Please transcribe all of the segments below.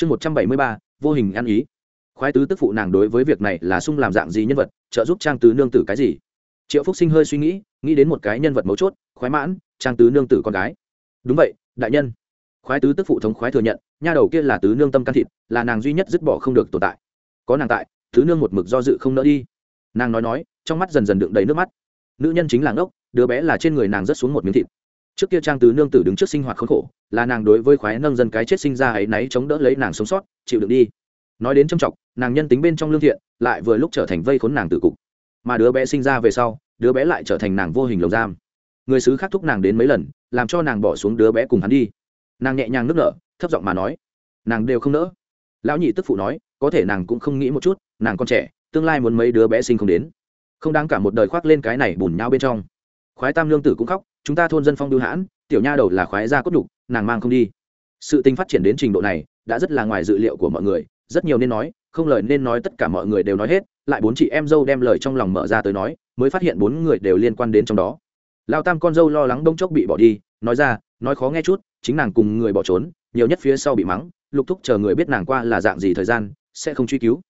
chương một trăm bảy mươi ba, vô hình ăn ý. Khoái tứ tức phụ nàng đối với việc này là sung làm dạng gì nhân vật, trợ giúp trang tứ nương tử cái gì? Triệu phúc sinh hơi suy nghĩ nghĩ đến một cái nhân vật mấu chốt, khoái mãn, trang tứ nương tử con gái. Đúng vậy, đại nhân. Khoái tứ tức phụ thống khoái thừa nhận, nha đầu kia là tứ nương tâm can thịt, là nàng duy nhất dứt bỏ không được tồn tại. Có nàng tại, tứ nương một mực do dự không nỡ đi. Nàng nói nói, trong mắt dần dần đựng đầy nước mắt. Nữ nhân chính là ngốc, đứa bé là trên người nàng rớt xuống một miếng thịt trước kia trang tứ nương tử đứng trước sinh hoạt khốn khổ, là nàng đối với khoái nâng dân cái chết sinh ra ấy náy chống đỡ lấy nàng sống sót, chịu đựng đi. Nói đến trầm trọng nàng nhân tính bên trong lương thiện, lại vừa lúc trở thành vây khốn nàng tử cục. Mà đứa bé sinh ra về sau, đứa bé lại trở thành nàng vô hình lồng giam. Người xứ khắc thúc nàng đến mấy lần, làm cho nàng bỏ xuống đứa bé cùng hắn đi. Nàng nhẹ nhàng nước nở, thấp giọng mà nói, nàng đều không nỡ. Lão nhị tức phụ nói, có thể nàng cũng không nghĩ một chút, nàng còn trẻ, tương lai muốn mấy đứa bé sinh không đến. Không đáng cả một đời khoác lên cái này bùn nhau bên trong. Khoái tam lương tử cũng khóc chúng ta thôn dân phong bưu hãn, tiểu nha đầu là khoái ra cốt đục nàng mang không đi. Sự tình phát triển đến trình độ này, đã rất là ngoài dự liệu của mọi người, rất nhiều nên nói, không lời nên nói tất cả mọi người đều nói hết, lại bốn chị em dâu đem lời trong lòng mở ra tới nói, mới phát hiện bốn người đều liên quan đến trong đó. Lao tam con dâu lo lắng đông chốc bị bỏ đi, nói ra, nói khó nghe chút, chính nàng cùng người bỏ trốn, nhiều nhất phía sau bị mắng, lục thúc chờ người biết nàng qua là dạng gì thời gian, sẽ không truy cứu.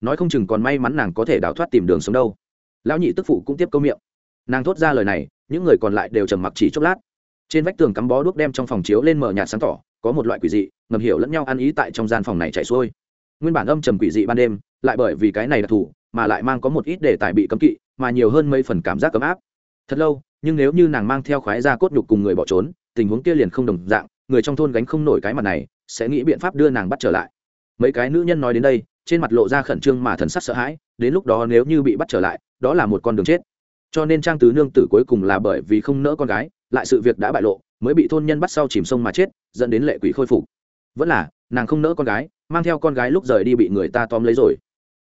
Nói không chừng còn may mắn nàng có thể đào thoát tìm đường sống đâu. Lão nhị tức phụ cũng tiếp câu miệng nàng thốt ra lời này, những người còn lại đều trầm mặc chỉ chốc lát. Trên vách tường cắm bó đuốc đem trong phòng chiếu lên mở nhạt sáng tỏ, có một loại quỷ dị, ngầm hiểu lẫn nhau ăn ý tại trong gian phòng này chạy xuôi. Nguyên bản âm trầm quỷ dị ban đêm, lại bởi vì cái này đặc thù, mà lại mang có một ít đề tài bị cấm kỵ, mà nhiều hơn mấy phần cảm giác cấm áp. Thật lâu, nhưng nếu như nàng mang theo khoái ra cốt nhục cùng người bỏ trốn, tình huống kia liền không đồng dạng, người trong thôn gánh không nổi cái mặt này, sẽ nghĩ biện pháp đưa nàng bắt trở lại. Mấy cái nữ nhân nói đến đây, trên mặt lộ ra khẩn trương mà thần sắc sợ hãi, đến lúc đó nếu như bị bắt trở lại, đó là một con đường chết cho nên trang tứ nương tử cuối cùng là bởi vì không nỡ con gái, lại sự việc đã bại lộ, mới bị thôn nhân bắt sau chìm sông mà chết, dẫn đến lệ quỷ khôi phục. Vẫn là, nàng không nỡ con gái, mang theo con gái lúc rời đi bị người ta tóm lấy rồi.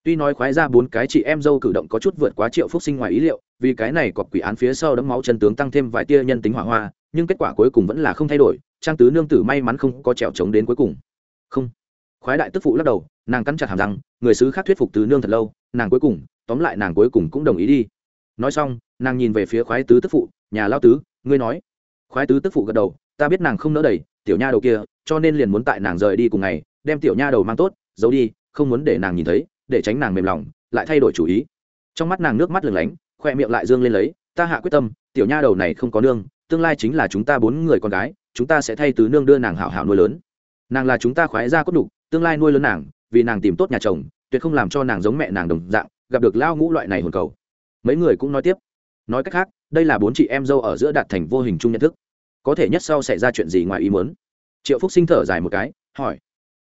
Tuy nói khoái ra bốn cái chị em dâu cử động có chút vượt quá triệu phúc sinh ngoài ý liệu, vì cái này cọc quỷ án phía sau đấm máu chân tướng tăng thêm vài tia nhân tính hỏa hoa, nhưng kết quả cuối cùng vẫn là không thay đổi, trang tứ nương tử may mắn không có trèo trống đến cuối cùng. Không. Khoái đại tức phụ lắc đầu, nàng cắn chặt hàm rằng người xứ khác thuyết phục tứ nương thật lâu, nàng cuối cùng, tóm lại nàng cuối cùng cũng đồng ý đi nói xong, nàng nhìn về phía khoái tứ tức phụ, nhà lao tứ, ngươi nói. Khoái tứ tức phụ gật đầu, ta biết nàng không nỡ đầy tiểu nha đầu kia, cho nên liền muốn tại nàng rời đi cùng ngày, đem tiểu nha đầu mang tốt, giấu đi, không muốn để nàng nhìn thấy, để tránh nàng mềm lòng, lại thay đổi chủ ý. Trong mắt nàng nước mắt lừng lánh, khoe miệng lại dương lên lấy, ta hạ quyết tâm, tiểu nha đầu này không có nương, tương lai chính là chúng ta bốn người con gái, chúng ta sẽ thay tứ nương đưa nàng hảo hảo nuôi lớn. Nàng là chúng ta khoái ra cốt đục tương lai nuôi lớn nàng, vì nàng tìm tốt nhà chồng, tuyệt không làm cho nàng giống mẹ nàng đồng dạng, gặp được lao ngũ loại này hồn cầu mấy người cũng nói tiếp. Nói cách khác, đây là bốn chị em dâu ở giữa đạt thành vô hình chung nhận thức. Có thể nhất sau xảy ra chuyện gì ngoài ý muốn? Triệu phúc sinh thở dài một cái, hỏi.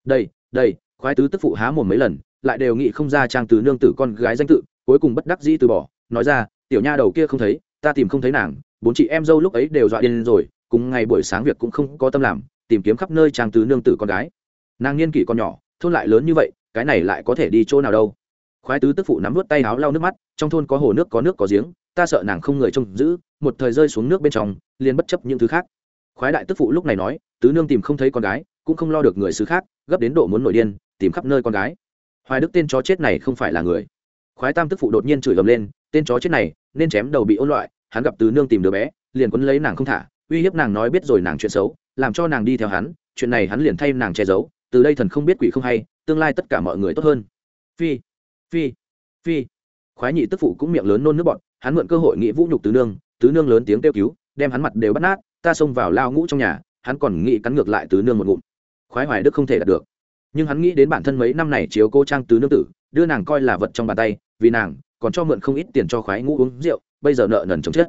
Đây đây, khoái tứ tức phụ há một mấy lần, lại đều nghĩ không ra trang từ nương tử con gái danh tự, cuối cùng bất đắc dĩ từ bỏ. Nói ra, tiểu nha đầu kia không thấy, ta tìm không thấy nàng, bốn chị em dâu lúc ấy đều dọa điên rồi, cùng ngày buổi sáng việc cũng không có tâm làm, tìm kiếm khắp nơi trang tứ nương tử con gái. Nàng niên kỷ con nhỏ, thôn lại lớn như vậy, cái này lại có thể đi chỗ nào đâu? Khoái tứ tức phụ nắm vút tay áo lau nước mắt, trong thôn có hồ nước có nước có giếng, ta sợ nàng không người trông giữ, một thời rơi xuống nước bên trong, liền bất chấp những thứ khác. Khoái đại tức phụ lúc này nói, tứ nương tìm không thấy con gái, cũng không lo được người xứ khác, gấp đến độ muốn nổi điên, tìm khắp nơi con gái. Hoài đức tên chó chết này không phải là người. Khoái tam tức phụ đột nhiên chửi gầm lên, tên chó chết này, nên chém đầu bị ôn loại, hắn gặp tứ nương tìm đứa bé, liền quấn lấy nàng không thả, uy hiếp nàng nói biết rồi nàng chuyện xấu, làm cho nàng đi theo hắn, chuyện này hắn liền thay nàng che giấu, từ đây thần không biết quỷ không hay, tương lai tất cả mọi người tốt hơn. Phi phi phi. Khoái nhị tức phụ cũng miệng lớn nôn nước bọn hắn mượn cơ hội nghĩ vũ nhục tứ nương tứ nương lớn tiếng kêu cứu, đem hắn mặt đều bắt nát, ta xông vào lao ngũ trong nhà, hắn còn nghĩ cắn ngược lại tứ nương một ngụm. Khoái hoài đức không thể đạt được. Nhưng hắn nghĩ đến bản thân mấy năm này chiếu cô trang tứ nương tử, đưa nàng coi là vật trong bàn tay, vì nàng còn cho mượn không ít tiền cho khoái ngũ uống rượu, bây giờ nợ nần chồng chết.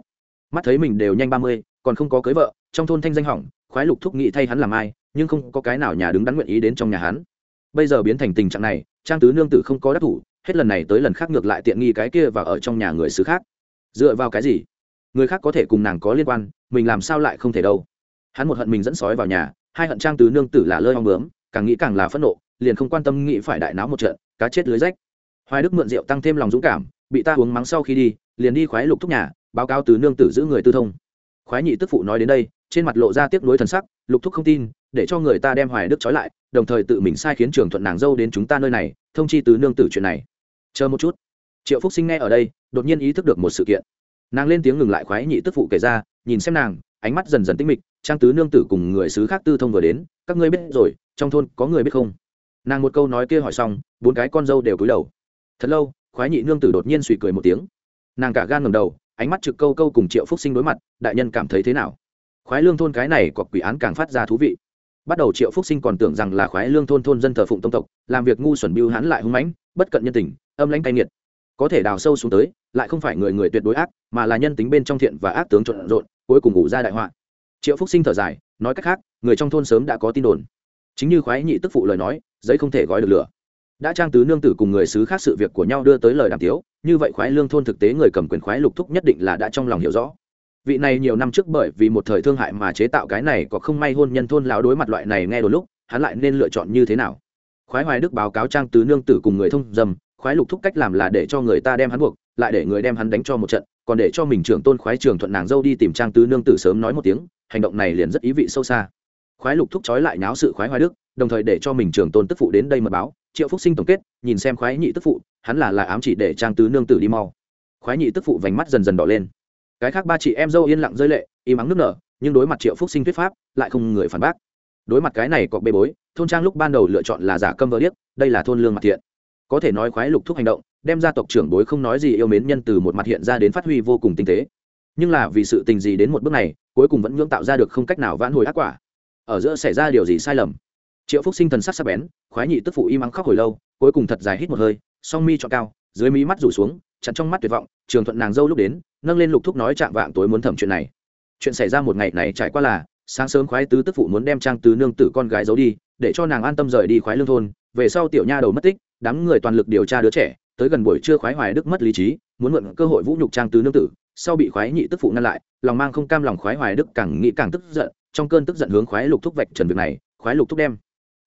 Mắt thấy mình đều nhanh ba mươi, còn không có cưới vợ, trong thôn thanh danh hỏng, khoái lục thúc nghị thay hắn làm ai, nhưng không có cái nào nhà đứng đắn nguyện ý đến trong nhà hắn. Bây giờ biến thành tình trạng này, trang tứ nương tử không có đắc thủ hết lần này tới lần khác ngược lại tiện nghi cái kia và ở trong nhà người xứ khác. Dựa vào cái gì? Người khác có thể cùng nàng có liên quan, mình làm sao lại không thể đâu? Hắn một hận mình dẫn sói vào nhà, hai hận trang tứ nương tử là lơi hoang bướm, càng nghĩ càng là phẫn nộ, liền không quan tâm nghĩ phải đại náo một trận, cá chết lưới rách. Hoài đức mượn rượu tăng thêm lòng dũng cảm, bị ta uống mắng sau khi đi, liền đi khoái lục thúc nhà, báo cáo tứ nương tử giữ người tư thông. Khoái nhị tức phụ nói đến đây, trên mặt lộ ra tiếc nuối thần sắc, lục thúc không tin, để cho người ta đem hoài đức trói lại, đồng thời tự mình sai khiến trường thuận nàng dâu đến chúng ta nơi này, thông chi tứ nương tử chuyện này chờ một chút. Triệu phúc sinh nghe ở đây, đột nhiên ý thức được một sự kiện. Nàng lên tiếng ngừng lại khoái nhị tức phụ kể ra, nhìn xem nàng, ánh mắt dần dần tinh mịch, trang tứ nương tử cùng người xứ khác tư thông vừa đến, các ngươi biết rồi, trong thôn có người biết không? Nàng một câu nói kia hỏi xong, bốn cái con dâu đều cúi đầu. Thật lâu, khoái nhị nương tử đột nhiên suy cười một tiếng. Nàng cả gan ngầm đầu, ánh mắt trực câu câu cùng triệu phúc sinh đối mặt, đại nhân cảm thấy thế nào? Khoái lương thôn cái này có quỷ án càng phát ra thú vị. Bắt đầu triệu phúc sinh còn tưởng rằng là khoái lương thôn thôn dân thờ phụng tông tộc, làm việc ngu xuẩn biêu hắn lại hung mãnh bất cận nhân tình, âm lãnh cay nghiệt. Có thể đào sâu xuống tới, lại không phải người người tuyệt đối ác, mà là nhân tính bên trong thiện và ác tướng trộn rộn, cuối cùng ngủ ra đại họa. Triệu phúc sinh thở dài, nói cách khác, người trong thôn sớm đã có tin đồn. Chính như khoái nhị tức phụ lời nói, giấy không thể gói được lửa. Đã trang tứ nương tử cùng người xứ khác sự việc của nhau đưa tới lời đàm tiếu, như vậy khoái lương thôn thực tế người cầm quyền khoái lục thúc nhất định là đã trong lòng hiểu rõ. Vị này nhiều năm trước bởi vì một thời thương hại mà chế tạo cái này có không may hôn nhân thôn lão đối mặt loại này nghe đôi lúc, hắn lại nên lựa chọn như thế nào? Khoái hoài đức báo cáo trang tứ nương tử cùng người thông dầm khoái lục thúc cách làm là để cho người ta đem hắn buộc, lại để người đem hắn đánh cho một trận, còn để cho mình trưởng tôn khoái trường thuận nàng dâu đi tìm trang tứ nương tử sớm nói một tiếng, hành động này liền rất ý vị sâu xa. Khoái lục thúc trói lại nháo sự khoái hoài đức, đồng thời để cho mình trưởng tôn tức phụ đến đây mật báo, triệu phúc sinh tổng kết, nhìn xem khoái nhị tức phụ, hắn là là ám chỉ để trang tứ nương tử đi mau. Khoái nhị tức phụ vành mắt dần dần đỏ lên. Cái khác ba chị em dâu yên lặng rơi lệ, im ắng nước nở, nhưng đối mặt triệu phúc sinh thuyết pháp, lại không người phản bác đối mặt cái này cọc bê bối, thôn trang lúc ban đầu lựa chọn là giả câm vỡ điếc, đây là thôn lương mặt thiện. Có thể nói khoái lục thúc hành động, đem ra tộc trưởng bối không nói gì yêu mến nhân từ một mặt hiện ra đến phát huy vô cùng tinh tế. Nhưng là vì sự tình gì đến một bước này, cuối cùng vẫn ngưỡng tạo ra được không cách nào vãn hồi ác quả. Ở giữa xảy ra điều gì sai lầm? Triệu phúc sinh thần sắc sắc bén, khoái nhị tức phụ im ắng khóc hồi lâu, cuối cùng thật dài hít một hơi, song mi cho cao, dưới mí mắt rủ xuống, chặn trong mắt tuyệt vọng, trường thuận nàng dâu lúc đến, nâng lên lục thúc nói chạm vạng tối muốn thẩm chuyện này. Chuyện xảy ra một ngày này trải qua là sáng sớm khoái tứ tức phụ muốn đem trang tứ nương tử con gái giấu đi, để cho nàng an tâm rời đi khoái lương thôn, về sau tiểu nha đầu mất tích, đám người toàn lực điều tra đứa trẻ, tới gần buổi trưa khoái hoài đức mất lý trí, muốn mượn cơ hội vũ nhục trang tứ nương tử, sau bị khoái nhị tức phụ ngăn lại, lòng mang không cam lòng khoái hoài đức càng nghĩ càng tức giận, trong cơn tức giận hướng khoái lục thúc vạch trần việc này, khoái lục thúc đem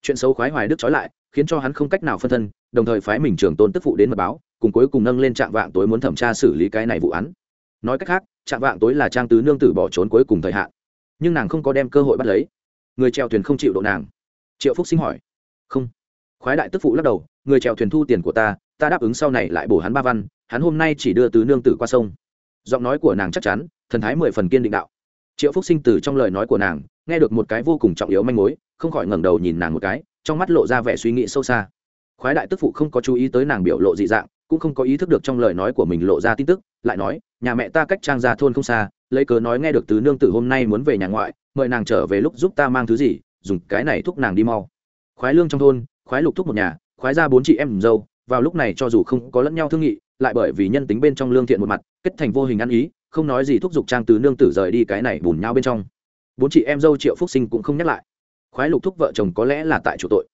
chuyện xấu khoái hoài đức trói lại, khiến cho hắn không cách nào phân thân, đồng thời phái mình trưởng tôn tức phụ đến mật báo, cùng cuối cùng nâng lên trạng vạng tối muốn thẩm tra xử lý cái này vụ án. Nói cách khác, trạng vạng tối là trang tứ nương tử bỏ trốn cuối cùng thời hạn nhưng nàng không có đem cơ hội bắt lấy. Người trèo thuyền không chịu độ nàng. Triệu phúc sinh hỏi. Không. Khoái đại tức phụ lắc đầu, người trèo thuyền thu tiền của ta ta đáp ứng sau này lại bổ hắn ba văn, hắn hôm nay chỉ đưa tứ nương tử qua sông. Giọng nói của nàng chắc chắn, thần thái mười phần kiên định đạo. Triệu phúc sinh từ trong lời nói của nàng, nghe được một cái vô cùng trọng yếu manh mối, không khỏi ngẩng đầu nhìn nàng một cái, trong mắt lộ ra vẻ suy nghĩ sâu xa. Khoái đại tức phụ không có chú ý tới nàng biểu lộ dị dạng, cũng không có ý thức được trong lời nói của mình lộ ra tin tức, lại nói, nhà mẹ ta cách trang ra thôn không xa lấy cớ nói nghe được tứ nương tử hôm nay muốn về nhà ngoại, mời nàng trở về lúc giúp ta mang thứ gì, dùng cái này thúc nàng đi mau. Khoái lương trong thôn, khoái lục thúc một nhà, khoái ra bốn chị em dâu, vào lúc này cho dù không có lẫn nhau thương nghị, lại bởi vì nhân tính bên trong lương thiện một mặt, kết thành vô hình ăn ý, không nói gì thúc giục trang tứ nương tử rời đi cái này bùn nhau bên trong. Bốn chị em dâu triệu phúc sinh cũng không nhắc lại. Khoái lục thúc vợ chồng có lẽ là tại chủ tội.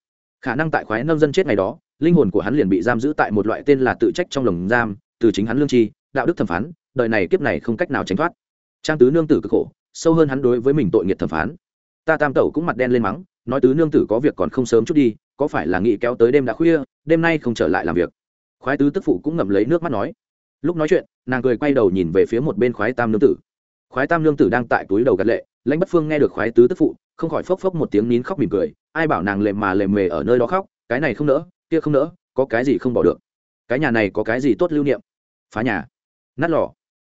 Khả năng tại khoái nông dân chết ngày đó, linh hồn của hắn liền bị giam giữ tại một loại tên là tự trách trong lồng giam, từ chính hắn lương tri, đạo đức thẩm phán, đời này kiếp này không cách nào tránh thoát trang tứ nương tử cực khổ, sâu hơn hắn đối với mình tội nghiệt thẩm phán. Ta tam tẩu cũng mặt đen lên mắng, nói tứ nương tử có việc còn không sớm chút đi, có phải là nghị kéo tới đêm đã khuya, đêm nay không trở lại làm việc. Khoái tứ tức phụ cũng ngậm lấy nước mắt nói. Lúc nói chuyện, nàng cười quay đầu nhìn về phía một bên khoái tam nương tử. Khoái tam nương tử đang tại túi đầu gật lệ, lãnh bất phương nghe được khoái tứ tức phụ, không khỏi phốc phốc một tiếng nín khóc mỉm cười, ai bảo nàng lệ mà lệ mề ở nơi đó khóc, cái này không nỡ, kia không nỡ, có cái gì không bỏ được. Cái nhà này có cái gì tốt lưu niệm? Phá nhà. Nát lò.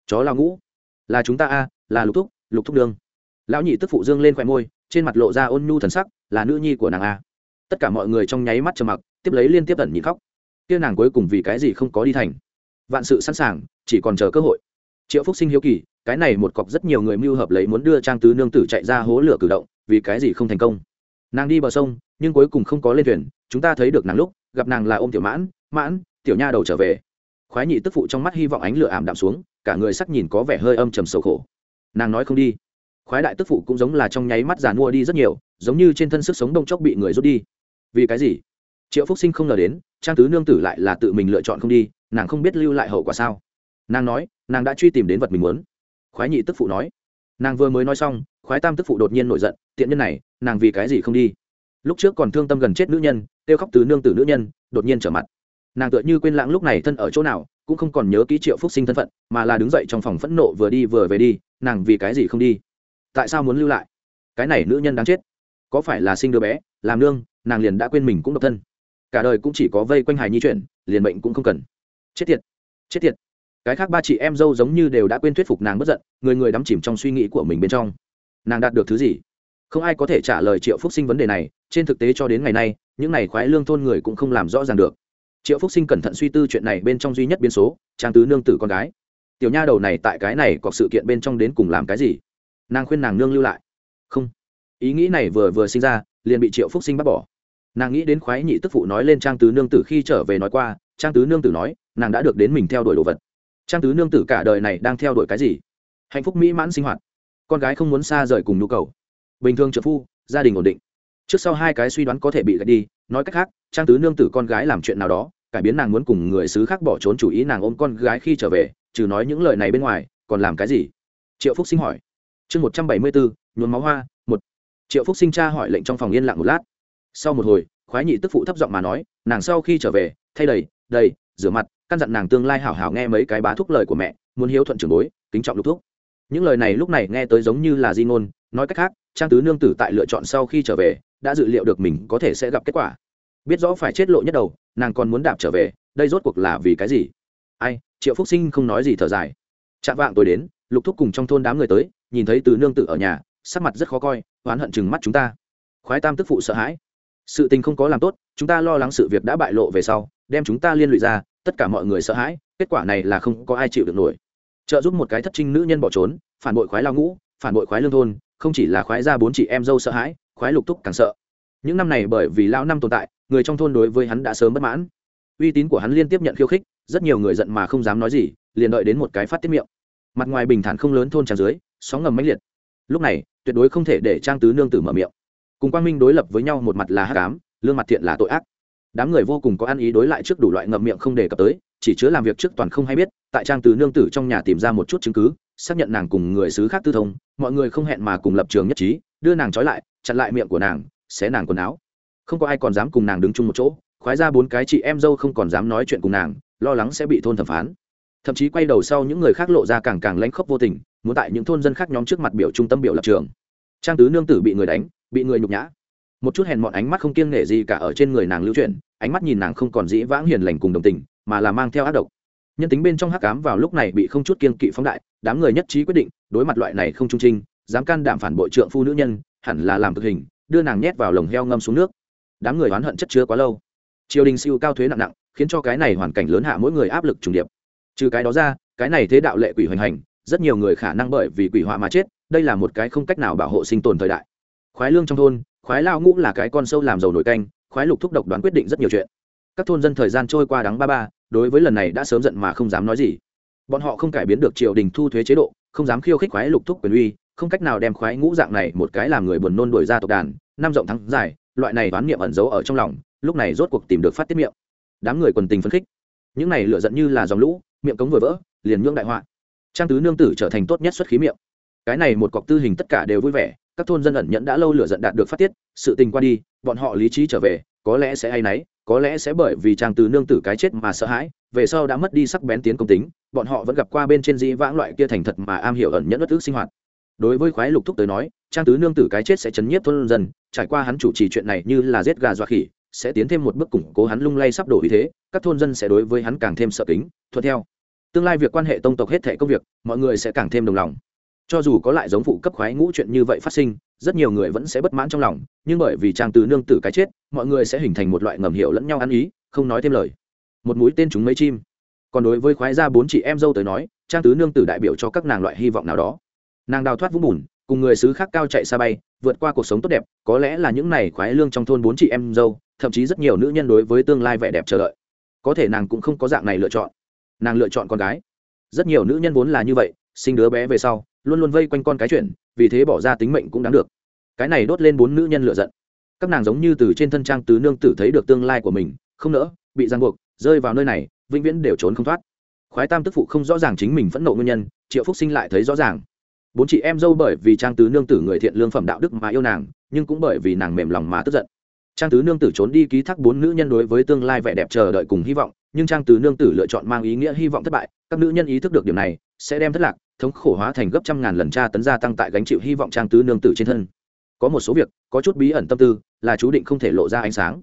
Chó lao ngũ là chúng ta a, là lục thúc lục thúc đương lão nhị tức phụ dương lên khoe môi, trên mặt lộ ra ôn nhu thần sắc, là nữ nhi của nàng a. Tất cả mọi người trong nháy mắt trầm mặc, tiếp lấy liên tiếp tận nhịn khóc. Kia nàng cuối cùng vì cái gì không có đi thành? Vạn sự sẵn sàng, chỉ còn chờ cơ hội. Triệu phúc sinh hiếu kỳ, cái này một cọc rất nhiều người mưu hợp lấy muốn đưa trang tứ nương tử chạy ra hố lửa cử động, vì cái gì không thành công? Nàng đi bờ sông, nhưng cuối cùng không có lên thuyền, chúng ta thấy được nàng lúc, gặp nàng là ôm tiểu mãn mãn, tiểu nha đầu trở về khoái nhị tức phụ trong mắt hy vọng ánh lửa ảm đạm xuống, cả người sắc nhìn có vẻ hơi âm trầm sầu khổ. Nàng nói không đi. Khoái đại tức phụ cũng giống là trong nháy mắt giàn mua đi rất nhiều, giống như trên thân sức sống đông chốc bị người rút đi. Vì cái gì? Triệu phúc sinh không ngờ đến, trang tứ nương tử lại là tự mình lựa chọn không đi, nàng không biết lưu lại hậu quả sao. Nàng nói, nàng đã truy tìm đến vật mình muốn. Khoái nhị tức phụ nói. Nàng vừa mới nói xong, khoái tam tức phụ đột nhiên nổi giận, tiện nhân này, nàng vì cái gì không đi? Lúc trước còn thương tâm gần chết nữ nhân, kêu khóc từ nương tử nữ nhân, đột nhiên trở mặt nàng tựa như quên lãng lúc này thân ở chỗ nào, cũng không còn nhớ ký triệu phúc sinh thân phận, mà là đứng dậy trong phòng phẫn nộ vừa đi vừa về đi, nàng vì cái gì không đi? Tại sao muốn lưu lại? Cái này nữ nhân đáng chết. Có phải là sinh đứa bé, làm nương, nàng liền đã quên mình cũng độc thân. Cả đời cũng chỉ có vây quanh hài nhi chuyển liền bệnh cũng không cần. Chết tiệt chết tiệt. Cái khác ba chị em dâu giống như đều đã quên thuyết phục nàng bất giận, người người đắm chìm trong suy nghĩ của mình bên trong. Nàng đạt được thứ gì? Không ai có thể trả lời triệu phúc sinh vấn đề này, trên thực tế cho đến ngày nay, những này khoái lương thôn người cũng không làm rõ ràng được triệu phúc sinh cẩn thận suy tư chuyện này bên trong duy nhất biến số, trang tứ nương tử con gái. Tiểu nha đầu này tại cái này có sự kiện bên trong đến cùng làm cái gì? Nàng khuyên nàng nương lưu lại. Không. Ý nghĩ này vừa vừa sinh ra, liền bị triệu phúc sinh bắt bỏ. Nàng nghĩ đến khoái nhị tức phụ nói lên trang tứ nương tử khi trở về nói qua, trang tứ nương tử nói, nàng đã được đến mình theo đuổi đồ vật. Trang tứ nương tử cả đời này đang theo đuổi cái gì? Hạnh phúc mỹ mãn sinh hoạt. Con gái không muốn xa rời cùng nhu cầu. Bình thường trợ phu, gia đình ổn định. Trước sau hai cái suy đoán có thể bị gạch đi, nói cách khác, trang tứ nương tử con gái làm chuyện nào đó cải biến nàng muốn cùng người xứ khác bỏ trốn chủ ý, nàng ôm con gái khi trở về, trừ nói những lời này bên ngoài, còn làm cái gì? Triệu phúc sinh hỏi. Chương một trăm bảy mươi bốn, nhuốm máu hoa, một. Triệu phúc sinh cha hỏi lệnh trong phòng yên lặng một lát. Sau một hồi, khoái nhị tức phụ thấp giọng mà nói, nàng sau khi trở về, thay đầy đầy, rửa mặt, căn dặn nàng tương lai hảo hảo nghe mấy cái bá thúc lời của mẹ, muốn hiếu thuận trưởng bối, kính trọng lục thúc. Những lời này lúc này nghe tới giống như là di ngôn, nói cách khác, trang tứ nương tử tại lựa chọn sau khi trở về, đã dự liệu được mình có thể sẽ gặp kết quả biết rõ phải chết lộ nhất đầu, nàng còn muốn đạp trở về, đây rốt cuộc là vì cái gì? Ai, triệu phúc sinh không nói gì thở dài. Chạm vạng tôi đến, lục thúc cùng trong thôn đám người tới, nhìn thấy từ nương tử ở nhà, sắc mặt rất khó coi, oán hận chừng mắt chúng ta. Khoái tam tức phụ sợ hãi. Sự tình không có làm tốt, chúng ta lo lắng sự việc đã bại lộ về sau, đem chúng ta liên lụy ra, tất cả mọi người sợ hãi, kết quả này là không có ai chịu được nổi. Trợ giúp một cái thất trinh nữ nhân bỏ trốn, phản bội khoái lao ngũ, phản bội khoái lương thôn, không chỉ là khoái ra bốn chị em dâu sợ hãi, khoái lục thúc càng sợ những năm này bởi vì lão năm tồn tại, người trong thôn đối với hắn đã sớm bất mãn. Uy tín của hắn liên tiếp nhận khiêu khích, rất nhiều người giận mà không dám nói gì, liền đợi đến một cái phát tiết miệng. Mặt ngoài bình thản không lớn thôn tràn dưới, sóng ngầm mãnh liệt. Lúc này, tuyệt đối không thể để trang tứ nương tử mở miệng. Cùng quang minh đối lập với nhau một mặt là hát cám lương mặt thiện là tội ác. Đám người vô cùng có ăn ý đối lại trước đủ loại ngậm miệng không đề cập tới, chỉ chứa làm việc trước toàn không hay biết, tại trang tứ nương tử trong nhà tìm ra một chút chứng cứ, xác nhận nàng cùng người xứ khác tư thông, mọi người không hẹn mà cùng lập trường nhất trí, đưa nàng trói lại, chặn lại miệng của nàng xé nàng quần áo. Không có ai còn dám cùng nàng đứng chung một chỗ, khoái ra bốn cái chị em dâu không còn dám nói chuyện cùng nàng, lo lắng sẽ bị thôn thẩm phán. Thậm chí quay đầu sau những người khác lộ ra càng càng lánh khóc vô tình, muốn tại những thôn dân khác nhóm trước mặt biểu trung tâm biểu lập trường. Trang tứ nương tử bị người đánh, bị người nhục nhã. Một chút hèn mọn ánh mắt không kiêng nể gì cả ở trên người nàng lưu chuyển, ánh mắt nhìn nàng không còn dĩ vãng hiền lành cùng đồng tình, mà là mang theo ác độc. Nhân tính bên trong hắc cám vào lúc này bị không chút kiên kỵ phóng đại, đám người nhất trí quyết định, đối mặt loại này không trung trinh, dám can đảm phản bội trượng phu nữ nhân, hẳn là làm thực hình đưa nàng nhét vào lồng heo ngâm xuống nước. Đám người oán hận chất chứa quá lâu. Triều đình siêu cao thuế nặng nặng, khiến cho cái này hoàn cảnh lớn hạ mỗi người áp lực trùng điệp. Trừ cái đó ra, cái này thế đạo lệ quỷ hoành hành, rất nhiều người khả năng bởi vì quỷ họa mà chết, đây là một cái không cách nào bảo hộ sinh tồn thời đại. Khoái lương trong thôn, khoái lao ngũ là cái con sâu làm dầu nổi canh, khoái lục thúc độc đoán quyết định rất nhiều chuyện. Các thôn dân thời gian trôi qua đắng ba ba, đối với lần này đã sớm giận mà không dám nói gì. Bọn họ không cải biến được triều đình thu thuế chế độ, không dám khiêu khích khoái lục thúc quyền uy, không cách nào đem khoái ngũ dạng này một cái làm người buồn nôn đuổi ra tộc đàn năm rộng thắng dài, loại này đoán niệm ẩn giấu ở trong lòng, lúc này rốt cuộc tìm được phát tiết miệng. Đám người quần tình phấn khích. Những này lựa giận như là dòng lũ, miệng cống vừa vỡ, liền nhưỡng đại họa. Trang tứ nương tử trở thành tốt nhất xuất khí miệng. Cái này một cọc tư hình tất cả đều vui vẻ, các thôn dân ẩn nhẫn đã lâu lửa giận đạt được phát tiết, sự tình qua đi, bọn họ lý trí trở về, có lẽ sẽ hay náy có lẽ sẽ bởi vì trang tứ nương tử cái chết mà sợ hãi, về sau đã mất đi sắc bén tiến công tính, bọn họ vẫn gặp qua bên trên dĩ vãng loại kia thành thật mà am hiểu ẩn nhẫn bất ước sinh hoạt. Đối với khoái lục thúc tới nói trang tứ nương tử cái chết sẽ chấn nhiếp thôn dân, trải qua hắn chủ trì chuyện này như là giết gà dọa khỉ, sẽ tiến thêm một bước củng cố hắn lung lay sắp đổ ý thế, các thôn dân sẽ đối với hắn càng thêm sợ kính, thuận theo. Tương lai việc quan hệ tông tộc hết thể công việc, mọi người sẽ càng thêm đồng lòng. Cho dù có lại giống phụ cấp khoái ngũ chuyện như vậy phát sinh, rất nhiều người vẫn sẽ bất mãn trong lòng, nhưng bởi vì trang tứ nương tử cái chết, mọi người sẽ hình thành một loại ngầm hiểu lẫn nhau ăn ý, không nói thêm lời. Một mũi tên chúng mấy chim. Còn đối với khoái gia bốn chị em dâu tới nói, trang tứ nương tử đại biểu cho các nàng loại hy vọng nào đó. Nàng đào thoát vũng bùn cùng người xứ khác cao chạy xa bay, vượt qua cuộc sống tốt đẹp, có lẽ là những này khoái lương trong thôn bốn chị em dâu, thậm chí rất nhiều nữ nhân đối với tương lai vẻ đẹp chờ đợi. Có thể nàng cũng không có dạng này lựa chọn. Nàng lựa chọn con gái. Rất nhiều nữ nhân vốn là như vậy, sinh đứa bé về sau, luôn luôn vây quanh con cái chuyện, vì thế bỏ ra tính mệnh cũng đáng được. Cái này đốt lên bốn nữ nhân lựa giận. Các nàng giống như từ trên thân trang tứ nương tử thấy được tương lai của mình, không nỡ, bị giang buộc, rơi vào nơi này, vĩnh viễn đều trốn không thoát. Khoái tam tức phụ không rõ ràng chính mình phẫn nộ nguyên nhân, triệu phúc sinh lại thấy rõ ràng bốn chị em dâu bởi vì trang tứ nương tử người thiện lương phẩm đạo đức mà yêu nàng, nhưng cũng bởi vì nàng mềm lòng mà tức giận. Trang tứ nương tử trốn đi ký thác bốn nữ nhân đối với tương lai vẻ đẹp chờ đợi cùng hy vọng, nhưng trang tứ nương tử lựa chọn mang ý nghĩa hy vọng thất bại. Các nữ nhân ý thức được điều này, sẽ đem thất lạc, thống khổ hóa thành gấp trăm ngàn lần tra tấn gia tăng tại gánh chịu hy vọng trang tứ nương tử trên thân. Có một số việc, có chút bí ẩn tâm tư, là chú định không thể lộ ra ánh sáng.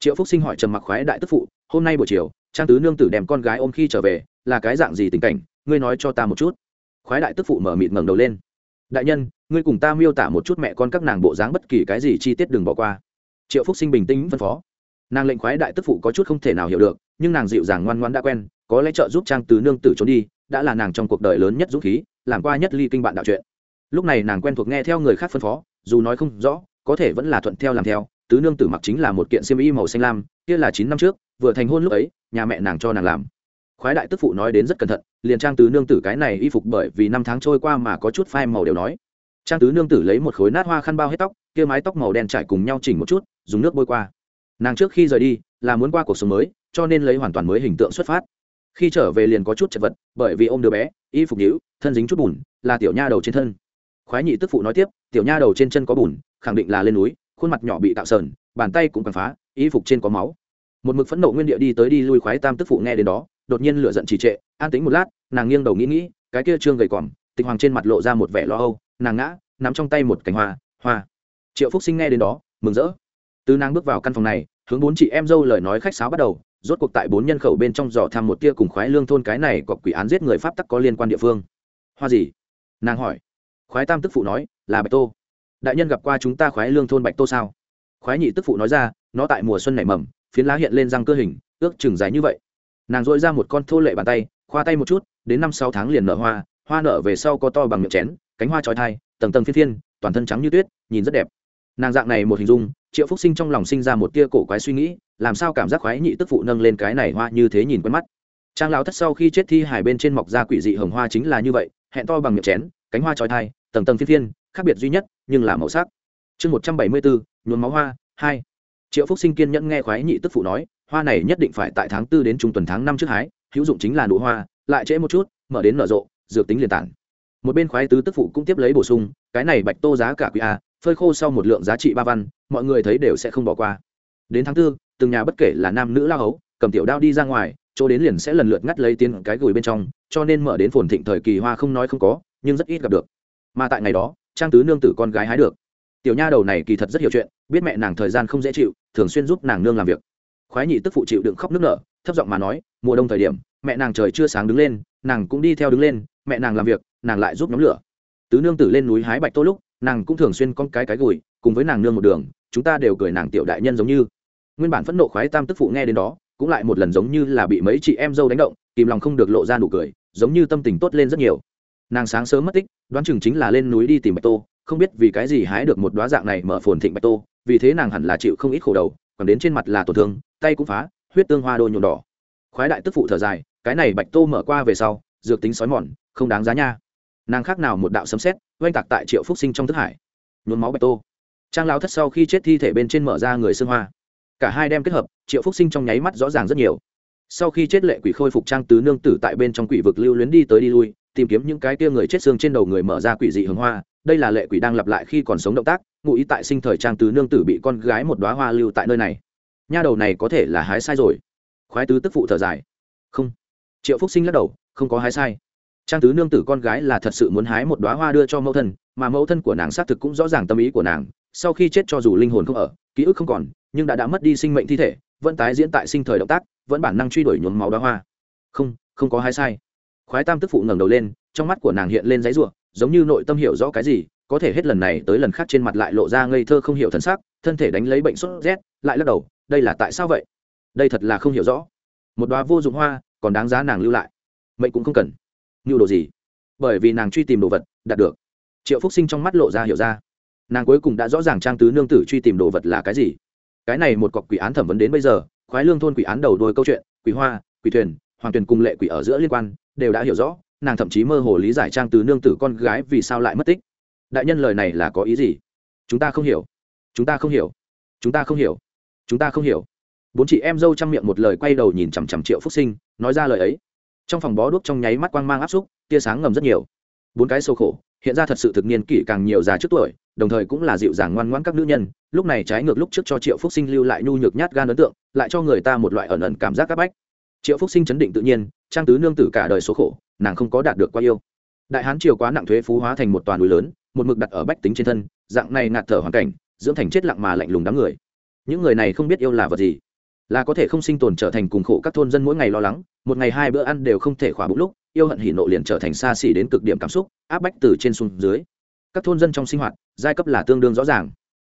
Triệu phúc sinh hỏi trầm mặc khoái đại tức phụ, hôm nay buổi chiều, trang tứ nương tử đem con gái ôm khi trở về, là cái dạng gì tình cảnh? Ngươi nói cho ta một chút khoái đại tức phụ mở mịt ngẩng đầu lên. Đại nhân, ngươi cùng ta miêu tả một chút mẹ con các nàng bộ dáng bất kỳ cái gì chi tiết đừng bỏ qua. Triệu phúc sinh bình tĩnh phân phó. Nàng lệnh khoái đại tức phụ có chút không thể nào hiểu được, nhưng nàng dịu dàng ngoan ngoan đã quen, có lẽ trợ giúp trang tứ nương tử trốn đi, đã là nàng trong cuộc đời lớn nhất dũng khí, làm qua nhất ly kinh bạn đạo chuyện. Lúc này nàng quen thuộc nghe theo người khác phân phó, dù nói không rõ, có thể vẫn là thuận theo làm theo, tứ nương tử mặc chính là một kiện xiêm y màu xanh lam, kia là chín năm trước, vừa thành hôn lúc ấy, nhà mẹ nàng cho nàng làm khoái đại tức phụ nói đến rất cẩn thận, liền trang tứ nương tử cái này y phục bởi vì năm tháng trôi qua mà có chút phai màu đều nói. Trang tứ nương tử lấy một khối nát hoa khăn bao hết tóc, kia mái tóc màu đen trải cùng nhau chỉnh một chút, dùng nước bôi qua. Nàng trước khi rời đi, là muốn qua cuộc sống mới, cho nên lấy hoàn toàn mới hình tượng xuất phát. Khi trở về liền có chút chật vật, bởi vì ô m đứa bé, y phục nhữ thân dính chút bùn, là tiểu nha đầu trên thân. Khoái nhị tức phụ nói tiếp, tiểu nha đầu trên chân có bùn, khẳng định là lên núi, khuôn mặt nhỏ bị tạo sờn, bàn tay cũng càng phá, y phục trên có máu. Một mực phẫn nộ nguyên địa đi tới đi lui khoái tam tức phụ nghe đến đó đột nhiên lửa giận trì trệ, an tính một lát, nàng nghiêng đầu nghĩ nghĩ, cái kia trương gầy còm tịch hoàng trên mặt lộ ra một vẻ lo âu, nàng ngã, nắm trong tay một cành hoa hoa. Triệu phúc sinh nghe đến đó, mừng rỡ. Từ nàng bước vào căn phòng này, hướng bốn chị em dâu lời nói khách sáo bắt đầu, rốt cuộc tại bốn nhân khẩu bên trong dò tham một tia cùng khoái lương thôn cái này có quỷ án giết người pháp tắc có liên quan địa phương. Hoa gì? Nàng hỏi. Khoái tam tức phụ nói, là bạch tô. Đại nhân gặp qua chúng ta khoái lương thôn bạch tô sao? Khoái nhị tức phụ nói ra, nó tại mùa xuân nảy mầm, phiến lá hiện lên răng cơ hình, ước chừng dài như vậy nàng dội ra một con thô lệ bàn tay, khoa tay một chút, đến năm sáu tháng liền nở hoa hoa nở về sau có to bằng miệng chén, cánh hoa trói thai, tầng tầng phiên phiên, toàn thân trắng như tuyết, nhìn rất đẹp. Nàng dạng này một hình dung, triệu phúc sinh trong lòng sinh ra một tia cổ quái suy nghĩ, làm sao cảm giác khoái nhị tức phụ nâng lên cái này hoa như thế nhìn quen mắt. Trang lão thất sau khi chết thi hải bên trên mọc ra quỷ dị hồng hoa chính là như vậy, hẹn to bằng miệng chén, cánh hoa trói thai, tầng tầng phiên phiên, khác biệt duy nhất, nhưng là màu sắc. Chương một trăm bảy mươi bốn, nhuốm máu hoa, hai. Triệu phúc sinh kiên nhẫn nghe khoái nhị tức phụ nói hoa này nhất định phải tại tháng tư đến trung tuần tháng năm trước hái, hữu dụng chính là nụ hoa, lại trễ một chút, mở đến nở rộ, dược tính liền tản. Một bên khoái tứ tức phụ cũng tiếp lấy bổ sung, cái này bạch tô giá cả quý a, phơi khô sau một lượng giá trị ba văn, mọi người thấy đều sẽ không bỏ qua. Đến tháng tư, từng nhà bất kể là nam nữ lao hấu, cầm tiểu đao đi ra ngoài, chỗ đến liền sẽ lần lượt ngắt lấy tiền cái gửi bên trong, cho nên mở đến phồn thịnh thời kỳ hoa không nói không có, nhưng rất ít gặp được. Mà tại ngày đó, trang tứ nương tử con gái hái được. Tiểu nha đầu này kỳ thật rất hiểu chuyện, biết mẹ nàng thời gian không dễ chịu, thường xuyên giúp nàng nương làm việc khoái nhị tức phụ chịu đựng khóc nước nở, thấp giọng mà nói, mùa đông thời điểm, mẹ nàng trời chưa sáng đứng lên, nàng cũng đi theo đứng lên, mẹ nàng làm việc, nàng lại giúp nhóm lửa. Tứ nương tử lên núi hái bạch tô lúc, nàng cũng thường xuyên con cái cái gùi, cùng với nàng nương một đường, chúng ta đều cười nàng tiểu đại nhân giống như. Nguyên bản phẫn nộ khoái tam tức phụ nghe đến đó, cũng lại một lần giống như là bị mấy chị em dâu đánh động, kìm lòng không được lộ ra nụ cười, giống như tâm tình tốt lên rất nhiều. Nàng sáng sớm mất tích, đoán chừng chính là lên núi đi tìm bạch tô, không biết vì cái gì hái được một đoá dạng này mở phồn thịnh bạch tô, vì thế nàng hẳn là chịu không ít khổ đầu, còn đến trên mặt là tổn thương tay cũng phá, huyết tương hoa đôi nhuộm đỏ. Khoái đại tức phụ thở dài, cái này bạch tô mở qua về sau, dược tính sói mòn, không đáng giá nha. Nàng khác nào một đạo sấm xét oanh tạc tại triệu phúc sinh trong thức hải. Nhuốm máu bạch tô. Trang lao thất sau khi chết thi thể bên trên mở ra người xương hoa. Cả hai đem kết hợp, triệu phúc sinh trong nháy mắt rõ ràng rất nhiều. Sau khi chết lệ quỷ khôi phục trang tứ nương tử tại bên trong quỷ vực lưu luyến đi tới đi lui, tìm kiếm những cái tia người chết xương trên đầu người mở ra quỷ dị hướng hoa. Đây là lệ quỷ đang lặp lại khi còn sống động tác, ngụ ý tại sinh thời trang tứ nương tử bị con gái một đoá hoa lưu tại nơi này nha đầu này có thể là hái sai rồi. Khoái tứ tức phụ thở dài. Không. Triệu phúc sinh lắc đầu, không có hái sai. Trang tứ nương tử con gái là thật sự muốn hái một đoá hoa đưa cho mẫu thân, mà mẫu thân của nàng xác thực cũng rõ ràng tâm ý của nàng, sau khi chết cho dù linh hồn không ở, ký ức không còn, nhưng đã đã mất đi sinh mệnh thi thể, vẫn tái diễn tại sinh thời động tác, vẫn bản năng truy đuổi nhuốm máu đoá hoa. Không không có hái sai. Khoái tam tức phụ ngẩng đầu lên, trong mắt của nàng hiện lên giấy ruộng giống như nội tâm hiểu rõ cái gì, có thể hết lần này tới lần khác trên mặt lại lộ ra ngây thơ không hiểu thân xác thân thể đánh lấy bệnh sốt rét, lại lắc đầu đây là tại sao vậy? Đây thật là không hiểu rõ. Một đoá vô dụng hoa, còn đáng giá nàng lưu lại. Mệnh cũng không cần. Nhu đồ gì? Bởi vì nàng truy tìm đồ vật, đạt được. Triệu phúc sinh trong mắt lộ ra hiểu ra. Nàng cuối cùng đã rõ ràng trang tứ nương tử truy tìm đồ vật là cái gì. Cái này một cọc quỷ án thẩm vấn đến bây giờ, khoái lương thôn quỷ án đầu đôi câu chuyện, quỷ hoa, quỷ thuyền, hoàng tuyền cùng lệ quỷ ở giữa liên quan, đều đã hiểu rõ, nàng thậm chí mơ hồ lý giải trang tứ nương tử con gái vì sao lại mất tích. Đại nhân lời này là có ý gì? Chúng ta không hiểu. Chúng ta không hiểu. Chúng ta không hiểu chúng ta không hiểu. Bốn chị em dâu chăm miệng một lời quay đầu nhìn chằm chằm triệu phúc sinh, nói ra lời ấy. Trong phòng bó đuốc trong nháy mắt quang mang áp xúc, tia sáng ngầm rất nhiều. Bốn cái sâu khổ, hiện ra thật sự thực niên kỷ càng nhiều già trước tuổi, đồng thời cũng là dịu dàng ngoan ngoãn các nữ nhân. Lúc này trái ngược lúc trước cho triệu phúc sinh lưu lại nhu nhược nhát gan ấn tượng, lại cho người ta một loại ẩn ẩn cảm giác áp bách. Triệu phúc sinh chấn định tự nhiên, trang tứ nương tử cả đời số khổ, nàng không có đạt được qua yêu. Đại hán triều quá nặng thuế phú hóa thành một toàn núi lớn, một mực đặt ở bách tính trên thân, dạng này ngạt thở hoàn cảnh, dưỡng thành chết lặng mà lạnh lùng đám người những người này không biết yêu là vật gì, là có thể không sinh tồn trở thành cùng khổ các thôn dân mỗi ngày lo lắng, một ngày hai bữa ăn đều không thể khỏa bụng lúc, yêu hận hỉ nộ liền trở thành xa xỉ đến cực điểm cảm xúc, áp bách từ trên xuống dưới. Các thôn dân trong sinh hoạt, giai cấp là tương đương rõ ràng.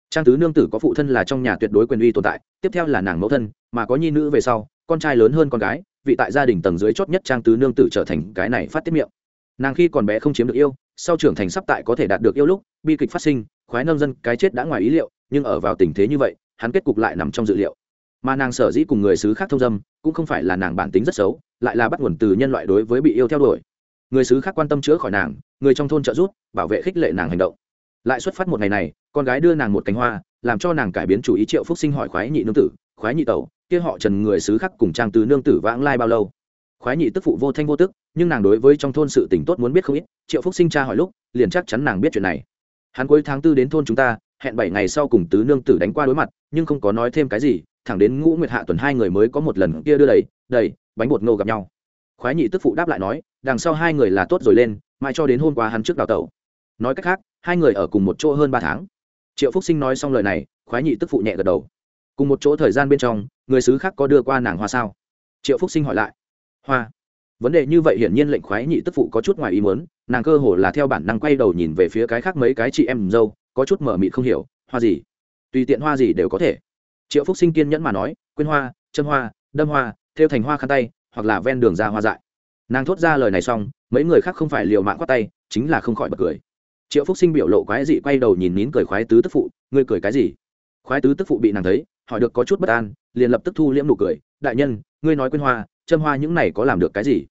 Trang tứ nương tử có phụ thân là trong nhà tuyệt đối quyền uy tồn tại, tiếp theo là nàng mẫu thân, mà có nhi nữ về sau, con trai lớn hơn con gái, vị tại gia đình tầng dưới chót nhất trang tứ nương tử trở thành cái này phát tiết miệng. Nàng khi còn bé không chiếm được yêu, sau trưởng thành sắp tại có thể đạt được yêu lúc, bi kịch phát sinh, khoái nông dân, cái chết đã ngoài ý liệu, nhưng ở vào tình thế như vậy hắn kết cục lại nằm trong dự liệu. Mà nàng sở dĩ cùng người xứ khác thông dâm, cũng không phải là nàng bản tính rất xấu, lại là bắt nguồn từ nhân loại đối với bị yêu theo đuổi. Người xứ khác quan tâm chữa khỏi nàng, người trong thôn trợ giúp, bảo vệ khích lệ nàng hành động. Lại xuất phát một ngày này, con gái đưa nàng một cánh hoa, làm cho nàng cải biến chủ ý triệu phúc sinh hỏi khoái nhị nương tử, khoái nhị tẩu, kia họ trần người xứ khác cùng trang từ nương tử vãng lai bao lâu? Khoái nhị tức phụ vô thanh vô tức, nhưng nàng đối với trong thôn sự tình tốt muốn biết không ít, triệu phúc sinh cha hỏi lúc, liền chắc chắn nàng biết chuyện này. Hắn cuối tháng tư đến thôn chúng ta hẹn bảy ngày sau cùng tứ nương tử đánh qua đối mặt, nhưng không có nói thêm cái gì, thẳng đến ngũ nguyệt hạ tuần hai người mới có một lần kia đưa đầy đầy, bánh bột ngô gặp nhau. Khoái nhị tức phụ đáp lại nói, đằng sau hai người là tốt rồi lên, mãi cho đến hôm qua hắn trước đào tẩu. Nói cách khác, hai người ở cùng một chỗ hơn ba tháng. Triệu phúc sinh nói xong lời này, khoái nhị tức phụ nhẹ gật đầu. Cùng một chỗ thời gian bên trong, người xứ khác có đưa qua nàng hoa sao? Triệu phúc sinh hỏi lại. Hoa. Vấn đề như vậy hiển nhiên lệnh khoái nhị tức phụ có chút ngoài ý muốn, nàng cơ hồ là theo bản năng quay đầu nhìn về phía cái khác mấy cái chị em dâu có chút mở mịt không hiểu, hoa gì? Tùy tiện hoa gì đều có thể. Triệu phúc sinh kiên nhẫn mà nói quyên hoa chân hoa, đâm hoa, theo thành hoa khăn tay, hoặc là ven đường ra hoa dại. Nàng thốt ra lời này xong, mấy người khác không phải liều mạng khoát tay, chính là không khỏi bật cười. Triệu phúc sinh biểu lộ quái dị quay đầu nhìn nín cười khoái tứ tức phụ, ngươi cười cái gì? Khoái tứ tức phụ bị nàng thấy, hỏi được có chút bất an, liền lập tức thu liễm nụ cười, đại nhân, ngươi nói quyên hoa, châm hoa những này có làm được cái gì?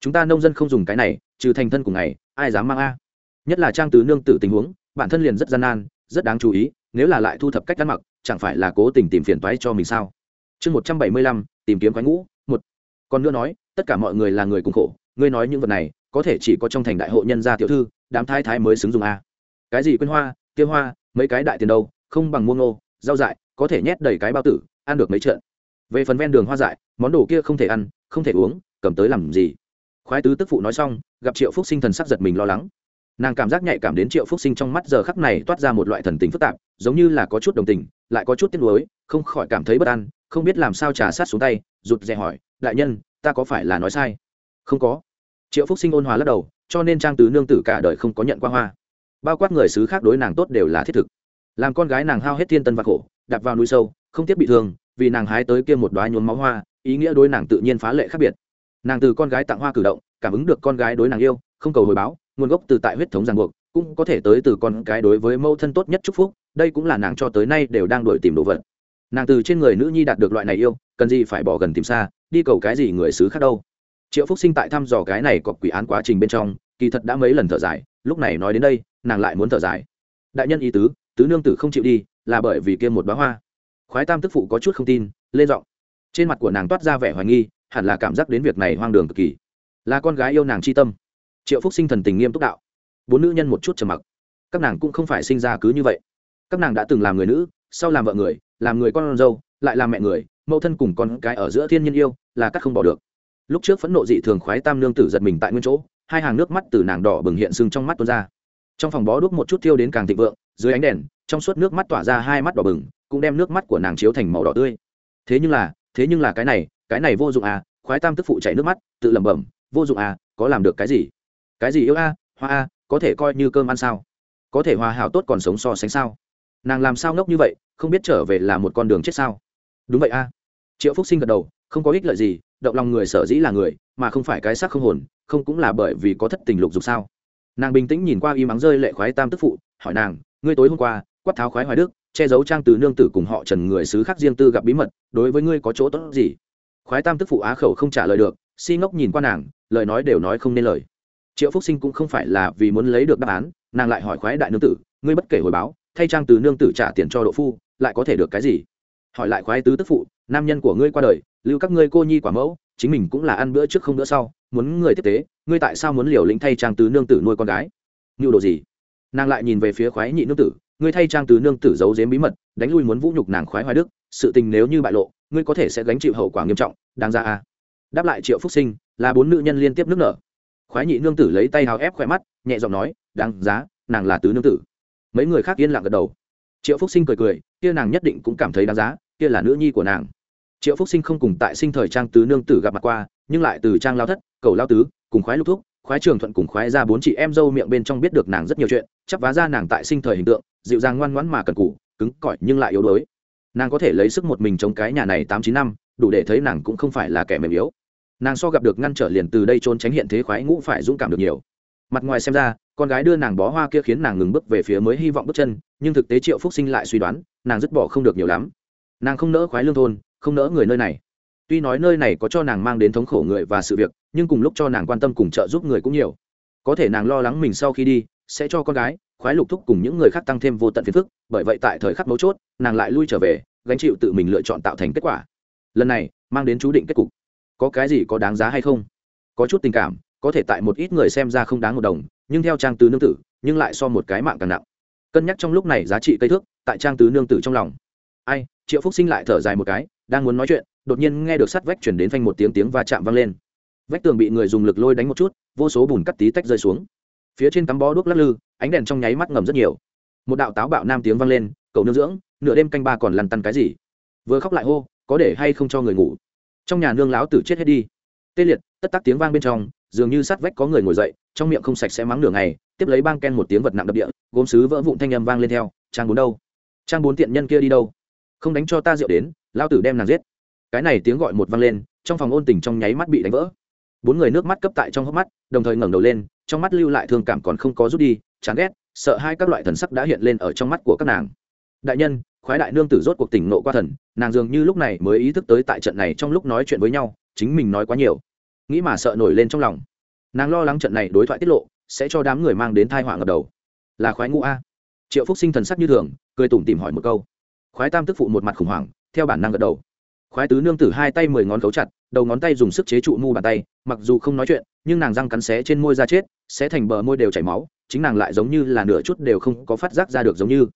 Chúng ta nông dân không dùng cái này, trừ thành thân cùng ngày, ai dám mang a? Nhất là trang tứ nương tử tình huống bản thân liền rất gian nan, rất đáng chú ý, nếu là lại thu thập cách ăn mặc, chẳng phải là cố tình tìm phiền toái cho mình sao? Chương một trăm bảy mươi lăm, tìm kiếm quái ngũ, một. Còn nữa nói, tất cả mọi người là người cùng khổ, ngươi nói những vật này, có thể chỉ có trong thành đại hộ nhân gia tiểu thư, đám thái thái mới xứng dùng a. Cái gì quên hoa tiêu hoa, mấy cái đại tiền đâu, không bằng mua ngô rau dại, có thể nhét đầy cái bao tử, ăn được mấy trận. Về phần ven đường hoa dại, món đồ kia không thể ăn, không thể uống, cầm tới làm gì? Khoái tứ tức phụ nói xong, gặp triệu phúc sinh thần sắc giật mình lo lắng nàng cảm giác nhạy cảm đến triệu phúc sinh trong mắt giờ khắc này toát ra một loại thần tình phức tạp, giống như là có chút đồng tình, lại có chút tiếc nuối, không khỏi cảm thấy bất an, không biết làm sao trà sát xuống tay, rụt rè hỏi, đại nhân, ta có phải là nói sai? Không có. Triệu phúc sinh ôn hòa lắc đầu, cho nên trang tứ nương tử cả đời không có nhận qua hoa. Bao quát người xứ khác đối nàng tốt đều là thiết thực. Làm con gái nàng hao hết thiên tân và khổ, đạp vào núi sâu, không tiếp bị thương, vì nàng hái tới kia một đoá nhuốm máu hoa, ý nghĩa đối nàng tự nhiên phá lệ khác biệt. Nàng từ con gái tặng hoa cử động, cảm ứng được con gái đối nàng yêu, không cầu hồi báo nguồn gốc từ tại huyết thống ràng buộc, cũng có thể tới từ con cái đối với mẫu thân tốt nhất chúc phúc, đây cũng là nàng cho tới nay đều đang đổi tìm đồ vật. Nàng từ trên người nữ nhi đạt được loại này yêu, cần gì phải bỏ gần tìm xa, đi cầu cái gì người xứ khác đâu. Triệu phúc sinh tại thăm dò cái này có quỷ án quá trình bên trong, kỳ thật đã mấy lần thở dài, lúc này nói đến đây, nàng lại muốn thở dài. Đại nhân ý tứ tứ nương tử không chịu đi, là bởi vì kia một bá hoa. Khoái tam tức phụ có chút không tin, lên giọng. Trên mặt của nàng toát ra vẻ hoài nghi, hẳn là cảm giác đến việc này hoang đường cực kỳ. Là con gái yêu nàng c h i tâm triệu phúc sinh thần tình nghiêm túc đạo. Bốn nữ nhân một chút trầm mặc. Các nàng cũng không phải sinh ra cứ như vậy. Các nàng đã từng làm người nữ, sau làm vợ người, làm người con dâu, lại làm mẹ người, mẫu thân cùng con cái ở giữa thiên nhiên yêu, là các không bỏ được. Lúc trước phẫn nộ dị thường khoái tam nương tử giật mình tại nguyên chỗ, hai hàng nước mắt từ nàng đỏ bừng hiện sưng trong mắt tuôn ra. Trong phòng bó đuốc một chút thiêu đến càng thịnh vượng, dưới ánh đèn, trong suốt nước mắt tỏa ra hai mắt đỏ bừng, cũng đem nước mắt của nàng chiếu thành màu đỏ tươi. Thế nhưng là, thế nhưng là cái này cái này vô dụng à khoái tam tức phụ chảy nước mắt, tự lẩm bẩm, vô dụng à có làm được cái gì? Cái gì yêu a, hoa a, có thể coi như cơm ăn sao? Có thể hòa hảo tốt còn sống so sánh sao? Nàng làm sao ngốc như vậy, không biết trở về là một con đường chết sao? Đúng vậy a. Triệu phúc sinh gật đầu, không có ích lợi gì, động lòng người sở dĩ là người, mà không phải cái xác không hồn, không cũng là bởi vì có thất tình lục dục sao? Nàng bình tĩnh nhìn qua y mắng rơi lệ khoái tam tức phụ, hỏi nàng, ngươi tối hôm qua, quát tháo khoái hoài đức, che giấu trang từ nương tử cùng họ trần người xứ khác riêng tư gặp bí mật, đối với ngươi có chỗ tốt gì? Khoái tam tức phụ á khẩu không trả lời được, si ngốc nhìn qua nàng, lời nói đều nói không nên lời triệu phúc sinh cũng không phải là vì muốn lấy được đáp án, nàng lại hỏi khoái đại nương tử, ngươi bất kể hồi báo, thay trang từ nương tử trả tiền cho độ phu, lại có thể được cái gì? Hỏi lại khoái tứ tức phụ, nam nhân của ngươi qua đời, lưu các ngươi cô nhi quả mẫu, chính mình cũng là ăn bữa trước không bữa sau, muốn người tiếp tế, ngươi tại sao muốn liều lĩnh thay trang tứ nương tử nuôi con gái? Như đồ gì? Nàng lại nhìn về phía khoái nhị nương tử, ngươi thay trang tứ nương tử giấu giếm bí mật, đánh lui muốn vũ nhục nàng khoái hoài đức, sự tình nếu như bại lộ, ngươi có thể sẽ gánh chịu hậu quả nghiêm trọng, đáng ra à. Đáp lại triệu phúc sinh, là bốn nữ nhân liên tiếp nước nở khoái nhị nương tử lấy tay hào ép khỏe mắt, nhẹ giọng nói, đáng giá, nàng là tứ nương tử. Mấy người khác yên lặng gật đầu. Triệu phúc sinh cười cười, kia nàng nhất định cũng cảm thấy đáng giá, kia là nữ nhi của nàng. Triệu phúc sinh không cùng tại sinh thời trang tứ nương tử gặp mặt qua, nhưng lại từ trang lao thất, cầu lao tứ, cùng khoái lục thúc, khoái trường thuận cùng khoái ra bốn chị em dâu miệng bên trong biết được nàng rất nhiều chuyện chắc vá ra nàng tại sinh thời hình tượng, dịu dàng ngoan ngoãn mà cần cũ cứng cỏi nhưng lại yếu đuối. Nàng có thể lấy sức một mình chống cái nhà này tám chín năm, đủ để thấy nàng cũng không phải là kẻ mềm yếu nàng so gặp được ngăn trở liền từ đây trốn tránh hiện thế khoái ngũ phải dũng cảm được nhiều. Mặt ngoài xem ra, con gái đưa nàng bó hoa kia khiến nàng ngừng bước về phía mới hy vọng bước chân, nhưng thực tế triệu phúc sinh lại suy đoán, nàng dứt bỏ không được nhiều lắm. Nàng không nỡ khoái lương thôn, không nỡ người nơi này. Tuy nói nơi này có cho nàng mang đến thống khổ người và sự việc, nhưng cùng lúc cho nàng quan tâm cùng trợ giúp người cũng nhiều. Có thể nàng lo lắng mình sau khi đi, sẽ cho con gái, khoái lục thúc cùng những người khác tăng thêm vô tận phiền phức, bởi vậy tại thời khắc mấu chốt, nàng lại lui trở về, gánh chịu tự mình lựa chọn tạo thành kết quả. Lần này, mang đến chú định kết cục có cái gì có đáng giá hay không? Có chút tình cảm, có thể tại một ít người xem ra không đáng một đồng, nhưng theo trang tứ nương tử, nhưng lại so một cái mạng càng nặng. Cân nhắc trong lúc này giá trị cây thước, tại trang tứ nương tử trong lòng. Ai, triệu phúc sinh lại thở dài một cái, đang muốn nói chuyện, đột nhiên nghe được sắt vách chuyển đến phanh một tiếng tiếng và chạm vang lên. Vách tường bị người dùng lực lôi đánh một chút, vô số bùn cắt tí tách rơi xuống. Phía trên tắm bó đuốc lắc lư, ánh đèn trong nháy mắt ngầm rất nhiều. Một đạo táo bạo nam tiếng vang lên, cầu nương dưỡng, nửa đêm canh ba còn lăn tăn cái gì? Vừa khóc lại hô, có để hay không cho người ngủ? Trong nhà nương láo tử chết hết đi. Tê liệt, tất tắc tiếng vang bên trong, dường như sát vách có người ngồi dậy, trong miệng không sạch sẽ mắng nửa ngày, tiếp lấy bang ken một tiếng vật nặng đập địa, gốm sứ vỡ vụn thanh âm vang lên theo, trang bốn đâu? Trang bốn tiện nhân kia đi đâu? Không đánh cho ta rượu đến lao tử đem nàng giết. Cái này tiếng gọi một vang lên, trong phòng ôn tình trong nháy mắt bị đánh vỡ. Bốn người nước mắt cấp tại trong hốc mắt, đồng thời ngẩng đầu lên, trong mắt lưu lại thương cảm còn không có rút đi, chán ghét, sợ hai các loại thần sắc đã hiện lên ở trong mắt của các nàng đại nhân, khoái đại nương tử rốt cuộc tỉnh nộ qua thần, nàng dường như lúc này mới ý thức tới tại trận này trong lúc nói chuyện với nhau, chính mình nói quá nhiều. Nghĩ mà sợ nổi lên trong lòng. Nàng lo lắng trận này đối thoại tiết lộ, sẽ cho đám người mang đến thai họa ngập đầu. Là khoái ngũ a. Triệu phúc sinh thần sắc như thường, cười tủm tìm hỏi một câu. Khoái tam tức phụ một mặt khủng hoảng, theo bản năng gật đầu. Khoái tứ nương tử hai tay mười ngón cấu chặt, đầu ngón tay dùng sức chế trụ mu bàn tay, mặc dù không nói chuyện, nhưng nàng răng cắn xé trên môi ra chết, xé thành bờ môi đều chảy máu, chính nàng lại giống như là nửa chút đều không có phát giác ra được giống như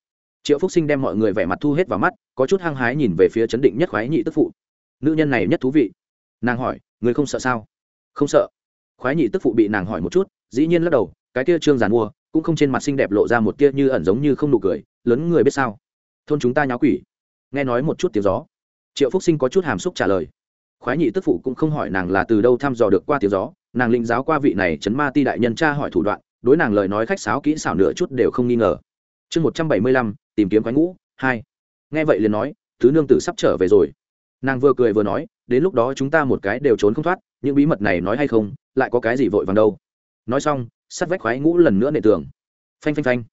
triệu phúc sinh đem mọi người vẻ mặt thu hết vào mắt có chút hăng hái nhìn về phía chấn định nhất khoái nhị tức phụ nữ nhân này nhất thú vị nàng hỏi người không sợ sao không sợ khoái nhị tức phụ bị nàng hỏi một chút dĩ nhiên lắc đầu cái kia trương giàn mua cũng không trên mặt xinh đẹp lộ ra một kia như ẩn giống như không nụ cười lớn người biết sao thôn chúng ta nháo quỷ nghe nói một chút tiếng gió triệu phúc sinh có chút hàm xúc trả lời khoái nhị tức phụ cũng không hỏi nàng là từ đâu thăm dò được qua tiếng gió nàng linh giáo qua vị này chấn ma ti đại nhân tra hỏi thủ đoạn đối nàng lời nói khách sáo kỹ xảo nửa chút đều không nghi ngờ chương một trăm bảy mươi lăm, tìm kiếm quái ngũ, hai. Nghe vậy liền nói, thứ nương tử sắp trở về rồi. Nàng vừa cười vừa nói, đến lúc đó chúng ta một cái đều trốn không thoát, những bí mật này nói hay không, lại có cái gì vội vàng đâu. Nói xong, sắt vách khoái ngũ lần nữa nệ tường. Phanh phanh phanh.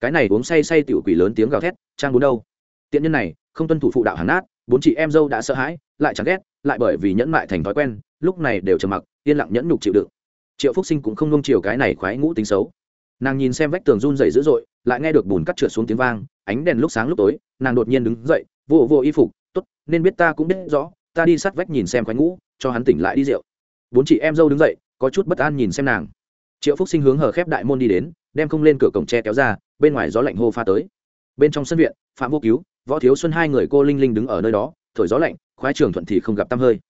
Cái này uống say say tiểu quỷ lớn tiếng gào thét, trang bốn đâu? Tiện nhân này, không tuân thủ phụ đạo hàn nát, bốn chị em dâu đã sợ hãi, lại chẳng ghét, lại bởi vì nhẫn mại thành thói quen, lúc này đều trầm mặc, yên lặng nhẫn nhục chịu đựng. Triệu phúc sinh cũng không nung chiều cái này khoái ngũ tính xấu nàng nhìn xem vách tường run dày dữ dội, lại nghe được bùn cắt trượt xuống tiếng vang, ánh đèn lúc sáng lúc tối, nàng đột nhiên đứng dậy, vô vô y phục t ố t nên biết ta cũng biết rõ, ta đi sát vách nhìn xem khoái ngũ, cho hắn tỉnh lại đi rượu. Bốn chị em dâu đứng dậy, có chút bất an nhìn xem nàng. Triệu phúc sinh hướng hở khép đại môn đi đến, đem không lên cửa cổng tre kéo ra, bên ngoài gió lạnh hô pha tới. Bên trong sân viện, phạm vô cứu, võ thiếu xuân hai người cô linh linh đứng ở nơi đó, thổi gió lạnh, khoái trường thuận thì không gặp tăm hơi.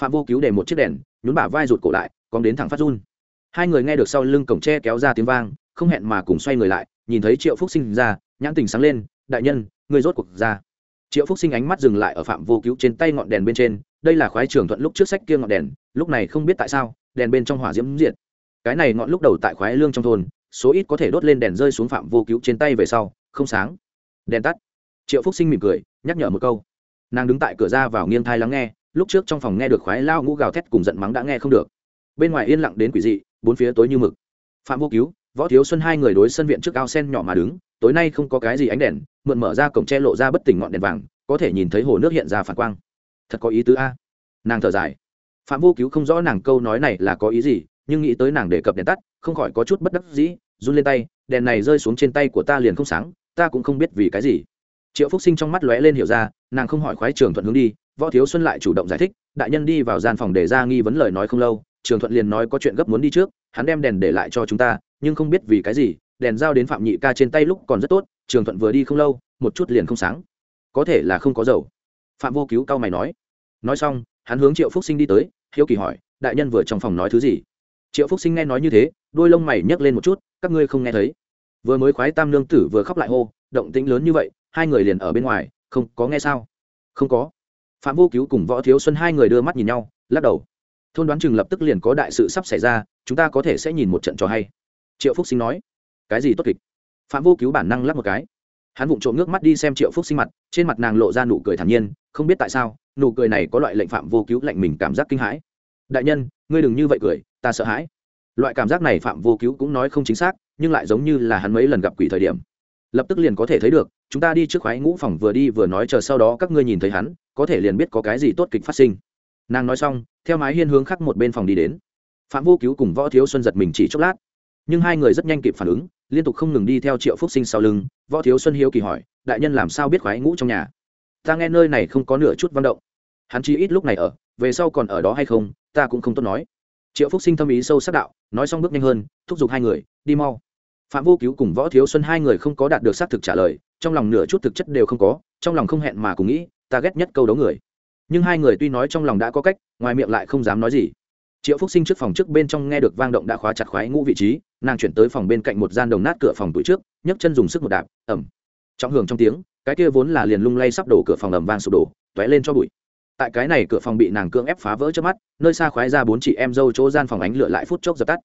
Phạm vô cứu để một chiếc đèn, nhún bả vai rụt cổ lại, còn đến thẳng phát run. Hai người nghe được sau lưng cổng tre kéo ra tiếng vang không hẹn mà cùng xoay người lại, nhìn thấy triệu phúc sinh ra, nhãn tình sáng lên, đại nhân người rốt cuộc ra. Triệu phúc sinh ánh mắt dừng lại ở phạm vô cứu trên tay ngọn đèn bên trên, đây là khoái trường thuận lúc trước sách kia ngọn đèn, lúc này không biết tại sao, đèn bên trong hỏa diễm diệt. Cái này ngọn lúc đầu tại khoái lương trong thôn, số ít có thể đốt lên đèn rơi xuống phạm vô cứu trên tay về sau, không sáng. Đèn tắt. Triệu phúc sinh mỉm cười, nhắc nhở một câu. Nàng đứng tại cửa ra vào nghiêng thai lắng nghe, lúc trước trong phòng nghe được khoái lao ngũ gào thét cùng giận mắng đã nghe không được. Bên ngoài yên lặng đến quỷ dị, bốn phía tối như mực. Phạm vô cứu võ thiếu xuân hai người đối sân viện trước ao sen nhỏ mà đứng, tối nay không có cái gì ánh đèn, mượn mở ra cổng tre lộ ra bất tỉnh ngọn đèn vàng, có thể nhìn thấy hồ nước hiện ra phản quang. Thật có ý tứ a. Nàng thở dài. Phạm vô cứu không rõ nàng câu nói này là có ý gì, nhưng nghĩ tới nàng đề cập đèn tắt, không khỏi có chút bất đắc dĩ, run lên tay, đèn này rơi xuống trên tay của ta liền không sáng, ta cũng không biết vì cái gì. Triệu phúc sinh trong mắt lóe lên hiểu ra, nàng không hỏi khoái trường thuận hướng đi, võ thiếu xuân lại chủ động giải thích, đại nhân đi vào gian phòng để ra nghi vấn lời nói không lâu trường thuận liền nói có chuyện gấp muốn đi trước, hắn đem đèn để lại cho chúng ta, nhưng không biết vì cái gì, đèn giao đến phạm nhị ca trên tay lúc còn rất tốt, trường thuận vừa đi không lâu, một chút liền không sáng. Có thể là không có dầu. Phạm vô cứu cao mày nói. Nói xong, hắn hướng triệu phúc sinh đi tới, hiếu kỳ hỏi, đại nhân vừa trong phòng nói thứ gì? Triệu phúc sinh nghe nói như thế, đôi lông mày nhấc lên một chút, các ngươi không nghe thấy. Vừa mới khoái tam nương tử vừa khóc lại hô, động tĩnh lớn như vậy, hai người liền ở bên ngoài, không, có nghe sao? Không có. Phạm vô cứu cùng võ thiếu xuân hai người đưa mắt nhìn nhau, lắc đầu thôn đoán chừng lập tức liền có đại sự sắp xảy ra, chúng ta có thể sẽ nhìn một trận cho hay. Triệu phúc sinh nói. Cái gì tốt kịch? Phạm vô cứu bản năng lắp một cái. Hắn vụng trộm nước mắt đi xem triệu phúc sinh mặt, trên mặt nàng lộ ra nụ cười thản nhiên, không biết tại sao, nụ cười này có loại lệnh phạm vô cứu lệnh mình cảm giác kinh hãi. Đại nhân, ngươi đừng như vậy cười, ta sợ hãi. Loại cảm giác này phạm vô cứu cũng nói không chính xác, nhưng lại giống như là hắn mấy lần gặp quỷ thời điểm. Lập tức liền có thể thấy được, chúng ta đi trước khoái ngũ phòng vừa đi vừa nói chờ sau đó các ngươi nhìn thấy hắn, có thể liền biết có cái gì tốt kịch phát sinh. Nàng nói xong theo mái hiên hướng khắc một bên phòng đi đến. Phạm vô cứu cùng võ thiếu xuân giật mình chỉ chốc lát. Nhưng hai người rất nhanh kịp phản ứng, liên tục không ngừng đi theo triệu phúc sinh sau lưng. Võ thiếu xuân hiếu kỳ hỏi, đại nhân làm sao biết khoái ngũ trong nhà? Ta nghe nơi này không có nửa chút văn động. Hắn chỉ ít lúc này ở, về sau còn ở đó hay không, ta cũng không tốt nói. Triệu phúc sinh tâm ý sâu sắc đạo, nói xong bước nhanh hơn, thúc giục hai người, đi mau. Phạm vô cứu cùng võ thiếu xuân hai người không có đạt được xác thực trả lời, trong lòng nửa chút thực chất đều không có, trong lòng không hẹn mà cùng nghĩ, ta ghét nhất câu đấu người nhưng hai người tuy nói trong lòng đã có cách, ngoài miệng lại không dám nói gì. Triệu phúc sinh trước phòng trước bên trong nghe được vang động đã khóa chặt khoái ngũ vị trí, nàng chuyển tới phòng bên cạnh một gian đồng nát cửa phòng tuổi trước, nhấc chân dùng sức một đạp ẩm trọng hưởng trong tiếng, cái kia vốn là liền lung lay sắp đổ cửa phòng ẩm vang sụp đổ t ó é lên cho bụi. Tại cái này cửa phòng bị nàng cưỡng ép phá vỡ trước mắt, nơi xa khoái ra bốn chị em dâu chỗ gian phòng ánh lửa lại phút chốc dập tắt.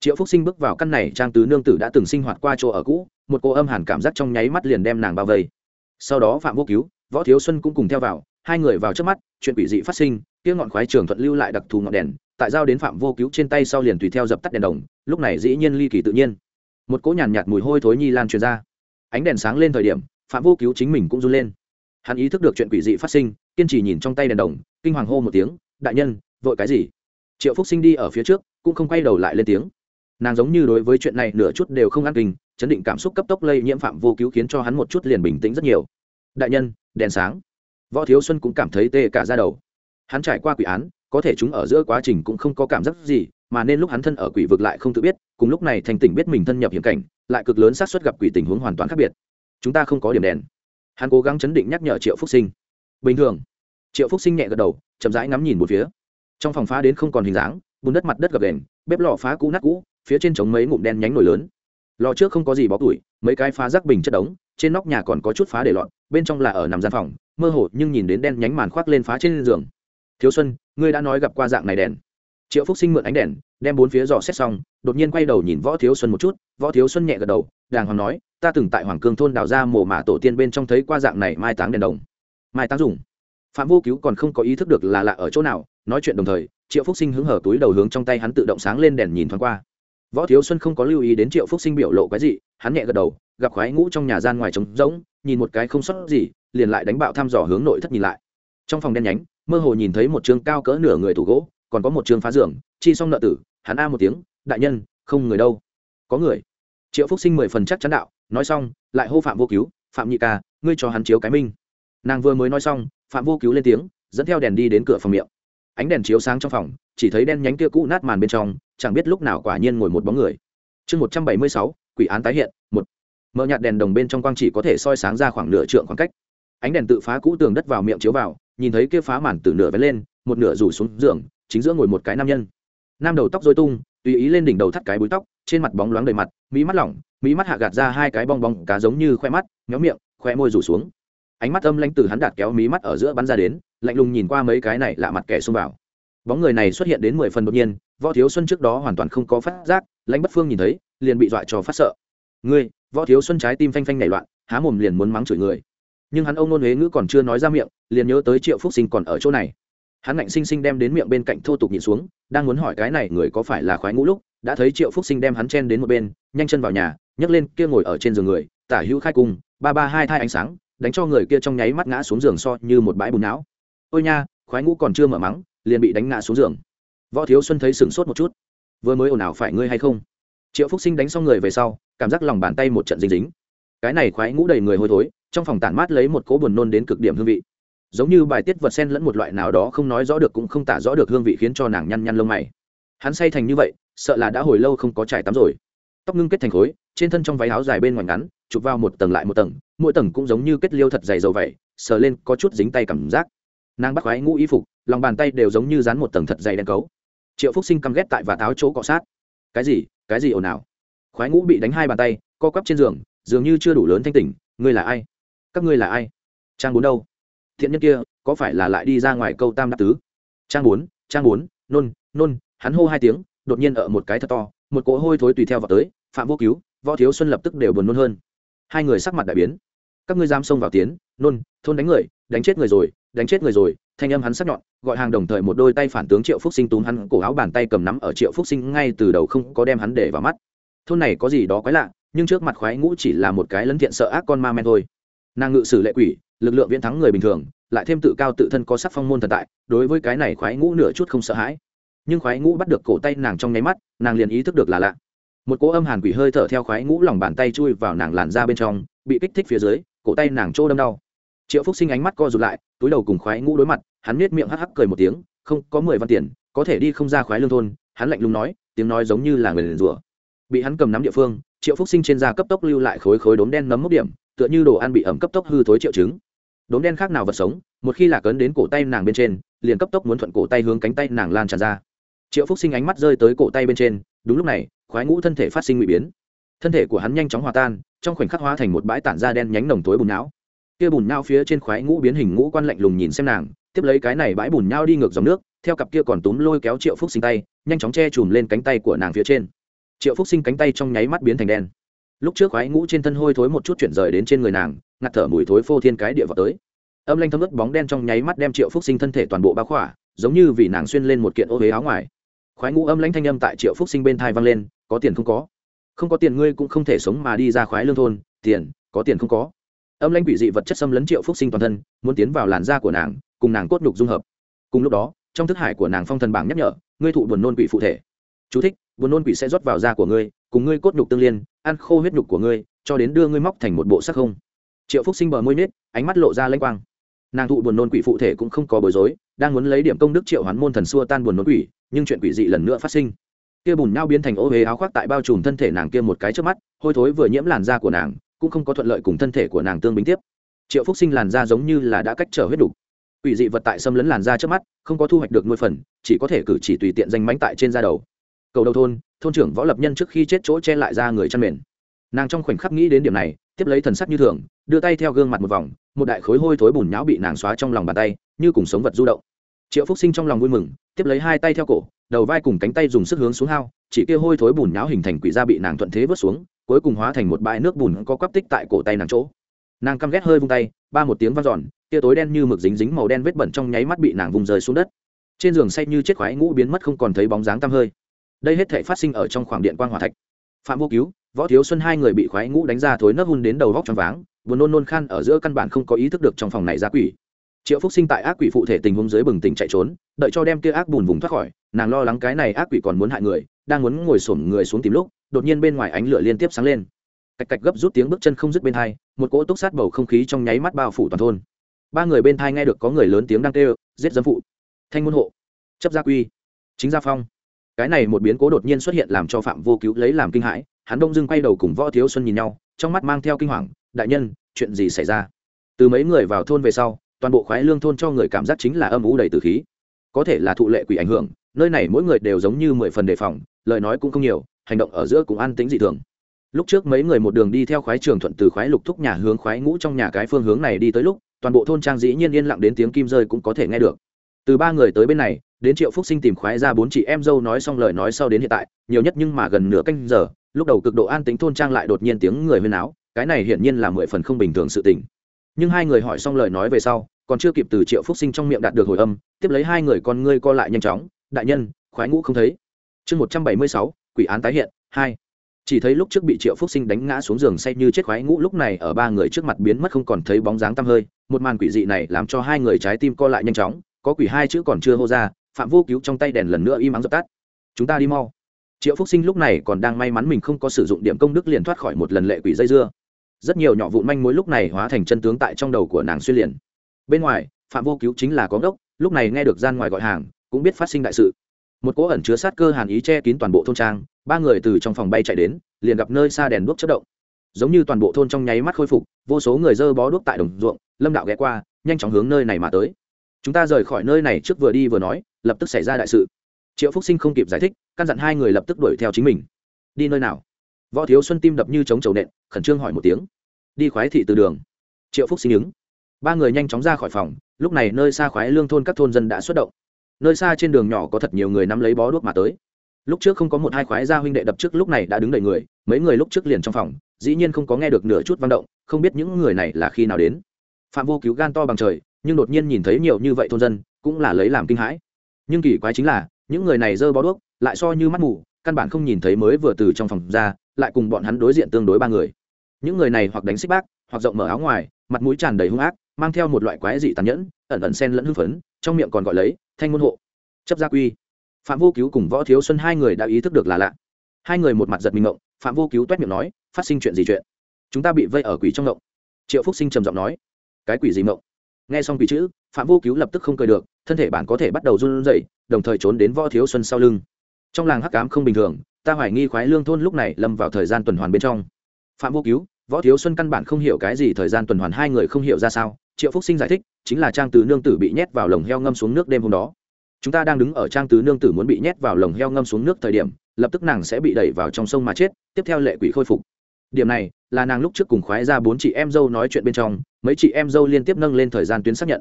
Triệu phúc sinh bước vào căn này, trang tứ nương tử đã từng sinh hoạt qua chỗ ở cũ, một cô âm hàn cảm giác trong nháy mắt liền đem nàng bao vây. Sau đó phạm vô cứu, võ thiếu xuân cũng cùng theo vào hai người vào trước mắt chuyện quỷ dị phát sinh kia ngọn khoái trường thuận lưu lại đặc thù ngọn đèn tại giao đến phạm vô cứu trên tay sau liền tùy theo dập tắt đèn đồng lúc này dĩ nhiên ly kỳ tự nhiên. Một cỗ nhàn nhạt, nhạt mùi hôi thối nhi lan truyền ra. Ánh đèn sáng lên thời điểm phạm vô cứu chính mình cũng run lên. Hắn ý thức được chuyện quỷ dị phát sinh kiên trì nhìn trong tay đèn đồng kinh hoàng hô một tiếng đại nhân vội cái gì? Triệu phúc sinh đi ở phía trước cũng không quay đầu lại lên tiếng. Nàng giống như đối với chuyện này nửa chút đều không ăn kinh chấn định cảm xúc cấp tốc lây nhiễm phạm vô cứu khiến cho hắn một chút liền bình tĩnh rất nhiều. Đại nhân đèn sáng võ thiếu xuân cũng cảm thấy tê cả ra đầu. Hắn trải qua quỷ án, có thể chúng ở giữa quá trình cũng không có cảm giác gì, mà nên lúc hắn thân ở quỷ vực lại không tự biết, cùng lúc này thành tỉnh biết mình thân nhập hiểm cảnh, lại cực lớn xác suất gặp quỷ tình huống hoàn toàn khác biệt. Chúng ta không có điểm đèn. Hắn cố gắng chấn định nhắc nhở triệu phúc sinh. Bình thường, triệu phúc sinh nhẹ gật đầu, chậm rãi ngắm nhìn một phía. Trong phòng phá đến không còn hình dáng, bùn đất mặt đất gập đèn bếp lò phá cũ nát cũ, phía trên trống mấy ngụm đen nhánh nổi lớn. Lò trước không có gì bó tuổi mấy cái phá rác bình chất đống trên nóc nhà còn có chút phá để lọt, bên trong là ở nằm gian phòng, mơ hồ nhưng nhìn đến đen nhánh màn khoác lên phá trên giường. Thiếu xuân, ngươi đã nói gặp qua dạng này đèn. Triệu phúc sinh mượn ánh đèn, đem bốn phía dò xét xong, đột nhiên quay đầu nhìn võ thiếu xuân một chút, võ thiếu xuân nhẹ gật đầu, đàng hoàng nói, ta từng tại hoàng cương thôn đào ra mồ mả tổ tiên bên trong thấy qua dạng này mai táng đèn đồng. Mai táng dùng? Phạm vô cứu còn không có ý thức được là lạ ở chỗ nào, nói chuyện đồng thời, triệu phúc sinh hứng hở túi đầu hướng trong tay hắn tự động sáng lên đèn nhìn thoáng qua. Võ thiếu xuân không có lưu ý đến triệu phúc sinh biểu lộ cái gì hắn nhẹ gật đầu gặp khoái ngũ trong nhà gian ngoài trống rỗng, nhìn một cái không sót gì, liền lại đánh bạo thăm dò hướng nội thất nhìn lại. Trong phòng đen nhánh, mơ hồ nhìn thấy một chương cao cỡ nửa người tủ gỗ, còn có một chương phá giường, chi xong nợ tử, hắn a một tiếng, đại nhân, không người đâu. Có người. Triệu phúc sinh mười phần chắc chắn đạo, nói xong, lại hô phạm vô cứu, phạm nhị ca, ngươi cho hắn chiếu cái minh. Nàng vừa mới nói xong, phạm vô cứu lên tiếng, dẫn theo đèn đi đến cửa phòng miệng. Ánh đèn chiếu sáng trong phòng, chỉ thấy đen nhánh kia cũ nát màn bên trong, chẳng biết lúc nào quả nhiên ngồi một bóng người. Chương một trăm bảy mươi sáu, quỷ án tái hiện, một mở nhạt đèn đồng bên trong quang chỉ có thể soi sáng ra khoảng nửa trượng khoảng cách. Ánh đèn tự phá cũ tường đất vào miệng chiếu vào, nhìn thấy kia phá màn từ nửa vén lên, một nửa rủ xuống giường, chính giữa ngồi một cái nam nhân. Nam đầu tóc dối tung, tùy ý lên đỉnh đầu thắt cái búi tóc, trên mặt bóng loáng đầy mặt, mỹ mắt lỏng, mỹ mắt hạ gạt ra hai cái bong bóng, cá giống như khoe mắt nhóm miệng, khoe môi rủ xuống. Ánh mắt âm lãnh từ hắn đạt kéo mí mắt ở giữa bắn ra đến, lạnh lùng nhìn qua mấy cái này lạ mặt kẻ xông vào. Bóng người này xuất hiện đến mười phần đột nhiên, võ thiếu xuân trước đó hoàn toàn không có phát giác, lãnh bất phương nhìn thấy, liền bị dọa cho phát sợ. Ngươi võ thiếu xuân trái tim phanh phanh nảy loạn, há mồm liền muốn mắng chửi người. Nhưng hắn ông nôn huế ngữ còn chưa nói ra miệng, liền nhớ tới triệu phúc sinh còn ở chỗ này. Hắn ngạnh sinh sinh đem đến miệng bên cạnh thô tục nhìn xuống, đang muốn hỏi cái này người có phải là khoái ngũ lúc, đã thấy triệu phúc sinh đem hắn chen đến một bên, nhanh chân vào nhà, nhấc lên kia ngồi ở trên giường người, tả hữu khai cung, ba ba hai thai ánh sáng, đánh cho người kia trong nháy mắt ngã xuống giường so như một bãi bùn não. Ôi nha, khoái ngũ còn chưa mở mắng, liền bị đánh ngã xuống giường. Võ thiếu xuân thấy sửng sốt một chút. Vừa mới ồn ào phải ngươi hay không? Triệu phúc sinh đánh xong người về sau cảm giác lòng bàn tay một trận dính dính. Cái này khoái ngũ đầy người hôi thối, trong phòng tản mát lấy một cỗ buồn nôn đến cực điểm hương vị. Giống như bài tiết vật sen lẫn một loại nào đó không nói rõ được cũng không tả rõ được hương vị khiến cho nàng nhăn nhăn lông mày. Hắn say thành như vậy, sợ là đã hồi lâu không có trải tắm rồi. Tóc ngưng kết thành khối, trên thân trong váy áo dài bên ngoài ngắn, chụp vào một tầng lại một tầng, mỗi tầng cũng giống như kết liêu thật dày dầu vậy, sờ lên có chút dính tay cảm giác. Nàng bắt khoái ngũ y phục, lòng bàn tay đều giống như dán một tầng thật dày đen cấu. Triệu phúc sinh căm ghét tại và táo chỗ cọ sát. Cái gì? Cái gì ồn ào? Khoái ngũ bị đánh hai bàn tay, co quắp trên giường, dường như chưa đủ lớn thanh tỉnh, ngươi là ai? Các ngươi là ai? Trang bốn đâu? Thiện nhân kia, có phải là lại đi ra ngoài câu tam đáp tứ? Trang bốn trang bốn, nôn nôn, hắn hô hai tiếng, đột nhiên ở một cái thật to, một cỗ hôi thối tùy theo vào tới, phạm vô cứu, võ thiếu xuân lập tức đều buồn nôn hơn. Hai người sắc mặt đại biến. Các ngươi dám xông vào tiến, nôn, thôn đánh người, đánh chết người rồi, đánh chết người rồi. Thanh âm hắn sắc nhọn, gọi hàng đồng thời một đôi tay phản tướng triệu phúc sinh túm hắn cổ áo bàn tay cầm nắm ở triệu phúc sinh ngay từ đầu không có đem hắn để vào mắt thôn này có gì đó quái lạ, nhưng trước mặt khoái ngũ chỉ là một cái lấn thiện sợ ác con ma men thôi. Nàng ngự sử lệ quỷ, lực lượng viễn thắng người bình thường, lại thêm tự cao tự thân có sắc phong môn thần tại, đối với cái này khoái ngũ nửa chút không sợ hãi. Nhưng khoái ngũ bắt được cổ tay nàng trong nháy mắt, nàng liền ý thức được là lạ. Một cỗ âm hàn quỷ hơi thở theo khoái ngũ lòng bàn tay chui vào nàng làn ra bên trong, bị kích thích phía dưới, cổ tay nàng trô đâm đau. Triệu phúc sinh ánh mắt co rụt lại, túi đầu cùng khoái ngũ đối mặt, hắn nết miệng hắc hắc cười một tiếng, không, có mười văn tiền, có thể đi không ra khoái lương thôn. Hắn lạnh lùng nói, tiếng nói giống như là người liền rủa bị hắn cầm nắm địa phương, triệu phúc sinh trên da cấp tốc lưu lại khối khối đốm đen nấm mốc điểm, tựa như đồ ăn bị ẩm cấp tốc hư thối triệu chứng. Đốm đen khác nào vật sống, một khi là cấn đến cổ tay nàng bên trên, liền cấp tốc muốn thuận cổ tay hướng cánh tay nàng lan tràn ra. Triệu phúc sinh ánh mắt rơi tới cổ tay bên trên, đúng lúc này, khoái ngũ thân thể phát sinh ngụy biến. Thân thể của hắn nhanh chóng hòa tan, trong khoảnh khắc hóa thành một bãi tản da đen nhánh nồng tối bùn não. Kia bùn não phía trên khoái ngũ biến hình ngũ quan lạnh lùng nhìn xem nàng, tiếp lấy cái này bãi bùn nhau đi ngược dòng nước, theo cặp kia còn túm lôi kéo triệu phúc sinh tay, nhanh chóng che chùm lên cánh tay của nàng phía trên triệu phúc sinh cánh tay trong nháy mắt biến thành đen. Lúc trước khoái ngũ trên thân hôi thối một chút chuyển rời đến trên người nàng ngạt thở mùi thối phô thiên cái địa vào tới. Âm lanh thấm ướt bóng đen trong nháy mắt đem triệu phúc sinh thân thể toàn bộ bao khỏa giống như vì nàng xuyên lên một kiện ô huế áo ngoài. Khoái ngũ âm lãnh thanh âm tại triệu phúc sinh bên thai vang lên có tiền không có? Không có tiền ngươi cũng không thể sống mà đi ra khoái lương thôn tiền có tiền không có? Âm lãnh quỷ dị vật chất xâm lấn triệu phúc sinh toàn thân muốn tiến vào làn da của nàng cùng nàng cốt nhục dung hợp. Cùng lúc đó trong thức hải của nàng phong thần bảng nhắc nhở ngươi thụ buồn nôn quỷ phụ thể. Chú thích, buồn nôn quỷ sẽ rót vào da của ngươi, cùng ngươi cốt nhục tương liên, ăn khô huyết nhục của ngươi, cho đến đưa ngươi móc thành một bộ sắc không. Triệu phúc sinh bờ môi nết ánh mắt lộ ra lanh quang. Nàng thụ buồn nôn quỷ phụ thể cũng không có bối rối, đang muốn lấy điểm công đức triệu hoán môn thần xua tan buồn nôn quỷ, nhưng chuyện quỷ dị lần nữa phát sinh. Kia bùn nhau biến thành ô huế áo khoác tại bao trùm thân thể nàng kia một cái trước mắt, hôi thối vừa nhiễm làn da của nàng, cũng không có thuận lợi cùng thân thể của nàng tương bính tiếp. Triệu phúc sinh làn da giống như là đã cách trở huyết đục quỷ dị vật tại xâm lấn làn da trước mắt, không có thu hoạch được nuôi phần, chỉ có thể cử chỉ tùy tiện danh mánh tại trên da đầu cầu đầu thôn thôn trưởng võ lập nhân trước khi chết chỗ che lại ra người chăn mền. Nàng trong khoảnh khắc nghĩ đến điểm này, tiếp lấy thần sắc như thường, đưa tay theo gương mặt một vòng, một đại khối hôi thối bùn nhão bị nàng xóa trong lòng bàn tay, như cùng sống vật du động. Triệu phúc sinh trong lòng vui mừng, tiếp lấy hai tay theo cổ, đầu vai cùng cánh tay dùng sức hướng xuống hao, chỉ kia hôi thối bùn nhão hình thành quỷ da bị nàng thuận thế vớt xuống, cuối cùng hóa thành một bãi nước bùn có quắp tích tại cổ tay nàng chỗ. Nàng căm ghét hơi vung tay, ba một tiếng vang giòn tia tối đen như mực dính dính màu đen vết bẩn trong nháy mắt bị nàng vùng rơi xuống đất. Trên giường say như chết khoái ngũ biến mất không còn thấy bóng dáng tăm hơi đây hết thể phát sinh ở trong khoảng điện quang hòa thạch. Phạm vô cứu, võ thiếu xuân hai người bị khoái ngũ đánh ra thối nấc hun đến đầu vóc trong váng vừa nôn nôn khan ở giữa căn bản không có ý thức được trong phòng này ra quỷ. Triệu phúc sinh tại ác quỷ phụ thể tình huống dưới bừng tỉnh chạy trốn, đợi cho đem kia ác bùn vùng thoát khỏi, nàng lo lắng cái này ác quỷ còn muốn hại người, đang muốn ngồi xổm người xuống tìm lúc, đột nhiên bên ngoài ánh lửa liên tiếp sáng lên. Cạch cạch gấp rút tiếng bước chân không dứt bên thai một cỗ túc sát bầu không khí trong nháy mắt bao phủ toàn thôn. Ba người bên thai nghe được có người lớn tiếng đang kêu, giết dâm phụ. Thanh môn hộ. Chấp gia quy. Chính gia phong cái này một biến cố đột nhiên xuất hiện làm cho phạm vô cứu lấy làm kinh hãi, hắn đông dưng quay đầu cùng võ thiếu xuân nhìn nhau, trong mắt mang theo kinh hoàng, đại nhân, chuyện gì xảy ra? Từ mấy người vào thôn về sau, toàn bộ khoái lương thôn cho người cảm giác chính là âm ủ đầy từ khí. Có thể là thụ lệ quỷ ảnh hưởng, nơi này mỗi người đều giống như mười phần đề phòng, lời nói cũng không nhiều, hành động ở giữa cũng an tính dị thường. Lúc trước mấy người một đường đi theo khoái trường thuận từ khoái lục thúc nhà hướng khoái ngũ trong nhà cái phương hướng này đi tới lúc, toàn bộ thôn trang dĩ nhiên yên lặng đến tiếng kim rơi cũng có thể nghe được. Từ ba người tới bên này đến triệu phúc sinh tìm khoái ra bốn chị em dâu nói xong lời nói sau đến hiện tại, nhiều nhất nhưng mà gần nửa canh giờ, lúc đầu cực độ an tính thôn trang lại đột nhiên tiếng người huyên áo cái này hiển nhiên là mười phần không bình thường sự tình. Nhưng hai người hỏi xong lời nói về sau, còn chưa kịp từ triệu phúc sinh trong miệng đạt được hồi âm, tiếp lấy hai người con ngươi co lại nhanh chóng, đại nhân, khoái ngũ không thấy. Chương một trăm bảy mươi sáu, quỷ án tái hiện, hai. Chỉ thấy lúc trước bị triệu phúc sinh đánh ngã xuống giường say như chết khoái ngũ, lúc này ở ba người trước mặt biến mất không còn thấy bóng dáng tăm hơi, một màn quỷ dị này làm cho hai người trái tim co lại nhanh chóng, có quỷ hai chữ còn chưa hô ra phạm vô cứu trong tay đèn lần nữa im ắng dập tắt. Chúng ta đi mau. Triệu phúc sinh lúc này còn đang may mắn mình không có sử dụng điểm công đức liền thoát khỏi một lần lệ quỷ dây dưa. Rất nhiều nhỏ vụn manh mối lúc này hóa thành chân tướng tại trong đầu của nàng xuyên liền. Bên ngoài, phạm vô cứu chính là có gốc lúc này nghe được gian ngoài gọi hàng, cũng biết phát sinh đại sự. Một cỗ ẩn chứa sát cơ hàn ý che kín toàn bộ thôn trang, ba người từ trong phòng bay chạy đến, liền gặp nơi xa đèn đuốc chất động. Giống như toàn bộ thôn trong nháy mắt khôi phục, vô số người dơ bó đuốc tại đồng ruộng, lâm đạo ghé qua, nhanh chóng hướng nơi này mà tới. Chúng ta rời khỏi nơi này trước vừa đi vừa nói lập tức xảy ra đại sự. Triệu phúc sinh không kịp giải thích, căn dặn hai người lập tức đuổi theo chính mình. Đi nơi nào? Võ thiếu xuân tim đập như chống chầu nện, khẩn trương hỏi một tiếng. Đi khoái thị từ đường. Triệu phúc sinh ứng. Ba người nhanh chóng ra khỏi phòng, lúc này nơi xa khoái lương thôn các thôn dân đã xuất động. Nơi xa trên đường nhỏ có thật nhiều người nắm lấy bó đuốc mà tới. Lúc trước không có một hai khoái gia huynh đệ đập trước, lúc này đã đứng đầy người, mấy người lúc trước liền trong phòng, dĩ nhiên không có nghe được nửa chút văn động, không biết những người này là khi nào đến. Phạm vô cứu gan to bằng trời, nhưng đột nhiên nhìn thấy nhiều như vậy thôn dân, cũng là lấy làm kinh hãi nhưng kỳ quái chính là, những người này dơ bó đuốc, lại so như mắt mù, căn bản không nhìn thấy mới vừa từ trong phòng ra, lại cùng bọn hắn đối diện tương đối ba người. Những người này hoặc đánh xích bác, hoặc rộng mở áo ngoài, mặt mũi tràn đầy hung ác, mang theo một loại quái dị tàn nhẫn, ẩn ẩn sen lẫn hưng phấn, trong miệng còn gọi lấy, thanh môn hộ. Chấp gia quy. Phạm vô cứu cùng võ thiếu xuân hai người đã ý thức được là lạ. Hai người một mặt giật mình ngộng, phạm vô cứu t u é t miệng nói, phát sinh chuyện gì chuyện? Chúng ta bị vây ở quỷ trong ngộng. Triệu phúc sinh trầm giọng nói, cái quỷ gì ngộng? Nghe xong quỷ chữ, phạm vô cứu lập tức không cười được thân thể bạn có thể bắt đầu run rẩy, đồng thời trốn đến võ thiếu xuân sau lưng. Trong làng hắc cám không bình thường, ta hoài nghi khoái lương thôn lúc này lâm vào thời gian tuần hoàn bên trong. Phạm vô cứu, võ thiếu xuân căn bản không hiểu cái gì thời gian tuần hoàn hai người không hiểu ra sao, triệu phúc sinh giải thích, chính là trang tứ nương tử bị nhét vào lồng heo ngâm xuống nước đêm hôm đó. Chúng ta đang đứng ở trang tứ nương tử muốn bị nhét vào lồng heo ngâm xuống nước thời điểm, lập tức nàng sẽ bị đẩy vào trong sông mà chết, tiếp theo lệ quỷ khôi phục. Điểm này, là nàng lúc trước cùng khoái ra bốn chị em dâu nói chuyện bên trong, mấy chị em dâu liên tiếp nâng lên thời gian tuyến xác nhận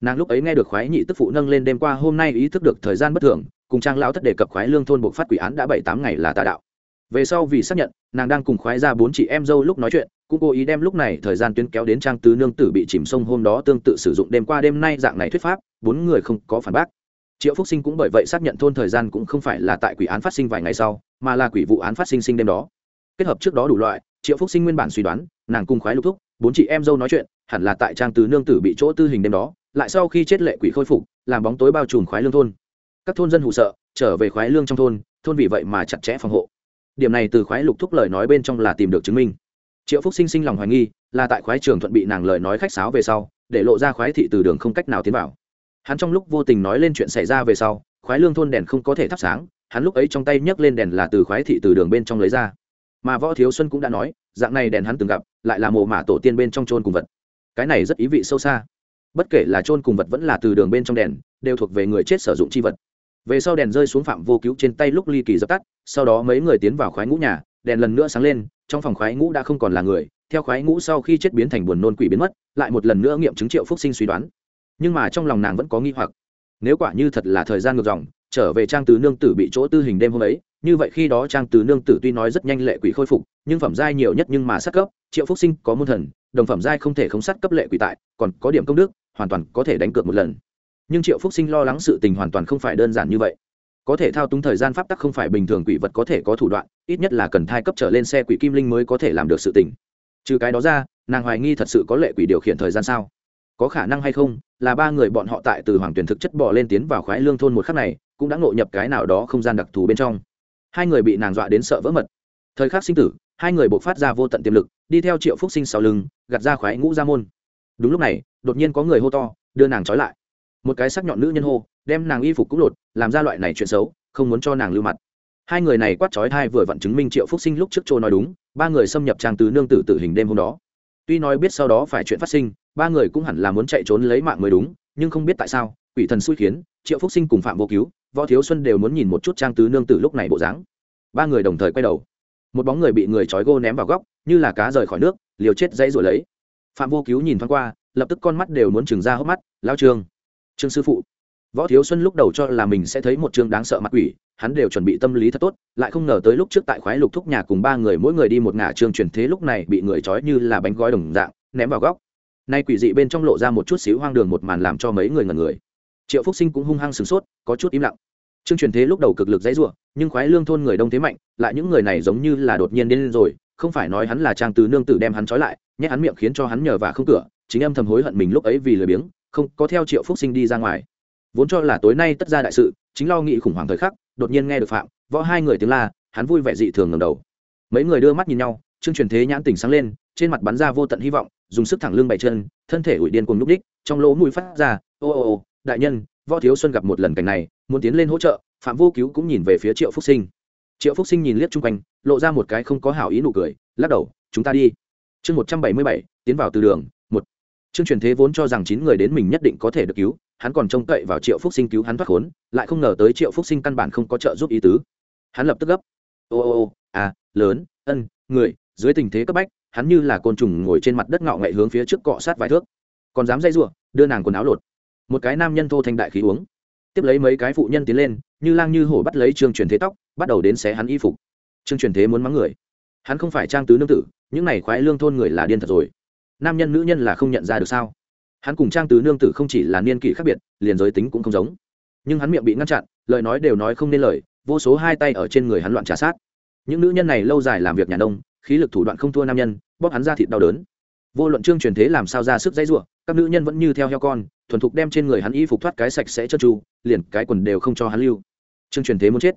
nàng lúc ấy nghe được khoái nhị tức phụ nâng lên đêm qua hôm nay ý thức được thời gian bất thường, cùng trang lão thất đề cập khoái lương thôn buộc phát quỷ án đã bảy tám ngày là tà đạo. Về sau vì xác nhận, nàng đang cùng khoái ra bốn chị em dâu lúc nói chuyện, cũng cố ý đem lúc này thời gian tuyến kéo đến trang tứ nương tử bị chìm sông hôm đó tương tự sử dụng đêm qua đêm nay dạng này thuyết pháp, bốn người không có phản bác. Triệu phúc sinh cũng bởi vậy xác nhận thôn thời gian cũng không phải là tại quỷ án phát sinh vài ngày sau, mà là quỷ vụ án phát sinh sinh đêm đó. Kết hợp trước đó đủ loại, triệu phúc sinh nguyên bản suy đoán, nàng cùng khoái lục thúc, bốn chị em dâu nói chuyện, hẳn là tại trang tứ nương tử bị chỗ tư hình đêm đó lại sau khi chết lệ quỷ khôi phục, làm bóng tối bao trùm khoái lương thôn. Các thôn dân hụ sợ, trở về khoái lương trong thôn thôn vì vậy mà chặt chẽ phòng hộ. Điểm này từ khoái lục thúc lời nói bên trong là tìm được chứng minh. Triệu phúc sinh sinh lòng hoài nghi, là tại khoái trường thuận bị nàng lời nói khách sáo về sau, để lộ ra khoái thị từ đường không cách nào tiến vào. Hắn trong lúc vô tình nói lên chuyện xảy ra về sau, khoái lương thôn đèn không có thể thắp sáng, hắn lúc ấy trong tay nhấc lên đèn là từ khoái thị từ đường bên trong lấy ra. Mà võ thiếu xuân cũng đã nói, dạng này đèn hắn từng gặp, lại là mồ mả tổ tiên bên trong trôn cùng vật. Cái này rất ý vị sâu xa bất kể là trôn cùng vật vẫn là từ đường bên trong đèn, đều thuộc về người chết sử dụng chi vật. Về sau đèn rơi xuống phạm vô cứu trên tay lúc ly kỳ dập tắt, sau đó mấy người tiến vào khoái ngũ nhà, đèn lần nữa sáng lên, trong phòng khoái ngũ đã không còn là người, theo khoái ngũ sau khi chết biến thành buồn nôn quỷ biến mất, lại một lần nữa nghiệm chứng triệu phúc sinh suy đoán. Nhưng mà trong lòng nàng vẫn có nghi hoặc. Nếu quả như thật là thời gian ngược dòng, trở về trang tứ nương tử bị chỗ tư hình đêm hôm ấy, như vậy khi đó trang tứ nương tử tuy nói rất nhanh lệ quỷ khôi phục, nhưng phẩm giai nhiều nhất nhưng mà sát cấp, triệu phúc sinh có môn thần, đồng phẩm giai không thể không sát cấp lệ quỷ tại, còn có điểm công đức hoàn toàn có thể đánh cược một lần. Nhưng triệu phúc sinh lo lắng sự tình hoàn toàn không phải đơn giản như vậy. Có thể thao túng thời gian pháp tắc không phải bình thường quỷ vật có thể có thủ đoạn, ít nhất là cần thai cấp trở lên xe quỷ kim linh mới có thể làm được sự tình. Trừ cái đó ra, nàng hoài nghi thật sự có lệ quỷ điều khiển thời gian sao? Có khả năng hay không, là ba người bọn họ tại từ hoàng tuyển thực chất bỏ lên tiến vào khoái lương thôn một khắc này, cũng đã ngộ nhập cái nào đó không gian đặc thù bên trong. Hai người bị nàng dọa đến sợ vỡ mật. Thời khắc sinh tử, hai người buộc phát ra vô tận tiềm lực, đi theo triệu phúc sinh sau lưng, gạt ra khoái ngũ ra môn. Đúng lúc này đột nhiên có người hô to, đưa nàng trói lại. Một cái sắc nhọn nữ nhân hô, đem nàng y phục cũng lột, làm ra loại này chuyện xấu, không muốn cho nàng lưu mặt. Hai người này quát trói thai vừa vặn chứng minh triệu phúc sinh lúc trước chỗ nói đúng, ba người xâm nhập trang tứ nương tử tử hình đêm hôm đó. Tuy nói biết sau đó phải chuyện phát sinh, ba người cũng hẳn là muốn chạy trốn lấy mạng mới đúng, nhưng không biết tại sao, quỷ thần xui khiến, triệu phúc sinh cùng phạm vô cứu, võ thiếu xuân đều muốn nhìn một chút trang tứ nương tử lúc này bộ dáng. Ba người đồng thời quay đầu. Một bóng người bị người trói gô ném vào góc, như là cá rời khỏi nước, liều chết dãy rồi lấy. Phạm vô cứu nhìn thoáng qua lập tức con mắt đều muốn trừng ra hốc mắt lao trương trương sư phụ, võ thiếu xuân lúc đầu cho là mình sẽ thấy một chương đáng sợ mặt quỷ, hắn đều chuẩn bị tâm lý thật tốt, lại không ngờ tới lúc trước tại khoái lục thúc nhà cùng ba người mỗi người đi một ngả trương truyền thế lúc này bị người trói như là bánh gói đồng dạng, ném vào góc. Nay quỷ dị bên trong lộ ra một chút xíu hoang đường một màn làm cho mấy người ngần người. Triệu phúc sinh cũng hung hăng sửng sốt, có chút im lặng. Trương truyền thế lúc đầu cực lực dãy ruộng nhưng khoái lương thôn người đông thế mạnh, lại những người này giống như là đột nhiên điên rồi, không phải nói hắn là trang từ nương tử đem hắn trói lại, nhét hắn miệng khiến cho hắn nhờ và không cửa chính âm thầm hối hận mình lúc ấy vì lười biếng, không có theo triệu phúc sinh đi ra ngoài. Vốn cho là tối nay tất ra đại sự, chính lo nghĩ khủng hoảng thời khắc, đột nhiên nghe được phạm, võ hai người tiếng la, hắn vui vẻ dị thường ngầm đầu. Mấy người đưa mắt nhìn nhau, chương truyền thế nhãn tỉnh sáng lên, trên mặt bắn ra vô tận hy vọng, dùng sức thẳng lưng bảy chân, thân thể ủi điên cùng núp đích, trong lỗ mũi phát ra, ô ô ô, đại nhân, võ thiếu xuân gặp một lần cảnh này, muốn tiến lên hỗ trợ. Phạm vô cứu cũng nhìn về phía triệu phúc sinh. Triệu phúc sinh nhìn liếc chung quanh, lộ ra một cái không có hảo ý nụ cười, lắc đầu, chúng ta đi. Chương một trăm bảy mươi bảy, tiến vào từ đường. Trương truyền thế vốn cho rằng chín người đến mình nhất định có thể được cứu, hắn còn trông cậy vào triệu phúc sinh cứu hắn thoát khốn, lại không ngờ tới triệu phúc sinh căn bản không có trợ giúp ý tứ. Hắn lập tức gấp. Ô ô ô à lớn, ân, người, dưới tình thế cấp bách, hắn như là côn trùng ngồi trên mặt đất ngạo ngậy hướng phía trước cọ sát vài thước. Còn dám dây giụa, đưa nàng quần áo lột. Một cái nam nhân thô thanh đại khí uống. Tiếp lấy mấy cái phụ nhân tiến lên, như lang như hổ bắt lấy trương truyền thế tóc, bắt đầu đến xé hắn y phục. Trương truyền thế muốn mắng người. Hắn không phải trang tứ nương tử, những này khoái lương thôn người là điên thật rồi nam nhân nữ nhân là không nhận ra được sao? Hắn cùng trang tứ nương tử không chỉ là niên kỷ khác biệt, liền giới tính cũng không giống. Nhưng hắn miệng bị ngăn chặn, lời nói đều nói không nên lời, vô số hai tay ở trên người hắn loạn trả sát. Những nữ nhân này lâu dài làm việc nhà nông, khí lực thủ đoạn không thua nam nhân, bóp hắn ra thịt đau đớn. Vô luận trương truyền thế làm sao ra sức dãy ruộng các nữ nhân vẫn như theo heo con, thuần thục đem trên người hắn y phục thoát cái sạch sẽ trơn tru, liền cái quần đều không cho hắn lưu. Trương truyền thế muốn chết.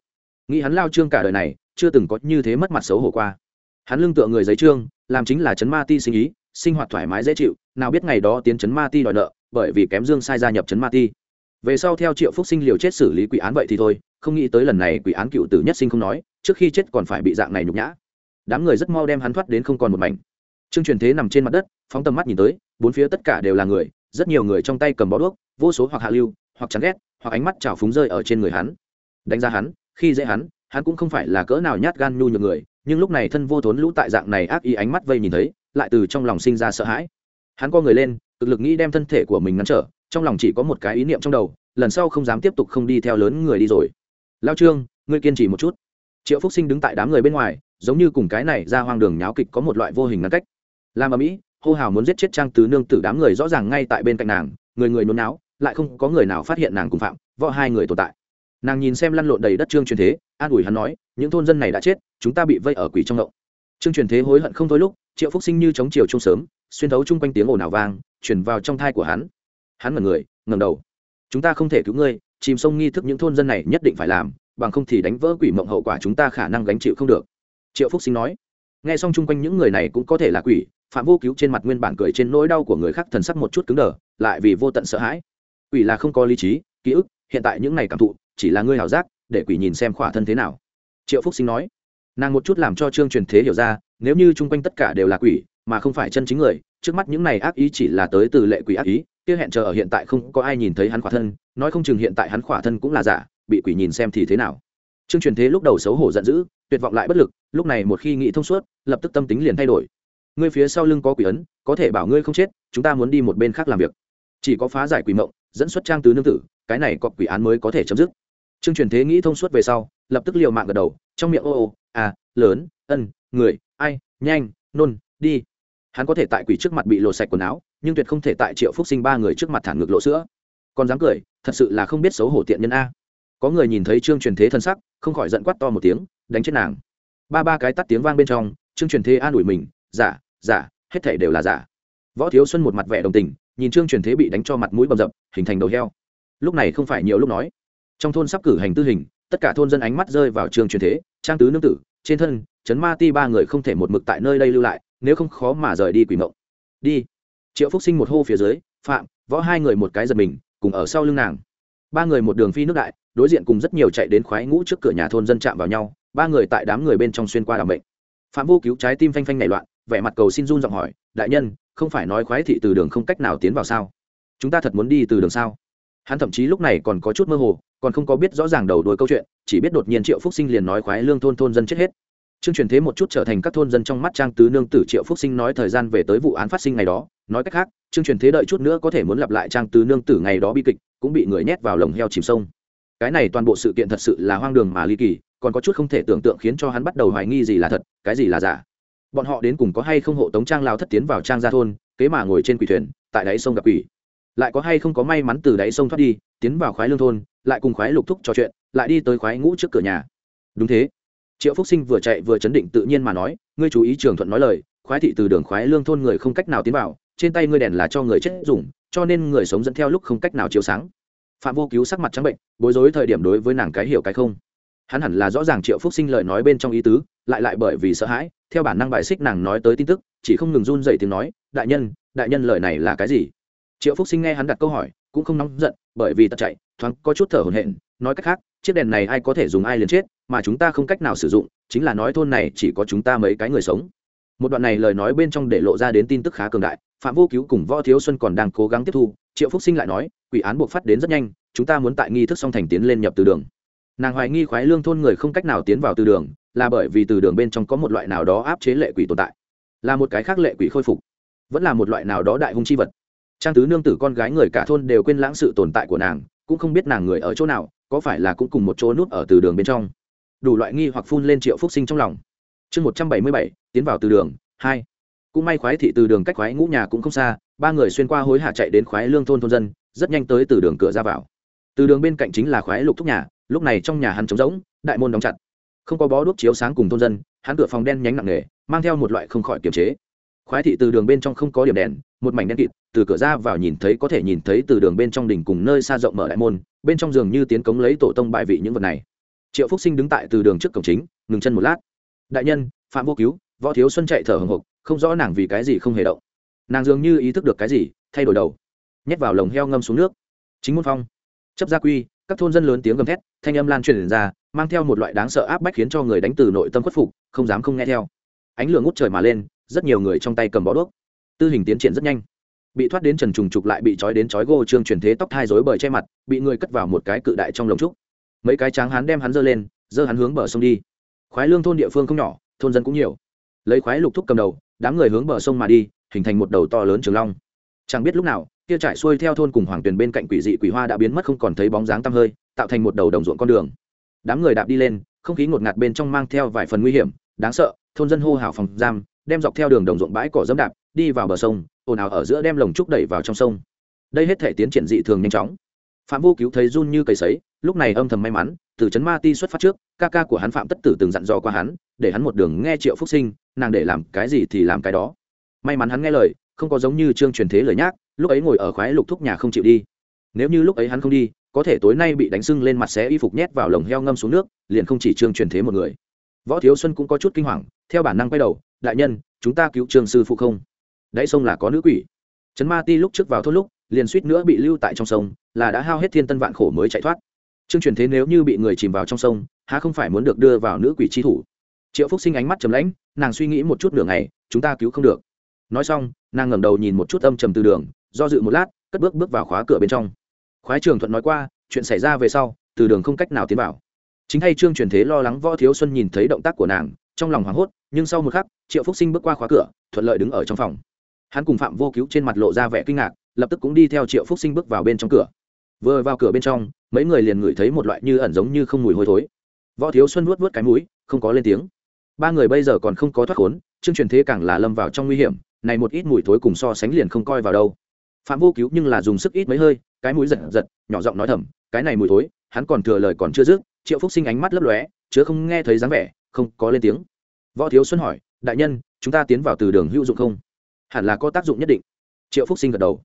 Nghĩ hắn lao trương cả đời này, chưa từng có như thế mất mặt xấu hổ qua. Hắn lương tựa người giấy trương, làm chính là chấn ma ti sinh ý sinh hoạt thoải mái dễ chịu, nào biết ngày đó tiến chấn ma ti đòi nợ, bởi vì kém dương sai gia nhập chấn ma ti. Về sau theo triệu phúc sinh liều chết xử lý quỷ án vậy thì thôi, không nghĩ tới lần này quỷ án cựu tử nhất sinh không nói, trước khi chết còn phải bị dạng này nhục nhã. Đám người rất mau đem hắn thoát đến không còn một mảnh. Trương truyền thế nằm trên mặt đất, phóng tầm mắt nhìn tới, bốn phía tất cả đều là người, rất nhiều người trong tay cầm bó đuốc, vô số hoặc hạ lưu, hoặc chán ghét, hoặc ánh mắt trào phúng rơi ở trên người hắn. Đánh giá hắn, khi dễ hắn hắn cũng không phải là cỡ nào nhát gan nhu nhược người, nhưng lúc này thân vô thốn lũ tại dạng này ác ý ánh mắt vây nhìn thấy lại từ trong lòng sinh ra sợ hãi. Hắn co người lên, cực lực nghĩ đem thân thể của mình ngăn trở, trong lòng chỉ có một cái ý niệm trong đầu, lần sau không dám tiếp tục không đi theo lớn người đi rồi. Lao trương, ngươi kiên trì một chút. Triệu phúc sinh đứng tại đám người bên ngoài, giống như cùng cái này ra hoang đường nháo kịch có một loại vô hình ngăn cách. Làm ở mỹ hô hào muốn giết chết trang tứ nương tử đám người rõ ràng ngay tại bên cạnh nàng, người người nôn náo, lại không có người nào phát hiện nàng cùng phạm, võ hai người tồn tại. Nàng nhìn xem lăn lộn đầy đất trương truyền thế, an ủi hắn nói, những thôn dân này đã chết, chúng ta bị vây ở quỷ trong ngộng trương truyền thế hối hận không thôi lúc, triệu phúc sinh như chống chiều chung sớm, xuyên thấu chung quanh tiếng ồn ào vang chuyển vào trong thai của hắn. Hắn ngẩn người, ngẩng đầu. Chúng ta không thể cứu ngươi, chìm sông nghi thức những thôn dân này nhất định phải làm, bằng không thì đánh vỡ quỷ mộng hậu quả chúng ta khả năng gánh chịu không được. Triệu phúc sinh nói. Nghe xong chung quanh những người này cũng có thể là quỷ, phạm vô cứu trên mặt nguyên bản cười trên nỗi đau của người khác thần sắc một chút cứng đờ, lại vì vô tận sợ hãi. Quỷ là không có lý trí, ký ức, hiện tại những này cảm thụ, chỉ là ngươi hảo giác, để quỷ nhìn xem khỏa thân thế nào. Triệu phúc sinh nói nàng một chút làm cho trương truyền thế hiểu ra, nếu như chung quanh tất cả đều là quỷ, mà không phải chân chính người, trước mắt những này ác ý chỉ là tới từ lệ quỷ ác ý, kia hẹn chờ ở hiện tại không có ai nhìn thấy hắn khỏa thân, nói không chừng hiện tại hắn khỏa thân cũng là giả, bị quỷ nhìn xem thì thế nào. Trương truyền thế lúc đầu xấu hổ giận dữ, tuyệt vọng lại bất lực, lúc này một khi nghĩ thông suốt, lập tức tâm tính liền thay đổi. Ngươi phía sau lưng có quỷ ấn, có thể bảo ngươi không chết, chúng ta muốn đi một bên khác làm việc. Chỉ có phá giải quỷ mộng, dẫn xuất trang tứ nương tử, cái này có quỷ án mới có thể chấm dứt. Trương truyền thế nghĩ thông suốt về sau lập tức liều mạng gật đầu, trong miệng ô ô à lớn, ân, người, ai, nhanh, nôn, đi. Hắn có thể tại quỷ trước mặt bị lộ sạch quần áo, nhưng tuyệt không thể tại triệu phúc sinh ba người trước mặt thản ngược lộ sữa. Còn dám cười, thật sự là không biết xấu hổ tiện nhân a. Có người nhìn thấy trương truyền thế thân sắc, không khỏi giận quát to một tiếng, đánh chết nàng. Ba ba cái tắt tiếng vang bên trong, trương truyền thế an ủi mình, giả giả, hết thể đều là giả. Võ thiếu xuân một mặt vẻ đồng tình, nhìn trương truyền thế bị đánh cho mặt mũi bầm dập, hình thành đầu heo. Lúc này không phải nhiều lúc nói. Trong thôn sắp cử hành tư hình tất cả thôn dân ánh mắt rơi vào trường truyền thế, trang tứ nương tử, trên thân, chấn ma ti ba người không thể một mực tại nơi đây lưu lại, nếu không khó mà rời đi quỷ mộng. Đi. Triệu phúc sinh một hô phía dưới, phạm, võ hai người một cái giật mình, cùng ở sau lưng nàng. Ba người một đường phi nước đại, đối diện cùng rất nhiều chạy đến khoái ngũ trước cửa nhà thôn dân chạm vào nhau, ba người tại đám người bên trong xuyên qua đ ả bệnh phạm vô cứu trái tim phanh phanh nảy loạn, vẻ mặt cầu xin run giọng hỏi, đại nhân, không phải nói khoái thị từ đường không cách nào tiến vào sao? Chúng ta thật muốn đi từ đường sao? Hắn thậm chí lúc này còn có chút mơ hồ còn không có biết rõ ràng đầu đuôi câu chuyện chỉ biết đột nhiên triệu phúc sinh liền nói khoái lương thôn thôn dân chết hết chương truyền thế một chút trở thành các thôn dân trong mắt trang tứ nương tử Triệu Phúc Sinh nói thời gian về tới vụ án phát sinh ngày đó, nói cách khác, chương truyền thế đợi chút nữa có thể muốn lặp lại trang tứ nương tử ngày đó bi kịch, cũng bị người nhét vào lồng heo chìm sông. Cái này toàn bộ sự kiện thật sự là hoang đường mà ly kỳ, còn có chút không thể tưởng tượng khiến cho hắn bắt đầu hoài nghi gì là thật, cái gì là giả. Bọn họ đến cùng có hay không hộ tống trang lao thất tiến vào trang gia thôn, kế mà ngồi trên quỷ thuyền, tại đáy sông gặp quỷ. Lại có hay không có may mắn từ đáy sông thoát đi, tiến vào khoái lương thôn, lại cùng khoái lục thúc trò chuyện, lại đi tới khoái ngũ trước cửa nhà. Đúng thế, triệu phúc sinh vừa chạy vừa chấn định tự nhiên mà nói ngươi chú ý trường thuận nói lời khoái thị từ đường khoái lương thôn người không cách nào tiến vào trên tay ngươi đèn là cho người chết dùng cho nên người sống dẫn theo lúc không cách nào chiếu sáng. Phạm vô cứu sắc mặt trắng bệnh bối rối thời điểm đối với nàng cái hiểu cái không. Hắn hẳn là rõ ràng triệu phúc sinh lời nói bên trong ý tứ lại lại bởi vì sợ hãi theo bản năng bài xích nàng nói tới tin tức chỉ không ngừng run dậy tiếng nói đại nhân đại nhân lời này là cái gì? Triệu phúc sinh nghe hắn đặt câu hỏi cũng không nóng giận, bởi vì tật chạy, thoáng có chút thở hổn hển. Nói cách khác, chiếc đèn này ai có thể dùng ai liền chết, mà chúng ta không cách nào sử dụng, chính là nói thôn này chỉ có chúng ta mấy cái người sống. Một đoạn này lời nói bên trong để lộ ra đến tin tức khá cường đại, phạm vô cứu cùng võ thiếu xuân còn đang cố gắng tiếp thu, triệu phúc sinh lại nói, quỷ án buộc phát đến rất nhanh, chúng ta muốn tại nghi thức song thành tiến lên nhập từ đường. Nàng hoài nghi khoái lương thôn người không cách nào tiến vào từ đường, là bởi vì từ đường bên trong có một loại nào đó áp chế lệ quỷ tồn tại, là một cái khác lệ quỷ khôi phục, vẫn là một loại nào đó đại hung chi vật trang tứ nương tử con gái người cả thôn đều quên lãng sự tồn tại của nàng, cũng không biết nàng người ở chỗ nào, có phải là cũng cùng một chỗ nút ở từ đường bên trong. Đủ loại nghi hoặc phun lên triệu phúc sinh trong lòng. Chương một trăm bảy mươi bảy, tiến vào từ đường, hai. Cũng may khoái thị từ đường cách khoái ngũ nhà cũng không xa, ba người xuyên qua hối hả chạy đến khoái lương thôn thôn dân, rất nhanh tới từ đường cửa ra vào. Từ đường bên cạnh chính là khoái lục thúc nhà, lúc này trong nhà hắn trống rỗng, đại môn đóng chặt. Không có bó đuốc chiếu sáng cùng thôn dân, hắn cửa phòng đen nhánh nặng nề, mang theo một loại không khỏi kiềm chế. Khoái thị từ đường bên trong không có điểm đèn một mảnh đen kịt, từ cửa ra vào nhìn thấy có thể nhìn thấy từ đường bên trong đỉnh cùng nơi xa rộng mở đại môn, bên trong giường như tiến cống lấy tổ tông bại vị những vật này. Triệu phúc sinh đứng tại từ đường trước cổng chính, ngừng chân một lát. Đại nhân, phạm vô cứu, võ thiếu xuân chạy thở hồng hộc, không rõ nàng vì cái gì không hề động. Nàng dường như ý thức được cái gì, thay đổi đầu. Nhét vào lồng heo ngâm xuống nước. Chính môn phong. Chấp gia quy, các thôn dân lớn tiếng gầm thét, thanh âm lan truyền ra, mang theo một loại đáng sợ áp bách khiến cho người đánh từ nội tâm khuất phục, không dám không nghe theo. Ánh lửa ngút trời mà lên, rất nhiều người trong tay cầm bó đuốc tư hình tiến triển rất nhanh. Bị thoát đến trần trùng trục lại bị trói đến trói gô trương truyền thế tóc thai rối bời che mặt, bị người cất vào một cái cự đại trong lồng trúc. Mấy cái tráng hắn đem hắn dơ lên dơ hắn hướng bờ sông đi. Khoái lương thôn địa phương không nhỏ, thôn dân cũng nhiều. Lấy khoái lục thúc cầm đầu, đám người hướng bờ sông mà đi, hình thành một đầu to lớn trường long. Chẳng biết lúc nào, kia trải xuôi theo thôn cùng hoàng tuyền bên cạnh quỷ dị quỷ hoa đã biến mất không còn thấy bóng dáng tăm hơi, tạo thành một đầu đồng ruộng con đường. Đám người đạp đi lên, không khí ngột ngạt bên trong mang theo vài phần nguy hiểm, đáng sợ, thôn dân hô hào phòng giam, đem dọc theo đường đồng ruộng bãi cỏ dẫm đạp đi vào bờ sông, ồn ào ở giữa đem lồng trúc đẩy vào trong sông. Đây hết thể tiến triển dị thường nhanh chóng. Phạm vô cứu thấy run như cầy sấy, lúc này âm thầm may mắn, từ trấn ma ti xuất phát trước, ca ca của hắn phạm tất tử từng dặn dò qua hắn, để hắn một đường nghe triệu phúc sinh, nàng để làm cái gì thì làm cái đó. May mắn hắn nghe lời, không có giống như trương truyền thế lời nhác lúc ấy ngồi ở khoái lục thúc nhà không chịu đi. Nếu như lúc ấy hắn không đi, có thể tối nay bị đánh sưng lên mặt xé y phục nhét vào lồng heo ngâm xuống nước, liền không chỉ trương truyền thế một người. Võ thiếu xuân cũng có chút kinh hoàng, theo bản năng quay đầu, đại nhân, chúng ta cứu trương sư phụ không? Đáy sông là có nữ quỷ. Trấn ma ti lúc trước vào thôn lúc, liền suýt nữa bị lưu tại trong sông, là đã hao hết thiên tân vạn khổ mới chạy thoát. Trương truyền thế nếu như bị người chìm vào trong sông, há không phải muốn được đưa vào nữ quỷ chi thủ? Triệu phúc sinh ánh mắt chấm lãnh, nàng suy nghĩ một chút nửa ngày, chúng ta cứu không được. Nói xong, nàng ngẩng đầu nhìn một chút âm trầm từ đường, do dự một lát, cất bước bước vào khóa cửa bên trong. Khoái trường thuận nói qua, chuyện xảy ra về sau, từ đường không cách nào tiến vào. Chính hay trương truyền thế lo lắng võ thiếu xuân nhìn thấy động tác của nàng, trong lòng hoảng hốt, nhưng sau một khắc, triệu phúc sinh bước qua khóa cửa, thuận lợi đứng ở trong phòng hắn cùng phạm vô cứu trên mặt lộ ra vẻ kinh ngạc, lập tức cũng đi theo triệu phúc sinh bước vào bên trong cửa. Vừa vào cửa bên trong, mấy người liền ngửi thấy một loại như ẩn giống như không mùi hôi thối. Võ thiếu xuân vuốt vuốt cái mũi, không có lên tiếng. Ba người bây giờ còn không có thoát khốn, chương truyền thế càng là lâm vào trong nguy hiểm, này một ít mùi thối cùng so sánh liền không coi vào đâu. Phạm vô cứu nhưng là dùng sức ít mấy hơi, cái mũi giật giật, nhỏ giọng nói thầm, cái này mùi thối, hắn còn thừa lời còn chưa dứt. Triệu phúc sinh ánh mắt lấp lóe, chứa không nghe thấy dáng vẻ, không có lên tiếng. Võ thiếu xuân hỏi, đại nhân, chúng ta tiến vào từ đường hữu dụng không? Hẳn là có tác dụng nhất định. Triệu phúc sinh gật đầu.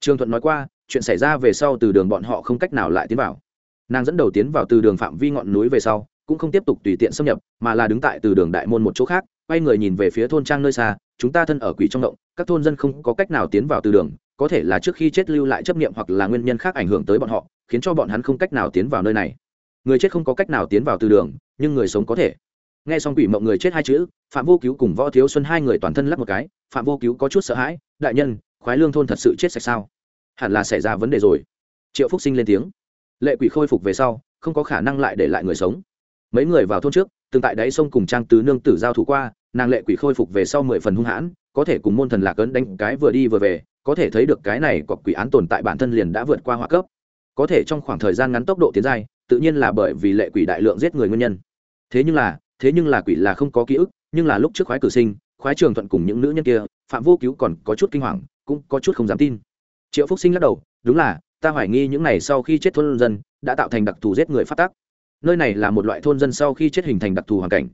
Trương thuận nói qua, chuyện xảy ra về sau từ đường bọn họ không cách nào lại tiến vào. Nàng dẫn đầu tiến vào từ đường phạm vi ngọn núi về sau, cũng không tiếp tục tùy tiện xâm nhập, mà là đứng tại từ đường đại môn một chỗ khác, quay người nhìn về phía thôn trang nơi xa, chúng ta thân ở quỷ trong động, các thôn dân không có cách nào tiến vào từ đường, có thể là trước khi chết lưu lại chấp niệm hoặc là nguyên nhân khác ảnh hưởng tới bọn họ, khiến cho bọn hắn không cách nào tiến vào nơi này. Người chết không có cách nào tiến vào từ đường, nhưng người sống có thể nghe xong quỷ mộng người chết hai chữ, phạm vô cứu cùng võ thiếu xuân hai người toàn thân lắp một cái, phạm vô cứu có chút sợ hãi, đại nhân, khoái lương thôn thật sự chết sạch sao? Hẳn là xảy ra vấn đề rồi. Triệu phúc sinh lên tiếng, lệ quỷ khôi phục về sau, không có khả năng lại để lại người sống. Mấy người vào thôn trước, từng tại đáy sông cùng trang tứ nương tử giao thủ qua, nàng lệ quỷ khôi phục về sau mười phần hung hãn, có thể cùng môn thần lạc ấn đánh cái vừa đi vừa về, có thể thấy được cái này có quỷ án tồn tại bản thân liền đã vượt qua hỏa cấp. Có thể trong khoảng thời gian ngắn tốc độ tiến dài tự nhiên là bởi vì lệ quỷ đại lượng giết người nguyên nhân. Thế nhưng là thế nhưng là quỷ là không có ký ức, nhưng là lúc trước khoái cử sinh, khoái trường thuận cùng những nữ nhân kia, phạm vô cứu còn có chút kinh hoàng, cũng có chút không dám tin. Triệu phúc sinh lắc đầu, đúng là, ta hoài nghi những này sau khi chết thôn dân, đã tạo thành đặc thù giết người phát tác. Nơi này là một loại thôn dân sau khi chết hình thành đặc thù hoàn cảnh.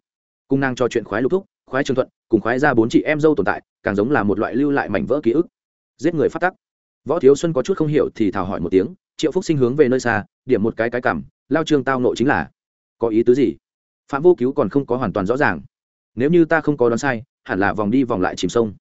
Cung năng cho chuyện khoái lục thúc, khoái trường thuận, cùng khoái ra bốn chị em dâu tồn tại, càng giống là một loại lưu lại mảnh vỡ ký ức. Giết người phát tắc võ thiếu xuân có chút không hiểu thì thào hỏi một tiếng, triệu phúc sinh hướng về nơi xa, điểm một cái cái cảm, lao trương tao nộ chính là, có ý tứ gì? Phạm vô cứu còn không có hoàn toàn rõ ràng. Nếu như ta không có đoán sai, hẳn là vòng đi vòng lại chìm sông.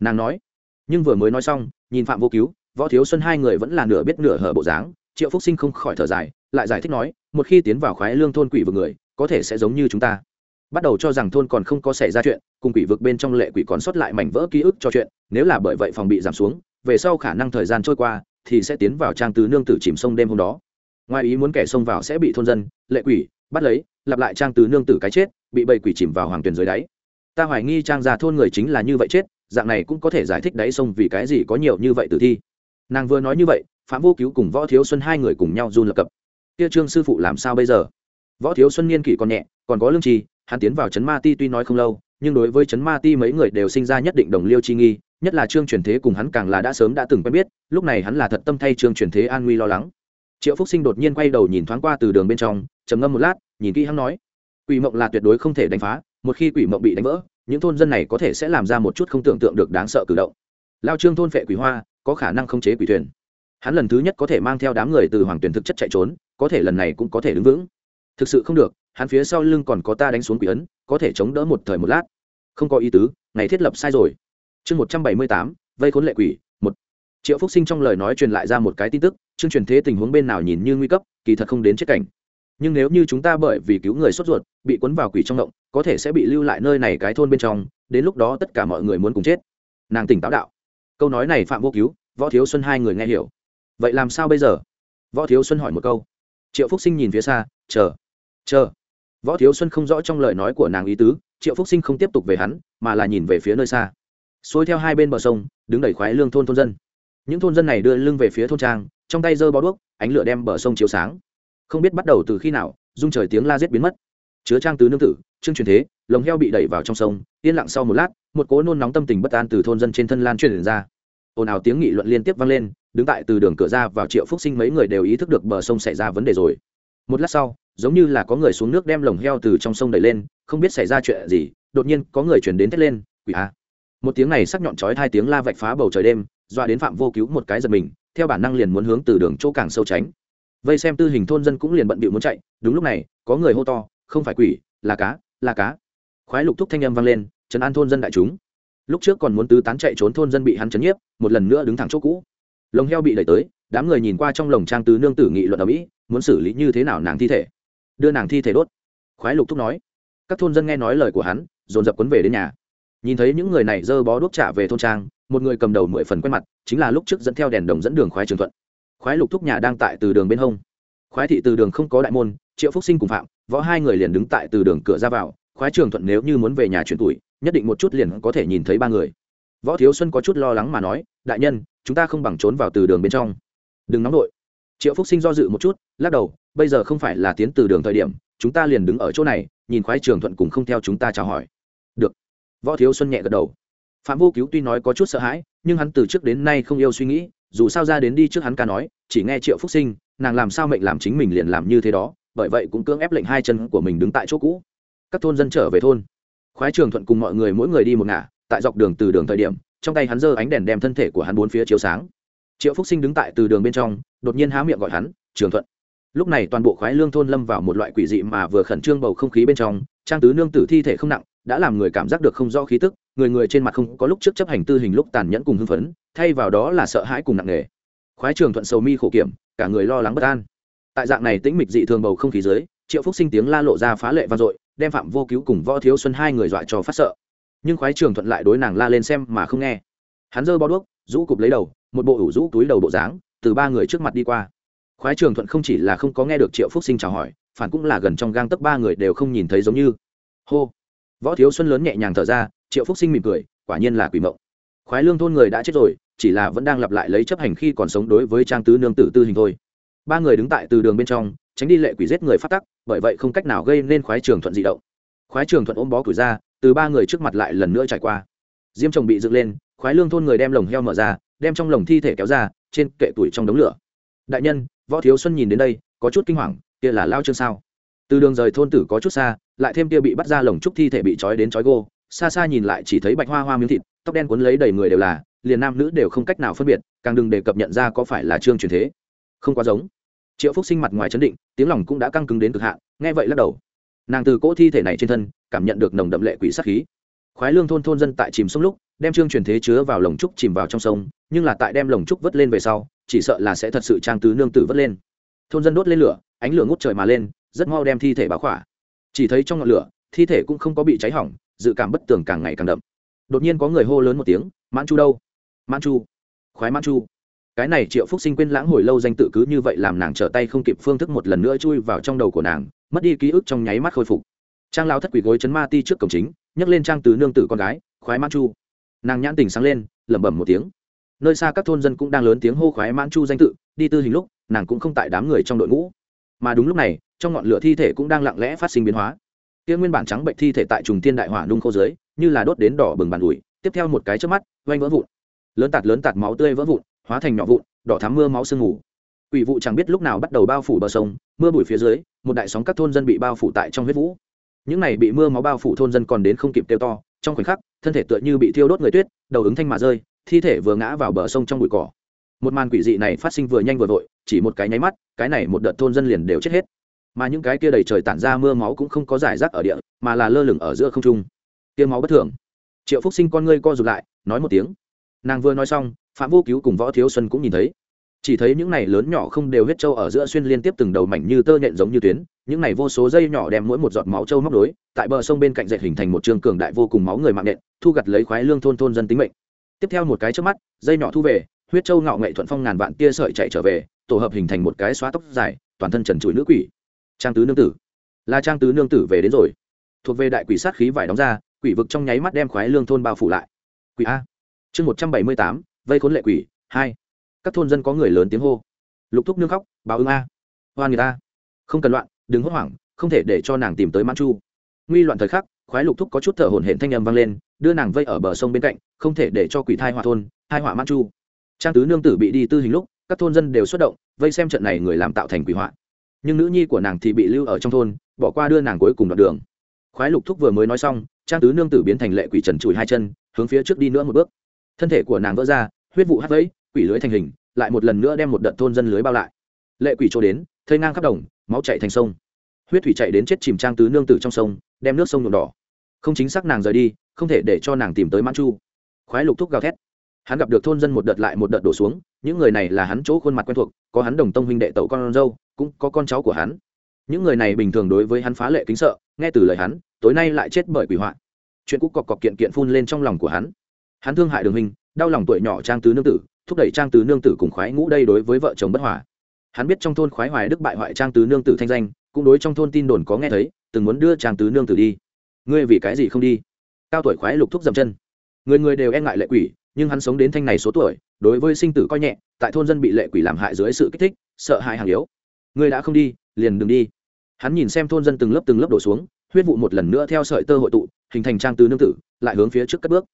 Nàng nói. Nhưng vừa mới nói xong, nhìn phạm vô cứu, võ thiếu xuân hai người vẫn là nửa biết nửa hở bộ dáng. Triệu phúc sinh không khỏi thở dài, lại giải thích nói, một khi tiến vào khoái lương thôn quỷ vực người, có thể sẽ giống như chúng ta. Bắt đầu cho rằng thôn còn không có xảy ra chuyện, cùng quỷ vực bên trong lệ quỷ còn sót lại mảnh vỡ ký ức cho chuyện. Nếu là bởi vậy phòng bị giảm xuống, về sau khả năng thời gian trôi qua, thì sẽ tiến vào trang tứ nương tử chìm sông đêm hôm đó. Ngoài ý muốn kẻ xông vào sẽ bị thôn dân, lệ quỷ bắt lấy, lặp lại trang từ nương tử cái chết, bị bầy quỷ chìm vào hoàng tuyền dưới đáy. Ta hoài nghi trang già thôn người chính là như vậy chết, dạng này cũng có thể giải thích đáy sông vì cái gì có nhiều như vậy tử thi. Nàng vừa nói như vậy, phạm vô cứu cùng võ thiếu xuân hai người cùng nhau run lập cập. Kia trương sư phụ làm sao bây giờ? Võ thiếu xuân niên kỷ còn nhẹ, còn có lương trì hắn tiến vào trấn ma ti tuy nói không lâu, nhưng đối với chấn ma ti mấy người đều sinh ra nhất định đồng liêu chi nghi, nhất là trương truyền thế cùng hắn càng là đã sớm đã từng quen biết, lúc này hắn là thật tâm thay trương truyền thế an nguy lo lắng. Triệu phúc sinh đột nhiên quay đầu nhìn thoáng qua từ đường bên trong trầm ngâm một lát, nhìn kỹ hắn nói, quỷ mộng là tuyệt đối không thể đánh phá, một khi quỷ mộng bị đánh vỡ, những thôn dân này có thể sẽ làm ra một chút không tưởng tượng được đáng sợ cử động. Lao trương thôn phệ quỷ hoa, có khả năng không chế quỷ thuyền. Hắn lần thứ nhất có thể mang theo đám người từ hoàng tuyển thực chất chạy trốn, có thể lần này cũng có thể đứng vững. Thực sự không được, hắn phía sau lưng còn có ta đánh xuống quỷ ấn, có thể chống đỡ một thời một lát. Không có ý tứ, ngày thiết lập sai rồi. Chương một trăm bảy mươi tám, vây khốn lệ quỷ, một. Triệu phúc sinh trong lời nói truyền lại ra một cái tin tức, chương truyền thế tình huống bên nào nhìn như nguy cấp, kỳ thật không đến chết cảnh nhưng nếu như chúng ta bởi vì cứu người sốt ruột, bị cuốn vào quỷ trong động, có thể sẽ bị lưu lại nơi này cái thôn bên trong, đến lúc đó tất cả mọi người muốn cùng chết. Nàng tỉnh táo đạo. Câu nói này phạm vô cứu, võ thiếu xuân hai người nghe hiểu. Vậy làm sao bây giờ? Võ thiếu xuân hỏi một câu. Triệu phúc sinh nhìn phía xa, chờ chờ. Võ thiếu xuân không rõ trong lời nói của nàng ý tứ, triệu phúc sinh không tiếp tục về hắn, mà là nhìn về phía nơi xa. Xuôi theo hai bên bờ sông, đứng đẩy khoái lương thôn thôn dân. Những thôn dân này đưa lưng về phía thôn trang, trong tay giơ bó đuốc, ánh lửa đem bờ sông chiếu sáng không biết bắt đầu từ khi nào dung trời tiếng la giết biến mất. Chứa trang tứ nương tử, trương truyền thế, lồng heo bị đẩy vào trong sông, yên lặng sau một lát, một cố nôn nóng tâm tình bất an từ thôn dân trên thân lan truyền ra. Ồn ào tiếng nghị luận liên tiếp vang lên, đứng tại từ đường cửa ra vào triệu phúc sinh mấy người đều ý thức được bờ sông xảy ra vấn đề rồi. Một lát sau, giống như là có người xuống nước đem lồng heo từ trong sông đẩy lên, không biết xảy ra chuyện gì, đột nhiên có người chuyển đến thét lên, quỷ a! Một tiếng này sắc nhọn chói hai tiếng la vạch phá bầu trời đêm, dọa đến phạm vô cứu một cái giật mình, theo bản năng liền muốn hướng từ đường chỗ càng sâu tránh vây xem tư hình thôn dân cũng liền bận bịu muốn chạy, đúng lúc này, có người hô to, không phải quỷ, là cá là cá. Khoái lục thúc thanh âm vang lên chấn an thôn dân đại chúng. Lúc trước còn muốn tứ tán chạy trốn thôn dân bị hắn chấn nhiếp, một lần nữa đứng thẳng chỗ cũ. Lồng heo bị đẩy tới, đám người nhìn qua trong lồng trang tứ nương tử nghị luận ở mỹ muốn xử lý như thế nào nàng thi thể. Đưa nàng thi thể đốt. Khoái lục thúc nói. Các thôn dân nghe nói lời của hắn, dồn dập quấn về đến nhà. Nhìn thấy những người này dơ bó đuốc trả về thôn trang, một người cầm đầu mười phần quen mặt, chính là lúc trước dẫn theo đèn đồng dẫn đường khoái trường thuận khoái lục thúc nhà đang tại từ đường bên hông. Khoái thị từ đường không có đại môn, triệu phúc sinh cùng phạm, võ hai người liền đứng tại từ đường cửa ra vào. Khoái trường thuận nếu như muốn về nhà chuyển tuổi, nhất định một chút liền có thể nhìn thấy ba người. Võ thiếu xuân có chút lo lắng mà nói, đại nhân, chúng ta không bằng trốn vào từ đường bên trong. Đừng nóng đội triệu phúc sinh do dự một chút, lắc đầu, bây giờ không phải là tiến từ đường thời điểm, chúng ta liền đứng ở chỗ này, nhìn khoái trường thuận cùng không theo chúng ta chào hỏi. Được. Võ thiếu xuân nhẹ gật đầu. Phạm vô cứu tuy nói có chút sợ hãi, nhưng hắn từ trước đến nay không yêu suy nghĩ dù sao ra đến đi trước hắn ca nói, chỉ nghe triệu phúc sinh, nàng làm sao mệnh làm chính mình liền làm như thế đó, bởi vậy cũng cưỡng ép lệnh hai chân của mình đứng tại chỗ cũ. Các thôn dân trở về thôn. Khoái trường thuận cùng mọi người mỗi người đi một ngả, tại dọc đường từ đường thời điểm, trong tay hắn giơ ánh đèn đem thân thể của hắn bốn phía chiếu sáng. Triệu phúc sinh đứng tại từ đường bên trong, đột nhiên há miệng gọi hắn, trường thuận. Lúc này toàn bộ khoái lương thôn lâm vào một loại quỷ dị mà vừa khẩn trương bầu không khí bên trong, trang tứ nương tử thi thể không nặng đã làm người cảm giác được không rõ khí tức, người người trên mặt không có lúc trước chấp hành tư hình lúc tàn nhẫn cùng hưng phấn, thay vào đó là sợ hãi cùng nặng nề. Khoái trường thuận sầu mi khổ kiểm, cả người lo lắng bất an. Tại dạng này tĩnh mịch dị thường bầu không khí dưới, triệu phúc sinh tiếng la lộ ra phá lệ vang dội, đem phạm vô cứu cùng võ thiếu xuân hai người dọa cho phát sợ. Nhưng khoái trường thuận lại đối nàng la lên xem mà không nghe. Hắn giơ bao đuốc, rũ cụp lấy đầu, một bộ ủ rũ túi đầu bộ dáng, từ ba người trước mặt đi qua. Khoái trường thuận không chỉ là không có nghe được triệu phúc sinh chào hỏi, phản cũng là gần trong gang tấc ba người đều không nhìn thấy giống như. Hô! Võ thiếu xuân lớn nhẹ nhàng thở ra, triệu phúc sinh mỉm cười, quả nhiên là quỷ mộng. Khoái lương thôn người đã chết rồi, chỉ là vẫn đang lặp lại lấy chấp hành khi còn sống đối với trang tứ nương tử tư hình thôi. Ba người đứng tại từ đường bên trong, tránh đi lệ quỷ giết người phát tắc, bởi vậy không cách nào gây nên khoái trường thuận di động. Khoái trường thuận ôm bó củi ra, từ ba người trước mặt lại lần nữa trải qua. Diêm chồng bị dựng lên, khoái lương thôn người đem lồng heo mở ra, đem trong lồng thi thể kéo ra, trên kệ tuổi trong đống lửa. Đại nhân, võ thiếu xuân nhìn đến đây, có chút kinh hoàng, kia là lao chương sao? Từ đường rời thôn tử có chút xa, lại thêm kia bị bắt ra lồng trúc thi thể bị trói đến trói gô, xa xa nhìn lại chỉ thấy bạch hoa hoa miếng thịt, tóc đen cuốn lấy đầy người đều là, liền nam nữ đều không cách nào phân biệt, càng đừng đề cập nhận ra có phải là trương truyền thế. Không quá giống. Triệu phúc sinh mặt ngoài chấn định, tiếng lòng cũng đã căng cứng đến cực hạn, nghe vậy lắc đầu. Nàng từ cỗ thi thể này trên thân, cảm nhận được nồng đậm lệ quỷ sát khí. Khoái lương thôn thôn dân tại chìm sông lúc, đem trương truyền thế chứa vào lồng trúc chìm vào trong sông, nhưng là tại đem lồng trúc vớt lên về sau, chỉ sợ là sẽ thật sự trang tứ nương tử vớt lên. Thôn dân đốt lên lửa, ánh lửa ngút trời mà lên rất mau đem thi thể báo khỏa. Chỉ thấy trong ngọn lửa, thi thể cũng không có bị cháy hỏng, dự cảm bất tường càng ngày càng đậm. Đột nhiên có người hô lớn một tiếng, mãn chu đâu? Mãn chu, khoái mãn chu. Cái này triệu phúc sinh quên lãng hồi lâu danh tự cứ như vậy làm nàng trở tay không kịp phương thức một lần nữa chui vào trong đầu của nàng, mất đi ký ức trong nháy mắt khôi phục. Trang lao thất quỷ gối chấn ma ti trước cổng chính, nhấc lên trang từ nương tử con gái, khoái mãn chu. Nàng nhãn tình sáng lên, lẩm bẩm một tiếng. Nơi xa các thôn dân cũng đang lớn tiếng hô khoái mãn chu danh tự, đi tư hình lúc, nàng cũng không tại đám người trong đội ngũ. Mà đúng lúc này trong ngọn lửa thi thể cũng đang lặng lẽ phát sinh biến hóa. Kia nguyên bản trắng bệnh thi thể tại trùng tiên đại hỏa nung khô dưới, như là đốt đến đỏ bừng bàn ủi, tiếp theo một cái trước mắt oanh vỡ vụn. Lớn tạt lớn tạt máu tươi vỡ vụn, hóa thành nhỏ vụn, đỏ thắm mưa máu sương mù. Quỷ vụ chẳng biết lúc nào bắt đầu bao phủ bờ sông, mưa bụi phía dưới, một đại sóng các thôn dân bị bao phủ tại trong huyết vũ. Những này bị mưa máu bao phủ thôn dân còn đến không kịp tiêu to, trong khoảnh khắc, thân thể tựa như bị thiêu đốt người tuyết, đầu ứng thanh mà rơi, thi thể vừa ngã vào bờ sông trong bụi cỏ. Một màn quỷ dị này phát sinh vừa nhanh vừa vội, chỉ một cái nháy mắt, cái này một đợt thôn dân liền đều chết hết mà những cái kia đầy trời tản ra mưa máu cũng không có giải rác ở địa, mà là lơ lửng ở giữa không trung. Tia máu bất thường. Triệu phúc sinh con ngươi co rụt lại, nói một tiếng. Nàng vừa nói xong, phạm vô cứu cùng võ thiếu xuân cũng nhìn thấy. Chỉ thấy những này lớn nhỏ không đều huyết trâu ở giữa xuyên liên tiếp từng đầu mảnh như tơ nhện giống như tuyến, những này vô số dây nhỏ đem mỗi một giọt máu trâu móc đối, tại bờ sông bên cạnh dệt hình thành một trường cường đại vô cùng máu người mạng nện, thu gặt lấy khoái lương thôn thôn dân tính mệnh. Tiếp theo một cái trước mắt, dây nhỏ thu về, huyết trâu ngạo nghệ thuận phong ngàn vạn tia sợi chạy trở về, tổ hợp hình thành một cái xóa tóc dài, toàn thân trần trụi nữ quỷ trang tứ nương tử. Là trang tứ nương tử về đến rồi. Thuộc về đại quỷ sát khí vải đóng ra, quỷ vực trong nháy mắt đem khoái lương thôn bao phủ lại. Quỷ a. Chương một trăm bảy mươi tám, vây khốn lệ quỷ, hai. Các thôn dân có người lớn tiếng hô. Lục thúc nương khóc, báo ứng a. Hoan người ta không cần loạn, đừng hốt hoảng, không thể để cho nàng tìm tới mãn chu. Nguy loạn thời khắc, khoái lục thúc có chút thở hổn hển thanh âm vang lên, đưa nàng vây ở bờ sông bên cạnh, không thể để cho quỷ thai hỏa thôn hai hỏa mãn chu. Trang tứ nương tử bị đi tư hình lúc, các thôn dân đều xuất động, vây xem trận này người làm tạo thành quỷ hoạn nhưng nữ nhi của nàng thì bị lưu ở trong thôn, bỏ qua đưa nàng cuối cùng đoạn đường. Khoái lục thúc vừa mới nói xong, trang tứ nương tử biến thành lệ quỷ trần chùi hai chân, hướng phía trước đi nữa một bước. Thân thể của nàng vỡ ra, huyết vụ hắt vẫy, quỷ lưới thành hình, lại một lần nữa đem một đợt thôn dân lưới bao lại. Lệ quỷ trôi đến thơi ngang khắp đồng, máu chạy thành sông. Huyết thủy chạy đến chết chìm trang tứ nương tử trong sông, đem nước sông nhuộm đỏ. Không chính xác nàng rời đi, không thể để cho nàng tìm tới mãn chu. Khoái lục thúc gào thét. Hắn gặp được thôn dân một đợt lại một đợt đổ xuống, những người này là hắn chỗ khuôn mặt quen thuộc, có hắn đồng tông huynh đệ tẩu con dâu cũng có con cháu của hắn. Những người này bình thường đối với hắn phá lệ kính sợ, nghe từ lời hắn, tối nay lại chết bởi quỷ hoạn. Chuyện cũ cọc cọc kiện kiện phun lên trong lòng của hắn. Hắn thương hại đường hình đau lòng tuổi nhỏ trang tứ nương tử, thúc đẩy trang tứ nương tử cùng khoái ngũ đây đối với vợ chồng bất hòa. Hắn biết trong thôn khoái hoài đức bại hoại trang tứ nương tử thanh danh, cũng đối trong thôn tin đồn có nghe thấy, từng muốn đưa trang tứ nương tử đi. Ngươi vì cái gì không đi? Cao tuổi khoái lục thúc dầm chân. Người người đều e ngại lệ quỷ, nhưng hắn sống đến thanh này số tuổi, đối với sinh tử coi nhẹ, tại thôn dân bị lệ quỷ làm hại dưới sự kích thích, sợ hãi hàng yếu ngươi đã không đi, liền đừng đi. Hắn nhìn xem thôn dân từng lớp từng lớp đổ xuống, huyết vụ một lần nữa theo sợi tơ hội tụ, hình thành trang tứ nương tử, lại hướng phía trước cất bước.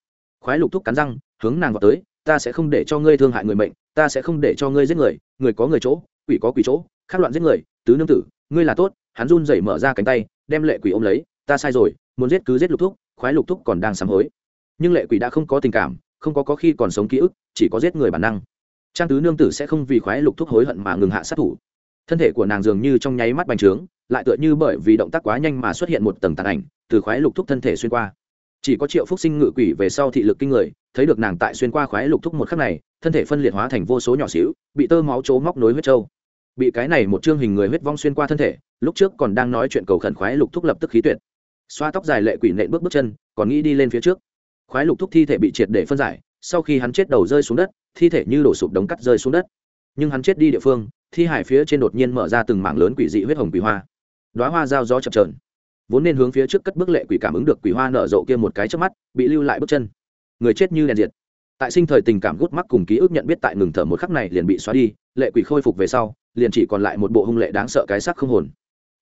Khoái lục thúc cắn răng, hướng nàng vào tới, ta sẽ không để cho ngươi thương hại người mệnh, ta sẽ không để cho ngươi giết người người có người chỗ, quỷ có quỷ chỗ khát loạn giết người, tứ nương tử, ngươi là tốt. Hắn run rẩy mở ra cánh tay, đem lệ quỷ ôm lấy, ta sai rồi, muốn giết cứ giết lục thúc, khoái lục thúc còn đang sám hối. Nhưng lệ quỷ đã không có tình cảm, không có có khi còn sống ký ức, chỉ có giết người bản năng. Trang tứ nương tử sẽ không vì khoái lục thúc hối hận mà ngừng hạ sát thủ thân thể của nàng dường như trong nháy mắt bành trướng, lại tựa như bởi vì động tác quá nhanh mà xuất hiện một tầng tàn ảnh, từ khoái lục thúc thân thể xuyên qua. Chỉ có triệu phúc sinh ngự quỷ về sau thị lực kinh người, thấy được nàng tại xuyên qua khoái lục thúc một khắc này, thân thể phân liệt hóa thành vô số nhỏ xíu, bị tơ máu trố móc nối huyết trâu. Bị cái này một chương hình người huyết vong xuyên qua thân thể, lúc trước còn đang nói chuyện cầu khẩn khoái lục thúc lập tức khí tuyệt. Xoa tóc dài lệ quỷ nện bước bước chân, còn nghĩ đi lên phía trước. Khoái lục thúc thi thể bị triệt để phân giải, sau khi hắn chết đầu rơi xuống đất, thi thể như đổ sụp đống cắt rơi xuống đất nhưng hắn chết đi địa phương, thi hải phía trên đột nhiên mở ra từng mảng lớn quỷ dị huyết hồng quỷ hoa. Đoá hoa giao gió chập trờn vốn nên hướng phía trước cất bước lệ quỷ cảm ứng được quỷ hoa nở rộ kia một cái trước mắt, bị lưu lại bước chân. Người chết như đèn diệt. Tại sinh thời tình cảm gút mắc cùng ký ức nhận biết tại ngừng thở một khắc này liền bị xóa đi, lệ quỷ khôi phục về sau, liền chỉ còn lại một bộ hung lệ đáng sợ cái sắc không hồn.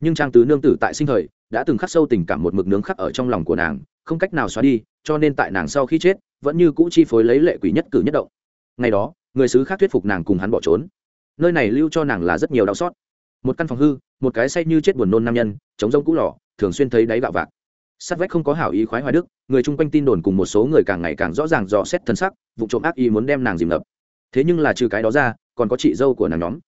Nhưng trang tứ nương tử tại sinh thời, đã từng khắc sâu tình cảm một mực nướng khắc ở trong lòng của nàng, không cách nào xóa đi, cho nên tại nàng sau khi chết, vẫn như cũ chi phối lấy lệ quỷ nhất cử nhất động. Ngày đó người sứ khác thuyết phục nàng cùng hắn bỏ trốn. Nơi này lưu cho nàng là rất nhiều đau xót. Một căn phòng hư, một cái say như chết buồn nôn nam nhân chống rông cũ lỏ thường xuyên thấy đáy gạo vạc. Sát vách không có hảo ý khoái hoài đức, người chung quanh tin đồn cùng một số người càng ngày càng rõ ràng dò xét thân sắc vụ trộm ác ý muốn đem nàng dìm ngập. Thế nhưng là trừ cái đó ra, còn có chị dâu của nàng nhóm.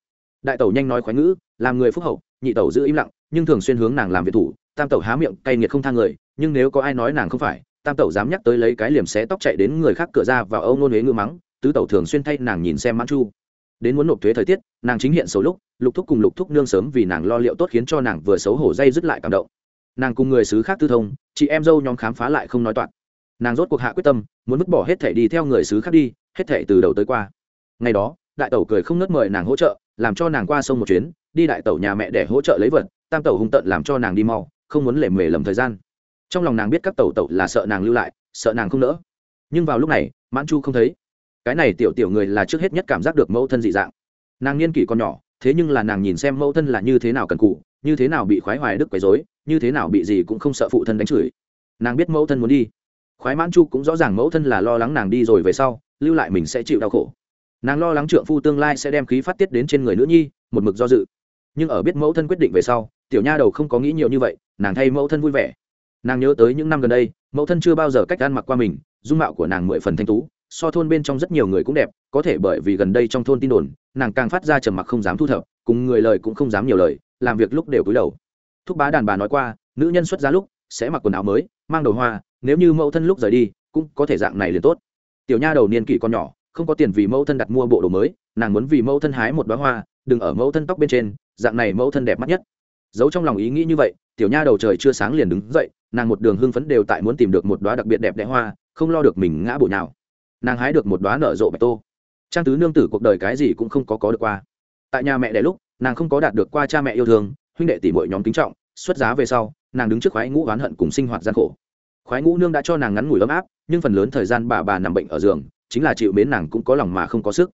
Đại tẩu nhanh nói khoái ngữ, làm người phúc hậu, nhị tẩu giữ im lặng, nhưng thường xuyên hướng nàng làm việc thủ, tam tẩu há miệng, cay nghiệt không thang người, nhưng nếu có ai nói nàng không phải, tam tẩu dám nhắc tới lấy cái liềm xé tóc chạy đến người khác cửa ra và âu nôn huế ngư mắng tứ tẩu thường xuyên thay nàng nhìn xem mãn chu. Đến muốn nộp thuế thời tiết, nàng chính hiện xấu lúc, lục thúc cùng lục thúc nương sớm vì nàng lo liệu tốt khiến cho nàng vừa xấu hổ dây dứt lại cảm động. Nàng cùng người xứ khác tư thông, chị em dâu nhóm khám phá lại không nói toạc. Nàng rốt cuộc hạ quyết tâm, muốn vứt bỏ hết thể đi theo người xứ khác đi, hết thể từ đầu tới qua. Ngày đó, đại tẩu cười không nớt mời nàng hỗ trợ, làm cho nàng qua sông một chuyến, đi đại tẩu nhà mẹ để hỗ trợ lấy vật, tam tẩu hung tận làm cho nàng đi mau, không muốn lề mề lầm thời gian. Trong lòng nàng biết các tẩu tẩu là sợ nàng lưu lại, sợ nàng không nỡ. Nhưng vào lúc này, mãn chu không thấy cái này tiểu tiểu người là trước hết nhất cảm giác được mẫu thân dị dạng. Nàng niên kỷ còn nhỏ, thế nhưng là nàng nhìn xem mẫu thân là như thế nào cần cụ, như thế nào bị khoái hoài đức quấy dối như thế nào bị gì cũng không sợ phụ thân đánh chửi. Nàng biết mẫu thân muốn đi. Khoái mãn chu cũng rõ ràng mẫu thân là lo lắng nàng đi rồi về sau, lưu lại mình sẽ chịu đau khổ. Nàng lo lắng trượng phu tương lai sẽ đem khí phát tiết đến trên người nữ nhi, một mực do dự. Nhưng ở biết mẫu thân quyết định về sau, tiểu nha đầu không có nghĩ nhiều như vậy, nàng thay mẫu thân vui vẻ. Nàng nhớ tới những năm gần đây, mẫu thân chưa bao giờ cách ăn mặc qua mình, dung mạo của nàng mười phần thanh tú so thôn bên trong rất nhiều người cũng đẹp, có thể bởi vì gần đây trong thôn tin đồn, nàng càng phát ra trầm mặc không dám thu thập, cùng người lời cũng không dám nhiều lời, làm việc lúc đều cúi đầu. Thúc bá đàn bà nói qua, nữ nhân xuất giá lúc, sẽ mặc quần áo mới, mang đầu hoa, nếu như mẫu thân lúc rời đi, cũng có thể dạng này liền tốt. Tiểu nha đầu niên kỷ con nhỏ, không có tiền vì mẫu thân đặt mua bộ đồ mới, nàng muốn vì mẫu thân hái một đoá hoa, đừng ở mẫu thân tóc bên trên, dạng này mẫu thân đẹp mắt nhất. Giấu trong lòng ý nghĩ như vậy, tiểu nha đầu trời chưa sáng liền đứng dậy, nàng một đường hưng phấn đều tại muốn tìm được một đoá đặc biệt đẹp đẽ hoa, không lo được mình ngã bộ nào nàng hái được một đoá nở rộ bạch tô. Trang tứ nương tử cuộc đời cái gì cũng không có có được qua. Tại nhà mẹ đẻ lúc, nàng không có đạt được qua cha mẹ yêu thương, huynh đệ tỷ mọi nhóm kính trọng, xuất giá về sau, nàng đứng trước khoái ngũ oán hận cùng sinh hoạt gian khổ. Khoái ngũ nương đã cho nàng ngắn ngủi ấm áp, nhưng phần lớn thời gian bà bà nằm bệnh ở giường, chính là chịu mến nàng cũng có lòng mà không có sức.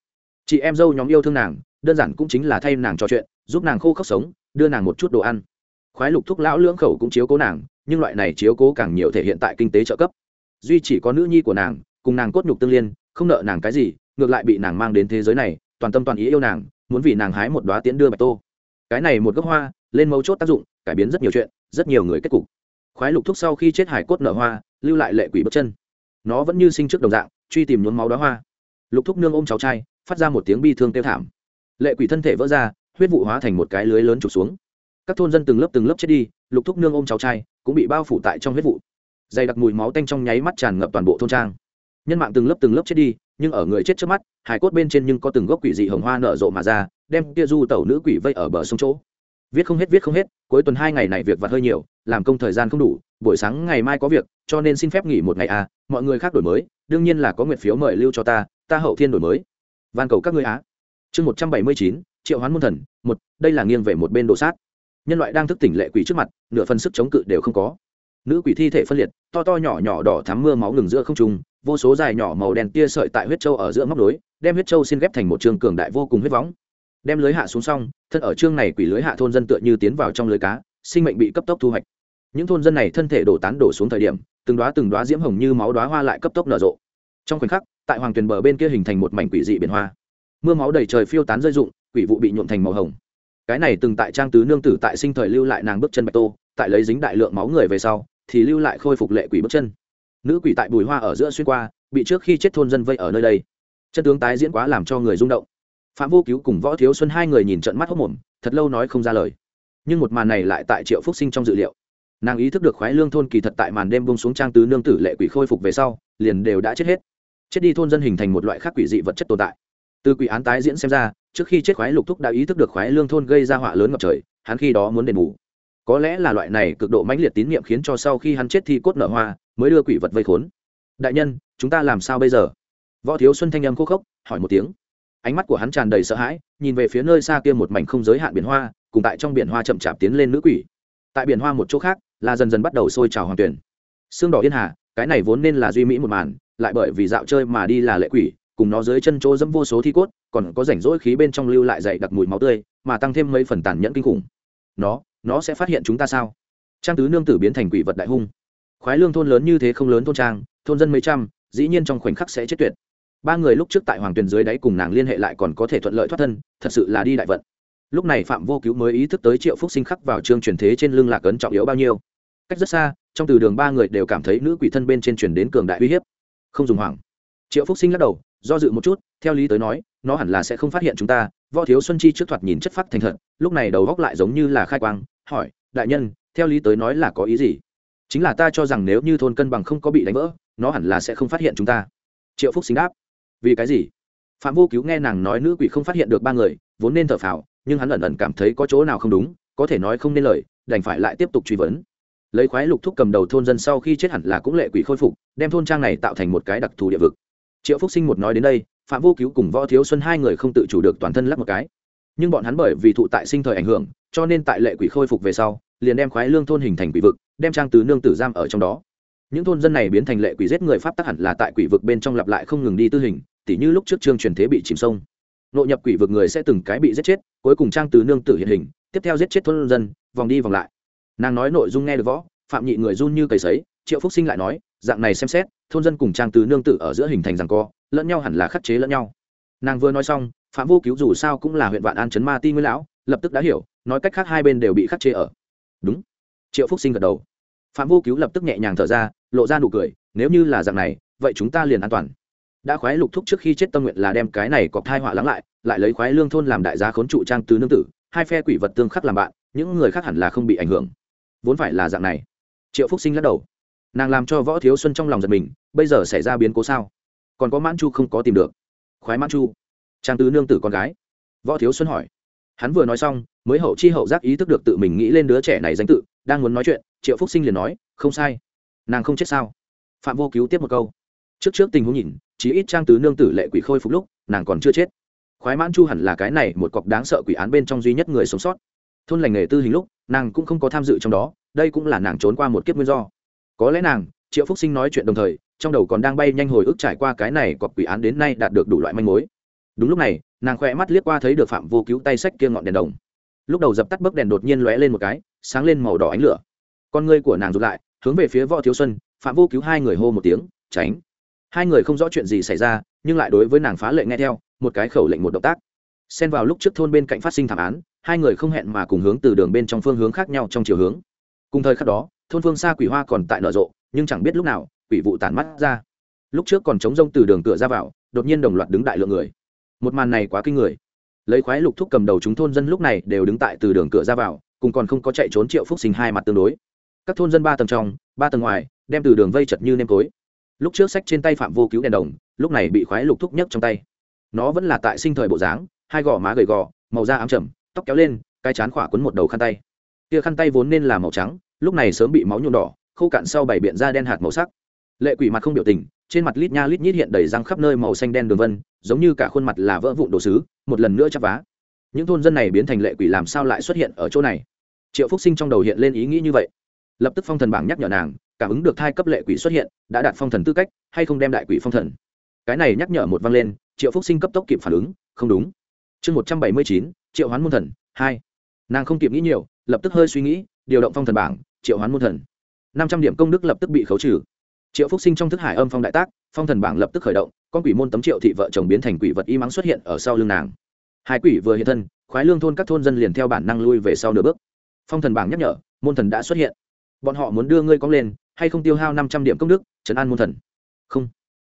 Chị em dâu nhóm yêu thương nàng, đơn giản cũng chính là thay nàng trò chuyện, giúp nàng khô khóc sống, đưa nàng một chút đồ ăn. Khoái lục thúc lão lưỡng khẩu cũng chiếu cố nàng, nhưng loại này chiếu cố càng nhiều thể hiện tại kinh tế trợ cấp. Duy chỉ có nữ nhi của nàng cùng nàng cốt nhục tương liên, không nợ nàng cái gì, ngược lại bị nàng mang đến thế giới này, toàn tâm toàn ý yêu nàng, muốn vì nàng hái một đoá tiễn đưa bạch tô. Cái này một gốc hoa, lên mấu chốt tác dụng, cải biến rất nhiều chuyện, rất nhiều người kết cục. Khoái lục thúc sau khi chết hải cốt nở hoa, lưu lại lệ quỷ bước chân. Nó vẫn như sinh trước đồng dạng, truy tìm nhuốm máu đóa hoa. Lục thúc nương ôm cháu trai, phát ra một tiếng bi thương tiêu thảm. Lệ quỷ thân thể vỡ ra, huyết vụ hóa thành một cái lưới lớn trục xuống. Các thôn dân từng lớp từng lớp chết đi, lục thúc nương ôm cháu trai, cũng bị bao phủ tại trong huyết vụ. Dày đặc mùi máu tanh trong nháy mắt tràn ngập toàn bộ thôn trang nhân mạng từng lớp từng lớp chết đi, nhưng ở người chết trước mắt hải cốt bên trên nhưng có từng gốc quỷ dị hồng hoa nở rộ mà ra, đem kia du tẩu nữ quỷ vây ở bờ sông chỗ. Viết không hết, viết không hết, cuối tuần hai ngày này việc vặt hơi nhiều, làm công thời gian không đủ, buổi sáng ngày mai có việc, cho nên xin phép nghỉ một ngày à mọi người khác đổi mới, đương nhiên là có nguyện phiếu mời lưu cho ta ta hậu thiên đổi mới. Van cầu các ngươi á. Chương một trăm bảy mươi chín, triệu hoán môn thần, một, đây là nghiêng về một bên đồ sát. Nhân loại đang thức tỉnh lệ quỷ trước mặt, nửa phần sức chống cự đều không có. Nữ quỷ thi thể phân liệt, to to nhỏ nhỏ đỏ thắm mưa máu ngừng giữa không trung vô số dài nhỏ màu đen tia sợi tại huyết châu ở giữa móc đối đem huyết châu xin ghép thành một trường cường đại vô cùng huyết võng. Đem lưới hạ xuống xong, thân ở chương này quỷ lưới hạ thôn dân tựa như tiến vào trong lưới cá, sinh mệnh bị cấp tốc thu hoạch. Những thôn dân này thân thể đổ tán đổ xuống thời điểm, từng đoá từng đoá diễm hồng như máu đoá hoa lại cấp tốc nở rộ. Trong khoảnh khắc, tại hoàng tuyền bờ bên kia hình thành một mảnh quỷ dị biển hoa. Mưa máu đầy trời phiêu tán rơi rụng, quỷ vụ bị nhuộm thành màu hồng. Cái này từng tại trang tứ nương tử tại sinh thời lưu lại nàng bước chân bạch tô, tại lấy dính đại lượng máu người về sau, thì lưu lại khôi phục lệ quỷ bước chân nữ quỷ tại bùi hoa ở giữa xuyên qua, bị trước khi chết thôn dân vây ở nơi đây. Chân tướng tái diễn quá làm cho người rung động. Phạm vô cứu cùng võ thiếu xuân hai người nhìn trận mắt hốc mồm thật lâu nói không ra lời. Nhưng một màn này lại tại triệu phúc sinh trong dự liệu. Nàng ý thức được khoái lương thôn kỳ thật tại màn đêm bông xuống trang tứ nương tử lệ quỷ khôi phục về sau, liền đều đã chết hết. Chết đi thôn dân hình thành một loại khác quỷ dị vật chất tồn tại. Từ quỷ án tái diễn xem ra, trước khi chết khoái lục thúc đã ý thức được khoái lương thôn gây ra họa lớn ngập trời, hắn khi đó muốn đền bù. Có lẽ là loại này cực độ mãnh liệt tín nhiệm khiến cho sau khi hắn chết thi cốt nở hoa mới đưa quỷ vật vây khốn. Đại nhân, chúng ta làm sao bây giờ? Võ thiếu xuân thanh âm khô khốc, hỏi một tiếng. Ánh mắt của hắn tràn đầy sợ hãi, nhìn về phía nơi xa kia một mảnh không giới hạn biển hoa, cùng tại trong biển hoa chậm chạp tiến lên nữ quỷ. Tại biển hoa một chỗ khác, là dần dần bắt đầu sôi trào hoàng tuyển. Xương đỏ yên hà, cái này vốn nên là duy mỹ một màn, lại bởi vì dạo chơi mà đi là lệ quỷ, cùng nó dưới chân chỗ dẫm vô số thi cốt, còn có rảnh rỗi khí bên trong lưu lại dậy đặc mùi máu tươi, mà tăng thêm mấy phần tàn nhẫn kinh khủng. Nó nó sẽ phát hiện chúng ta sao? Trang tứ nương tử biến thành quỷ vật đại hung khoái lương thôn lớn như thế không lớn thôn trang, thôn dân mấy trăm, dĩ nhiên trong khoảnh khắc sẽ chết tuyệt. Ba người lúc trước tại hoàng tuyền dưới đáy cùng nàng liên hệ lại còn có thể thuận lợi thoát thân, thật sự là đi đại vận. Lúc này phạm vô cứu mới ý thức tới triệu phúc sinh khắc vào chương truyền thế trên lưng lạc ấn trọng yếu bao nhiêu. Cách rất xa, trong từ đường ba người đều cảm thấy nữ quỷ thân bên trên truyền đến cường đại uy hiếp. Không dùng hoảng. Triệu phúc sinh lắc đầu, do dự một chút, theo lý tới nói, nó hẳn là sẽ không phát hiện chúng ta, võ thiếu xuân chi trước thoạt nhìn chất phát thành thật, lúc này đầu góc lại giống như là khai quang, hỏi, đại nhân, theo lý tới nói là có ý gì? Chính là ta cho rằng nếu như thôn cân bằng không có bị đánh vỡ, nó hẳn là sẽ không phát hiện chúng ta. Triệu phúc sinh đáp. Vì cái gì? Phạm vô cứu nghe nàng nói nữ quỷ không phát hiện được ba người, vốn nên thở phào, nhưng hắn ẩn ẩn cảm thấy có chỗ nào không đúng, có thể nói không nên lời, đành phải lại tiếp tục truy vấn. Lấy khoái lục thúc cầm đầu thôn dân sau khi chết hẳn là cũng lệ quỷ khôi phục, đem thôn trang này tạo thành một cái đặc thù địa vực. Triệu phúc sinh một nói đến đây, phạm vô cứu cùng võ thiếu xuân hai người không tự chủ được toàn thân lắp một cái. Nhưng bọn hắn bởi vì thụ tại sinh thời ảnh hưởng, cho nên tại lệ quỷ khôi phục về sau, liền đem khoái lương thôn hình thành quỷ vực đem trang tứ nương tử giam ở trong đó. Những thôn dân này biến thành lệ quỷ giết người pháp tắc hẳn là tại quỷ vực bên trong lặp lại không ngừng đi tư hình, tỉ như lúc trước trương truyền thế bị chìm sông. Nội nhập quỷ vực người sẽ từng cái bị giết chết, cuối cùng trang tứ nương tử hiện hình, tiếp theo giết chết thôn dân, vòng đi vòng lại. Nàng nói nội dung nghe được võ, phạm nhị người run như cầy sấy, triệu phúc sinh lại nói, dạng này xem xét, thôn dân cùng trang tứ nương tử ở giữa hình thành rằng co, lẫn nhau hẳn là khắc chế lẫn nhau. Nàng vừa nói xong, phạm vô cứu dù sao cũng là huyện vạn an chấn ma ti nguyên lão, lập tức đã hiểu, nói cách khác hai bên đều bị khắc chế ở. Đúng. Triệu phúc sinh gật đầu phạm vô cứu lập tức nhẹ nhàng thở ra, lộ ra nụ cười, nếu như là dạng này, vậy chúng ta liền an toàn. Đã khoái lục thúc trước khi chết tâm nguyện là đem cái này cọp thai họa lắng lại lại lấy khoái lương thôn làm đại gia khốn trụ trang tứ nương tử, hai phe quỷ vật tương khắc làm bạn, những người khác hẳn là không bị ảnh hưởng. Vốn phải là dạng này. Triệu phúc sinh lắc đầu. Nàng làm cho võ thiếu xuân trong lòng giật mình, bây giờ xảy ra biến cố sao? Còn có mãn chu không có tìm được. Khoái mãn chu. Trang tứ nương tử con gái. Võ thiếu xuân hỏi. Hắn vừa nói xong, mới hậu chi hậu giác ý thức được tự mình nghĩ lên đứa trẻ này danh tự đang muốn nói chuyện, triệu phúc sinh liền nói, không sai. Nàng không chết sao? Phạm vô cứu tiếp một câu. Trước trước tình huống nhìn, chí ít trang tứ nương tử lệ quỷ khôi phục lúc, nàng còn chưa chết. Khoái mãn chu hẳn là cái này một cọc đáng sợ quỷ án bên trong duy nhất người sống sót. Thôn lành nghề tư hình lúc, nàng cũng không có tham dự trong đó, đây cũng là nàng trốn qua một kiếp nguyên do. Có lẽ nàng, triệu phúc sinh nói chuyện đồng thời, trong đầu còn đang bay nhanh hồi ức trải qua cái này cọc quỷ án đến nay đạt được đủ loại manh mối. Đúng lúc này, nàng khoe mắt liếc qua thấy được phạm vô cứu tay sách kia ngọn đèn đồng lúc đầu dập tắt bấc đèn đột nhiên lóe lên một cái, sáng lên màu đỏ ánh lửa. Con ngươi của nàng rụt lại, hướng về phía võ thiếu xuân, phạm vô cứu hai người hô một tiếng, tránh! Hai người không rõ chuyện gì xảy ra, nhưng lại đối với nàng phá lệ nghe theo, một cái khẩu lệnh một động tác. Xen vào lúc trước thôn bên cạnh phát sinh thảm án, hai người không hẹn mà cùng hướng từ đường bên trong phương hướng khác nhau trong chiều hướng. Cùng thời khắc đó, thôn phương xa quỷ hoa còn tại nở rộ, nhưng chẳng biết lúc nào, quỷ vụ tản mắt ra. Lúc trước còn chống rông từ đường cửa ra vào, đột nhiên đồng loạt đứng đại lượng người. Một màn này quá kinh người lấy khoái lục thúc cầm đầu chúng thôn dân lúc này đều đứng tại từ đường cửa ra vào, cùng còn không có chạy trốn triệu phúc sinh hai mặt tương đối. Các thôn dân ba tầng trong, ba tầng ngoài, đem từ đường vây chật như nêm tối. Lúc trước sách trên tay phạm vô cứu đèn đồng, lúc này bị khoái lục thúc nhấc trong tay. Nó vẫn là tại sinh thời bộ dáng, hai gò má gầy gò, màu da ám trầm, tóc kéo lên, cái chán khỏa quấn một đầu khăn tay. Kia khăn tay vốn nên là màu trắng, lúc này sớm bị máu nhuộm đỏ, khô cạn sau bảy biện da đen hạt màu sắc. Lệ quỷ mặt không biểu tình trên mặt lít nha lít nhít hiện đầy răng khắp nơi màu xanh đen đường vân, giống như cả khuôn mặt là vỡ vụn đồ sứ, một lần nữa chắp vá. Những thôn dân này biến thành lệ quỷ làm sao lại xuất hiện ở chỗ này? Triệu phúc sinh trong đầu hiện lên ý nghĩ như vậy. Lập tức phong thần bảng nhắc nhở nàng, cảm ứng được thai cấp lệ quỷ xuất hiện, đã đạt phong thần tư cách, hay không đem đại quỷ phong thần. Cái này nhắc nhở một vang lên, triệu phúc sinh cấp tốc kịp phản ứng, không đúng. Chương một trăm bảy mươi chín, triệu hoán môn thần, hai. Nàng không kịp nghĩ nhiều, lập tức hơi suy nghĩ, điều động phong thần bảng, triệu hoán môn thần. năm trăm điểm công đức lập tức bị khấu trừ triệu phúc sinh trong thức hải âm phong đại tác, phong thần bảng lập tức khởi động, con quỷ môn tấm triệu thị vợ chồng biến thành quỷ vật y mắng xuất hiện ở sau lưng nàng. Hai quỷ vừa hiện thân, khoái lương thôn các thôn dân liền theo bản năng lui về sau nửa bước. Phong thần bảng nhắc nhở, môn thần đã xuất hiện. Bọn họ muốn đưa ngươi cong lên, hay không tiêu hao năm trăm điểm công đức chấn an môn thần? Không.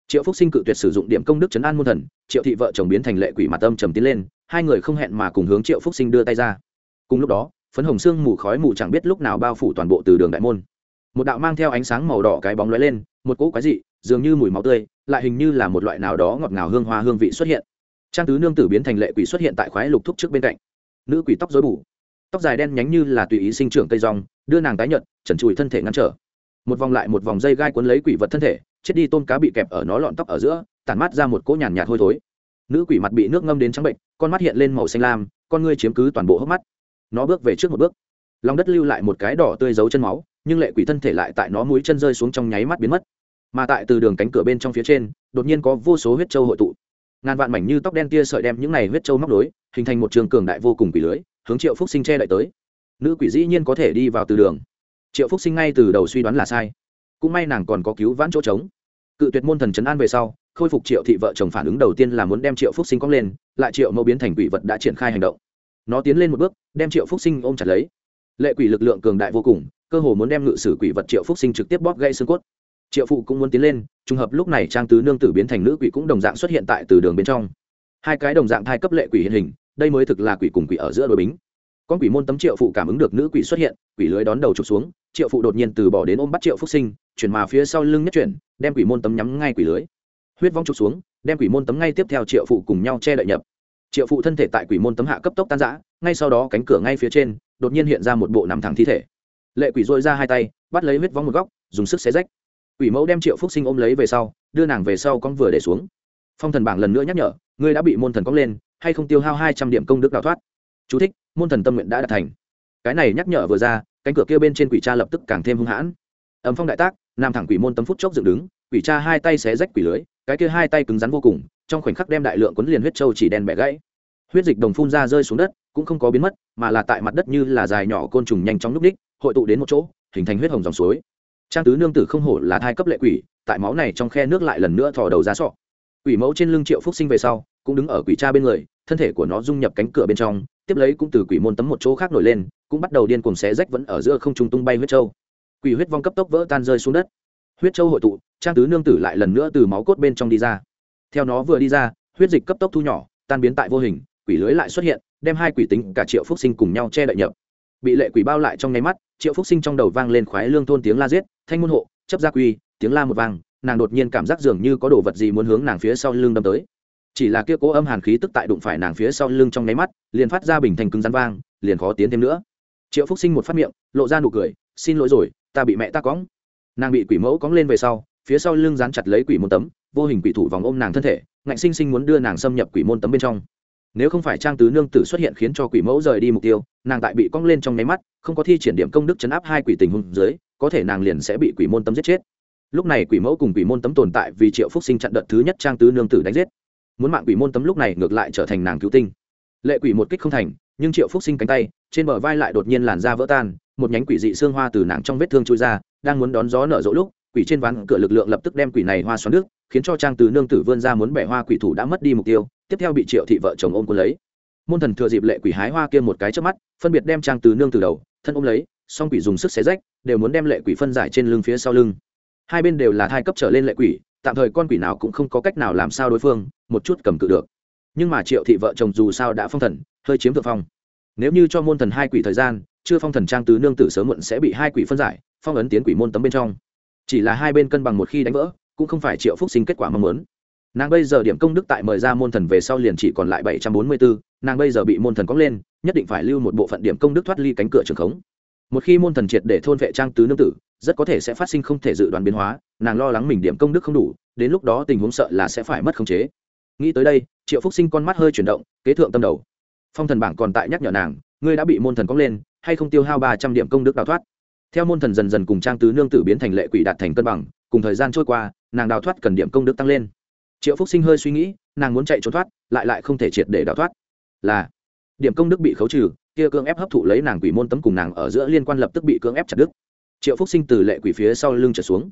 Triệu phúc sinh cự tuyệt sử dụng điểm công đức chấn an môn thần, triệu thị vợ chồng biến thành lệ quỷ mặt âm trầm tiến lên, hai người không hẹn mà cùng hướng triệu phúc sinh đưa tay ra. Cùng lúc đó, phấn hồng xương mù khói mù chẳng biết lúc nào bao phủ toàn bộ từ đường đại môn một đạo mang theo ánh sáng màu đỏ cái bóng lóe lên, một cỗ quái dị, dường như mùi máu tươi, lại hình như là một loại nào đó ngọt ngào hương hoa hương vị xuất hiện. Trang tứ nương tử biến thành lệ quỷ xuất hiện tại khoái lục thúc trước bên cạnh. Nữ quỷ tóc dối bù. Tóc dài đen nhánh như là tùy ý sinh trưởng cây rong, đưa nàng tái nhợt, trần trụi thân thể ngăn trở. Một vòng lại một vòng dây gai cuốn lấy quỷ vật thân thể, chết đi tôm cá bị kẹp ở nó lọn tóc ở giữa, tản mát ra một cỗ nhàn nhạt hôi thối. Nữ quỷ mặt bị nước ngâm đến trắng bệnh, con mắt hiện lên màu xanh lam, con ngươi chiếm cứ toàn bộ hốc mắt. Nó bước về trước một bước. Lòng đất lưu lại một cái đỏ tươi giấu chân máu nhưng lệ quỷ thân thể lại tại nó mũi chân rơi xuống trong nháy mắt biến mất. Mà tại từ đường cánh cửa bên trong phía trên, đột nhiên có vô số huyết châu hội tụ. Ngàn vạn mảnh như tóc đen tia sợi đem những này huyết châu móc nối, hình thành một trường cường đại vô cùng quỷ lưới, hướng triệu phúc sinh che đậy tới. Nữ quỷ dĩ nhiên có thể đi vào từ đường. Triệu phúc sinh ngay từ đầu suy đoán là sai. Cũng may nàng còn có cứu vãn chỗ trống. Cự tuyệt môn thần trấn an về sau, khôi phục triệu thị vợ chồng phản ứng đầu tiên là muốn đem triệu phúc sinh cong lên, lại triệu mẫu biến thành quỷ vật đã triển khai hành động. Nó tiến lên một bước, đem triệu phúc sinh ôm chặt lấy. Lệ quỷ lực lượng cường đại vô cùng cơ hồ muốn đem ngự sử quỷ vật triệu phúc sinh trực tiếp bóp gãy xương cốt. Triệu phụ cũng muốn tiến lên, trùng hợp lúc này trang tứ nương tử biến thành nữ quỷ cũng đồng dạng xuất hiện tại từ đường bên trong. Hai cái đồng dạng thai cấp lệ quỷ hiện hình, đây mới thực là quỷ cùng quỷ ở giữa đôi bính. Con quỷ môn tấm triệu phụ cảm ứng được nữ quỷ xuất hiện, quỷ lưới đón đầu trục xuống, triệu phụ đột nhiên từ bỏ đến ôm bắt triệu phúc sinh, chuyển mà phía sau lưng nhất chuyển, đem quỷ môn tấm nhắm ngay quỷ lưới. Huyết vong trục xuống, đem quỷ môn tấm ngay tiếp theo triệu phụ cùng nhau che đậy nhập. Triệu phụ thân thể tại quỷ môn tấm hạ cấp tốc tan giã ngay sau đó cánh cửa ngay phía trên, đột nhiên hiện ra một bộ nằm thẳng thi thể lệ quỷ dội ra hai tay bắt lấy huyết vong một góc dùng sức xé rách. Quỷ mẫu đem triệu phúc sinh ôm lấy về sau đưa nàng về sau con vừa để xuống. Phong thần bảng lần nữa nhắc nhở ngươi đã bị môn thần cong lên hay không tiêu hao hai trăm điểm công đức đào thoát? Chú thích, môn thần tâm nguyện đã đạt thành. Cái này nhắc nhở vừa ra cánh cửa kia bên trên quỷ cha lập tức càng thêm hung hãn. Ấm phong đại tác nam thẳng quỷ môn tấm phút chốc dựng đứng quỷ cha hai tay xé rách quỷ lưới cái kia hai tay cứng rắn vô cùng trong khoảnh khắc đem đại lượng quấn liền huyết châu chỉ đen bẻ gãy. Huyết dịch đồng phun ra rơi xuống đất cũng không có biến mất mà là tại mặt đất như là dài nhỏ côn trùng nhanh chóng núp đích hội tụ đến một chỗ, hình thành huyết hồng dòng suối. Trang tứ nương tử không hổ là thai cấp lệ quỷ, tại máu này trong khe nước lại lần nữa thò đầu ra sọ. Quỷ mẫu trên lưng triệu phúc sinh về sau, cũng đứng ở quỷ cha bên người, thân thể của nó dung nhập cánh cửa bên trong, tiếp lấy cũng từ quỷ môn tấm một chỗ khác nổi lên, cũng bắt đầu điên cuồng xé rách vẫn ở giữa không trung tung bay huyết châu. Quỷ huyết vong cấp tốc vỡ tan rơi xuống đất. Huyết châu hội tụ, trang tứ nương tử lại lần nữa từ máu cốt bên trong đi ra. Theo nó vừa đi ra, huyết dịch cấp tốc thu nhỏ, tan biến tại vô hình, quỷ lưới lại xuất hiện, đem hai quỷ tính cả triệu phúc sinh cùng nhau che đậy nhập bị lệ quỷ bao lại trong nháy mắt, triệu phúc sinh trong đầu vang lên khoái lương thôn tiếng la giết, thanh môn hộ, chấp gia quy, tiếng la một vang, nàng đột nhiên cảm giác dường như có đồ vật gì muốn hướng nàng phía sau lưng đâm tới. Chỉ là kia cố âm hàn khí tức tại đụng phải nàng phía sau lưng trong nháy mắt, liền phát ra bình thành cứng rắn vang, liền khó tiến thêm nữa. Triệu phúc sinh một phát miệng, lộ ra nụ cười, xin lỗi rồi, ta bị mẹ ta cóng nàng bị quỷ mẫu cóng lên về sau, phía sau lưng dán chặt lấy quỷ môn tấm, vô hình quỷ thủ vòng ôm nàng thân thể, ngạnh sinh sinh muốn đưa nàng xâm nhập quỷ môn tấm bên trong nếu không phải trang tứ nương tử xuất hiện khiến cho quỷ mẫu rời đi mục tiêu, nàng tại bị cong lên trong nháy mắt, không có thi triển điểm công đức chấn áp hai quỷ tình hùng dưới, có thể nàng liền sẽ bị quỷ môn tấm giết chết. Lúc này quỷ mẫu cùng quỷ môn tấm tồn tại vì triệu phúc sinh chặn đợt thứ nhất trang tứ nương tử đánh giết. Muốn mạng quỷ môn tấm lúc này ngược lại trở thành nàng cứu tinh. Lệ quỷ một kích không thành, nhưng triệu phúc sinh cánh tay, trên bờ vai lại đột nhiên làn da vỡ tan, một nhánh quỷ dị xương hoa từ nàng trong vết thương trôi ra, đang muốn đón gió nở rộ lúc, quỷ trên ván cửa lực lượng lập tức đem quỷ này hoa xoắn nước, khiến cho trang từ nương tử vươn ra muốn bẻ hoa quỷ thủ đã mất đi mục tiêu tiếp theo bị triệu thị vợ chồng ôm cuốn lấy. Môn thần thừa dịp lệ quỷ hái hoa kia một cái trước mắt, phân biệt đem trang từ nương từ đầu, thân ôm lấy, song quỷ dùng sức xé rách, đều muốn đem lệ quỷ phân giải trên lưng phía sau lưng. Hai bên đều là thai cấp trở lên lệ quỷ, tạm thời con quỷ nào cũng không có cách nào làm sao đối phương, một chút cầm cự được. Nhưng mà triệu thị vợ chồng dù sao đã phong thần, hơi chiếm thượng phong. Nếu như cho môn thần hai quỷ thời gian, chưa phong thần trang tứ nương tử sớm muộn sẽ bị hai quỷ phân giải, phong ấn tiến quỷ môn tấm bên trong. Chỉ là hai bên cân bằng một khi đánh vỡ, cũng không phải triệu phúc sinh kết quả mong muốn nàng bây giờ điểm công đức tại mời ra môn thần về sau liền chỉ còn lại bảy trăm bốn mươi bốn nàng bây giờ bị môn thần cóng lên, nhất định phải lưu một bộ phận điểm công đức thoát ly cánh cửa trường khống. Một khi môn thần triệt để thôn vệ trang tứ nương tử, rất có thể sẽ phát sinh không thể dự đoán biến hóa, nàng lo lắng mình điểm công đức không đủ, đến lúc đó tình huống sợ là sẽ phải mất khống chế. Nghĩ tới đây, triệu phúc sinh con mắt hơi chuyển động, kế thượng tâm đầu. Phong thần bảng còn tại nhắc nhở nàng, ngươi đã bị môn thần cóng lên, hay không tiêu hao ba trăm điểm công đức đào thoát? Theo môn thần dần dần cùng trang tứ nương tử biến thành lệ quỷ đạt thành cân bằng, cùng thời gian trôi qua, nàng đào thoát cần điểm công đức tăng lên triệu phúc sinh hơi suy nghĩ, nàng muốn chạy trốn thoát, lại lại không thể triệt để đào thoát. Là, điểm công đức bị khấu trừ, kia cưỡng ép hấp thụ lấy nàng quỷ môn tấm cùng nàng ở giữa liên quan lập tức bị cưỡng ép chặt đứt. Triệu phúc sinh từ lệ quỷ phía sau lưng trở xuống.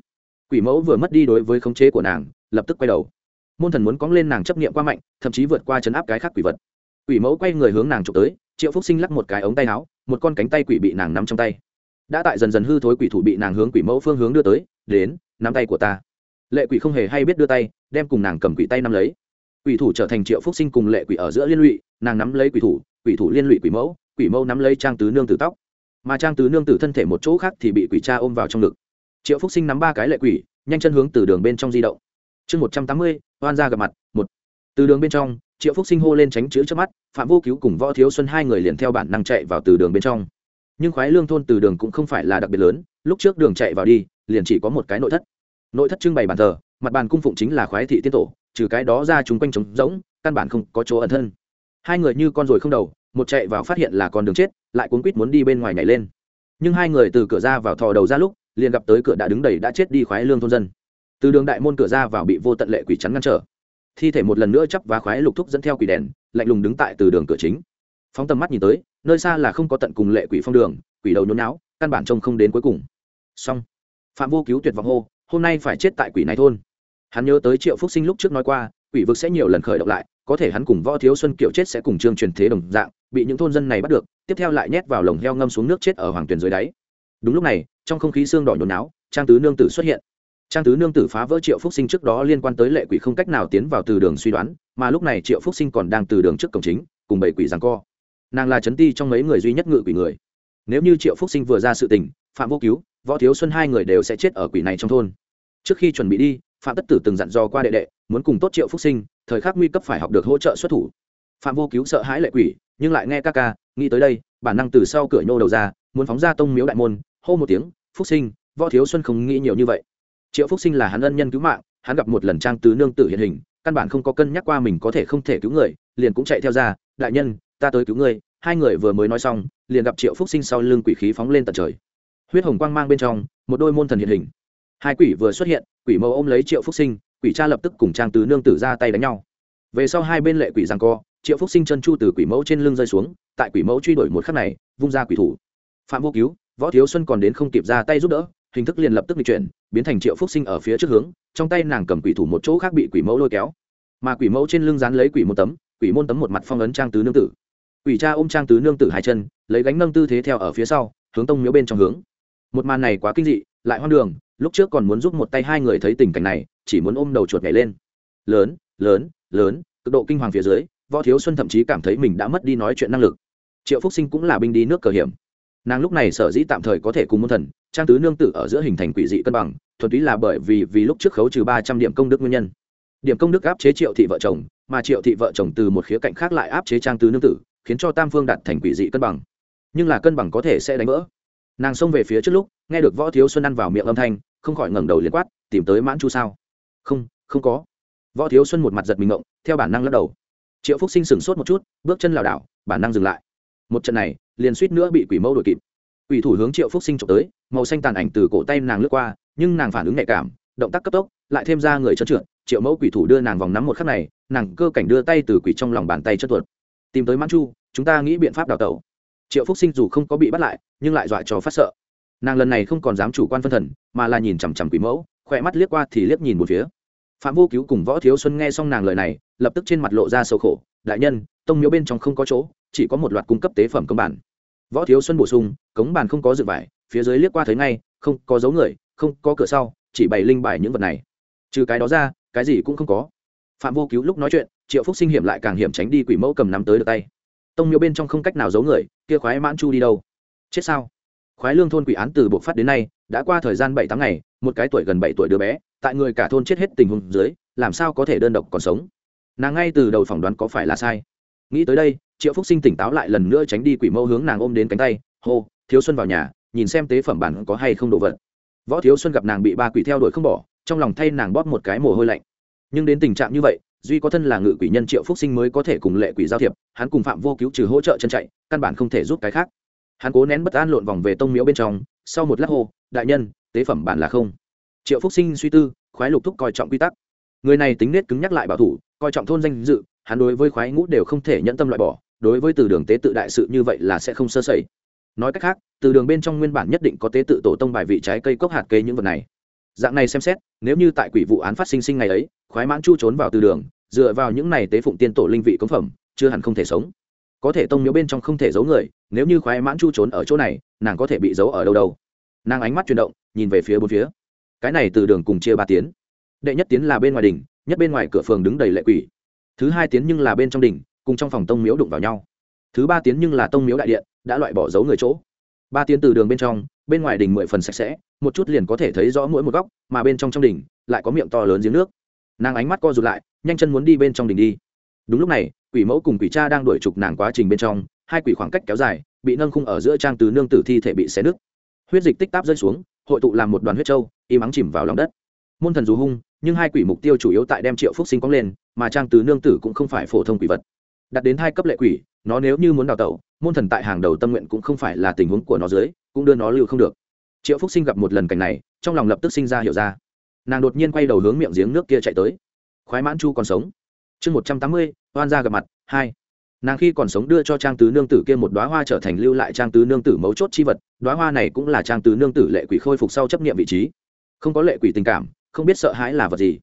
Quỷ mẫu vừa mất đi đối với khống chế của nàng, lập tức quay đầu. Môn thần muốn cóng lên nàng chấp nghiệm qua mạnh, thậm chí vượt qua chấn áp cái khác quỷ vật. Quỷ mẫu quay người hướng nàng trộm tới, triệu phúc sinh lắc một cái ống tay áo, một con cánh tay quỷ bị nàng nắm trong tay. Đã tại dần dần hư thối quỷ thủ bị nàng hướng quỷ mẫu phương hướng đưa tới, đến, nắm tay của ta lệ quỷ không hề hay biết đưa tay, đem cùng nàng cầm quỷ tay nắm lấy. Quỷ thủ trở thành triệu phúc sinh cùng lệ quỷ ở giữa liên lụy, nàng nắm lấy quỷ thủ quỷ thủ liên lụy quỷ mẫu quỷ mẫu nắm lấy trang tứ nương tử tóc. Mà trang tứ nương tử thân thể một chỗ khác thì bị quỷ cha ôm vào trong ngực. Triệu phúc sinh nắm ba cái lệ quỷ, nhanh chân hướng từ đường bên trong di động. Chương một trăm tám mươi, oan ra gặp mặt, một. Từ đường bên trong, triệu phúc sinh hô lên tránh chữ trước mắt, phạm vô cứu cùng võ thiếu xuân hai người liền theo bản năng chạy vào từ đường bên trong. Nhưng khoái lương thôn từ đường cũng không phải là đặc biệt lớn, lúc trước đường chạy vào đi, liền chỉ có một cái nội thất nội thất trưng bày bàn thờ, mặt bàn cung phụng chính là khoái thị tiên tổ, trừ cái đó ra chúng quanh trống rỗng, căn bản không có chỗ ẩn thân. Hai người như con ruồi không đầu, một chạy vào phát hiện là con đường chết, lại cuốn quýt muốn đi bên ngoài nhảy lên. Nhưng hai người từ cửa ra vào thò đầu ra lúc, liền gặp tới cửa đã đứng đầy đã chết đi khoái lương thôn dân. Từ đường đại môn cửa ra vào bị vô tận lệ quỷ chắn ngăn trở. Thi thể một lần nữa chắp và khoái lục thúc dẫn theo quỷ đèn, lạnh lùng đứng tại từ đường cửa chính. Phóng tầm mắt nhìn tới, nơi xa là không có tận cùng lệ quỷ phong đường, quỷ đầu nhốn não căn bản trông không đến cuối cùng. Xong. Phạm vô cứu tuyệt vọng hô hôm nay phải chết tại quỷ này thôn. Hắn nhớ tới triệu phúc sinh lúc trước nói qua, quỷ vực sẽ nhiều lần khởi động lại, có thể hắn cùng võ thiếu xuân kiệu chết sẽ cùng trương truyền thế đồng dạng, bị những thôn dân này bắt được, tiếp theo lại nhét vào lồng heo ngâm xuống nước chết ở hoàng tuyền dưới đáy. Đúng lúc này, trong không khí xương đỏ nhốn náo trang tứ nương tử xuất hiện. Trang tứ nương tử phá vỡ triệu phúc sinh trước đó liên quan tới lệ quỷ không cách nào tiến vào từ đường suy đoán, mà lúc này triệu phúc sinh còn đang từ đường trước cổng chính, cùng bảy quỷ rằng co. Nàng là trấn ti trong mấy người duy nhất ngự quỷ người. Nếu như triệu phúc sinh vừa ra sự tình, phạm vô cứu võ thiếu xuân hai người đều sẽ chết ở quỷ này trong thôn. Trước khi chuẩn bị đi, phạm tất tử từng dặn dò qua đệ đệ, muốn cùng tốt triệu phúc sinh, thời khắc nguy cấp phải học được hỗ trợ xuất thủ. Phạm vô cứu sợ hãi lệ quỷ, nhưng lại nghe ca ca, nghĩ tới đây, bản năng từ sau cửa nhô đầu ra, muốn phóng ra tông miếu đại môn, hô một tiếng, phúc sinh, võ thiếu xuân không nghĩ nhiều như vậy. Triệu phúc sinh là hắn ân nhân cứu mạng, hắn gặp một lần trang tứ nương tử hiện hình, căn bản không có cân nhắc qua mình có thể không thể cứu người, liền cũng chạy theo ra, đại nhân, ta tới cứu người hai người vừa mới nói xong, liền gặp triệu phúc sinh sau lưng quỷ khí phóng lên tận trời huyết hồng quang mang bên trong, một đôi môn thần hiện hình. Hai quỷ vừa xuất hiện, quỷ mẫu ôm lấy triệu phúc sinh, quỷ cha lập tức cùng trang tứ nương tử ra tay đánh nhau. Về sau hai bên lệ quỷ rằng co, triệu phúc sinh chân chu từ quỷ mẫu trên lưng rơi xuống, tại quỷ mẫu truy đuổi một khắc này, vung ra quỷ thủ. Phạm vô cứu, võ thiếu xuân còn đến không kịp ra tay giúp đỡ, hình thức liền lập tức bị chuyển, biến thành triệu phúc sinh ở phía trước hướng, trong tay nàng cầm quỷ thủ một chỗ khác bị quỷ mẫu lôi kéo. Mà quỷ mẫu trên lưng dán lấy quỷ môn tấm, quỷ môn tấm một mặt phong ấn trang tứ nương tử. Quỷ cha ôm trang tứ nương tử hai chân, lấy gánh nâng tư thế theo ở phía sau, hướng tông miếu bên trong hướng một màn này quá kinh dị, lại hoang đường, lúc trước còn muốn giúp một tay hai người thấy tình cảnh này, chỉ muốn ôm đầu chuột nhảy lên. Lớn lớn lớn, cực độ kinh hoàng phía dưới, võ thiếu xuân thậm chí cảm thấy mình đã mất đi nói chuyện năng lực. Triệu phúc sinh cũng là binh đi nước cờ hiểm. Nàng lúc này sở dĩ tạm thời có thể cùng môn thần, trang tứ nương tử ở giữa hình thành quỷ dị cân bằng, thuần túy là bởi vì vì lúc trước khấu trừ ba trăm điểm công đức nguyên nhân. Điểm công đức áp chế triệu thị vợ chồng, mà triệu thị vợ chồng từ một khía cạnh khác lại áp chế trang tứ nương tử, khiến cho tam phương đạt thành quỷ dị cân bằng. Nhưng là cân bằng có thể sẽ đánh vỡ nàng xông về phía trước lúc, nghe được võ thiếu xuân ăn vào miệng âm thanh, không khỏi ngẩng đầu liền quát, tìm tới mãn chu sao? Không không có. Võ thiếu xuân một mặt giật mình ngộng, theo bản năng lắc đầu. Triệu phúc sinh sửng sốt một chút, bước chân lảo đảo, bản năng dừng lại. Một trận này, liền suýt nữa bị quỷ mẫu đuổi kịp. Quỷ thủ hướng triệu phúc sinh trộm tới, màu xanh tàn ảnh từ cổ tay nàng lướt qua, nhưng nàng phản ứng nhạy cảm, động tác cấp tốc, lại thêm ra người trơn trượt, triệu mẫu quỷ thủ đưa nàng vòng nắm một khắc này, nàng cơ cảnh đưa tay từ quỷ trong lòng bàn tay chất tuột. Tìm tới mãn chu, chúng ta nghĩ biện pháp đào tẩu triệu phúc sinh dù không có bị bắt lại nhưng lại dọa cho phát sợ nàng lần này không còn dám chủ quan phân thần mà là nhìn chằm chằm quỷ mẫu khỏe mắt liếc qua thì liếc nhìn một phía phạm vô cứu cùng võ thiếu xuân nghe xong nàng lời này lập tức trên mặt lộ ra sầu khổ đại nhân tông miếu bên trong không có chỗ chỉ có một loạt cung cấp tế phẩm công bản võ thiếu xuân bổ sung cống bàn không có dự vải phía dưới liếc qua thấy ngay không có dấu người không có cửa sau chỉ bày linh bài những vật này trừ cái đó ra cái gì cũng không có phạm vô cứu lúc nói chuyện triệu phúc sinh hiểm lại càng hiểm tránh đi quỷ mẫu cầm nắm tới được tay tông miếu bên trong không cách nào giấu người, kia khoái mãn chu đi đâu? Chết sao? Khoái lương thôn quỷ án từ buộc phát đến nay, đã qua thời gian bảy tháng ngày, một cái tuổi gần bảy tuổi đứa bé, tại người cả thôn chết hết tình huống dưới, làm sao có thể đơn độc còn sống? Nàng ngay từ đầu phỏng đoán có phải là sai. Nghĩ tới đây, triệu phúc sinh tỉnh táo lại lần nữa tránh đi quỷ mẫu hướng nàng ôm đến cánh tay, hô, thiếu xuân vào nhà, nhìn xem tế phẩm bản có hay không đồ vật. Võ thiếu xuân gặp nàng bị ba quỷ theo đuổi không bỏ, trong lòng thay nàng bóp một cái mồ hôi lạnh. Nhưng đến tình trạng như vậy duy có thân là ngự quỷ nhân triệu phúc sinh mới có thể cùng lệ quỷ giao thiệp, hắn cùng phạm vô cứu trừ hỗ trợ chân chạy, căn bản không thể giúp cái khác. Hắn cố nén bất an lộn vòng về tông miếu bên trong, sau một lát hô, đại nhân, tế phẩm bản là không. Triệu phúc sinh suy tư, khoái lục thúc coi trọng quy tắc. Người này tính nết cứng nhắc lại bảo thủ, coi trọng thôn danh dự, hắn đối với khoái ngũ đều không thể nhẫn tâm loại bỏ, đối với từ đường tế tự đại sự như vậy là sẽ không sơ sẩy. Nói cách khác, từ đường bên trong nguyên bản nhất định có tế tự tổ tông bài vị trái cây cốc hạt cây những vật này. Dạng này xem xét, nếu như tại quỷ vụ án phát sinh sinh ngày ấy khoái mãn chu trốn vào từ đường, dựa vào những này tế phụng tiên tổ linh vị cống phẩm, chưa hẳn không thể sống. Có thể tông miếu bên trong không thể giấu người, nếu như khoái mãn chu trốn ở chỗ này, nàng có thể bị giấu ở đâu đâu. Nàng ánh mắt chuyển động, nhìn về phía bốn phía. Cái này từ đường cùng chia ba tiến. Đệ nhất tiến là bên ngoài đỉnh, nhất bên ngoài cửa phường đứng đầy lệ quỷ. Thứ hai tiến nhưng là bên trong đỉnh, cùng trong phòng tông miếu đụng vào nhau. Thứ ba tiến nhưng là tông miếu đại điện, đã loại bỏ dấu người chỗ. Ba tiến từ đường bên trong, bên ngoài đỉnh mười phần sạch sẽ, một chút liền có thể thấy rõ mỗi một góc, mà bên trong trong đỉnh, lại có miệng to lớn giếng nước nàng ánh mắt co rụt lại, nhanh chân muốn đi bên trong đình đi. Đúng lúc này, quỷ mẫu cùng quỷ cha đang đuổi trục nàng quá trình bên trong, hai quỷ khoảng cách kéo dài, bị nâng khung ở giữa trang từ nương tử thi thể bị xé nứt. Huyết dịch tích táp rơi xuống, hội tụ làm một đoàn huyết trâu, im ắng chìm vào lòng đất. Môn thần dù hung, nhưng hai quỷ mục tiêu chủ yếu tại đem triệu phúc sinh cóng lên, mà trang từ nương tử cũng không phải phổ thông quỷ vật. Đặt đến hai cấp lệ quỷ, nó nếu như muốn đào tẩu, môn thần tại hàng đầu tâm nguyện cũng không phải là tình huống của nó dưới, cũng đưa nó lưu không được. Triệu phúc sinh gặp một lần cảnh này, trong lòng lập tức sinh ra hiểu ra nàng đột nhiên quay đầu hướng miệng giếng nước kia chạy tới. Khoái mãn chu còn sống. Chương một trăm tám mươi, oan ra gặp mặt, hai. Nàng khi còn sống đưa cho trang tứ nương tử kia một đoá hoa trở thành lưu lại trang tứ nương tử mấu chốt chi vật. Đoá hoa này cũng là trang tứ nương tử lệ quỷ khôi phục sau chấp nghiệm vị trí. Không có lệ quỷ tình cảm, không biết sợ hãi là vật gì.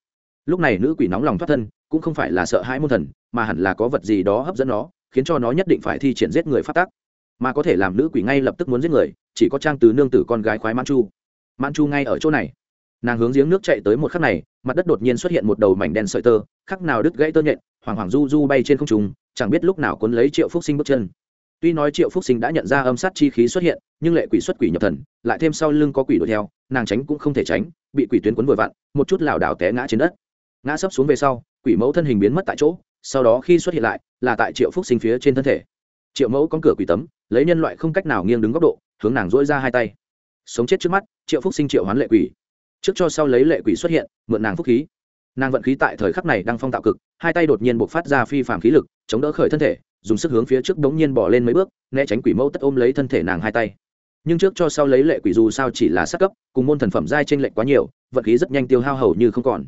Lúc này nữ quỷ nóng lòng thoát thân, cũng không phải là sợ hãi môn thần, mà hẳn là có vật gì đó hấp dẫn nó, khiến cho nó nhất định phải thi triển giết người phát tác mà có thể làm nữ quỷ ngay lập tức muốn giết người, chỉ có trang tứ nương tử con gái khoái mãn chu. Mãn chu ngay ở chỗ này nàng hướng giếng nước chạy tới một khắc này, mặt đất đột nhiên xuất hiện một đầu mảnh đen sợi tơ, khắc nào đứt gãy tơ nhện hoàng hoàng du du bay trên không trung, chẳng biết lúc nào cuốn lấy triệu phúc sinh bước chân. Tuy nói triệu phúc sinh đã nhận ra âm sát chi khí xuất hiện, nhưng lệ quỷ xuất quỷ nhập thần, lại thêm sau lưng có quỷ đuổi theo, nàng tránh cũng không thể tránh, bị quỷ tuyến cuốn vội vặn, một chút lảo đảo té ngã trên đất. Ngã sấp xuống về sau, quỷ mẫu thân hình biến mất tại chỗ, sau đó khi xuất hiện lại, là tại triệu phúc sinh phía trên thân thể. Triệu mẫu con cửa quỷ tấm, lấy nhân loại không cách nào nghiêng đứng góc độ, hướng nàng dỗi ra hai tay. Sống chết trước mắt, triệu phúc sinh triệu hoán lệ quỷ trước cho sau lấy lệ quỷ xuất hiện, mượn nàng phúc khí. Nàng vận khí tại thời khắc này đang phong tạo cực, hai tay đột nhiên buộc phát ra phi phạm khí lực, chống đỡ khởi thân thể, dùng sức hướng phía trước đống nhiên bỏ lên mấy bước, né tránh quỷ mẫu tất ôm lấy thân thể nàng hai tay. Nhưng trước cho sau lấy lệ quỷ dù sao chỉ là sát cấp, cùng môn thần phẩm giai trên lệnh quá nhiều, vận khí rất nhanh tiêu hao hầu như không còn.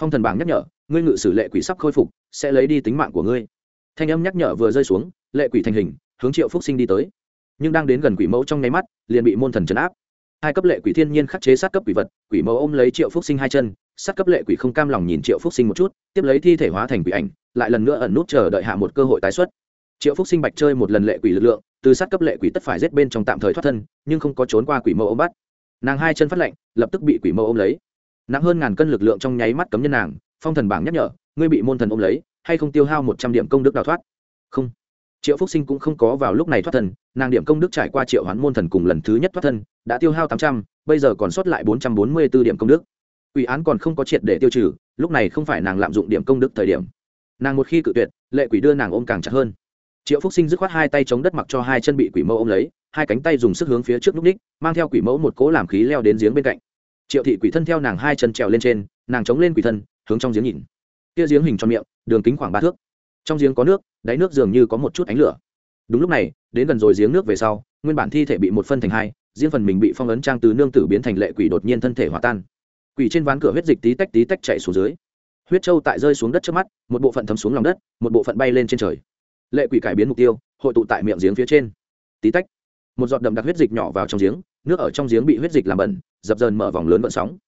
Phong thần bảng nhắc nhở, ngươi ngự sử lệ quỷ sắp khôi phục, sẽ lấy đi tính mạng của ngươi. Thanh âm nhắc nhở vừa rơi xuống, lệ quỷ thành hình, hướng triệu phúc sinh đi tới. Nhưng đang đến gần quỷ mẫu trong nháy mắt, liền bị môn thần chấn áp hai cấp lệ quỷ thiên nhiên khắc chế sát cấp quỷ vật, quỷ mẫu ôm lấy triệu phúc sinh hai chân, sát cấp lệ quỷ không cam lòng nhìn triệu phúc sinh một chút, tiếp lấy thi thể hóa thành quỷ ảnh, lại lần nữa ẩn nút chờ đợi hạ một cơ hội tái xuất. Triệu phúc sinh bạch chơi một lần lệ quỷ lực lượng, từ sát cấp lệ quỷ tất phải giết bên trong tạm thời thoát thân, nhưng không có trốn qua quỷ mẫu ôm bắt. Nàng hai chân phát lạnh, lập tức bị quỷ mẫu ôm lấy. Nặng hơn ngàn cân lực lượng trong nháy mắt cấm nhân nàng, phong thần bảng nhắc nhở, ngươi bị môn thần ôm lấy, hay không tiêu hao một trăm điểm công đức đào thoát? Không triệu phúc sinh cũng không có vào lúc này thoát thân, nàng điểm công đức trải qua triệu hoán môn thần cùng lần thứ nhất thoát thân, đã tiêu hao tám trăm, bây giờ còn sót lại bốn trăm bốn mươi b ố điểm công đức. Ủy án còn không có triệt để tiêu trừ, lúc này không phải nàng lạm dụng điểm công đức thời điểm. Nàng một khi cự tuyệt, lệ quỷ đưa nàng ôm càng chặt hơn. Triệu phúc sinh dứt khoát hai tay chống đất mặc cho hai chân bị quỷ mẫu ôm lấy, hai cánh tay dùng sức hướng phía trước núp ních, mang theo quỷ mẫu một cỗ làm khí leo đến giếng bên cạnh. Triệu thị quỷ thân theo nàng hai chân trèo lên trên, nàng chống lên quỷ thân, hướng trong giếng nhìn. Kia giếng hình tròn miệng, đường kính khoảng ba thước trong giếng có nước, đáy nước dường như có một chút ánh lửa. Đúng lúc này, đến gần rồi giếng nước về sau, nguyên bản thi thể bị một phân thành hai, riêng phần mình bị phong ấn trang từ nương tử biến thành lệ quỷ đột nhiên thân thể hòa tan. Quỷ trên ván cửa huyết dịch tí tách tí tách chạy xuống dưới. Huyết trâu tại rơi xuống đất trước mắt, một bộ phận thấm xuống lòng đất, một bộ phận bay lên trên trời. Lệ quỷ cải biến mục tiêu, hội tụ tại miệng giếng phía trên. Tí tách. Một giọt đậm đặc huyết dịch nhỏ vào trong giếng, nước ở trong giếng bị huyết dịch làm bẩn, dập dờn mở vòng lớn vận sóng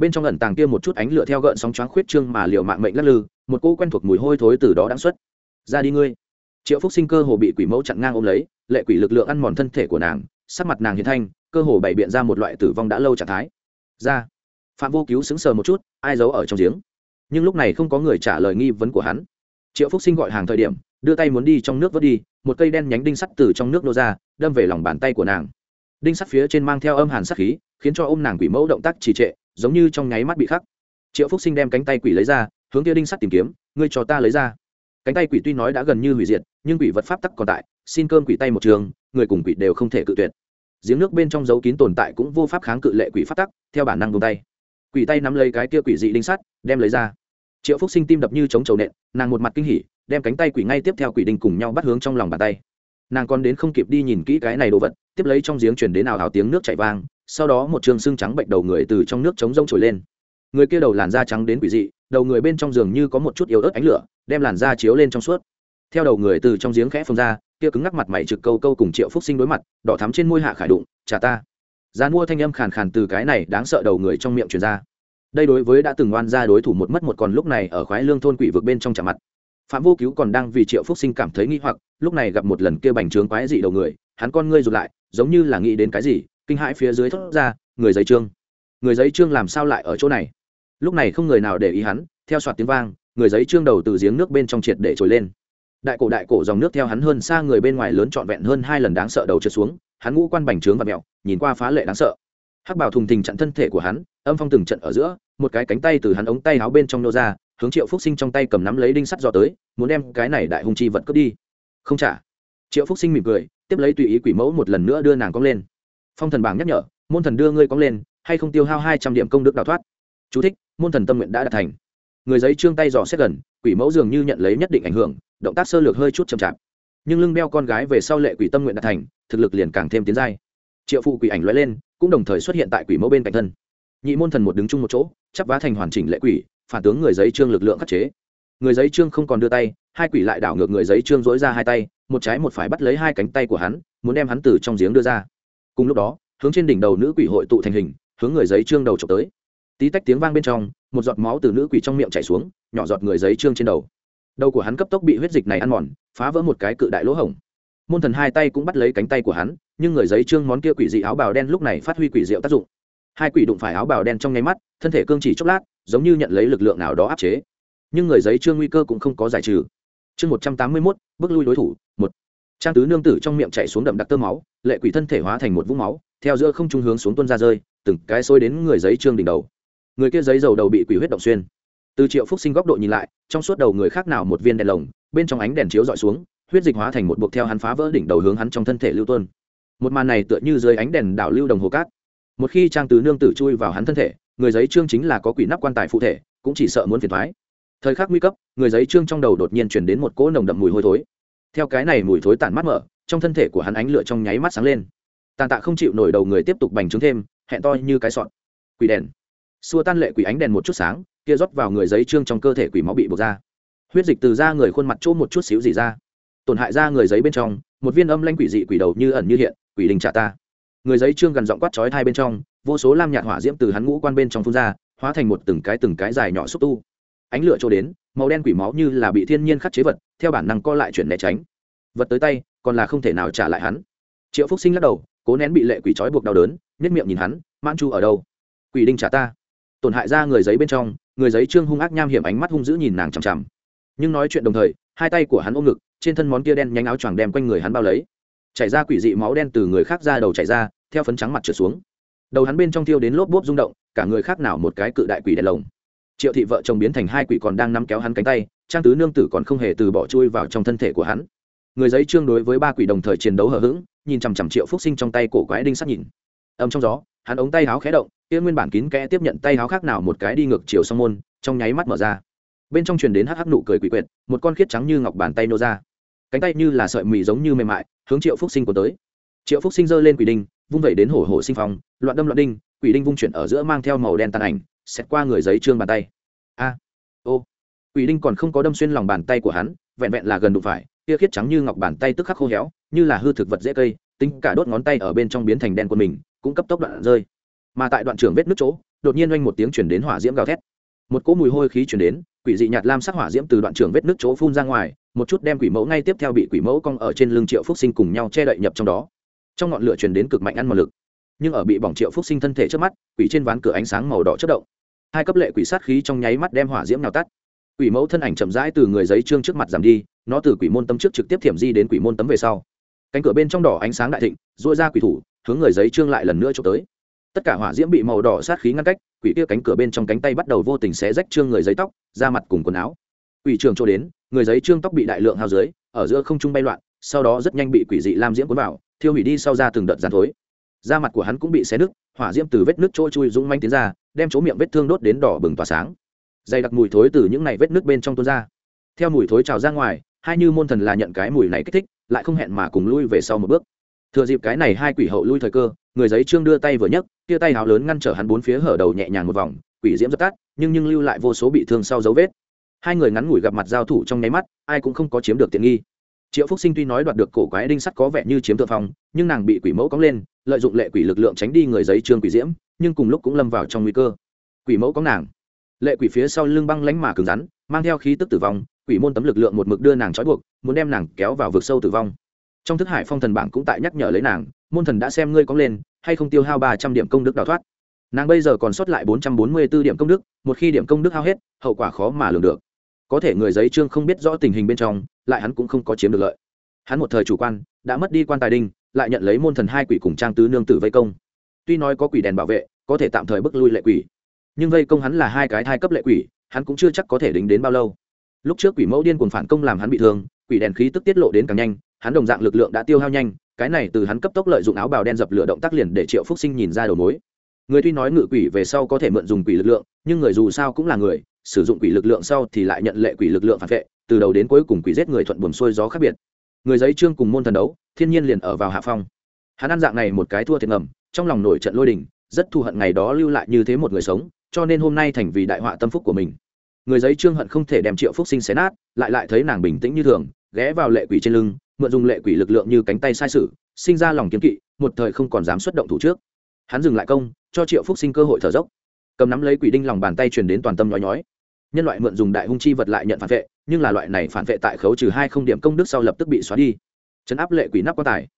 bên trong ẩn tàng kia một chút ánh lửa theo gợn sóng choáng khuyết trương mà liều mạng mệnh lắc lư, một cô quen thuộc mùi hôi thối từ đó đáng xuất. Ra đi ngươi. Triệu phúc sinh cơ hồ bị quỷ mẫu chặn ngang ôm lấy, lệ quỷ lực lượng ăn mòn thân thể của nàng, sắc mặt nàng hiền thanh, cơ hồ bày biện ra một loại tử vong đã lâu trạng thái. Ra. Phạm vô cứu sững sờ một chút, ai giấu ở trong giếng. Nhưng lúc này không có người trả lời nghi vấn của hắn. Triệu phúc sinh gọi hàng thời điểm, đưa tay muốn đi trong nước vớt đi, một cây đen nhánh đinh sắt từ trong nước nô ra, đâm về lòng bàn tay của nàng. Đinh sắt phía trên mang theo âm hàn sắc khí, khiến cho ôm nàng quỷ mẫu động tác trì trệ giống như trong nháy mắt bị khắc. Triệu phúc sinh đem cánh tay quỷ lấy ra, hướng kia đinh sắt tìm kiếm, ngươi cho ta lấy ra. Cánh tay quỷ tuy nói đã gần như hủy diệt, nhưng quỷ vật pháp tắc còn tại, xin cơm quỷ tay một trường, người cùng quỷ đều không thể cự tuyệt. Giếng nước bên trong dấu kín tồn tại cũng vô pháp kháng cự lệ quỷ pháp tắc, theo bản năng vùng tay. Quỷ tay nắm lấy cái kia quỷ dị đinh sắt, đem lấy ra. Triệu phúc sinh tim đập như chống trầu nện, nàng một mặt kinh hỉ, đem cánh tay quỷ ngay tiếp theo quỷ đinh cùng nhau bắt hướng trong lòng bàn tay. Nàng còn đến không kịp đi nhìn kỹ cái này đồ vật, tiếp lấy trong giếng chuyển đến ảo hào tiếng nước chảy vang sau đó một trường xương trắng bệnh đầu người từ trong nước trống rông trồi lên. Người kia đầu làn da trắng đến quỷ dị, đầu người bên trong giường như có một chút yếu ớt ánh lửa, đem làn da chiếu lên trong suốt. Theo đầu người từ trong giếng khẽ phồng ra, kia cứng ngắc mặt mày trực câu câu cùng triệu phúc sinh đối mặt, đỏ thắm trên môi hạ khải đụng chả ta. Gian mua thanh âm khàn khàn từ cái này đáng sợ đầu người trong miệng truyền ra. Đây đối với đã từng oan ra đối thủ một mất một còn lúc này ở khoái lương thôn quỷ vực bên trong chạm mặt. Phạm vô cứu còn đang vì triệu phúc sinh cảm thấy nghi hoặc, lúc này gặp một lần kia bành trướng quái dị đầu người, hắn con ngươi rụt lại, giống như là nghĩ đến cái gì kinh hãi phía dưới thốt ra, người giấy trương, người giấy trương làm sao lại ở chỗ này? Lúc này không người nào để ý hắn, theo soạt tiếng vang, người giấy trương đầu từ giếng nước bên trong triệt để trồi lên. Đại cổ đại cổ dòng nước theo hắn hơn xa người bên ngoài lớn trọn vẹn hơn hai lần đáng sợ đầu trượt xuống, hắn ngũ quan bành trướng và mẹo, nhìn qua phá lệ đáng sợ. Hắc bảo thùng thình chặn thân thể của hắn, âm phong từng trận ở giữa, một cái cánh tay từ hắn ống tay áo bên trong nô ra, hướng triệu phúc sinh trong tay cầm nắm lấy đinh sắt dò tới, muốn đem cái này đại hung chi vật cướp đi. Không trả. Triệu phúc sinh mỉm cười, tiếp lấy tùy ý quỷ mẫu một lần nữa đưa nàng cong lên phong thần bảng nhắc nhở môn thần đưa ngươi cong lên hay không tiêu hao hai trăm điểm công đức đào thoát. Chú thích, môn thần tâm nguyện đã đạt thành. Người giấy trương tay dò xét gần quỷ mẫu dường như nhận lấy nhất định ảnh hưởng động tác sơ lược hơi chút chậm chạp. Nhưng lưng đeo con gái về sau lệ quỷ tâm nguyện đạt thành thực lực liền càng thêm tiến giai. Triệu phụ quỷ ảnh lóe lên cũng đồng thời xuất hiện tại quỷ mẫu bên cạnh thân. Nhị môn thần một đứng chung một chỗ chắp vá thành hoàn chỉnh lệ quỷ phản tướng người giấy trương lực lượng khắc chế. Người giấy trương không còn đưa tay hai quỷ lại đảo ngược người giấy trương dối ra hai tay một trái một phải bắt lấy hai cánh tay của hắn muốn đem hắn từ trong giếng đưa ra cùng lúc đó, hướng trên đỉnh đầu nữ quỷ hội tụ thành hình, hướng người giấy trương đầu trộm tới. Tí tách tiếng vang bên trong, một giọt máu từ nữ quỷ trong miệng chảy xuống, nhỏ giọt người giấy trương trên đầu. Đầu của hắn cấp tốc bị huyết dịch này ăn mòn, phá vỡ một cái cự đại lỗ hổng. Môn thần hai tay cũng bắt lấy cánh tay của hắn, nhưng người giấy trương món kia quỷ dị áo bào đen lúc này phát huy quỷ diệu tác dụng. Hai quỷ đụng phải áo bào đen trong nháy mắt, thân thể cương chỉ chốc lát, giống như nhận lấy lực lượng nào đó áp chế. Nhưng người giấy trương nguy cơ cũng không có giải trừ. Chương một trăm tám mươi mốt, bước lui đối thủ, một trang tứ nương tử trong miệng chạy xuống đậm đặc tơ máu, lệ quỷ thân thể hóa thành một vũng máu, theo giữa không trung hướng xuống tuân ra rơi, từng cái sôi đến người giấy trương đỉnh đầu. Người kia giấy dầu đầu bị quỷ huyết động xuyên. Từ triệu phúc sinh góc độ nhìn lại, trong suốt đầu người khác nào một viên đèn lồng, bên trong ánh đèn chiếu dọi xuống, huyết dịch hóa thành một buộc theo hắn phá vỡ đỉnh đầu hướng hắn trong thân thể lưu tuân một màn này tựa như dưới ánh đèn đảo lưu đồng hồ cát. Một khi trang tứ nương tử chui vào hắn thân thể, người giấy trương chính là có quỷ nắp quan tài phụ thể, cũng chỉ sợ muốn phiền thoái thời khắc nguy cấp, người giấy trương trong đầu đột nhiên chuyển đến một cỗ nồng đậm mùi hôi thối theo cái này mùi thối tản mắt mở, trong thân thể của hắn ánh lửa trong nháy mắt sáng lên. Tàn tạ không chịu nổi đầu người tiếp tục bành trướng thêm, hẹn to như cái sọn. Quỷ đèn. Xua tan lệ quỷ ánh đèn một chút sáng, kia rót vào người giấy trương trong cơ thể quỷ máu bị buộc ra. Huyết dịch từ da người khuôn mặt chỗ một chút xíu gì ra. Tổn hại ra người giấy bên trong, một viên âm lanh quỷ dị quỷ đầu như ẩn như hiện, quỷ đình trả ta. Người giấy trương gần giọng quát chói hai bên trong, vô số lam nhạt hỏa diễm từ hắn ngũ quan bên trong phun ra, hóa thành một từng cái từng cái dài nhỏ xúc tu ánh lửa trôi đến, màu đen quỷ máu như là bị thiên nhiên khắc chế vật, theo bản năng co lại chuyển né tránh. Vật tới tay, còn là không thể nào trả lại hắn. Triệu phúc sinh lắc đầu, cố nén bị lệ quỷ trói buộc đau đớn nhất miệng nhìn hắn, mãn chu ở đâu? Quỷ đinh trả ta. Tổn hại ra người giấy bên trong, người giấy trương hung ác nham hiểm ánh mắt hung dữ nhìn nàng chằm chằm. Nhưng nói chuyện đồng thời, hai tay của hắn ôm ngực, trên thân món kia đen nhánh áo choàng đem quanh người hắn bao lấy. Chảy ra quỷ dị máu đen từ người khác ra đầu chảy ra, theo phấn trắng mặt trở xuống. Đầu hắn bên trong thiêu đến lốp bốp rung động, cả người khác nào một cái cự đại quỷ đèn lồng triệu thị vợ chồng biến thành hai quỷ còn đang nắm kéo hắn cánh tay, trang tứ nương tử còn không hề từ bỏ chui vào trong thân thể của hắn. Người giấy trương đối với ba quỷ đồng thời chiến đấu hờ hững, nhìn chằm chằm triệu phúc sinh trong tay cổ quái đinh sắt nhìn. Âm trong gió, hắn ống tay háo khé động, kia nguyên bản kín kẽ tiếp nhận tay háo khác nào một cái đi ngược chiều song môn, trong nháy mắt mở ra. Bên trong truyền đến hắc hắc nụ cười quỷ quyệt, một con khiết trắng như ngọc bàn tay nô ra. Cánh tay như là sợi mì giống như mềm mại, hướng triệu phúc sinh của tới. Triệu phúc sinh giơ lên quỷ đinh, vung vẩy đến hổ hổ sinh phong, loạn đâm loạn đinh, quỷ đinh vung chuyển ở giữa mang theo màu đen tàn ảnh xét qua người giấy trương bàn tay. A, ô, quỷ đinh còn không có đâm xuyên lòng bàn tay của hắn, vẹn vẹn là gần đụng phải kia khiết trắng như ngọc bàn tay tức khắc khô héo, như là hư thực vật dễ cây, tính cả đốt ngón tay ở bên trong biến thành đen của mình, cũng cấp tốc đoạn rơi. Mà tại đoạn trường vết nước chỗ, đột nhiên oanh một tiếng chuyển đến hỏa diễm gào thét. Một cỗ mùi hôi khí chuyển đến, quỷ dị nhạt lam sắc hỏa diễm từ đoạn trường vết nước chỗ phun ra ngoài, một chút đem quỷ mẫu ngay tiếp theo bị quỷ mẫu cong ở trên lưng triệu phúc sinh cùng nhau che đậy nhập trong đó. Trong ngọn lửa chuyển đến cực mạnh ăn mòn lực, nhưng ở bị bỏng triệu phúc sinh thân thể trước mắt, quỷ trên ván cửa ánh sáng màu đỏ chất động hai cấp lệ quỷ sát khí trong nháy mắt đem hỏa diễm nào tắt. Quỷ mẫu thân ảnh chậm rãi từ người giấy trương trước mặt giảm đi, nó từ quỷ môn tấm trước trực tiếp thiểm di đến quỷ môn tấm về sau. Cánh cửa bên trong đỏ ánh sáng đại thịnh dội ra quỷ thủ, hướng người giấy trương lại lần nữa trộm tới. Tất cả hỏa diễm bị màu đỏ sát khí ngăn cách, quỷ kia cánh cửa bên trong cánh tay bắt đầu vô tình xé rách trương người giấy tóc, da mặt cùng quần áo. Quỷ trường trôi đến, người giấy trương tóc bị đại lượng hao dưới, ở giữa không trung bay loạn, sau đó rất nhanh bị quỷ dị lam diễm cuốn vào, thiêu hủy đi sau ra từng đợt gián thối. Da mặt của hắn cũng bị xé nứt, hỏa diễm từ vết nước trôi chui dũng manh tiến ra đem chỗ miệng vết thương đốt đến đỏ bừng tỏa sáng. Dày đặc mùi thối từ những này vết nước bên trong tuôn ra. Theo mùi thối trào ra ngoài, hai như môn thần là nhận cái mùi này kích thích, lại không hẹn mà cùng lui về sau một bước. Thừa dịp cái này hai quỷ hậu lui thời cơ, người giấy trương đưa tay vừa nhấc, tia tay hào lớn ngăn trở hắn bốn phía hở đầu nhẹ nhàng một vòng, quỷ diễm dập tắt, nhưng nhưng lưu lại vô số bị thương sau dấu vết. Hai người ngắn ngủi gặp mặt giao thủ trong nháy mắt, ai cũng không có chiếm được tiện nghi. Triệu phúc sinh tuy nói đoạt được cổ quái đinh sắt có vẻ như chiếm thượng phong, nhưng nàng bị quỷ mẫu cóng lên, lợi dụng lệ quỷ lực lượng tránh đi người giấy trương quỷ diễm nhưng cùng lúc cũng lâm vào trong nguy cơ. Quỷ mẫu có nàng. Lệ quỷ phía sau lưng băng lánh mà cứng rắn, mang theo khí tức tử vong, quỷ môn tấm lực lượng một mực đưa nàng trói buộc, muốn đem nàng kéo vào vực sâu tử vong. Trong thức hải phong thần bảng cũng tại nhắc nhở lấy nàng, môn thần đã xem ngươi có lên, hay không tiêu hao ba trăm điểm công đức đào thoát. Nàng bây giờ còn sót lại bốn trăm bốn mươi b ố điểm công đức, một khi điểm công đức hao hết, hậu quả khó mà lường được. Có thể người giấy trương không biết rõ tình hình bên trong, lại hắn cũng không có chiếm được lợi. Hắn một thời chủ quan, đã mất đi quan tài đinh, lại nhận lấy môn thần hai quỷ cùng trang tứ nương tử vây công tuy nói có quỷ đèn bảo vệ, có thể tạm thời bức lui lệ quỷ. Nhưng vây công hắn là hai cái thai cấp lệ quỷ, hắn cũng chưa chắc có thể đính đến bao lâu. Lúc trước quỷ mẫu điên cuồng phản công làm hắn bị thương, quỷ đèn khí tức tiết lộ đến càng nhanh, hắn đồng dạng lực lượng đã tiêu hao nhanh, cái này từ hắn cấp tốc lợi dụng áo bào đen dập lửa động tác liền để triệu phúc sinh nhìn ra đầu mối. Người tuy nói ngự quỷ về sau có thể mượn dùng quỷ lực lượng, nhưng người dù sao cũng là người, sử dụng quỷ lực lượng sau thì lại nhận lệ quỷ lực lượng phản vệ, từ đầu đến cuối cùng quỷ giết người thuận buồm xuôi gió khác biệt. Người giấy trương cùng môn thần đấu, thiên nhiên liền ở vào hạ phong. Hắn ăn dạng này một cái thua thiệt ngầm trong lòng nổi trận lôi đình, rất thù hận ngày đó lưu lại như thế một người sống, cho nên hôm nay thành vì đại họa tâm phúc của mình. Người giấy trương hận không thể đem triệu phúc sinh xé nát, lại lại thấy nàng bình tĩnh như thường, ghé vào lệ quỷ trên lưng, mượn dùng lệ quỷ lực lượng như cánh tay sai sử sinh ra lòng kiếm kỵ, một thời không còn dám xuất động thủ trước. Hắn dừng lại công, cho triệu phúc sinh cơ hội thở dốc. Cầm nắm lấy quỷ đinh lòng bàn tay truyền đến toàn tâm nhói nhói. Nhân loại mượn dùng đại hung chi vật lại nhận phản vệ, nhưng là loại này phản vệ tại khấu trừ hai không điểm công đức sau lập tức bị xóa đi. Chấn áp lệ quỷ nắp quan tài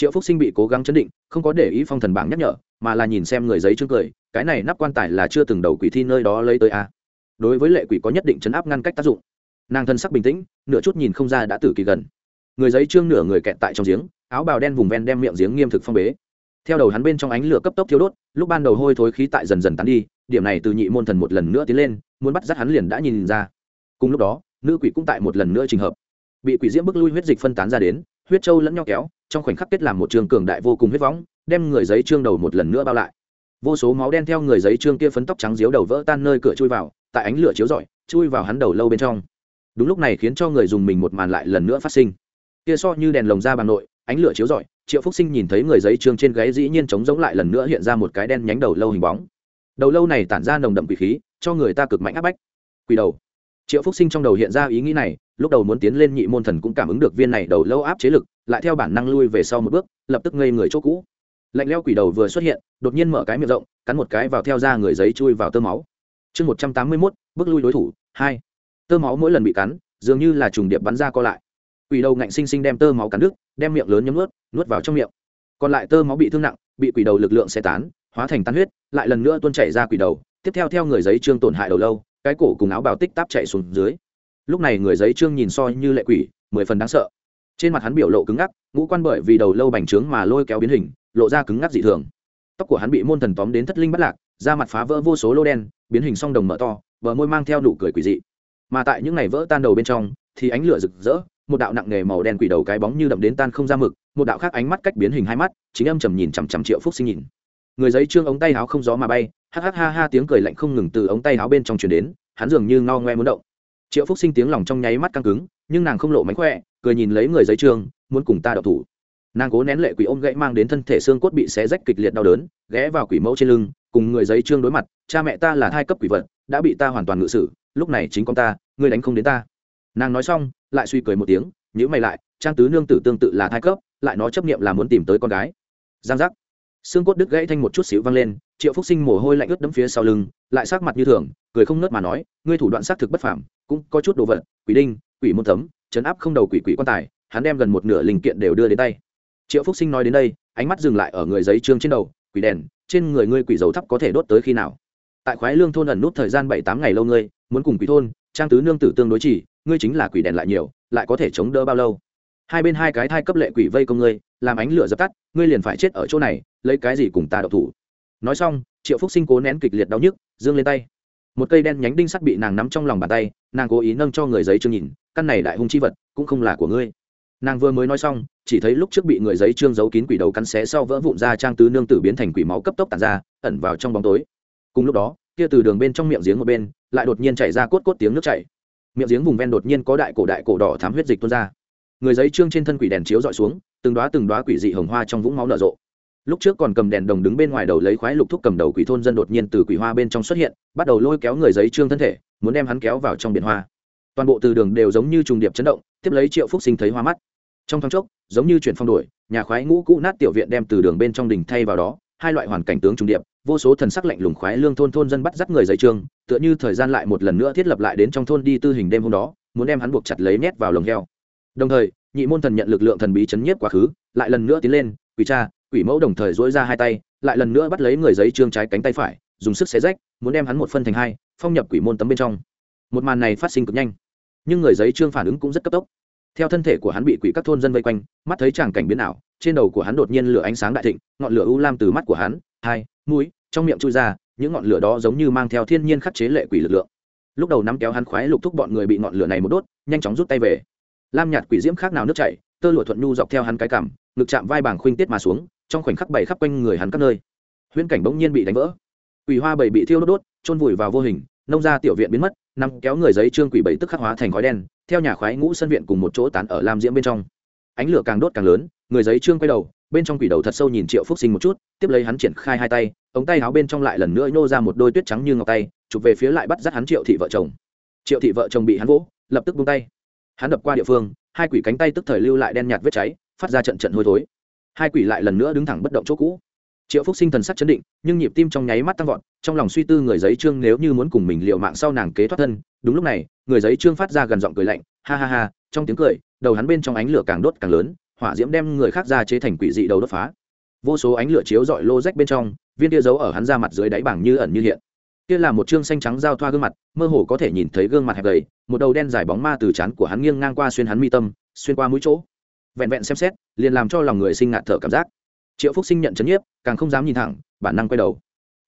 triệu phúc sinh bị cố gắng chấn định, không có để ý phong thần bảng nhắc nhở, mà là nhìn xem người giấy chương cười, cái này nắp quan tài là chưa từng đầu quỷ thi nơi đó lấy tới a. À. đối với lệ quỷ có nhất định chấn áp ngăn cách tác dụng. Nàng thân sắc bình tĩnh, nửa chút nhìn không ra đã tử kỳ gần. Người giấy trương nửa người kẹt tại trong giếng, áo bào đen vùng ven đem miệng giếng nghiêm thực phong bế. Theo đầu hắn bên trong ánh lửa cấp tốc thiếu đốt, lúc ban đầu hôi thối khí tại dần dần tán đi, điểm này từ nhị môn thần một lần nữa tiến lên, muốn bắt dắt hắn liền đã nhìn ra. Cùng lúc đó, nữ quỷ cũng tại một lần nữa trình hợp. Bị quỷ diễm bức lui huyết dịch phân tán ra đến huyết Châu lẫn nhau kéo, trong khoảnh khắc kết làm một trường cường đại vô cùng huyết võng, đem người giấy trương đầu một lần nữa bao lại. Vô số máu đen theo người giấy trương kia phấn tóc trắng diếu đầu vỡ tan nơi cửa chui vào, tại ánh lửa chiếu rọi, chui vào hắn đầu lâu bên trong. Đúng lúc này khiến cho người dùng mình một màn lại lần nữa phát sinh. Kia so như đèn lồng ra bàn nội, ánh lửa chiếu rọi, triệu phúc sinh nhìn thấy người giấy trương trên gáy dĩ nhiên trống rỗng lại lần nữa hiện ra một cái đen nhánh đầu lâu hình bóng. Đầu lâu này tản ra nồng đậm quỷ khí, cho người ta cực mạnh áp bách. Quỷ đầu triệu phúc sinh trong đầu hiện ra ý nghĩ này, lúc đầu muốn tiến lên nhị môn thần cũng cảm ứng được viên này đầu lâu áp chế lực, lại theo bản năng lui về sau một bước, lập tức ngây người chỗ cũ. Lạnh leo quỷ đầu vừa xuất hiện, đột nhiên mở cái miệng rộng, cắn một cái vào theo ra người giấy chui vào tơ máu. Chương một trăm tám mươi mốt, bước lui đối thủ, hai. Tơ máu mỗi lần bị cắn, dường như là trùng điệp bắn ra co lại. Quỷ đầu ngạnh xinh xinh đem tơ máu cắn đứt, đem miệng lớn nhấm nuốt nuốt vào trong miệng. Còn lại tơ máu bị thương nặng, bị quỷ đầu lực lượng xe tán, hóa thành tan huyết, lại lần nữa tuôn chảy ra quỷ đầu, tiếp theo theo người giấy trương tổn hại đầu lâu cái cổ cùng áo bào tích táp chạy xuống dưới. Lúc này người giấy trương nhìn soi như lệ quỷ, mười phần đáng sợ. Trên mặt hắn biểu lộ cứng ngắc, ngũ quan bởi vì đầu lâu bành trướng mà lôi kéo biến hình, lộ ra cứng ngắc dị thường. Tóc của hắn bị môn thần tóm đến thất linh bắt lạc, da mặt phá vỡ vô số lô đen, biến hình song đồng mở to, bờ môi mang theo nụ cười quỷ dị. Mà tại những ngày vỡ tan đầu bên trong, thì ánh lửa rực rỡ, một đạo nặng nghề màu đen quỷ đầu cái bóng như đậm đến tan không ra mực, một đạo khác ánh mắt cách biến hình hai mắt, chính âm trầm nhìn chằm chằm triệu phúc sinh nhìn người giấy trương ống tay áo không gió mà bay hắc hắc ha ha, tiếng cười lạnh không ngừng từ ống tay áo bên trong truyền đến, hắn dường như ngao ngoe muốn động. Triệu phúc sinh tiếng lòng trong nháy mắt căng cứng, nhưng nàng không lộ mánh khỏe, cười nhìn lấy người giấy trương, muốn cùng ta đậu thủ. Nàng cố nén lệ quỷ ôm gãy mang đến thân thể xương cốt bị xé rách kịch liệt đau đớn, ghé vào quỷ mẫu trên lưng, cùng người giấy trương đối mặt, cha mẹ ta là hai cấp quỷ vật, đã bị ta hoàn toàn ngự sử, lúc này chính con ta, ngươi đánh không đến ta. Nàng nói xong, lại suy cười một tiếng nhữ mày lại, trang tứ nương tử tương tự là thai cấp, lại nó chấp nghiệm là muốn tìm tới con gái. Giang giác xương cốt đứt gãy thanh một chút xíu văng lên, triệu phúc sinh mồ hôi lạnh ướt đẫm phía sau lưng, lại sắc mặt như thường, cười không nớt mà nói, ngươi thủ đoạn xác thực bất phảm cũng có chút đồ vật, quỷ đinh, quỷ môn tấm chấn áp không đầu quỷ quỷ quan tài, hắn đem gần một nửa linh kiện đều đưa đến tay. Triệu phúc sinh nói đến đây, ánh mắt dừng lại ở người giấy trương trên đầu, quỷ đèn, trên người ngươi quỷ dầu thấp có thể đốt tới khi nào? Tại khoái lương thôn ẩn nút thời gian bảy tám ngày lâu ngươi, muốn cùng quỷ thôn, trang tứ nương tử tương đối chỉ, ngươi chính là quỷ đèn lại nhiều, lại có thể chống đỡ bao lâu? Hai bên hai cái thai cấp lệ quỷ vây công ngươi, làm ánh lửa dập tắt, ngươi liền phải chết ở chỗ này, lấy cái gì cùng ta đậu thủ? Nói xong, triệu phúc sinh cố nén kịch liệt đau nhức dương lên tay. Một cây đen nhánh đinh sắt bị nàng nắm trong lòng bàn tay, nàng cố ý nâng cho người giấy chương nhìn, căn này đại hung chi vật, cũng không là của ngươi. Nàng vừa mới nói xong, chỉ thấy lúc trước bị người giấy trương giấu kín quỷ đầu cắn xé sau vỡ vụn ra trang tứ nương tử biến thành quỷ máu cấp tốc tàn ra, ẩn vào trong bóng tối. Cùng lúc đó, kia từ đường bên trong miệng giếng một bên, lại đột nhiên chảy ra cốt cốt tiếng nước chảy. Miệng giếng vùng ven đột nhiên có đại cổ đại cổ đỏ thám huyết dịch tuôn ra người giấy trương trên thân quỷ đèn chiếu dọi xuống, từng đoá từng đoá quỷ dị hồng hoa trong vũng máu nở rộ. Lúc trước còn cầm đèn đồng đứng bên ngoài đầu lấy khoái lục thúc cầm đầu quỷ thôn dân đột nhiên từ quỷ hoa bên trong xuất hiện, bắt đầu lôi kéo người giấy trương thân thể, muốn đem hắn kéo vào trong biển hoa. Toàn bộ từ đường đều giống như trùng điệp chấn động, tiếp lấy triệu phúc sinh thấy hoa mắt. Trong thoáng chốc, giống như chuyển phong đổi, nhà khoái ngũ cũ nát tiểu viện đem từ đường bên trong đình thay vào đó, hai loại hoàn cảnh tướng trùng điệp, vô số thần sắc lạnh lùng khoái lương thôn thôn dân bắt dắt người giấy trương, tựa như thời gian lại một lần nữa thiết lập lại đến trong thôn đi tư hình đêm hôm đó, muốn đem hắn buộc chặt lấy nhét vào lồng heo đồng thời, nhị môn thần nhận lực lượng thần bí chấn nhiếp quá khứ, lại lần nữa tiến lên, quỷ cha, quỷ mẫu đồng thời dỗi ra hai tay, lại lần nữa bắt lấy người giấy trương trái cánh tay phải, dùng sức xé rách, muốn đem hắn một phân thành hai, phong nhập quỷ môn tấm bên trong. Một màn này phát sinh cực nhanh, nhưng người giấy trương phản ứng cũng rất cấp tốc. Theo thân thể của hắn bị quỷ các thôn dân vây quanh, mắt thấy tràng cảnh biến ảo, trên đầu của hắn đột nhiên lửa ánh sáng đại thịnh, ngọn lửa u lam từ mắt của hắn, hai, mũi, trong miệng chui ra, những ngọn lửa đó giống như mang theo thiên nhiên khắc chế lệ quỷ lực lượng. Lúc đầu nắm kéo hắn khoái lục thúc bọn người bị ngọn lửa này một đốt, nhanh chóng rút tay về lam nhạt quỷ diễm khác nào nước chảy, tơ lụa thuận nhu dọc theo hắn cái cảm ngực chạm vai bảng khuynh tiết mà xuống, trong khoảnh khắc bày khắp quanh người hắn các nơi. Huyễn cảnh bỗng nhiên bị đánh vỡ. Quỷ hoa bảy bị thiêu đốt đốt trôn vùi vào vô hình, nông ra tiểu viện biến mất, nằm kéo người giấy trương quỷ bảy tức khắc hóa thành khói đen, theo nhà khoái ngũ sân viện cùng một chỗ tán ở lam diễm bên trong. Ánh lửa càng đốt càng lớn, người giấy trương quay đầu, bên trong quỷ đầu thật sâu nhìn triệu phúc sinh một chút, tiếp lấy hắn triển khai hai tay, ống tay áo bên trong lại lần nữa nhô ra một đôi tuyết trắng như ngọc tay, chụp về phía lại bắt dắt hắn triệu thị vợ chồng. Triệu thị vợ chồng bị hắn vỗ, lập tức buông tay hắn đập qua địa phương, hai quỷ cánh tay tức thời lưu lại đen nhạt vết cháy, phát ra trận trận hôi thối. Hai quỷ lại lần nữa đứng thẳng bất động chỗ cũ. Triệu phúc sinh thần sắc chấn định, nhưng nhịp tim trong nháy mắt tăng vọt, trong lòng suy tư người giấy trương nếu như muốn cùng mình liệu mạng sau nàng kế thoát thân, đúng lúc này, người giấy trương phát ra gần giọng cười lạnh, ha ha ha, trong tiếng cười, đầu hắn bên trong ánh lửa càng đốt càng lớn, hỏa diễm đem người khác ra chế thành quỷ dị đầu đốt phá. Vô số ánh lửa chiếu dọi lô rách bên trong, viên tia giấu ở hắn ra mặt dưới đáy bảng như ẩn như hiện kia là một chương xanh trắng giao thoa gương mặt, mơ hồ có thể nhìn thấy gương mặt hẹp gầy, một đầu đen dài bóng ma từ chán của hắn nghiêng ngang qua xuyên hắn mi tâm, xuyên qua mũi chỗ. Vẹn vẹn xem xét, liền làm cho lòng người sinh ngạt thở cảm giác. Triệu phúc sinh nhận chấn nhiếp, càng không dám nhìn thẳng, bản năng quay đầu.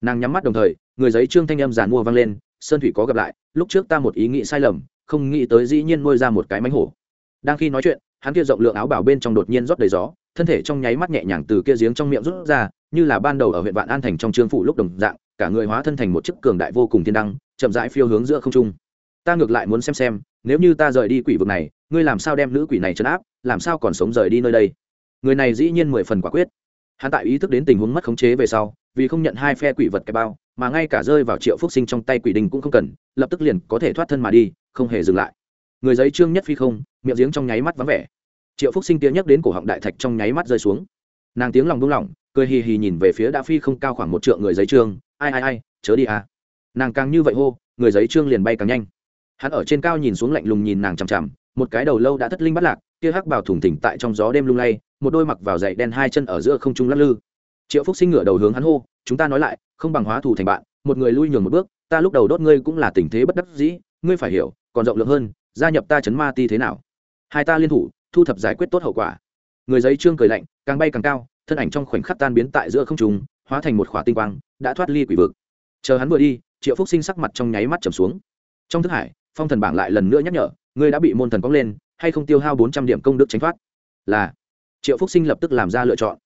Nàng nhắm mắt đồng thời, người giấy trương thanh âm giàn mua vang lên, sơn thủy có gặp lại, lúc trước ta một ý nghĩ sai lầm, không nghĩ tới dĩ nhiên nuôi ra một cái mánh hổ. Đang khi nói chuyện, hắn kia rộng lượng áo bảo bên trong đột nhiên rót đầy gió, thân thể trong nháy mắt nhẹ nhàng từ kia giếng trong miệng rút ra, như là ban đầu ở huyện vạn an thành trong trương phủ lúc đồng dạng cả người hóa thân thành một chiếc cường đại vô cùng thiên đăng, chậm rãi phiêu hướng giữa không trung. Ta ngược lại muốn xem xem, nếu như ta rời đi quỷ vực này, ngươi làm sao đem nữ quỷ này chấn áp, làm sao còn sống rời đi nơi đây? Người này dĩ nhiên mười phần quả quyết. Hắn tại ý thức đến tình huống mất khống chế về sau, vì không nhận hai phe quỷ vật cái bao, mà ngay cả rơi vào triệu phúc sinh trong tay quỷ đình cũng không cần, lập tức liền có thể thoát thân mà đi, không hề dừng lại. Người giấy trương nhất phi không, miệng giếng trong nháy mắt vắng vẻ. Triệu phúc sinh tiếng nhắc đến cổ họng đại thạch trong nháy mắt rơi xuống. Nàng tiếng lòng buông lỏng, cười hì hì nhìn về phía đã phi không cao khoảng một trượng người giấy trương ai ai ai, chớ đi à. Nàng càng như vậy hô, người giấy trương liền bay càng nhanh. Hắn ở trên cao nhìn xuống lạnh lùng nhìn nàng chằm chằm, một cái đầu lâu đã thất linh bắt lạc, kia hắc bảo thủng thỉnh tại trong gió đêm lung lay, một đôi mặc vào dậy đen hai chân ở giữa không trung lắc lư. Triệu phúc sinh ngửa đầu hướng hắn hô, chúng ta nói lại, không bằng hóa thù thành bạn, một người lui nhường một bước, ta lúc đầu đốt ngươi cũng là tình thế bất đắc dĩ, ngươi phải hiểu, còn rộng lượng hơn, gia nhập ta chấn ma ti thế nào? Hai ta liên thủ, thu thập giải quyết tốt hậu quả. Người giấy trương cười lạnh, càng bay càng cao, thân ảnh trong khoảnh khắc tan biến tại giữa không trung hóa thành một khỏa tinh quang, đã thoát ly quỷ vực. Chờ hắn vừa đi, triệu phúc sinh sắc mặt trong nháy mắt trầm xuống. Trong thức hải, phong thần bảng lại lần nữa nhắc nhở, ngươi đã bị môn thần cóng lên, hay không tiêu hao bốn trăm điểm công đức tránh thoát? Là. Triệu phúc sinh lập tức làm ra lựa chọn.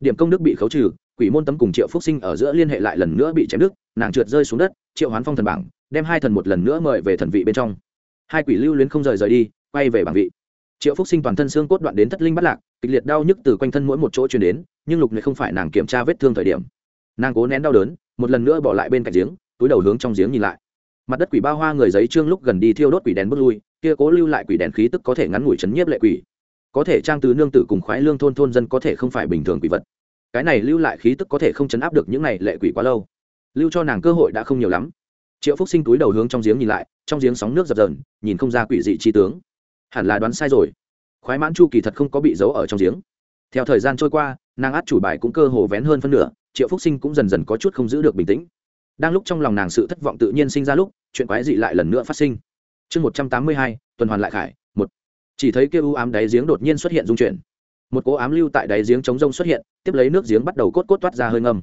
Điểm công đức bị khấu trừ, quỷ môn tấm cùng triệu phúc sinh ở giữa liên hệ lại lần nữa bị chém đứt, nàng trượt rơi xuống đất, triệu hoán phong thần bảng, đem hai thần một lần nữa mời về thần vị bên trong. Hai quỷ lưu luyến không rời rời đi, quay về bảng vị. Triệu phúc sinh toàn thân xương cốt đoạn đến thất linh bắt lạc kịch liệt đau nhức từ quanh thân mỗi một chỗ chuyển đến, nhưng lục này không phải nàng kiểm tra vết thương thời điểm. Nàng cố nén đau đớn, một lần nữa bỏ lại bên cạnh giếng, túi đầu hướng trong giếng nhìn lại. Mặt đất quỷ bao hoa người giấy trương lúc gần đi thiêu đốt quỷ đèn bước lui, kia cố lưu lại quỷ đèn khí tức có thể ngắn ngủi chấn nhiếp lệ quỷ. Có thể trang từ nương tử cùng khoái lương thôn thôn dân có thể không phải bình thường quỷ vật. Cái này lưu lại khí tức có thể không chấn áp được những này lệ quỷ quá lâu. Lưu cho nàng cơ hội đã không nhiều lắm. Triệu phúc sinh túi đầu hướng trong giếng nhìn lại, trong giếng sóng nước dập dờn, nhìn không ra quỷ dị chi tướng. Hẳn là đoán sai rồi khoái mãn chu kỳ thật không có bị giấu ở trong giếng. Theo thời gian trôi qua, nàng át chủ bài cũng cơ hồ vén hơn phân nửa, triệu phúc sinh cũng dần dần có chút không giữ được bình tĩnh. Đang lúc trong lòng nàng sự thất vọng tự nhiên sinh ra lúc, chuyện quái dị lại lần nữa phát sinh. Chương một trăm tám mươi hai, tuần hoàn lại khải, một. Chỉ thấy kêu u ám đáy giếng đột nhiên xuất hiện dung chuyển. Một cố ám lưu tại đáy giếng chống rông xuất hiện, tiếp lấy nước giếng bắt đầu cốt cốt toát ra hơi ngâm.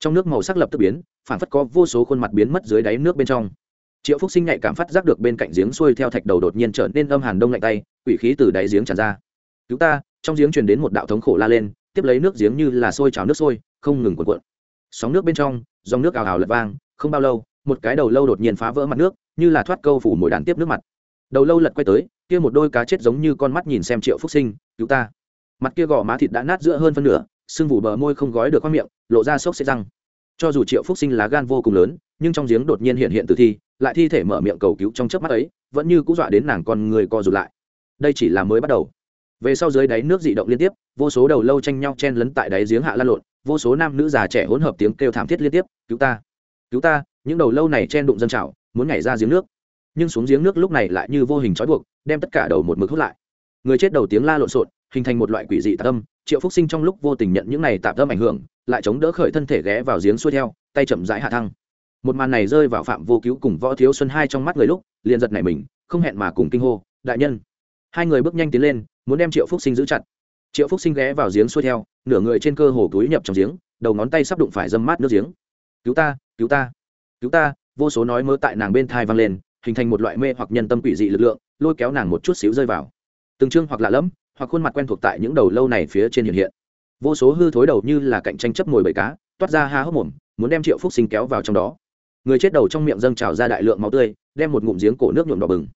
Trong nước màu sắc lập tức biến phản phất có vô số khuôn mặt biến mất dưới đáy nước bên trong triệu phúc sinh nhạy cảm phát giác được bên cạnh giếng xuôi theo thạch đầu đột nhiên trở nên âm hàn đông lạnh tay, quỷ khí từ đáy giếng tràn ra. Cứu ta! Trong giếng truyền đến một đạo thống khổ la lên, tiếp lấy nước giếng như là sôi trào nước sôi, không ngừng cuộn cuộn. Sóng nước bên trong, dòng nước ào ào lật vang, không bao lâu, một cái đầu lâu đột nhiên phá vỡ mặt nước, như là thoát câu phủ mồi đàn tiếp nước mặt. Đầu lâu lật quay tới, kia một đôi cá chết giống như con mắt nhìn xem triệu phúc sinh, cứu ta! Mặt kia gò má thịt đã nát giữa hơn phân nửa, sưng vụ bờ môi không gói được khoang miệng, lộ ra sốc xếp răng cho dù triệu phúc sinh lá gan vô cùng lớn, nhưng trong giếng đột nhiên hiện hiện từ thi, lại thi thể mở miệng cầu cứu trong chớp mắt ấy, vẫn như cũng dọa đến nàng con người co rụt lại. Đây chỉ là mới bắt đầu. Về sau dưới đáy nước dị động liên tiếp, vô số đầu lâu tranh nhau chen lấn tại đáy giếng hạ lan lộn, vô số nam nữ già trẻ hỗn hợp tiếng kêu thảm thiết liên tiếp, cứu ta! Cứu ta! Những đầu lâu này chen đụng dân trào, muốn nhảy ra giếng nước. Nhưng xuống giếng nước lúc này lại như vô hình trói buộc, đem tất cả đầu một mực hút lại. Người chết đầu tiếng la lộn xộn, hình thành một loại quỷ dị tạp tâm triệu phúc sinh trong lúc vô tình nhận những này tạp tâm ảnh hưởng lại chống đỡ khởi thân thể ghé vào giếng xuôi theo, tay chậm rãi hạ thăng. Một màn này rơi vào phạm vô cứu cùng võ thiếu xuân hai trong mắt người lúc, liền giật nảy mình, không hẹn mà cùng kinh hô, đại nhân! Hai người bước nhanh tiến lên, muốn đem triệu phúc sinh giữ chặt. Triệu phúc sinh ghé vào giếng xuôi theo, nửa người trên cơ hồ túi nhập trong giếng, đầu ngón tay sắp đụng phải dâm mát nước giếng. Cứu ta cứu ta cứu ta! Vô số nói mơ tại nàng bên thai vang lên, hình thành một loại mê hoặc nhân tâm quỷ dị lực lượng, lôi kéo nàng một chút xíu rơi vào. Từng chương hoặc lạ lẫm, hoặc khuôn mặt quen thuộc tại những đầu lâu này phía trên hiện hiện vô số hư thối đầu như là cạnh tranh chấp mồi bầy cá, toát ra ha hốc mồm, muốn đem triệu phúc sinh kéo vào trong đó. Người chết đầu trong miệng dâng trào ra đại lượng máu tươi, đem một ngụm giếng cổ nước nhuộm đỏ bừng.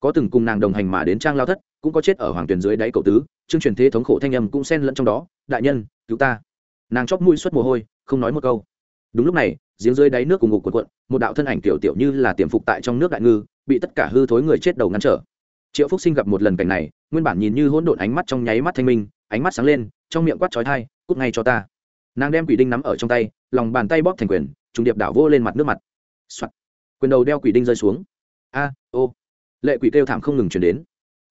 Có từng cùng nàng đồng hành mà đến trang lao thất, cũng có chết ở hoàng tuyền dưới đáy cầu tứ, chương truyền thế thống khổ thanh âm cũng xen lẫn trong đó, đại nhân, cứu ta. Nàng chóp mũi suất mồ hôi, không nói một câu. Đúng lúc này, giếng dưới đáy nước cùng ngục quần quận, một đạo thân ảnh tiểu tiểu như là tiềm phục tại trong nước đại ngư, bị tất cả hư thối người chết đầu ngăn trở. Triệu phúc sinh gặp một lần cảnh này, nguyên bản nhìn như hỗn độn ánh mắt trong nháy mắt thanh minh, ánh mắt sáng lên trong miệng quát chói thai, cút ngay cho ta. Nàng đem quỷ đinh nắm ở trong tay, lòng bàn tay bóp thành quyền, trùng điệp đảo vô lên mặt nước mặt、Soạn. quyền đầu đeo quỷ đinh rơi xuống. A, ô. Lệ quỷ kêu thảm không ngừng chuyển đến.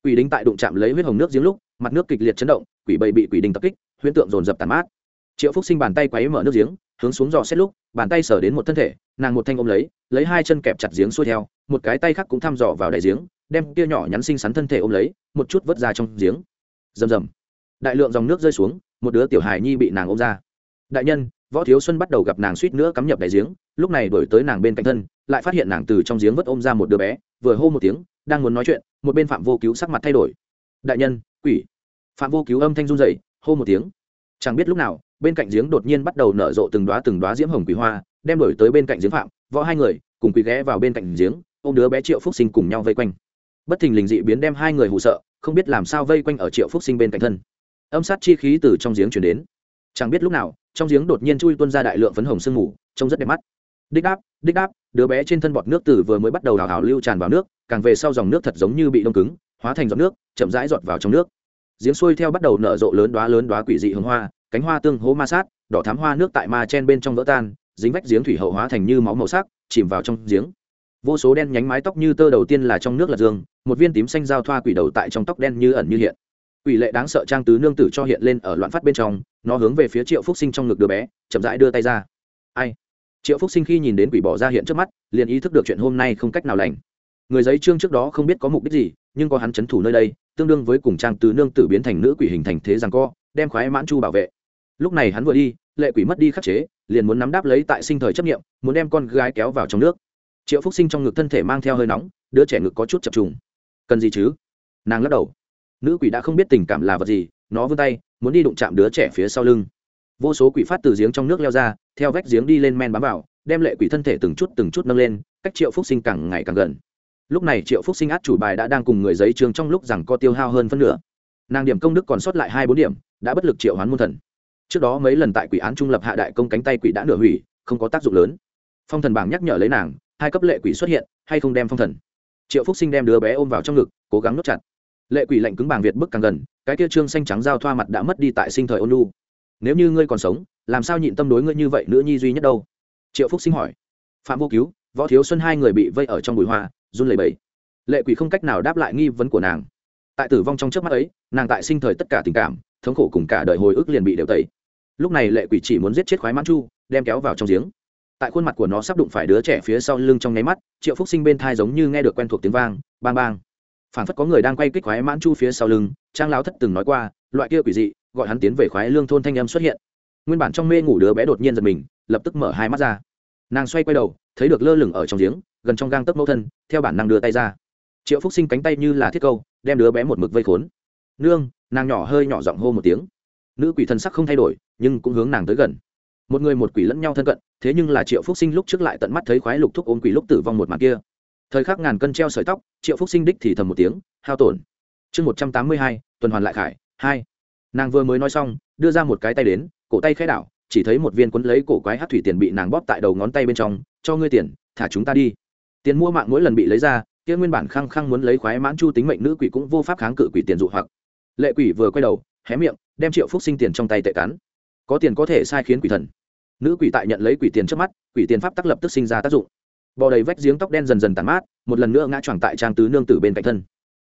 Quỷ đinh tại đụng chạm lấy huyết hồng nước giếng lúc, mặt nước kịch liệt chấn động, quỷ bầy bị quỷ đinh tập kích, huyễn tượng dồn dập tàn mát. Triệu phúc sinh bàn tay quấy mở nước giếng, hướng xuống dò xét lúc, bàn tay sở đến một thân thể, nàng một thanh ôm lấy lấy hai chân kẹp chặt giếng xuôi theo, một cái tay khác cũng thăm dò vào đại giếng, đem kia nhỏ nhắn xinh xắn thân thể ôm lấy, một chút vớt ra trong giếng. Rầm rầm đại lượng dòng nước rơi xuống, một đứa tiểu hài nhi bị nàng ôm ra. Đại nhân, võ thiếu xuân bắt đầu gặp nàng suýt nữa cắm nhập đại giếng, lúc này đổi tới nàng bên cạnh thân, lại phát hiện nàng từ trong giếng vớt ôm ra một đứa bé, vừa hô một tiếng, đang muốn nói chuyện, một bên phạm vô cứu sắc mặt thay đổi. Đại nhân, quỷ. Phạm vô cứu âm thanh run dậy hô một tiếng. Chẳng biết lúc nào, bên cạnh giếng đột nhiên bắt đầu nở rộ từng đoá từng đoá diễm hồng quỷ hoa, đem đổi tới bên cạnh giếng phạm, võ hai người, cùng quỳ ghé vào bên cạnh giếng ô m đứa bé triệu phúc sinh cùng nhau vây quanh. Bất thình lình dị biến đem hai người hụ sợ, không biết làm sao vây quanh ở triệu phúc sinh bên cạnh thân âm sát chi khí từ trong giếng chuyển đến. Chẳng biết lúc nào, trong giếng đột nhiên chui tuân ra đại lượng phấn hồng sương mù, trông rất đẹp mắt. Đích đáp đích đáp, đứa bé trên thân bọt nước từ vừa mới bắt đầu hào hào lưu tràn vào nước, càng về sau dòng nước thật giống như bị đông cứng, hóa thành giọt nước, chậm rãi giọt vào trong nước. Giếng xuôi theo bắt đầu nở rộ lớn đoá lớn đoá quỷ dị hương hoa, cánh hoa tương hố ma sát, đỏ thám hoa nước tại ma chen bên trong vỡ tan, dính vách giếng thủy hậu hóa thành như máu màu sắc, chìm vào trong giếng. Vô số đen nhánh mái tóc như tơ đầu tiên là trong nước là dương, một viên tím xanh giao thoa quỷ đầu tại trong tóc đen như ẩn như hiện quỷ lệ đáng sợ trang tứ nương tử cho hiện lên ở loạn phát bên trong, nó hướng về phía triệu phúc sinh trong ngực đứa bé, chậm rãi đưa tay ra. Ai? Triệu phúc sinh khi nhìn đến quỷ bỏ ra hiện trước mắt, liền ý thức được chuyện hôm nay không cách nào lành. Người giấy trương trước đó không biết có mục đích gì, nhưng có hắn c h ấ n thủ nơi đây, tương đương với cùng trang tứ nương tử biến thành nữ quỷ hình thành thế rằng co, đem khoái mãn chu bảo vệ. Lúc này hắn vừa đi, lệ quỷ mất đi khắc chế, liền muốn nắm đáp lấy tại sinh thời chấp nghiệm muốn đem con gái kéo vào trong nước. Triệu phúc sinh trong ngực thân thể mang theo hơi nóng, đứa trẻ ngực có chút chập trùng. Cần gì chứ? Nàng lắc đầu nữ quỷ đã không biết tình cảm là vật gì, nó vươn tay, muốn đi đụng chạm đứa trẻ phía sau lưng. Vô số quỷ phát từ giếng trong nước leo ra, theo vách giếng đi lên men bám vào, đem lệ quỷ thân thể từng chút từng chút nâng lên, cách triệu phúc sinh càng ngày càng gần. Lúc này triệu phúc sinh át chủ bài đã đang cùng người giấy trường trong lúc rằng có tiêu hao hơn phân nửa. Nàng điểm công đức còn sót lại hai bốn điểm, đã bất lực triệu hoán môn thần. Trước đó mấy lần tại quỷ án trung lập hạ đại công cánh tay quỷ đã nửa hủy, không có tác dụng lớn. Phong thần bảng nhắc nhở lấy nàng, hai cấp lệ quỷ xuất hiện, hay không đem phong thần. Triệu phúc sinh đem đứa bé ôm vào trong ngực, cố gắng nốt chặt lệ quỷ lạnh cứng bàng việt bức càng gần, cái kia trương xanh trắng giao thoa mặt đã mất đi tại sinh thời ôn lu nếu như ngươi còn sống, làm sao nhịn tâm đối ngươi như vậy nữa nhi duy nhất đâu? Triệu phúc sinh hỏi. Phạm vô cứu, võ thiếu xuân hai người bị vây ở trong bụi hoa, run lẩy bẩy. Lệ quỷ không cách nào đáp lại nghi vấn của nàng. Tại tử vong trong trước mắt ấy, nàng tại sinh thời tất cả tình cảm, thống khổ cùng cả đời hồi ức liền bị đều tẩy. Lúc này lệ quỷ chỉ muốn giết chết khoái mãn chu, đem kéo vào trong giếng. Tại khuôn mặt của nó sắp đụng phải đứa trẻ phía sau lưng trong nháy mắt, triệu phúc sinh bên thai giống như nghe được quen thuộc tiếng vang, bang bang phản phất có người đang quay kích khoái mãn chu phía sau lưng, trang lão thất từng nói qua, loại kia quỷ dị, gọi hắn tiến về khoái lương thôn thanh âm xuất hiện. Nguyên bản trong mê ngủ đứa bé đột nhiên giật mình, lập tức mở hai mắt ra. Nàng xoay quay đầu, thấy được lơ lửng ở trong giếng, gần trong gang tấc mẫu thân, theo bản năng đưa tay ra. Triệu phúc sinh cánh tay như là thiết câu, đem đứa bé một mực vây khốn. Nương! Nàng nhỏ hơi nhỏ giọng hô một tiếng. Nữ quỷ thần sắc không thay đổi, nhưng cũng hướng nàng tới gần. Một người một quỷ lẫn nhau thân cận, thế nhưng là triệu phúc sinh lúc trước lại tận mắt thấy khoái lục thúc ôm quỷ lúc tử vong một mặt kia thời khắc ngàn cân treo sợi tóc, triệu phúc sinh đích thì thầm một tiếng, hao tổn. Chương một trăm tám mươi hai, tuần hoàn lại khải, hai. Nàng vừa mới nói xong, đưa ra một cái tay đến, cổ tay khẽ đảo, chỉ thấy một viên quấn lấy cổ quái hát thủy tiền bị nàng bóp tại đầu ngón tay bên trong, cho ngươi tiền, thả chúng ta đi. Tiền mua mạng mỗi lần bị lấy ra, kia nguyên bản khăng khăng muốn lấy khoái mãn chu tính mệnh nữ quỷ cũng vô pháp kháng cự quỷ tiền dụ hoặc. Lệ quỷ vừa quay đầu, hé miệng, đem triệu phúc sinh tiền trong tay tệ cắn. Có tiền có thể sai khiến quỷ thần. Nữ quỷ tại nhận lấy quỷ tiền trước mắt, quỷ tiền pháp tắc lập tức sinh ra tác dụng bò đầy vách giếng tóc đen dần dần tàn mát, một lần nữa ngã choàng tại trang tứ nương tử bên cạnh thân.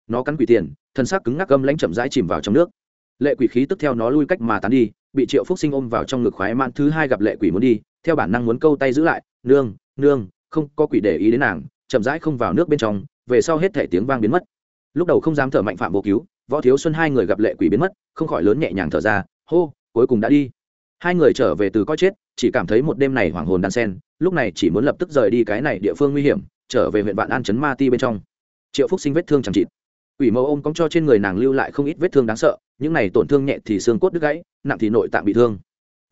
Nó cắn quỷ tiền, thân xác cứng ngắc gâm lãnh chậm rãi chìm vào trong nước. Lệ quỷ khí tức theo nó lui cách mà tán đi, bị triệu phúc sinh ôm vào trong ngực khoái man thứ hai gặp lệ quỷ muốn đi, theo bản năng muốn câu tay giữ lại, nương nương, không có quỷ để ý đến nàng. Chậm rãi không vào nước bên trong, về sau hết thể tiếng vang biến mất. Lúc đầu không dám thở mạnh phạm vô cứu, võ thiếu xuân hai người gặp lệ quỷ biến mất, không khỏi lớn nhẹ nhàng thở ra, hô, cuối cùng đã đi. Hai người trở về từ coi chết, chỉ cảm thấy một đêm này hoàng hồn đan sen lúc này chỉ muốn lập tức rời đi cái này địa phương nguy hiểm, trở về huyện vạn an chấn ma ti bên trong. Triệu phúc sinh vết thương chẳng chịt. Ủy mẫu ôm cong cho trên người nàng lưu lại không ít vết thương đáng sợ, những này tổn thương nhẹ thì xương cốt đứt gãy, nặng thì nội tạng bị thương.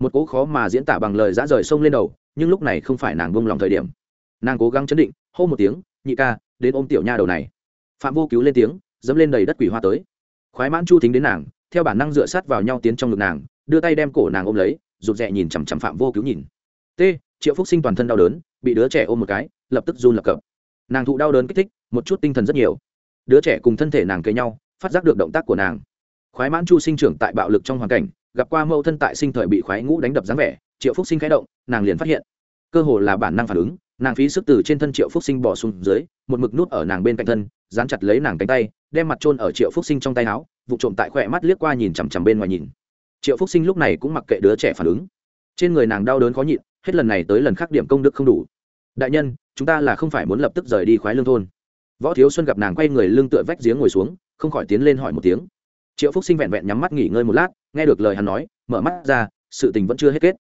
Một cố khó mà diễn tả bằng lời dã rời sông lên đầu, nhưng lúc này không phải nàng buông lòng thời điểm. Nàng cố gắng chấn định, hô một tiếng, nhị ca, đến ôm tiểu nha đầu này. Phạm vô cứu lên tiếng, dẫm lên đầy đất quỷ hoa tới. Khoái mãn chu thính đến nàng, theo bản năng dựa sát vào nhau tiến trong ngực nàng, đưa tay đem cổ nàng ôm lấy, rụt rè nhìn chằm chằm phạm vô cứu nhìn. T triệu phúc sinh toàn thân đau đớn, bị đứa trẻ ôm một cái, lập tức run lập cập. Nàng thụ đau đớn kích thích, một chút tinh thần rất nhiều. Đứa trẻ cùng thân thể nàng kề nhau, phát giác được động tác của nàng. Khoái mãn chu sinh trưởng tại bạo lực trong hoàn cảnh, gặp qua mẫu thân tại sinh thời bị khoái ngũ đánh đập dáng vẻ, triệu phúc sinh khái động, nàng liền phát hiện. Cơ hồ là bản năng phản ứng, nàng phí sức từ trên thân triệu phúc sinh bỏ xuống dưới, một mực nút ở nàng bên cạnh thân, dán chặt lấy nàng cánh tay, đem mặt trôn ở triệu phúc sinh trong tay áo, vụ trộm tại khỏe mắt liếc qua nhìn chằm chằm bên ngoài nhìn. Triệu phúc sinh lúc này cũng mặc kệ đứa trẻ phản ứng. Trên người nàng đau đớn khó nhịn hết lần này tới lần khác điểm công đức không đủ. Đại nhân, chúng ta là không phải muốn lập tức rời đi khoái lương thôn. Võ thiếu xuân gặp nàng quay người lưng tựa vách giếng ngồi xuống, không khỏi tiến lên hỏi một tiếng. Triệu phúc sinh vẹn vẹn nhắm mắt nghỉ ngơi một lát, nghe được lời hắn nói, mở mắt ra, sự tình vẫn chưa hết kết.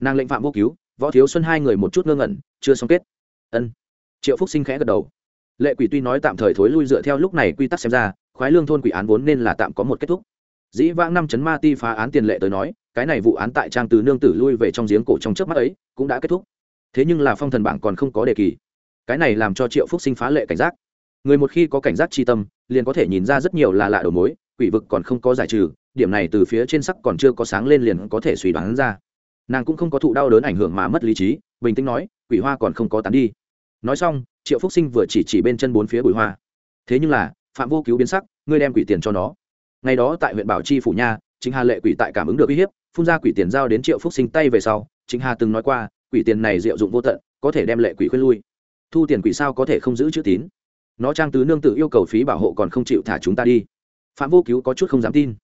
Nàng lệnh phạm vô cứu, võ thiếu xuân hai người một chút ngơ ngẩn, chưa xong kết. Ân. Triệu phúc sinh khẽ gật đầu. Lệ quỷ tuy nói tạm thời thối lui dựa theo lúc này quy tắc xem ra, khoái lương thôn quỷ án vốn nên là tạm có một kết thúc. Dĩ vãng năm chấn ma ti phá án tiền lệ tới nói cái này vụ án tại trang từ nương tử lui về trong giếng cổ trong trước mắt ấy cũng đã kết thúc. Thế nhưng là phong thần bảng còn không có đề kỳ. Cái này làm cho triệu phúc sinh phá lệ cảnh giác. Người một khi có cảnh giác tri tâm, liền có thể nhìn ra rất nhiều là lạ đầu mối, quỷ vực còn không có giải trừ, điểm này từ phía trên sắc còn chưa có sáng lên liền có thể suy đoán ra. Nàng cũng không có thụ đau đớn ảnh hưởng mà mất lý trí, bình tĩnh nói, quỷ hoa còn không có tán đi. Nói xong, triệu phúc sinh vừa chỉ chỉ bên chân bốn phía bụi hoa. Thế nhưng là, phạm vô cứu biến sắc, ngươi đem quỷ tiền cho nó. Ngày đó tại huyện bảo chi phủ nha, chính hà lệ quỷ tại cảm ứng được uy hiếp phun ra quỷ tiền giao đến triệu phúc sinh tay về sau chính hà từng nói qua, quỷ tiền này diệu dụng vô tận, có thể đem lệ quỷ khuyên lui. Thu tiền quỷ sao có thể không giữ chữ tín? Nó trang tứ nương tự yêu cầu phí bảo hộ còn không chịu thả chúng ta đi. Phạm vô cứu có chút không dám tin.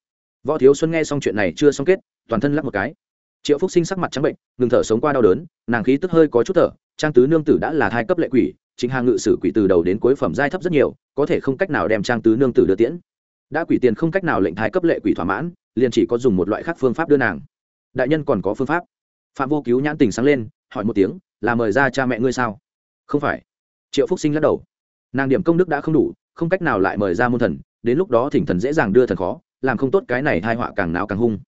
Võ thiếu xuân nghe xong chuyện này chưa xong kết, toàn thân lắp một cái. Triệu phúc sinh sắc mặt trắng bệnh, ngừng thở sống qua đau đớn, nàng khí tức hơi có chút thở, trang tứ nương tử đã là thai cấp lệ quỷ chính hàng ngự sử quỷ từ đầu đến cuối phẩm giai thấp rất nhiều, có thể không cách nào đem trang tứ nương tử đưa tiễn. Đã quỷ tiền không cách nào lệnh thái cấp lệ quỷ thỏa mãn liền chỉ có dùng một loại khác phương pháp đưa nàng. Đại nhân còn có phương pháp. Phạm vô cứu nhãn tình sáng lên, hỏi một tiếng, là mời ra cha mẹ ngươi sao? Không phải. Triệu phúc sinh lắc đầu. Nàng điểm công đức đã không đủ, không cách nào lại mời ra môn thần, đến lúc đó thỉnh thần dễ dàng đưa thần khó, làm không tốt cái này hai họa càng náo càng hung.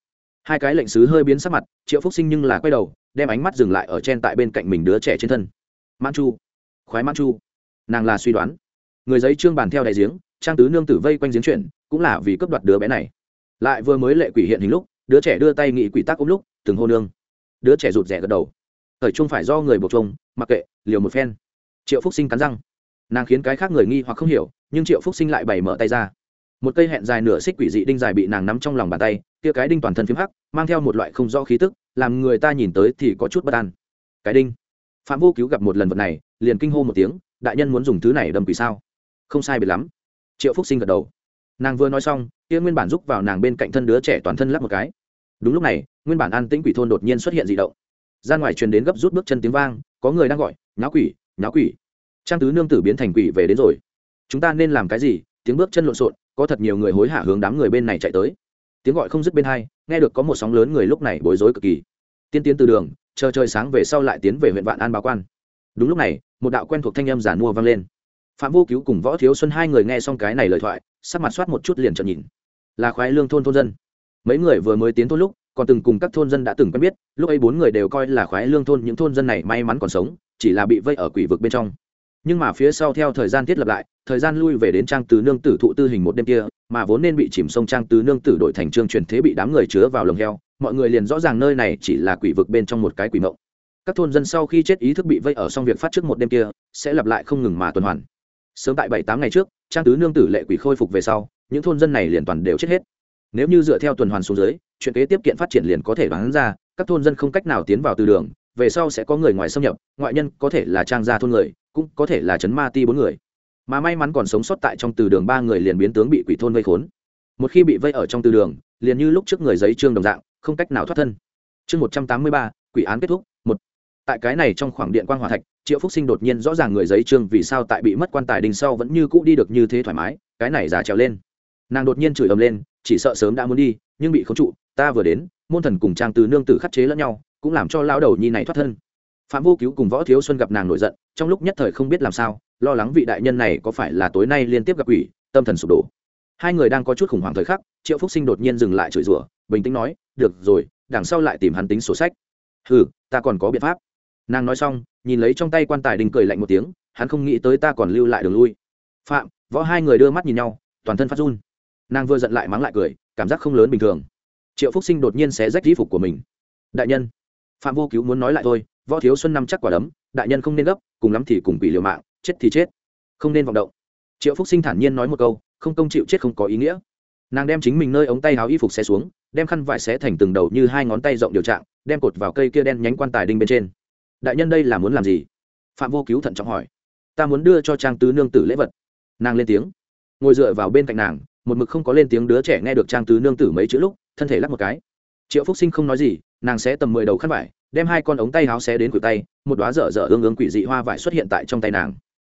Hai cái lệnh sứ hơi biến sắc mặt, triệu phúc sinh nhưng là quay đầu, đem ánh mắt dừng lại ở trên tại bên cạnh mình đứa trẻ trên thân. Man chu. Khoái man chu. Nàng là suy đoán. Người giấy trương bàn theo đại giếng, trang tứ nương tử vây quanh giếng chuyển cũng là vì cướp đoạt đứa bé này lại vừa mới lệ quỷ hiện hình lúc, đứa trẻ đưa tay nghị quỷ tắc ôm lúc, từng hô nương. Đứa trẻ rụt rẻ gật đầu. Thời trung phải do người buộc trông mặc kệ, liều một phen. Triệu phúc sinh cắn răng. Nàng khiến cái khác người nghi hoặc không hiểu, nhưng triệu phúc sinh lại bày mở tay ra. Một cây hẹn dài nửa xích quỷ dị đinh dài bị nàng nắm trong lòng bàn tay, kia cái đinh toàn thân phím hắc, mang theo một loại không rõ khí tức, làm người ta nhìn tới thì có chút bất an. Cái đinh. Phạm vô cứu gặp một lần vật này, liền kinh hô một tiếng, đại nhân muốn dùng thứ này đâm quỷ sao? Không sai biệt lắm. Triệu phúc sinh gật đầu nàng vừa nói xong, kia nguyên bản rúc vào nàng bên cạnh thân đứa trẻ toàn thân lắp một cái. Đúng lúc này, nguyên bản an tĩnh quỷ thôn đột nhiên xuất hiện dị động. Ra ngoài truyền đến gấp rút bước chân tiếng vang, có người đang gọi, nháo quỷ nháo quỷ. Trang tứ nương tử biến thành quỷ về đến rồi. Chúng ta nên làm cái gì? Tiếng bước chân lộn xộn, có thật nhiều người hối hả hướng đám người bên này chạy tới. Tiếng gọi không dứt bên hai, nghe được có một sóng lớn người lúc này bối rối cực kỳ. Tiên tiến từ đường, chờ trời sáng về sau lại tiến về huyện vạn an báo quan. Đúng lúc này, một đạo quen thuộc thanh âm giả mua vang lên. Phạm vô cứu cùng võ thiếu xuân hai người nghe xong cái này lời thoại sắc mặt soát một chút liền trợn nhìn. Là khoái lương thôn thôn dân. Mấy người vừa mới tiến thôn lúc, còn từng cùng các thôn dân đã từng quen biết, lúc ấy bốn người đều coi là khoái lương thôn những thôn dân này may mắn còn sống, chỉ là bị vây ở quỷ vực bên trong. Nhưng mà phía sau theo thời gian thiết lập lại, thời gian lui về đến trang tứ nương tử thụ tư hình một đêm kia, mà vốn nên bị chìm sông trang tứ nương tử đội thành trương truyền thế bị đám người chứa vào lồng heo, mọi người liền rõ ràng nơi này chỉ là quỷ vực bên trong một cái quỷ mộng. Các thôn dân sau khi chết ý thức bị vây ở xong việc phát trước một đêm kia, sẽ lặp lại không ngừng mà tuần hoàn. Sớm tại bảy tám ngày trước trang tứ nương tử lệ quỷ khôi phục về sau, những thôn dân này liền toàn đều chết hết. Nếu như dựa theo tuần hoàn xuống dưới, chuyện kế tiếp kiện phát triển liền có thể đoán ra, các thôn dân không cách nào tiến vào từ đường, về sau sẽ có người ngoài xâm nhập, ngoại nhân có thể là trang gia thôn người, cũng có thể là chấn ma ti bốn người. Mà may mắn còn sống sót tại trong từ đường ba người liền biến tướng bị quỷ thôn vây khốn. Một khi bị vây ở trong từ đường, liền như lúc trước người giấy trương đồng dạng, không cách nào thoát thân. Chương một trăm tám mươi ba, quỷ án kết thúc, một. Tại cái này trong khoảng điện quan hòa thạch triệu phúc sinh đột nhiên rõ ràng người giấy trương vì sao tại bị mất quan tài đình sau vẫn như cũ đi được như thế thoải mái, cái này giả trèo lên. Nàng đột nhiên chửi ầm lên, chỉ sợ sớm đã muốn đi, nhưng bị khống trụ, ta vừa đến, môn thần cùng trang từ nương tử khắc chế lẫn nhau, cũng làm cho lao đầu nhi này thoát thân. Phạm vô cứu cùng võ thiếu xuân gặp nàng nổi giận, trong lúc nhất thời không biết làm sao, lo lắng vị đại nhân này có phải là tối nay liên tiếp gặp quỷ, tâm thần sụp đổ. Hai người đang có chút khủng hoảng thời khắc, triệu phúc sinh đột nhiên dừng lại chửi rủa, bình tĩnh nói, được rồi, đằng sau lại tìm hắn tính sổ sách. Ừ ta còn có biện pháp nàng nói xong, nhìn lấy trong tay quan tài đình cười lạnh một tiếng, hắn không nghĩ tới ta còn lưu lại đường lui. Phạm, võ hai người đưa mắt nhìn nhau, toàn thân phát run. Nàng vừa giận lại mắng lại cười, cảm giác không lớn bình thường. Triệu phúc sinh đột nhiên sẽ rách y phục của mình. Đại nhân, phạm vô cứu muốn nói lại thôi, võ thiếu xuân năm chắc quả đấm, đại nhân không nên gấp, cùng lắm thì cùng bị liều mạng, chết thì chết. Không nên vọng động. Triệu phúc sinh thản nhiên nói một câu, không công chịu chết không có ý nghĩa. Nàng đem chính mình nơi ống tay áo y phục xé xuống, đem khăn vải xé thành từng đầu như hai ngón tay rộng điều trạng, đem cột vào cây kia đen nhánh quan tài đinh bên trên đại nhân đây là muốn làm gì? Phạm vô cứu thận trọng hỏi. Ta muốn đưa cho trang tứ nương tử lễ vật. Nàng lên tiếng. Ngồi dựa vào bên cạnh nàng, một mực không có lên tiếng đứa trẻ nghe được trang tứ nương tử mấy chữ lúc, thân thể lắc một cái. Triệu phúc sinh không nói gì, nàng sẽ tầm mười đầu khăn vải, đem hai con ống tay áo xé đến cửa tay, một đoá dở dở ương ương quỷ dị hoa vải xuất hiện tại trong tay nàng.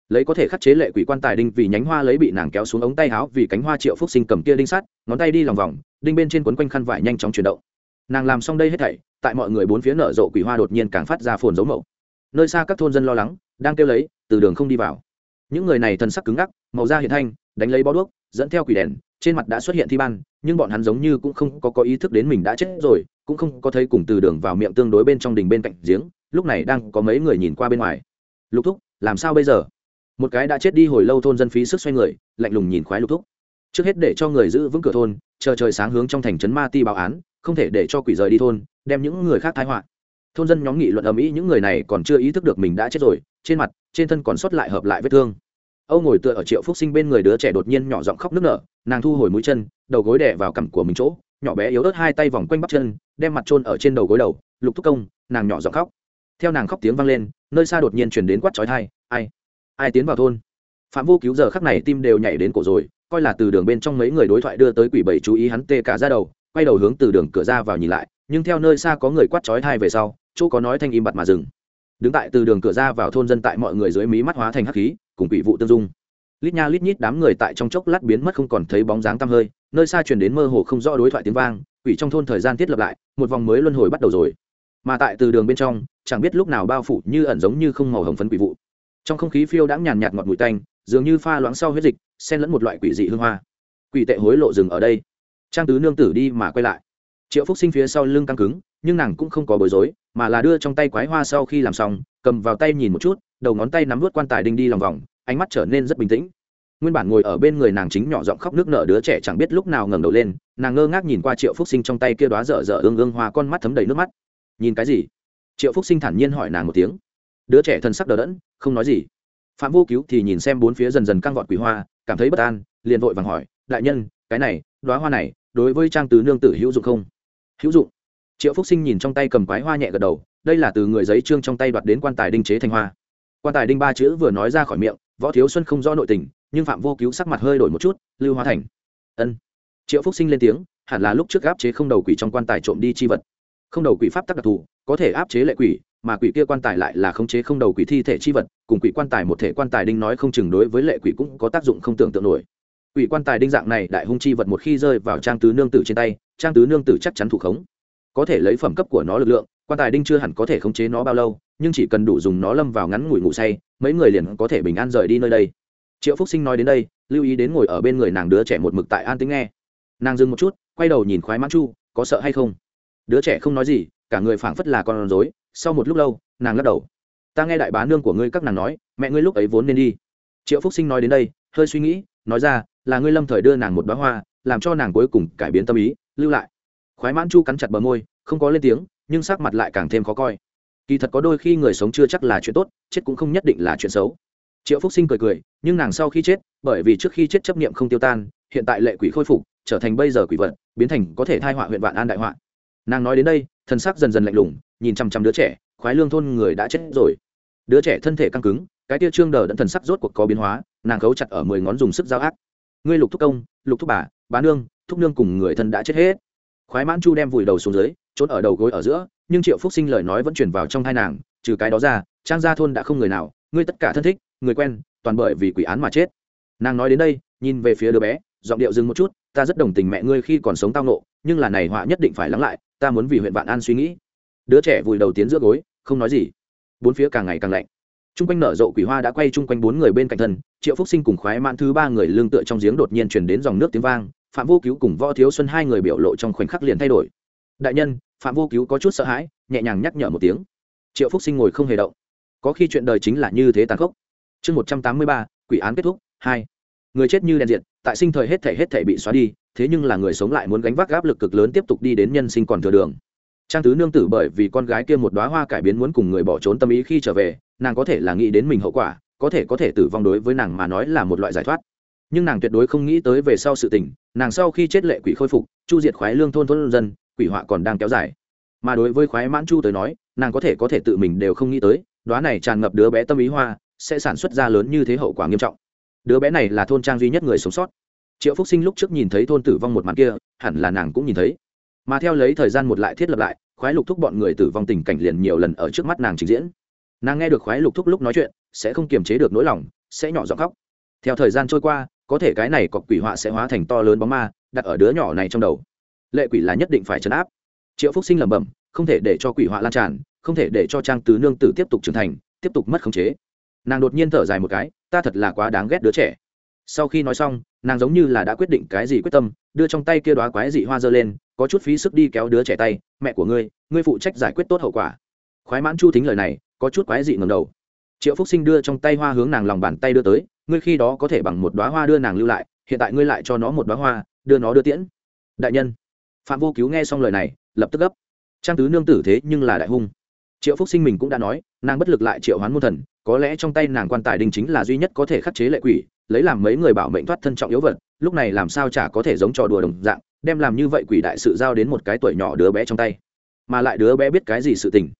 Lấy có thể khắc chế lệ quỷ quan tài đinh vì nhánh hoa lấy bị nàng kéo xuống ống tay áo vì cánh hoa triệu phúc sinh cầm kia đinh sắt, ngón tay đi lòng vòng, đinh bên trên quấn quanh khăn vải nhanh chóng chuyển động. Nàng làm xong đây hết thảy tại mọi người bốn phía nở rộ quỷ hoa đột nhiên càng phát ra phồn dấu mậu nơi xa các thôn dân lo lắng đang kêu lấy từ đường không đi vào. Những người này thần sắc cứng ngắc màu da hiện thanh đánh lấy bó đuốc dẫn theo quỷ đèn trên mặt đã xuất hiện thi ban nhưng bọn hắn giống như cũng không có, có ý thức đến mình đã chết rồi cũng không có thấy cùng từ đường vào miệng tương đối bên trong đình bên cạnh giếng lúc này đang có mấy người nhìn qua bên ngoài. Lục thúc làm sao bây giờ? Một cái đã chết đi hồi lâu thôn dân phí sức xoay người lạnh lùng nhìn khoái lục thúc. Trước hết để cho người giữ vững cửa thôn chờ trời sáng hướng trong thành trấn ma ti báo án không thể để cho quỷ rời đi thôn đem những người khác thái họa. Thôn dân nhóm nghị luận ầm ĩ, những người này còn chưa ý thức được mình đã chết rồi, trên mặt, trên thân còn sót lại hợp lại vết thương. Âu ngồi tựa ở triệu phúc sinh bên người đứa trẻ đột nhiên nhỏ giọng khóc nức nở, nàng thu hồi mũi chân, đầu gối đè vào cằm của mình chỗ, nhỏ bé yếu ớt hai tay vòng quanh bắp chân, đem mặt trôn ở trên đầu gối đầu, lục thúc công, nàng nhỏ giọng khóc. Theo nàng khóc tiếng vang lên, nơi xa đột nhiên chuyển đến quát trói thai ai ai tiến vào thôn? Phạm vô cứu giờ khắc này tim đều nhảy đến cổ rồi, coi là từ đường bên trong mấy người đối thoại đưa tới quỷ bảy chú ý hắn tê cả ra đầu, quay đầu hướng từ đường cửa ra vào nhìn lại nhưng theo nơi xa có người quát chói thai về sau, chỗ có nói thanh im bặt mà dừng. Đứng tại từ đường cửa ra vào thôn dân tại mọi người dưới mí mắt hóa thành hắc khí, cùng quỷ vụ tương dung. Lít nha lít nhít đám người tại trong chốc lát biến mất không còn thấy bóng dáng tăm hơi, nơi xa truyền đến mơ hồ không rõ đối thoại tiếng vang, quỷ trong thôn thời gian thiết lập lại, một vòng mới luân hồi bắt đầu rồi. Mà tại từ đường bên trong, chẳng biết lúc nào bao phủ như ẩn giống như không màu hồng phấn quỷ vụ. Trong không khí phiêu đãng nhàn nhạt ngọt mùi tanh, dường như pha loãng sau huyết dịch, xen lẫn một loại quỷ dị hương hoa. Quỷ tệ hối lộ rừng ở đây. Trang tứ nương tử đi mà quay lại triệu phúc sinh phía sau lưng căng cứng, nhưng nàng cũng không có bối rối, mà là đưa trong tay quái hoa sau khi làm xong, cầm vào tay nhìn một chút, đầu ngón tay nắm vút quan tài đinh đi lòng vòng, ánh mắt trở nên rất bình tĩnh. Nguyên bản ngồi ở bên người nàng chính nhỏ giọng khóc nước nở đứa trẻ chẳng biết lúc nào ngẩng đầu lên, nàng ngơ ngác nhìn qua triệu phúc sinh trong tay kia đoá dở dở ương ương hoa con mắt thấm đầy nước mắt. Nhìn cái gì? Triệu phúc sinh thản nhiên hỏi nàng một tiếng. Đứa trẻ thân sắc đờ đẫn, không nói gì. Phạm vô cứu thì nhìn xem bốn phía dần dần căng vọt quỷ hoa, cảm thấy bất an, liền vội vàng hỏi, đại nhân, cái này đoá hoa này, đối với trang tứ nương tử hữu dụng không? Hữu dụng. Triệu phúc sinh nhìn trong tay cầm quái hoa nhẹ gật đầu, đây là từ người giấy trương trong tay đoạt đến quan tài đinh chế thành hoa. Quan tài đinh ba chữ vừa nói ra khỏi miệng, võ thiếu xuân không rõ nội tình, nhưng phạm vô cứu sắc mặt hơi đổi một chút, lưu hoa thành. Ân. Triệu phúc sinh lên tiếng, hẳn là lúc trước áp chế không đầu quỷ trong quan tài trộm đi chi vật. Không đầu quỷ pháp tắc đặc thù, có thể áp chế lệ quỷ, mà quỷ kia quan tài lại là khống chế không đầu quỷ thi thể chi vật, cùng quỷ quan tài một thể quan tài đinh nói không chừng đối với lệ quỷ cũng có tác dụng không tưởng tượng nổi quỷ quan tài đinh dạng này, đại hung chi vật một khi rơi vào trang tứ nương tử trên tay, trang tứ nương tử chắc chắn thủ khống. Có thể lấy phẩm cấp của nó lực lượng, quan tài đinh chưa hẳn có thể khống chế nó bao lâu, nhưng chỉ cần đủ dùng nó lâm vào ngắn ngủi ngủ say, mấy người liền có thể bình an rời đi nơi đây. Triệu phúc sinh nói đến đây, lưu ý đến ngồi ở bên người nàng đứa trẻ một mực tại an tính nghe. Nàng dừng một chút, quay đầu nhìn khoái mãn chu, có sợ hay không? Đứa trẻ không nói gì, cả người phảng phất là con rối, sau một lúc lâu, nàng lắc đầu. Ta nghe đại bá nương của ngươi các nàng nói, mẹ ngươi lúc ấy vốn nên đi. Triệu phúc sinh nói đến đây, hơi suy nghĩ, nói ra là ngươi lâm thời đưa nàng một bá hoa, làm cho nàng cuối cùng cải biến tâm ý, lưu lại. Khoái mãn chu cắn chặt bờ môi, không có lên tiếng, nhưng sắc mặt lại càng thêm khó coi. Kỳ thật có đôi khi người sống chưa chắc là chuyện tốt, chết cũng không nhất định là chuyện xấu. Triệu phúc sinh cười cười, nhưng nàng sau khi chết, bởi vì trước khi chết chấp niệm không tiêu tan, hiện tại lệ quỷ khôi phục, trở thành bây giờ quỷ vật, biến thành có thể thai họa huyện vạn an đại họa. Nàng nói đến đây thân xác dần dần lạnh lùng, nhìn chăm chăm đứa trẻ, khoái lương thôn người đã chết rồi. Đứa trẻ thân thể căng cứng, cái tia trương đờ đẫn thần sắc rốt cuộc có biến hóa, nàng khấu chặt ở mười ngón dùng sức giao ác ngươi lục thúc công, lục thúc bà bá nương, thúc nương cùng người thân đã chết hết. Khoái mãn chu đem vùi đầu xuống dưới, trốn ở đầu gối ở giữa, nhưng triệu phúc sinh lời nói vẫn truyền vào trong hai nàng, trừ cái đó ra, trang gia thôn đã không người nào, ngươi tất cả thân thích, người quen, toàn bởi vì quỷ án mà chết. Nàng nói đến đây, nhìn về phía đứa bé, giọng điệu dừng một chút, ta rất đồng tình mẹ ngươi khi còn sống tao nộ nhưng là này họa nhất định phải lắng lại, ta muốn vì huyện vạn an suy nghĩ. Đứa trẻ vùi đầu tiến giữa gối, không nói gì. Bốn phía càng ngày càng lạnh t r u n g quanh nở rộ quỷ hoa đã quay chung quanh bốn người bên cạnh thân triệu phúc sinh cùng khoái mãn thứ ba người lương tựa trong giếng đột nhiên chuyển đến dòng nước tiếng vang phạm vô cứu cùng võ thiếu xuân hai người biểu lộ trong khoảnh khắc liền thay đổi. Đại nhân phạm vô cứu có chút sợ hãi nhẹ nhàng nhắc nhở một tiếng. Triệu phúc sinh ngồi không hề động. Có khi chuyện đời chính là như thế tàn khốc. Chương một trăm tám mươi ba quỷ án kết thúc hai. Người chết như đèn diệt, tại sinh thời hết thể hết thể bị xóa đi thế nhưng là người sống lại muốn gánh vác áp lực cực lớn tiếp tục đi đến nhân sinh còn thừa đường. Trang tứ nương tử bởi vì con gái kia một đoá hoa cải biến muốn cùng người bỏ trốn tâm ý khi trở về nàng có thể là nghĩ đến mình hậu quả, có thể có thể tử vong đối với nàng mà nói là một loại giải thoát. Nhưng nàng tuyệt đối không nghĩ tới về sau sự tình, nàng sau khi chết lệ quỷ khôi phục, chu diệt khoái lương thôn thôn dân, quỷ họa còn đang kéo dài. Mà đối với khoái mãn chu tới nói, nàng có thể có thể tự mình đều không nghĩ tới đoá này tràn ngập đứa bé tâm ý hoa, sẽ sản xuất ra lớn như thế hậu quả nghiêm trọng. Đứa bé này là thôn trang duy nhất người sống sót. Triệu phúc sinh lúc trước nhìn thấy thôn tử vong một màn kia, hẳn là nàng cũng nhìn thấy. Mà theo lấy thời gian một lại thiết lập lại, khoái lục thúc bọn người tử vong tình cảnh liền nhiều lần ở trước mắt nàng trình diễn nàng nghe được khoái lục thúc lúc nói chuyện, sẽ không kiềm chế được nỗi lòng, sẽ nhỏ giọng khóc. Theo thời gian trôi qua, có thể cái này cọc quỷ họa sẽ hóa thành to lớn bóng ma, đặt ở đứa nhỏ này trong đầu. Lệ quỷ là nhất định phải chấn áp. Triệu phúc sinh lẩm bẩm, không thể để cho quỷ họa lan tràn, không thể để cho trang tứ nương tử tiếp tục trưởng thành, tiếp tục mất khống chế. Nàng đột nhiên thở dài một cái, ta thật là quá đáng ghét đứa trẻ. Sau khi nói xong, nàng giống như là đã quyết định cái gì quyết tâm, đưa trong tay kia đoá quái dị hoa dơ lên, có chút phí sức đi kéo đứa trẻ tay, mẹ của ngươi ngươi phụ trách giải quyết tốt hậu quả. Khoái mãn chu thính lời này có chút quái dị ngầm đầu. Triệu phúc sinh đưa trong tay hoa hướng nàng lòng bàn tay đưa tới, ngươi khi đó có thể bằng một đoá hoa đưa nàng lưu lại, hiện tại ngươi lại cho nó một đoá hoa, đưa nó đưa tiễn. Đại nhân, phạm vô cứu nghe xong lời này, lập tức gấp. Trang tứ nương tử thế nhưng là đại hung. Triệu phúc sinh mình cũng đã nói, nàng bất lực lại triệu hoán môn thần, có lẽ trong tay nàng quan tài đinh chính là duy nhất có thể khắc chế lệ quỷ, lấy làm mấy người bảo mệnh thoát thân trọng yếu vật, lúc này làm sao chả có thể giống trò đùa đồng dạng, đem làm như vậy quỷ đại sự giao đến một cái tuổi nhỏ đứa bé trong tay. Mà lại đứa bé biết cái gì sự tình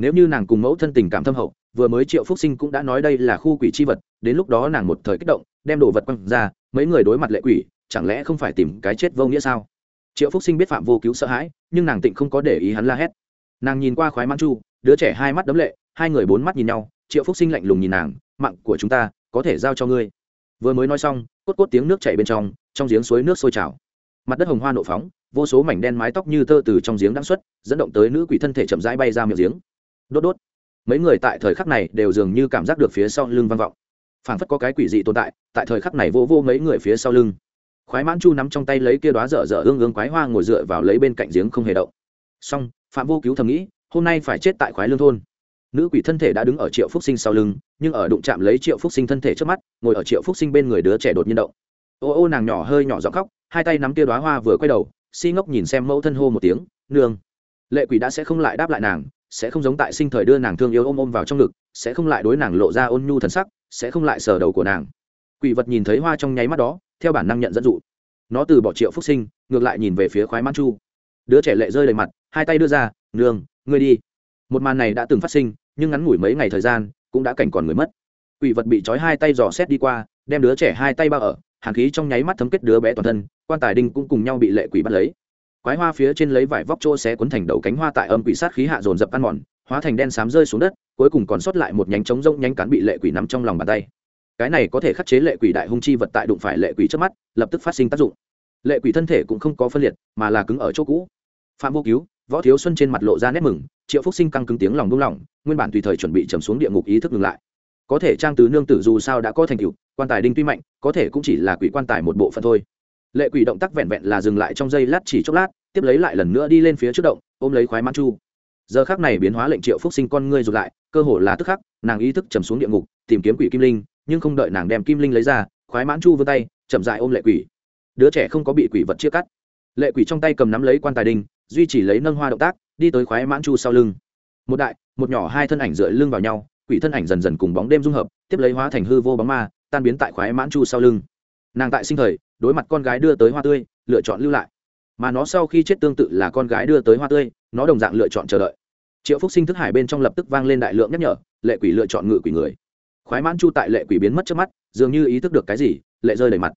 nếu như nàng cùng mẫu thân tình cảm thâm hậu, vừa mới triệu phúc sinh cũng đã nói đây là khu quỷ c h i vật, đến lúc đó nàng một thời kích động, đem đồ vật quăng ra, mấy người đối mặt lệ quỷ, chẳng lẽ không phải tìm cái chết vô nghĩa sao? Triệu phúc sinh biết phạm vô cứu sợ hãi, nhưng nàng tịnh không có để ý hắn la hét. Nàng nhìn qua khoái mãn chu, đứa trẻ hai mắt đấm lệ, hai người bốn mắt nhìn nhau, triệu phúc sinh lạnh lùng nhìn nàng, mạng của chúng ta, có thể giao cho ngươi. Vừa mới nói xong, cốt cốt tiếng nước chảy bên trong trong giếng suối nước sôi trào. Mặt đất hồng hoa nộ phóng, vô số mảnh đen mái tóc như tơ từ trong giếng đăng xuất, dẫn động tới nữ quỷ thân thể chậm rãi bay ra miệng giếng đốt đốt. Mấy người tại thời khắc này đều dường như cảm giác được phía sau lưng vang vọng. Phảng phất có cái quỷ dị tồn tại tại thời khắc này vô vô mấy người phía sau lưng. Khoái mãn chu nắm trong tay lấy kia đoá dở dở ương ương quái hoa ngồi dựa vào lấy bên cạnh giếng không hề động. Xong, phạm vô cứu thầm nghĩ, hôm nay phải chết tại khoái lương thôn. Nữ quỷ thân thể đã đứng ở triệu phúc sinh sau lưng, nhưng ở đụng chạm lấy triệu phúc sinh thân thể trước mắt, ngồi ở triệu phúc sinh bên người đứa trẻ đột nhiên động. Ô ô, nàng nhỏ hơi nhỏ giọng khóc, hai tay nắm kia đoá hoa vừa quay đầu, si ngốc nhìn xem mẫu thân hô một tiếng, nương, lệ quỷ đã sẽ không lại đáp lại nàng sẽ không giống tại sinh thời đưa nàng thương yêu ôm ôm vào trong ngực, sẽ không lại đối nàng lộ ra ôn nhu thần sắc, sẽ không lại sờ đầu của nàng. Quỷ vật nhìn thấy hoa trong nháy mắt đó, theo bản năng nhận dẫn dụ. Nó từ bỏ triệu phúc sinh, ngược lại nhìn về phía khoái mãn chu. Đứa trẻ lệ rơi đầy mặt, hai tay đưa ra, nương, ngươi đi. Một màn này đã từng phát sinh, nhưng ngắn ngủi mấy ngày thời gian, cũng đã cảnh còn người mất. Quỷ vật bị trói hai tay dò xét đi qua, đem đứa trẻ hai tay bao ở, hàn khí trong nháy mắt thấm kết đứa bé toàn thân, quan tài đinh cũng cùng nhau bị lệ quỷ bắt lấy quái hoa phía trên lấy vải vóc trô xé cuốn thành đầu cánh hoa tại âm quỷ sát khí hạ dồn dập ăn mòn, hóa thành đen xám rơi xuống đất, cuối cùng còn sót lại một nhánh trống rông nhánh cán bị lệ quỷ nắm trong lòng bàn tay. Cái này có thể khắc chế lệ quỷ đại hung chi vật tại đụng phải lệ quỷ trước mắt, lập tức phát sinh tác dụng. Lệ quỷ thân thể cũng không có phân liệt, mà là cứng ở chỗ cũ. Phạm vô cứu, võ thiếu xuân trên mặt lộ ra nét mừng, triệu phúc sinh căng cứng tiếng lòng đung lòng nguyên bản tùy thời chuẩn bị trầm xuống địa ngục ý thức ngừng lại. Có thể trang tứ nương tử dù sao đã có thành tựu, quan tài đinh tuy mạnh, có thể cũng chỉ là quỷ quan tài một bộ phận thôi lệ quỷ động tác vẹn vẹn là dừng lại trong giây lát chỉ chốc lát tiếp lấy lại lần nữa đi lên phía trước động ôm lấy khoái mãn chu. Giờ khác này biến hóa lệnh triệu phúc sinh con ngươi rụt lại cơ hồ là tức khắc nàng ý thức trầm xuống địa ngục tìm kiếm quỷ kim linh nhưng không đợi nàng đem kim linh lấy ra khoái mãn chu vươn tay chậm dại ôm lệ quỷ. Đứa trẻ không có bị quỷ vật chia cắt. Lệ quỷ trong tay cầm nắm lấy quan tài đình, duy chỉ lấy nâng hoa động tác đi tới khoái mãn chu sau lưng. Một đại một nhỏ hai thân ảnh dựa lưng vào nhau quỷ thân ảnh dần dần cùng bóng đêm dung hợp tiếp lấy hóa thành hư vô bóng ma tan biến tại khoái mãn chu sau lưng. Nàng tại sinh thời đối mặt con gái đưa tới hoa tươi, lựa chọn lưu lại. Mà nó sau khi chết tương tự là con gái đưa tới hoa tươi, nó đồng dạng lựa chọn chờ đợi. Triệu phúc sinh thức hải bên trong lập tức vang lên đại lượng nhắc nhở, lệ quỷ lựa chọn ngự quỷ người. Khoái mãn chu tại lệ quỷ biến mất trước mắt, dường như ý thức được cái gì, lệ rơi đầy mặt.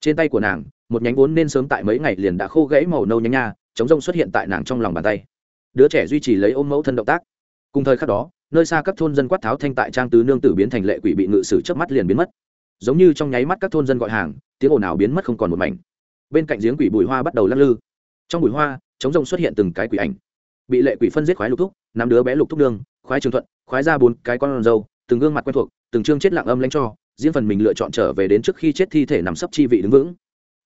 Trên tay của nàng, một nhánh vốn nên sớm tại mấy ngày liền đã khô gãy màu nâu nhánh nha, chống rông xuất hiện tại nàng trong lòng bàn tay. Đứa trẻ duy trì lấy ôm mẫu thân động tác. Cùng thời khắc đó, nơi xa các thôn dân quát tháo thanh tại trang tứ nương tử biến thành lệ quỷ bị ngự sử trước mắt liền biến mất. Giống như trong nháy mắt các thôn dân gọi hàng tiếng ồn ào biến mất không còn một mảnh. Bên cạnh giếng quỷ bùi hoa bắt đầu lắc lư. Trong bùi hoa chống rồng xuất hiện từng cái quỷ ảnh. Bị lệ quỷ phân giết khoái lục thúc, nắm đứa bé lục thúc nương, khoái trường thuận, khoái ra bốn cái con râu, từng gương mặt quen thuộc, từng chương chết lặng âm lãnh cho, riêng phần mình lựa chọn trở về đến trước khi chết thi thể nằm sấp chi vị đứng vững.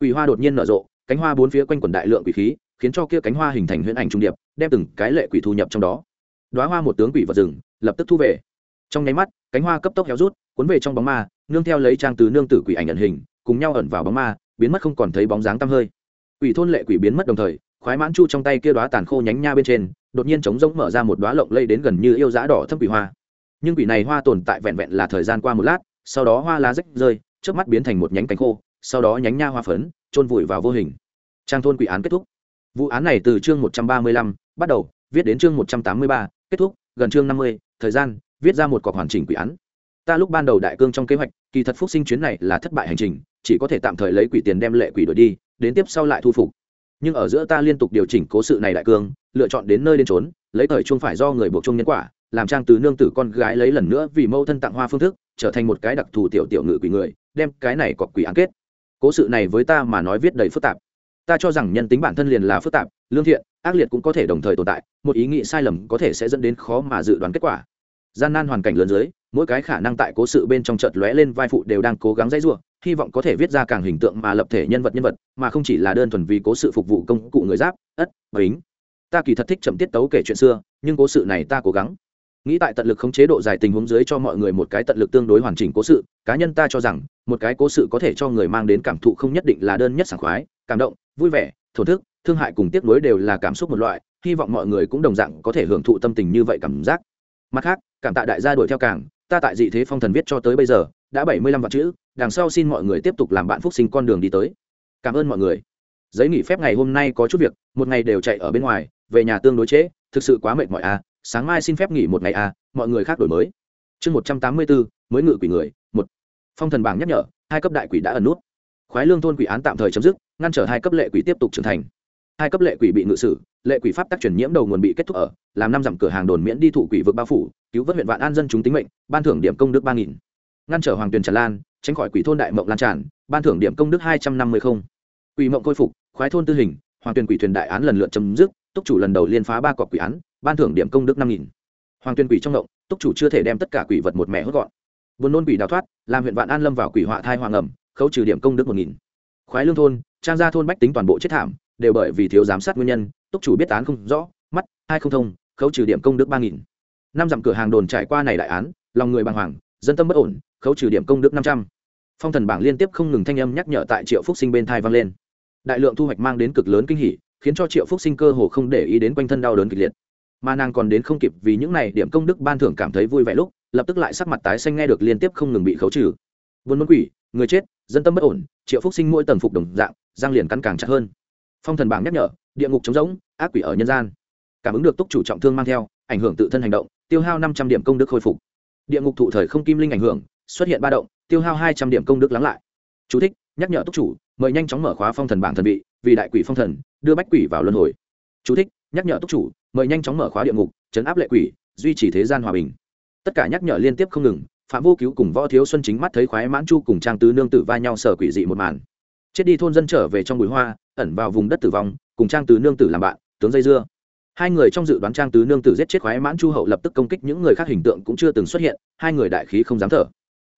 Quỷ hoa đột nhiên nở rộ, cánh hoa bốn phía quanh quần đại lượng quỷ khí, khiến cho kia cánh hoa hình thành huyễn ảnh trung điệp, đem từng cái lệ quỷ thu nhập trong đó. Đoá hoa một tướng quỷ vật rừng, lập tức thu về. Trong nháy mắt, cánh hoa cấp tốc héo rút, cuốn về trong bóng ma, nương theo lấy trang từ nương tử quỷ ảnh ẩn hình cùng nhau ẩn vào bóng ma, biến mất không còn thấy bóng dáng tăm hơi. Quỷ thôn lệ quỷ biến mất đồng thời, khoái mãn chu trong tay kia đoá tàn khô nhánh nha bên trên, đột nhiên trống rỗng mở ra một đoá lộng lây đến gần như yêu giá đỏ thâm quỷ hoa. Nhưng quỷ này hoa tồn tại vẹn vẹn là thời gian qua một lát, sau đó hoa lá rách rơi trước mắt biến thành một nhánh cánh khô, sau đó nhánh nha hoa phấn trôn vùi vào vô hình. Trang thôn quỷ án kết thúc. Vụ án này từ chương một trăm ba mươi lăm, bắt đầu, viết đến chương một trăm tám mươi ba, kết thúc, gần chương năm mươi, thời gian, viết ra một cọc hoàn chỉnh quỷ án ta lúc ban đầu đại cương trong kế hoạch, kỳ thật phúc sinh chuyến này là thất bại hành trình, chỉ có thể tạm thời lấy quỷ tiền đem lệ quỷ đổi đi, đến tiếp sau lại thu phục. Nhưng ở giữa ta liên tục điều chỉnh cố sự này đại cương, lựa chọn đến nơi đến trốn lấy thời chung phải do người buộc chung nhân quả, làm trang từ nương tử con gái lấy lần nữa vì mâu thân tặng hoa phương thức, trở thành một cái đặc thù tiểu tiểu ngự quỷ người, đem cái này cọc quỷ án kết. Cố sự này với ta mà nói viết đầy phức tạp. Ta cho rằng nhân tính bản thân liền là phức tạp, lương thiện, ác liệt cũng có thể đồng thời tồn tại, một ý nghĩ sai lầm có thể sẽ dẫn đến khó mà dự đoán kết quả. Gian nan hoàn cảnh lớn dưới mỗi cái khả năng tại cố sự bên trong chợt lóe lên vai phụ đều đang cố gắng dãy rủa, hy vọng có thể viết ra càng hình tượng mà lập thể nhân vật nhân vật, mà không chỉ là đơn thuần vì cố sự phục vụ công cụ người giáp, ất, bính. Ta kỳ thật thích chậm tiết tấu kể chuyện xưa, nhưng cố sự này ta cố gắng. Nghĩ tại tận lực không chế độ dài tình huống dưới cho mọi người một cái tận lực tương đối hoàn chỉnh cố sự, cá nhân ta cho rằng, một cái cố sự có thể cho người mang đến cảm thụ không nhất định là đơn nhất sảng khoái, cảm động, vui vẻ, thổn thức, thương hại cùng tiếc nuối đều là cảm xúc một loại, hy vọng mọi người cũng đồng dạng có thể hưởng thụ tâm tình như vậy cảm giác. Mặt khác, cảm tạ đại gia đuổi theo cảng ta tại dị thế phong thần viết cho tới bây giờ, đã bảy mươi lăm vạn chữ, đằng sau xin mọi người tiếp tục làm bạn phúc sinh con đường đi tới. Cảm ơn mọi người. Giấy nghỉ phép ngày hôm nay có chút việc, một ngày đều chạy ở bên ngoài, về nhà tương đối trễ, thực sự quá mệt mỏi à sáng mai xin phép nghỉ một ngày à mọi người khác đổi mới. Chương một trăm tám mươi bốn mới ngự quỷ người, một. Phong thần bảng nhắc nhở, hai cấp đại quỷ đã ẩn nút. Khoái lương thôn quỷ án tạm thời chấm dứt, ngăn trở hai cấp lệ quỷ tiếp tục trưởng thành hai cấp lệ quỷ bị ngự sử, lệ quỷ pháp tác chuyển nhiễm đầu nguồn bị kết thúc ở, làm năm dặm cửa hàng đồn miễn đi thụ quỷ vực bao phủ, cứu vớt huyện vạn an dân chúng tính mệnh, ban thưởng điểm công đức ba nghìn. Ngăn trở hoàng tuyền tràn lan, tránh khỏi quỷ thôn đại mộng lan tràn, ban thưởng điểm công đức hai trăm năm mươi không. Quỷ mộng khôi phục, khoái thôn tư hình, hoàng tuyền quỷ thuyền đại án lần lượt chấm dứt, túc chủ lần đầu liên phá ba cọc quỷ án, ban thưởng điểm công đức năm nghìn. Hoàng tuyền quỷ trong ngộng túc chủ chưa thể đem tất cả quỷ vật một mẹ hốt gọn. Buồn nôn quỷ đào thoát, làm huyện vạn an lâm vào quỷ họa thai hoàng ẩm, khấu trừ điểm công đức một nghìn. Khoái lương thôn, trang gia thôn bách tính toàn bộ chết thảm đều bởi vì thiếu giám sát nguyên nhân, túc chủ biết án không rõ, mắt, hai không thông, khấu trừ điểm công đức ba nghìn. Năm dặm cửa hàng đồn trải qua này đại án, lòng người bàng hoàng, dân tâm bất ổn, khấu trừ điểm công đức năm trăm. Phong thần bảng liên tiếp không ngừng thanh âm nhắc nhở tại triệu phúc sinh bên thai vang lên. Đại lượng thu hoạch mang đến cực lớn kinh hỉ, khiến cho triệu phúc sinh cơ hồ không để ý đến quanh thân đau đớn kịch liệt. Mà nàng còn đến không kịp vì những này điểm công đức ban thưởng cảm thấy vui vẻ lúc, lập tức lại sắc mặt tái xanh nghe được liên tiếp không ngừng bị khấu trừ. Vốn muốn quỷ, người chết, dân tâm bất ổn, triệu phúc sinh mỗi tầng phục đồng dạng giang liền cắn càng chặt hơn phong thần bảng nhắc nhở địa ngục chống rỗng ác quỷ ở nhân gian. Cảm ứng được túc chủ trọng thương mang theo ảnh hưởng tự thân hành động tiêu hao năm trăm điểm công đức khôi phục. Địa ngục thụ thời không kim linh ảnh hưởng xuất hiện ba động tiêu hao hai trăm điểm công đức lắng lại. Chú thích, nhắc nhở túc chủ mời nhanh chóng mở khóa phong thần bảng thần vị vì đại quỷ phong thần đưa bách quỷ vào luân hồi. Chú thích, nhắc nhở túc chủ mời nhanh chóng mở khóa địa ngục chấn áp lệ quỷ duy trì thế gian hòa bình. Tất cả nhắc nhở liên tiếp không ngừng phạm vô cứu cùng võ thiếu xuân chính mắt thấy khoái mãn chu cùng trang tứ nương tử va nhau sở quỷ dị một màn chết đi thôn dân trở về trong bụi hoa, ẩn vào vùng đất tử vong, cùng trang tứ nương tử làm bạn, tướng dây dưa. Hai người trong dự đoán trang tứ nương tử giết chết khoái mãn chu hậu lập tức công kích những người khác, hình tượng cũng chưa từng xuất hiện, hai người đại khí không dám thở.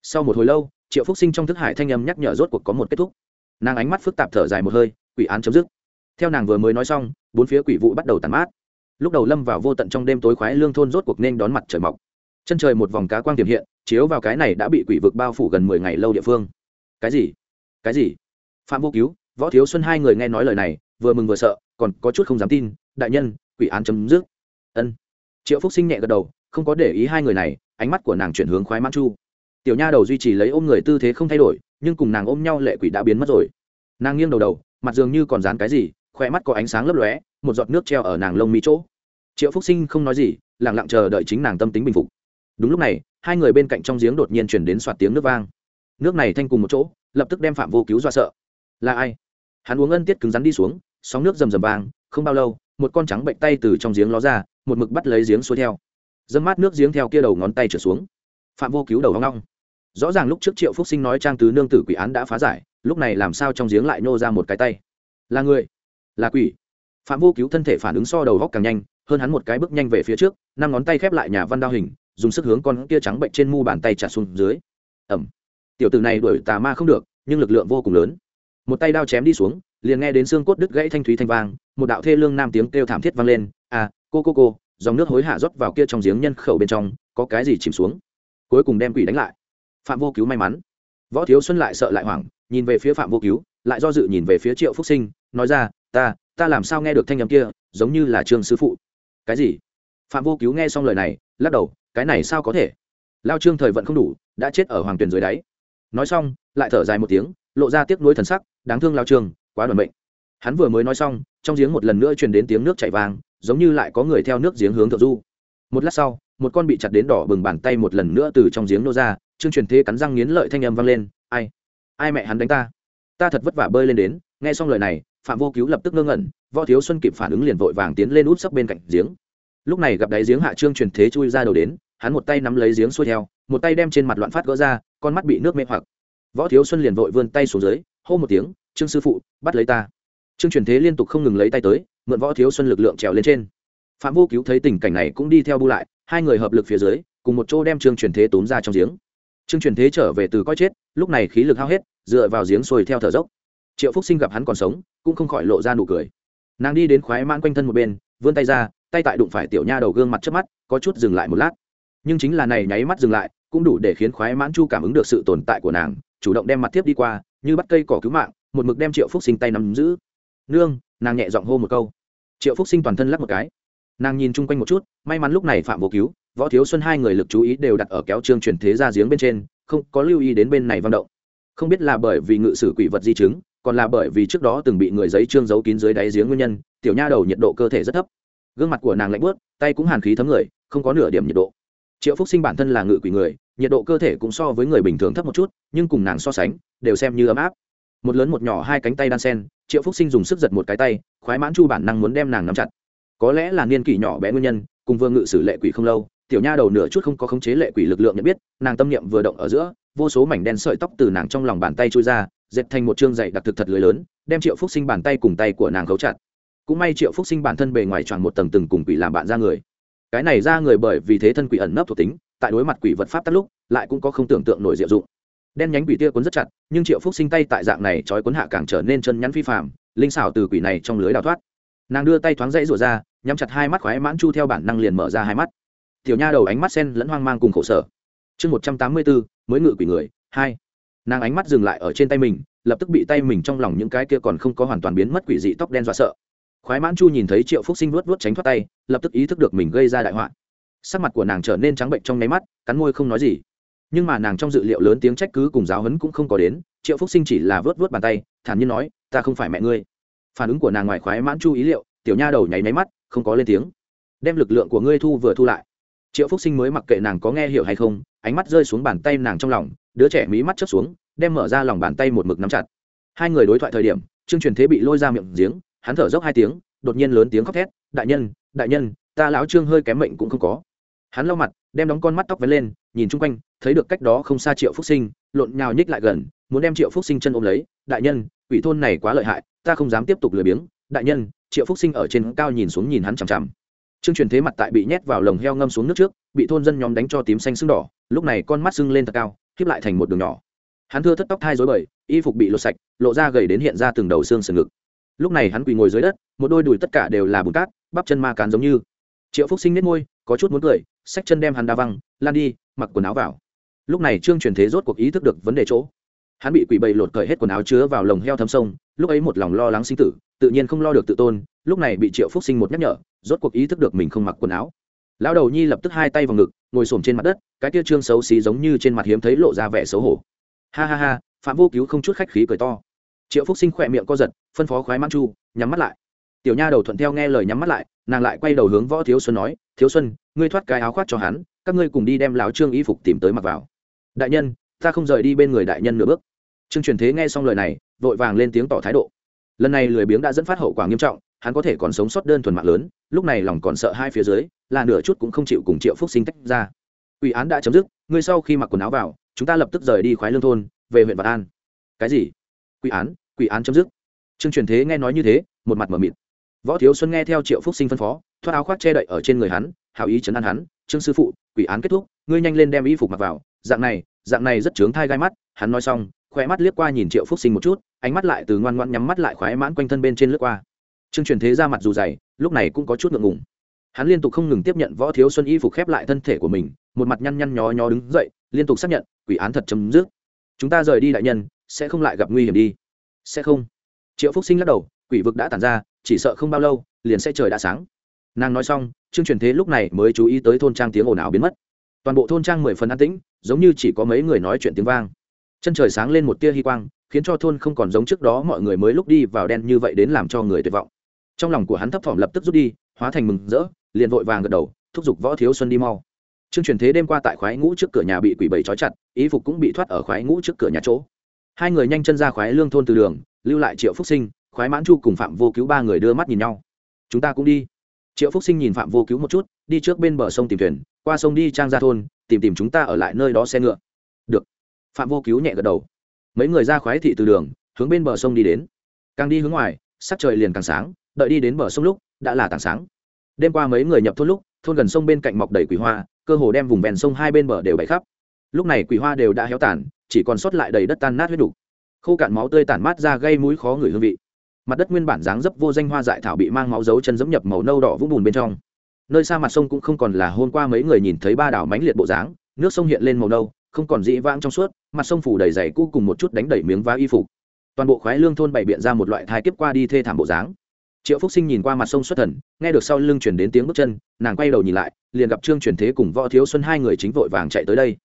Sau một hồi lâu, triệu phúc sinh trong thức hải thanh âm nhắc nhở rốt cuộc có một kết thúc. Nàng ánh mắt phức tạp thở dài một hơi, quỷ án chấm dứt. Theo nàng vừa mới nói xong, bốn phía quỷ vụ bắt đầu tàn mát. Lúc đầu lâm vào vô tận trong đêm tối khoái lương thôn rốt cuộc nên đón mặt trời mọc. Chân trời một vòng cá quang tiềm hiện, chiếu vào cái này đã bị quỷ vực bao phủ gần mười ngày lâu địa phương. Cái gì? Cái gì? Phạm vô cứu, võ thiếu xuân hai người nghe nói lời này, vừa mừng vừa sợ, còn có chút không dám tin, đại nhân, quỷ án chấm dứt. Ân. Triệu phúc sinh nhẹ gật đầu, không có để ý hai người này, ánh mắt của nàng chuyển hướng khoái mãn chu. Tiểu nha đầu duy trì lấy ôm người tư thế không thay đổi, nhưng cùng nàng ôm nhau lệ quỷ đã biến mất rồi. Nàng nghiêng đầu đầu, mặt dường như còn dán cái gì khoe mắt có ánh sáng lấp lóe, một giọt nước treo ở nàng lông mi chỗ. Triệu phúc sinh không nói gì lẳng lặng chờ đợi chính nàng tâm tính bình phục. Đúng lúc này, hai người bên cạnh trong giếng đột nhiên chuyển đến soạt tiếng nước vang. Nước này thanh cùng một chỗ, lập tức đem phạm vô cứu dọa sợ là ai? Hắn uống ân tiết cứng rắn đi xuống, sóng nước rầm rầm vàng. không bao lâu, một con trắng bệnh tay từ trong giếng ló ra, một mực bắt lấy giếng xuôi theo. Dâm mát nước giếng theo kia đầu ngón tay trở xuống. Phạm vô cứu đầu hoang long. Rõ ràng lúc trước triệu phúc sinh nói trang tứ nương tử quỷ án đã phá giải, lúc này làm sao trong giếng lại nhô ra một cái tay? Là người? Là quỷ? Phạm vô cứu thân thể phản ứng so đầu góc càng nhanh, hơn hắn một cái bước nhanh về phía trước, năm ngón tay khép lại nhà văn đao hình, dùng sức hướng con kia trắng bệnh trên mu bàn tay trả xuống dưới. Ẩm tiểu tử này đuổi tà ma không được, nhưng lực lượng vô cùng lớn một tay đao chém đi xuống, liền nghe đến xương cốt đứt gãy thanh thúy thanh vang, một đạo thê lương nam tiếng kêu thảm thiết vang lên à cô cô cô, dòng nước hối hạ rót vào kia trong giếng nhân khẩu bên trong, có cái gì chìm xuống? Cuối cùng đem quỷ đánh lại. Phạm vô cứu may mắn. Võ thiếu xuân lại sợ lại hoảng, nhìn về phía phạm vô cứu, lại do dự nhìn về phía triệu phúc sinh, nói ra, ta ta làm sao nghe được thanh âm kia, giống như là trương sư phụ. Cái gì? Phạm vô cứu nghe xong lời này, lắc đầu, cái này sao có thể? Lao trương thời vận không đủ, đã chết ở hoàng tuyền dưới đáy. Nói xong, lại thở dài một tiếng, lộ ra tiếc nuối thần sắc đáng thương lao trương quá đoàn bệnh hắn vừa mới nói xong trong giếng một lần nữa truyền đến tiếng nước chảy vàng, giống như lại có người theo nước giếng hướng thượng du. Một lát sau một con bị chặt đến đỏ bừng bàn tay một lần nữa từ trong giếng nô ra trương truyền thế cắn răng nghiến lợi thanh âm vang lên ai? Ai mẹ hắn đánh ta? Ta thật vất vả bơi lên đến. Nghe xong lời này phạm vô cứu lập tức ngơ ngẩn võ thiếu xuân kịp phản ứng liền vội vàng tiến lên út sấp bên cạnh giếng. Lúc này gặp đáy giếng hạ trương truyền thế chui ra đầu đến hắn một tay nắm lấy giếng xuôi theo một tay đem trên mặt loạn phát gỡ ra con mắt bị nước mê hoặc. Võ thiếu xuân liền vội vươn tay xuống dưới hô một tiếng, trương sư phụ, bắt lấy ta. Trương truyền thế liên tục không ngừng lấy tay tới, mượn võ thiếu xuân lực lượng trèo lên trên. Phạm vô cứu thấy tình cảnh này cũng đi theo bu lại, hai người hợp lực phía dưới, cùng một chỗ đem trương truyền thế tốn ra trong giếng. Trương truyền thế trở về từ coi chết, lúc này khí lực hao hết, dựa vào giếng sôi theo thở dốc. Triệu phúc sinh gặp hắn còn sống, cũng không khỏi lộ ra nụ cười. Nàng đi đến khoái mãn quanh thân một bên, vươn tay ra, tay tại đụng phải tiểu nha đầu gương mặt trước mắt, có chút dừng lại một lát. Nhưng chính là này nháy mắt dừng lại, cũng đủ để khiến khoái mãn chu cảm ứng được sự tồn tại của nàng, chủ động đem mặt tiếp đi qua như bắt cây cỏ cứu mạng, một mực đem triệu phúc sinh tay nắm giữ. Nương, nàng nhẹ giọng hô một câu. Triệu phúc sinh toàn thân lắc một cái. Nàng nhìn chung quanh một chút, may mắn lúc này phạm vô cứu, võ thiếu xuân hai người lực chú ý đều đặt ở kéo trương truyền thế ra giếng bên trên, không có lưu ý đến bên này văn động. Không biết là bởi vì ngự sử quỷ vật di chứng, còn là bởi vì trước đó từng bị người giấy trương giấu kín dưới đáy giếng nguyên nhân, tiểu nha đầu nhiệt độ cơ thể rất thấp. Gương mặt của nàng lạnh bớt tay cũng hàn khí thấm người, không có nửa điểm nhiệt độ. Triệu phúc sinh bản thân là ngự quỷ người, nhiệt độ cơ thể cũng so với người bình thường thấp một chút, nhưng cùng nàng so sánh đều xem như ấm áp. Một lớn một nhỏ hai cánh tay đan sen, triệu phúc sinh dùng sức giật một cái tay, khoái mãn chu bản năng muốn đem nàng nắm chặt. Có lẽ là niên kỷ nhỏ bé nguyên nhân, cùng vương ngự sử lệ quỷ không lâu, tiểu nha đầu nửa chút không có khống chế lệ quỷ lực lượng nhận biết, nàng tâm niệm vừa động ở giữa, vô số mảnh đen sợi tóc từ nàng trong lòng bàn tay trôi ra, dệt thành một chương dày đặc thực thật lưới lớn, đem triệu phúc sinh bàn tay cùng tay của nàng khấu chặt. Cũng may triệu phúc sinh bản thân bề ngoài tròn một tầng từng cùng quỷ làm bạn ra người. Cái này ra người bởi vì thế thân quỷ ẩn nấp thuộc tính, tại đối mặt quỷ vật pháp tắt lúc, lại cũng có không tưởng tượng nổi diệu dụng đen nhánh quỷ tia cuốn rất chặt, nhưng triệu phúc sinh tay tại dạng này trói cuốn hạ càng trở nên chân nhắn phi phạm linh xảo từ quỷ này trong lưới đào thoát. Nàng đưa tay thoáng dãy rủa ra, nhắm chặt hai mắt khoái mãn chu theo bản năng liền mở ra hai mắt. Tiểu nha đầu ánh mắt sen lẫn hoang mang cùng khổ sở. Chương một trăm tám mươi bốn, mới ngự quỷ người, hai. Nàng ánh mắt dừng lại ở trên tay mình, lập tức bị tay mình trong lòng những cái kia còn không có hoàn toàn biến mất quỷ dị tóc đen dọa sợ. Khoái mãn chu nhìn thấy triệu phúc sinh vuốt vuốt tránh thoát tay, lập tức ý thức được mình gây ra đại họa. Sắc mặt của nàng trở nên trắng bệnh trong nháy mắt, cắn môi không nói gì nhưng mà nàng trong dự liệu lớn tiếng trách cứ cùng giáo hấn cũng không có đến, triệu phúc sinh chỉ là vớt vớt bàn tay, thản nhiên nói, ta không phải mẹ ngươi. Phản ứng của nàng ngoài khoái mãn chu ý liệu, tiểu nha đầu nháy máy mắt, không có lên tiếng. Đem lực lượng của ngươi thu vừa thu lại. Triệu phúc sinh mới mặc kệ nàng có nghe hiểu hay không, ánh mắt rơi xuống bàn tay nàng trong lòng, đứa trẻ mí mắt chớp xuống, đem mở ra lòng bàn tay một mực nắm chặt. Hai người đối thoại thời điểm, trương truyền thế bị lôi ra miệng giếng, hắn thở dốc hai tiếng, đột nhiên lớn tiếng khóc thét, đại nhân đại nhân, ta lão trương hơi kém mệnh cũng không có. Hắn lau mặt, đem đóng con mắt tóc vén lên, nhìn chung quanh thấy được cách đó không xa triệu phúc sinh, lộn nhào nhích lại gần, muốn đem triệu phúc sinh chân ôm lấy, đại nhân ủy thôn này quá lợi hại, ta không dám tiếp tục lười biếng. Đại nhân, triệu phúc sinh ở trên cao nhìn xuống nhìn hắn chằm chằm. Trương truyền thế mặt tại bị nhét vào lồng heo ngâm xuống nước trước, bị thôn dân nhóm đánh cho tím xanh sưng đỏ, lúc này con mắt sưng lên thật cao khiếp lại thành một đường nhỏ. Hắn thưa thất tóc thai dối bời, y phục bị lột sạch, lộ ra gầy đến hiện ra từng đầu xương sườn ngực. Lúc này hắn quỳ ngồi dưới đất, một đôi đùi tất cả đều là bùn cát, bắp chân ma cán giống như. Triệu phúc sinh nết môi, có chút muốn cười, xách chân đem hắn đa văng, lan đi, mặc quần áo vào lúc này trương truyền thế rốt cuộc ý thức được vấn đề chỗ. Hắn bị quỷ bầy lột cởi hết quần áo chứa vào lồng heo thâm sông, lúc ấy một lòng lo lắng sinh tử, tự nhiên không lo được tự tôn, lúc này bị triệu phúc sinh một nhắc nhở, rốt cuộc ý thức được mình không mặc quần áo. Lão đầu nhi lập tức hai tay vào ngực, ngồi xổm trên mặt đất, cái tia trương xấu xí giống như trên mặt hiếm thấy lộ ra vẻ xấu hổ. Ha ha ha, phạm vô cứu không chút khách khí cười to. Triệu phúc sinh khỏe miệng co giật, phân phó khoái mang chu, nhắm mắt lại. Tiểu nha đầu thuận theo nghe lời nhắm mắt lại, nàng lại quay đầu hướng võ thiếu xuân nói, thiếu xuân, ngươi thoát cái áo khoác cho hắn, các ngươi cùng đi đem lão trương y phục tìm tới mặc vào đại nhân, ta không rời đi bên người đại nhân nửa bước. Trương truyền thế nghe xong lời này, vội vàng lên tiếng tỏ thái độ. Lần này lười biếng đã dẫn phát hậu quả nghiêm trọng, hắn có thể còn sống sót đơn thuần mạng lớn, lúc này lòng còn sợ hai phía dưới, là nửa chút cũng không chịu cùng triệu phúc sinh tách ra. Ủy án đã chấm dứt, ngươi sau khi mặc quần áo vào, chúng ta lập tức rời đi khoái lương thôn, về huyện vạn an. Cái gì? Quỷ án? Quỷ án chấm dứt. Trương truyền thế nghe nói như thế, một mặt m ở mịt. Võ thiếu xuân nghe theo triệu phúc sinh phân phó, thoát áo khoác che đậy ở trên người hắn hào ý chấn an hắn. Trương sư phụ, quỷ án kết thúc, ngươi nhanh lên đem y phục mặc vào dạng này dạng này rất trướng thai gai mắt, hắn nói xong khoe mắt liếc qua nhìn triệu phúc sinh một chút, ánh mắt lại từ ngoan ngoan nhắm mắt lại khoái mãn quanh thân bên trên lướt qua. Trương truyền thế ra mặt dù dày, lúc này cũng có chút ngượng ngùng. Hắn liên tục không ngừng tiếp nhận võ thiếu xuân y phục khép lại thân thể của mình, một mặt nhăn nhăn nhó nhó đứng dậy, liên tục xác nhận, quỷ án thật chấm dứt. Chúng ta rời đi đại nhân, sẽ không lại gặp nguy hiểm đi. Sẽ không. Triệu phúc sinh lắc đầu, quỷ vực đã tàn ra, chỉ sợ không bao lâu, liền sẽ trời đã sáng. Nàng nói xong, trương truyền thế lúc này mới chú ý tới thôn trang tiếng ồn ào biến mất. Toàn bộ thôn trang mười phần an tĩnh giống như chỉ có mấy người nói chuyện tiếng vang. Chân trời sáng lên một tia hy quang, khiến cho thôn không còn giống trước đó mọi người mới lúc đi vào đen như vậy đến làm cho người tuyệt vọng. Trong lòng của hắn thấp thỏm lập tức rút đi, hóa thành mừng rỡ, liền vội vàng gật đầu, thúc giục võ thiếu xuân đi mau. Trương truyền thế đêm qua tại khoái ngũ trước cửa nhà bị quỷ bầy trói chặt ý phục cũng bị thoát ở khoái ngũ trước cửa nhà chỗ. Hai người nhanh chân ra khoái lương thôn từ đường, lưu lại triệu phúc sinh, khoái mãn chu cùng phạm vô cứu ba người đưa mắt nhìn nhau. Chúng ta cũng đi. Triệu phúc sinh nhìn phạm vô cứu một chút, đi trước bên bờ sông tìm thuyền, qua sông đi trang ra thôn tìm tìm chúng ta ở lại nơi đó xe ngựa. Được. Phạm vô cứu nhẹ gật đầu. Mấy người ra khoái thị từ đường, hướng bên bờ sông đi đến. Càng đi hướng ngoài, sắc trời liền càng sáng, đợi đi đến bờ sông lúc, đã là tảng sáng. Đêm qua mấy người nhập thôn lúc, thôn gần sông bên cạnh mọc đầy quỷ hoa, cơ hồ đem vùng ven sông hai bên bờ đều bày khắp. Lúc này quỷ hoa đều đã héo tàn, chỉ còn sót lại đầy đất tan nát huyết đủ. khô cạn máu tươi tản mát ra gây mũi khó người hương vị. Mặt đất nguyên bản dáng dấp vô danh hoa dại thảo bị mang máu dấu chân dẫm nhập màu nâu đỏ vũng bùn bên trong nơi xa mặt sông cũng không còn là hôm qua mấy người nhìn thấy ba đảo mánh liệt bộ dáng, nước sông hiện lên màu nâu, không còn dĩ vãng trong suốt, mặt sông phủ đầy dày cũ cùng một chút đánh đẩy miếng vá y phục. Toàn bộ khoái lương thôn bày biện ra một loại thai kiếp qua đi thê thảm bộ dáng. Triệu phúc sinh nhìn qua mặt sông xuất thần, nghe được sau lưng chuyển đến tiếng bước chân, nàng quay đầu nhìn lại, liền gặp trương truyền thế cùng võ thiếu xuân hai người chính vội vàng chạy tới đây.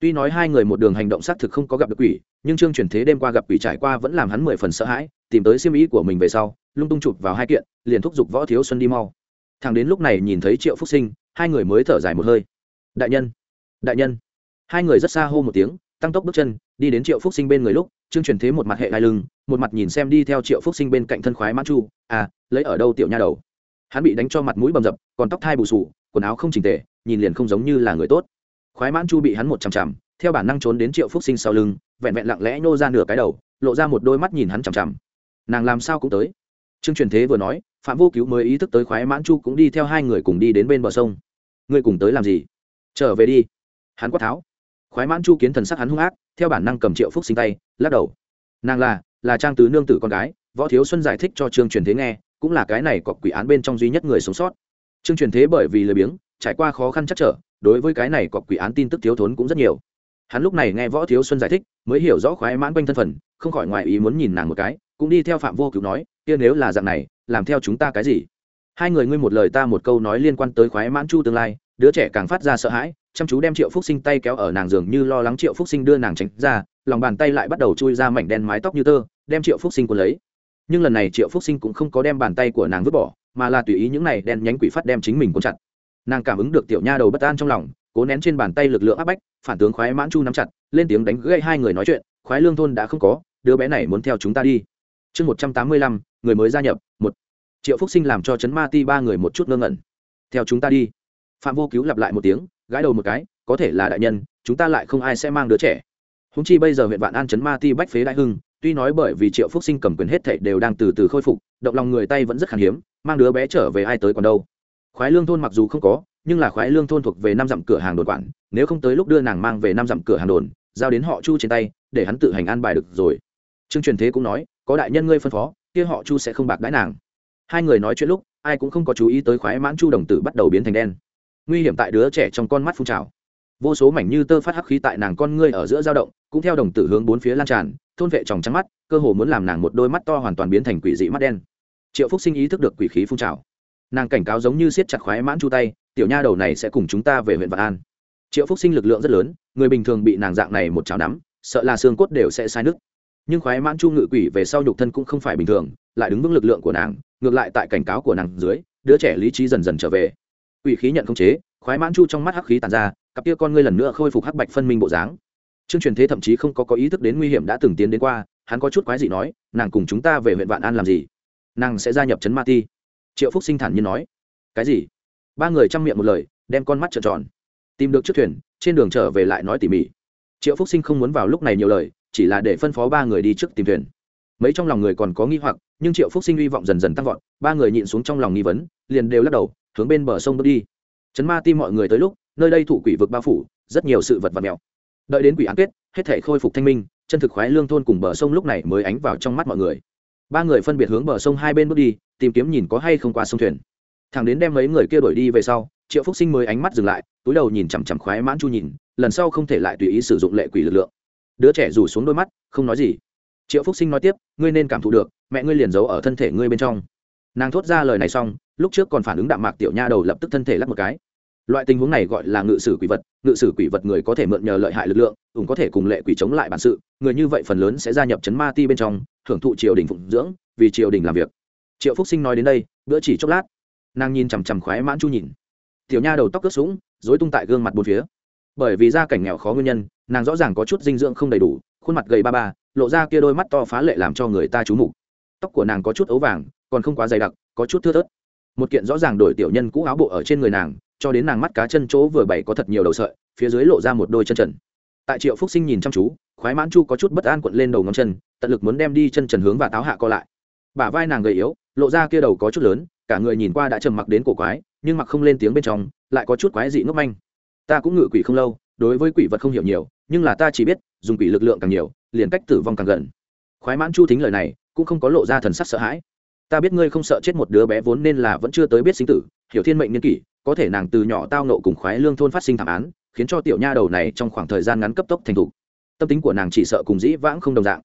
Tuy nói hai người một đường hành động xác thực không có gặp được quỷ, nhưng trương truyền thế đêm qua gặp quỷ trải qua vẫn làm hắn mười phần sợ hãi, tìm tới siêm ý của mình về sau, lung tung chụp vào hai kiện, liền thúc giục võ thiếu xuân đi mau thằng đến lúc này nhìn thấy triệu phúc sinh, hai người mới thở dài một hơi. Đại nhân đại nhân. Hai người rất xa hô một tiếng, tăng tốc bước chân, đi đến triệu phúc sinh bên người lúc, trương truyền thế một mặt hệ hai lưng, một mặt nhìn xem đi theo triệu phúc sinh bên cạnh thân khoái mãn chu à lấy ở đâu tiểu nha đầu? Hắn bị đánh cho mặt mũi bầm dập, còn tóc thai bù sù quần áo không trình tề, nhìn liền không giống như là người tốt. Khoái mãn chu bị hắn một chằm chằm, theo bản năng trốn đến triệu phúc sinh sau lưng, vẹn vẹn lặng lẽ nhô ra nửa cái đầu, lộ ra một đôi mắt nhìn hắn chằm chằm. Nàng làm sao cũng tới? Trương truyền thế vừa nói phạm vô cứu mới ý thức tới khoái mãn chu cũng đi theo hai người cùng đi đến bên bờ sông. Ngươi cùng tới làm gì? Trở về đi. Hắn quát tháo. Khoái mãn chu kiến thần sắc hắn hung ác, theo bản năng cầm triệu phúc sinh tay, lắc đầu. Nàng là là trang tứ nương tử con gái, võ thiếu xuân giải thích cho trương truyền thế nghe, cũng là cái này có quỷ án bên trong duy nhất người sống sót. Trương truyền thế bởi vì lười biếng, trải qua khó khăn chắc trở, đối với cái này có quỷ án tin tức thiếu thốn cũng rất nhiều. Hắn lúc này nghe võ thiếu xuân giải thích, mới hiểu rõ khoái mãn quanh thân phận, không khỏi ngoài ý muốn nhìn nàng một cái cũng đi theo phạm vô cứu nói, kia nếu là dạng này, làm theo chúng ta cái gì? Hai người ngươi một lời ta một câu nói liên quan tới khoái mãn chu tương lai, đứa trẻ càng phát ra sợ hãi, chăm chú đem triệu phúc sinh tay kéo ở nàng giường như lo lắng triệu phúc sinh đưa nàng tránh ra, lòng bàn tay lại bắt đầu chui ra mảnh đen mái tóc như tơ, đem triệu phúc sinh cuốn lấy. Nhưng lần này triệu phúc sinh cũng không có đem bàn tay của nàng vứt bỏ, mà là tùy ý những này đen nhánh quỷ phát đem chính mình cuốn chặt. Nàng cảm ứng được tiểu nha đầu bất an trong lòng, cố nén trên bàn tay lực lượng áp bách, phản tướng khoái mãn chu nắm chặt, lên tiếng đánh gãy hai người nói chuyện, khoái lương thôn đã không có, đứa bé này muốn theo chúng ta đi chương một trăm tám mươi lăm, người mới gia nhập, một. Triệu phúc sinh làm cho chấn ma ti ba người một chút ngơ ngẩn. Theo chúng ta đi. Phạm vô cứu lặp lại một tiếng, gãi đầu một cái, có thể là đại nhân, chúng ta lại không ai sẽ mang đứa trẻ. Húng chi bây giờ huyện vạn an chấn ma ti bách phế đại hưng, tuy nói bởi vì triệu phúc sinh cầm quyền hết thảy đều đang từ từ khôi phục, động lòng người tay vẫn rất khan hiếm, mang đứa bé trở về ai tới còn đâu. Khoái lương thôn mặc dù không có, nhưng là khoái lương thôn thuộc về năm dặm cửa hàng đồn quản, nếu không tới lúc đưa nàng mang về năm dặm cửa hàng đồn, giao đến họ chu trên tay, để hắn tự hành an bài được rồi. Trương truyền thế cũng nói có đại nhân ngươi phân phó, kia họ chu sẽ không bạc đãi nàng. Hai người nói chuyện lúc, ai cũng không có chú ý tới khoái mãn chu đồng tử bắt đầu biến thành đen. Nguy hiểm tại đứa trẻ trong con mắt phun trào. Vô số mảnh như tơ phát hắc khí tại nàng con ngươi ở giữa dao động, cũng theo đồng tử hướng bốn phía lan tràn, thôn vệ tròng trắng mắt, cơ hồ muốn làm nàng một đôi mắt to hoàn toàn biến thành quỷ dị mắt đen. Triệu phúc sinh ý thức được quỷ khí phun trào. Nàng cảnh cáo giống như siết chặt khoái mãn chu tay, tiểu nha đầu này sẽ cùng chúng ta về huyện vạn an. Triệu phúc sinh lực lượng rất lớn, người bình thường bị nàng dạng này một chảo nắm, sợ là xương cốt đều sẽ sai nứt nhưng khoái mãn chu ngự quỷ về sau nhục thân cũng không phải bình thường, lại đứng vững lực lượng của nàng, ngược lại tại cảnh cáo của nàng dưới, đứa trẻ lý trí dần dần trở về. Quỷ khí nhận không chế, khoái mãn chu trong mắt hắc khí tàn ra, cặp kia con ngươi lần nữa khôi phục hắc bạch phân minh bộ dáng. Trương truyền thế thậm chí không có có ý thức đến nguy hiểm đã từng tiến đến qua, hắn có chút quái gì nói, nàng cùng chúng ta về huyện vạn an làm gì? Nàng sẽ gia nhập trấn ma ti. Triệu phúc sinh thản nhiên nói, cái gì? Ba người chăm miệng một lời, đem con mắt trợn tròn. Tìm được chiếc thuyền, trên đường trở về lại nói tỉ mỉ. Triệu phúc sinh không muốn vào lúc này nhiều lời chỉ là để phân phó ba người đi trước tìm thuyền. Mấy trong lòng người còn có nghi hoặc, nhưng triệu phúc sinh hy vọng dần dần tăng vọt, ba người nhịn xuống trong lòng nghi vấn, liền đều lắc đầu, hướng bên bờ sông bước đi. Chấn ma tim mọi người tới lúc, nơi đây thủ quỷ vực bao phủ, rất nhiều sự vật vật mèo đợi đến quỷ án kết, hết thể khôi phục thanh minh, chân thực khoái lương thôn cùng bờ sông lúc này mới ánh vào trong mắt mọi người. Ba người phân biệt hướng bờ sông hai bên bước đi, tìm kiếm nhìn có hay không qua sông thuyền. Thằng đến đem mấy người kia đuổi đi về sau, triệu phúc sinh mới ánh mắt dừng lại, túi đầu nhìn chằm chằm khoái mãn chu nhìn, lần sau không thể lại tùy ý sử dụng lệ quỷ lực lượng đứa trẻ rủ xuống đôi mắt, không nói gì. Triệu phúc sinh nói tiếp, ngươi nên cảm thụ được, mẹ ngươi liền giấu ở thân thể ngươi bên trong. Nàng thốt ra lời này xong, lúc trước còn phản ứng đạm mạc tiểu nha đầu lập tức thân thể lắp một cái. Loại tình huống này gọi là ngự sử quỷ vật, ngự sử quỷ vật người có thể mượn nhờ lợi hại lực lượng, cũng có thể cùng lệ quỷ chống lại bản sự, người như vậy phần lớn sẽ gia nhập chấn ma ti bên trong thưởng thụ triều đình phụng dưỡng, vì triều đình làm việc. Triệu phúc sinh nói đến đây, bữa chỉ chốc lát. Nàng nhìn chằm chằm khoái mãn chu nhìn. Tiểu nha đầu tóc cướp sũng dối tung tại gương mặt bốn phía bởi vì gia cảnh nghèo khó nguyên nhân, nàng rõ ràng có chút dinh dưỡng không đầy đủ, khuôn mặt gầy ba ba, lộ ra kia đôi mắt to phá lệ làm cho người ta trú mục. Tóc của nàng có chút ấu vàng, còn không quá dày đặc, có chút thưa thớt. Một kiện rõ ràng đổi tiểu nhân cũ áo bộ ở trên người nàng, cho đến nàng mắt cá chân chỗ vừa bày có thật nhiều đầu sợi, phía dưới lộ ra một đôi chân trần. Tại triệu phúc sinh nhìn chăm chú, khoái mãn chu có chút bất an quận lên đầu ngón chân, tận lực muốn đem đi chân trần hướng và táo hạ co lại. Bả vai nàng gầy yếu, lộ ra kia đầu có chút lớn, cả người nhìn qua đã trầm mặc đến cổ quái, nhưng mặc không lên tiếng bên trong, lại có chút quái dị ngốc manh ta cũng ngự quỷ không lâu, đối với quỷ vật không hiểu nhiều, nhưng là ta chỉ biết, dùng quỷ lực lượng càng nhiều, liền cách tử vong càng gần. Khoái mãn chu thính lời này, cũng không có lộ ra thần sắc sợ hãi. Ta biết ngươi không sợ chết một đứa bé vốn nên là vẫn chưa tới biết sinh tử, hiểu thiên mệnh niên kỷ, có thể nàng từ nhỏ tao nộ cùng khoái lương thôn phát sinh thảm án, khiến cho tiểu nha đầu này trong khoảng thời gian ngắn cấp tốc thành thục. Tâm tính của nàng chỉ sợ cùng dĩ vãng không đồng dạng.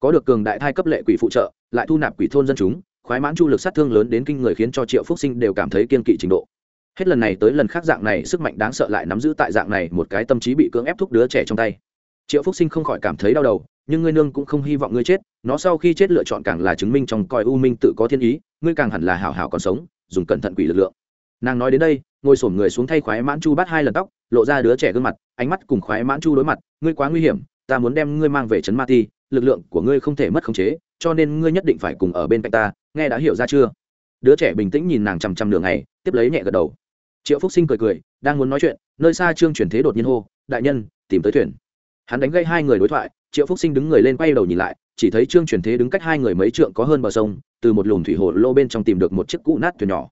Có được cường đại thai cấp lệ quỷ phụ trợ, lại thu nạp quỷ thôn dân chúng, khoái mãn chu lực sát thương lớn đến kinh người khiến cho triệu phúc sinh đều cảm thấy kiên kỵ trình độ hết lần này tới lần khác dạng này sức mạnh đáng sợ lại nắm giữ tại dạng này một cái tâm trí bị cưỡng ép thúc đứa trẻ trong tay. Triệu phúc sinh không khỏi cảm thấy đau đầu, nhưng ngươi nương cũng không hy vọng ngươi chết, nó sau khi chết lựa chọn càng là chứng minh trong coi u minh tự có thiên ý, ngươi càng hẳn là hảo hảo còn sống, dùng cẩn thận quỷ lực lượng. Nàng nói đến đây, ngồi sổm người xuống thay khoái mãn chu bắt hai lần tóc, lộ ra đứa trẻ gương mặt, ánh mắt cùng khoái mãn chu đối mặt, ngươi quá nguy hiểm, ta muốn đem ngươi mang về trấn ma ti, lực lượng của ngươi không thể mất khống chế, cho nên ngươi nhất định phải cùng ở bên cạnh ta, nghe đã hiểu ra chưa? Đứa trẻ bình tĩnh nhìn nàng chằm chằm đường này tiếp lấy nhẹ gật đầu triệu phúc sinh cười cười, đang muốn nói chuyện, nơi xa trương truyền thế đột nhiên hô, đại nhân, tìm tới thuyền. Hắn đánh gây hai người đối thoại, triệu phúc sinh đứng người lên quay đầu nhìn lại, chỉ thấy trương truyền thế đứng cách hai người mấy trượng có hơn bờ sông, từ một lùm thủy hồ lô bên trong tìm được một chiếc cũ nát thuyền nhỏ.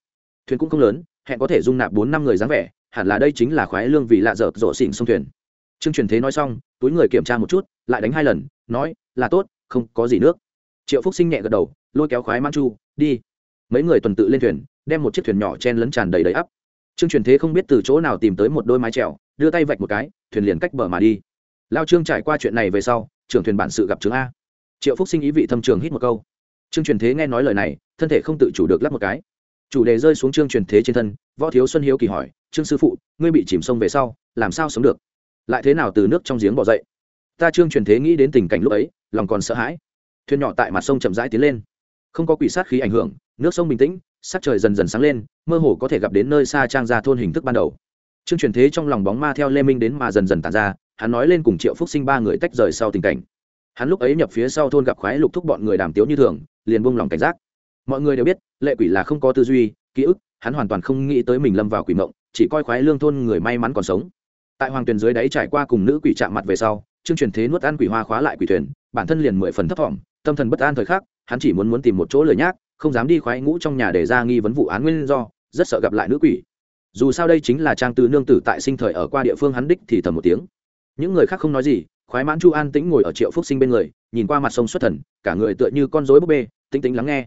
Thuyền cũng không lớn, hẹn có thể dung nạp bốn năm người dáng vẻ, hẳn là đây chính là khoái lương vì lạ dở rộ xỉn sông thuyền. Trương truyền thế nói xong, túi người kiểm tra một chút, lại đánh hai lần, nói, là tốt, không có gì nước. Triệu phúc sinh nhẹ gật đầu, lôi kéo khoái mang chu, đi. Mấy người tuần tự lên thuyền, đem một chiếc thuyền nhỏ chen lấn tràn đầy đầy ắp trương truyền thế không biết từ chỗ nào tìm tới một đôi mái trèo đưa tay vạch một cái, thuyền liền cách bờ mà đi. Lao trương trải qua chuyện này về sau, trưởng thuyền bản sự gặp chứng a. Triệu phúc sinh ý vị thâm trường hít một câu. Trương truyền thế nghe nói lời này, thân thể không tự chủ được lắp một cái. Chủ đề rơi xuống trương truyền thế trên thân, võ thiếu xuân hiếu kỳ hỏi, trương sư phụ, ngươi bị chìm sông về sau, làm sao sống được? Lại thế nào từ nước trong giếng bỏ dậy? Ta trương truyền thế nghĩ đến tình cảnh lúc ấy, lòng còn sợ hãi. Thuyền nhỏ tại mặt sông chậm rãi tiến lên. Không có quỷ sát khí ảnh hưởng, nước sông bình tĩnh sắc trời dần dần sáng lên, mơ hồ có thể gặp đến nơi xa trang ra thôn hình thức ban đầu. Trương truyền thế trong lòng bóng ma theo lê minh đến mà dần dần tàn ra, hắn nói lên cùng triệu phúc sinh ba người tách rời sau tình cảnh. Hắn lúc ấy nhập phía sau thôn gặp khoái lục thúc bọn người đàm tiếu như thường, liền buông lòng cảnh giác. Mọi người đều biết, lệ quỷ là không có tư duy, ký ức, hắn hoàn toàn không nghĩ tới mình lâm vào quỷ mộng, chỉ coi khoái lương thôn người may mắn còn sống. Tại hoàng tuyền dưới đáy trải qua cùng nữ quỷ chạm mặt về sau, trương truyền thế nuốt ăn quỷ hoa khóa lại quỷ thuyền, bản thân liền mười phần thấp thỏm, tâm thần bất an thời khắc, hắn chỉ muốn muốn tìm một chỗ lời nhác không dám đi khoái ngũ trong nhà để ra nghi vấn vụ án nguyên do, rất sợ gặp lại nữ quỷ. Dù sao đây chính là trang tư nương tử tại sinh thời ở qua địa phương hắn đích thì thầm một tiếng. Những người khác không nói gì, khoái mãn chu an tĩnh ngồi ở triệu phúc sinh bên người, nhìn qua mặt sông xuất thần, cả người tựa như con rối búp bê, tĩnh tĩnh lắng nghe.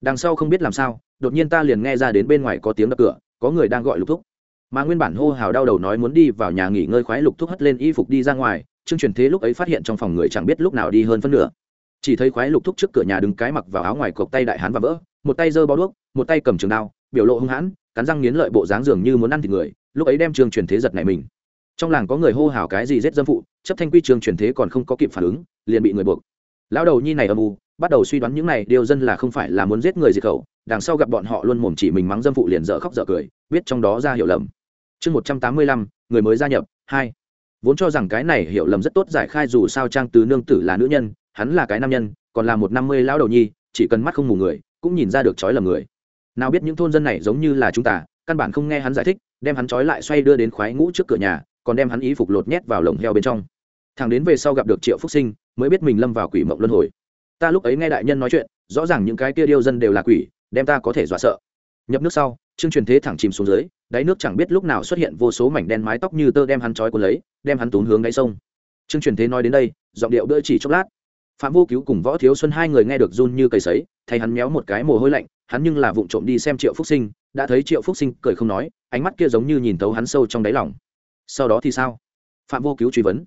Đằng sau không biết làm sao, đột nhiên ta liền nghe ra đến bên ngoài có tiếng đập cửa, có người đang gọi lục thúc. Mà nguyên bản hô hào đau đầu nói muốn đi vào nhà nghỉ ngơi khoái lục thúc hất lên y phục đi ra ngoài, chương truyền thế lúc ấy phát hiện trong phòng người chẳng biết lúc nào đi hơn phân nửa chỉ thấy khoái lục thúc trước cửa nhà đứng cái mặc vào áo ngoài cộc tay đại hán và vỡ, một tay giơ bao đuốc, một tay cầm trường đao, biểu lộ hung hãn, cắn răng nghiến lợi bộ dáng dường như muốn ăn thịt người, lúc ấy đem trường truyền thế giật này mình. Trong làng có người hô hào cái gì giết dâm phụ, chấp thanh quy trường truyền thế còn không có kịp phản ứng, liền bị người buộc. Lão đầu nhi này âm u, bắt đầu suy đoán những này điều dân là không phải là muốn giết người diệt khẩu, đằng sau gặp bọn họ luôn mồm chỉ mình mắng dâm phụ liền dở khóc dở cười biết trong đó ra hiểu lầm. Chương một trăm tám mươi lăm, người mới gia nhập, hai. Vốn cho rằng cái này hiểu lầm rất tốt giải khai dù sao trang tứ nương tử là nữ nhân hắn là cái nam nhân, còn là một năm mươi lão đầu nhi, chỉ cần mắt không mù người, cũng nhìn ra được trói lầm người. Nào biết những thôn dân này giống như là chúng ta, căn bản không nghe hắn giải thích, đem hắn trói lại xoay đưa đến khoái ngũ trước cửa nhà, còn đem hắn ý phục lột nhét vào lồng heo bên trong. Thằng đến về sau gặp được triệu phúc sinh, mới biết mình lâm vào quỷ mộng luân hồi. Ta lúc ấy nghe đại nhân nói chuyện, rõ ràng những cái kia điêu dân đều là quỷ, đem ta có thể dọa sợ. Nhập nước sau chương truyền thế thẳng chìm xuống dưới, đáy nước chẳng biết lúc nào xuất hiện vô số mảnh đen mái tóc như tơ đem hắn trói cuốn lấy, đem hắn tốn hướng đáy sông. Chương truyền thế nói đến đây, giọng điệu đỡ chỉ chốc lát phạm vô cứu cùng võ thiếu xuân hai người nghe được run như cầy sấy, thay hắn méo một cái mồ hôi lạnh, hắn nhưng là vụng trộm đi xem triệu phúc sinh, đã thấy triệu phúc sinh cười không nói, ánh mắt kia giống như nhìn thấu hắn sâu trong đáy lòng. Sau đó thì sao? Phạm vô cứu truy vấn.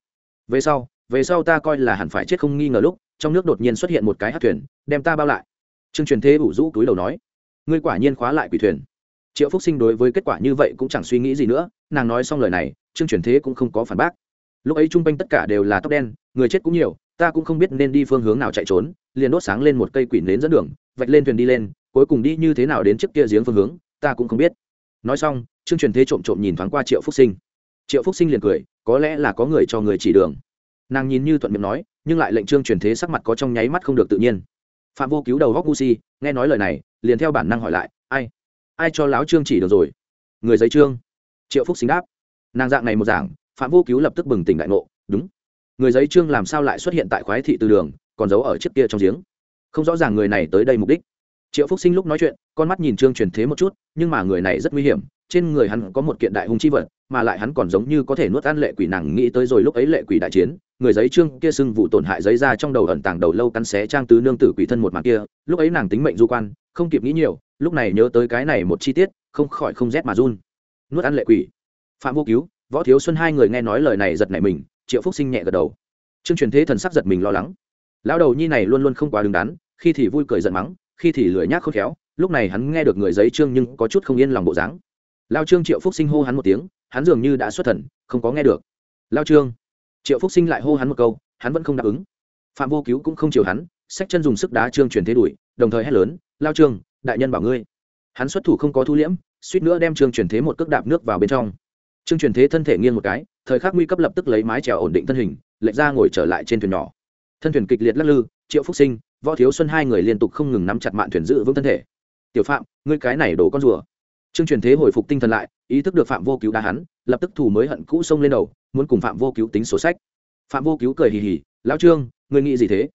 Về sau về sau ta coi là hẳn phải chết không nghi ngờ lúc, trong nước đột nhiên xuất hiện một cái hát thuyền, đem ta bao lại. Trương truyền thế ủ rũ túi đầu nói. Ngươi quả nhiên khóa lại quỷ thuyền. Triệu phúc sinh đối với kết quả như vậy cũng chẳng suy nghĩ gì nữa, nàng nói xong lời này, trương truyền thế cũng không có phản bác. Lúc ấy chung quanh tất cả đều là tóc đen, người chết cũng nhiều ta cũng không biết nên đi phương hướng nào chạy trốn, liền đốt sáng lên một cây quỷ nến dẫn đường, vạch lên thuyền đi lên, cuối cùng đi như thế nào đến trước kia giếng phương hướng, ta cũng không biết. Nói xong, trương truyền thế trộm trộm nhìn thoáng qua triệu phúc sinh. Triệu phúc sinh liền cười, có lẽ là có người cho người chỉ đường. Nàng nhìn như thuận miệng nói, nhưng lại lệnh trương truyền thế sắc mặt có trong nháy mắt không được tự nhiên. Phạm vô cứu đầu góc gu si, nghe nói lời này, liền theo bản năng hỏi lại, ai? Ai cho láo trương chỉ được rồi? Người giấy trương. Triệu phúc sinh đáp. Nàng dạng này một giảng phạm vô cứu lập tức bừng tỉnh đại ngộ, đúng người giấy trương làm sao lại xuất hiện tại khoái thị từ đường, còn giấu ở chiếc kia trong giếng? Không rõ ràng người này tới đây mục đích. Triệu phúc sinh lúc nói chuyện, con mắt nhìn trương truyền thế một chút, nhưng mà người này rất nguy hiểm, trên người hắn có một kiện đại hung chi vật, mà lại hắn còn giống như có thể nuốt ăn lệ quỷ nàng nghĩ tới rồi lúc ấy lệ quỷ đại chiến, người giấy trương kia sưng vụ tổn hại giấy ra trong đầu ẩn tàng đầu lâu cắn xé trang tứ nương tử quỷ thân một màn kia, lúc ấy nàng tính mệnh du quan, không kịp nghĩ nhiều, lúc này nhớ tới cái này một chi tiết, không khỏi không rét mà run. Nuốt ăn lệ quỷ. Phạm vô cứu, võ thiếu xuân hai người nghe nói lời này giật nảy mình triệu phúc sinh nhẹ gật đầu trương truyền thế thần sắc giật mình lo lắng lão đầu nhi này luôn luôn không quá đứng đắn khi thì vui cười giận mắng khi thì lười nhác khôn khéo lúc này hắn nghe được người giấy trương nhưng có chút không yên lòng bộ dáng lao trương triệu phúc sinh hô hắn một tiếng hắn dường như đã xuất thần không có nghe được lao trương triệu phúc sinh lại hô hắn một câu hắn vẫn không đáp ứng phạm vô cứu cũng không chiều hắn xách chân dùng sức đá trương truyền thế đuổi đồng thời hét lớn lao trương đại nhân bảo ngươi hắn xuất thủ không có thu liễm suýt nữa đem trương truyền thế một cước đạp nước vào bên trong trương truyền thế thân thể nghiêng một cái, thời khắc nguy cấp lập tức lấy mái trèo ổn định thân hình, lệch ra ngồi trở lại trên thuyền nhỏ. Thân thuyền kịch liệt lắc lư, triệu phúc sinh, võ thiếu xuân hai người liên tục không ngừng nắm chặt mạn thuyền giữ vững thân thể. Tiểu phạm, ngươi cái này đổ con rùa. Trương truyền thế hồi phục tinh thần lại, ý thức được phạm vô cứu đá hắn, lập tức thủ mới hận cũ xông lên đầu, muốn cùng phạm vô cứu tính sổ sách. Phạm vô cứu cười hì hì, lão trương, ngươi nghĩ gì thế?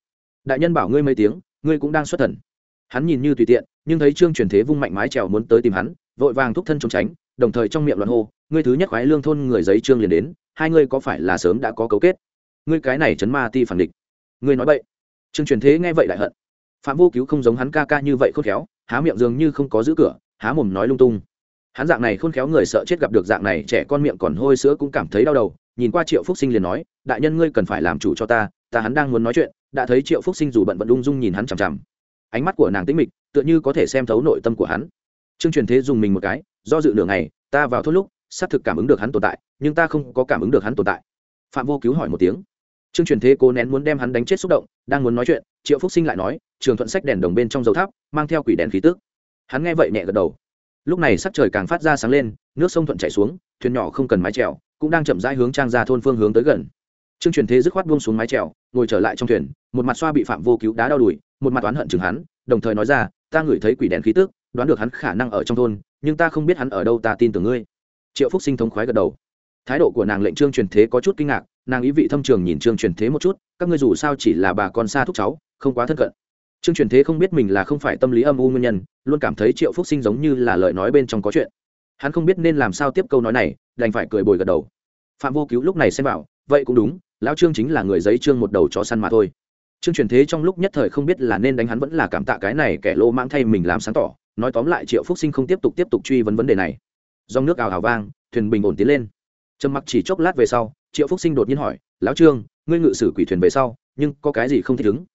Đại nhân bảo ngươi mấy tiếng, ngươi cũng đang xuất thần. Hắn nhìn như tùy tiện, nhưng thấy trương truyền thế vung mạnh mái trèo muốn tới tìm hắn, vội vàng thúc thân trốn tránh, đồng thời trong miệng loạn hô ngươi thứ nhất khoái lương thôn người giấy trương liền đến, hai ngươi có phải là sớm đã có cấu kết? Ngươi cái này chấn ma ti phản địch. Ngươi nói vậy trương truyền thế nghe vậy lại hận. Phạm vô cứu không giống hắn ca ca như vậy khôn khéo, há miệng dường như không có giữ cửa, há mồm nói lung tung. Hắn dạng này khôn khéo người sợ chết gặp được dạng này trẻ con miệng còn hôi sữa cũng cảm thấy đau đầu, nhìn qua triệu phúc sinh liền nói, đại nhân ngươi cần phải làm chủ cho ta ta hắn đang muốn nói chuyện. Đã thấy triệu phúc sinh dù bận vận ung dung nhìn hắn chằm chằm. Ánh mắt của nàng tĩnh mịch, tựa như có thể xem thấu nội tâm của hắn. Trương truyền thế dùng mình một cái, do dự nửa ngày, ta vào thốt lúc xác thực cảm ứng được hắn tồn tại, nhưng ta không có cảm ứng được hắn tồn tại. Phạm vô cứu hỏi một tiếng. Trương truyền thế cố nén muốn đem hắn đánh chết xúc động, đang muốn nói chuyện, triệu phúc sinh lại nói, trường thuận sách đèn đồng bên trong dầu tháp, mang theo quỷ đèn khí tức. Hắn nghe vậy nhẹ gật đầu. Lúc này sắc trời càng phát ra sáng lên, nước sông thuận chảy xuống, thuyền nhỏ không cần mái trèo cũng đang chậm rãi hướng trang ra thôn phương hướng tới gần. Trương truyền thế dứt khoát buông xuống mái trèo ngồi trở lại trong thuyền, một mặt xoa bị phạm vô cứu đá đau đùi, một mặt oán hận chừng hắn, đồng thời nói ra, ta ngửi thấy quỷ đèn khí tức, đoán được hắn khả năng ở trong thôn, nhưng ta không biết hắn ở đâu, ta tin tưởng ngươi triệu phúc sinh thống khoái gật đầu. Thái độ của nàng lệnh trương truyền thế có chút kinh ngạc, nàng ý vị thâm trường nhìn trương truyền thế một chút, các ngươi dù sao chỉ là bà con xa thúc cháu, không quá thân cận. Trương truyền thế không biết mình là không phải tâm lý âm u nguyên nhân, luôn cảm thấy triệu phúc sinh giống như là lời nói bên trong có chuyện. Hắn không biết nên làm sao tiếp câu nói này, đành phải cười bồi gật đầu. Phạm vô cứu lúc này xem bảo, vậy cũng đúng, lão trương chính là người giấy trương một đầu chó săn mà thôi. Trương truyền thế trong lúc nhất thời không biết là nên đánh hắn vẫn là cảm tạ cái này kẻ lô mãng thay mình làm sáng tỏ, nói tóm lại triệu phúc sinh không tiếp tục tiếp tục truy vấn vấn đề này dòng nước ào ào vang, thuyền bình ổn tiến lên. Trầm mặc chỉ chốc lát về sau, triệu phúc sinh đột nhiên hỏi, lão trương, ngươi ngự sử quỷ thuyền về sau, nhưng có cái gì không thích ứng?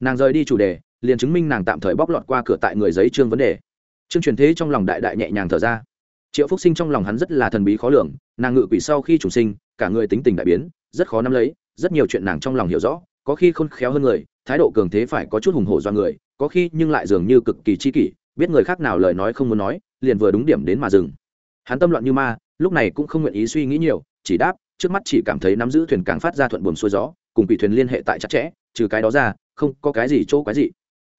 Nàng rời đi chủ đề, liền chứng minh nàng tạm thời bóc lọt qua cửa tại người giấy trương vấn đề. Trương truyền thế trong lòng đại đại nhẹ nhàng thở ra. Triệu phúc sinh trong lòng hắn rất là thần bí khó lường, nàng ngự quỷ sau khi chủ sinh, cả người tính tình đại biến, rất khó nắm lấy, rất nhiều chuyện nàng trong lòng hiểu rõ, có khi khôn khéo hơn người, thái độ cường thế phải có chút hùng hổ do người, có khi nhưng lại dường như cực kỳ chi kỷ, biết người khác nào lời nói không muốn nói, liền vừa đúng điểm đến mà dừng hắn tâm loạn như ma, lúc này cũng không nguyện ý suy nghĩ nhiều, chỉ đáp, trước mắt chỉ cảm thấy nắm giữ thuyền càng phát ra thuận buồm xuôi gió, cùng quỷ thuyền liên hệ tại chặt chẽ, trừ cái đó ra, không có cái gì chỗ quái gì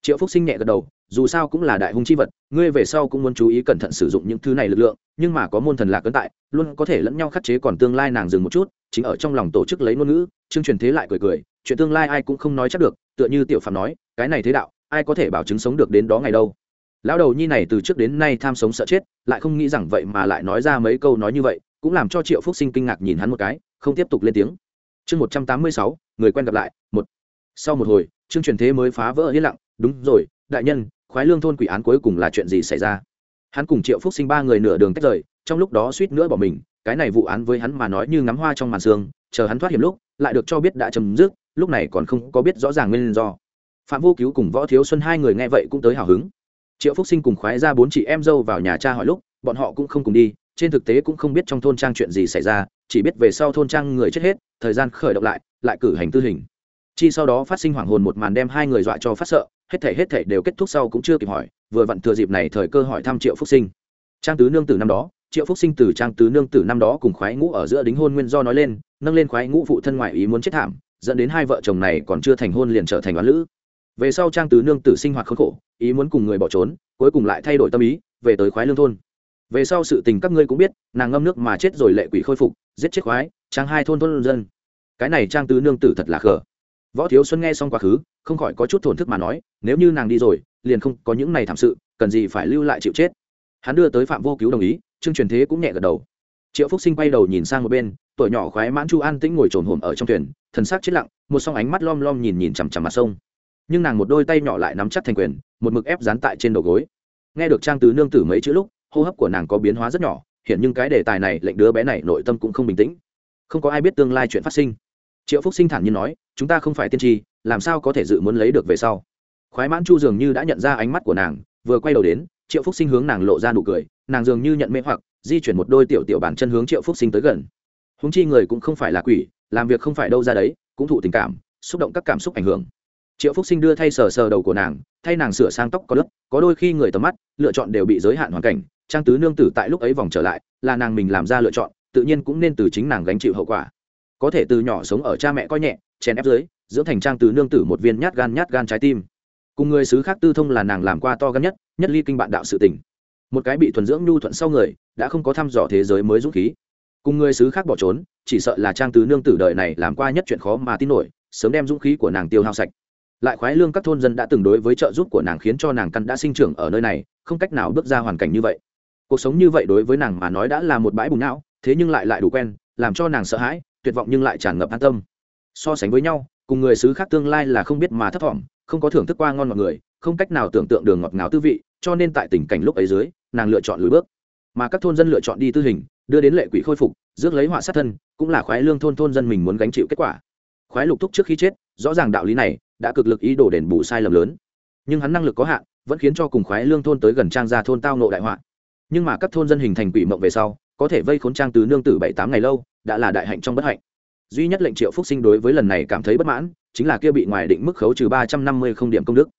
triệu phúc sinh nhẹ gật đầu, dù sao cũng là đại hung chi vật, ngươi về sau cũng muốn chú ý cẩn thận sử dụng những thứ này lực lượng, nhưng mà có môn thần lạc ấn tại, luôn có thể lẫn nhau khắc chế còn tương lai nàng dừng một chút, chính ở trong lòng tổ chức lấy ngôn ngữ chương truyền thế lại cười cười, chuyện tương lai ai cũng không nói chắc được, tựa như tiểu phạm nói, cái này thế đạo, ai có thể bảo chứng sống được đến đó ngày đâu lão đầu nhi này từ trước đến nay tham sống sợ chết, lại không nghĩ rằng vậy mà lại nói ra mấy câu nói như vậy, cũng làm cho triệu phúc sinh kinh ngạc nhìn hắn một cái, không tiếp tục lên tiếng. Chương một trăm tám mươi sáu, người quen gặp lại, một. Sau một hồi, chương truyền thế mới phá vỡ yên lặng, đúng rồi, đại nhân, khoái lương thôn quỷ án cuối cùng là chuyện gì xảy ra? Hắn cùng triệu phúc sinh ba người nửa đường tách rời, trong lúc đó suýt nữa bỏ mình, cái này vụ án với hắn mà nói như ngắm hoa trong màn sương, chờ hắn thoát hiểm lúc, lại được cho biết đã chấm dứt, lúc này còn không có biết rõ ràng nguyên do. Phạm vô cứu cùng võ thiếu xuân hai người nghe vậy cũng tới hào hứng triệu phúc sinh cùng khoái ra bốn chị em dâu vào nhà cha hỏi lúc, bọn họ cũng không cùng đi, trên thực tế cũng không biết trong thôn trang chuyện gì xảy ra, chỉ biết về sau thôn trang người chết hết, thời gian khởi động lại lại cử hành tư hình. Chi sau đó phát sinh hoảng hồn một màn đem hai người dọa cho phát sợ, hết thể hết thể đều kết thúc sau cũng chưa kịp hỏi, vừa vặn thừa dịp này thời cơ hỏi thăm triệu phúc sinh. Trang tứ nương tử năm đó, triệu phúc sinh từ trang tứ nương tử năm đó cùng khoái ngũ ở giữa đính hôn nguyên do nói lên, nâng lên khoái ngũ phụ thân ngoại ý muốn chết thảm, dẫn đến hai vợ chồng này còn chưa thành hôn liền trở thành oán lữ về sau trang tứ nương tử sinh hoạt khốn khổ, ý muốn cùng người bỏ trốn, cuối cùng lại thay đổi tâm ý, về tới khoái lương thôn. Về sau sự tình các ngươi cũng biết, nàng ngâm nước mà chết rồi lệ quỷ khôi phục, giết chết khoái, trang hai thôn thôn dân. Cái này trang tứ nương tử thật là khờ. Võ thiếu xuân nghe xong quá khứ, không khỏi có chút thổn thức mà nói, nếu như nàng đi rồi, liền không có những này thảm sự, cần gì phải lưu lại chịu chết. Hắn đưa tới phạm vô cứu đồng ý, trương truyền thế cũng nhẹ gật đầu. Triệu phúc sinh quay đầu nhìn sang một bên, tuổi nhỏ khoái mãn chu an tĩnh ngồi trồn hồn ở trong thuyền, thần sắc chết lặng, một song ánh mắt lom lom nhìn nhìn chằm chằm mặt sông nhưng nàng một đôi tay nhỏ lại nắm chắc thành quyền, một mực ép dán tại trên đầu gối. Nghe được trang tứ nương tử mấy chữ lúc, hô hấp của nàng có biến hóa rất nhỏ, hiện nhưng cái đề tài này lệnh đứa bé này nội tâm cũng không bình tĩnh. Không có ai biết tương lai chuyện phát sinh. Triệu phúc sinh thản nhiên nói, chúng ta không phải tiên tri, làm sao có thể dự muốn lấy được về sau? Khoái mãn chu dường như đã nhận ra ánh mắt của nàng, vừa quay đầu đến, triệu phúc sinh hướng nàng lộ ra nụ cười, nàng dường như nhận mê hoặc, di chuyển một đôi tiểu tiểu bản chân hướng triệu phúc sinh tới gần. Húng chi người cũng không phải là quỷ, làm việc không phải đâu ra đấy, cũng thụ tình cảm, xúc động các cảm xúc ảnh hưởng triệu phúc sinh đưa thay sờ sờ đầu của nàng, thay nàng sửa sang tóc có lớp, có đôi khi người tầm mắt, lựa chọn đều bị giới hạn hoàn cảnh. Trang tứ nương tử tại lúc ấy vòng trở lại, là nàng mình làm ra lựa chọn, tự nhiên cũng nên từ chính nàng gánh chịu hậu quả. Có thể từ nhỏ sống ở cha mẹ coi nhẹ, chèn ép dưới, dưỡng thành trang tứ nương tử một viên nhát gan nhát gan trái tim. Cùng người xứ khác tư thông là nàng làm qua to gan nhất nhất ly kinh bạn đạo sự tình. Một cái bị thuần dưỡng nhu thuận sau người, đã không có thăm dò thế giới mới dũng khí. Cùng người xứ khác bỏ trốn, chỉ sợ là trang tứ nương tử đời này làm qua nhất chuyện khó mà tin nổi, sớm đem dũng khí của nàng tiêu hao sạch lại khoái lương các thôn dân đã từng đối với trợ giúp của nàng khiến cho nàng căn đã sinh trưởng ở nơi này, không cách nào bước ra hoàn cảnh như vậy. Cuộc sống như vậy đối với nàng mà nói đã là một bãi bùng não, thế nhưng lại lại đủ quen, làm cho nàng sợ hãi, tuyệt vọng nhưng lại tràn ngập an tâm. So sánh với nhau, cùng người xứ khác tương lai là không biết mà thấp thỏm, không có thưởng thức qua ngon ngọt người, không cách nào tưởng tượng đường ngọt ngào tư vị, cho nên tại tình cảnh lúc ấy dưới, nàng lựa chọn lùi bước. Mà các thôn dân lựa chọn đi tư hình, đưa đến lệ quỷ khôi phục, rước lấy họa sát thân, cũng là khoái lương thôn thôn dân mình muốn gánh chịu kết quả. Khoái lục thúc trước khi chết, rõ ràng đạo lý này đã cực lực ý đồ đền bù sai lầm lớn. Nhưng hắn năng lực có hạn, vẫn khiến cho cùng khoái lương thôn tới gần trang gia thôn tao nộ đại họa. Nhưng mà các thôn dân hình thành quỷ mộng về sau, có thể vây khốn trang từ nương tử bảy tám ngày lâu, đã là đại hạnh trong bất hạnh. Duy nhất lệnh triệu phúc sinh đối với lần này cảm thấy bất mãn, chính là kia bị ngoài định mức khấu trừ ba trăm năm mươi không điểm công đức.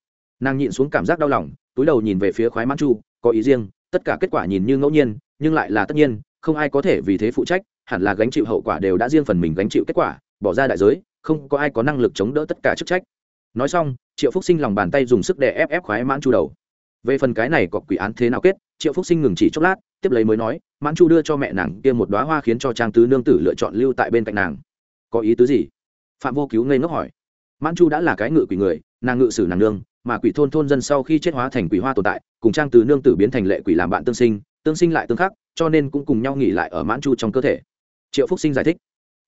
Nàng nhịn xuống cảm giác đau lòng, túi đầu nhìn về phía khoái mãn chu, có ý riêng, tất cả kết quả nhìn như ngẫu nhiên, nhưng lại là tất nhiên, không ai có thể vì thế phụ trách, hẳn là gánh chịu hậu quả đều đã riêng phần mình gánh chịu kết quả, bỏ ra đại giới, không có ai có năng lực chống đỡ tất cả chức trách nói xong, triệu phúc sinh lòng bàn tay dùng sức đè ép ép khoái mãn chu đầu. Về phần cái này có quỷ án thế nào kết, triệu phúc sinh ngừng chỉ chốc lát, tiếp lấy mới nói, mãn chu đưa cho mẹ nàng kia một đoá hoa khiến cho trang tứ nương tử lựa chọn lưu tại bên cạnh nàng. Có ý tứ gì? Phạm vô cứu ngây ngốc hỏi. Mãn chu đã là cái ngự quỷ người, nàng ngự sử nàng nương, mà quỷ thôn thôn dân sau khi chết hóa thành quỷ hoa tồn tại, cùng trang tứ nương tử biến thành lệ quỷ làm bạn tương sinh tương sinh lại tương khắc, cho nên cũng cùng nhau nghỉ lại ở mãn chu trong cơ thể. Triệu phúc sinh giải thích.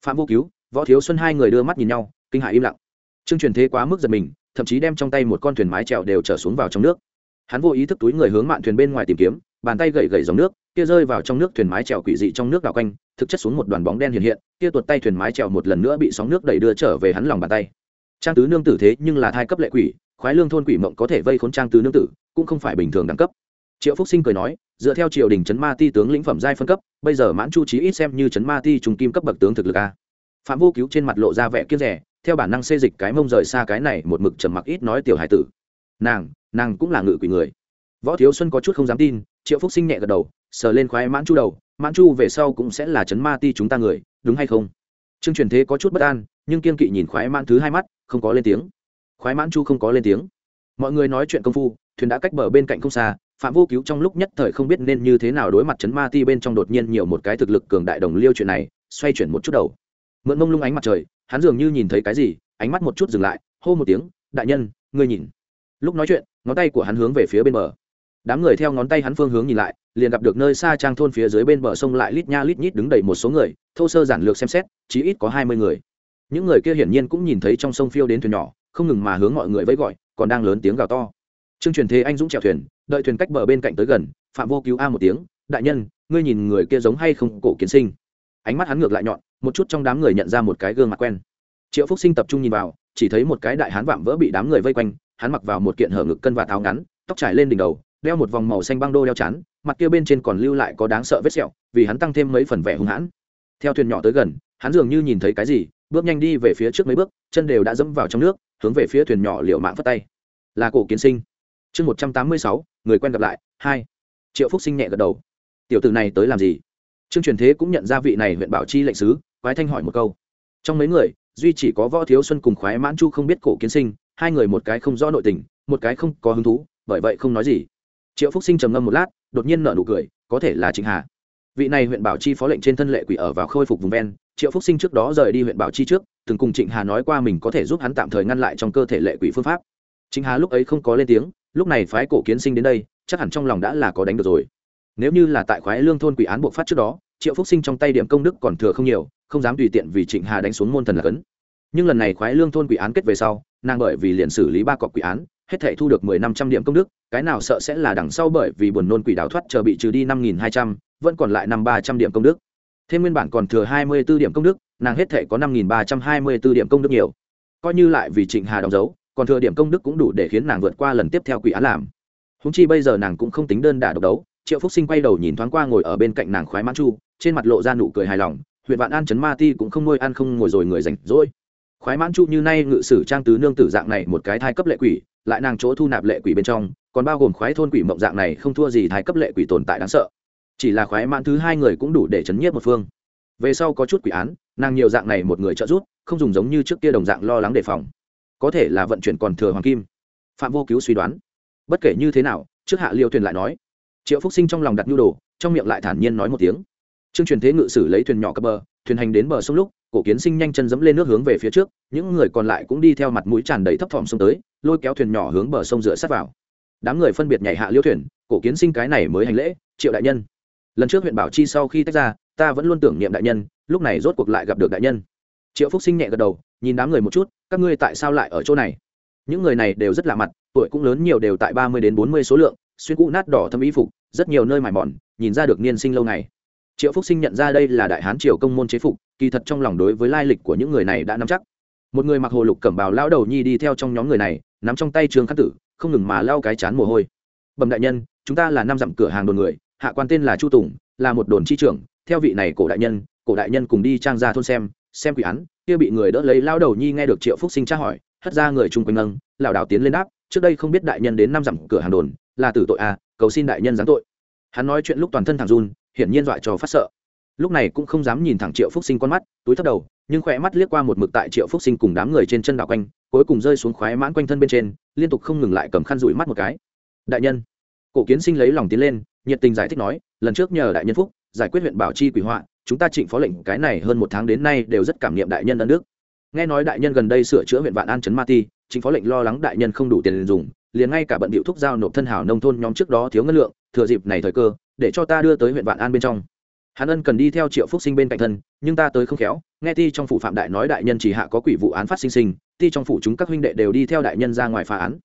Phạm vô cứu, võ thiếu xuân hai người đưa mắt nhìn nhau, kinh hại im lặng trương truyền thế quá mức giật mình, thậm chí đem trong tay một con thuyền mái trèo đều trở xuống vào trong nước. Hắn vô ý thức túi người hướng mạn thuyền bên ngoài tìm kiếm, bàn tay gậy gậy dòng nước, kia rơi vào trong nước thuyền mái trèo quỷ dị trong nước đảo quanh, thực chất xuống một đoàn bóng đen hiện hiện, kia tuột tay thuyền mái trèo một lần nữa bị sóng nước đẩy đưa trở về hắn lòng bàn tay. Trang tứ nương tử thế nhưng là thai cấp lệ quỷ, khoái lương thôn quỷ mộng có thể vây khốn trang tứ nương tử, cũng không phải bình thường đẳng cấp. Triệu phúc sinh cười nói, dựa theo triều đình trấn ma ti tướng lĩnh phẩm giai phân cấp, bây giờ mãn chu trí ít xem như trấn ma ti trùng kim cấp bậc tướng thực lực a phạm vô cứu trên mặt lộ ra vẻ kiếp rẻ, theo bản năng xê dịch cái mông rời xa cái này một mực trầm mặc ít nói tiểu hải tử. Nàng nàng cũng là ngự quỷ người. Võ thiếu xuân có chút không dám tin, triệu phúc sinh nhẹ gật đầu, sờ lên khoái mãn chu đầu, mãn chu về sau cũng sẽ là chấn ma ti chúng ta người, đúng hay không? Trương truyền thế có chút bất an, nhưng kiên kỵ nhìn khoái mãn thứ hai mắt, không có lên tiếng. Khoái mãn chu không có lên tiếng. Mọi người nói chuyện công phu, thuyền đã cách bờ bên cạnh không xa, phạm vô cứu trong lúc nhất thời không biết nên như thế nào đối mặt chấn ma ti bên trong đột nhiên nhiều một cái thực lực cường đại đồng liêu chuyện này, xoay chuyển một chút đầu mượn mông lung ánh mặt trời, hắn dường như nhìn thấy cái gì, ánh mắt một chút dừng lại, hô một tiếng, đại nhân, ngươi nhìn. Lúc nói chuyện, ngón tay của hắn hướng về phía bên bờ. Đám người theo ngón tay hắn phương hướng nhìn lại, liền gặp được nơi xa trang thôn phía dưới bên bờ sông lại lít nha lít nhít đứng đầy một số người, thô sơ giản lược xem xét, chí ít có hai mươi người. Những người kia hiển nhiên cũng nhìn thấy trong sông phiêu đến thuyền nhỏ, không ngừng mà hướng mọi người vẫy gọi, còn đang lớn tiếng gào to. Trương truyền thế anh dũng chèo thuyền, đợi thuyền cách bờ bên cạnh tới gần, phạm vô cứu a một tiếng, đại nhân, ngươi nhìn người kia giống hay không cổ kiến sinh? Ánh mắt hắn ngược lại nhọn một chút trong đám người nhận ra một cái gương mặt quen. Triệu phúc sinh tập trung nhìn vào, chỉ thấy một cái đại hán vạm vỡ bị đám người vây quanh, hắn mặc vào một kiện hở ngực cân và tháo ngắn, tóc trải lên đỉnh đầu, đeo một vòng màu xanh băng đô đeo chắn, mặt kia bên trên còn lưu lại có đáng sợ vết sẹo, vì hắn tăng thêm mấy phần vẻ hung hãn. Theo thuyền nhỏ tới gần, hắn dường như nhìn thấy cái gì, bước nhanh đi về phía trước mấy bước, chân đều đã dẫm vào trong nước, hướng về phía thuyền nhỏ liệu mạng phất tay. Là cổ kiến sinh. Chương một trăm tám mươi sáu, người quen gặp lại, hai. Triệu phúc sinh nhẹ gật đầu. Tiểu tử này tới làm gì? Trương truyền thế cũng nhận ra vị này huyện bảo chi lệnh sứ quái thanh hỏi một câu. Trong mấy người, duy chỉ có võ thiếu xuân cùng khoái mãn chu không biết cổ kiến sinh, hai người một cái không rõ nội tình, một cái không có hứng thú, bởi vậy không nói gì. Triệu phúc sinh trầm ngâm một lát, đột nhiên nở nụ cười, có thể là trịnh hà. Vị này huyện bảo chi phó lệnh trên thân lệ quỷ ở vào khôi phục vùng ven, triệu phúc sinh trước đó rời đi huyện bảo chi trước, từng cùng trịnh hà nói qua mình có thể giúp hắn tạm thời ngăn lại trong cơ thể lệ quỷ phương pháp. Trịnh hà lúc ấy không có lên tiếng, lúc này phái cổ kiến sinh đến đây, chắc hẳn trong lòng đã là có đánh được rồi. Nếu như là tại khoái lương thôn quỷ án buộc phát trước đó, triệu phúc sinh trong tay điểm công đức còn thừa không nhiều không dám tùy tiện vì trịnh hà đánh xuống môn thần là cấn. Nhưng lần này khoái lương thôn quỷ án kết về sau, nàng bởi vì liền xử lý ba cọc quỷ án, hết thể thu được mười năm trăm điểm công đức, cái nào sợ sẽ là đằng sau bởi vì buồn nôn quỷ đào thoát chờ bị trừ đi năm nghìn hai trăm, vẫn còn lại năm ba trăm điểm công đức. Thêm nguyên bản còn thừa hai mươi b ố điểm công đức, nàng hết thể có năm nghìn ba trăm hai mươi b ố điểm công đức nhiều. Coi như lại vì trịnh hà đóng dấu, còn thừa điểm công đức cũng đủ để khiến nàng vượt qua lần tiếp theo quỷ án làm. Húng chi bây giờ nàng cũng không tính đơn đả độc đấu, triệu phúc sinh quay đầu nhìn thoáng qua ngồi ở bên cạnh nàng khoái mãn chu, trên mặt lộ ra nụ cười hài lòng huyện vạn an chấn ma ti cũng không nuôi ăn không ngồi rồi người rảnh rỗi. Khoái mãn chu như nay ngự sử trang tứ nương tử dạng này một cái thai cấp lệ quỷ, lại nàng chỗ thu nạp lệ quỷ bên trong, còn bao gồm khoái thôn quỷ mộng dạng này không thua gì thai cấp lệ quỷ tồn tại đáng sợ. Chỉ là khoái mãn thứ hai người cũng đủ để chấn nhiếp một phương. Về sau có chút quỷ án, nàng nhiều dạng này một người trợ giúp, không dùng giống như trước kia đồng dạng lo lắng đề phòng. Có thể là vận chuyển còn thừa hoàng kim. Phạm vô cứu suy đoán. Bất kể như thế nào, trước hạ liêu thuyền lại nói, triệu phúc sinh trong lòng đặt nhu đồ, trong miệng lại thản nhiên nói một tiếng trương truyền thế ngự sử lấy thuyền nhỏ cập bờ, thuyền hành đến bờ sông lúc, cổ kiến sinh nhanh chân dẫm lên nước hướng về phía trước, những người còn lại cũng đi theo mặt mũi tràn đầy thấp thỏm sông tới, lôi kéo thuyền nhỏ hướng bờ sông dựa sát vào. Đám người phân biệt nhảy hạ liêu thuyền, cổ kiến sinh cái này mới hành lễ, triệu đại nhân. Lần trước huyện bảo chi sau khi tách ra, ta vẫn luôn tưởng niệm đại nhân, lúc này rốt cuộc lại gặp được đại nhân. Triệu phúc sinh nhẹ gật đầu, nhìn đám người một chút, các ngươi tại sao lại ở chỗ này? Những người này đều rất lạ mặt, tuổi cũng lớn nhiều đều tại ba mươi đến bốn mươi số lượng, xuyên cũ nát đỏ thâm y phục, rất nhiều nơi mải mòn, nhìn ra được niên sinh lâu ngày triệu phúc sinh nhận ra đây là đại hán triều công môn chế phục, kỳ thật trong lòng đối với lai lịch của những người này đã nắm chắc. Một người mặc hồ lục cẩm bào lao đầu nhi đi theo trong nhóm người này, nắm trong tay trường khắc tử, không ngừng mà lao cái chán mồ hôi. Bẩm đại nhân, chúng ta là năm dặm cửa hàng đồn người, hạ quan tên là chu tùng, là một đồn chi trưởng, theo vị này cổ đại nhân, cổ đại nhân cùng đi trang ra thôn xem xem quỷ án. Kia bị người đỡ lấy lao đầu nhi nghe được triệu phúc sinh tra hỏi, hất ra người chung quanh nâng lảo đảo tiến lên đáp, trước đây không biết đại nhân đến năm dặm cửa hàng đồn, là tử tội à cầu xin đại nhân giáng tội. Hắn nói chuyện lúc toàn thân thằng run hiển nhiên dọa cho phát sợ. Lúc này cũng không dám nhìn thẳng triệu phúc sinh con mắt, túi thấp đầu, nhưng khỏe mắt liếc qua một mực tại triệu phúc sinh cùng đám người trên chân đảo quanh, cuối cùng rơi xuống khoái mãn quanh thân bên trên, liên tục không ngừng lại cầm khăn rủi mắt một cái. Đại nhân, cổ kiến sinh lấy lòng tiến lên, nhiệt tình giải thích nói, lần trước nhờ đại nhân phúc giải quyết huyện bảo chi quỷ họa, chúng ta trịnh phó lệnh cái này hơn một tháng đến nay đều rất cảm niệm đại nhân ân đức. Nghe nói đại nhân gần đây sửa chữa huyện vạn an trấn ma ti chính phó lệnh lo lắng đại nhân không đủ tiền dùng, liền ngay cả bận điệu thúc giao nộp thân hảo nông thôn nhóm trước đó thiếu ngân lượng, thừa dịp này thời cơ để cho ta đưa tới huyện vạn an bên trong. Hắn ân cần đi theo triệu phúc sinh bên cạnh thân, nhưng ta tới không khéo, nghe ti trong phủ phạm đại nói đại nhân chỉ hạ có quỷ vụ án phát sinh sinh, ti trong phủ chúng các huynh đệ đều đi theo đại nhân ra ngoài phá án.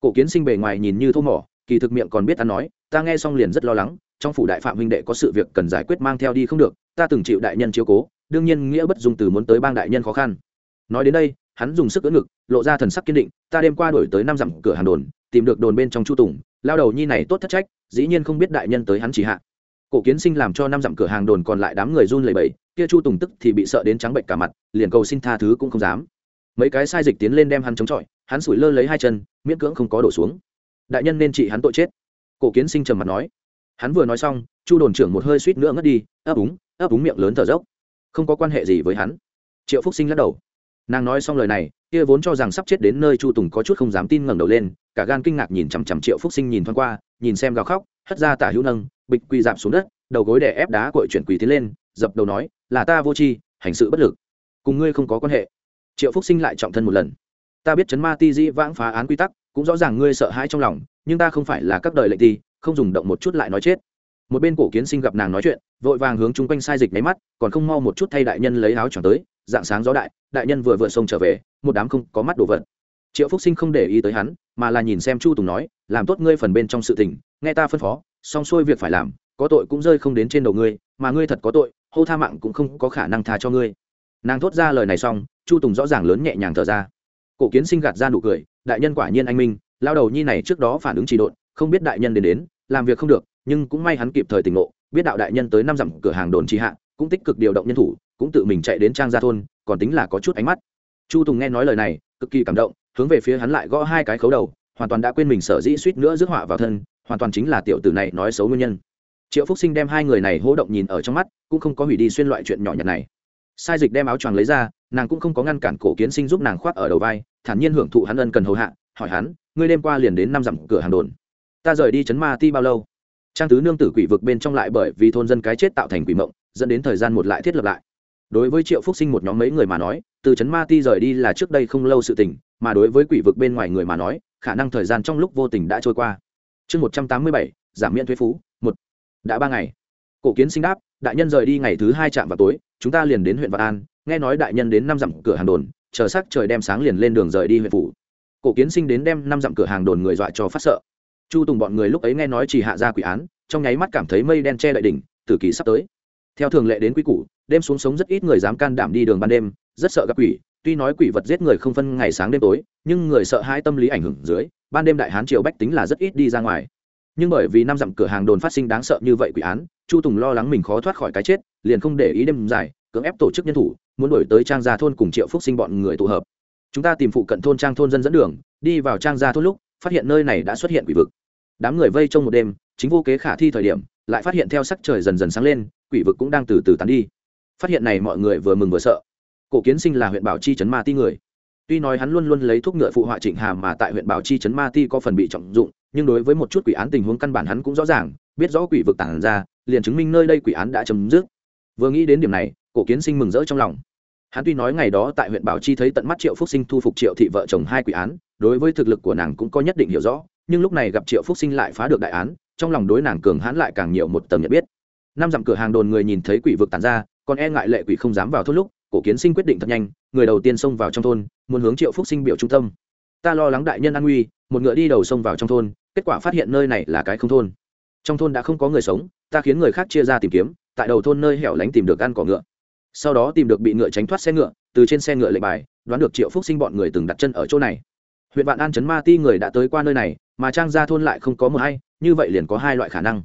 Cổ kiến sinh bề ngoài nhìn như thô mỏ, kỳ thực miệng còn biết ăn nói, ta nghe xong liền rất lo lắng, trong phủ đại phạm huynh đệ có sự việc cần giải quyết mang theo đi không được, ta từng chịu đại nhân chiếu cố, đương nhiên nghĩa bất dùng từ muốn tới bang đại nhân khó khăn. Nói đến đây, hắn dùng sức ưỡn ngực, lộ ra thần sắc kiên định, ta đêm qua đổi tới năm dặm cửa hàng đồn, tìm được đồn bên trong chu tùng, lao đầu nhi này tốt thất trách dĩ nhiên không biết đại nhân tới hắn chỉ hạ. Cổ kiến sinh làm cho năm dặm cửa hàng đồn còn lại đám người run lẩy bẩy, kia chu tùng tức thì bị sợ đến trắng bệnh cả mặt, liền cầu xin tha thứ cũng không dám. Mấy cái sai dịch tiến lên đem hắn chống chọi, hắn sủi lơ lấy hai chân, miễn cưỡng không có đổ xuống. Đại nhân nên trị hắn tội chết. Cổ kiến sinh trầm mặt nói. Hắn vừa nói xong, chu đồn trưởng một hơi suýt nữa ngất đi, ấp úng ấp úng miệng lớn thở dốc. Không có quan hệ gì với hắn. Triệu phúc sinh lắc đầu nàng nói xong lời này, kia vốn cho rằng sắp chết đến nơi chu tùng có chút không dám tin ngẩng đầu lên, cả gan kinh ngạc nhìn chằm chằm triệu phúc sinh nhìn thoáng qua, nhìn xem gào khóc, hất ra tả hữu nâng, bịch quỳ dạp xuống đất, đầu gối đè ép đá cội chuyển quỳ tiến lên, dập đầu nói, là ta vô tri, hành sự bất lực. Cùng ngươi không có quan hệ. Triệu phúc sinh lại trọng thân một lần. Ta biết chấn ma ti dĩ vãng phá án quy tắc, cũng rõ ràng ngươi sợ hãi trong lòng, nhưng ta không phải là các đời lệnh ti, không dùng động một chút lại nói chết. Một bên cổ kiến sinh gặp nàng nói chuyện, vội vàng hướng chung quanh sai dịch máy mắt, còn không mau một chút thay đại nhân lấy áo choàng tới dạng sáng gió đại đại nhân vừa vượt sông trở về, một đám không có mắt đồ vật. Triệu phúc sinh không để ý tới hắn, mà là nhìn xem chu tùng nói, làm tốt ngươi phần bên trong sự tình, nghe ta phân phó, xong xuôi việc phải làm, có tội cũng rơi không đến trên đầu ngươi, mà ngươi thật có tội, hô tha mạng cũng không có khả năng tha cho ngươi. Nàng thốt ra lời này xong, chu tùng rõ ràng lớn nhẹ nhàng thở ra. Cổ kiến sinh gạt ra nụ cười, đại nhân quả nhiên anh minh, lao đầu nhi này trước đó phản ứng trì độn, không biết đại nhân đến đến, làm việc không được, nhưng cũng may hắn kịp thời tỉnh ngộ, biết đạo đại nhân tới năm dặm cửa hàng đồn trì hạ, cũng tích cực điều động nhân thủ cũng tự mình chạy đến trang gia thôn, còn tính là có chút ánh mắt. Chu tùng nghe nói lời này, cực kỳ cảm động, hướng về phía hắn lại gõ hai cái khấu đầu, hoàn toàn đã quên mình sở dĩ suýt nữa rước họa vào thân, hoàn toàn chính là tiểu tử này nói xấu nguyên nhân. Triệu phúc sinh đem hai người này hỗ động nhìn ở trong mắt, cũng không có hủy đi xuyên loại chuyện nhỏ nhặt này. Sai dịch đem áo choàng lấy ra, nàng cũng không có ngăn cản cổ kiến sinh giúp nàng khoác ở đầu vai, thản nhiên hưởng thụ hắn ân cần hầu hạ, hỏi hắn, ngươi đêm qua liền đến năm dặm cửa hàng đồn, ta rời đi chấn ma ti bao lâu? Trang tứ nương tử quỷ vực bên trong lại bởi vì thôn dân cái chết tạo thành quỷ mộng, dẫn đến thời gian một lại thiết lập lại đối với triệu phúc sinh một nhóm mấy người mà nói, từ chấn ma ti rời đi là trước đây không lâu sự tình, mà đối với quỷ vực bên ngoài người mà nói, khả năng thời gian trong lúc vô tình đã trôi qua. Chương một trăm tám mươi bảy, giảm miễn thuế phú, một. Đã ba ngày. Cổ kiến sinh đáp, đại nhân rời đi ngày thứ hai trạm vào tối, chúng ta liền đến huyện vạn an, nghe nói đại nhân đến năm dặm cửa hàng đồn, chờ sắc trời đem sáng liền lên đường rời đi huyện phủ. Cổ kiến sinh đến đem năm dặm cửa hàng đồn người dọa cho phát sợ. Chu tùng bọn người lúc ấy nghe nói chỉ hạ ra quỷ án, trong nháy mắt cảm thấy mây đen che đậy đỉnh tử kỳ sắp tới theo thường lệ đến quy củ, đêm xuống sống rất ít người dám can đảm đi đường ban đêm, rất sợ gặp quỷ, tuy nói quỷ vật giết người không phân ngày sáng đêm tối, nhưng người sợ hai tâm lý ảnh hưởng dưới, ban đêm đại hán triều bách tính là rất ít đi ra ngoài. Nhưng bởi vì năm dặm cửa hàng đồn phát sinh đáng sợ như vậy quỷ án, chu tùng lo lắng mình khó thoát khỏi cái chết, liền không để ý đêm dài, cưỡng ép tổ chức nhân thủ, muốn đổi tới trang gia thôn cùng triệu phúc sinh bọn người tụ hợp. Chúng ta tìm phụ cận thôn trang thôn dân dẫn đường, đi vào trang gia thôn lúc, phát hiện nơi này đã xuất hiện quỷ vực. Đám người vây trong một đêm, chính vô kế khả thi thời điểm, lại phát hiện theo sắc trời dần dần sáng lên quỷ vực cũng đang từ từ tán đi. Phát hiện này mọi người vừa mừng vừa sợ. Cổ kiến sinh là huyện bảo chi trấn ma ti người. Tuy nói hắn luôn luôn lấy thuốc ngựa phụ họa trịnh hàm mà tại huyện bảo chi trấn ma ti có phần bị trọng dụng, nhưng đối với một chút quỷ án tình huống căn bản hắn cũng rõ ràng, biết rõ quỷ vực tản ra, liền chứng minh nơi đây quỷ án đã chấm dứt. Vừa nghĩ đến điểm này, cổ kiến sinh mừng rỡ trong lòng. Hắn tuy nói ngày đó tại huyện bảo chi thấy tận mắt triệu phúc sinh thu phục triệu thị vợ chồng hai quỷ án, đối với thực lực của nàng cũng có nhất định hiểu rõ, nhưng lúc này gặp triệu phúc sinh lại phá được đại án, trong lòng đối nàng cường hãn lại càng nhiều một tầng nhận biết năm dặm cửa hàng đồn người nhìn thấy quỷ vực tàn ra, còn e ngại lệ quỷ không dám vào thôn lúc, cổ kiến sinh quyết định thật nhanh, người đầu tiên xông vào trong thôn, muốn hướng triệu phúc sinh biểu trung tâm. Ta lo lắng đại nhân an nguy, một ngựa đi đầu xông vào trong thôn, kết quả phát hiện nơi này là cái không thôn. Trong thôn đã không có người sống, ta khiến người khác chia ra tìm kiếm, tại đầu thôn nơi hẻo lánh tìm được ăn cỏ ngựa. Sau đó tìm được bị ngựa tránh thoát xe ngựa, từ trên xe ngựa lệnh bài, đoán được triệu phúc sinh bọn người từng đặt chân ở chỗ này. Huyện vạn an chấn ma ti người đã tới qua nơi này, mà trang gia thôn lại không có một hay, như vậy liền có hai loại khả năng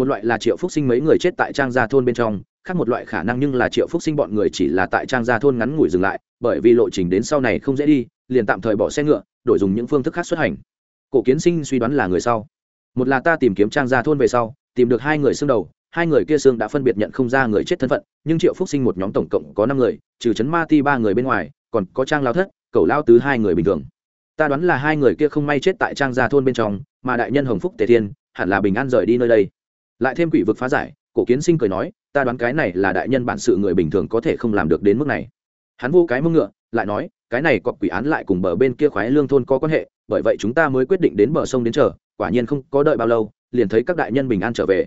một loại là triệu phúc sinh mấy người chết tại trang gia thôn bên trong, khác một loại khả năng nhưng là triệu phúc sinh bọn người chỉ là tại trang gia thôn ngắn ngủi dừng lại, bởi vì lộ trình đến sau này không dễ đi, liền tạm thời bỏ xe ngựa, đổi dùng những phương thức khác xuất hành. Cổ kiến sinh suy đoán là người sau. Một là ta tìm kiếm trang gia thôn về sau, tìm được hai người xương đầu, hai người kia xương đã phân biệt nhận không ra người chết thân phận, nhưng triệu phúc sinh một nhóm tổng cộng có năm người, trừ chấn ma ti ba người bên ngoài, còn có trang lao thất cầu lao tứ hai người bình thường. Ta đoán là hai người kia không may chết tại trang gia thôn bên trong, mà đại nhân hồng phúc tề thiên, hẳn là bình an rời đi nơi đây lại thêm quỷ vực phá giải, cổ kiến sinh cười nói, ta đoán cái này là đại nhân bản sự người bình thường có thể không làm được đến mức này. Hắn vô cái mông ngựa, lại nói, cái này cọp quỷ án lại cùng bờ bên kia khoái lương thôn có quan hệ, bởi vậy chúng ta mới quyết định đến bờ sông đến chờ, quả nhiên không có đợi bao lâu, liền thấy các đại nhân bình an trở về.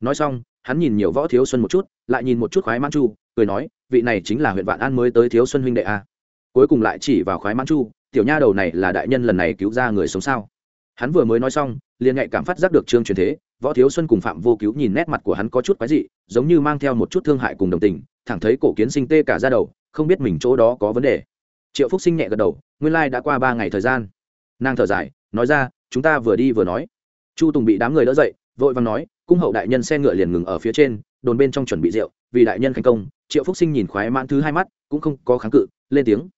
Nói xong, hắn nhìn nhiều võ thiếu xuân một chút, lại nhìn một chút khoái mãn chu, cười nói, vị này chính là huyện vạn an mới tới thiếu xuân huynh đệ a. Cuối cùng lại chỉ vào khoái mãn chu, tiểu nha đầu này là đại nhân lần này cứu ra người sống sao? Hắn vừa mới nói xong, liền ngại cảm phát giác được trương truyền thế võ thiếu xuân cùng phạm vô cứu nhìn nét mặt của hắn có chút quái dị, giống như mang theo một chút thương hại cùng đồng tình, thẳng thấy cổ kiến sinh tê cả ra đầu, không biết mình chỗ đó có vấn đề. Triệu phúc sinh nhẹ gật đầu, nguyên lai đã qua ba ngày thời gian. Nàng thở dài, nói ra, chúng ta vừa đi vừa nói. Chu tùng bị đám người đỡ dậy, vội vàng nói, cung hậu đại nhân xe ngựa liền ngừng ở phía trên, đồn bên trong chuẩn bị rượu, vì đại nhân thành công, triệu phúc sinh nhìn khoái mãn thứ hai mắt, cũng không có kháng cự, lên tiếng.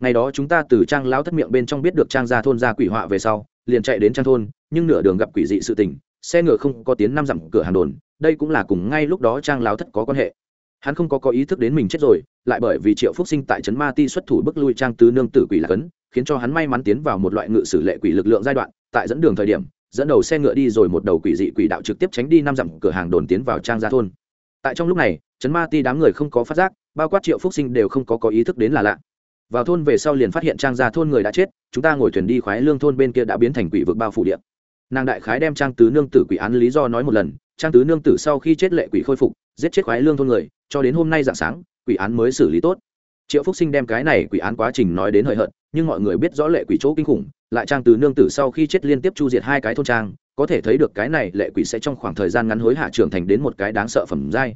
Ngày đó chúng ta từ trang lão thất miệng bên trong biết được trang gia thôn ra quỷ họa về sau, liền chạy đến trang thôn, nhưng nửa đường gặp quỷ dị sự tình xe ngựa không có tiến năm dặm cửa hàng đồn, đây cũng là cùng ngay lúc đó trang lao thất có quan hệ. Hắn không có có ý thức đến mình chết rồi, lại bởi vì triệu phúc sinh tại trấn ma ti xuất thủ bức lui trang tứ nương tử quỷ lạc ấn, khiến cho hắn may mắn tiến vào một loại ngự sử lệ quỷ lực lượng giai đoạn, tại dẫn đường thời điểm, dẫn đầu xe ngựa đi rồi một đầu quỷ dị quỷ đạo trực tiếp tránh đi năm dặm cửa hàng đồn tiến vào trang gia thôn. Tại trong lúc này, trấn ma ti đám người không có phát giác, bao quát triệu phúc sinh đều không có có ý thức đến là lạ. Vào thôn về sau liền phát hiện trang gia thôn người đã chết, chúng ta ngồi thuyền đi khoái lương thôn bên kia đã biến thành quỷ vực bao phủ điện nàng đại khái đem trang tứ nương tử quỷ án lý do nói một lần, trang tứ nương tử sau khi chết lệ quỷ khôi phục, giết chết khoái lương thôn người, cho đến hôm nay dạng sáng, quỷ án mới xử lý tốt. Triệu phúc sinh đem cái này quỷ án quá trình nói đến hời hợt, nhưng mọi người biết rõ lệ quỷ chỗ kinh khủng, lại trang tứ nương tử sau khi chết liên tiếp chu diệt hai cái thôn trang, có thể thấy được cái này lệ quỷ sẽ trong khoảng thời gian ngắn hối hạ trưởng thành đến một cái đáng sợ phẩm giai.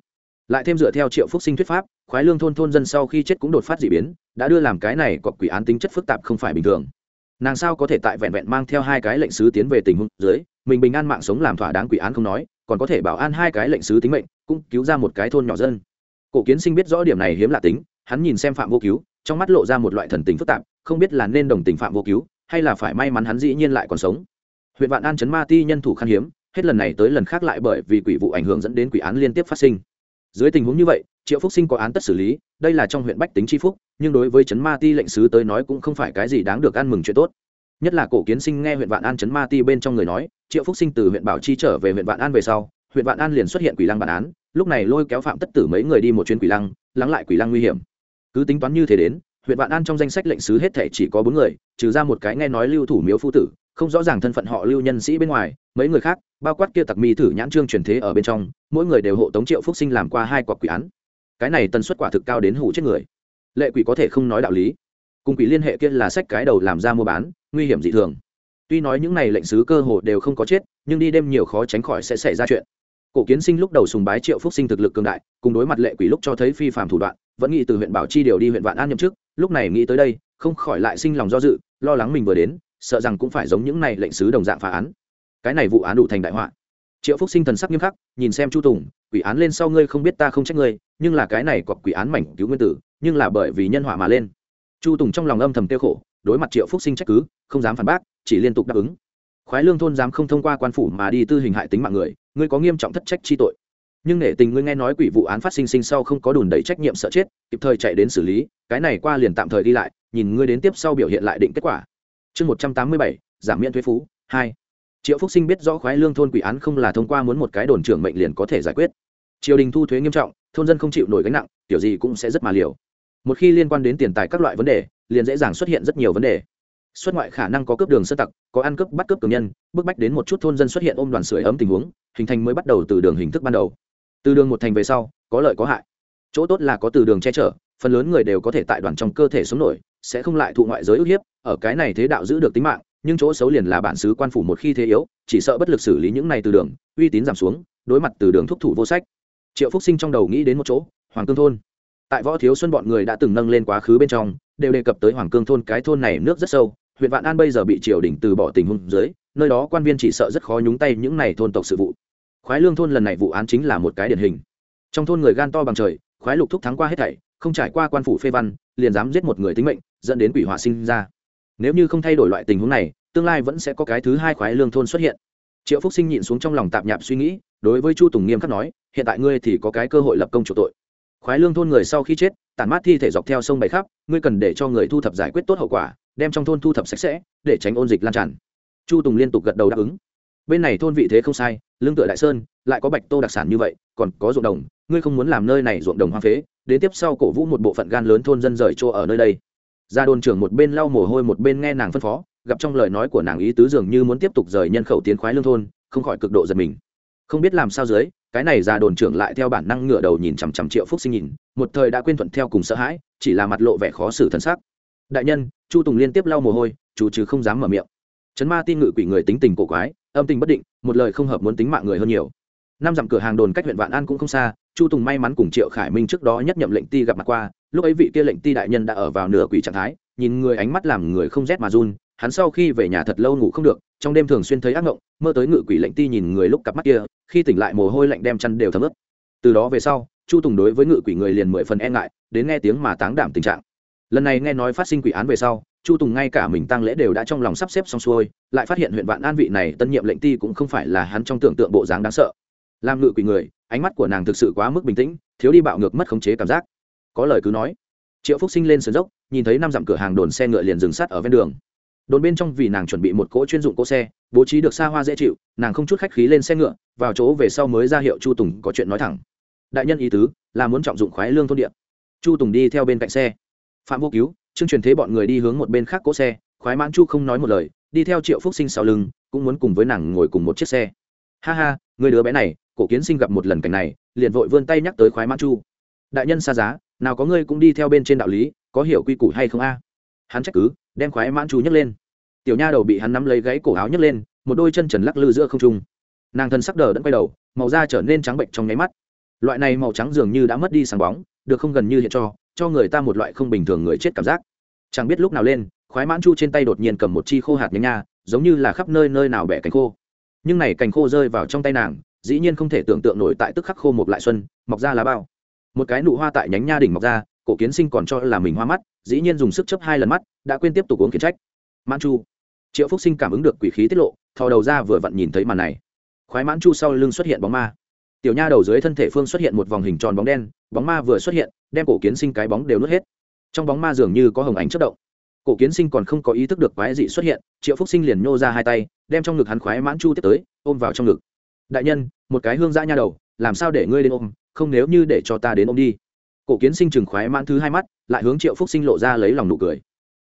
Lại thêm dựa theo triệu phúc sinh thuyết pháp, khoái lương thôn thôn dân sau khi chết cũng đột phát d ị biến, đã đưa làm cái này có quỷ án tính chất phức tạp không phải bình thường nàng sao có thể tại vẹn vẹn mang theo hai cái lệnh sứ tiến về tình huống dưới, mình bình an mạng sống làm thỏa đáng quỷ án không nói, còn có thể bảo an hai cái lệnh sứ tính mệnh, cũng cứu ra một cái thôn nhỏ dân. Cổ kiến sinh biết rõ điểm này hiếm lạ tính, hắn nhìn xem phạm vô cứu, trong mắt lộ ra một loại thần tình phức tạp, không biết là nên đồng tình phạm vô cứu, hay là phải may mắn hắn dĩ nhiên lại còn sống. Huyện vạn an chấn ma ti nhân thủ khan hiếm, hết lần này tới lần khác lại bởi vì quỷ vụ ảnh hưởng dẫn đến quỷ án liên tiếp phát sinh. Dưới tình huống như vậy triệu phúc sinh có án tất xử lý, đây là trong huyện bách tính tri phúc, nhưng đối với trấn ma ti lệnh sứ tới nói cũng không phải cái gì đáng được ăn mừng chuyện tốt. Nhất là cổ kiến sinh nghe huyện vạn an trấn ma ti bên trong người nói, triệu phúc sinh từ huyện bảo chi trở về huyện vạn an về sau, huyện vạn an liền xuất hiện quỷ lăng bản án, lúc này lôi kéo phạm tất tử mấy người đi một chuyến quỷ lăng, lắng lại quỷ lăng nguy hiểm. Cứ tính toán như thế đến, huyện vạn an trong danh sách lệnh sứ hết thể chỉ có bốn người, trừ ra một cái nghe nói lưu thủ miếu phu tử, không rõ ràng thân phận họ lưu nhân sĩ bên ngoài, mấy người khác, bao quát kia tặc mi thử nhãn trương truyền thế ở bên trong, mỗi người đều hộ tống triệu phúc sinh làm qua hai quả quỷ án cái này tần suất quả thực cao đến hủ chết người. Lệ quỷ có thể không nói đạo lý. Cùng quỷ liên hệ kia là sách cái đầu làm ra mua bán, nguy hiểm dị thường. Tuy nói những này lệnh sứ cơ hồ đều không có chết, nhưng đi đêm nhiều khó tránh khỏi sẽ xảy ra chuyện. Cổ kiến sinh lúc đầu sùng bái triệu phúc sinh thực lực cường đại, cùng đối mặt lệ quỷ lúc cho thấy phi phạm thủ đoạn, vẫn nghĩ từ huyện bảo chi điều đi huyện vạn an nhậm chức, lúc này nghĩ tới đây, không khỏi lại sinh lòng do dự, lo lắng mình vừa đến, sợ rằng cũng phải giống những này lệnh sứ đồng dạng phá án. Cái này vụ án đủ thành đại họa triệu phúc sinh thần sắc nghiêm khắc, nhìn xem chu tùng, quỷ án lên sau ngươi không biết ta không trách ngươi, nhưng là cái này có quỷ án mảnh cứu nguyên tử, nhưng là bởi vì nhân họa mà lên. Chu tùng trong lòng âm thầm tiêu khổ, đối mặt triệu phúc sinh trách cứ, không dám phản bác, chỉ liên tục đáp ứng. Khoái lương thôn dám không thông qua quan phủ mà đi tư hình hại tính mạng người, ngươi có nghiêm trọng thất trách chi tội. Nhưng nể tình ngươi nghe nói quỷ vụ án phát sinh sinh sau không có đùn đẩy trách nhiệm sợ chết, kịp thời chạy đến xử lý, cái này qua liền tạm thời đi lại, nhìn ngươi đến tiếp sau biểu hiện lại định kết quả. Chương một trăm tám mươi bảy, giảm miễn thuế phú, hai triệu phúc sinh biết rõ khoái lương thôn quỷ án không là thông qua muốn một cái đồn trưởng mệnh liền có thể giải quyết. Triều đình thu thuế nghiêm trọng, thôn dân không chịu nổi gánh nặng, kiểu gì cũng sẽ rất mà liều. Một khi liên quan đến tiền tài các loại vấn đề, liền dễ dàng xuất hiện rất nhiều vấn đề. Xuất ngoại khả năng có cướp đường sơ tặc, có ăn cướp bắt cướp cường nhân, bức bách đến một chút thôn dân xuất hiện ôm đoàn sưởi ấm tình huống, hình thành mới bắt đầu từ đường hình thức ban đầu. Từ đường một thành về sau, có lợi có hại. Chỗ tốt là có từ đường che chở, phần lớn người đều có thể tại đoàn trong cơ thể sống nổi, sẽ không lại thụ ngoại giới ức hiếp, ở cái này thế đạo giữ được tính mạng nhưng chỗ xấu liền là bản xứ quan phủ một khi thế yếu, chỉ sợ bất lực xử lý những này từ đường, uy tín giảm xuống, đối mặt từ đường thúc thủ vô sách. Triệu phúc sinh trong đầu nghĩ đến một chỗ, hoàng cương thôn. Tại võ thiếu xuân bọn người đã từng nâng lên quá khứ bên trong, đều đề cập tới hoàng cương thôn cái thôn này nước rất sâu, huyện vạn an bây giờ bị triều đình từ bỏ tình huống dưới, nơi đó quan viên chỉ sợ rất khó nhúng tay những này thôn tộc sự vụ. Khoái lương thôn lần này vụ án chính là một cái điển hình. Trong thôn người gan to bằng trời, khoái lục thúc thắng qua hết thảy, không trải qua quan phủ phê văn, liền dám giết một người tính mệnh, dẫn đến quỷ họa sinh ra nếu như không thay đổi loại tình huống này, tương lai vẫn sẽ có cái thứ hai khoái lương thôn xuất hiện. Triệu phúc sinh nhịn xuống trong lòng tạp nhạp suy nghĩ, đối với chu tùng nghiêm khắc nói, hiện tại ngươi thì có cái cơ hội lập công chủ tội. Khoái lương thôn người sau khi chết, tản mát thi thể dọc theo sông bày khắp, ngươi cần để cho người thu thập giải quyết tốt hậu quả, đem trong thôn thu thập sạch sẽ, để tránh ôn dịch lan tràn. Chu tùng liên tục gật đầu đáp ứng. Bên này thôn vị thế không sai, lương tựa đại sơn, lại có bạch tô đặc sản như vậy, còn có ruộng đồng, ngươi không muốn làm nơi này ruộng đồng hoang phế, đến tiếp sau cổ vũ một bộ phận gan lớn thôn dân rời chỗ ở nơi đây ra đồn trưởng một bên lau mồ hôi, một bên nghe nàng phân phó, gặp trong lời nói của nàng ý tứ dường như muốn tiếp tục rời nhân khẩu tiến khoái lương thôn, không khỏi cực độ giật mình. Không biết làm sao dưới, cái này ra đồn trưởng lại theo bản năng ngửa đầu nhìn chằm chằm triệu phúc sinh nhìn, một thời đã quên thuận theo cùng sợ hãi, chỉ là mặt lộ vẻ khó xử thân xác. Đại nhân, chu tùng liên tiếp lau mồ hôi chú chứ không dám mở miệng. Chấn ma tin ngự quỷ người tính tình cổ quái, âm tình bất định, một lời không hợp muốn tính mạng người hơn nhiều. Năm dặm cửa hàng đồn cách huyện vạn an cũng không xa, chu tùng may mắn cùng triệu khải minh trước đó nhất nhậm lệnh ti gặp mặt qua lúc ấy vị kia lệnh ti đại nhân đã ở vào nửa quỷ trạng thái, nhìn người ánh mắt làm người không rét mà run, hắn sau khi về nhà thật lâu ngủ không được, trong đêm thường xuyên thấy ác ngộng, mơ tới ngự quỷ lệnh ti nhìn người lúc cặp mắt kia, khi tỉnh lại mồ hôi lạnh đem chăn đều thấm ướt. Từ đó về sau, chu tùng đối với ngự quỷ người liền mười phần e ngại, đến nghe tiếng mà táng đảm tình trạng. Lần này nghe nói phát sinh quỷ án về sau, chu tùng ngay cả mình tăng lễ đều đã trong lòng sắp xếp xong xuôi, lại phát hiện huyện vạn an vị này tân nhiệm lệnh ti cũng không phải là hắn trong tưởng tượng bộ dáng đáng sợ. Làm ngự quỷ người, ánh mắt của nàng thực sự quá mức bình tĩnh, thiếu đi bạo ngược mất khống chế cảm giác có lời cứ nói. Triệu phúc sinh lên sườn dốc, nhìn thấy năm dặm cửa hàng đồn xe ngựa liền dừng sát ở ven đường. Đồn bên trong vì nàng chuẩn bị một cỗ chuyên dụng cỗ xe, bố trí được xa hoa dễ chịu, nàng không chút khách khí lên xe ngựa, vào chỗ về sau mới ra hiệu chu tùng có chuyện nói thẳng. Đại nhân ý tứ, là muốn trọng dụng khoái lương thôn điệp chu tùng đi theo bên cạnh xe. Phạm vô cứu chương truyền thế bọn người đi hướng một bên khác cỗ xe, khoái mãn chu không nói một lời, đi theo triệu phúc sinh sau lưng, cũng muốn cùng với nàng ngồi cùng một chiếc xe. Ha ha, người đứa bé này, cổ kiến sinh gặp một lần cảnh này, liền vội vươn tay nhắc tới khoái mãn chu. Đại nhân xa giá nào có ngươi cũng đi theo bên trên đạo lý, có hiểu quy củ hay không a? Hắn trách cứ, đem khoái mãn chu nhấc lên. Tiểu nha đầu bị hắn nắm lấy gáy cổ áo nhấc lên, một đôi chân trần lắc lư giữa không trung. Nàng thân sắc đờ đẫn quay đầu, màu da trở nên trắng bệnh trong nháy mắt. Loại này màu trắng dường như đã mất đi sáng bóng, được không gần như hiện cho cho người ta một loại không bình thường người chết cảm giác. Chẳng biết lúc nào lên, khoái mãn chu trên tay đột nhiên cầm một chi khô hạt nhánh nha, giống như là khắp nơi nơi nào bẻ cánh khô. Nhưng này cành khô rơi vào trong tay nàng, dĩ nhiên không thể tưởng tượng nổi tại tức khắc khô một lại xuân, mọc ra lá bao một cái nụ hoa tại nhánh nha đỉnh mọc ra, cổ kiến sinh còn cho là mình hoa mắt, dĩ nhiên dùng sức chấp hai lần mắt, đã quên tiếp tục uống kiến trách. Mãn chu. Triệu phúc sinh cảm ứng được quỷ khí tiết lộ, thò đầu ra vừa vặn nhìn thấy màn này. Khoái mãn chu sau lưng xuất hiện bóng ma. Tiểu nha đầu dưới thân thể phương xuất hiện một vòng hình tròn bóng đen, bóng ma vừa xuất hiện, đem cổ kiến sinh cái bóng đều nuốt hết. Trong bóng ma dường như có hồng ảnh chất động. Cổ kiến sinh còn không có ý thức được quái dị xuất hiện, triệu phúc sinh liền nhô ra hai tay, đem trong ngực hắn khoái mãn chu tiếp tới, ôm vào trong ngực. Đại nhân, một cái hương dã nha đầu, làm sao để ngươi đến ôm? Không nếu như để cho ta đến ôm đi. Cổ kiến sinh chừng khoái mãn thứ hai mắt, lại hướng triệu phúc sinh lộ ra lấy lòng nụ cười.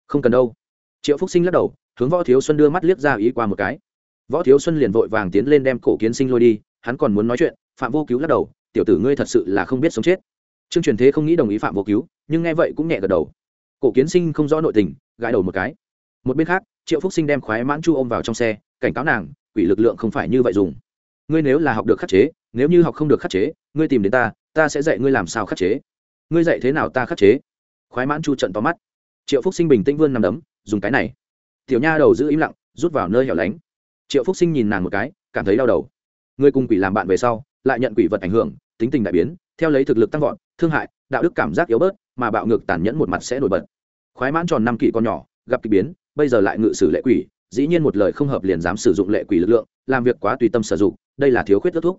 Không cần đâu. Triệu phúc sinh lắc đầu, hướng võ thiếu xuân đưa mắt liếc ra ý qua một cái. Võ thiếu xuân liền vội vàng tiến lên đem cổ kiến sinh lôi đi, hắn còn muốn nói chuyện, phạm vô cứu lắc đầu, tiểu tử ngươi thật sự là không biết sống chết. Trương truyền thế không nghĩ đồng ý phạm vô cứu, nhưng nghe vậy cũng nhẹ gật đầu. Cổ kiến sinh không rõ nội tình, gãi đầu một cái. Một bên khác, triệu phúc sinh đem khoái mãn chu ôm vào trong xe, cảnh cáo nàng, quỷ lực lượng không phải như vậy dùng ngươi nếu là học được khắc chế, nếu như học không được khắc chế, ngươi tìm đến ta ta sẽ dạy ngươi làm sao khắc chế. Ngươi dạy thế nào ta khắc chế? Khoái mãn chu trận to mắt. Triệu phúc sinh bình tĩnh vươn nằm đấm, dùng cái này. Tiểu nha đầu giữ im lặng, rút vào nơi hẻo lánh. Triệu phúc sinh nhìn nàng một cái, cảm thấy đau đầu. Ngươi cùng quỷ làm bạn về sau, lại nhận quỷ vật ảnh hưởng, tính tình đại biến, theo lấy thực lực tăng vọt, thương hại, đạo đức cảm giác yếu bớt, mà bạo ngược tàn nhẫn một mặt sẽ nổi bật. Khoái mãn tròn năm kỷ con nhỏ, gặp k ỳ biến, bây giờ lại ngự sử lệ quỷ dĩ nhiên một lời không hợp liền dám sử dụng lệ quỷ lực lượng, làm việc quá tùy tâm sử dụng, đây là thiếu khuyết ước thuốc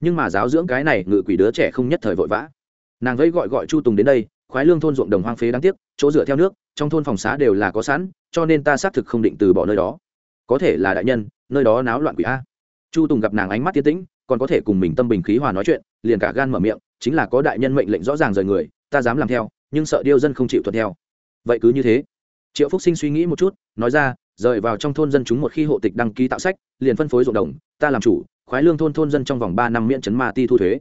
nhưng mà giáo dưỡng cái này, ngự quỷ đứa trẻ không nhất thời vội vã. Nàng vẫy gọi gọi chu tùng đến đây, khoái lương thôn ruộng đồng hoang phế đáng tiếc, chỗ dựa theo nước, trong thôn phòng xá đều là có sẵn, cho nên ta xác thực không định từ bỏ nơi đó. Có thể là đại nhân, nơi đó náo loạn quỷ a. Chu tùng gặp nàng ánh mắt tiến tĩnh, còn có thể cùng mình tâm bình khí hòa nói chuyện, liền cả gan mở miệng, chính là có đại nhân mệnh lệnh rõ ràng rời người, ta dám làm theo, nhưng sợ điêu dân không chịu thuận theo. Vậy cứ như thế. Triệu phúc sinh suy nghĩ một chút, nói ra rời vào trong thôn dân chúng một khi hộ tịch đăng ký tạo sách, liền phân phối ruộng đồng, ta làm chủ, khoái lương thôn thôn dân trong vòng ba năm miễn chấn ma ti thu thuế.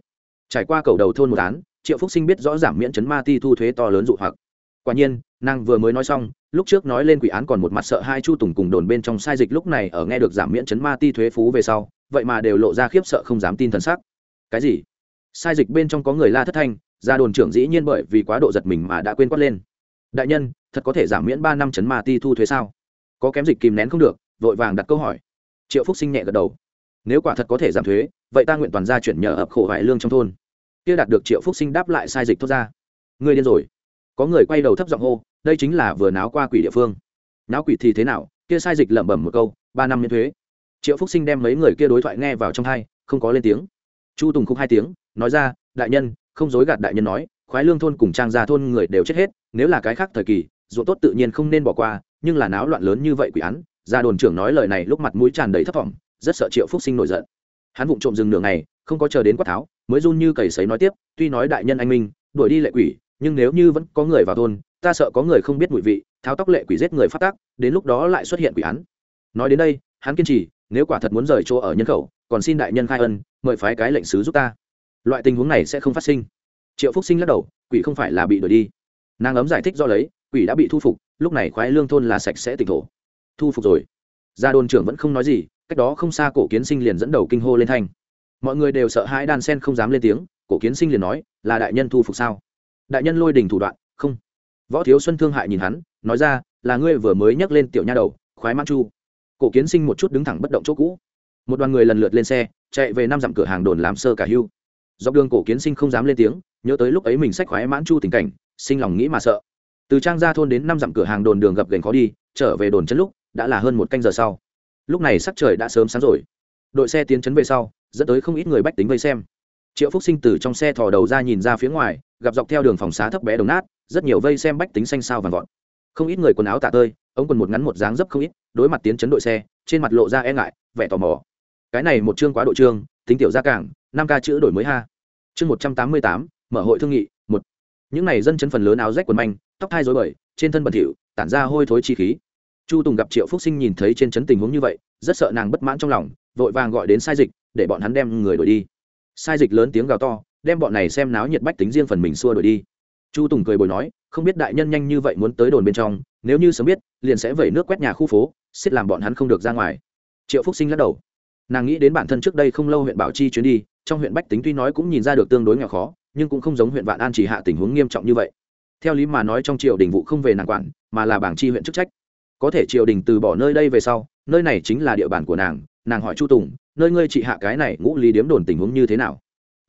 Trải qua cầu đầu thôn một án, triệu phúc sinh biết rõ giảm miễn chấn ma ti thu thuế to lớn dụ hoặc. Quả nhiên, nàng vừa mới nói xong, lúc trước nói lên quỷ án còn một mặt sợ hai chu tùng cùng đồn bên trong sai dịch lúc này ở nghe được giảm miễn chấn ma ti thuế phú về sau, vậy mà đều lộ ra khiếp sợ không dám tin thần sắc. Cái gì? Sai dịch bên trong có người la thất thanh, ra đồn trưởng dĩ nhiên bởi vì quá độ giật mình mà đã quên quát lên. Đại nhân, thật có thể giảm miễn ba năm chấn ma ti thu thuế sao? Có kém dịch kìm nén không được, vội vàng đặt câu hỏi. Triệu phúc sinh nhẹ gật đầu. Nếu quả thật có thể giảm thuế, vậy ta nguyện toàn ra chuyển nhờ ập khổ hoại lương trong thôn. Kia đạt được triệu phúc sinh đáp lại sai dịch thốt ra. Người điên rồi. Có người quay đầu thấp giọng hô, đây chính là vừa náo qua quỷ địa phương. Náo quỷ thì thế nào? Kia sai dịch lẩm bẩm một câu, ba năm miễn thuế. Triệu phúc sinh đem mấy người kia đối thoại nghe vào trong hai, không có lên tiếng. Chu tùng khúc hai tiếng, nói ra, đại nhân, không dối gạt đại nhân nói, khoái lương thôn cùng trang gia thôn người đều chết hết, nếu là cái khác thời kỳ, ruộng tốt tự nhiên không nên bỏ qua nhưng là náo loạn lớn như vậy quỷ án, gia đồn trưởng nói lời này lúc mặt mũi tràn đầy thất vọng rất sợ triệu phúc sinh nổi giận. Hắn vụng trộm dừng nửa ngày, không có chờ đến quát tháo, mới run như cầy sấy nói tiếp, tuy nói đại nhân anh minh, đuổi đi lệ quỷ, nhưng nếu như vẫn có người vào thôn, ta sợ có người không biết mùi vị, tháo tóc lệ quỷ giết người phát tác, đến lúc đó lại xuất hiện quỷ án. Nói đến đây, hắn kiên trì, nếu quả thật muốn rời chỗ ở nhân khẩu, còn xin đại nhân khai ân, mời phái cái lệnh sứ giúp ta. Loại tình huống này sẽ không phát sinh. Triệu phúc sinh lắc đầu, quỷ không phải là bị đuổi đi. Nàng ấm giải thích do lấy, quỷ đã bị thu phục lúc này khoái lương thôn là sạch sẽ tỉnh thổ. Thu phục rồi. Gia đồn trưởng vẫn không nói gì, cách đó không xa cổ kiến sinh liền dẫn đầu kinh hô lên thanh. Mọi người đều sợ hãi đan sen không dám lên tiếng, cổ kiến sinh liền nói, là đại nhân thu phục sao? Đại nhân lôi đình thủ đoạn, không. Võ thiếu xuân thương hại nhìn hắn, nói ra, là ngươi vừa mới nhắc lên tiểu nha đầu, khoái mang chu. Cổ kiến sinh một chút đứng thẳng bất động chỗ cũ. Một đoàn người lần lượt lên xe, chạy về năm dặm cửa hàng đồn làm sơ cả hưu. Dọc đường cổ kiến sinh không dám lên tiếng, nhớ tới lúc ấy mình sách khoái mãn chu tình cảnh, sinh lòng nghĩ mà sợ từ trang ra thôn đến năm dặm cửa hàng đồn đường gập gành khó đi, trở về đồn chân lúc, đã là hơn một canh giờ sau. Lúc này sắc trời đã sớm sáng rồi. Đội xe tiến chấn về sau, dẫn tới không ít người bách tính vây xem. Triệu phúc sinh từ trong xe thò đầu ra nhìn ra phía ngoài, gặp dọc theo đường phòng xá thấp bé đồng nát, rất nhiều vây xem bách tính xanh sao vàng vọt. Không ít người quần áo tạ tơi, ống quần một ngắn một dáng dấp không ít, đối mặt tiến chấn đội xe, trên mặt lộ ra e ngại, vẻ tò mò. Cái này một chương quá độ chương tính tiểu gia cảng, năm ca chữ đổi mới ha. Chương một trăm tám mươi tám, mở hội thương nghị, một. Những này dân chấn phần lớn áo rách quần manh tóc thai dối bời, trên thân bẩn thỉu, tản ra hôi thối chi khí. Chu tùng gặp triệu phúc sinh nhìn thấy trên chấn tình huống như vậy, rất sợ nàng bất mãn trong lòng, vội vàng gọi đến sai dịch, để bọn hắn đem người đổi đi. Sai dịch lớn tiếng gào to, đem bọn này xem náo nhiệt bách tính riêng phần mình xua đổi đi. Chu tùng cười bồi nói, không biết đại nhân nhanh như vậy muốn tới đồn bên trong, nếu như sớm biết, liền sẽ vẩy nước quét nhà khu phố, xiết làm bọn hắn không được ra ngoài. Triệu phúc sinh lắc đầu. Nàng nghĩ đến bản thân trước đây không lâu huyện bảo chi chuyến đi, trong huyện bách tính tuy nói cũng nhìn ra được tương đối nghèo khó, nhưng cũng không giống huyện vạn an chỉ hạ tình huống nghiêm trọng như vậy theo lý mà nói trong triều đình vụ không về nàng quản, mà là bảng chi huyện chức trách. Có thể triều đình từ bỏ nơi đây về sau, nơi này chính là địa bàn của nàng nàng hỏi chu tùng, nơi ngươi trị hạ cái này ngũ lý điếm đồn tình huống như thế nào?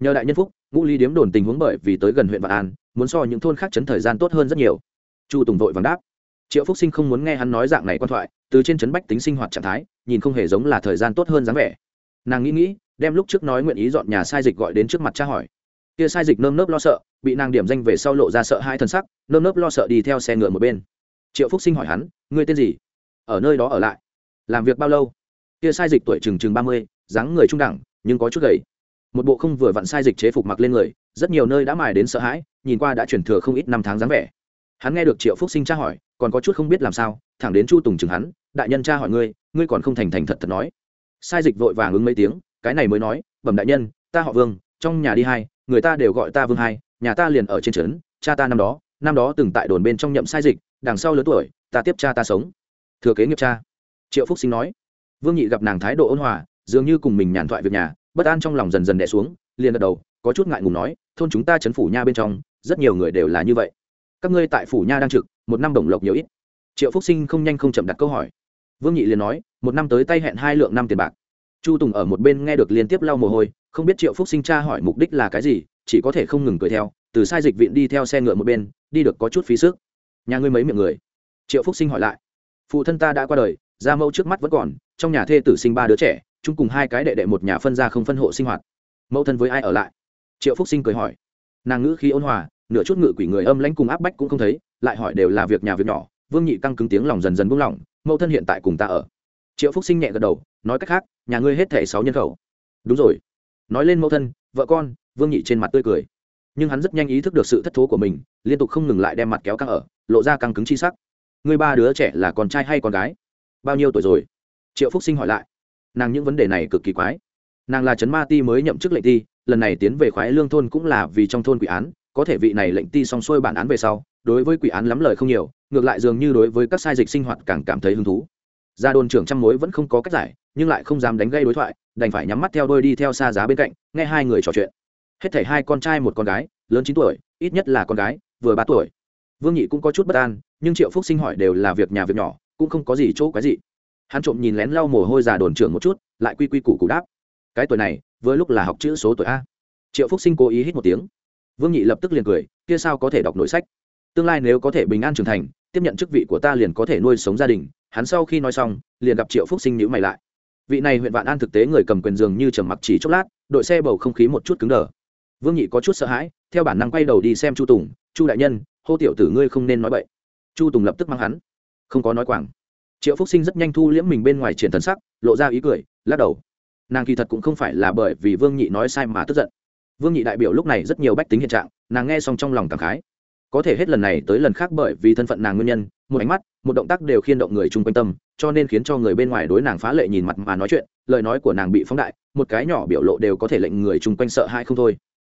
Nhờ đại nhân phúc, ngũ lý điếm đồn tình huống bởi vì tới gần huyện vạn an, muốn so những thôn khác chấn thời gian tốt hơn rất nhiều. Chu tùng vội vàng đáp. Triệu phúc sinh không muốn nghe hắn nói dạng này quan thoại, từ trên chấn bách tính sinh hoạt trạng thái, nhìn không hề giống là thời gian tốt hơn dáng vẻ. Nàng nghĩ nghĩ, đem lúc trước nói nguyện ý dọn nhà sai dịch gọi đến trước mặt cha hỏi kia sai dịch nơm nớp lo sợ, bị nàng điểm danh về sau lộ ra sợ hai thân sắc, nơm nớp lo sợ đi theo xe ngựa một bên. Triệu phúc sinh hỏi hắn, ngươi tên gì? Ở nơi đó ở lại. Làm việc bao lâu? Kia sai dịch tuổi chừng chừng ba mươi, dáng người trung đẳng, nhưng có chút gầy. Một bộ không vừa vặn sai dịch chế phục mặc lên người, rất nhiều nơi đã mài đến sợ hãi, nhìn qua đã chuyển thừa không ít năm tháng dáng vẻ. Hắn nghe được triệu phúc sinh tra hỏi, còn có chút không biết làm sao, thẳng đến chu tùng chừng hắn, đại nhân tra hỏi ngươi ngươi còn không thành thành thật thật nói. Sai dịch vội vàng ứng mấy tiếng, cái này mới nói, bẩm đại nhân, ta họ vương trong nhà đi hai, người ta đều gọi ta vương hai, nhà ta liền ở trên trấn, cha ta năm đó năm đó từng tại đồn bên trong nhậm sai dịch, đằng sau lớn tuổi, ta tiếp cha ta sống. Thừa kế nghiệp cha. Triệu phúc sinh nói. Vương nhị gặp nàng thái độ ôn hòa, dường như cùng mình nhàn thoại việc nhà, bất an trong lòng dần dần đẻ xuống, liền gật đầu, có chút ngại ngùng nói, thôn chúng ta chấn phủ nha bên trong, rất nhiều người đều là như vậy. Các ngươi tại phủ nha đang trực, một năm đồng lộc nhiều ít. Triệu phúc sinh không nhanh không chậm đặt câu hỏi. Vương nhị liền nói, một năm tới tay hẹn hai lượng năm tiền bạc. Chu tùng ở một bên nghe được liên tiếp lau mồ hôi không biết triệu phúc sinh cha hỏi mục đích là cái gì, chỉ có thể không ngừng cười theo, từ sai dịch viện đi theo xe ngựa một bên, đi được có chút phí sức. Nhà ngươi mấy miệng người? Triệu phúc sinh hỏi lại. Phụ thân ta đã qua đời, gia mẫu trước mắt vẫn còn, trong nhà thê tử sinh ba đứa trẻ, chung cùng hai cái đệ đệ một nhà phân ra không phân hộ sinh hoạt. Mẫu thân với ai ở lại? Triệu phúc sinh cười hỏi. Nàng ngữ khi ôn hòa, nửa chút ngự quỷ người âm lãnh cùng áp bách cũng không thấy, lại hỏi đều là việc nhà việc nhỏ, vương nhị căng cứng tiếng lòng dần dần buông lỏng, mẫu thân hiện tại cùng ta ở. Triệu phúc sinh nhẹ gật đầu, nói cách khác, nhà ngươi hết thẻ sáu nhân khẩu. Đúng rồi nói lên mẫu thân, vợ con, vương nhị trên mặt tươi cười. Nhưng hắn rất nhanh ý thức được sự thất thố của mình, liên tục không ngừng lại đem mặt kéo căng ở, lộ ra căng cứng chi sắc. Người ba đứa trẻ là con trai hay con gái? Bao nhiêu tuổi rồi? Triệu phúc sinh hỏi lại. Nàng những vấn đề này cực kỳ quái. Nàng là trấn ma ti mới nhậm chức lệnh ti, lần này tiến về khoái lương thôn cũng là vì trong thôn quỷ án, có thể vị này lệnh ti xong xuôi bản án về sau, đối với quỷ án lắm lời không nhiều, ngược lại dường như đối với các sai dịch sinh hoạt càng cảm thấy hứng thú. Gia đồn trưởng trăm mối vẫn không có cách giải, nhưng lại không dám đánh gây đối thoại đành phải nhắm mắt theo đôi đi theo xa giá bên cạnh, nghe hai người trò chuyện. Hết thảy hai con trai một con gái, lớn chín tuổi, ít nhất là con gái, vừa ba tuổi. Vương nhị cũng có chút bất an, nhưng triệu phúc sinh hỏi đều là việc nhà việc nhỏ, cũng không có gì chỗ quái gì hắn trộm nhìn lén lau mồ hôi già đồn trưởng một chút, lại quy quy củ củ đáp. Cái tuổi này với lúc là học chữ số tuổi a. Triệu phúc sinh cố ý hít một tiếng. Vương nhị lập tức liền cười, kia sao có thể đọc nội sách? Tương lai nếu có thể bình an trưởng thành, tiếp nhận chức vị của ta liền có thể nuôi sống gia đình. Hắn sau khi nói xong, liền gặp triệu phúc sinh nhữ mày lại vị này huyện vạn an thực tế người cầm quyền dường như trầm mặc chỉ chốc lát, đội xe bầu không khí một chút cứng đờ. Vương nhị có chút sợ hãi, theo bản năng quay đầu đi xem chu tùng, chu đại nhân, hô tiểu tử ngươi không nên nói bậy. Chu tùng lập tức mang hắn. Không có nói quảng. Triệu phúc sinh rất nhanh thu liễm mình bên ngoài triển thần sắc, lộ ra ý cười, lắc đầu. Nàng kỳ thật cũng không phải là bởi vì vương nhị nói sai mà tức giận. Vương nhị đại biểu lúc này rất nhiều bách tính hiện trạng, nàng nghe xong trong lòng cảm khái có thể hết lần này tới lần khác bởi vì thân phận nàng nguyên nhân, một ánh mắt, một động tác đều khiên động người chung quanh tâm, cho nên khiến cho người bên ngoài đối nàng phá lệ nhìn mặt mà nói chuyện, lời nói của nàng bị phóng đại, một cái nhỏ biểu lộ đều có thể lệnh người chung quanh sợ hãi không thôi.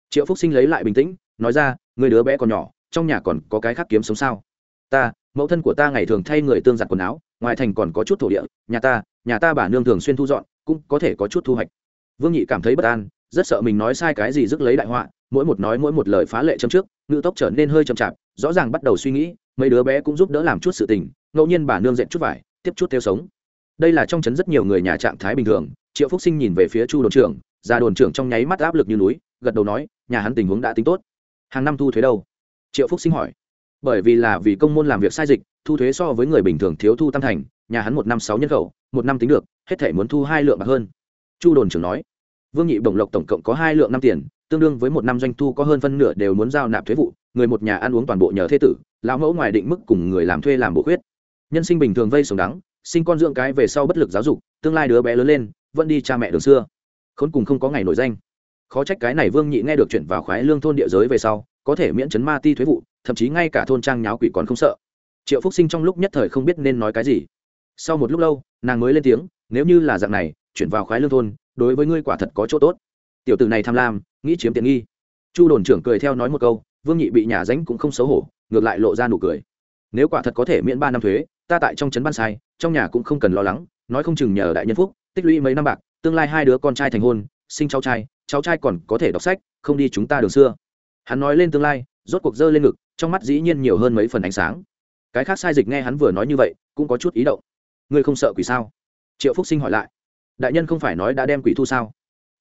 Triệu phúc sinh lấy lại bình tĩnh, nói ra người đứa bé còn nhỏ, trong nhà còn có cái khác kiếm sống sao? Ta, mẫu thân của ta ngày thường thay người tương giặt quần áo, ngoài thành còn có chút thổ địa, nhà ta nhà ta bà nương thường xuyên thu dọn, cũng có thể có chút thu hoạch. Vương nhị cảm thấy bất an, rất sợ mình nói sai cái gì rước lấy đại họa mỗi một nói mỗi một lời phá lệ châm trước, ngữ tốc trở nên hơi chậm chạp, rõ ràng bắt đầu suy nghĩ, mấy đứa bé cũng giúp đỡ làm chút sự tình, ngẫu nhiên bà nương dẹn chút vải, tiếp chút theo sống. Đây là trong chấn rất nhiều người nhà trạng thái bình thường, triệu phúc sinh nhìn về phía chu đồn trưởng, già đồn trưởng trong nháy mắt áp lực như núi, gật đầu nói, nhà hắn tình huống đã tính tốt. Hàng năm thu thuế đâu? Triệu phúc sinh hỏi. Bởi vì là vì công môn làm việc sai dịch, thu thuế so với người bình thường thiếu thu tam thành, nhà hắn một năm sáu nhân khẩu, một năm tính được, hết thể muốn thu hai lượng bạc hơn. Chu đồn trưởng nói. Vương nhị bổng lộc tổng cộng có hai lượng năm tiền tương đương với một năm doanh thu có hơn phân nửa đều muốn giao nạp thuế vụ, người một nhà ăn uống toàn bộ nhờ thế tử, lão mẫu ngoài định mức cùng người làm thuê làm bộ khuyết. Nhân sinh bình thường vây sống đắng, sinh con dưỡng cái về sau bất lực giáo dục, tương lai đứa bé lớn lên, vẫn đi cha mẹ đường xưa. Khốn cùng không có ngày nổi danh. Khó trách cái này vương nhị nghe được chuyển vào khoái lương thôn địa giới về sau, có thể miễn chấn ma ti thuế vụ, thậm chí ngay cả thôn trang nháo quỷ còn không sợ. Triệu phúc sinh trong lúc nhất thời không biết nên nói cái gì. Sau một lúc lâu, nàng mới lên tiếng, nếu như là dạng này, chuyển vào khoái lương thôn, đối với ngươi quả thật có chỗ tốt tiểu tử này tham lam, nghĩ chiếm tiện nghi. Chu đồn trưởng cười theo nói một câu, vương nhị bị nhà ránh cũng không xấu hổ, ngược lại lộ ra nụ cười. Nếu quả thật có thể miễn ba năm thuế, ta tại trong trấn ban sai, trong nhà cũng không cần lo lắng, nói không chừng nhờ đại nhân phúc, tích lũy mấy năm bạc, tương lai hai đứa con trai thành hôn, sinh cháu trai cháu trai còn có thể đọc sách, không đi chúng ta đường xưa. Hắn nói lên tương lai, rốt cuộc dơ lên ngực, trong mắt dĩ nhiên nhiều hơn mấy phần ánh sáng. Cái khác sai dịch nghe hắn vừa nói như vậy, cũng có chút ý động. Ngươi không sợ quỷ sao? Triệu phúc sinh hỏi lại. Đại nhân không phải nói đã đem quỷ thu sao?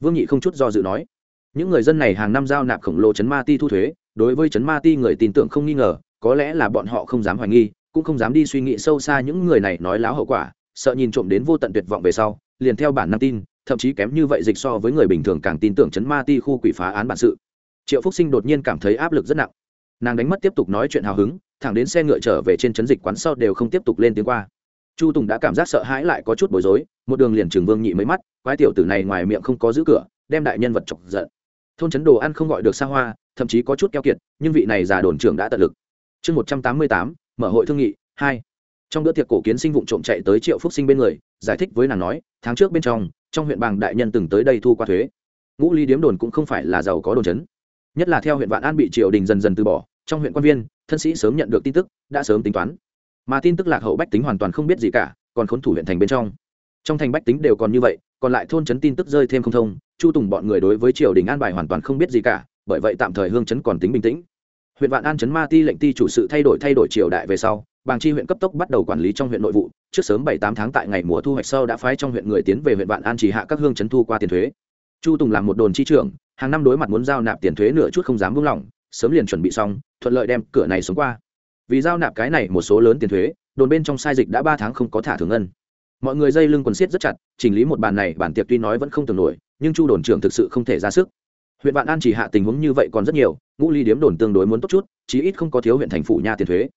Vương nhị không chút do dự nói, những người dân này hàng năm giao nạp khổng lồ chấn ma ti thu thuế, đối với chấn ma ti người tin tưởng không nghi ngờ, có lẽ là bọn họ không dám hoài nghi, cũng không dám đi suy nghĩ sâu xa những người này nói láo hậu quả, sợ nhìn trộm đến vô tận tuyệt vọng về sau, liền theo bản năng tin, thậm chí kém như vậy dịch so với người bình thường càng tin tưởng chấn ma ti khu quỷ phá án bản sự. Triệu phúc sinh đột nhiên cảm thấy áp lực rất nặng. Nàng đánh mất tiếp tục nói chuyện hào hứng, thẳng đến xe ngựa trở về trên chấn dịch quán sau đều không tiếp tục lên tiếng qua chu tùng đã cảm giác sợ hãi lại có chút bối rối, một đường liền trường vương nhị mấy mắt, quái tiểu tử này ngoài miệng không có giữ cửa, đem đại nhân vật chọc giận. Thôn chấn đồ ăn không gọi được xa hoa, thậm chí có chút keo kiệt, nhưng vị này già đồn trưởng đã tận lực. Chương một trăm tám mươi tám, mở hội thương nghị, hai. Trong bữa tiệc cổ kiến sinh vụ trộm chạy tới triệu phúc sinh bên người, giải thích với nàng nói, tháng trước bên trong trong huyện bàng đại nhân từng tới đây thu qua thuế. Ngũ ly điếm đồn cũng không phải là giàu có đồn chấn nhất là theo huyện vạn an bị triều đình dần dần từ bỏ, trong huyện quan viên, thân sĩ sớm nhận được tin tức, đã sớm tính toán mà tin tức lạc hậu bách tính hoàn toàn không biết gì cả, còn khốn thủ huyện thành bên trong. Trong thành bách tính đều còn như vậy, còn lại thôn chấn tin tức rơi thêm không thông, chu tùng bọn người đối với triều đình an bài hoàn toàn không biết gì cả, bởi vậy tạm thời hương chấn còn tính bình tĩnh. Huyện vạn an chấn ma ti lệnh ti chủ sự thay đổi thay đổi triều đại về sau, bàng chi huyện cấp tốc bắt đầu quản lý trong huyện nội vụ, trước sớm bảy tám tháng tại ngày mùa thu hoạch sâu đã phái trong huyện người tiến về huyện vạn an chỉ hạ các hương trấn thu qua tiền thuế. Chu tùng làm một đồn chi trưởng, hàng năm đối mặt muốn giao nạp tiền thuế nửa chút không dám buông lỏng, sớm liền chuẩn bị xong, thuận lợi đem cửa này xuống qua vì giao nạp cái này một số lớn tiền thuế, đồn bên trong sai dịch đã ba tháng không có thả thường ngân. Mọi người dây lưng quần xiết rất chặt, chỉnh lý một bàn này, bản tiệc tuy nói vẫn không tưởng nổi, nhưng chu đồn trưởng thực sự không thể ra sức. Huyện vạn an chỉ hạ tình huống như vậy còn rất nhiều, ngũ ly điếm đồn tương đối muốn tốt chút, chí ít không có thiếu huyện thành phủ nha tiền thuế.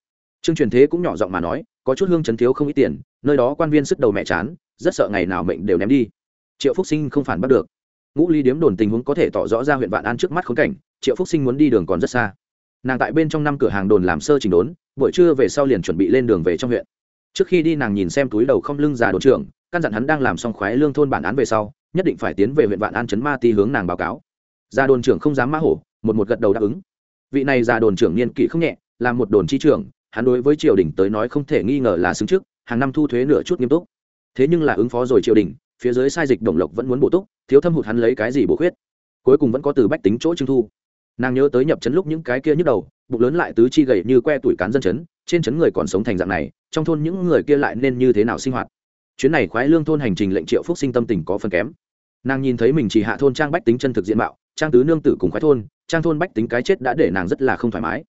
Trương truyền thế cũng nhỏ giọng mà nói, có chút hương chấn thiếu không ít tiền, nơi đó quan viên sức đầu mẹ chán, rất sợ ngày nào mệnh đều ném đi. Triệu phúc sinh không phản bắt được. Ngũ ly điếm đồn tình huống có thể tỏ rõ ra huyện vạn an trước mắt khốn cảnh, triệu phúc sinh muốn đi đường còn rất xa nàng tại bên trong năm cửa hàng đồn làm sơ trình đốn, buổi trưa về sau liền chuẩn bị lên đường về trong huyện. Trước khi đi nàng nhìn xem túi đầu không lưng già đồn trưởng, căn dặn hắn đang làm xong khoái lương thôn bản án về sau, nhất định phải tiến về huyện vạn an chấn ma ti hướng nàng báo cáo. Già đồn trưởng không dám mã hổ, một một gật đầu đáp ứng. Vị này già đồn trưởng niên kỷ không nhẹ, là một đồn chi trưởng, hắn đối với triều đình tới nói không thể nghi ngờ là xứng trước, hàng năm thu thuế nửa chút nghiêm túc. Thế nhưng là ứng phó rồi triều đình, phía dưới sai dịch đồng lộc vẫn muốn bổ túc, thiếu thâm hụt hắn lấy cái gì bổ khuyết. Cuối cùng vẫn có từ bách tính chỗ trưng thu nàng nhớ tới nhập chấn lúc những cái kia nhức đầu, bụng lớn lại tứ chi gầy như que tuổi cán dân chấn, trên chấn người còn sống thành dạng này, trong thôn những người kia lại nên như thế nào sinh hoạt? Chuyến này khoái lương thôn hành trình lệnh triệu phúc sinh tâm tình có phần kém. Nàng nhìn thấy mình chỉ hạ thôn trang bách tính chân thực diện mạo, trang tứ nương tử cùng khoái thôn, trang thôn bách tính cái chết đã để nàng rất là không thoải mái.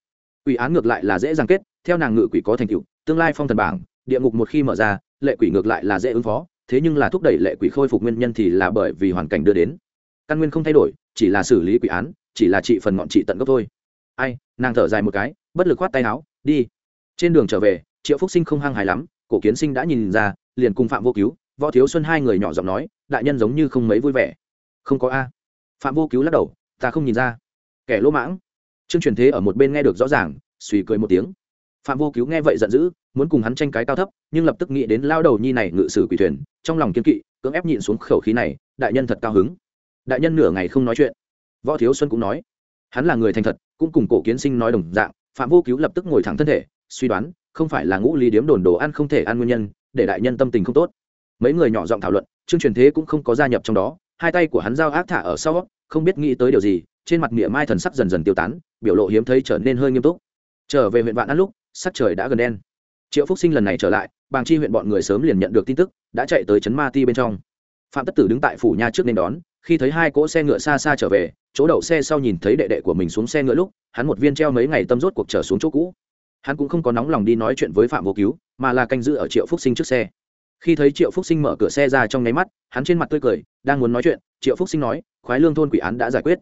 Quỷ án ngược lại là dễ dàng kết, theo nàng ngự quỷ có thành tựu, tương lai phong thần bảng, địa ngục một khi mở ra, lệ quỷ ngược lại là dễ ứng phó, thế nhưng là thúc đẩy lệ quỷ khôi phục nguyên nhân thì là bởi vì hoàn cảnh đưa đến. Căn nguyên không thay đổi, chỉ là xử lý quỷ án chỉ là chị phần ngọn chị tận gốc thôi. Ai, nàng thở dài một cái, bất lực khoát tay áo, đi. Trên đường trở về, triệu phúc sinh không hăng hài lắm, cổ kiến sinh đã nhìn ra, liền cùng phạm vô cứu, võ thiếu xuân hai người nhỏ giọng nói, đại nhân giống như không mấy vui vẻ. Không có a. Phạm vô cứu lắc đầu, ta không nhìn ra. Kẻ lỗ mãng. Trương truyền thế ở một bên nghe được rõ ràng, suy cười một tiếng. Phạm vô cứu nghe vậy giận dữ, muốn cùng hắn tranh cái cao thấp, nhưng lập tức nghĩ đến lao đầu nhi này ngự sử quỷ thuyền, trong lòng kiên kỵ, cưỡng ép nhịn xuống khẩu khí này, đại nhân thật cao hứng. Đại nhân nửa ngày không nói chuyện võ thiếu xuân cũng nói, hắn là người thành thật, cũng cùng cổ kiến sinh nói đồng dạng, phạm vô cứu lập tức ngồi thẳng thân thể, suy đoán, không phải là ngũ lý điếm đồn đồ ăn không thể ăn nguyên nhân, để đại nhân tâm tình không tốt. Mấy người nhỏ giọng thảo luận chương truyền thế cũng không có gia nhập trong đó, hai tay của hắn giao ác thả ở sau, không biết nghĩ tới điều gì, trên mặt mỉa mai thần sắc dần dần tiêu tán, biểu lộ hiếm thấy trở nên hơi nghiêm túc. Trở về huyện vạn ăn lúc, sắc trời đã gần đen. Triệu phúc sinh lần này trở lại, bàng chi huyện bọn người sớm liền nhận được tin tức, đã chạy tới trấn ma ti bên trong. Phạm tất tử đứng tại phủ nha trước nên đón, khi thấy hai cỗ xe ngựa xa xa trở về chỗ đậu xe sau nhìn thấy đệ đệ của mình xuống xe ngựa lúc, hắn một viên treo mấy ngày tâm rốt cuộc trở xuống chỗ cũ. Hắn cũng không có nóng lòng đi nói chuyện với phạm vô cứu, mà là canh giữ ở triệu phúc sinh trước xe. Khi thấy triệu phúc sinh mở cửa xe ra trong nháy mắt, hắn trên mặt tươi cười, đang muốn nói chuyện, triệu phúc sinh nói, khoái lương thôn quỷ án đã giải quyết.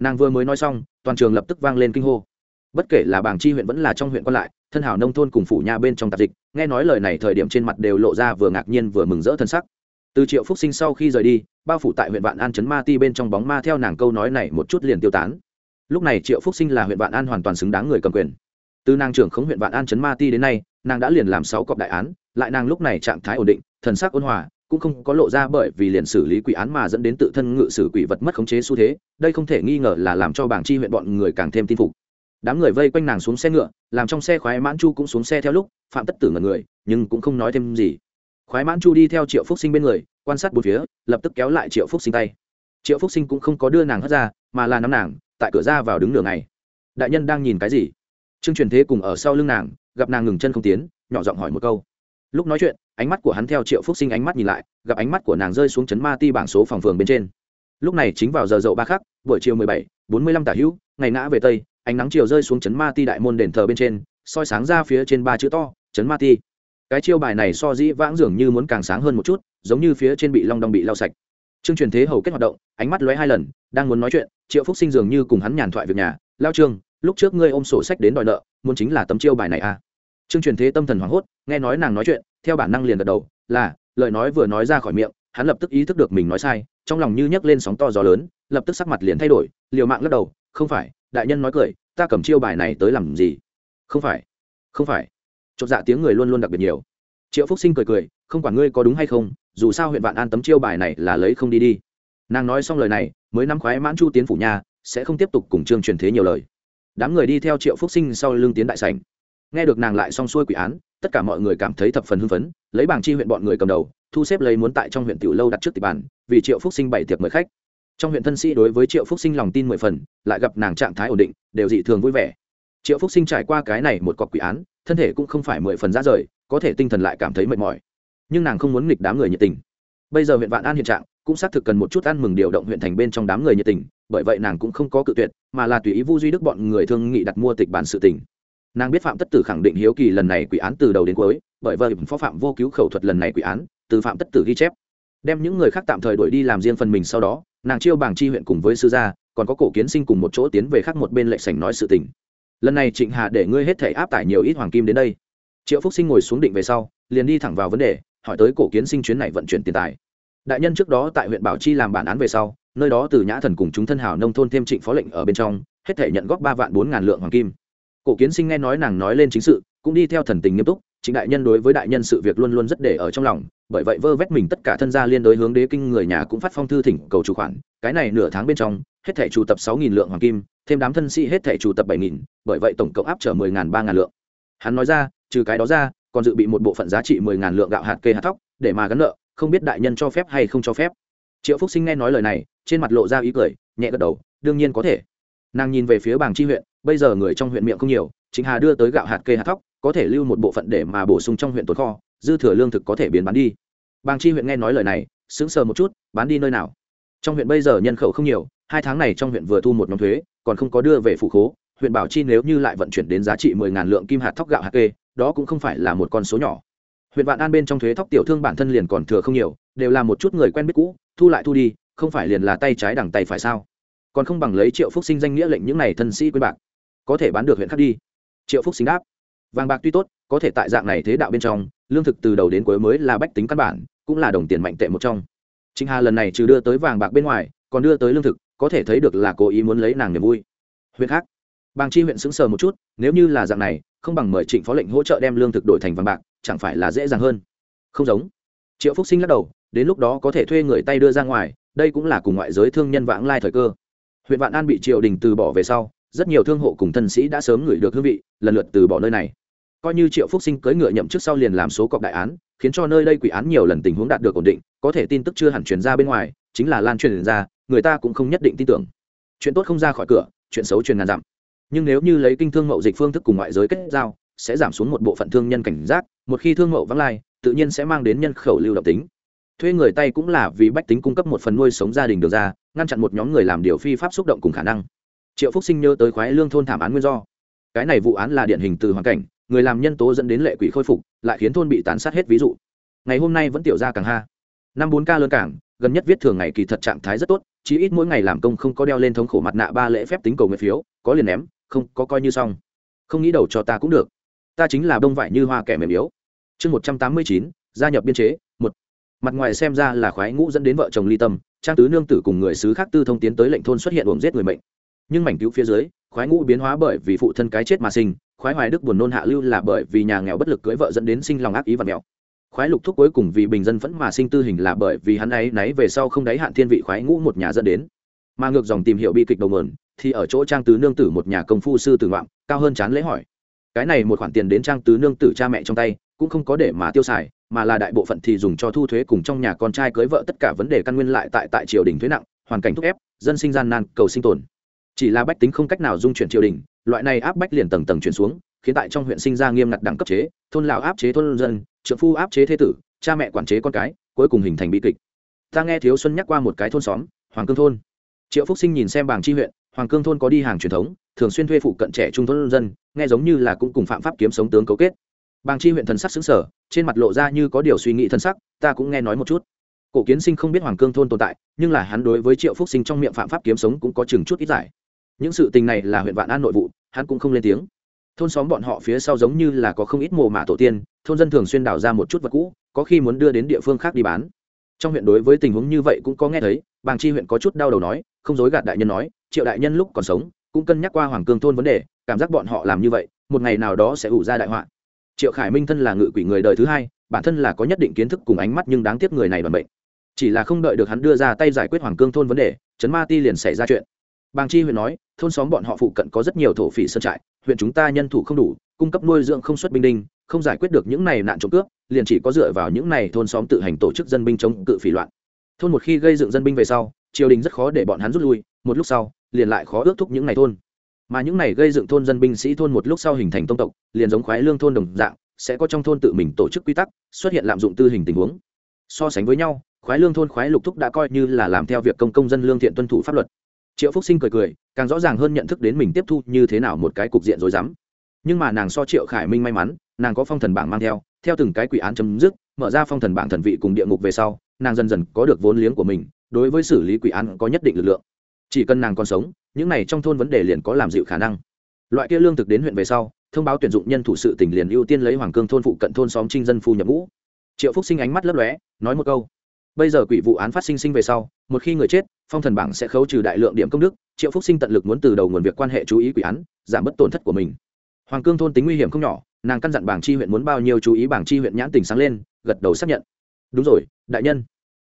Nàng vừa mới nói xong, toàn trường lập tức vang lên kinh hô. Bất kể là bảng chi huyện vẫn là trong huyện còn lại, thân hảo nông thôn cùng phủ nha bên trong tạp dịch, nghe nói lời này thời điểm trên mặt đều lộ ra vừa ngạc nhiên vừa mừng rỡ thân sắc. Từ triệu phúc sinh sau khi rời đi bao phủ tại huyện vạn an chấn ma ti bên trong bóng ma theo nàng câu nói này một chút liền tiêu tán. Lúc này triệu phúc sinh là huyện vạn an hoàn toàn xứng đáng người cầm quyền. Từ nàng trưởng khống huyện vạn an chấn ma ti đến nay, nàng đã liền làm sáu cọc đại án, lại nàng lúc này trạng thái ổn định, thần sắc ôn hòa, cũng không có lộ ra bởi vì liền xử lý quỷ án mà dẫn đến tự thân ngự sử quỷ vật mất khống chế xu thế, đây không thể nghi ngờ là làm cho bảng chi huyện bọn người càng thêm tin phục. Đám người vây quanh nàng xuống xe ngựa, làm trong xe khoái mãn chu cũng xuống xe theo lúc, phạm tất tử ngần người, nhưng cũng không nói thêm gì. Khoái mãn chu đi theo triệu phúc sinh bên người quan sát bốn phía, lập tức kéo lại triệu phúc sinh tay. Triệu phúc sinh cũng không có đưa nàng hất ra, mà là nắm nàng, tại cửa ra vào đứng nửa ngày. Đại nhân đang nhìn cái gì? Trương truyền thế cùng ở sau lưng nàng, gặp nàng ngừng chân không tiến, nhỏ giọng hỏi một câu. Lúc nói chuyện, ánh mắt của hắn theo triệu phúc sinh ánh mắt nhìn lại, gặp ánh mắt của nàng rơi xuống chấn ma ti bảng số phòng phường bên trên. Lúc này chính vào giờ dậu ba khắc, buổi chiều mười bảy, bốn mươi lăm tả hữu, ngày ngã về tây, ánh nắng chiều rơi xuống chấn ma ti đại môn đền thờ bên trên, soi sáng ra phía trên ba chữ to, chấn ma ti. Cái chiêu bài này so dĩ vãng dường như muốn càng sáng hơn một chút giống như phía trên bị long đong bị lau sạch. Trương truyền thế hầu kết hoạt động, ánh mắt lóe hai lần, đang muốn nói chuyện, triệu phúc sinh dường như cùng hắn nhàn thoại việc nhà, lao trương, lúc trước ngươi ôm sổ sách đến đòi nợ, muốn chính là tấm chiêu bài này à? Trương truyền thế tâm thần hoảng hốt, nghe nói nàng nói chuyện, theo bản năng liền gật đầu, là, lời nói vừa nói ra khỏi miệng, hắn lập tức ý thức được mình nói sai, trong lòng như nhấc lên sóng to gió lớn, lập tức sắc mặt liền thay đổi, liều mạng lắc đầu, không phải, đại nhân nói cười, ta cầm chiêu bài này tới làm gì? Không phải không phải. Chột dạ tiếng người luôn luôn đặc biệt nhiều. Triệu phúc sinh cười cười, không quản ngươi có đúng hay không dù sao huyện vạn an tấm chiêu bài này là lấy không đi đi. Nàng nói xong lời này, mới nắm khoái mãn chu tiến phủ nhà, sẽ không tiếp tục cùng trương truyền thế nhiều lời. Đám người đi theo triệu phúc sinh sau lưng tiến đại sảnh. Nghe được nàng lại xong xuôi quỷ án, tất cả mọi người cảm thấy thập phần hưng phấn, lấy bảng chi huyện bọn người cầm đầu, thu xếp lấy muốn tại trong huyện tiểu lâu đặt trước tịch bản, vì triệu phúc sinh bảy tiệc mời khách. Trong huyện thân sĩ đối với triệu phúc sinh lòng tin mười phần, lại gặp nàng trạng thái ổn định, đều dị thường vui vẻ. Triệu phúc sinh trải qua cái này một cọc quỷ án, thân thể cũng không phải mười phần ra rời, có thể tinh thần lại cảm thấy mệt mỏi nhưng nàng không muốn nghịch đám người nhiệt tình. Bây giờ huyện vạn an hiện trạng, cũng xác thực cần một chút ăn mừng điều động huyện thành bên trong đám người nhiệt tình, bởi vậy nàng cũng không có cự tuyệt, mà là tùy ý vu duy đức bọn người thương nghị đặt mua tịch bản sự tình. Nàng biết phạm tất tử khẳng định hiếu kỳ lần này quỷ án từ đầu đến cuối, bởi vậy phó phạm vô cứu khẩu thuật lần này quỷ án, từ phạm tất tử ghi chép. Đem những người khác tạm thời đuổi đi làm riêng phần mình sau đó, nàng chiêu bảng chi huyện cùng với sư gia, còn có cổ kiến sinh cùng một chỗ tiến về khác một bên lệ sảnh nói sự tình. Lần này trịnh hà để ngươi hết thể áp tải nhiều ít hoàng kim đến đây. Triệu phúc sinh ngồi xuống định về sau, liền đi thẳng vào vấn đề hỏi tới cổ kiến sinh chuyến này vận chuyển tiền tài. Đại nhân trước đó tại huyện bảo chi làm bản án về sau, nơi đó từ nhã thần cùng chúng thân hảo nông thôn thêm trịnh phó lệnh ở bên trong, hết thể nhận góp ba vạn bốn ngàn lượng hoàng kim. Cổ kiến sinh nghe nói nàng nói lên chính sự, cũng đi theo thần tình nghiêm túc, chính đại nhân đối với đại nhân sự việc luôn luôn rất để ở trong lòng, bởi vậy vơ vét mình tất cả thân gia liên đối hướng đế kinh người nhà cũng phát phong thư thỉnh cầu chủ khoản, cái này nửa tháng bên trong, hết thẻ chủ tập sáu nghìn lượng hoàng kim, thêm đám thân sĩ hết thẻ chủ tập bảy nghìn, bởi vậy tổng cộng áp trở mười ngàn ba ngàn lượng. Hắn nói ra, trừ cái đó ra còn dự bị một bộ phận giá trị mười ngàn lượng gạo hạt kê hạt thóc, để mà gắn nợ, không biết đại nhân cho phép hay không cho phép. Triệu phúc sinh nghe nói lời này, trên mặt lộ ra ý cười, nhẹ gật đầu, đương nhiên có thể. Nàng nhìn về phía bảng chi huyện, bây giờ người trong huyện miệng không nhiều chính hà đưa tới gạo hạt kê hạt thóc, có thể lưu một bộ phận để mà bổ sung trong huyện tồn kho, dư thừa lương thực có thể biến bán đi. Bàng chi huyện nghe nói lời này, sững sờ một chút, bán đi nơi nào? Trong huyện bây giờ nhân khẩu không nhiều, hai tháng này trong huyện vừa thu một nhóm thuế, còn không có đưa về phủ khố huyện bảo chi nếu như lại vận chuyển đến giá trị mười ngàn lượng kim hạt thóc gạo hạt kê, đó cũng không phải là một con số nhỏ. Huyện vạn an bên trong thuế thóc tiểu thương bản thân liền còn thừa không nhiều, đều là một chút người quen biết cũ, thu lại thu đi, không phải liền là tay trái đằng tay phải sao? Còn không bằng lấy triệu phúc sinh danh nghĩa lệnh những này thân sĩ quên bạc. Có thể bán được huyện khác đi. Triệu phúc sinh đáp. Vàng bạc tuy tốt, có thể tại dạng này thế đạo bên trong, lương thực từ đầu đến cuối mới là bách tính căn bản, cũng là đồng tiền mạnh tệ một trong. Trịnh hà lần này trừ đưa tới vàng bạc bên ngoài, còn đưa tới lương thực, có thể thấy được là cố ý muốn lấy nàng niềm vui. Huyện khác bàng chi huyện sững sờ một chút, nếu như là dạng này, không bằng mời trịnh phó lệnh hỗ trợ đem lương thực đổi thành vàng bạc, chẳng phải là dễ dàng hơn? Không giống. Triệu phúc sinh lắc đầu, đến lúc đó có thể thuê người tay đưa ra ngoài, đây cũng là cùng ngoại giới thương nhân vãng lai thời cơ. Huyện vạn an bị triều đình từ bỏ về sau, rất nhiều thương hộ cùng thân sĩ đã sớm người được hương vị, lần lượt từ bỏ nơi này. Coi như triệu phúc sinh cưỡi ngựa nhậm trước sau liền làm số cọc đại án, khiến cho nơi đây quỷ án nhiều lần tình huống đạt được ổn định, có thể tin tức chưa hẳn truyền ra bên ngoài, chính là lan truyền ra, người ta cũng không nhất định tin tưởng. Chuyện tốt không ra khỏi cửa, chuyện xấu truyền ngàn dặm nhưng nếu như lấy kinh thương mậu dịch phương thức cùng ngoại giới kết giao, sẽ giảm xuống một bộ phận thương nhân cảnh giác, một khi thương mậu vắng lai, tự nhiên sẽ mang đến nhân khẩu lưu động tính. Thuê người tay cũng là vì bách tính cung cấp một phần nuôi sống gia đình được ra, ngăn chặn một nhóm người làm điều phi pháp xúc động cùng khả năng. Triệu phúc sinh nhớ tới khoái lương thôn thảm án nguyên do. Cái này vụ án là điển hình từ hoàn cảnh, người làm nhân tố dẫn đến lệ quỷ khôi phục, lại khiến thôn bị tàn sát hết ví dụ. Ngày hôm nay vẫn tiểu ra càng ha. Năm bốn ca lơn cảng, gần nhất viết thường ngày kỳ thật trạng thái rất tốt, chí ít mỗi ngày làm công không có đeo lên thống khổ mặt nạ ba lễ phép tính cầu nguyện phiếu, có liền ném không, có coi như xong. Không nghĩ đầu cho ta cũng được. Ta chính là bông vải như hoa kẻ mềm yếu. Chương một trăm tám mươi chín, gia nhập biên chế, một. Mặt ngoài xem ra là khoái ngũ dẫn đến vợ chồng ly tâm, trang tứ nương tử cùng người xứ khác tư thông tiến tới lệnh thôn xuất hiện uổng giết người mệnh. Nhưng mảnh cứu phía dưới, khoái ngũ biến hóa bởi vì phụ thân cái chết mà sinh, khoái hoài đức buồn nôn hạ lưu là bởi vì nhà nghèo bất lực cưới vợ dẫn đến sinh lòng ác ý và mèo khoái lục thúc cuối cùng vì bình dân vẫn mà sinh tư hình là bởi vì hắn ấy náy về sau không đáy hạn thiên vị khoái ngũ một nhà dẫn đến mà ngược dòng tìm hiểu bi kịch đầu mườn thì ở chỗ trang tứ nương tử một nhà công phu sư tử ngoạm, cao hơn chán lễ hỏi. Cái này một khoản tiền đến trang tứ nương tử cha mẹ trong tay, cũng không có để mà tiêu xài, mà là đại bộ phận thì dùng cho thu thuế cùng trong nhà con trai cưới vợ tất cả vấn đề căn nguyên lại tại tại triều đình thuế nặng, hoàn cảnh thúc ép, dân sinh gian nan, cầu sinh tồn. Chỉ là bách tính không cách nào dung chuyển triều đình, loại này áp bách liền tầng tầng chuyển xuống, khiến tại trong huyện sinh ra nghiêm ngặt đẳng cấp chế, thôn lào áp chế thôn dân trợ phu áp chế thế tử, cha mẹ quản chế con cái, cuối cùng hình thành bi kịch. Ta nghe thiếu xuân nhắc qua một cái thôn xóm, hoàng cương thôn triệu phúc sinh nhìn xem bảng chi huyện hoàng cương thôn có đi hàng truyền thống thường xuyên thuê phụ cận trẻ trung thôn dân nghe giống như là cũng cùng phạm pháp kiếm sống tướng cấu kết bàng chi huyện thần sắc xứng sở trên mặt lộ ra như có điều suy nghĩ thân sắc ta cũng nghe nói một chút cổ kiến sinh không biết hoàng cương thôn tồn tại nhưng là hắn đối với triệu phúc sinh trong miệng phạm pháp kiếm sống cũng có chừng chút ít giải những sự tình này là huyện vạn an nội vụ hắn cũng không lên tiếng thôn xóm bọn họ phía sau giống như là có không ít mồ mả tổ tiên thôn dân thường xuyên đào ra một chút vật cũ có khi muốn đưa đến địa phương khác đi bán trong huyện đối với tình huống như vậy cũng có nghe thấy, bàng chi huyện có chút đau đầu nói, không dối gạt đại nhân nói, triệu đại nhân lúc còn sống, cũng cân nhắc qua hoàng cương thôn vấn đề, cảm giác bọn họ làm như vậy, một ngày nào đó sẽ ủ ra đại họa. Triệu khải minh thân là ngự quỷ người đời thứ hai, bản thân là có nhất định kiến thức cùng ánh mắt nhưng đáng tiếc người này đoàn bệnh. Chỉ là không đợi được hắn đưa ra tay giải quyết hoàng cương thôn vấn đề chấn ma ti liền xảy ra chuyện. Bàng chi huyện nói, thôn xóm bọn họ phụ cận có rất nhiều thổ phỉ sơn trại, huyện chúng ta nhân thủ không đủ, cung cấp nuôi dưỡng không xuất binh đinh không giải quyết được những này nạn trộm cướp, liền chỉ có dựa vào những này thôn xóm tự hành tổ chức dân binh chống cự phỉ loạn. Thôn một khi gây dựng dân binh về sau, triều đình rất khó để bọn hắn rút lui, một lúc sau, liền lại khó ước thúc những này thôn. Mà những này gây dựng thôn dân binh sĩ thôn một lúc sau hình thành tông tộc, liền giống khoái lương thôn đồng dạng, sẽ có trong thôn tự mình tổ chức quy tắc, xuất hiện lạm dụng tư hình tình huống. So sánh với nhau, khoái lương thôn khoái lục thúc đã coi như là làm theo việc công công dân lương thiện tuân thủ pháp luật. Triệu phúc sinh cười cười, càng rõ ràng hơn nhận thức đến mình tiếp thu như thế nào một cái cục diện rối dám nhưng mà nàng so triệu khải minh may mắn, nàng có phong thần bảng mang theo theo từng cái quỷ án chấm dứt, mở ra phong thần bảng thần vị cùng địa ngục về sau, nàng dần dần có được vốn liếng của mình, đối với xử lý quỷ án có nhất định lực lượng. Chỉ cần nàng còn sống, những này trong thôn vấn đề liền có làm dịu khả năng. Loại kia lương thực đến huyện về sau, thông báo tuyển dụng nhân thủ sự tỉnh liền ưu tiên lấy hoàng cương thôn phụ cận thôn xóm trinh dân phu nhập ngũ. Triệu phúc sinh ánh mắt lấp lóe, nói một câu. Bây giờ quỷ vụ án phát sinh sinh về sau, một khi người chết, phong thần bảng sẽ khấu trừ đại lượng điểm công đức. Triệu phúc sinh tận lực muốn từ đầu nguồn việc quan hệ chú ý quỷ án, giảm bớt tổn thất của mình hoàng cương thôn tính nguy hiểm không nhỏ, nàng căn dặn bảng chi huyện muốn bao nhiêu chú ý bảng chi huyện nhãn tình sáng lên, gật đầu xác nhận. Đúng rồi, đại nhân.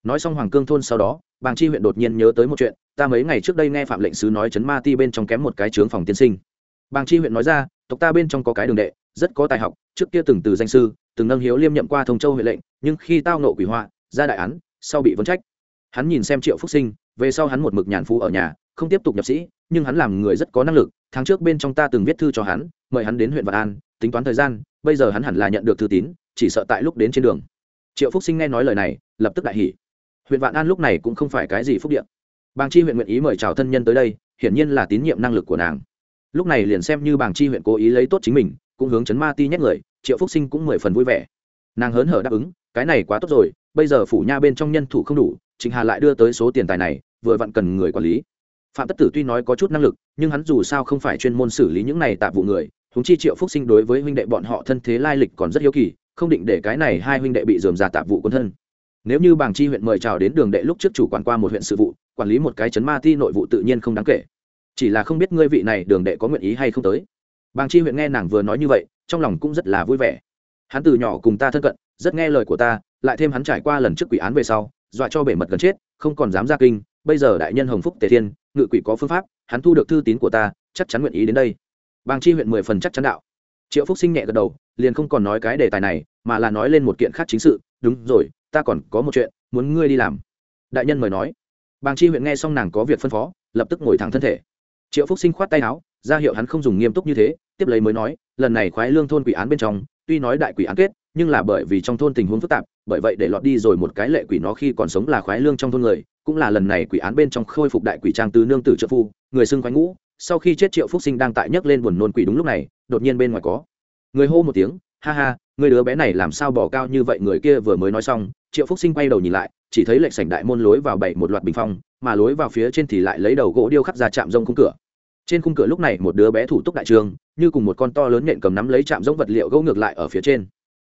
Nói xong hoàng cương thôn sau đó, bảng chi huyện đột nhiên nhớ tới một chuyện, ta mấy ngày trước đây nghe phạm lệnh sứ nói chấn ma ti bên trong kém một cái trướng phòng tiên sinh. Bảng chi huyện nói ra, tộc ta bên trong có cái đường đệ, rất có tài học, trước kia từng từ danh sư, từng nâng hiếu liêm nhậm qua thông châu huệ lệnh, nhưng khi tao nộ quỷ họa, ra đại án, sau bị vấn trách. Hắn nhìn xem triệu phúc sinh, về sau hắn một mực nhàn phú ở nhà không tiếp tục nhập sĩ, nhưng hắn làm người rất có năng lực, tháng trước bên trong ta từng viết thư cho hắn, mời hắn đến huyện vạn an, tính toán thời gian, bây giờ hắn hẳn là nhận được thư tín, chỉ sợ tại lúc đến trên đường. Triệu phúc sinh nghe nói lời này, lập tức đại hỉ. Huyện vạn an lúc này cũng không phải cái gì phúc điện bàng chi huyện nguyện ý mời chào thân nhân tới đây, hiển nhiên là tín nhiệm năng lực của nàng. Lúc này liền xem như bàng chi huyện cố ý lấy tốt chính mình, cũng hướng chấn ma ti nhét người, triệu phúc sinh cũng mười phần vui vẻ. Nàng hớn hở đáp ứng, cái này quá tốt rồi, bây giờ phủ nha bên trong nhân thủ không đủ chính hà lại đưa tới số tiền tài này, vừa vặn cần người quản lý phạm tất tử tuy nói có chút năng lực, nhưng hắn dù sao không phải chuyên môn xử lý những này tạp vụ người húng chi triệu phúc sinh đối với huynh đệ bọn họ thân thế lai lịch còn rất hiếu kỳ, không định để cái này hai huynh đệ bị dườm ra tạp vụ quân thân. Nếu như bảng chi huyện mời chào đến đường đệ lúc trước chủ quản qua một huyện sự vụ, quản lý một cái chấn ma ti nội vụ tự nhiên không đáng kể. Chỉ là không biết ngươi vị này đường đệ có nguyện ý hay không tới. Bàng chi huyện nghe nàng vừa nói như vậy, trong lòng cũng rất là vui vẻ. Hắn từ nhỏ cùng ta thân cận, rất nghe lời của ta, lại thêm hắn trải qua lần trước quỷ án về sau, dọa cho bể mật gần chết, không còn dám ra kinh, bây giờ đại nhân hồng phúc tề thiên ngự quỷ có phương pháp, hắn thu được thư tín của ta, chắc chắn nguyện ý đến đây. Bàng chi huyện mười phần chắc chắn đạo. Triệu phúc sinh nhẹ gật đầu, liền không còn nói cái đề tài này, mà là nói lên một kiện khác chính sự. Đúng rồi, ta còn có một chuyện muốn ngươi đi làm. Đại nhân mời nói. Bàng chi huyện nghe xong nàng có việc phân phó, lập tức ngồi thẳng thân thể. Triệu phúc sinh khoát tay áo, ra hiệu hắn không dùng nghiêm túc như thế, tiếp lấy mới nói, lần này khoái lương thôn quỷ án bên trong tuy nói đại quỷ án kết, nhưng là bởi vì trong thôn tình huống phức tạp, bởi vậy để lọt đi rồi một cái lệ quỷ nó khi còn sống là khoái lương trong thôn người, cũng là lần này quỷ án bên trong khôi phục đại quỷ trang tứ nương tử trợ phu, người xưng khoái ngũ, sau khi chết triệu phúc sinh đang tại nhấc lên buồn nôn quỷ đúng lúc này, đột nhiên bên ngoài có. Người hô một tiếng, ha ha, người đứa bé này làm sao bỏ cao như vậy? Người kia vừa mới nói xong, triệu phúc sinh quay đầu nhìn lại, chỉ thấy lệnh sảnh đại môn lối vào bảy một loạt bình phong, mà lối vào phía trên thì lại lấy đầu gỗ điêu khắc ra chạm rông khung cửa. Trên khung cửa lúc này một đứa bé thủ túc đại trường như cùng một con to lớn nện cầm nắm lấy chạm giống vật liệu gỗ ngược lại ở phía trên.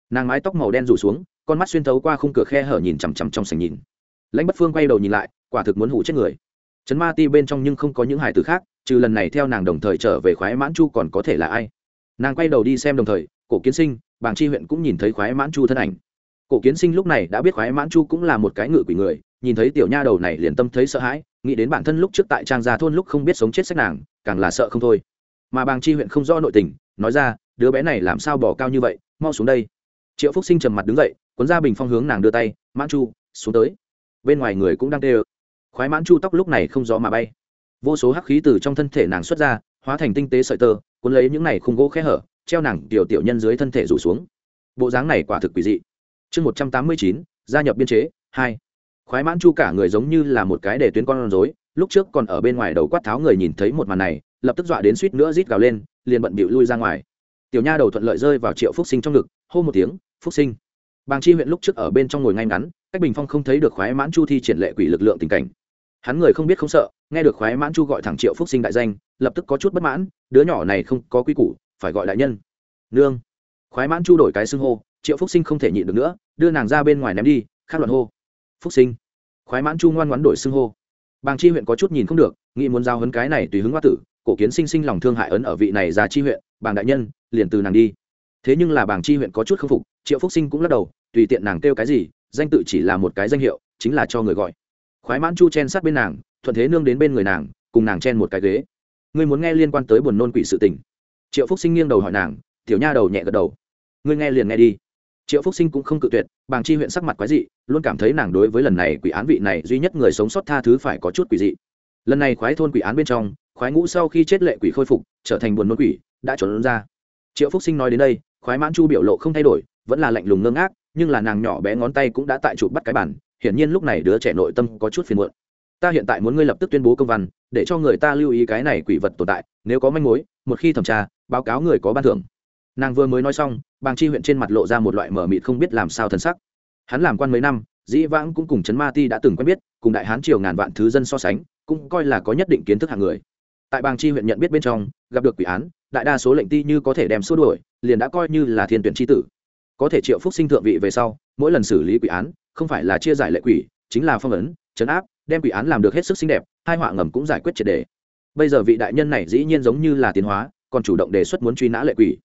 Nàng mái tóc màu đen rủ xuống, con mắt xuyên thấu qua khung cửa khe hở nhìn chằm chằm trong sành nhìn. Lãnh bất phương quay đầu nhìn lại, quả thực muốn hủ chết người. Trấn ma ti bên trong nhưng không có những hài tử khác, trừ lần này theo nàng đồng thời trở về khoái mãn chu còn có thể là ai? Nàng quay đầu đi xem đồng thời, cổ kiến sinh, bàng chi huyện cũng nhìn thấy khoái mãn chu thân ảnh. Cổ kiến sinh lúc này đã biết khoái mãn chu cũng là một cái ngự quỷ người, nhìn thấy tiểu nha đầu này liền tâm thấy sợ hãi, nghĩ đến bản thân lúc trước tại trang gia thôn lúc không biết sống chết sách nàng, càng là sợ không thôi mà bàng chi huyện không rõ nội tình, nói ra, đứa bé này làm sao bỏ cao như vậy, mau xuống đây. Triệu phúc sinh trầm mặt đứng dậy, cuốn ra bình phong hướng nàng đưa tay, mãn chu, xuống tới. Bên ngoài người cũng đang tê ơ khoái mãn chu tóc lúc này không gió mà bay. Vô số hắc khí từ trong thân thể nàng xuất ra, hóa thành tinh tế sợi tơ, cuốn lấy những này khung gỗ khẽ hở, treo nàng tiểu tiểu nhân dưới thân thể rủ xuống. Bộ dáng này quả thực quỷ dị. Chương một trăm tám mươi chín, gia nhập biên chế, hai. Khoái mãn chu cả người giống như là một cái để tuyến con rối, lúc trước còn ở bên ngoài đầu quát tháo người nhìn thấy một màn này lập tức dọa đến suýt nữa rít gào lên, liền bận bịu lui ra ngoài. Tiểu nha đầu thuận lợi rơi vào triệu phúc sinh trong ngực, hô một tiếng, phúc sinh. Bàng chi huyện lúc trước ở bên trong ngồi ngay ngắn, cách bình phong không thấy được khoái mãn chu thi triển lệ quỷ lực lượng tình cảnh. Hắn người không biết không sợ, nghe được khoái mãn chu gọi thẳng triệu phúc sinh đại danh, lập tức có chút bất mãn, đứa nhỏ này không có quy củ, phải gọi đại nhân. Nương. Khoái mãn chu đổi cái xưng hô, triệu phúc sinh không thể nhịn được nữa, đưa nàng ra bên ngoài ném đi khát loạn hô, phúc sinh. Khoái mãn chu ngoan ngoãn đổi xưng hô. Bàng chi huyện có chút nhìn không được, nghĩ muốn giao hấn cái này tùy hứng hoa tử cổ kiến sinh sinh lòng thương hại ấn ở vị này ra chi huyện, bàng đại nhân, liền từ nàng đi. Thế nhưng là bàng chi huyện có chút k phục, triệu phúc sinh cũng lắc đầu, tùy tiện nàng kêu cái gì, danh tự chỉ là một cái danh hiệu, chính là cho người gọi. Khoái mãn chu chen sát bên nàng, thuận thế nương đến bên người nàng, cùng nàng chen một cái ghế. Ngươi muốn nghe liên quan tới buồn nôn quỷ sự tình? Triệu phúc sinh nghiêng đầu hỏi nàng, tiểu nha đầu nhẹ gật đầu. Ngươi nghe liền nghe đi. Triệu phúc sinh cũng không cự tuyệt, bàng chi huyện sắc mặt quái dị, luôn cảm thấy nàng đối với lần này quỷ án vị này duy nhất người sống sót tha thứ phải có chút quỷ dị. Lần này khoái thôn quỷ án bên trong khoái ngũ sau khi chết lệ quỷ khôi phục, trở thành buồn nôn quỷ, đã trốn ra. Triệu phúc sinh nói đến đây, khoái mãn chu biểu lộ không thay đổi, vẫn là lạnh lùng ngơ ngác, nhưng là nàng nhỏ bé ngón tay cũng đã tại chụp bắt cái bản, hiển nhiên lúc này đứa trẻ nội tâm có chút phiền muộn. Ta hiện tại muốn ngươi lập tức tuyên bố công văn, để cho người ta lưu ý cái này quỷ vật tồn tại, nếu có manh mối, một khi thẩm tra, báo cáo người có ban thưởng. Nàng vừa mới nói xong, bàng chi huyện trên mặt lộ ra một loại mở mịt không biết làm sao thân sắc. Hắn làm quan mấy năm, dĩ vãng cũng cùng trấn ma ti đã từng quen biết, cùng đại hán triều ngàn vạn thứ dân so sánh, cũng coi là có nhất định kiến thức hạng người tại bàng chi huyện nhận biết bên trong, gặp được quỷ án, đại đa số lệnh ti như có thể đem xua đuổi, liền đã coi như là thiên tuyển tri tử. Có thể triệu phúc sinh thượng vị về sau, mỗi lần xử lý quỷ án, không phải là chia giải lệ quỷ, chính là phong ấn, chấn áp, đem quỷ án làm được hết sức xinh đẹp, hai họa ngầm cũng giải quyết triệt đề. Bây giờ vị đại nhân này dĩ nhiên giống như là tiến hóa, còn chủ động đề xuất muốn truy nã lệ quỷ.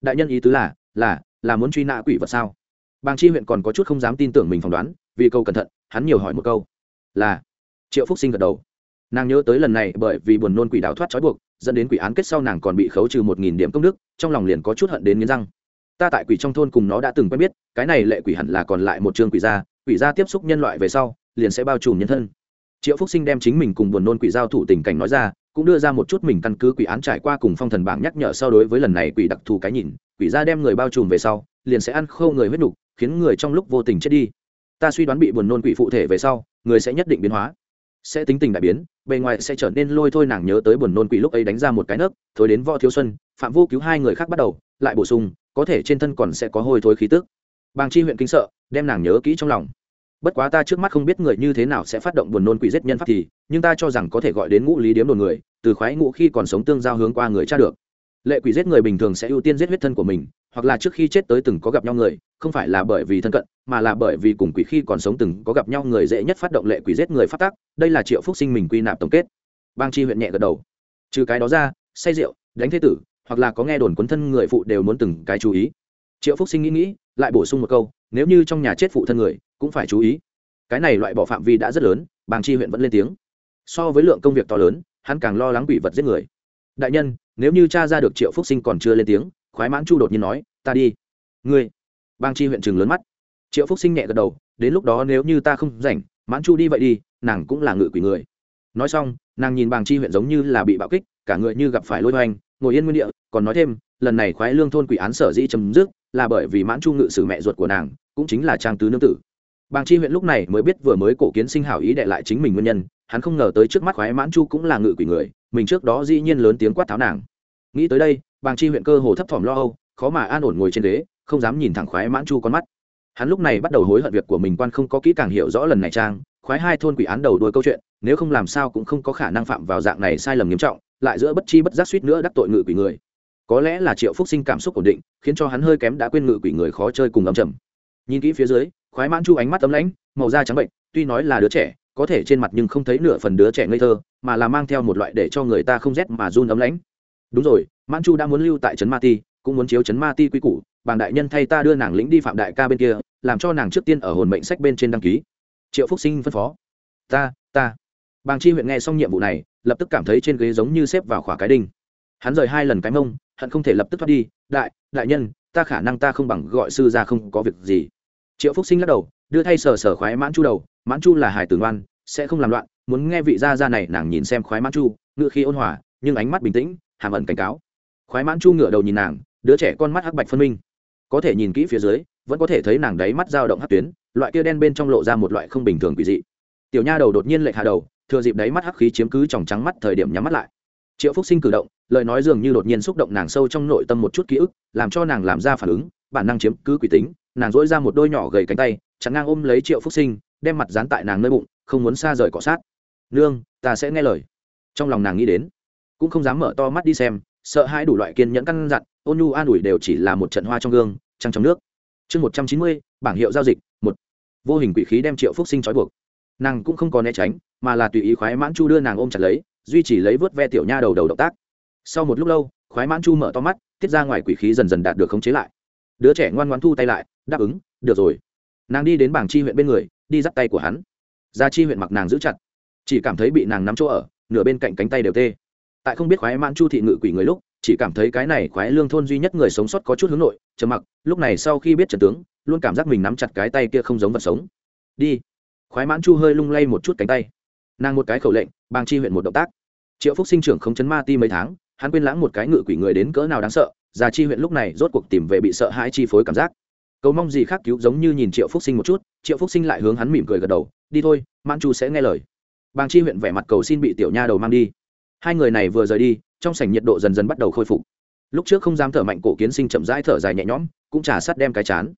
Đại nhân ý tứ là là là muốn truy nã quỷ vật sao? Bàng chi huyện còn có chút không dám tin tưởng mình phỏng đoán, vì câu cẩn thận, hắn nhiều hỏi một câu. Là, triệu phúc sinh gật đầu nàng nhớ tới lần này bởi vì buồn nôn quỷ đạo thoát trói buộc, dẫn đến quỷ án kết sau nàng còn bị khấu trừ một nghìn điểm công đức, trong lòng liền có chút hận đến nghiến răng. Ta tại quỷ trong thôn cùng nó đã từng quen biết, cái này lệ quỷ hẳn là còn lại một chương quỷ gia quỷ gia tiếp xúc nhân loại về sau, liền sẽ bao trùm nhân thân. Triệu phúc sinh đem chính mình cùng buồn nôn quỷ giao thủ tình cảnh nói ra, cũng đưa ra một chút mình căn cứ quỷ án trải qua cùng phong thần bảng nhắc nhở so đối với lần này quỷ đặc thù cái nhìn, quỷ gia đem người bao trùm về sau, liền sẽ ăn khâu người huyết nục khiến người trong lúc vô tình chết đi. Ta suy đoán bị buồn nôn quỷ phụ thể về sau, người sẽ nhất định biến hóa sẽ tính tình đại biến, bề ngoài sẽ trở nên lôi thôi nàng nhớ tới buồn nôn quỷ lúc ấy đánh ra một cái nấc thối đến võ thiếu xuân, phạm vô cứu hai người khác bắt đầu, lại bổ sung, có thể trên thân còn sẽ có hôi thối khí tức. Bàng chi huyện kinh sợ, đem nàng nhớ kỹ trong lòng. Bất quá ta trước mắt không biết người như thế nào sẽ phát động buồn nôn quỷ giết nhân pháp thì, nhưng ta cho rằng có thể gọi đến ngũ lý điếm đồn người, từ khoái ngũ khi còn sống tương giao hướng qua người cha được. Lệ quỷ giết người bình thường sẽ ưu tiên giết huyết thân của mình hoặc là trước khi chết tới từng có gặp nhau người, không phải là bởi vì thân cận, mà là bởi vì cùng quỷ khi còn sống từng có gặp nhau người dễ nhất phát động lệ quỷ giết người phát tác, đây là triệu phúc sinh mình quy nạp tổng kết. Bang chi huyện nhẹ gật đầu. Trừ cái đó ra, say rượu, đánh thế tử, hoặc là có nghe đồn quấn thân người phụ đều muốn từng cái chú ý. Triệu phúc sinh nghĩ nghĩ, lại bổ sung một câu, nếu như trong nhà chết phụ thân người, cũng phải chú ý. Cái này loại bỏ phạm vi đã rất lớn bàng chi huyện vẫn lên tiếng. So với lượng công việc to lớn, hắn càng lo lắng quỷ vật giết người. Đại nhân, nếu như cha ra được triệu phúc sinh còn chưa lên tiếng khoái mãn chu đột nhiên nói, ta đi. Ngươi? Bang chi huyện chừng lớn mắt. Triệu phúc sinh nhẹ gật đầu, đến lúc đó nếu như ta không rảnh, mãn chu đi vậy đi, nàng cũng là ngự quỷ người. Nói xong, nàng nhìn bàng chi huyện giống như là bị bạo kích, cả người như gặp phải lôi hoành, ngồi yên nguyên địa, còn nói thêm, lần này khoái lương thôn quỷ án sở dĩ chấm dứt là bởi vì mãn chu ngự sử mẹ ruột của nàng, cũng chính là trang tứ nương tử. Bàng chi huyện lúc này mới biết vừa mới cổ kiến sinh hảo ý đệ lại chính mình nguyên nhân, hắn không ngờ tới trước mắt khoái mãn chu cũng là ngự quỷ người, mình trước đó dĩ nhiên lớn tiếng quát tháo nàng. Nghĩ tới đây bàng chi huyện cơ hồ thấp thỏm lo âu, khó mà an ổn ngồi trên ghế, không dám nhìn thẳng khoái mãn chu con mắt. Hắn lúc này bắt đầu hối hận việc của mình quan không có kỹ càng hiểu rõ lần này trang, khoái hai thôn quỷ án đầu đuôi câu chuyện, nếu không làm sao cũng không có khả năng phạm vào dạng này sai lầm nghiêm trọng, lại giữa bất chi bất giác suýt nữa đắc tội ngự quỷ người. Có lẽ là triệu phúc sinh cảm xúc ổn định, khiến cho hắn hơi kém đã quên ngự quỷ người khó chơi cùng ấm trầm. Nhìn kỹ phía dưới, khoái mãn chu ánh mắt tấm lãnh, màu da trắng bệnh, tuy nói là đứa trẻ, có thể trên mặt nhưng không thấy nửa phần đứa trẻ ngây thơ, mà là mang theo một loại để cho người ta không rét mà run ấm lãnh đúng rồi, mãn chu đã muốn lưu tại trấn ma ti, cũng muốn chiếu trấn ma ti quy củ, bàng đại nhân thay ta đưa nàng lĩnh đi phạm đại ca bên kia, làm cho nàng trước tiên ở hồn mệnh sách bên trên đăng ký. Triệu phúc sinh phân phó. Ta ta. Bàng chi huyện nghe xong nhiệm vụ này, lập tức cảm thấy trên ghế giống như xếp vào khỏa cái đinh. Hắn rời hai lần cái mông, hận không thể lập tức thoát đi. Đại đại nhân, ta khả năng ta không bằng gọi sư ra không có việc gì. Triệu phúc sinh lắc đầu, đưa thay sờ sờ khoái mãn chu đầu. Mãn chu là hải tử ngoan, sẽ không làm loạn. Muốn nghe vị gia gia này, nàng nhìn xem khoái mãn chu ngựa khi ôn hòa, nhưng ánh mắt bình tĩnh hàm ẩn cảnh cáo. Khoái mãn chu ngựa đầu nhìn nàng, đứa trẻ con mắt hắc bạch phân minh. Có thể nhìn kỹ phía dưới, vẫn có thể thấy nàng đáy mắt dao động hắc tuyến, loại kia đen bên trong lộ ra một loại không bình thường quỷ dị. Tiểu nha đầu đột nhiên lệch hạ đầu, thừa dịp đáy mắt hắc khí chiếm cứ tròng trắng mắt thời điểm nhắm mắt lại. Triệu phúc sinh cử động, lời nói dường như đột nhiên xúc động nàng sâu trong nội tâm một chút ký ức, làm cho nàng làm ra phản ứng, bản năng chiếm cứ quỷ tính, nàng dỗi ra một đôi nhỏ gầy cánh tay chắn ngang ôm lấy triệu phúc sinh, đem mặt dán tại nàng nơi bụng, không muốn xa rời cọ sát. Nương, ta sẽ nghe lời. Trong lòng nàng nghĩ đến cũng không dám mở to mắt đi xem, sợ hãi đủ loại kiên nhẫn căn dặn, ôn nhu an ủi đều chỉ là một trận hoa trong gương, trăng trong nước. Chương một trăm chín mươi, bảng hiệu giao dịch, một. Vô hình quỷ khí đem triệu phúc sinh trói buộc. Nàng cũng không có né tránh, mà là tùy ý khoái mãn chu đưa nàng ôm chặt lấy, duy trì lấy vớt ve tiểu nha đầu đầu động tác. Sau một lúc lâu, khoái mãn chu mở to mắt, tiết ra ngoài quỷ khí dần dần đạt được khống chế lại. Đứa trẻ ngoan ngoan thu tay lại, đáp ứng, được rồi. Nàng đi đến bảng chi huyện bên người, đi dắt tay của hắn. Ra chi huyện mặc nàng giữ chặt, chỉ cảm thấy bị nàng nắm chỗ ở, nửa bên cạnh cánh tay đều tê tại không biết khoái mãn chu thị ngự quỷ người lúc, chỉ cảm thấy cái này khoái lương thôn duy nhất người sống sót có chút hướng nội, trầm mặc, lúc này sau khi biết trần tướng, luôn cảm giác mình nắm chặt cái tay kia không giống vật sống. Đi. Khoái mãn chu hơi lung lay một chút cánh tay. Nàng một cái khẩu lệnh bang chi huyện một động tác. Triệu phúc sinh trưởng không chấn ma ti mấy tháng, hắn quên lãng một cái ngự quỷ người đến cỡ nào đáng sợ, già chi huyện lúc này rốt cuộc tìm về bị sợ hãi chi phối cảm giác. Cầu mong gì khác cứu giống như nhìn triệu phúc sinh một chút, triệu phúc sinh lại hướng hắn mỉm cười gật đầu, đi thôi, mãn chu sẽ nghe lời. Bang chi huyện vẻ mặt cầu xin bị tiểu nha đầu mang đi hai người này vừa rời đi, trong sảnh nhiệt độ dần dần bắt đầu khôi phục. Lúc trước không dám thở mạnh cổ kiến sinh chậm rãi thở dài nhẹ nhõm, cũng trả sát đem cái chán.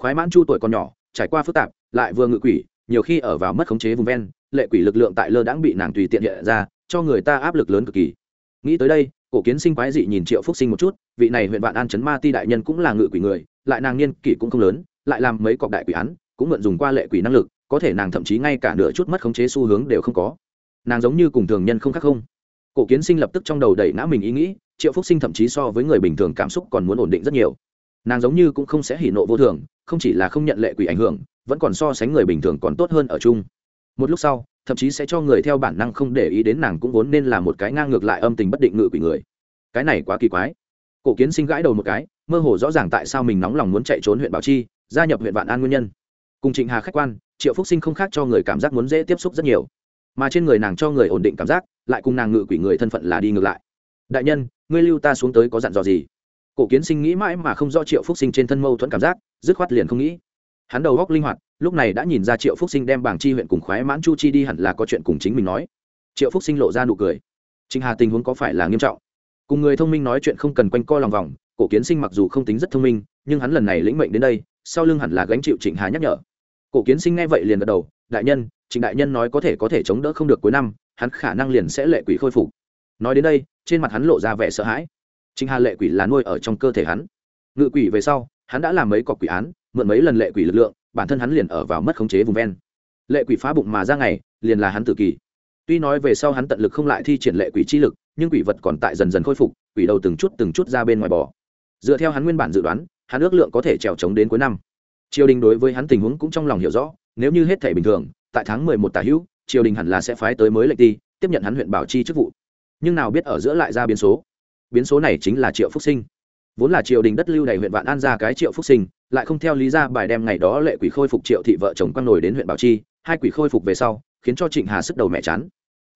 Khoái mãn chu tuổi còn nhỏ, trải qua phức tạp, lại vừa ngự quỷ, nhiều khi ở vào mất khống chế vùng ven, lệ quỷ lực lượng tại lơ đãng bị nàng tùy tiện hiện ra, cho người ta áp lực lớn cực kỳ. Nghĩ tới đây, cổ kiến sinh quái dị nhìn triệu phúc sinh một chút, vị này huyện vạn an chấn ma ti đại nhân cũng là ngự quỷ người, lại nàng niên kỷ cũng không lớn, lại làm mấy cọc đại quỷ án, cũng mượn dùng qua lệ quỷ năng lực, có thể nàng thậm chí ngay cả nửa chút mất khống chế xu hướng đều không có. Nàng giống như cùng thường nhân không khác không cổ kiến sinh lập tức trong đầu đẩy ngã mình ý nghĩ, triệu phúc sinh thậm chí so với người bình thường cảm xúc còn muốn ổn định rất nhiều. Nàng giống như cũng không sẽ hỉ nộ vô thường, không chỉ là không nhận lệ quỷ ảnh hưởng, vẫn còn so sánh người bình thường còn tốt hơn ở chung. Một lúc sau, thậm chí sẽ cho người theo bản năng không để ý đến nàng cũng vốn nên là một cái ngang ngược lại âm tình bất định ngự quỷ người. Cái này quá kỳ quái. Cổ kiến sinh gãi đầu một cái, mơ hồ rõ ràng tại sao mình nóng lòng muốn chạy trốn huyện bảo chi, gia nhập huyện vạn an nguyên nhân. Cùng trịnh hà khách quan, triệu phúc sinh không khác cho người cảm giác muốn dễ tiếp xúc rất nhiều mà trên người nàng cho người ổn định cảm giác, lại cùng nàng ngự quỷ người thân phận là đi ngược lại. Đại nhân, ngươi lưu ta xuống tới có dặn dò gì? Cổ kiến sinh nghĩ mãi mà không do triệu phúc sinh trên thân mâu thuẫn cảm giác, dứt khoát liền không nghĩ. Hắn đầu góc linh hoạt, lúc này đã nhìn ra triệu phúc sinh đem bảng chi huyện cùng khoái mãn chu chi đi hẳn là có chuyện cùng chính mình nói. Triệu phúc sinh lộ ra nụ cười. Trịnh hà tình huống có phải là nghiêm trọng? Cùng người thông minh nói chuyện không cần quanh co lòng vòng, cổ kiến sinh mặc dù không tính rất thông minh, nhưng hắn lần này lĩnh mệnh đến đây, sau lưng hẳn là gánh chịu trịnh hà nhắc nhở. Cổ kiến sinh nghe vậy liền gật đầu, đại nhân trịnh đại nhân nói có thể có thể chống đỡ không được cuối năm, hắn khả năng liền sẽ lệ quỷ khôi phục. Nói đến đây, trên mặt hắn lộ ra vẻ sợ hãi. Trịnh hà lệ quỷ là nuôi ở trong cơ thể hắn. Ngự quỷ về sau, hắn đã làm mấy cọc quỷ án, mượn mấy lần lệ quỷ lực lượng, bản thân hắn liền ở vào mất khống chế vùng ven. Lệ quỷ phá bụng mà ra ngày, liền là hắn tự kỳ. Tuy nói về sau hắn tận lực không lại thi triển lệ quỷ chi lực, nhưng quỷ vật còn tại dần dần khôi phục, quỷ đầu từng chút từng chút ra bên ngoài bò. Dựa theo hắn nguyên bản dự đoán, hắn ước lượng có thể trèo trống đến cuối năm. Triều đình đối với hắn tình huống cũng trong lòng hiểu rõ, nếu như hết thể bình thường tại tháng mười một tả hữu, triều đình hẳn là sẽ phái tới mới lệnh ti, tiếp nhận hắn huyện bảo chi chức vụ. Nhưng nào biết ở giữa lại ra biến số. Biến số này chính là triệu phúc sinh. Vốn là triều đình đất lưu đầy huyện vạn an ra cái triệu phúc sinh, lại không theo lý ra bài đem ngày đó lệ quỷ khôi phục triệu thị vợ chồng quăng nổi đến huyện bảo chi, hai quỷ khôi phục về sau, khiến cho trịnh hà sức đầu mẹ chán.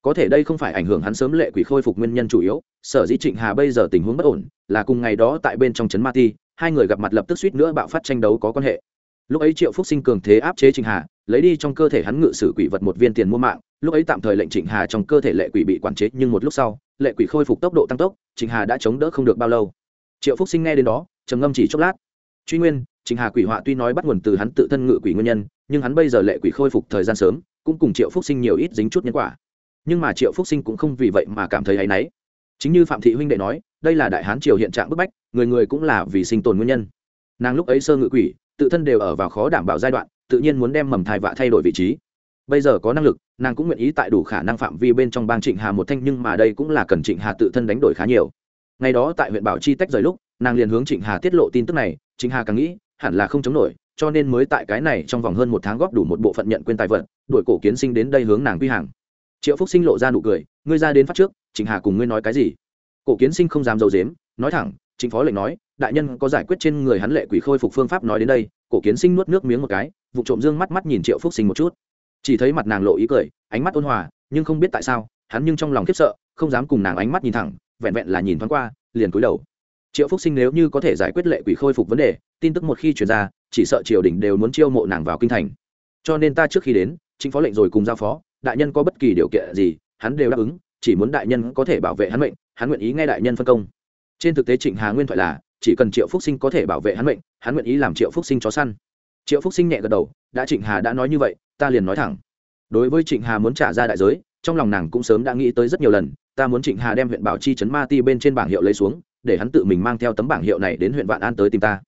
Có thể đây không phải ảnh hưởng hắn sớm lệ quỷ khôi phục nguyên nhân chủ yếu, sở dĩ trịnh hà bây giờ tình huống bất ổn, là cùng ngày đó tại bên trong trấn ma ti, hai người gặp mặt lập tức suýt nữa bạo phát tranh đấu có quan hệ. Lúc ấy triệu phúc sinh cường thế áp chế trịnh hà lấy đi trong cơ thể hắn ngự sử quỷ vật một viên tiền mua mạng, lúc ấy tạm thời lệnh trịnh hà trong cơ thể lệ quỷ bị quản chế, nhưng một lúc sau, lệ quỷ khôi phục tốc độ tăng tốc, trịnh hà đã chống đỡ không được bao lâu. Triệu phúc sinh nghe đến đó, trầm ngâm chỉ chốc lát. Truy nguyên, trịnh hà quỷ họa tuy nói bắt nguồn từ hắn tự thân ngự quỷ nguyên nhân, nhưng hắn bây giờ lệ quỷ khôi phục thời gian sớm, cũng cùng triệu phúc sinh nhiều ít dính chút nhân quả. Nhưng mà triệu phúc sinh cũng không vì vậy mà cảm thấy hay náy. Chính như phạm thị huynh đệ nói, đây là đại hán triều hiện trạng bức bách, người người cũng là vì sinh tồn nguyên nhân. Nàng lúc ấy sơ ngự quỷ, tự thân đều ở vào khó đảm bảo giai đoạn tự nhiên muốn đem mầm thai vạ thay đổi vị trí. Bây giờ có năng lực, nàng cũng nguyện ý tại đủ khả năng phạm vi bên trong bang trịnh hà một thanh, nhưng mà đây cũng là cần trịnh hà tự thân đánh đổi khá nhiều. Ngày đó tại huyện bảo chi tách rời lúc, nàng liền hướng trịnh hà tiết lộ tin tức này, trịnh hà càng nghĩ, hẳn là không chống nổi, cho nên mới tại cái này trong vòng hơn một tháng góp đủ một bộ phận nhận quên tài vật đổi cổ kiến sinh đến đây hướng nàng quy hàng. Triệu phúc sinh lộ ra nụ cười, ngươi ra đến phát trước, trịnh hà cùng ngươi nói cái gì? Cổ kiến sinh không dám dầu dếm nói thẳng chính phó lệnh nói, đại nhân có giải quyết trên người hắn lệ quỷ khôi phục phương pháp nói đến đây cổ kiến sinh nuốt nước miếng một cái vụ trộm dương mắt mắt nhìn triệu phúc sinh một chút. Chỉ thấy mặt nàng lộ ý cười, ánh mắt ôn hòa, nhưng không biết tại sao, hắn nhưng trong lòng khiếp sợ, không dám cùng nàng ánh mắt nhìn thẳng, vẹn vẹn là nhìn thoáng qua, liền cúi đầu. Triệu phúc sinh nếu như có thể giải quyết lệ quỷ khôi phục vấn đề, tin tức một khi chuyển ra, chỉ sợ triều đình đều muốn chiêu mộ nàng vào kinh thành. Cho nên ta trước khi đến, chính phó lệnh rồi cùng giao phó, đại nhân có bất kỳ điều kiện gì, hắn đều đáp ứng, chỉ muốn đại nhân có thể bảo vệ hắn mệnh, hắn nguyện ý nghe đại nhân phân công. Trên thực tế trịnh hà nguyên thoại là chỉ cần triệu phúc sinh có thể bảo vệ hắn mệnh, hắn nguyện ý làm triệu phúc sinh chó săn. Triệu phúc sinh nhẹ gật đầu, đã trịnh hà đã nói như vậy, ta liền nói thẳng. Đối với trịnh hà muốn trả ra đại giới, trong lòng nàng cũng sớm đã nghĩ tới rất nhiều lần, ta muốn trịnh hà đem huyện bảo chi trấn ma ti bên trên bảng hiệu lấy xuống, để hắn tự mình mang theo tấm bảng hiệu này đến huyện vạn an tới tìm ta.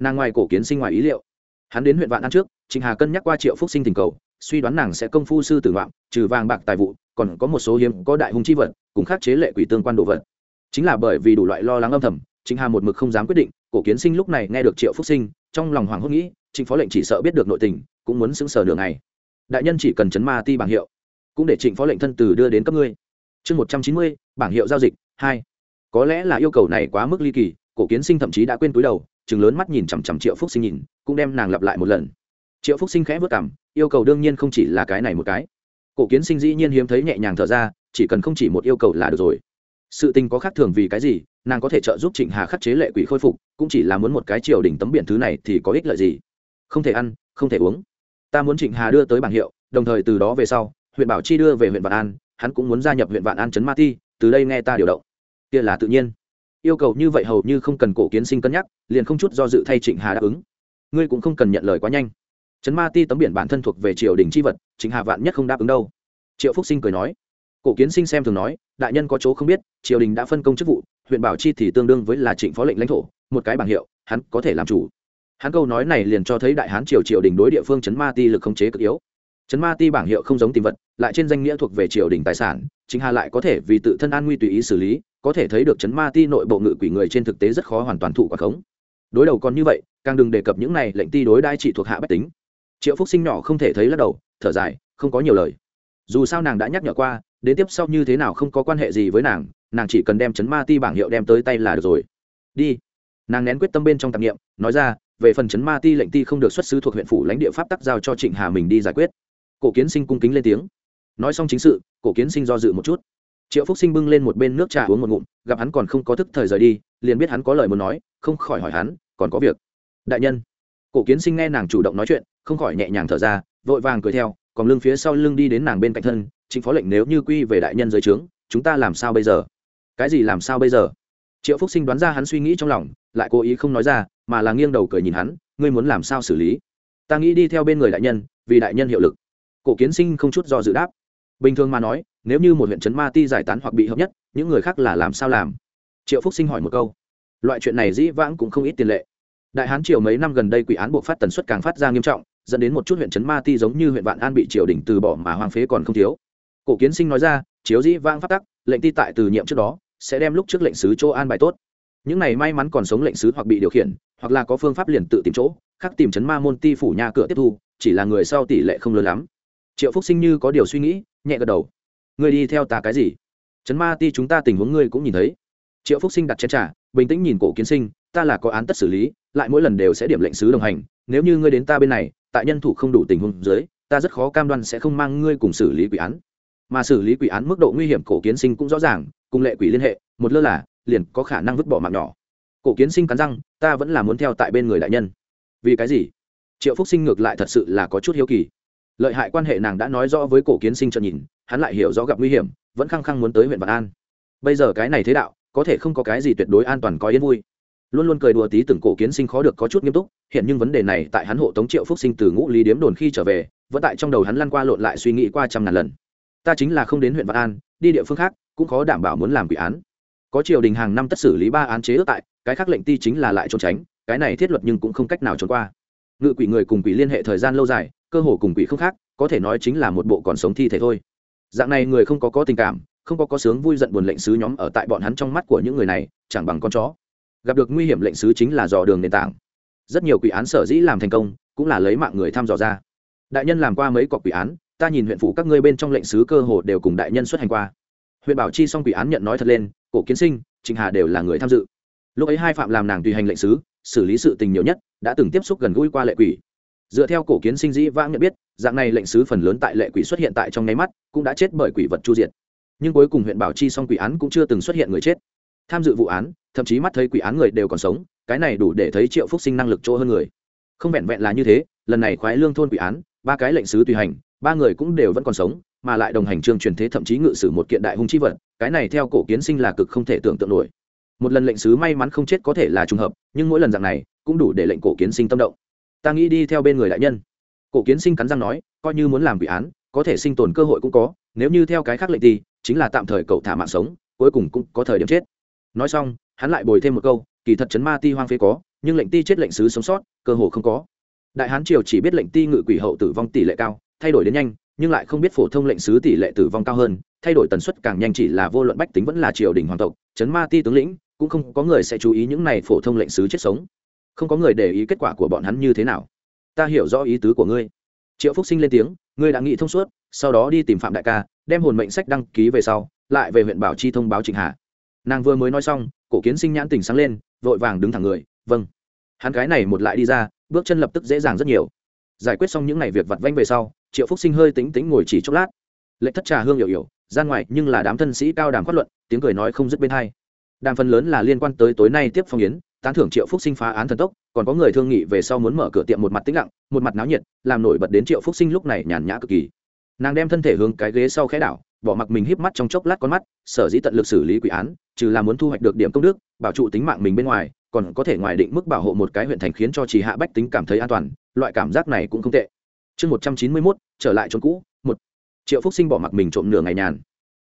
Nàng ngoài cổ kiến sinh ngoài ý liệu. Hắn đến huyện vạn an trước, trịnh hà cân nhắc qua triệu phúc sinh tình cầu, suy đoán nàng sẽ công phu sư tử ngoạm trừ vàng bạc tài vụ, còn có một số hiếm có đại hung chi vật, cùng khác chế lệ quỷ tương quan đồ vật. Chính là bởi vì đủ loại lo lắng âm thầm trịnh hà một mực không dám quyết định, cổ kiến sinh lúc này nghe được triệu phúc sinh, trong lòng hoàng hốt nghĩ, trịnh phó lệnh chỉ sợ biết được nội tình, cũng muốn xứng sở đường này đại nhân chỉ cần chấn ma ti bảng hiệu, cũng để trịnh phó lệnh thân từ đưa đến cấp ngươi. Chương một trăm chín mươi, bảng hiệu giao dịch, hai. Có lẽ là yêu cầu này quá mức ly kỳ, cổ kiến sinh thậm chí đã quên túi đầu chừng lớn mắt nhìn chằm chằm triệu phúc sinh nhìn, cũng đem nàng lặp lại một lần. Triệu phúc sinh khẽ vất cảm, yêu cầu đương nhiên không chỉ là cái này một cái. Cổ kiến sinh dĩ nhiên hiếm thấy nhẹ nhàng thở ra, chỉ cần không chỉ một yêu cầu là được rồi. Sự tình có khác thường vì cái gì nàng có thể trợ giúp trịnh hà khắc chế lệ quỷ khôi phục, cũng chỉ là muốn một cái triều đỉnh tấm biển thứ này thì có ích lợi gì? Không thể ăn, không thể uống. Ta muốn trịnh hà đưa tới bảng hiệu, đồng thời từ đó về sau, huyện bảo chi đưa về huyện vạn an, hắn cũng muốn gia nhập huyện vạn an trấn ma ti, từ đây nghe ta điều động. Kia là tự nhiên. Yêu cầu như vậy hầu như không cần cổ kiến sinh cân nhắc, liền không chút do dự thay trịnh hà đáp ứng. Ngươi cũng không cần nhận lời quá nhanh. Trấn ma ti tấm biển bản thân thuộc về triều đình c h i vật, trịnh hà vạn nhất không đáp ứng đâu. Triệu phúc sinh cười nói cổ kiến sinh xem thường nói, đại nhân có chỗ không biết, triều đình đã phân công chức vụ, huyện bảo chi thì tương đương với là trịnh phó lệnh lãnh thổ, một cái bảng hiệu, hắn có thể làm chủ. Hắn câu nói này liền cho thấy đại hán triều triều đình đối địa phương chấn ma ti lực khống chế cực yếu. Chấn ma ti bảng hiệu không giống tìm vật, lại trên danh nghĩa thuộc về triều đình tài sản, chính hà lại có thể vì tự thân an nguy tùy ý xử lý, có thể thấy được chấn ma ti nội bộ ngự quỷ người trên thực tế rất khó hoàn toàn thụ quả khống. Đối đầu còn như vậy, càng đừng đề cập những này lệnh ti đối đai trị thuộc hạ bách tính. Triệu phúc sinh nhỏ không thể thấy lắc đầu, thở dài, không có nhiều lời. Dù sao nàng đã nhắc nhở qua đến tiếp sau như thế nào không có quan hệ gì với nàng nàng chỉ cần đem chấn ma ti bảng hiệu đem tới tay là được rồi. Đi. Nàng nén quyết tâm bên trong tạp nghiệm nói ra, về phần chấn ma ti lệnh ti không được xuất xứ thuộc huyện phủ lãnh địa pháp tắc giao cho trịnh hà mình đi giải quyết. Cổ kiến sinh cung kính lên tiếng. Nói xong chính sự, cổ kiến sinh do dự một chút. Triệu phúc sinh bưng lên một bên nước trà uống một ngụm, gặp hắn còn không có thức thời rời đi, liền biết hắn có lời muốn nói, không khỏi hỏi hắn, còn có việc. Đại nhân. Cổ kiến sinh nghe nàng chủ động nói chuyện, không khỏi nhẹ nhàng thở ra, vội vàng cười theo, còn lưng phía sau lưng đi đến nàng bên cạnh thân chính phó lệnh nếu như quy về đại nhân dưới trướng, chúng ta làm sao bây giờ? Cái gì làm sao bây giờ? Triệu phúc sinh đoán ra hắn suy nghĩ trong lòng, lại cố ý không nói ra, mà là nghiêng đầu cười nhìn hắn, ngươi muốn làm sao xử lý? Ta nghĩ đi theo bên người đại nhân, vì đại nhân hiệu lực. Cổ kiến sinh không chút do dự đáp. Bình thường mà nói, nếu như một huyện trấn ma ti giải tán hoặc bị hợp nhất, những người khác là làm sao làm? Triệu phúc sinh hỏi một câu. Loại chuyện này dĩ vãng cũng không ít tiền lệ. Đại hán triều mấy năm gần đây quỷ án buộc phát tần suất càng phát ra nghiêm trọng, dẫn đến một chút huyện trấn ma ti giống như huyện vạn an bị triều đình từ bỏ mà hoang phế còn không thiếu cổ kiến sinh nói ra, chiếu dĩ vang phát tắc, lệnh ti tại từ nhiệm trước đó, sẽ đem lúc trước lệnh sứ chỗ an bài tốt. Những này may mắn còn sống lệnh sứ hoặc bị điều khiển, hoặc là có phương pháp liền tự tìm chỗ, khác tìm chấn ma môn ti phủ nhà cửa tiếp thu, chỉ là người sau tỷ lệ không lớn lắm. Triệu phúc sinh như có điều suy nghĩ, nhẹ gật đầu. Người đi theo ta cái gì? Chấn ma ti chúng ta tình huống ngươi cũng nhìn thấy. Triệu phúc sinh đặt chén trả bình tĩnh nhìn cổ kiến sinh, ta là có án tất xử lý, lại mỗi lần đều sẽ điểm lệnh sứ đồng hành, nếu như ngươi đến ta bên này, tại nhân thủ không đủ tình huống dưới, ta rất khó cam đoan sẽ không mang ngươi cùng xử lý quỷ án mà xử lý quỷ án mức độ nguy hiểm cổ kiến sinh cũng rõ ràng, cùng lệ quỷ liên hệ, một lơ là, liền có khả năng vứt bỏ mạng nhỏ. Cổ kiến sinh cắn răng, ta vẫn là muốn theo tại bên người đại nhân. Vì cái gì? Triệu phúc sinh ngược lại thật sự là có chút hiếu kỳ. Lợi hại quan hệ nàng đã nói rõ với cổ kiến sinh cho nhìn, hắn lại hiểu rõ gặp nguy hiểm, vẫn khăng khăng muốn tới huyện vạn an. Bây giờ cái này thế đạo, có thể không có cái gì tuyệt đối an toàn có yên vui. Luôn luôn cười đùa tí từng cổ kiến sinh khó được có chút nghiêm túc, hiện nhưng vấn đề này tại hắn hộ tống triệu phúc sinh từ ngũ lý điếm đồn khi trở về, vẫn tại trong đầu hắn lăn qua lộn lại suy nghĩ qua trăm ngàn lần ta chính là không đến huyện vạn an, đi địa phương khác, cũng khó đảm bảo muốn làm quỷ án. Có triều đình hàng năm tất xử lý ba án chế ước tại, cái khác lệnh ti chính là lại trốn tránh, cái này thiết luật nhưng cũng không cách nào trốn qua. Ngự quỷ người cùng quỷ liên hệ thời gian lâu dài, cơ hồ cùng quỷ không khác, có thể nói chính là một bộ còn sống thi thể thôi. Dạng này người không có có tình cảm, không có có sướng vui giận buồn lệnh sứ nhóm ở tại bọn hắn trong mắt của những người này, chẳng bằng con chó. Gặp được nguy hiểm lệnh sứ chính là dò đường nền tảng. Rất nhiều quỷ án sở dĩ làm thành công, cũng là lấy mạng người tham dò ra. Đại nhân làm qua mấy cọc quỷ án ta nhìn huyện phủ các ngươi bên trong lệnh sứ cơ hồ đều cùng đại nhân xuất hành qua. Huyện bảo chi xong quỷ án nhận nói thật lên, cổ kiến sinh, trịnh hà đều là người tham dự. Lúc ấy hai phạm làm nàng tùy hành lệnh sứ, xử lý sự tình nhiều nhất, đã từng tiếp xúc gần gũi qua lệ quỷ. Dựa theo cổ kiến sinh dĩ vãng nhận biết, dạng này lệnh sứ phần lớn tại lệ quỷ xuất hiện tại trong nháy mắt, cũng đã chết bởi quỷ vật chu diệt. Nhưng cuối cùng huyện bảo chi xong quỷ án cũng chưa từng xuất hiện người chết. Tham dự vụ án, thậm chí mắt thấy quỷ án người đều còn sống, cái này đủ để thấy triệu phúc sinh năng lực chỗ hơn người. Không vẹn vẹn là như thế, lần này khoái lương thôn quỷ án, ba cái lệnh sứ tùy hành ba người cũng đều vẫn còn sống, mà lại đồng hành trương truyền thế thậm chí ngự sử một kiện đại hung chi vật, cái này theo cổ kiến sinh là cực không thể tưởng tượng nổi. Một lần lệnh sứ may mắn không chết có thể là trùng hợp, nhưng mỗi lần dạng này, cũng đủ để lệnh cổ kiến sinh tâm động. Ta nghĩ đi theo bên người đại nhân. Cổ kiến sinh cắn răng nói, coi như muốn làm quỷ án, có thể sinh tồn cơ hội cũng có, nếu như theo cái khác lệnh thì, chính là tạm thời cậu thả mạng sống, cuối cùng cũng có thời điểm chết. Nói xong, hắn lại bồi thêm một câu, kỳ thật chấn ma ti hoang phế có, nhưng lệnh ti chết lệnh sứ sống sót, cơ hồ không có. Đại hán triều chỉ biết lệnh ti ngự quỷ hậu tử vong tỷ lệ cao thay đổi đến nhanh, nhưng lại không biết phổ thông lệnh sứ tỷ lệ tử vong cao hơn, thay đổi tần suất càng nhanh chỉ là vô luận bách tính vẫn là triều đình hoàng tộc, chấn ma ti tướng lĩnh, cũng không có người sẽ chú ý những này phổ thông lệnh sứ chết sống. Không có người để ý kết quả của bọn hắn như thế nào. Ta hiểu rõ ý tứ của ngươi. Triệu phúc sinh lên tiếng, ngươi đã nghĩ thông suốt, sau đó đi tìm phạm đại ca, đem hồn mệnh sách đăng ký về sau, lại về huyện bảo chi thông báo trịnh hà. Nàng vừa mới nói xong, cổ kiến sinh nhãn tình sáng lên, vội vàng đứng thẳng người vâng. Hắn gái này một lại đi ra, bước chân lập tức dễ dàng rất nhiều. Giải quyết xong những ngày việc vặt vanh về sau triệu phúc sinh hơi tính tính ngồi chỉ chốc lát. Lệnh thất trà hương hiểu hiểu, gian ngoài nhưng là đám thân sĩ cao đàm phát luận, tiếng cười nói không dứt bên hai. Đàm phần lớn là liên quan tới tối nay tiếp phong yến, tán thưởng triệu phúc sinh phá án thần tốc, còn có người thương nghị về sau muốn mở cửa tiệm một mặt tĩnh lặng, một mặt náo nhiệt, làm nổi bật đến triệu phúc sinh lúc này nhàn nhã cực kỳ. Nàng đem thân thể hướng cái ghế sau khẽ đảo, bỏ mặc mình híp mắt trong chốc lát con mắt, sở dĩ tận lực xử lý quỷ án, trừ là muốn thu hoạch được điểm công đức, bảo trụ tính mạng mình bên ngoài, còn có thể ngoài định mức bảo hộ một cái huyện thành khiến cho chỉ hạ bách tính cảm thấy an toàn, loại cảm giác này cũng không tệ chương một trăm chín mươi mốt, trở lại chốn cũ, một. Triệu phúc sinh bỏ mặc mình trộm nửa ngày nhàn.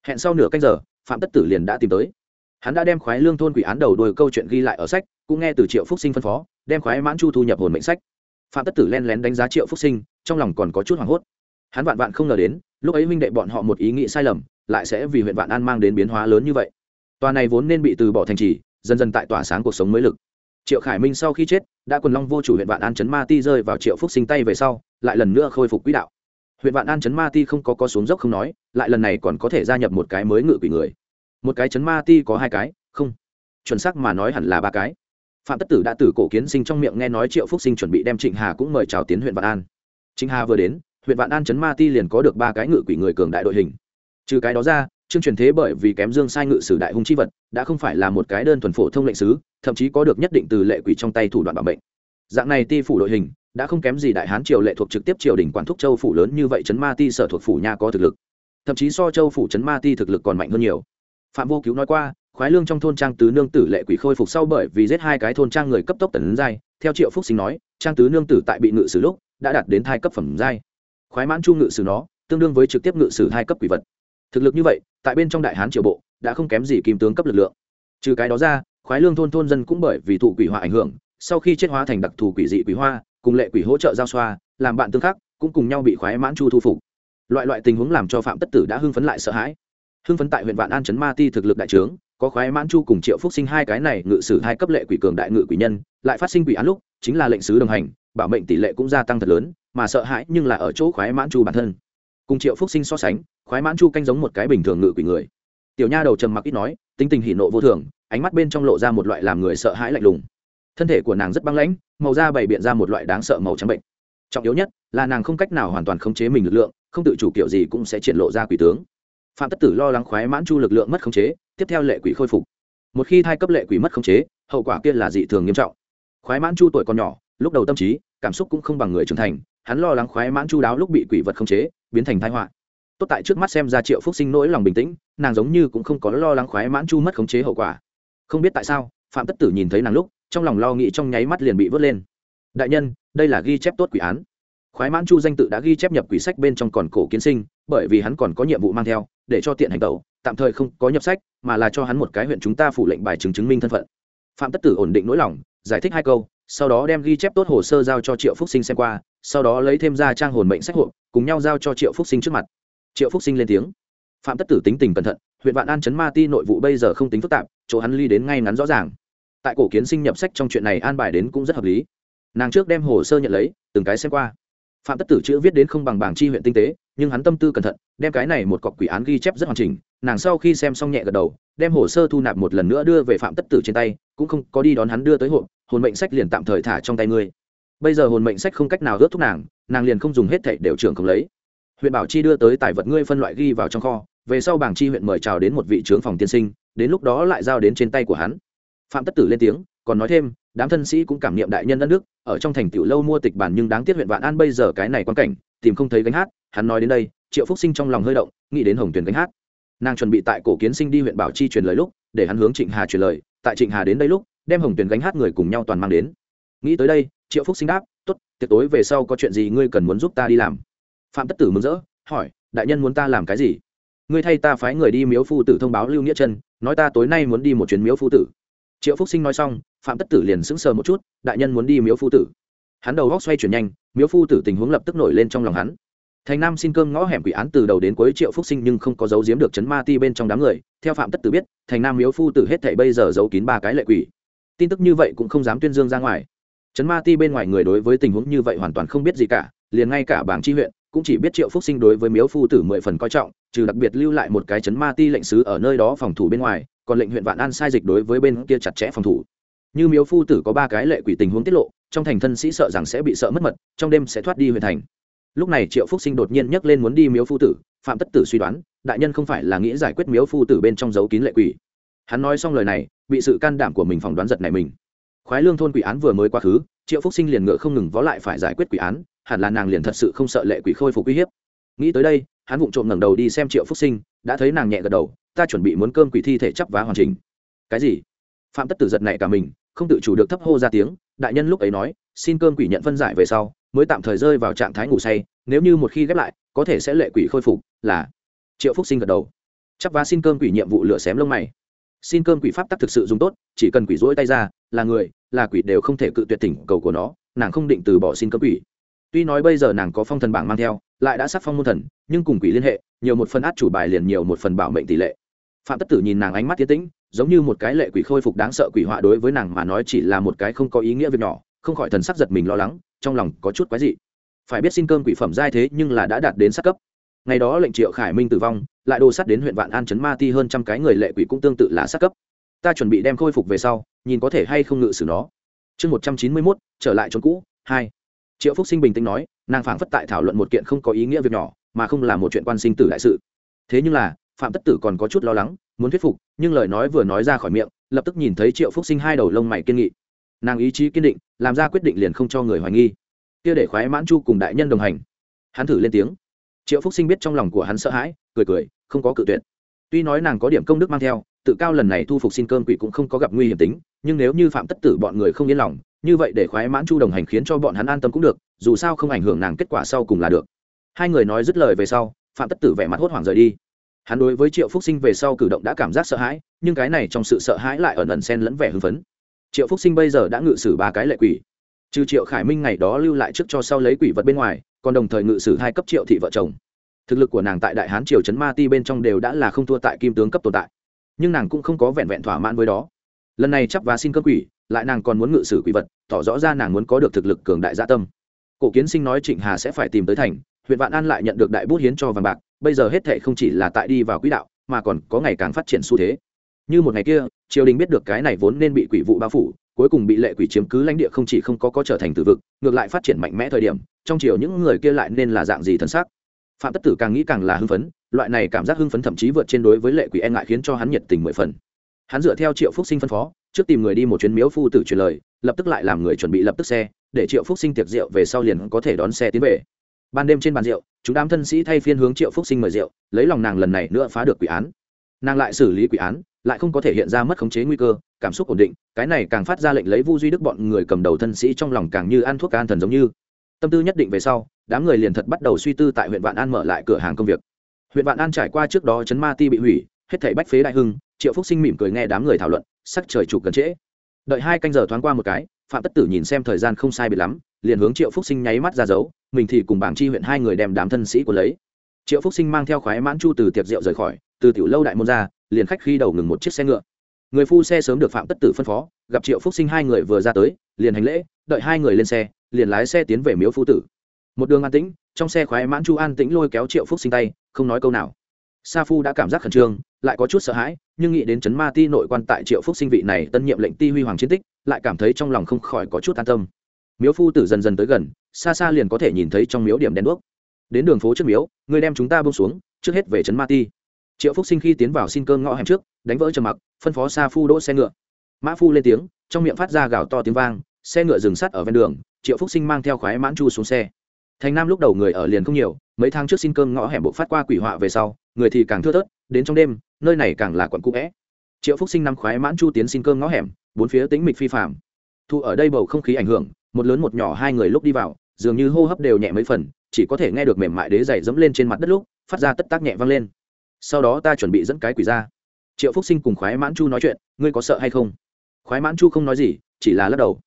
Hẹn sau nửa canh giờ, phạm tất tử liền đã tìm tới. Hắn đã đem khoái lương thôn quỷ án đầu đuôi câu chuyện ghi lại ở sách, cũng nghe từ triệu phúc sinh phân phó, đem khoái mãn chu thu nhập hồn mệnh sách. Phạm tất tử len lén đánh giá triệu phúc sinh, trong lòng còn có chút hoảng hốt. Hắn vạn vạn không ngờ đến, lúc ấy minh đệ bọn họ một ý nghĩ sai lầm, lại sẽ vì huyện vạn an mang đến biến hóa lớn như vậy. Tòa này vốn nên bị từ bỏ thành trì, dần dần tại tỏa sáng cuộc sống mới lực triệu khải minh sau khi chết, đã quần long vô chủ huyện vạn an chấn ma ti rơi vào triệu phúc sinh tay về sau, lại lần nữa khôi phục quỹ đạo. Huyện vạn an chấn ma ti không có có xuống dốc không nói, lại lần này còn có thể gia nhập một cái mới ngự quỷ người. Một cái chấn ma ti có hai cái, không. Chuẩn xác mà nói hẳn là ba cái. Phạm tất tử đã từ cổ kiến sinh trong miệng nghe nói triệu phúc sinh chuẩn bị đem trịnh hà cũng mời chào tiến huyện vạn an. Trịnh hà vừa đến, huyện vạn an chấn ma ti liền có được ba cái ngự quỷ người cường đại đội hình. Trừ cái đó ra chương truyền thế bởi vì kém dương sai ngự sử đại hung chi vật, đã không phải là một cái đơn thuần phổ thông lệnh sứ, thậm chí có được nhất định từ lệ quỷ trong tay thủ đoạn bảo mệnh. Dạng này ti phủ đội hình, đã không kém gì đại hán triều lệ thuộc trực tiếp triều đình quản thúc châu phủ lớn như vậy Trấn ma ti sở thuộc phủ nha có thực lực. Thậm chí so châu phủ Trấn ma ti thực lực còn mạnh hơn nhiều. Phạm vô cứu nói qua, khoái lương trong thôn trang tứ nương tử lệ quỷ khôi phục sau bởi vì giết hai cái thôn trang người cấp tốc tấn giai, theo triệu phúc sinh nói, trang tứ nương tử tại bị ngự sử lúc, đã đạt đến thai cấp phẩm giai. Khoái mãn chu ngự sử nó, tương đương với trực tiếp ngự sử hai cấp quỷ vật thực lực như vậy, tại bên trong đại hán triều bộ, đã không kém gì kim tướng cấp lực lượng. Trừ cái đó ra, khoái lương thôn thôn dân cũng bởi vì thụ quỷ hỏa ảnh hưởng, sau khi chết hóa thành đặc thù quỷ dị quỷ hoa, cùng lệ quỷ hỗ trợ giao xoa, làm bạn tương khắc, cũng cùng nhau bị khoái mãn chu thu phục. Loại loại tình huống làm cho phạm tất tử đã hưng phấn lại sợ hãi. Hưng phấn tại huyện vạn an trấn ma ti thực lực đại trướng, có khoái mãn chu cùng triệu phúc sinh hai cái này ngự sử hai cấp lệ quỷ cường đại ngự quỷ nhân, lại phát sinh quỷ án lúc, chính là lệnh sứ đồng hành, bảo mệnh tỷ lệ cũng gia tăng thật lớn, mà sợ hãi nhưng là ở chỗ khoái mãn chu bản thân. Cùng triệu phúc sinh so sánh khoái mãn chu canh giống một cái bình thường ngự quỷ người. Tiểu nha đầu trầm mặc ít nói, tính tình hỉ nộ vô thường, ánh mắt bên trong lộ ra một loại làm người sợ hãi lạnh lùng. Thân thể của nàng rất băng lãnh, màu da bày biện ra một loại đáng sợ màu trắng bệnh. Trọng yếu nhất là nàng không cách nào hoàn toàn khống chế mình lực lượng, không tự chủ kiểu gì cũng sẽ triển lộ ra quỷ tướng. Phạm tất tử lo lắng khoái mãn chu lực lượng mất khống chế, tiếp theo lệ quỷ khôi phục. Một khi thai cấp lệ quỷ mất khống chế, hậu quả kia là dị thường nghiêm trọng. Khoái mãn chu tuổi còn nhỏ, lúc đầu tâm trí, cảm xúc cũng không bằng người trưởng thành, hắn lo lắng khoái mãn chu đáo lúc bị quỷ vật khống chế, biến thành thái họa tốt tại trước mắt xem ra triệu phúc sinh nỗi lòng bình tĩnh, nàng giống như cũng không có lo lắng khoái mãn chu mất khống chế hậu quả. không biết tại sao, phạm tất tử nhìn thấy nàng lúc, trong lòng lo nghĩ trong nháy mắt liền bị vớt lên. đại nhân, đây là ghi chép tốt quỷ án. khoái mãn chu danh tự đã ghi chép nhập quỷ sách bên trong còn cổ kiến sinh, bởi vì hắn còn có nhiệm vụ mang theo, để cho tiện hành tẩu, tạm thời không có nhập sách, mà là cho hắn một cái huyện chúng ta phủ lệnh bài chứng chứng minh thân phận. phạm tất tử ổn định nỗi lòng, giải thích hai câu, sau đó đem ghi chép tốt hồ sơ giao cho triệu phúc sinh xem qua, sau đó lấy thêm ra trang hồn mệnh sách hộ, cùng nhau giao cho triệu phúc sinh trước mặt triệu phúc sinh lên tiếng. Phạm tất tử tính tình cẩn thận, huyện vạn an chấn ma ti nội vụ bây giờ không tính phức tạp, chỗ hắn ly đến ngay ngắn rõ ràng. Tại cổ kiến sinh nhập sách trong chuyện này an bài đến cũng rất hợp lý. Nàng trước đem hồ sơ nhận lấy, từng cái xem qua. Phạm tất tử chữ viết đến không bằng bảng chi huyện tinh tế, nhưng hắn tâm tư cẩn thận, đem cái này một cọc quỷ án ghi chép rất hoàn chỉnh, nàng sau khi xem xong nhẹ gật đầu, đem hồ sơ thu nạp một lần nữa đưa về phạm tất tử trên tay, cũng không có đi đón hắn đưa tới hộ hồn mệnh sách liền tạm thời thả trong tay ngươi. Bây giờ hồn mệnh sách không cách nào ướt thúc nàng nàng liền không dùng hết thảy đều trưởng không lấy huyện bảo chi đưa tới tài vật ngươi phân loại ghi vào trong kho, về sau bảng chi huyện mời chào đến một vị trưởng phòng tiên sinh, đến lúc đó lại giao đến trên tay của hắn. Phạm tất tử lên tiếng, còn nói thêm, đám thân sĩ cũng cảm niệm đại nhân đất nước, ở trong thành tiểu lâu mua tịch bản nhưng đáng tiếc huyện vạn an bây giờ cái này quan cảnh, tìm không thấy gánh hát, hắn nói đến đây, triệu phúc sinh trong lòng hơi động, nghĩ đến hồng tuyền gánh hát. Nàng chuẩn bị tại cổ kiến sinh đi huyện bảo chi truyền lời lúc, để hắn hướng trịnh hà truyền lời, tại trịnh hà đến đây lúc, đem hồng tuyền gánh hát người cùng nhau toàn mang đến. Nghĩ tới đây, triệu phúc sinh đáp t ố t tiệc tối về sau có chuyện gì ngươi cần muốn giúp ta đi làm? Phạm tất tử mừng rỡ, hỏi, đại nhân muốn ta làm cái gì? Ngươi thay ta phái người đi miếu phu tử thông báo lưu nghĩa chân nói ta tối nay muốn đi một chuyến miếu phu tử. Triệu phúc sinh nói xong, phạm tất tử liền sững sờ một chút, đại nhân muốn đi miếu phu tử. Hắn đầu góc xoay chuyển nhanh, miếu phu tử tình huống lập tức nổi lên trong lòng hắn. Thành nam xin cơm ngõ hẻm quỷ án từ đầu đến cuối triệu phúc sinh nhưng không có dấu giếm được chấn ma ti bên trong đám người. Theo phạm tất tử biết, thành nam miếu phu tử hết thảy bây giờ giấu kín ba cái lệ quỷ. Tin tức như vậy cũng không dám tuyên dương ra ngoài. Chấn ma ti bên ngoài người đối với tình huống như vậy hoàn toàn không biết gì cả, liền ngay cả bảng chi huyện cũng chỉ biết triệu phúc sinh đối với miếu phu tử mười phần coi trọng, trừ đặc biệt lưu lại một cái chấn ma ti lệnh sứ ở nơi đó phòng thủ bên ngoài, còn lệnh huyện vạn an sai dịch đối với bên kia chặt chẽ phòng thủ. Như miếu phu tử có ba cái lệ quỷ tình huống tiết lộ, trong thành thân sĩ sợ rằng sẽ bị sợ mất mật, trong đêm sẽ thoát đi huyện thành. Lúc này triệu phúc sinh đột nhiên nhắc lên muốn đi miếu phu tử, phạm tất tử suy đoán, đại nhân không phải là nghĩ giải quyết miếu phu tử bên trong dấu kín lệ quỷ. Hắn nói xong lời này, bị sự can đảm của mình phỏng đoán giật này mình. Khoái lương thôn quỷ án vừa mới quá khứ, triệu phúc sinh liền ngựa không ngừng vó lại phải giải quyết quỷ án hẳn là nàng liền thật sự không sợ lệ quỷ khôi phục uy hiếp. Nghĩ tới đây, hắn vụng trộm ngẩng đầu đi xem triệu phúc sinh, đã thấy nàng nhẹ gật đầu, ta chuẩn bị muốn cơm quỷ thi thể chấp vá hoàn chỉnh. Cái gì? Phạm tất tử giật này cả mình, không tự chủ được thấp hô ra tiếng, đại nhân lúc ấy nói, xin cơm quỷ nhận phân giải về sau, mới tạm thời rơi vào trạng thái ngủ say, nếu như một khi ghép lại, có thể sẽ lệ quỷ khôi phục, là triệu phúc sinh gật đầu. Chắp vá xin cơm quỷ nhiệm vụ lửa xém lông mày. Xin cơm quỷ pháp tắc thực sự dùng tốt, chỉ cần quỷ rỗi tay ra, là người, là quỷ đều không thể cự tuyệt tỉnh cầu của nó, nàng không định từ bỏ xin cơm quỷ tuy nói bây giờ nàng có phong thần bảng mang theo, lại đã sắc phong môn thần, nhưng cùng quỷ liên hệ, nhiều một phần át chủ bài liền nhiều một phần bảo mệnh tỷ lệ. Phạm tất tử nhìn nàng ánh mắt tiến tĩnh, giống như một cái lệ quỷ khôi phục đáng sợ quỷ họa đối với nàng mà nói chỉ là một cái không có ý nghĩa việc nhỏ, không khỏi thần sắc giật mình lo lắng, trong lòng có chút quái dị. Phải biết xin cơm quỷ phẩm giai thế nhưng là đã đạt đến sát cấp. Ngày đó lệnh triệu khải minh tử vong, lại đồ sắt đến huyện vạn an chấn ma ti hơn trăm cái người lệ quỷ cũng tương tự là sát cấp. Ta chuẩn bị đem khôi phục về sau, nhìn có thể hay không ngự xử nó. Chương một trăm chín mươi mốt, trở lại chốn cũ, hai triệu phúc sinh bình tĩnh nói nàng phảng phất tại thảo luận một kiện không có ý nghĩa việc nhỏ mà không là một chuyện quan sinh tử đại sự thế nhưng là phạm tất tử còn có chút lo lắng muốn thuyết phục nhưng lời nói vừa nói ra khỏi miệng lập tức nhìn thấy triệu phúc sinh hai đầu lông mày kiên nghị nàng ý chí kiên định làm ra quyết định liền không cho người hoài nghi kia để khoái mãn chu cùng đại nhân đồng hành hắn thử lên tiếng triệu phúc sinh biết trong lòng của hắn sợ hãi cười cười không có cự tuyệt tuy nói nàng có điểm công đức mang theo tự cao lần này thu phục xin cơm quỷ cũng không có gặp nguy hiểm tính nhưng nếu như phạm tất tử bọn người không yên lòng như vậy để khoái mãn chu đồng hành khiến cho bọn hắn an tâm cũng được, dù sao không ảnh hưởng nàng kết quả sau cùng là được. Hai người nói dứt lời về sau, phạm tất tử vẻ mặt hốt hoảng rời đi. Hắn đối với triệu phúc sinh về sau cử động đã cảm giác sợ hãi, nhưng cái này trong sự sợ hãi lại ẩn ẩn xen lẫn vẻ hưng phấn. Triệu phúc sinh bây giờ đã ngự sử ba cái lệ quỷ. Trừ triệu khải minh ngày đó lưu lại trước cho sau lấy quỷ vật bên ngoài, còn đồng thời ngự sử hai cấp triệu thị vợ chồng. Thực lực của nàng tại đại hán triều trấn ma ti bên trong đều đã là không thua tại kim tướng cấp tồn tại. Nhưng nàng cũng không có vẹn vẹn thỏa mãn với đó. Lần này chắc và xin cơ quỷ lại nàng còn muốn ngự sử quỷ vật, tỏ rõ ra nàng muốn có được thực lực cường đại gia tâm. Cổ kiến sinh nói trịnh hà sẽ phải tìm tới thành, huyện vạn an lại nhận được đại bút hiến cho vàng bạc, bây giờ hết thệ không chỉ là tại đi vào quỹ đạo, mà còn có ngày càng phát triển xu thế. Như một ngày kia, triều đình biết được cái này vốn nên bị quỷ vụ bao phủ, cuối cùng bị lệ quỷ chiếm cứ lãnh địa không chỉ không có có trở thành tử vực, ngược lại phát triển mạnh mẽ thời điểm, trong triều những người kia lại nên là dạng gì thân xác phạm tất tử càng nghĩ càng là hưng phấn, loại này cảm giác hưng phấn thậm chí vượt trên đối với lệ quỷ e ngại khiến cho hắn nhiệt tình mười phần hắn dựa theo triệu phúc sinh phân phó, trước tìm người đi một chuyến miếu phu tử truyền lời, lập tức lại làm người chuẩn bị lập tức xe, để triệu phúc sinh tiệc rượu về sau liền có thể đón xe tiến về. Ban đêm trên bàn rượu, chúng đám thân sĩ thay phiên hướng triệu phúc sinh mời rượu, lấy lòng nàng lần này nữa phá được quỷ án. Nàng lại xử lý quỷ án, lại không có thể hiện ra mất khống chế nguy cơ, cảm xúc ổn định, cái này càng phát ra lệnh lấy vu duy đức bọn người cầm đầu thân sĩ trong lòng càng như ăn thuốc can thần giống như. Tâm tư nhất định về sau, đám người liền thật bắt đầu suy tư tại huyện vạn an mở lại cửa hàng công việc. Huyện vạn an trải qua trước đó chấn ma ti bị hủy, hết thảy bách phế đại hưng triệu phúc sinh mỉm cười nghe đám người thảo luận sắc trời chụp gần trễ đợi hai canh giờ thoáng qua một cái phạm tất tử nhìn xem thời gian không sai biệt lắm liền hướng triệu phúc sinh nháy mắt ra dấu mình thì cùng bảng chi huyện hai người đem đám thân sĩ của lấy triệu phúc sinh mang theo khoái mãn chu từ tiệc rượu rời khỏi từ tiểu lâu đại môn ra liền khách khi đầu ngừng một chiếc xe ngựa người phu xe sớm được phạm tất tử phân phó gặp triệu phúc sinh hai người vừa ra tới liền hành lễ đợi hai người lên xe liền lái xe tiến về miếu phu tử một đường an tĩnh trong xe khoái mãn chu an tĩnh lôi kéo triệu phúc sinh tay không nói câu nào sa phu đã cảm giác khẩn trương, lại có chút sợ hãi, nhưng nghĩ đến chấn ma ti nội quan tại triệu phúc sinh vị này tân nhiệm lệnh ti huy hoàng chiến tích, lại cảm thấy trong lòng không khỏi có chút an tâm. Miếu phu tử dần dần tới gần, xa xa liền có thể nhìn thấy trong miếu điểm đen đuốc. Đến đường phố trước miếu, người đem chúng ta bông xuống, trước hết về trấn ma ti. Triệu phúc sinh khi tiến vào xin cơm ngõ hẻm trước, đánh vỡ trầm mặc, phân phó xa phu đỗ xe ngựa. Mã phu lên tiếng, trong miệng phát ra gào to tiếng vang, xe ngựa dừng sắt ở ven đường, triệu phúc sinh mang theo khoái mãn chu xuống xe. Thành nam lúc đầu người ở liền không nhiều, mấy tháng trước xin cơm ngõ hẻm bộ phát qua quỷ họa về sau người thì càng thưa thớt, đến trong đêm, nơi này càng là quận cũ vẽ. Triệu phúc sinh năm khoái mãn chu tiến xin cơm ngõ hẻm, bốn phía tính mịch phi phạm thu ở đây bầu không khí ảnh hưởng, một lớn một nhỏ hai người lúc đi vào, dường như hô hấp đều nhẹ mấy phần, chỉ có thể nghe được mềm mại đế dày dẫm lên trên mặt đất lúc, phát ra tất tác nhẹ vang lên. Sau đó ta chuẩn bị dẫn cái quỷ ra. Triệu phúc sinh cùng khoái mãn chu nói chuyện, ngươi có sợ hay không? Khoái mãn chu không nói gì, chỉ là lắc đầu.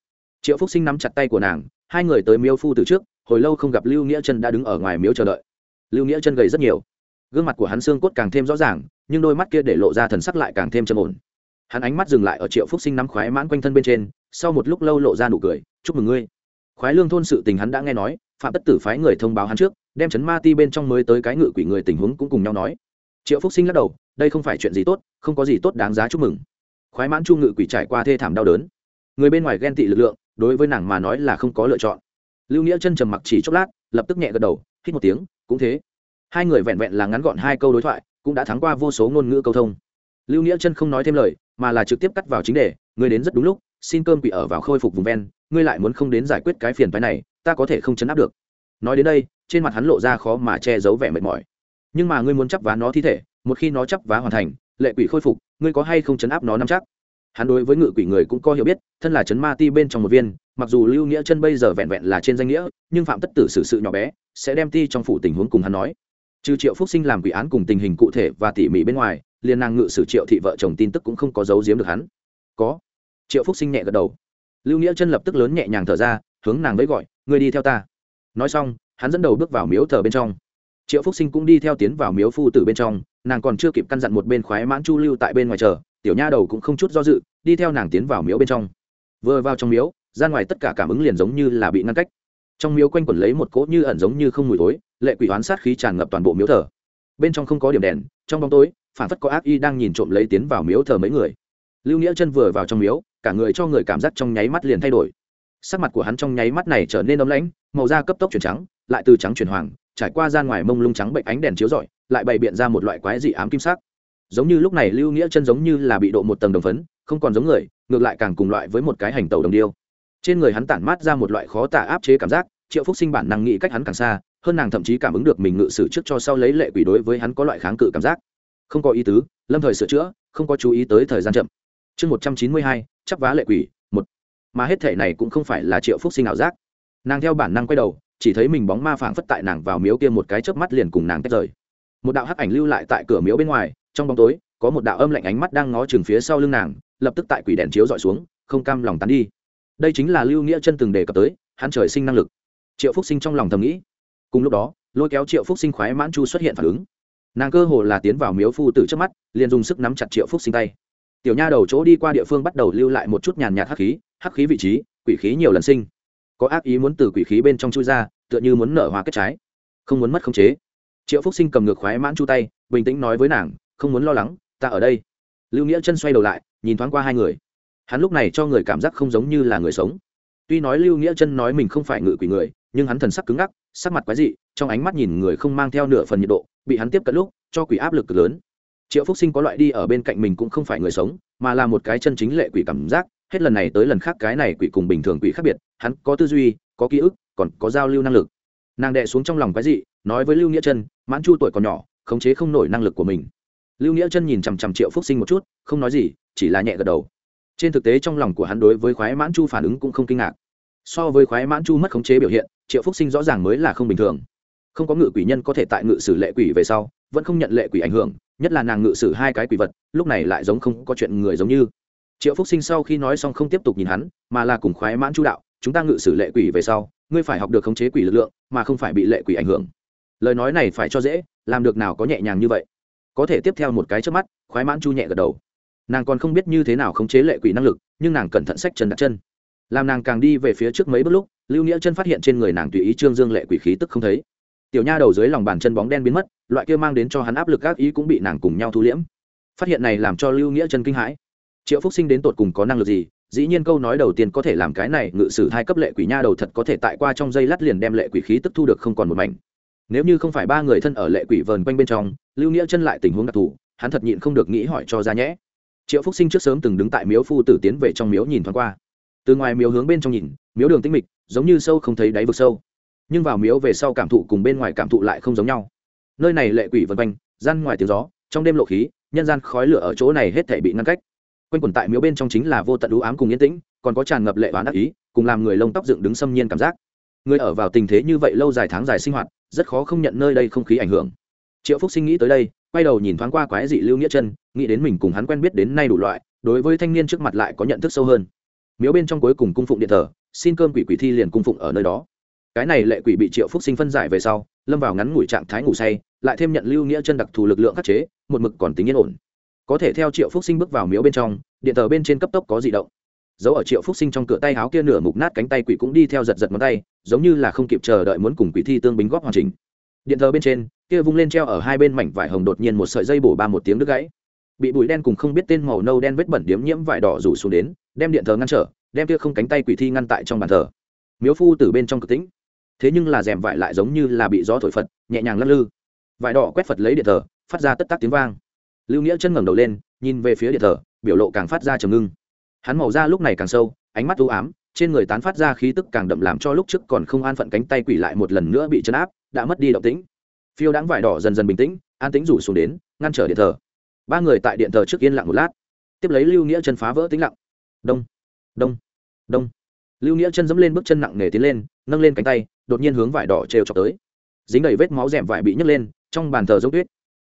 Triệu phúc sinh nắm chặt tay của nàng, hai người tới miêu phu từ trước, hồi lâu không gặp lưu nghĩa chân đã đứng ở ngoài miếu chờ đợi. Lưu nghĩa chân gầy rất nhiều gương mặt của hắn xương cốt càng thêm rõ ràng, nhưng đôi mắt kia để lộ ra thần sắc lại càng thêm trầm ổn. Hắn ánh mắt dừng lại ở triệu phúc sinh nắm khoái mãn quanh thân bên trên, sau một lúc lâu lộ ra nụ cười, chúc mừng ngươi. Khoái lương thôn sự tình hắn đã nghe nói, phạm tất tử phái người thông báo hắn trước, đem chấn ma ti bên trong mới tới cái ngự quỷ người tình huống cũng cùng nhau nói. Triệu phúc sinh lắc đầu, đây không phải chuyện gì tốt, không có gì tốt đáng giá chúc mừng. Khoái mãn chu ngự quỷ trải qua thê thảm đau đớn. Người bên ngoài ghen tị lực lượng, đối với nàng mà nói là không có lựa chọn. Lưu nghĩa chân trầm mặc chỉ chốc lát, lập tức nhẹ gật đầu, hít một tiếng, cũng thế hai người vẹn vẹn là ngắn gọn hai câu đối thoại, cũng đã thắng qua vô số ngôn ngữ câu thông. Lưu nghĩa chân không nói thêm lời, mà là trực tiếp cắt vào chính đề, ngươi đến rất đúng lúc, xin cơm quỷ ở vào khôi phục vùng ven, ngươi lại muốn không đến giải quyết cái phiền phái này, ta có thể không chấn áp được. Nói đến đây, trên mặt hắn lộ ra khó mà che giấu vẻ mệt mỏi. Nhưng mà ngươi muốn chấp vá nó thi thể, một khi nó chấp vá hoàn thành, lệ quỷ khôi phục, ngươi có hay không chấn áp nó nắm chắc? Hắn đối với ngự quỷ người cũng có hiểu biết, thân là chấn ma ti bên trong một viên, mặc dù lưu nghĩa chân bây giờ vẹn vẹn là trên danh nghĩa, nhưng phạm tất tử xử sự nhỏ bé, sẽ đem ti trong phủ tình huống cùng hắn nói trừ triệu phúc sinh làm quỷ án cùng tình hình cụ thể và tỉ mỉ bên ngoài liên nàng ngự sử triệu thị vợ chồng tin tức cũng không có giấu giếm được hắn. Có. Triệu phúc sinh nhẹ gật đầu. Lưu nghĩa chân lập tức lớn nhẹ nhàng thở ra, hướng nàng với gọi, ngươi đi theo ta. Nói xong, hắn dẫn đầu bước vào miếu thờ bên trong. Triệu phúc sinh cũng đi theo tiến vào miếu phu tử bên trong, nàng còn chưa kịp căn dặn một bên khoái mãn chu lưu tại bên ngoài chờ, tiểu nha đầu cũng không chút do dự, đi theo nàng tiến vào miếu bên trong. Vừa vào trong miếu, ra ngoài tất cả cảm ứng liền giống như là bị ngăn cách. Trong miếu quanh quẩn lấy một cỗ như ẩn giống như không mùi tối lệ quỷ hoán sát khí tràn ngập toàn bộ miếu thờ. Bên trong không có điểm đèn, trong bóng tối, phản phất có ác y đang nhìn trộm lấy tiến vào miếu thờ mấy người. Lưu nghĩa chân vừa vào trong miếu, cả người cho người cảm giác trong nháy mắt liền thay đổi. Sắc mặt của hắn trong nháy mắt này trở nên ấm lãnh, màu da cấp tốc chuyển trắng, lại từ trắng chuyển hoàng, trải qua ra ngoài mông lung trắng bệnh ánh đèn chiếu rọi, lại bày biện ra một loại quái dị ám kim sắc. Giống như lúc này lưu nghĩa chân giống như là bị độ một tầng đồng phấn, không còn giống người, ngược lại càng cùng loại với một cái hành tàu đồng điêu. Trên người hắn tản mát ra một loại khó tả áp chế cảm giác, triệu phúc sinh bản năng nghĩ cách hắn càng xa hơn nàng thậm chí cảm ứng được mình ngự sử trước cho sau lấy lệ quỷ đối với hắn có loại kháng cự cảm giác. Không có ý tứ, lâm thời sửa chữa, không có chú ý tới thời gian chậm. Chương một trăm chín mươi hai, chắp vá lệ quỷ, một. Mà hết thể này cũng không phải là triệu phúc sinh ảo giác. Nàng theo bản năng quay đầu, chỉ thấy mình bóng ma phảng phất tại nàng vào miếu kia một cái chớp mắt liền cùng nàng tách rời. Một đạo hắc ảnh lưu lại tại cửa miếu bên ngoài, trong bóng tối, có một đạo âm lạnh ánh mắt đang ngó chừng phía sau lưng nàng, lập tức tại quỷ đèn chiếu dọi xuống, không cam lòng tán đi. Đây chính là lưu nghĩa chân từng đề cập tới, hắn trời sinh năng lực. Triệu phúc sinh trong lòng thầm nghĩ cùng lúc đó, lôi kéo triệu phúc sinh khoái mãn chu xuất hiện phản ứng. Nàng cơ hồ là tiến vào miếu phu tử trước mắt, liền dùng sức nắm chặt triệu phúc sinh tay. Tiểu nha đầu chỗ đi qua địa phương bắt đầu lưu lại một chút nhàn nhạt hắc khí hắc khí vị trí, quỷ khí nhiều lần sinh. Có ác ý muốn từ quỷ khí bên trong chui ra, tựa như muốn nở hoa kết trái. Không muốn mất khống chế. Triệu phúc sinh cầm ngược khoái mãn chu tay, bình tĩnh nói với nàng, không muốn lo lắng, ta ở đây. Lưu nghĩa chân xoay đầu lại, nhìn thoáng qua hai người. Hắn lúc này cho người cảm giác không giống như là người sống. Tuy nói lưu nghĩa chân nói mình không phải ngự quỷ người, nhưng hắn thần sắc cứng ngắc sắc mặt quái dị, trong ánh mắt nhìn người không mang theo nửa phần nhiệt độ, bị hắn tiếp cận lúc, cho quỷ áp lực cực lớn. Triệu phúc sinh có loại đi ở bên cạnh mình cũng không phải người sống, mà là một cái chân chính lệ quỷ cảm giác, hết lần này tới lần khác cái này quỷ cùng bình thường quỷ khác biệt, hắn có tư duy, có ký ức, còn có giao lưu năng lực. Nàng đệ xuống trong lòng quái gì nói với lưu nghĩa chân mãn chu tuổi còn nhỏ, khống chế không nổi năng lực của mình. Lưu nghĩa chân nhìn chằm chằm triệu phúc sinh một chút, không nói gì, chỉ là nhẹ gật đầu. Trên thực tế trong lòng của hắn đối với khoái mãn chu phản ứng cũng không kinh ngạc so với khoái mãn chu mất khống chế biểu hiện, triệu phúc sinh rõ ràng mới là không bình thường. Không có ngự quỷ nhân có thể tại ngự sử lệ quỷ về sau, vẫn không nhận lệ quỷ ảnh hưởng, nhất là nàng ngự sử hai cái quỷ vật, lúc này lại giống không có chuyện người giống như. Triệu phúc sinh sau khi nói xong không tiếp tục nhìn hắn, mà là cùng khoái mãn chu đạo, chúng ta ngự sử lệ quỷ về sau, ngươi phải học được khống chế quỷ lực lượng, mà không phải bị lệ quỷ ảnh hưởng. Lời nói này phải cho dễ, làm được nào có nhẹ nhàng như vậy. Có thể tiếp theo một cái trước mắt, khoái mãn chu nhẹ gật đầu. Nàng còn không biết như thế nào khống chế lệ quỷ năng lực, nhưng nàng cẩn thận sách chân đặt chân làm nàng càng đi về phía trước mấy bước lúc, lưu nghĩa chân phát hiện trên người nàng tùy ý trương dương lệ quỷ khí tức không thấy. Tiểu nha đầu dưới lòng bàn chân bóng đen biến mất, loại kia mang đến cho hắn áp lực các ý cũng bị nàng cùng nhau thu liễm. Phát hiện này làm cho lưu nghĩa chân kinh hãi. Triệu phúc sinh đến tột cùng có năng lực gì? Dĩ nhiên câu nói đầu tiên có thể làm cái này ngự sử hai cấp lệ quỷ nha đầu thật có thể tại qua trong dây lát liền đem lệ quỷ khí tức thu được không còn một mảnh. Nếu như không phải ba người thân ở lệ quỷ vờn quanh bên trong, lưu nghĩa chân lại tình huống đặc thù, hắn thật nhịn không được nghĩ hỏi cho ra nhẽ. Triệu phúc sinh trước sớm từng đứng tại miếu phu tử tiến về trong miếu nhìn thoáng qua từ ngoài miếu hướng bên trong nhìn, miếu đường tinh mịch, giống như sâu không thấy đáy vực sâu. Nhưng vào miếu về sau cảm thụ cùng bên ngoài cảm thụ lại không giống nhau. Nơi này lệ quỷ vân quanh, gian ngoài tiếng gió, trong đêm lộ khí, nhân gian khói lửa ở chỗ này hết thể bị ngăn cách. Quanh quẩn tại miếu bên trong chính là vô tận ưu ám cùng yên tĩnh, còn có tràn ngập lệ và đắc ý, cùng làm người lông tóc dựng đứng xâm nhiên cảm giác. Người ở vào tình thế như vậy lâu dài tháng dài sinh hoạt, rất khó không nhận nơi đây không khí ảnh hưởng. Triệu phúc sinh nghĩ tới đây, quay đầu nhìn thoáng qua quái dị lưu nghĩa chân, nghĩ đến mình cùng hắn quen biết đến nay đủ loại, đối với thanh niên trước mặt lại có nhận thức sâu hơn miếu bên trong cuối cùng cung phụng điện thờ, xin cơm quỷ quỷ thi liền cung phụng ở nơi đó. Cái này lệ quỷ bị triệu phúc sinh phân giải về sau, lâm vào ngắn ngủi trạng thái ngủ say, lại thêm nhận lưu nghĩa chân đặc thù lực lượng khắc chế, một mực còn tính yên ổn. Có thể theo triệu phúc sinh bước vào miếu bên trong, điện thờ bên trên cấp tốc có di động. Dấu ở triệu phúc sinh trong cửa tay áo kia nửa mục nát cánh tay quỷ cũng đi theo giật giật ngón tay, giống như là không kịp chờ đợi muốn cùng quỷ thi tương bính góp hoàn chỉnh. Điện thờ bên trên, kia vung lên treo ở hai bên mảnh vải hồng đột nhiên một sợi dây bổ ba một tiếng đứt gãy bị bụi đen cùng không biết tên màu nâu đen vết bẩn điếm nhiễm vải đỏ rủ xuống đến, đem điện thờ ngăn trở, đem kia không cánh tay quỷ thi ngăn tại trong bàn thờ. Miếu phu từ bên trong cực tĩnh. Thế nhưng là rèm vải lại giống như là bị gió thổi phật, nhẹ nhàng lắc lư. Vải đỏ quét phật lấy điện thờ, phát ra tất tắc tiếng vang. Lưu nghĩa chân ngẩng đầu lên, nhìn về phía điện thờ, biểu lộ càng phát ra trầm ngưng. Hắn màu da lúc này càng sâu, ánh mắt u ám, trên người tán phát ra khí tức càng đậm làm cho lúc trước còn không an phận cánh tay quỷ lại một lần nữa bị chấn áp, đã mất đi động tĩnh. Phiêu đáng vải đỏ dần dần bình tĩnh, an tĩnh rủ xuống đến, ngăn trở điện thờ ba người tại điện thờ trước yên lặng một lát. Tiếp lấy lưu nghĩa chân phá vỡ tĩnh lặng. Đông đông đông. Lưu nghĩa chân dẫm lên bước chân nặng nề tiến lên, nâng lên cánh tay, đột nhiên hướng vải đỏ trêu chọc tới. Dính đầy vết máu rèm vải bị nhấc lên, trong bàn thờ giống tuyết.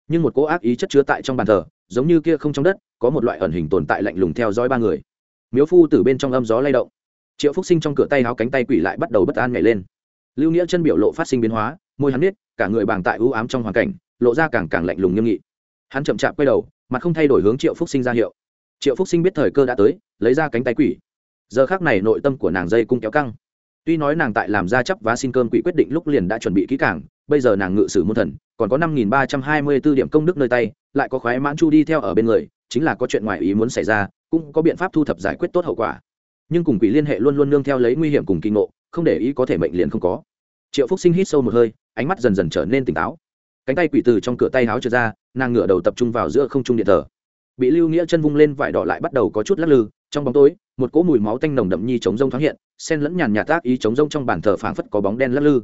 Nhưng một cỗ ác ý chất chứa tại trong bàn thờ, giống như kia không trong đất, có một loại ẩn hình tồn tại lạnh lùng theo dõi ba người. Miếu phu từ bên trong âm gió lay động. Triệu phúc sinh trong cửa tay háo cánh tay quỷ lại bắt đầu bất an nhảy lên. Lưu nghĩa chân biểu lộ phát sinh biến hóa, môi hắn biết cả người bàng tại ưu ám trong hoàn cảnh, lộ ra càng càng lạnh lùng nghiêm nghị hắn chậm chạp quay đầu, mặt không thay đổi hướng triệu phúc sinh ra hiệu. Triệu phúc sinh biết thời cơ đã tới, lấy ra cánh tay quỷ. Giờ khác này nội tâm của nàng dây cung kéo căng. Tuy nói nàng tại làm ra chấp và xin cơm quỷ quyết định lúc liền đã chuẩn bị kỹ càng, bây giờ nàng ngự sử môn thần, còn có năm nghìn ba trăm hai mươi b ố điểm công đức nơi tay, lại có khoái mãn chu đi theo ở bên người, chính là có chuyện ngoài ý muốn xảy ra, cũng có biện pháp thu thập giải quyết tốt hậu quả. Nhưng cùng quỷ liên hệ luôn luôn nương theo lấy nguy hiểm cùng kinh ngộ, không để ý có thể mệnh liền không có. Triệu phúc sinh hít sâu một hơi, ánh mắt dần dần trở nên tỉnh táo. Cánh tay quỷ từ trong cửa tay háo trượt ra nàng ngửa đầu tập trung vào giữa không trung điện thờ. Bị lưu nghĩa chân vung lên vải đỏ lại bắt đầu có chút lắc lư, trong bóng tối, một cỗ mùi máu tanh nồng đậm nhi chống rông thoáng hiện sen lẫn nhàn nhạt tác ý chống rông trong bàn thờ phảng phất có bóng đen lắc lư.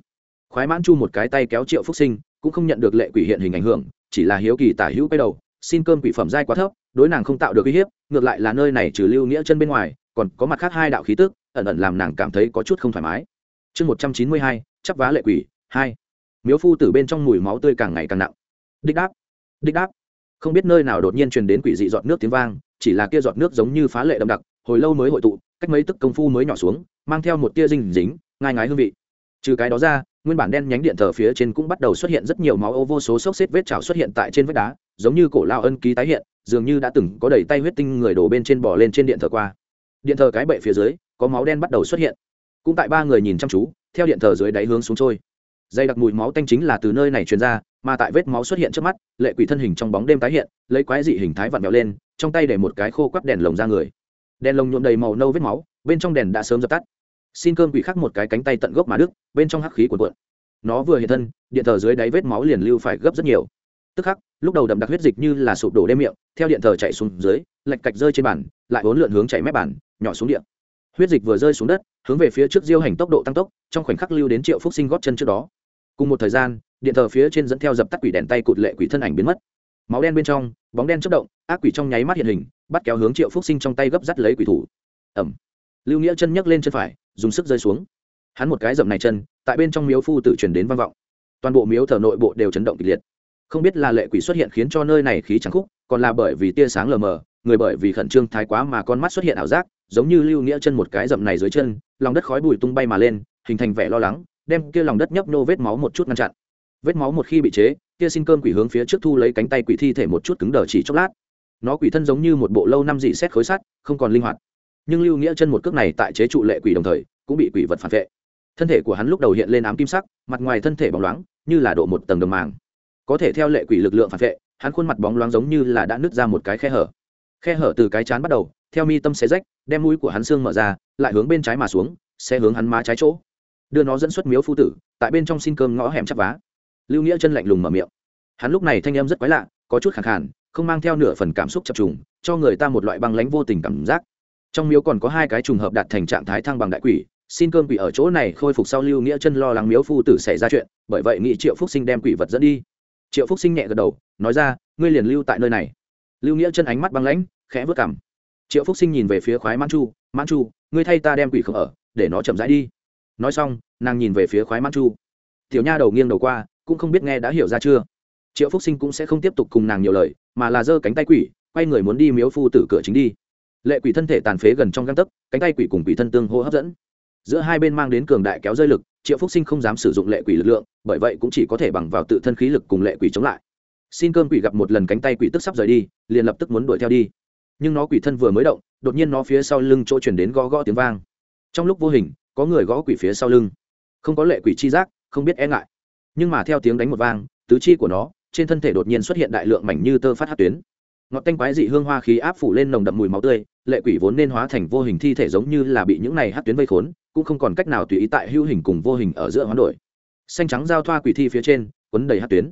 Khoái mãn chu một cái tay kéo triệu phúc sinh, cũng không nhận được lệ quỷ hiện hình ảnh hưởng, chỉ là hiếu kỳ tả hữu quay đầu, xin cơm quỷ phẩm dai quá thấp, đối nàng không tạo được uy hiếp, ngược lại là nơi này trừ lưu nghĩa chân bên ngoài, còn có mặt khác hai đạo khí tức, ẩn ẩn làm nàng cảm thấy có chút không thoải mái. Chương một trăm chín mươi hai, chắp vá lệ quỷ, hai. Miếu phu từ bên trong mùi máu tươi càng ngày càng nặng. Đích đáp đích đáp. Không biết nơi nào đột nhiên truyền đến quỷ dị giọt nước tiếng vang, chỉ là kia giọt nước giống như phá lệ đậm đặc, hồi lâu mới hội tụ, cách mấy tức công phu mới nhỏ xuống, mang theo một tia dinh dính, ngai ngái hương vị. Trừ cái đó ra, nguyên bản đen nhánh điện thờ phía trên cũng bắt đầu xuất hiện rất nhiều máu ô vô số xốc xếp vết trào xuất hiện tại trên vách đá, giống như cổ lao ân ký tái hiện, dường như đã từng có đầy tay huyết tinh người đổ bên trên bò lên trên điện thờ qua. Điện thờ cái bệ phía dưới, có máu đen bắt đầu xuất hiện. Cũng tại ba người nhìn chăm chú, theo điện thờ dưới đáy hướng xuống trôi dây đặc mùi máu tanh chính là từ nơi này truyền ra, mà tại vết máu xuất hiện trước mắt, lệ quỷ thân hình trong bóng đêm tái hiện, lấy quái dị hình thái vặn vẹo lên, trong tay để một cái khô quắp đèn lồng ra người. Đèn lồng nhuộm đầy màu nâu vết máu, bên trong đèn đã sớm dập tắt. Xin cơm quỷ khắc một cái cánh tay tận gốc mà đức bên trong hắc khí cuộn cuộn. Nó vừa hiện thân, điện thờ dưới đáy vết máu liền lưu phải gấp rất nhiều. Tức khắc, lúc đầu đậm đặc huyết dịch như là sụp đổ đêm miệng, theo điện thờ chạy xuống dưới lạch cạch rơi trên bàn, lại bốn lượn hướng chạy mép bàn, nhỏ xuống điện huyết dịch vừa rơi xuống đất, hướng về phía trước diêu hành tốc độ tăng tốc, trong khoảnh khắc lưu đến triệu phúc sinh góp chân trước đó. Cùng một thời gian, điện thờ phía trên dẫn theo dập tắt quỷ đèn tay cụt lệ quỷ thân ảnh biến mất. Máu đen bên trong, bóng đen chất động, ác quỷ trong nháy mắt hiện hình, bắt kéo hướng triệu phúc sinh trong tay gấp dắt lấy quỷ thủ. Ẩm lưu nghĩa chân nhấc lên chân phải, dùng sức rơi xuống. Hắn một cái dậm này chân, tại bên trong miếu phu tự chuyển đến vang vọng. Toàn bộ miếu thờ nội bộ đều chấn động kịch liệt. Không biết là lệ quỷ xuất hiện khiến cho nơi này khí trắng khúc, còn là bởi vì tia sáng lờ mờ, người bởi vì khẩn trương thái quá mà con mắt xuất hiện ảo giác giống như lưu nghĩa chân một cái dậm này dưới chân, lòng đất khói bụi tung bay mà lên, hình thành vẻ lo lắng, đem kia lòng đất nhấp nô vết máu một chút ngăn chặn. Vết máu một khi bị chế, kia xin cơm quỷ hướng phía trước thu lấy cánh tay quỷ thi thể một chút cứng đờ chỉ chốc lát. Nó quỷ thân giống như một bộ lâu năm dị xét khối sắt, không còn linh hoạt. Nhưng lưu nghĩa chân một cước này tại chế trụ lệ quỷ đồng thời, cũng bị quỷ vật phản vệ. Thân thể của hắn lúc đầu hiện lên ám kim sắc, mặt ngoài thân thể bóng loáng, như là độ một tầng đồng màng. Có thể theo lệ quỷ lực lượng phản vệ, hắn khuôn mặt bóng loáng giống như là đã nứt ra một cái khe hở. Khe hở từ cái chán bắt đầu theo mi tâm xé rách, đem mũi của hắn xương mở ra, lại hướng bên trái mà xuống sẽ hướng hắn má trái chỗ. Đưa nó dẫn xuất miếu phu tử, tại bên trong xin cơm ngõ hẻm chắp vá. Lưu nghĩa chân lạnh lùng mở miệng. Hắn lúc này thanh em rất quái lạ, có chút khẳng khản không mang theo nửa phần cảm xúc chập trùng, cho người ta một loại băng lánh vô tình cảm giác. Trong miếu còn có hai cái trùng hợp đạt thành trạng thái thăng bằng đại quỷ, xin cơm quỷ ở chỗ này khôi phục sau lưu nghĩa chân lo lắng miếu phu tử xảy ra chuyện, bởi vậy nghị triệu phúc sinh đem quỷ vật dẫn đi. Triệu phúc sinh nhẹ gật đầu, nói ra, ngươi liền lưu tại nơi này. Lưu nghĩa chân ánh mắt băng lãnh, khẽ vớt cảm triệu phúc sinh nhìn về phía khoái mãn chu mãn chu, ngươi thay ta đem quỷ không ở, để nó chậm rãi đi. Nói xong, nàng nhìn về phía khoái mãn chu. Tiểu nha đầu nghiêng đầu qua, cũng không biết nghe đã hiểu ra chưa. Triệu phúc sinh cũng sẽ không tiếp tục cùng nàng nhiều lời, mà là giơ cánh tay quỷ, quay người muốn đi miếu phu tử cửa chính đi. Lệ quỷ thân thể tàn phế gần trong găng tấc, cánh tay quỷ cùng quỷ thân tương hô hấp dẫn. Giữa hai bên mang đến cường đại kéo rơi lực, triệu phúc sinh không dám sử dụng lệ quỷ lực lượng, bởi vậy cũng chỉ có thể bằng vào tự thân khí lực cùng lệ quỷ chống lại. Xin cơm quỷ gặp một lần cánh tay quỷ tức sắp rời đi, liền lập tức muốn đuổi theo đi nhưng nó quỷ thân vừa mới động, đột nhiên nó phía sau lưng chỗ chuyển đến gõ gõ tiếng vang. Trong lúc vô hình, có người gõ quỷ phía sau lưng. Không có lệ quỷ chi giác, không biết e ngại. Nhưng mà theo tiếng đánh một vang, tứ chi của nó, trên thân thể đột nhiên xuất hiện đại lượng mảnh như tơ phát hát tuyến. Ngọt tanh quái dị hương hoa khí áp phủ lên nồng đậm mùi máu tươi, lệ quỷ vốn nên hóa thành vô hình thi thể giống như là bị những này hát tuyến vây khốn, cũng không còn cách nào tùy ý tại hữu hình cùng vô hình ở giữa hoán đổi. Xanh trắng giao thoa quỷ thi phía trên, quấn đầy hát tuyến.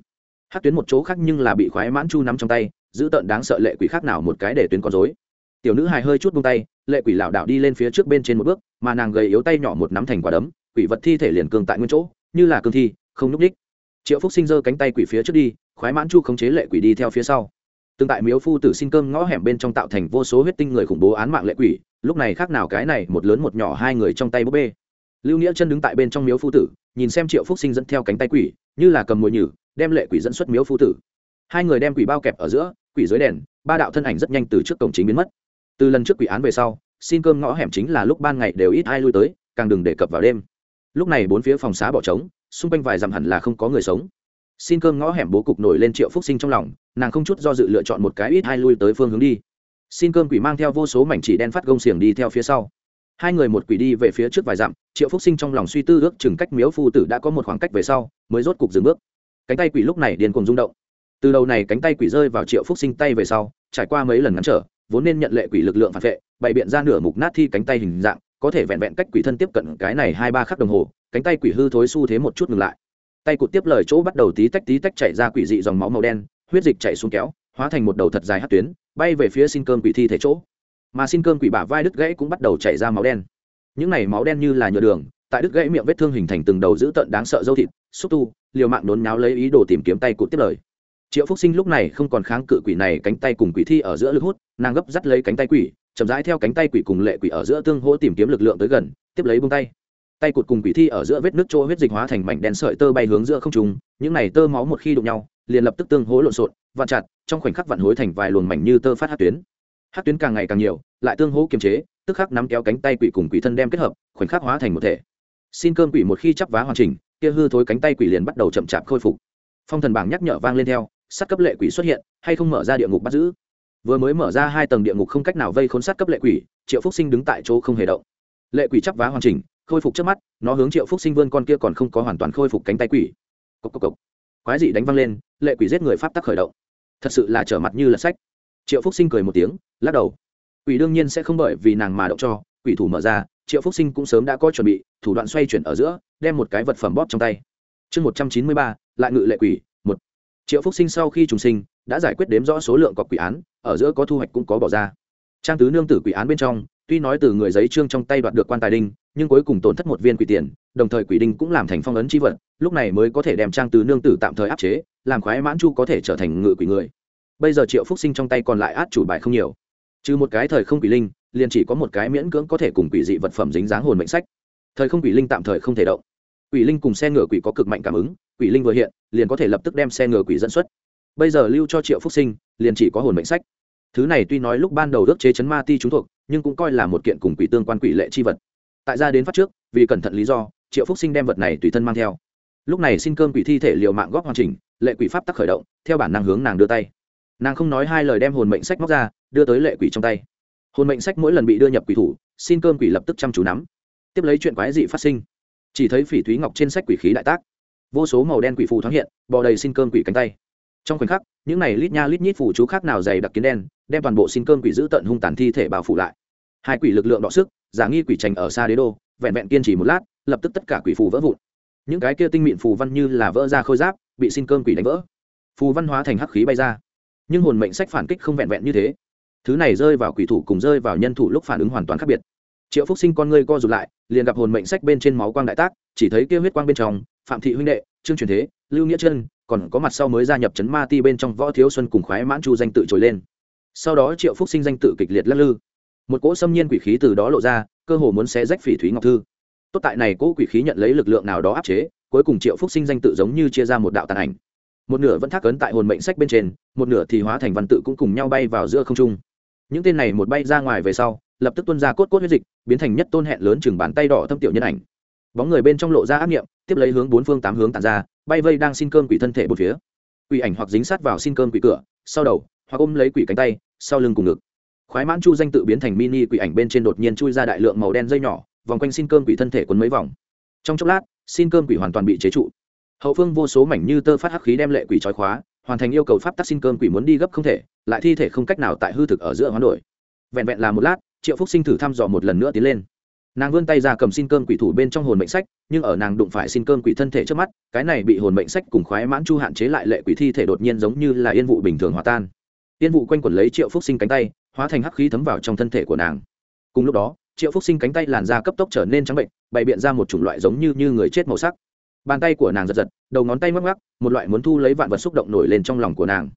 Hát tuyến một chỗ khác nhưng là bị khoái mãn chu nắm trong tay giữ tợn đáng sợ lệ quỷ khác nào một cái để tuyến con dối tiểu nữ hài hơi chút bung tay, lệ quỷ lảo đảo đi lên phía trước bên trên một bước, mà nàng gầy yếu tay nhỏ một nắm thành quả đấm, quỷ vật thi thể liền cường tại nguyên chỗ, như là cương thi, không núp đích triệu phúc sinh giơ cánh tay quỷ phía trước đi, khoái mãn chu khống chế lệ quỷ đi theo phía sau. Tương tại miếu phu tử xin cơm ngõ hẻm bên trong tạo thành vô số huyết tinh người khủng bố án mạng lệ quỷ, lúc này khác nào cái này một lớn một nhỏ hai người trong tay búp bê. Lưu nghĩa chân đứng tại bên trong miếu phu tử, nhìn xem triệu phúc sinh dẫn theo cánh tay quỷ, như là cầm mồi nhử, đem lệ quỷ dẫn xuất miếu phu tử hai người đem quỷ bao kẹp ở giữa, quỷ dưới đèn, ba đạo thân ảnh rất nhanh từ trước cổng chính biến mất. Từ lần trước quỷ án về sau, xin cơm ngõ hẻm chính là lúc ban ngày đều ít ai lui tới, càng đừng đề cập vào đêm. Lúc này bốn phía phòng xá bỏ trống, xung quanh vài dặm hẳn là không có người sống. Xin cơm ngõ hẻm bố cục nổi lên triệu phúc sinh trong lòng, nàng không chút do dự lựa chọn một cái ít hai lui tới phương hướng đi. Xin cơm quỷ mang theo vô số mảnh chỉ đen phát gông xiềng đi theo phía sau. Hai người một quỷ đi về phía trước vài dặm, triệu phúc sinh trong lòng suy tư ước chừng cách miếu phu tử đã có một khoảng cách về sau, mới rốt cục dừng bước. Cánh tay quỷ lúc này điên cùng rung động từ đầu này cánh tay quỷ rơi vào triệu phúc sinh tay về sau, trải qua mấy lần ngắn trở, vốn nên nhận lệ quỷ lực lượng phản vệ, bày biện ra nửa mục nát thi cánh tay hình dạng, có thể vẹn vẹn cách quỷ thân tiếp cận cái này hai ba khắc đồng hồ, cánh tay quỷ hư thối xu thế một chút ngừng lại. Tay cụt tiếp lời chỗ bắt đầu tí tách tí tách chạy ra quỷ dị dòng máu màu đen, huyết dịch chạy xuống kéo, hóa thành một đầu thật dài hát tuyến, bay về phía xin cơm quỷ thi thể chỗ. Mà xin cơm quỷ bả vai đứt gãy cũng bắt đầu chảy ra máu đen. Những này máu đen như là nhựa đường, tại đứt gãy miệng vết thương hình thành từng đầu dữ tợn đáng sợ dâu thịt, xúc tu, liều mạng đốn nháo lấy ý đồ tìm kiếm tay cụt tiếp lời triệu phúc sinh lúc này không còn kháng cự quỷ này cánh tay cùng quỷ thi ở giữa lực hút, nàng gấp dắt lấy cánh tay quỷ, chậm rãi theo cánh tay quỷ cùng lệ quỷ ở giữa tương hỗ tìm kiếm lực lượng tới gần, tiếp lấy bông tay. Tay cụt cùng quỷ thi ở giữa vết nước chỗ huyết dịch hóa thành mảnh đen sợi tơ bay hướng giữa không trùng những này tơ máu một khi đụng nhau, liền lập tức tương hỗ lộn xộn vặn chặt, trong khoảnh khắc vặn hối thành vài luồng mảnh như tơ phát hát tuyến. Hát tuyến càng ngày càng nhiều, lại tương hỗ kiềm chế, tức khắc nắm kéo cánh tay quỷ cùng quỷ thân đem kết hợp, khoảnh khắc hóa thành một thể. Xin cơm quỷ một khi chắp vá hoàn chỉnh, kia hư thối cánh tay quỷ liền bắt đầu chậm chạp khôi phục. Phong thần bảng nhắc nhở vang lên theo sát cấp lệ quỷ xuất hiện, hay không mở ra địa ngục bắt giữ? Vừa mới mở ra hai tầng địa ngục không cách nào vây khốn sát cấp lệ quỷ, triệu phúc sinh đứng tại chỗ không hề động. Lệ quỷ chắp vá hoàn chỉnh, khôi phục trước mắt, nó hướng triệu phúc sinh vươn con kia còn không có hoàn toàn khôi phục cánh tay quỷ. Cốc cốc cốc. quái dị đánh văng lên, lệ quỷ giết người pháp tắc khởi động. Thật sự là trở mặt như là sách. Triệu phúc sinh cười một tiếng, lắc đầu. Quỷ đương nhiên sẽ không bởi vì nàng mà động cho, quỷ thủ mở ra, triệu phúc sinh cũng sớm đã có chuẩn bị, thủ đoạn xoay chuyển ở giữa, đem một cái vật phẩm bóp trong tay. Chương một trăm chín mươi ba, lại ngự lệ quỷ, một triệu phúc sinh sau khi trùng sinh đã giải quyết đếm rõ số lượng cọc quỷ án ở giữa có thu hoạch cũng có bỏ ra trang tứ nương tử quỷ án bên trong tuy nói từ người giấy trương trong tay đoạt được quan tài đinh nhưng cuối cùng tổn thất một viên quỷ tiền đồng thời quỷ đinh cũng làm thành phong ấn chi vật lúc này mới có thể đem trang tứ nương tử tạm thời áp chế làm khoái mãn chu có thể trở thành ngự quỷ người bây giờ triệu phúc sinh trong tay còn lại át chủ bài không nhiều trừ một cái thời không quỷ linh liền chỉ có một cái miễn cưỡng có thể cùng quỷ dị vật phẩm dính dáng hồn mệnh sách thời không quỷ linh tạm thời không thể động quỷ linh cùng xe ngựa quỷ có cực mạnh cảm ứng, quỷ linh vừa hiện, liền có thể lập tức đem xe ngựa quỷ dẫn xuất. Bây giờ lưu cho triệu phúc sinh, liền chỉ có hồn mệnh sách. Thứ này tuy nói lúc ban đầu ước chế chấn ma ti trúng thuộc, nhưng cũng coi là một kiện cùng quỷ tương quan quỷ lệ chi vật. Tại ra đến phát trước, vì cẩn thận lý do, triệu phúc sinh đem vật này tùy thân mang theo. Lúc này xin cơm quỷ thi thể liều mạng góp hoàn chỉnh, lệ quỷ pháp tắc khởi động, theo bản năng hướng nàng đưa tay. Nàng không nói hai lời đem hồn mệnh sách móc ra, đưa tới lệ quỷ trong tay. Hồn mệnh sách mỗi lần bị đưa nhập quỷ thủ, xin cơm quỷ lập tức chăm chú nắm. Tiếp lấy chuyện quái dị phát sinh chỉ thấy phỉ thúy ngọc trên sách quỷ khí đại tác. Vô số màu đen quỷ phù thoáng hiện, bò đầy xin cơm quỷ cánh tay. Trong khoảnh khắc, những này lít nha lít nhít phù chú khác nào dày đặc kiến đen, đem toàn bộ xin cơm quỷ giữ tận hung tàn thi thể bao phủ lại. Hai quỷ lực lượng đọ sức, giả nghi quỷ trành ở xa đế đô, vẹn vẹn kiên trì một lát, lập tức tất cả quỷ phù vỡ vụn. Những cái kia tinh mịn phù văn như là vỡ ra khôi giáp, bị xin cơm quỷ đánh vỡ. Phù văn hóa thành hắc khí bay ra. Nhưng hồn mệnh sách phản kích không vẹn vẹn như thế. Thứ này rơi vào quỷ thủ cùng rơi vào nhân thủ lúc phản ứng hoàn toàn khác biệt triệu phúc sinh con ngươi co rụt lại, liền gặp hồn mệnh sách bên trên máu quang đại tác, chỉ thấy kia huyết quang bên trong, phạm thị huynh đệ, trương truyền thế, lưu nghĩa chân còn có mặt sau mới gia nhập chấn ma ti bên trong võ thiếu xuân cùng khoái mãn chu danh tự trồi lên. Sau đó triệu phúc sinh danh tự kịch liệt lắc lư. Một cỗ xâm nhiên quỷ khí từ đó lộ ra, cơ hồ muốn xé rách phỉ thúy ngọc thư. Tốt tại này cỗ quỷ khí nhận lấy lực lượng nào đó áp chế, cuối cùng triệu phúc sinh danh tự giống như chia ra một đạo tàn ảnh. Một nửa vẫn thác ấn tại hồn mệnh sách bên trên, một nửa thì hóa thành văn tự cũng cùng nhau bay vào giữa không trung. Những tên này một bay ra ngoài về sau lập tức tuân ra cốt cốt huyết dịch, biến thành nhất tôn hẹn lớn chừng bàn tay đỏ thâm tiểu nhân ảnh. Bóng người bên trong lộ ra ác nghiệm, tiếp lấy hướng bốn phương tám hướng tàn ra, bay vây đang xin cơm quỷ thân thể một phía. Quỷ ảnh hoặc dính sát vào xin cơm quỷ cửa, sau đầu, hoặc ôm lấy quỷ cánh tay, sau lưng cùng ngực. Khoái mãn chu danh tự biến thành mini quỷ ảnh bên trên đột nhiên chui ra đại lượng màu đen dây nhỏ, vòng quanh xin cơm quỷ thân thể quấn mấy vòng. Trong chốc lát, xin cơm quỷ hoàn toàn bị chế trụ. Hậu phương vô số mảnh như tơ phát hắc khí đem lệ quỷ trói khóa, hoàn thành yêu cầu pháp tắc xin cơm quỷ muốn đi gấp không thể, lại thi thể không cách nào tại hư thực ở giữa hoán đổi. Vẹn vẹn là một lát triệu phúc sinh thử thăm dò một lần nữa tiến lên. Nàng vươn tay ra cầm xin cơm quỷ thủ bên trong hồn mệnh sách nhưng ở nàng đụng phải xin cơm quỷ thân thể trước mắt cái này bị hồn mệnh sách cùng khoái mãn chu hạn chế lại lệ quỷ thi thể đột nhiên giống như là yên vụ bình thường hòa tan. Yên vụ quanh quẩn lấy triệu phúc sinh cánh tay hóa thành hắc khí thấm vào trong thân thể của nàng. Cùng lúc đó triệu phúc sinh cánh tay làn da cấp tốc trở nên trắng bệnh bày biện ra một chủng loại giống như, như người chết màu sắc. Bàn tay của nàng giật giật đầu ngón tay mắc mắc một loại muốn thu lấy vạn vật xúc động nổi lên trong lòng của nàng.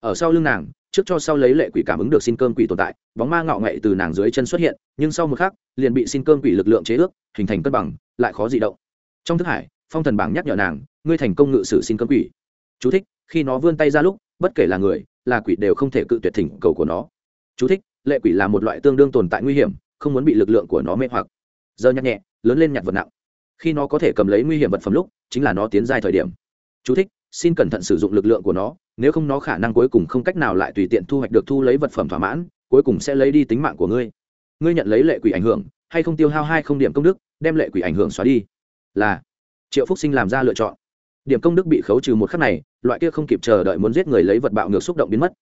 Ở sau lưng nàng trước cho sau lấy lệ quỷ cảm ứng được xin cơm quỷ tồn tại bóng ma ngạo nghệ từ nàng dưới chân xuất hiện nhưng sau một khắc liền bị xin cơm quỷ lực lượng chế ước hình thành cân bằng lại khó dị động. Trong thức hải phong thần bảng nhắc nhở nàng ngươi thành công ngự sử xin cơm quỷ. Chú thích, khi nó vươn tay ra lúc bất kể là người là quỷ đều không thể cự tuyệt thỉnh cầu của nó. Chú thích, lệ quỷ là một loại tương đương tồn tại nguy hiểm không muốn bị lực lượng của nó mê hoặc. Giờ nhặt nhẹ lớn lên nhặt vật nặng. Khi nó có thể cầm lấy nguy hiểm vật phẩm lúc chính là nó tiến dài thời điểm. Chú thích, xin cẩn thận sử dụng lực lượng của nó, nếu không nó khả năng cuối cùng không cách nào lại tùy tiện thu hoạch được thu lấy vật phẩm thỏa mãn, cuối cùng sẽ lấy đi tính mạng của ngươi. Ngươi nhận lấy lệ quỷ ảnh hưởng, hay không tiêu hao hai không điểm công đức, đem lệ quỷ ảnh hưởng xóa đi. Là, triệu phúc sinh làm ra lựa chọn. Điểm công đức bị khấu trừ một khắc này, loại kia không kịp chờ đợi muốn giết người lấy vật bạo ngược xúc động biến mất.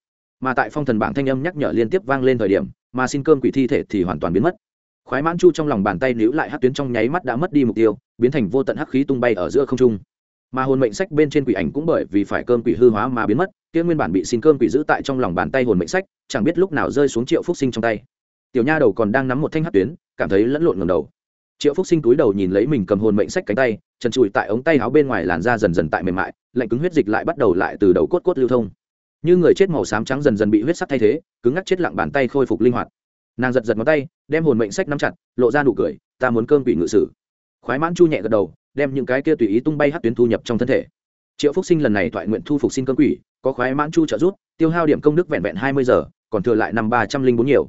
Mà tại phong thần bảng thanh âm nhắc nhở liên tiếp vang lên thời điểm, mà xin cơm quỷ thi thể thì hoàn toàn biến mất. Khoái mãn chu trong lòng bàn tay níu lại hát tuyến trong nháy mắt đã mất đi mục tiêu, biến thành vô tận hắc khí tung bay ở giữa không trung mà hồn mệnh sách bên trên quỷ ảnh cũng bởi vì phải cơm quỷ hư hóa mà biến mất, kia nguyên bản bị xin cơm quỷ giữ tại trong lòng bàn tay hồn mệnh sách, chẳng biết lúc nào rơi xuống triệu phúc sinh trong tay. Tiểu nha đầu còn đang nắm một thanh hát tuyến, cảm thấy lẫn lộn ngầm đầu. Triệu phúc sinh túi đầu nhìn lấy mình cầm hồn mệnh sách cánh tay, trần trụi tại ống tay áo bên ngoài làn da dần dần tại mềm mại, lạnh cứng huyết dịch lại bắt đầu lại từ đầu cốt cốt lưu thông. Như người chết màu xám trắng dần dần bị huyết sắc thay thế, cứng ngắc chết lặng bàn tay khôi phục linh hoạt. Nàng giật giật ngón tay, đem hồn mệnh sách nắm chặt, lộ ra nụ cười, ta muốn cơm quỷ ngự sử. Khoái mãn chu nhẹ gật đầu đem những cái kia tùy ý tung bay hát tuyến thu nhập trong thân thể. Triệu phúc sinh lần này thoại nguyện thu phục sinh cơn quỷ, có khoái mãn chu trợ rút tiêu hao điểm công đức vẹn vẹn hai mươi giờ, còn thừa lại năm ba trăm linh bốn nhiều.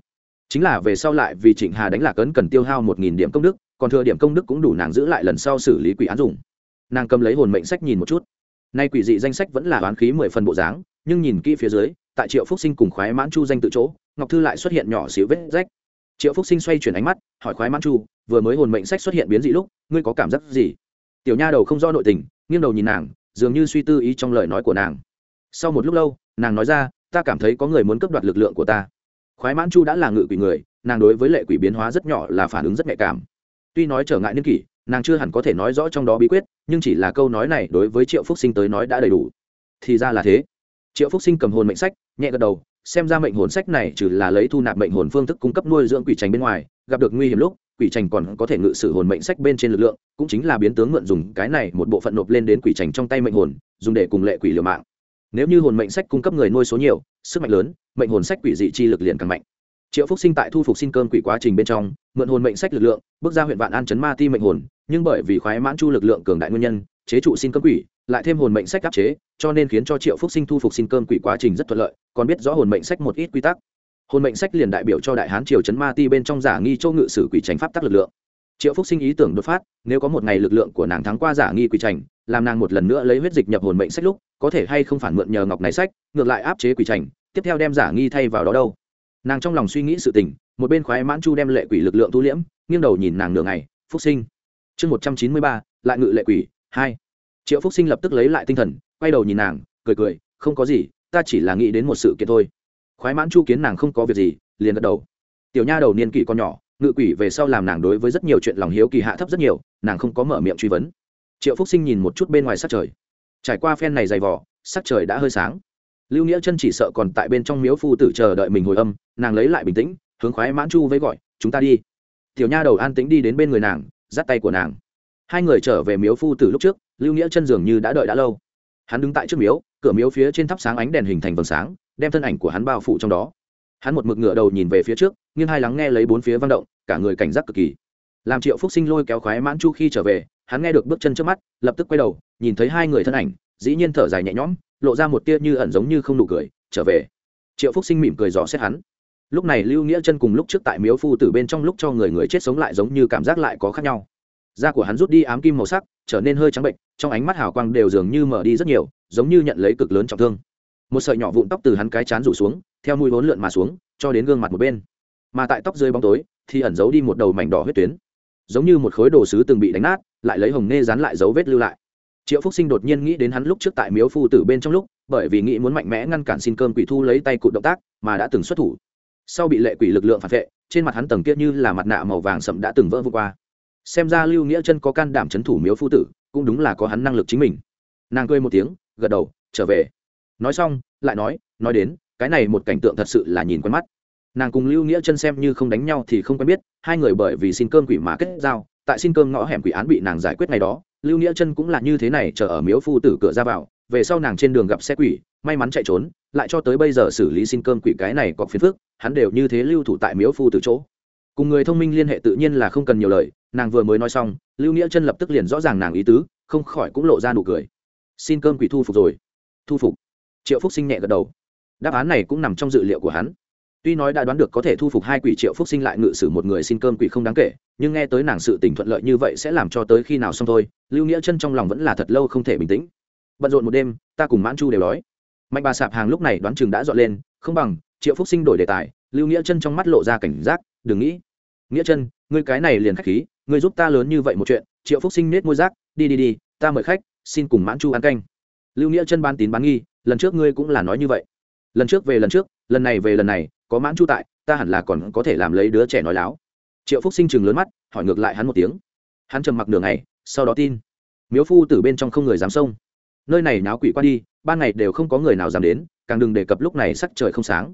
Chính là về sau lại vì trịnh hà đánh lạc ấn cần tiêu hao một nghìn điểm công đức, còn thừa điểm công đức cũng đủ nàng giữ lại lần sau xử lý quỷ án dùng. Nàng cầm lấy hồn mệnh sách nhìn một chút. Nay quỷ dị danh sách vẫn là oán khí mười phần bộ dáng, nhưng nhìn kỹ phía dưới, tại triệu phúc sinh cùng khoái mãn chu danh tự chỗ, ngọc thư lại xuất hiện nhỏ xíu vết rách. Triệu phúc sinh xoay chuyển ánh mắt, hỏi khoái mãn chu, vừa mới hồn mệnh sách xuất hiện biến dị lúc, ngươi có cảm giác gì? Tiểu nha đầu không do nội tình, nghiêng đầu nhìn nàng, dường như suy tư ý trong lời nói của nàng. Sau một lúc lâu, nàng nói ra, ta cảm thấy có người muốn cướp đoạt lực lượng của ta. Khoái mãn chu đã là ngự quỷ người, nàng đối với lệ quỷ biến hóa rất nhỏ là phản ứng rất nhạy cảm. Tuy nói trở ngại niên kỷ, nàng chưa hẳn có thể nói rõ trong đó bí quyết, nhưng chỉ là câu nói này đối với triệu phúc sinh tới nói đã đầy đủ. Thì ra là thế. Triệu phúc sinh cầm hồn mệnh sách, nhẹ gật đầu, xem ra mệnh hồn sách này trừ là lấy thu nạp mệnh hồn phương thức cung cấp nuôi dưỡng quỷ tránh bên ngoài, gặp được nguy hiểm lúc quỷ trành còn có thể ngự sử hồn mệnh sách bên trên lực lượng, cũng chính là biến tướng mượn dùng cái này một bộ phận nộp lên đến quỷ trành trong tay mệnh hồn, dùng để cùng lệ quỷ liều mạng. Nếu như hồn mệnh sách cung cấp người nuôi số nhiều, sức mạnh lớn, mệnh hồn sách quỷ dị chi lực liền càng mạnh. Triệu phúc sinh tại thu phục sinh cơm quỷ quá trình bên trong, mượn hồn mệnh sách lực lượng, bước ra huyện vạn an chấn ma ti mệnh hồn, nhưng bởi vì khoái mãn chu lực lượng cường đại nguyên nhân, chế trụ xin cơm quỷ, lại thêm hồn mệnh sách áp chế, cho nên khiến cho triệu phúc sinh thu phục sinh cơm quỷ quá trình rất thuận lợi, còn biết rõ hồn mệnh sách một ít quy tắc hồn mệnh sách liền đại biểu cho đại hán triều Trấn ma ti bên trong giả nghi châu ngự sử quỷ tránh pháp tắc lực lượng. Triệu phúc sinh ý tưởng đột phát, nếu có một ngày lực lượng của nàng thắng qua giả nghi quỷ trành làm nàng một lần nữa lấy huyết dịch nhập hồn mệnh sách lúc, có thể hay không phản mượn nhờ ngọc này sách, ngược lại áp chế quỷ trành tiếp theo đem giả nghi thay vào đó đâu. Nàng trong lòng suy nghĩ sự tình, một bên khoái mãn chu đem lệ quỷ lực lượng tu liễm, nghiêng đầu nhìn nàng nửa ngày, phúc sinh. Chương một trăm chín mươi ba, lại ngự lệ quỷ, hai. Triệu phúc sinh lập tức lấy lại tinh thần, quay đầu nhìn nàng, cười cười, không có gì, ta chỉ là nghĩ đến một sự kiện thôi khoái mãn chu kiến nàng không có việc gì, liền gật đầu. Tiểu nha đầu niên kỷ con nhỏ, ngự quỷ về sau làm nàng đối với rất nhiều chuyện lòng hiếu kỳ hạ thấp rất nhiều, nàng không có mở miệng truy vấn. Triệu phúc sinh nhìn một chút bên ngoài sắc trời. Trải qua phen này dày vỏ sắc trời đã hơi sáng. Lưu nghĩa chân chỉ sợ còn tại bên trong miếu phu tử chờ đợi mình hồi âm, nàng lấy lại bình tĩnh, hướng khoái mãn chu với gọi, chúng ta đi. Tiểu nha đầu an tĩnh đi đến bên người nàng, dắt tay của nàng. Hai người trở về miếu phu tử lúc trước, lưu nghĩa chân dường như đã đợi đã lâu. Hắn đứng tại trước miếu, cửa miếu phía trên thắp sáng ánh đèn hình thành vầng sáng đem thân ảnh của hắn bao phủ trong đó. Hắn một mực ngựa đầu nhìn về phía trước, nghiêng hai lắng nghe lấy bốn phía vang động, cả người cảnh giác cực kỳ. Làm triệu phúc sinh lôi kéo khoái mãn chu khi trở về, hắn nghe được bước chân trước mắt, lập tức quay đầu, nhìn thấy hai người thân ảnh, dĩ nhiên thở dài nhẹ nhõm, lộ ra một tia như ẩn giống như không nụ cười, trở về. Triệu phúc sinh mỉm cười dò xét hắn. Lúc này lưu nghĩa chân cùng lúc trước tại miếu phu tử bên trong lúc cho người người chết sống lại giống như cảm giác lại có khác nhau. Da của hắn rút đi ám kim màu sắc, trở nên hơi trắng bệnh trong ánh mắt hào quang đều dường như mở đi rất nhiều, giống như nhận lấy cực lớn trọng thương một sợi nhỏ vụn tóc từ hắn cái chán rủ xuống, theo mũi vốn lượn mà xuống, cho đến gương mặt một bên. Mà tại tóc dưới bóng tối, thì ẩn giấu đi một đầu mảnh đỏ huyết tuyến. Giống như một khối đồ sứ từng bị đánh nát, lại lấy hồng nê dán lại dấu vết lưu lại. Triệu phúc sinh đột nhiên nghĩ đến hắn lúc trước tại miếu phu tử bên trong lúc, bởi vì nghĩ muốn mạnh mẽ ngăn cản xin cơm quỷ thu lấy tay cụt động tác, mà đã từng xuất thủ. Sau bị lệ quỷ lực lượng phản vệ, trên mặt hắn tầng kia như là mặt nạ màu vàng sậm đã từng vỡ vụt qua. Xem ra lưu nghĩa chân có can đảm c h ấ n thủ miếu phu tử, cũng đúng là có hắn năng lực chính mình. Nàng cười một tiếng, gật đầu, trở về nói xong, lại nói nói đến, cái này một cảnh tượng thật sự là nhìn quen mắt. Nàng cùng lưu nghĩa chân xem như không đánh nhau thì không quen biết, hai người bởi vì xin cơm quỷ mà kết giao, tại xin cơm ngõ hẻm quỷ án bị nàng giải quyết ngày đó, lưu nghĩa chân cũng là như thế này chờ ở miếu phu tử cửa ra vào, về sau nàng trên đường gặp xe quỷ, may mắn chạy trốn, lại cho tới bây giờ xử lý xin cơm quỷ cái này có phiền phức, hắn đều như thế lưu thủ tại miếu phu từ chỗ. Cùng người thông minh liên hệ tự nhiên là không cần nhiều lời, nàng vừa mới nói xong, lưu nghĩa chân lập tức liền rõ ràng nàng ý tứ, không khỏi cũng lộ ra nụ cười. Xin cơm quỷ thu phục rồi. Thu phục triệu phúc sinh nhẹ gật đầu. Đáp án này cũng nằm trong dự liệu của hắn. Tuy nói đã đoán được có thể thu phục hai quỷ triệu phúc sinh lại ngự sử một người xin cơm quỷ không đáng kể, nhưng nghe tới nàng sự tình thuận lợi như vậy sẽ làm cho tới khi nào xong thôi, lưu nghĩa chân trong lòng vẫn là thật lâu không thể bình tĩnh. Bận rộn một đêm, ta cùng mãn chu đều đói. Mạnh bà sạp hàng lúc này đoán chừng đã dọn lên, không bằng, triệu phúc sinh đổi đề tài, lưu nghĩa chân trong mắt lộ ra cảnh giác, đừng nghĩ. Nghĩa chân ngươi cái này liền khách khí, ngươi giúp ta lớn như vậy một chuyện, triệu phúc sinh nết môi rác, đi đi đi, ta mời khách, xin cùng mãn chu ăn canh. Lưu nghĩa chân ban tín bán nghi lần trước ngươi cũng là nói như vậy. Lần trước về lần trước, lần này về lần này, có mãn chu tại, ta hẳn là còn có thể làm lấy đứa trẻ nói láo. Triệu phúc sinh chừng lớn mắt, hỏi ngược lại hắn một tiếng. Hắn trầm mặc nửa ngày, sau đó tin. Miếu phu từ bên trong không người dám xông. Nơi này náo quỷ qua đi, ban ngày đều không có người nào dám đến, càng đừng đề cập lúc này sắc trời không sáng.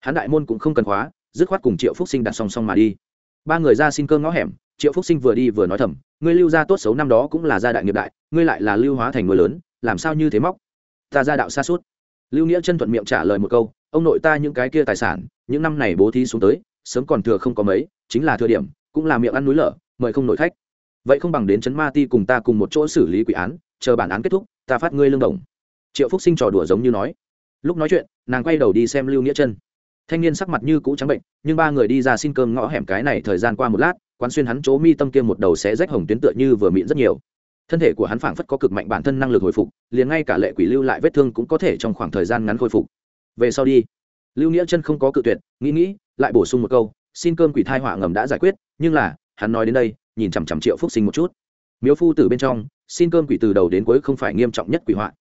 Hắn đại môn cũng không cần khóa, dứt khoát cùng triệu phúc sinh đặt song song mà đi. Ba người ra xin cơm ngõ hẻm, triệu phúc sinh vừa đi vừa nói thầm, ngươi lưu gia tốt xấu năm đó cũng là gia đại nghiệp đại, ngươi lại là lưu hóa thành người lớn, làm sao như thế móc? Ta ra đạo xa suốt. Lưu nghĩa chân thuận miệng trả lời một câu, ông nội ta những cái kia tài sản, những năm này bố thí xuống tới, sớm còn thừa không có mấy, chính là thừa điểm, cũng là miệng ăn núi lở, mời không nội khách. Vậy không bằng đến chấn ma ti cùng ta cùng một chỗ xử lý quỷ án, chờ bản án kết thúc, ta phát ngươi lương đồng. Triệu phúc sinh trò đùa giống như nói. Lúc nói chuyện, nàng quay đầu đi xem lưu nghĩa chân. Thanh niên sắc mặt như cũ trắng bệnh, nhưng ba người đi ra xin cơm ngõ hẻm cái này thời gian qua một lát, quán xuyên hắn chỗ mi tâm kia một đầu sẽ rách hồng tuyến tựa như vừa mịn rất nhiều thân thể của hắn phảng phất có cực mạnh bản thân năng lực hồi phục, liền ngay cả lệ quỷ lưu lại vết thương cũng có thể trong khoảng thời gian ngắn khôi phục. Về sau đi. Lưu nghĩa chân không có cự tuyệt, nghĩ nghĩ, lại bổ sung một câu, xin cơm quỷ thai họa ngầm đã giải quyết, nhưng là, hắn nói đến đây, nhìn chằm chằm triệu phúc sinh một chút. Miếu phu từ bên trong, xin cơm quỷ từ đầu đến cuối không phải nghiêm trọng nhất quỷ họa.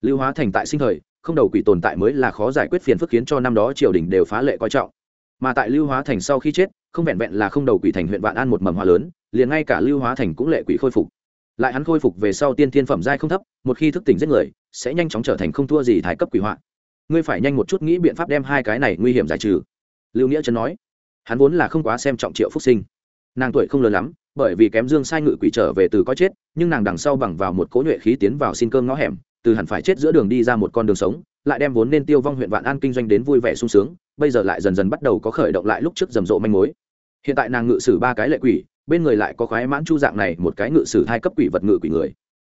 Lưu hóa thành tại sinh thời, không đầu quỷ tồn tại mới là khó giải quyết phiền phức khiến cho năm đó triều đình đều phá lệ coi trọng. Mà tại lưu hóa thành sau khi chết, không vẹn vẹn là không đầu quỷ thành huyện vạn an một mầm hoa lớn, liền ngay cả lưu hóa thành cũng lệ quỷ khôi phục lại hắn khôi phục về sau tiên thiên phẩm giai không thấp, một khi thức tỉnh giết người, sẽ nhanh chóng trở thành không thua gì thái cấp quỷ họa. Ngươi phải nhanh một chút nghĩ biện pháp đem hai cái này nguy hiểm giải trừ. Lưu nghĩa trấn nói. Hắn vốn là không quá xem trọng triệu phúc sinh. Nàng tuổi không lớn lắm, bởi vì kém dương sai ngự quỷ trở về từ có chết, nhưng nàng đằng sau bằng vào một cỗ nhuệ khí tiến vào xin cơm ngõ hẻm, từ hẳn phải chết giữa đường đi ra một con đường sống, lại đem vốn nên tiêu vong huyện vạn an kinh doanh đến vui vẻ sung sướng, bây giờ lại dần dần bắt đầu có khởi động lại lúc trước rầm rộ manh mối. Hiện tại nàng ngự sử ba cái lệ quỷ bên người lại có khoái mãn chu dạng này một cái ngự sử hai cấp quỷ vật ngự quỷ người.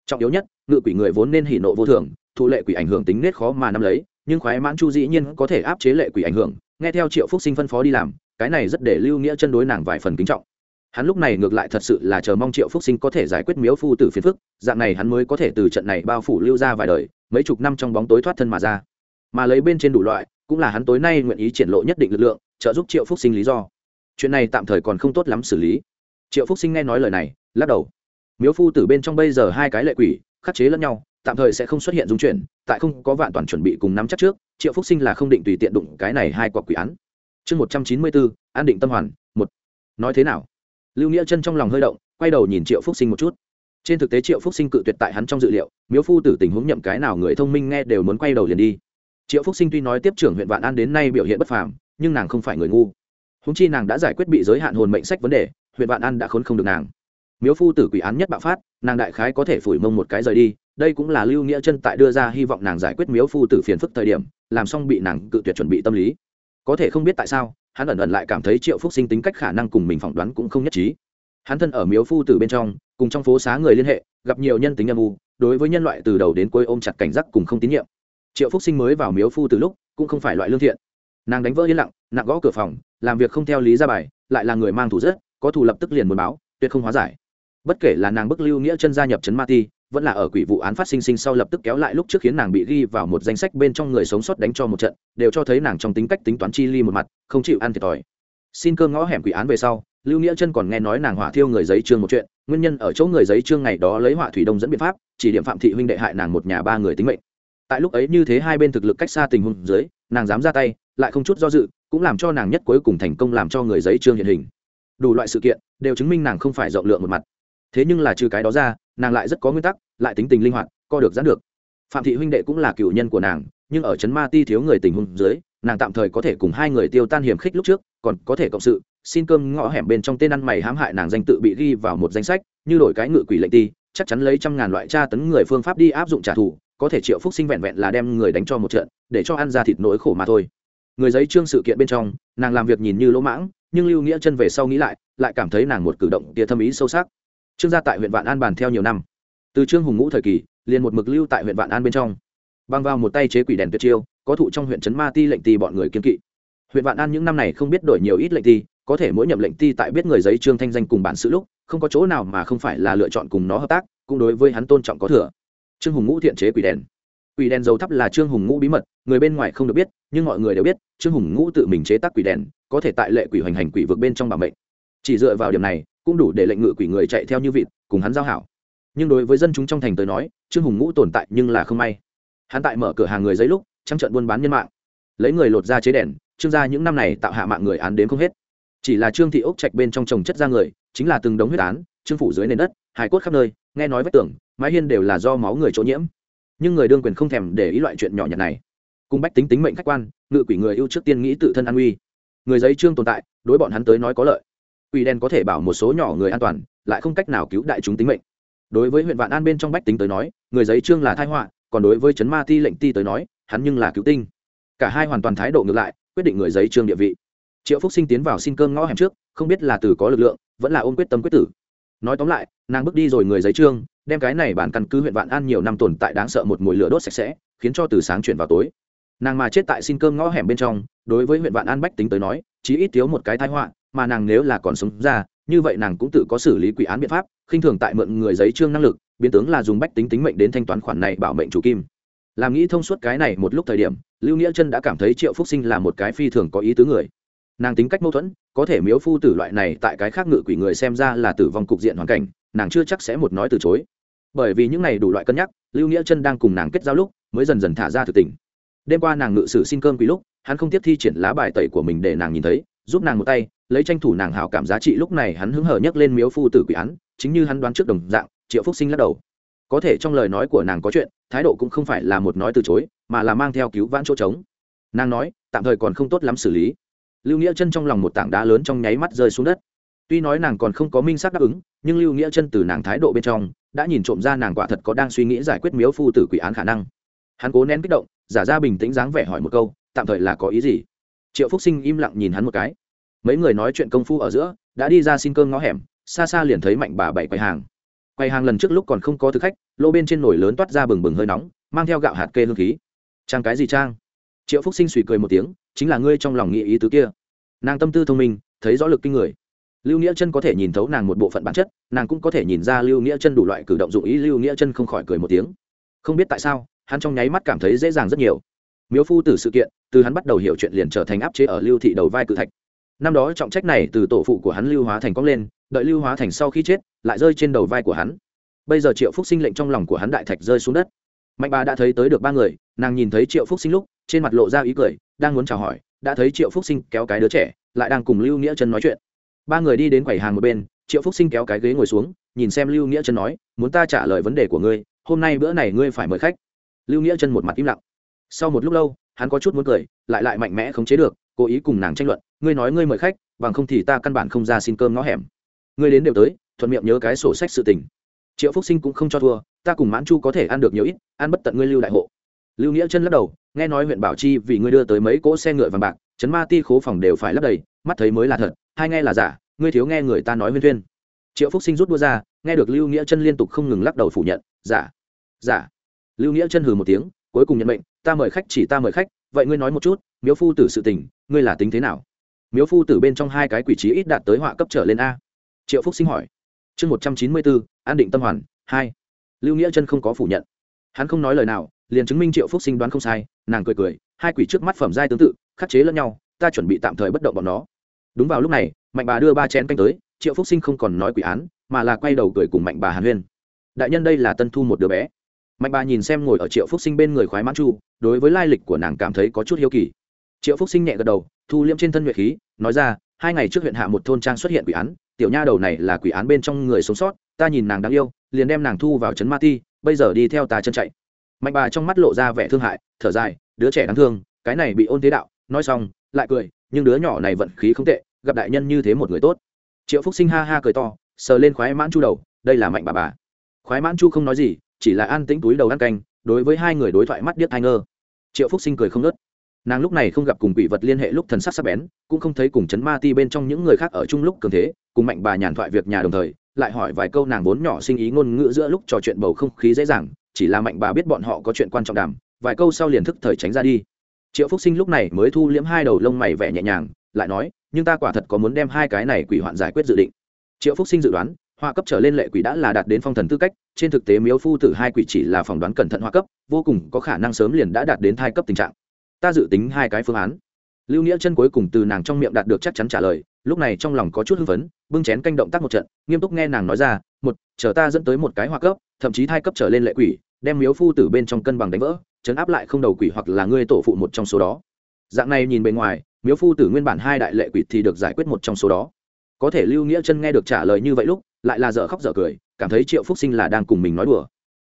Trọng yếu nhất, ngự quỷ người vốn nên hỉ nộ vô thường, thụ lệ quỷ ảnh hưởng tính nết khó mà nắm lấy, nhưng khoái mãn chu dĩ nhiên có thể áp chế lệ quỷ ảnh hưởng, nghe theo triệu phúc sinh phân phó đi làm, cái này rất để lưu nghĩa chân đối nàng vài phần kính trọng. Hắn lúc này ngược lại thật sự là chờ mong triệu phúc sinh có thể giải quyết miếu phu tử phiền phức, dạng này hắn mới có thể từ trận này bao phủ lưu ra vài đời, mấy chục năm trong bóng tối thoát thân mà ra. Mà lấy bên trên đủ loại, cũng là hắn tối nay nguyện ý triển lộ nhất định lực lượng, trợ giúp triệu phúc sinh lý do. Chuyện này tạm thời còn không tốt lắm xử lý triệu phúc sinh nghe nói lời này, lắc đầu. Miếu phu tử bên trong bây giờ hai cái lệ quỷ, khắc chế lẫn nhau, tạm thời sẽ không xuất hiện dung chuyển, tại không có vạn toàn chuẩn bị cùng nắm chắc trước, triệu phúc sinh là không định tùy tiện đụng cái này hai quả quỷ án. Chương một trăm chín mươi bốn an định tâm hoàn, một. Nói thế nào? Lưu nghĩa chân trong lòng hơi động, quay đầu nhìn triệu phúc sinh một chút. Trên thực tế triệu phúc sinh cự tuyệt tại hắn trong dự liệu, miếu phu tử tình huống nhậm cái nào người thông minh nghe đều muốn quay đầu liền đi. Triệu phúc sinh tuy nói tiếp trưởng huyện vạn an đến nay biểu hiện bất phàm, nhưng nàng không phải người ngu húng chi nàng đã giải quyết bị giới hạn hồn mệnh sách vấn đề, huyện vạn an đã khốn không được nàng. Miếu phu tử quỷ án nhất bạo phát, nàng đại khái có thể phủi mông một cái rời đi, đây cũng là lưu nghĩa chân tại đưa ra hy vọng nàng giải quyết miếu phu tử phiền phức thời điểm, làm xong bị nàng cự tuyệt chuẩn bị tâm lý. Có thể không biết tại sao, hắn ẩn ẩn lại cảm thấy triệu phúc sinh tính cách khả năng cùng mình phỏng đoán cũng không nhất trí. Hắn thân ở miếu phu tử bên trong, cùng trong phố xá người liên hệ, gặp nhiều nhân tính âm u, đối với nhân loại từ đầu đến cuối ôm chặt cảnh giác cùng không tín nhiệm. Triệu phúc sinh mới vào miếu phu từ lúc, cũng không phải loại lương thiện nàng đánh vỡ yên lặng, nặng gõ cửa phòng, làm việc không theo lý ra bài, lại là người mang thủ rất, có thủ lập tức liền muốn báo, tuyệt không hóa giải. Bất kể là nàng bức lưu nghĩa chân gia nhập trấn ma ti, vẫn là ở quỷ vụ án phát sinh sinh sau lập tức kéo lại lúc trước khiến nàng bị ghi vào một danh sách bên trong người sống sót đánh cho một trận, đều cho thấy nàng trong tính cách tính toán chi ly một mặt, không chịu ăn thiệt thòi. Xin cơ ngõ hẻm quỷ án về sau, lưu nghĩa chân còn nghe nói nàng hỏa thiêu người giấy trương một chuyện, nguyên nhân ở chỗ người giấy trương ngày đó lấy hỏa thủy đông dẫn biện pháp, chỉ điểm phạm thị huynh đệ hại nàng một nhà ba người tính mệnh. Tại lúc ấy như thế hai bên thực lực cách xa tình huống dưới, nàng dám ra tay lại không chút do dự, cũng làm cho nàng nhất cuối cùng thành công làm cho người giấy trương hiện hình. Đủ loại sự kiện, đều chứng minh nàng không phải rộng lượng một mặt. Thế nhưng là trừ cái đó ra, nàng lại rất có nguyên tắc, lại tính tình linh hoạt, co được giãn được. Phạm thị huynh đệ cũng là cựu nhân của nàng, nhưng ở trấn ma ti thiếu người tình huống dưới, nàng tạm thời có thể cùng hai người tiêu tan hiểm khích lúc trước, còn có thể cộng sự, xin cơm ngõ hẻm bên trong tên ăn mày hãm hại nàng danh tự bị ghi vào một danh sách, như đổi cái ngự quỷ lệnh ti, chắc chắn lấy trăm ngàn loại tra tấn người phương pháp đi áp dụng trả thù, có thể triệu phúc sinh vẹn vẹn là đem người đánh cho một trận, để cho ăn ra thịt nỗi khổ mà thôi người giấy trương sự kiện bên trong, nàng làm việc nhìn như lỗ mãng, nhưng lưu nghĩa chân về sau nghĩ lại lại cảm thấy nàng một cử động tia thâm ý sâu sắc. Trương gia tại huyện vạn an bàn theo nhiều năm. Từ trương hùng ngũ thời kỳ, liền một mực lưu tại huyện vạn an bên trong. Băng vào một tay chế quỷ đèn tuyệt chiêu, có thụ trong huyện trấn ma ti lệnh ti bọn người kiên kỵ. Huyện vạn an những năm này không biết đổi nhiều ít lệnh ti, có thể mỗi nhậm lệnh ti tại biết người giấy trương thanh danh cùng bản sự lúc, không có chỗ nào mà không phải là lựa chọn cùng nó hợp tác, cũng đối với hắn tôn trọng có thừa. Trương hùng ngũ thiện chế quỷ đèn. Quỷ đèn dầu thắp là trương hùng ngũ bí mật, người bên ngoài không được biết nhưng mọi người đều biết, trương hùng ngũ tự mình chế tác quỷ đèn, có thể tại lệ quỷ hoành hành quỷ vực bên trong bảo mệnh. Chỉ dựa vào điểm này, cũng đủ để lệnh ngự quỷ người chạy theo như vịt, cùng hắn giao hảo. Nhưng đối với dân chúng trong thành tới nói, trương hùng ngũ tồn tại nhưng là không may. Hắn tại mở cửa hàng người giấy lúc, trắng trận buôn bán nhân mạng. Lấy người lột ra chế đèn, trương gia những năm này tạo hạ mạng người án đến không hết. Chỉ là trương thị ốc trạch bên trong trồng chất ra người, chính là từng đống huyết án, trương phủ dưới nền đất hải cốt khắp nơi, nghe nói vách tưởng mái hiên đều là do máu người chỗ nhiễm. Nhưng người đương quyền không thèm để ý loại chuyện nhỏ nhặt này cung bách tính tính mệnh khách quan, ngự quỷ người yêu trước tiên nghĩ tự thân an nguy. Người giấy trương tồn tại, đối bọn hắn tới nói có lợi. Quỷ đen có thể bảo một số nhỏ người an toàn, lại không cách nào cứu đại chúng tính mệnh. Đối với huyện vạn an bên trong bách tính tới nói, người giấy trương là thai họa, còn đối với trấn ma ti lệnh ti tới nói, hắn nhưng là cứu tinh. Cả hai hoàn toàn thái độ ngược lại, quyết định người giấy trương địa vị. Triệu phúc sinh tiến vào xin cơm ngõ hẻm trước, không biết là từ có lực lượng, vẫn là ôm quyết tâm quyết tử. Nói tóm lại, nàng bước đi rồi người giấy trương, đem cái này bản căn cứ huyện vạn an nhiều năm tồn tại đáng sợ một mùi lửa đốt sạch sẽ, khiến cho từ sáng chuyển vào tối nàng mà chết tại xin cơm ngõ hẻm bên trong, đối với huyện vạn an bách tính tới nói, chí ít thiếu một cái thái họa, mà nàng nếu là còn sống ra, như vậy nàng cũng tự có xử lý quỷ án biện pháp, khinh thường tại mượn người giấy trương năng lực, biến tướng là dùng bách tính tính mệnh đến thanh toán khoản này bảo mệnh chủ kim. Làm nghĩ thông suốt cái này một lúc thời điểm, lưu nghĩa chân đã cảm thấy triệu phúc sinh là một cái phi thường có ý tứ người. Nàng tính cách mâu thuẫn, có thể miếu phu tử loại này tại cái khác ngự quỷ người xem ra là tử vong cục diện hoàn cảnh, nàng chưa chắc sẽ một nói từ chối. Bởi vì những này đủ loại cân nhắc, lưu nghĩa chân đang cùng nàng kết giao lúc, mới dần dần thả ra thực tình đêm qua nàng ngự sử xin cơm quý lúc, hắn không tiếp thi triển lá bài tẩy của mình để nàng nhìn thấy, giúp nàng một tay, lấy tranh thủ nàng hảo cảm giá trị lúc này hắn hứng hở nhấc lên miếu phu tử quỷ án, chính như hắn đoán trước đồng dạng, triệu phúc sinh lắc đầu. Có thể trong lời nói của nàng có chuyện, thái độ cũng không phải là một nói từ chối, mà là mang theo cứu vãn chỗ trống. Nàng nói, tạm thời còn không tốt lắm xử lý. Lưu nghĩa chân trong lòng một tảng đá lớn trong nháy mắt rơi xuống đất. Tuy nói nàng còn không có minh xác đáp ứng, nhưng lưu nghĩa chân từ nàng thái độ bên trong, đã nhìn trộm ra nàng quả thật có đang suy nghĩ giải quyết miếu phu tử quỷ án khả năng. Hắn cố nén kích động giả ra bình tĩnh dáng vẻ hỏi một câu, tạm thời là có ý gì? Triệu phúc sinh im lặng nhìn hắn một cái. Mấy người nói chuyện công phu ở giữa, đã đi ra xin cơm ngõ hẻm, xa xa liền thấy mạnh bà bảy quầy hàng. Quầy hàng lần trước lúc còn không có thực khách, lô bên trên nồi lớn toát ra bừng bừng hơi nóng, mang theo gạo hạt kê hương khí. Trang cái gì trang? Triệu phúc sinh suy cười một tiếng, chính là ngươi trong lòng nghĩ ý tứ kia. Nàng tâm tư thông minh, thấy rõ lực kinh người. Lưu nghĩa chân có thể nhìn thấu nàng một bộ phận bản chất, nàng cũng có thể nhìn ra lưu nghĩa chân đủ loại cử động dụng ý, lưu nghĩa chân không khỏi cười một tiếng. Không biết tại sao hắn trong nháy mắt cảm thấy dễ dàng rất nhiều. Miếu phu từ sự kiện, từ hắn bắt đầu hiểu chuyện liền trở thành áp chế ở lưu thị đầu vai cự thạch. Năm đó trọng trách này từ tổ phụ của hắn lưu hóa thành cong lên, đợi lưu hóa thành sau khi chết, lại rơi trên đầu vai của hắn. Bây giờ triệu phúc sinh lệnh trong lòng của hắn đại thạch rơi xuống đất. Mạnh bà đã thấy tới được ba người, nàng nhìn thấy triệu phúc sinh lúc, trên mặt lộ ra ý cười, đang muốn chào hỏi, đã thấy triệu phúc sinh kéo cái đứa trẻ, lại đang cùng lưu nghĩa chân nói chuyện. Ba người đi đến quầy hàng một bên, triệu phúc sinh kéo cái ghế ngồi xuống, nhìn xem lưu nghĩa chân nói, muốn ta trả lời vấn đề của ngươi, hôm nay bữa này ngươi phải mời khách lưu nghĩa chân một mặt im lặng. Sau một lúc lâu, hắn có chút muốn cười, lại lại mạnh mẽ không chế được, cố ý cùng nàng tranh luận, ngươi nói ngươi mời khách, bằng không thì ta căn bản không ra xin cơm ngõ hẻm. Ngươi đến đều tới, thuận miệng nhớ cái sổ sách sự tình. Triệu phúc sinh cũng không cho thua, ta cùng mãn chu có thể ăn được nhiều ít, ăn bất tận ngươi lưu đại hộ. Lưu nghĩa chân lắc đầu, nghe nói huyện bảo chi vì ngươi đưa tới mấy cỗ xe ngựa vàng bạc, chấn ma ti khố phòng đều phải lấp đầy, mắt thấy mới là thật, hai nghe là giả, ngươi thiếu nghe người ta nói huyên thuyên. Triệu phúc sinh rút đua ra, nghe được lưu nghĩa chân liên tục không ngừng lắc đầu phủ nhận, giả giả lưu nghĩa chân hừ một tiếng, cuối cùng nhận mệnh, ta mời khách chỉ ta mời khách, vậy ngươi nói một chút, miếu phu tử sự tình, ngươi là tính thế nào? Miếu phu tử bên trong hai cái quỷ trí ít đạt tới họa cấp trở lên a. Triệu phúc sinh hỏi. Chương một trăm chín mươi bốn an định tâm hoàn, hai. Lưu nghĩa chân không có phủ nhận. Hắn không nói lời nào, liền chứng minh triệu phúc sinh đoán không sai, nàng cười cười, hai quỷ trước mắt phẩm giai tương tự, khắc chế lẫn nhau, ta chuẩn bị tạm thời bất động bọn nó. Đúng vào lúc này, mạnh bà đưa ba chén canh tới, triệu phúc sinh không còn nói quỷ án, mà là quay đầu cười cùng mạnh bà hàn huyên. Đại nhân đây là tân thu một đứa bé mạnh bà nhìn xem ngồi ở triệu phúc sinh bên người khoái mãn chu, đối với lai lịch của nàng cảm thấy có chút hiếu kỳ. Triệu phúc sinh nhẹ gật đầu, thu liễm trên thân nhuệ khí, nói ra, hai ngày trước huyện hạ một thôn trang xuất hiện quỷ án, tiểu nha đầu này là quỷ án bên trong người sống sót, ta nhìn nàng đáng yêu, liền đem nàng thu vào trấn ma ti, bây giờ đi theo ta chân chạy. Mạnh bà trong mắt lộ ra vẻ thương hại, thở dài, đứa trẻ đáng thương, cái này bị ôn thế đạo. Nói xong, lại cười, nhưng đứa nhỏ này vận khí không tệ, gặp đại nhân như thế một người tốt. Triệu phúc sinh ha ha cười to, sờ lên khoái mãn chu đầu, đây là mạnh bà bà. Khoái mãn chu không nói gì chỉ là an tĩnh túi đầu ăn canh, đối với hai người đối thoại mắt điếc ai ngơ. Triệu phúc sinh cười không nớt nàng lúc này không gặp cùng quỷ vật liên hệ lúc thần sắc sắc bén, cũng không thấy cùng chấn ma ti bên trong những người khác ở chung lúc cường thế, cùng mạnh bà nhàn thoại việc nhà đồng thời, lại hỏi vài câu nàng vốn nhỏ sinh ý ngôn ngữ giữa lúc trò chuyện bầu không khí dễ dàng, chỉ là mạnh bà biết bọn họ có chuyện quan trọng đàm, vài câu sau liền thức thời tránh ra đi. Triệu phúc sinh lúc này mới thu liễm hai đầu lông mày vẻ nhẹ nhàng, lại nói, nhưng ta quả thật có muốn đem hai cái này quỷ hoạn giải quyết dự định. Triệu phúc sinh dự đoán hoa cấp trở lên lệ quỷ đã là đạt đến phong thần tư cách, trên thực tế miếu phu tử hai quỷ chỉ là phỏng đoán cẩn thận hoa cấp, vô cùng có khả năng sớm liền đã đạt đến thai cấp tình trạng. Ta dự tính hai cái phương án. Lưu nghĩa chân cuối cùng từ nàng trong miệng đạt được chắc chắn trả lời, lúc này trong lòng có chút hưng phấn, bưng chén canh động tác một trận, nghiêm túc nghe nàng nói ra, một, chờ ta dẫn tới một cái hoa cấp, thậm chí thai cấp trở lên lệ quỷ, đem miếu phu tử bên trong cân bằng đánh vỡ, chấn áp lại không đầu quỷ hoặc là ngươi tổ phụ một trong số đó. Dạng này nhìn bề ngoài, miếu phu tử nguyên bản hai đại lệ quỷ thì được giải quyết một trong số đó. Có thể lưu nghĩa chân nghe được trả lời như vậy lúc lại là dở khóc dở cười, cảm thấy triệu phúc sinh là đang cùng mình nói đùa.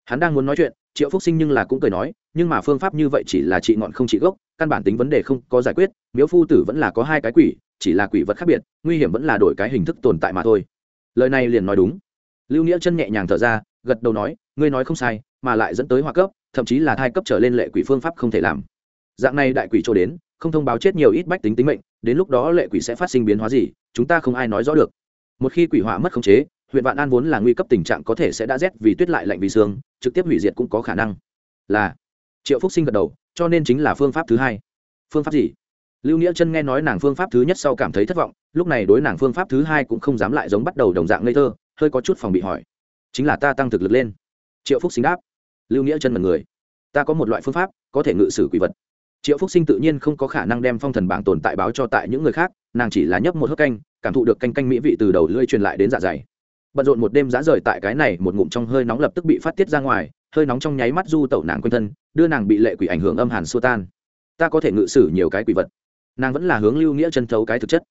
Hắn đang muốn nói chuyện, triệu phúc sinh nhưng là cũng cười nói, nhưng mà phương pháp như vậy chỉ là trị ngọn không trị gốc, căn bản tính vấn đề không có giải quyết, miếu phu tử vẫn là có hai cái quỷ, chỉ là quỷ vật khác biệt, nguy hiểm vẫn là đổi cái hình thức tồn tại mà thôi. Lời này liền nói đúng. Lưu nghĩa chân nhẹ nhàng thở ra, gật đầu nói, ngươi nói không sai, mà lại dẫn tới hoa cấp, thậm chí là thai cấp trở lên lệ quỷ phương pháp không thể làm. Dạng này đại quỷ trôi đến, không thông báo chết nhiều ít bách tính tính mệnh, đến lúc đó lệ quỷ sẽ phát sinh biến hóa gì, chúng ta không ai nói rõ được. Một khi quỷ hỏa mất khống chế huyện vạn an vốn là nguy cấp tình trạng có thể sẽ đã rét vì tuyết lại lạnh vì sương, trực tiếp hủy diệt cũng có khả năng. Là triệu phúc sinh gật đầu cho nên chính là phương pháp thứ hai. Phương pháp gì? Lưu nghĩa chân nghe nói nàng phương pháp thứ nhất sau cảm thấy thất vọng lúc này đối nàng phương pháp thứ hai cũng không dám lại giống bắt đầu đồng dạng ngây thơ hơi có chút phòng bị hỏi. Chính là ta tăng thực lực lên. Triệu phúc sinh đáp. Lưu nghĩa chân mật người ta có một loại phương pháp có thể ngự sử quỷ vật. Triệu phúc sinh tự nhiên không có khả năng đem phong thần bảng tồn tại báo cho tại những người khác nàng chỉ là nhấp một hớp canh cảm thụ được canh canh mỹ vị từ đầu lưỡi truyền lại đến dạ dày bận rộn một đêm giá rời tại cái này một ngụm trong hơi nóng lập tức bị phát tiết ra ngoài, hơi nóng trong nháy mắt du tẩu nàng quanh thân, đưa nàng bị lệ quỷ ảnh hưởng âm hàn xua tan. Ta có thể ngự sử nhiều cái quỷ vật. Nàng vẫn là hướng lưu nghĩa chân thấu cái thực chất.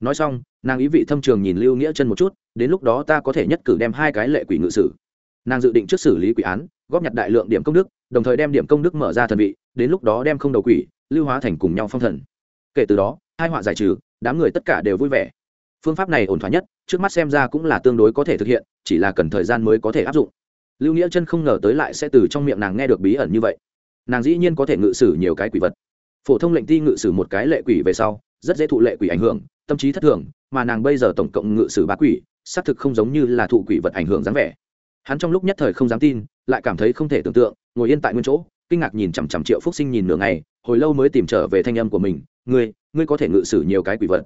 Nói xong, nàng ý vị thâm trường nhìn lưu nghĩa chân một chút, đến lúc đó ta có thể nhất cử đem hai cái lệ quỷ ngự sử. Nàng dự định trước xử lý quỷ án, góp nhặt đại lượng điểm công đức, đồng thời đem điểm công đức mở ra thần vị, đến lúc đó đem không đầu quỷ, lưu hóa thành cùng nhau phong thần. Kể từ đó, hai họa giải trừ, đám người tất cả đều vui vẻ phương pháp này ổn thỏa nhất, trước mắt xem ra cũng là tương đối có thể thực hiện, chỉ là cần thời gian mới có thể áp dụng. Lưu nghĩa chân không ngờ tới lại sẽ từ trong miệng nàng nghe được bí ẩn như vậy. Nàng dĩ nhiên có thể ngự sử nhiều cái quỷ vật. Phổ thông lệnh ti ngự sử một cái lệ quỷ về sau, rất dễ thụ lệ quỷ ảnh hưởng, tâm trí thất thường, mà nàng bây giờ tổng cộng ngự sử ba quỷ, xác thực không giống như là thụ quỷ vật ảnh hưởng dáng vẻ. Hắn trong lúc nhất thời không dám tin, lại cảm thấy không thể tưởng tượng, ngồi yên tại nguyên chỗ, kinh ngạc nhìn chằm chằm triệu phúc sinh nhìn nửa ngày, hồi lâu mới tìm trở về thanh âm của mình, ngươi ngươi có thể ngự sử nhiều cái quỷ vật?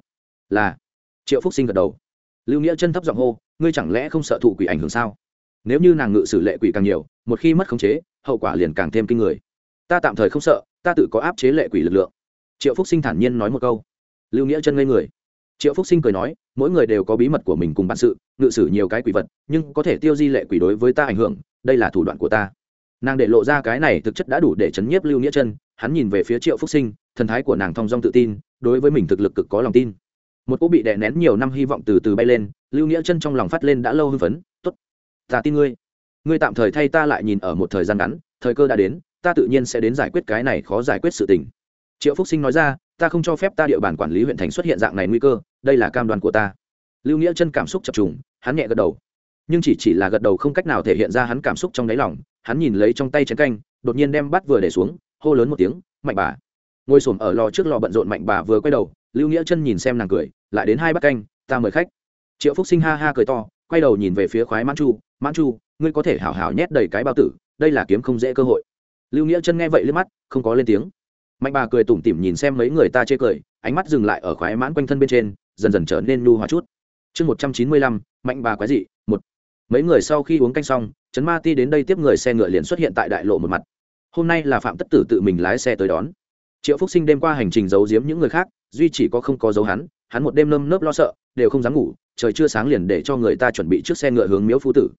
Là triệu phúc sinh gật đầu. Lưu nghĩa chân thấp giọng hô, ngươi chẳng lẽ không sợ thụ quỷ ảnh hưởng sao? Nếu như nàng ngự sử lệ quỷ càng nhiều, một khi mất khống chế, hậu quả liền càng thêm kinh người. Ta tạm thời không sợ, ta tự có áp chế lệ quỷ lực lượng. Triệu phúc sinh thản nhiên nói một câu. Lưu nghĩa chân ngây người. Triệu phúc sinh cười nói, mỗi người đều có bí mật của mình cùng bản sự, ngự sử nhiều cái quỷ vật, nhưng có thể tiêu di lệ quỷ đối với ta ảnh hưởng, đây là thủ đoạn của ta. Nàng để lộ ra cái này thực chất đã đủ để chấn nhiếp lưu nghĩa chân hắn nhìn về phía triệu phúc sinh, thần thái của nàng thong dong tự tin, đối với mình thực lực cực có lòng tin một cô bị đè nén nhiều năm hy vọng từ từ bay lên, lưu nghĩa chân trong lòng phát lên đã lâu hưng phấn t ố t ta tin ngươi. Ngươi tạm thời thay ta lại nhìn ở một thời gian ngắn, thời cơ đã đến, ta tự nhiên sẽ đến giải quyết cái này khó giải quyết sự tình. Triệu phúc sinh nói ra, ta không cho phép ta địa bàn quản lý huyện thành xuất hiện dạng này nguy cơ, đây là cam đoan của ta. Lưu nghĩa chân cảm xúc chập trùng, hắn nhẹ gật đầu. Nhưng chỉ chỉ là gật đầu không cách nào thể hiện ra hắn cảm xúc trong đáy lòng, hắn nhìn lấy trong tay chén canh, đột nhiên đem bắt vừa để xuống, hô lớn một tiếng, mạnh bà. Ngồi s ổ m ở lò trước lò bận rộn mạnh bà vừa quay đầu lưu nghĩa chân nhìn xem nàng cười, lại đến hai bát canh, ta mời khách. Triệu phúc sinh ha ha cười to, quay đầu nhìn về phía khoái mãn chu mãn chu, ngươi có thể hảo hảo nhét đầy cái bao tử, đây là kiếm không dễ cơ hội. Lưu nghĩa chân nghe vậy liếc mắt, không có lên tiếng. Mạnh bà cười tủm tỉm nhìn xem mấy người ta chê cười, ánh mắt dừng lại ở khoái mãn quanh thân bên trên, dần dần trở nên nu hóa chút. Chương một trăm chín mươi lăm, mạnh bà quái dị, một. Mấy người sau khi uống canh xong, trấn ma ti đến đây tiếp người xe ngựa liền xuất hiện tại đại lộ một mặt. Hôm nay là phạm tất tử tự mình lái xe tới đón. Triệu phúc sinh đêm qua hành trình giấu giếm những người khác duy chỉ có không có dấu hắn hắn một đêm nơm nớp lo sợ, đều không dám ngủ, trời chưa sáng liền để cho người ta chuẩn bị trước xe ngựa hướng miếu phu tử.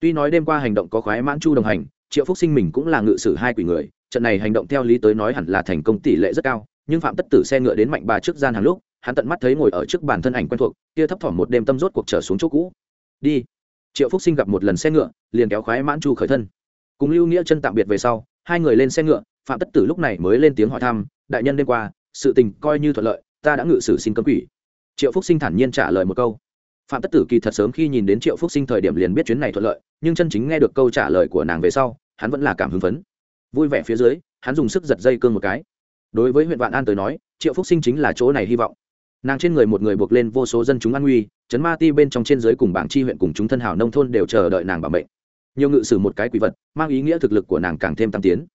Tuy nói đêm qua hành động có khoái mãn chu đồng hành, triệu phúc sinh mình cũng là ngự sử hai quỷ người, trận này hành động theo lý tới nói hẳn là thành công tỷ lệ rất cao, nhưng phạm tất tử xe ngựa đến mạnh bà trước gian hàng lúc, hắn tận mắt thấy ngồi ở trước bàn thân ảnh quen thuộc, kia thấp thỏm một đêm tâm rốt cuộc trở xuống chỗ cũ. Đi. Triệu phúc sinh gặp một lần xe ngựa, liền kéo khoái mãn chu khởi thân. Cùng lưu nghĩa chân tạm biệt về sau, hai người lên xe ngựa, phạm tất tử lúc này mới lên tiếng hỏi thăm, đại nhân đêm qua sự tình coi như thuận lợi, ta đã ngự sử xin cấm quỷ. Triệu phúc sinh thản nhiên trả lời một câu. Phạm tất tử kỳ thật sớm khi nhìn đến triệu phúc sinh thời điểm liền biết chuyến này thuận lợi, nhưng chân chính nghe được câu trả lời của nàng về sau, hắn vẫn là cảm hứng phấn. Vui vẻ phía dưới, hắn dùng sức giật dây cương một cái. Đối với huyện vạn an tới nói, triệu phúc sinh chính là chỗ này hy vọng. Nàng trên người một người buộc lên vô số dân chúng an nguy chấn ma ti bên trong trên dưới cùng bảng chi huyện cùng chúng thân hảo nông thôn đều chờ đợi nàng bảo mệnh. Nhiều ngự sử một cái quỷ vật, mang ý nghĩa thực lực của nàng càng thêm tăng tiến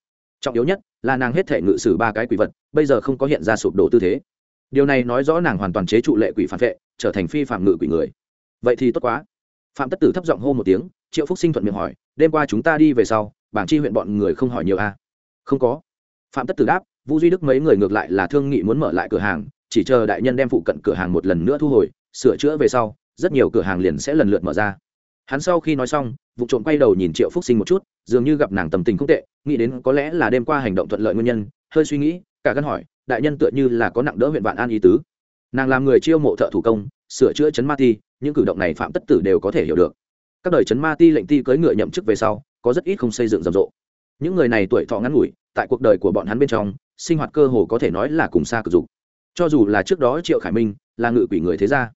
trọng yếu nhất là nàng hết thể ngự sử ba cái quỷ vật, bây giờ không có hiện ra sụp đổ tư thế. Điều này nói rõ nàng hoàn toàn chế trụ lệ quỷ phản vệ, trở thành phi phạm ngự quỷ người. Vậy thì tốt quá. Phạm tất tử thấp giọng hô một tiếng, triệu phúc sinh thuận miệng hỏi, đêm qua chúng ta đi về sau, bảng chi huyện bọn người không hỏi nhiều a à? không có. Phạm tất tử đáp vũ duy đức mấy người ngược lại là thương nghị muốn mở lại cửa hàng, chỉ chờ đại nhân đem phụ cận cửa hàng một lần nữa thu hồi, sửa chữa về sau, rất nhiều cửa hàng liền sẽ lần lượt mở ra. Hắn sau khi nói xong, vụ trộm quay đầu nhìn triệu phúc sinh một chút dường như gặp nàng tầm tình không tệ, nghĩ đến có lẽ là đêm qua hành động thuận lợi nguyên nhân, hơi suy nghĩ, cả gân hỏi, đại nhân tựa như là có nặng đỡ huyện vạn an ý tứ. Nàng làm người chiêu mộ thợ thủ công, sửa chữa chấn ma ti, những cử động này phạm tất tử đều có thể hiểu được. Các đời chấn ma ti lệnh ti cưỡi ngựa nhậm chức về sau, có rất ít không xây dựng rầm rộ. Những người này tuổi thọ ngắn ngủi, tại cuộc đời của bọn hắn bên trong, sinh hoạt cơ hồ có thể nói là cùng xa cực dục. Cho dù là trước đó triệu khải minh, là ngự quỷ người thế gia.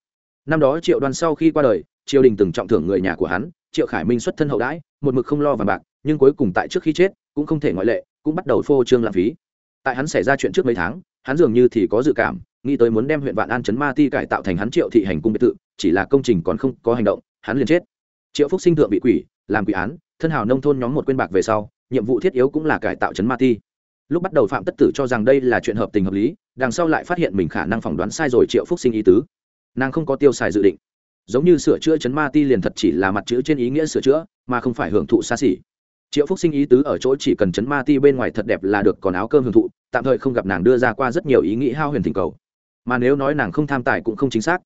Năm đó triệu đoan sau khi qua đời, triều đình từng trọng thưởng người nhà của hắn, triệu khải minh xuất thân hậu đãi, một mực không lo vàng bạc nhưng cuối cùng tại trước khi chết, cũng không thể ngoại lệ, cũng bắt đầu phô trương lãng phí. Tại hắn xảy ra chuyện trước mấy tháng, hắn dường như thì có dự cảm, nghĩ tới muốn đem huyện vạn an chấn ma ti cải tạo thành hắn triệu thị hành cung biệt thự, chỉ là công trình còn không có hành động, hắn liền chết. Triệu phúc sinh thượng bị quỷ, làm quỷ án, thân hào nông thôn nhóm một quên bạc về sau, nhiệm vụ thiết yếu cũng là cải tạo chấn ma ti. Lúc bắt đầu phạm tất tử cho rằng đây là chuyện hợp tình hợp lý, đằng sau lại phát hiện mình khả năng phỏng đoán sai rồi triệu phúc sinh ý tứ. Nàng không có tiêu xài dự định. Giống như sửa chữa chấn ma ti liền thật chỉ là mặt chữ trên ý nghĩa sửa chữa, mà không phải hưởng thụ xa xỉ triệu phúc sinh ý tứ ở chỗ chỉ cần chấn ma ti bên ngoài thật đẹp là được, còn áo cơm hưởng thụ, tạm thời không gặp nàng đưa ra qua rất nhiều ý nghĩ hao huyền thỉnh cầu. Mà nếu nói nàng không tham tài cũng không chính xác.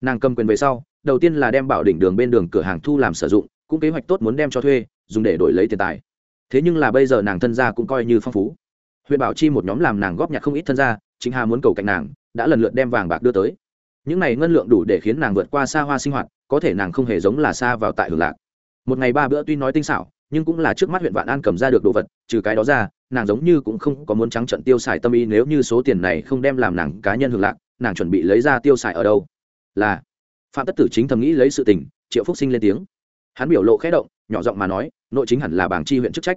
Nàng cầm quyền về sau, đầu tiên là đem bảo đỉnh đường bên đường cửa hàng thu làm sử dụng, cũng kế hoạch tốt muốn đem cho thuê, dùng để đổi lấy tiền tài. Thế nhưng là bây giờ nàng thân gia cũng coi như phong phú. Huyện bảo chi một nhóm làm nàng góp nhặt không ít thân gia, chính hà muốn cầu cạnh nàng, đã lần lượt đem vàng bạc đưa tới. Những này ngân lượng đủ để khiến nàng vượt qua xa hoa sinh hoạt, có thể nàng không hề giống là xa vào tại hưởng lạc. Một ngày ba bữa tuy nói tinh xảo nhưng cũng là trước mắt huyện vạn an cầm ra được đồ vật, trừ cái đó ra, nàng giống như cũng không có muốn trắng trận tiêu xài tâm ý nếu như số tiền này không đem làm nàng cá nhân hưởng lạc, nàng chuẩn bị lấy ra tiêu xài ở đâu. Là, phạm tất tử chính thầm nghĩ lấy sự tình, triệu phúc sinh lên tiếng. Hắn biểu lộ khẽ động, nhỏ giọng mà nói, nội chính hẳn là bảng chi huyện chức trách.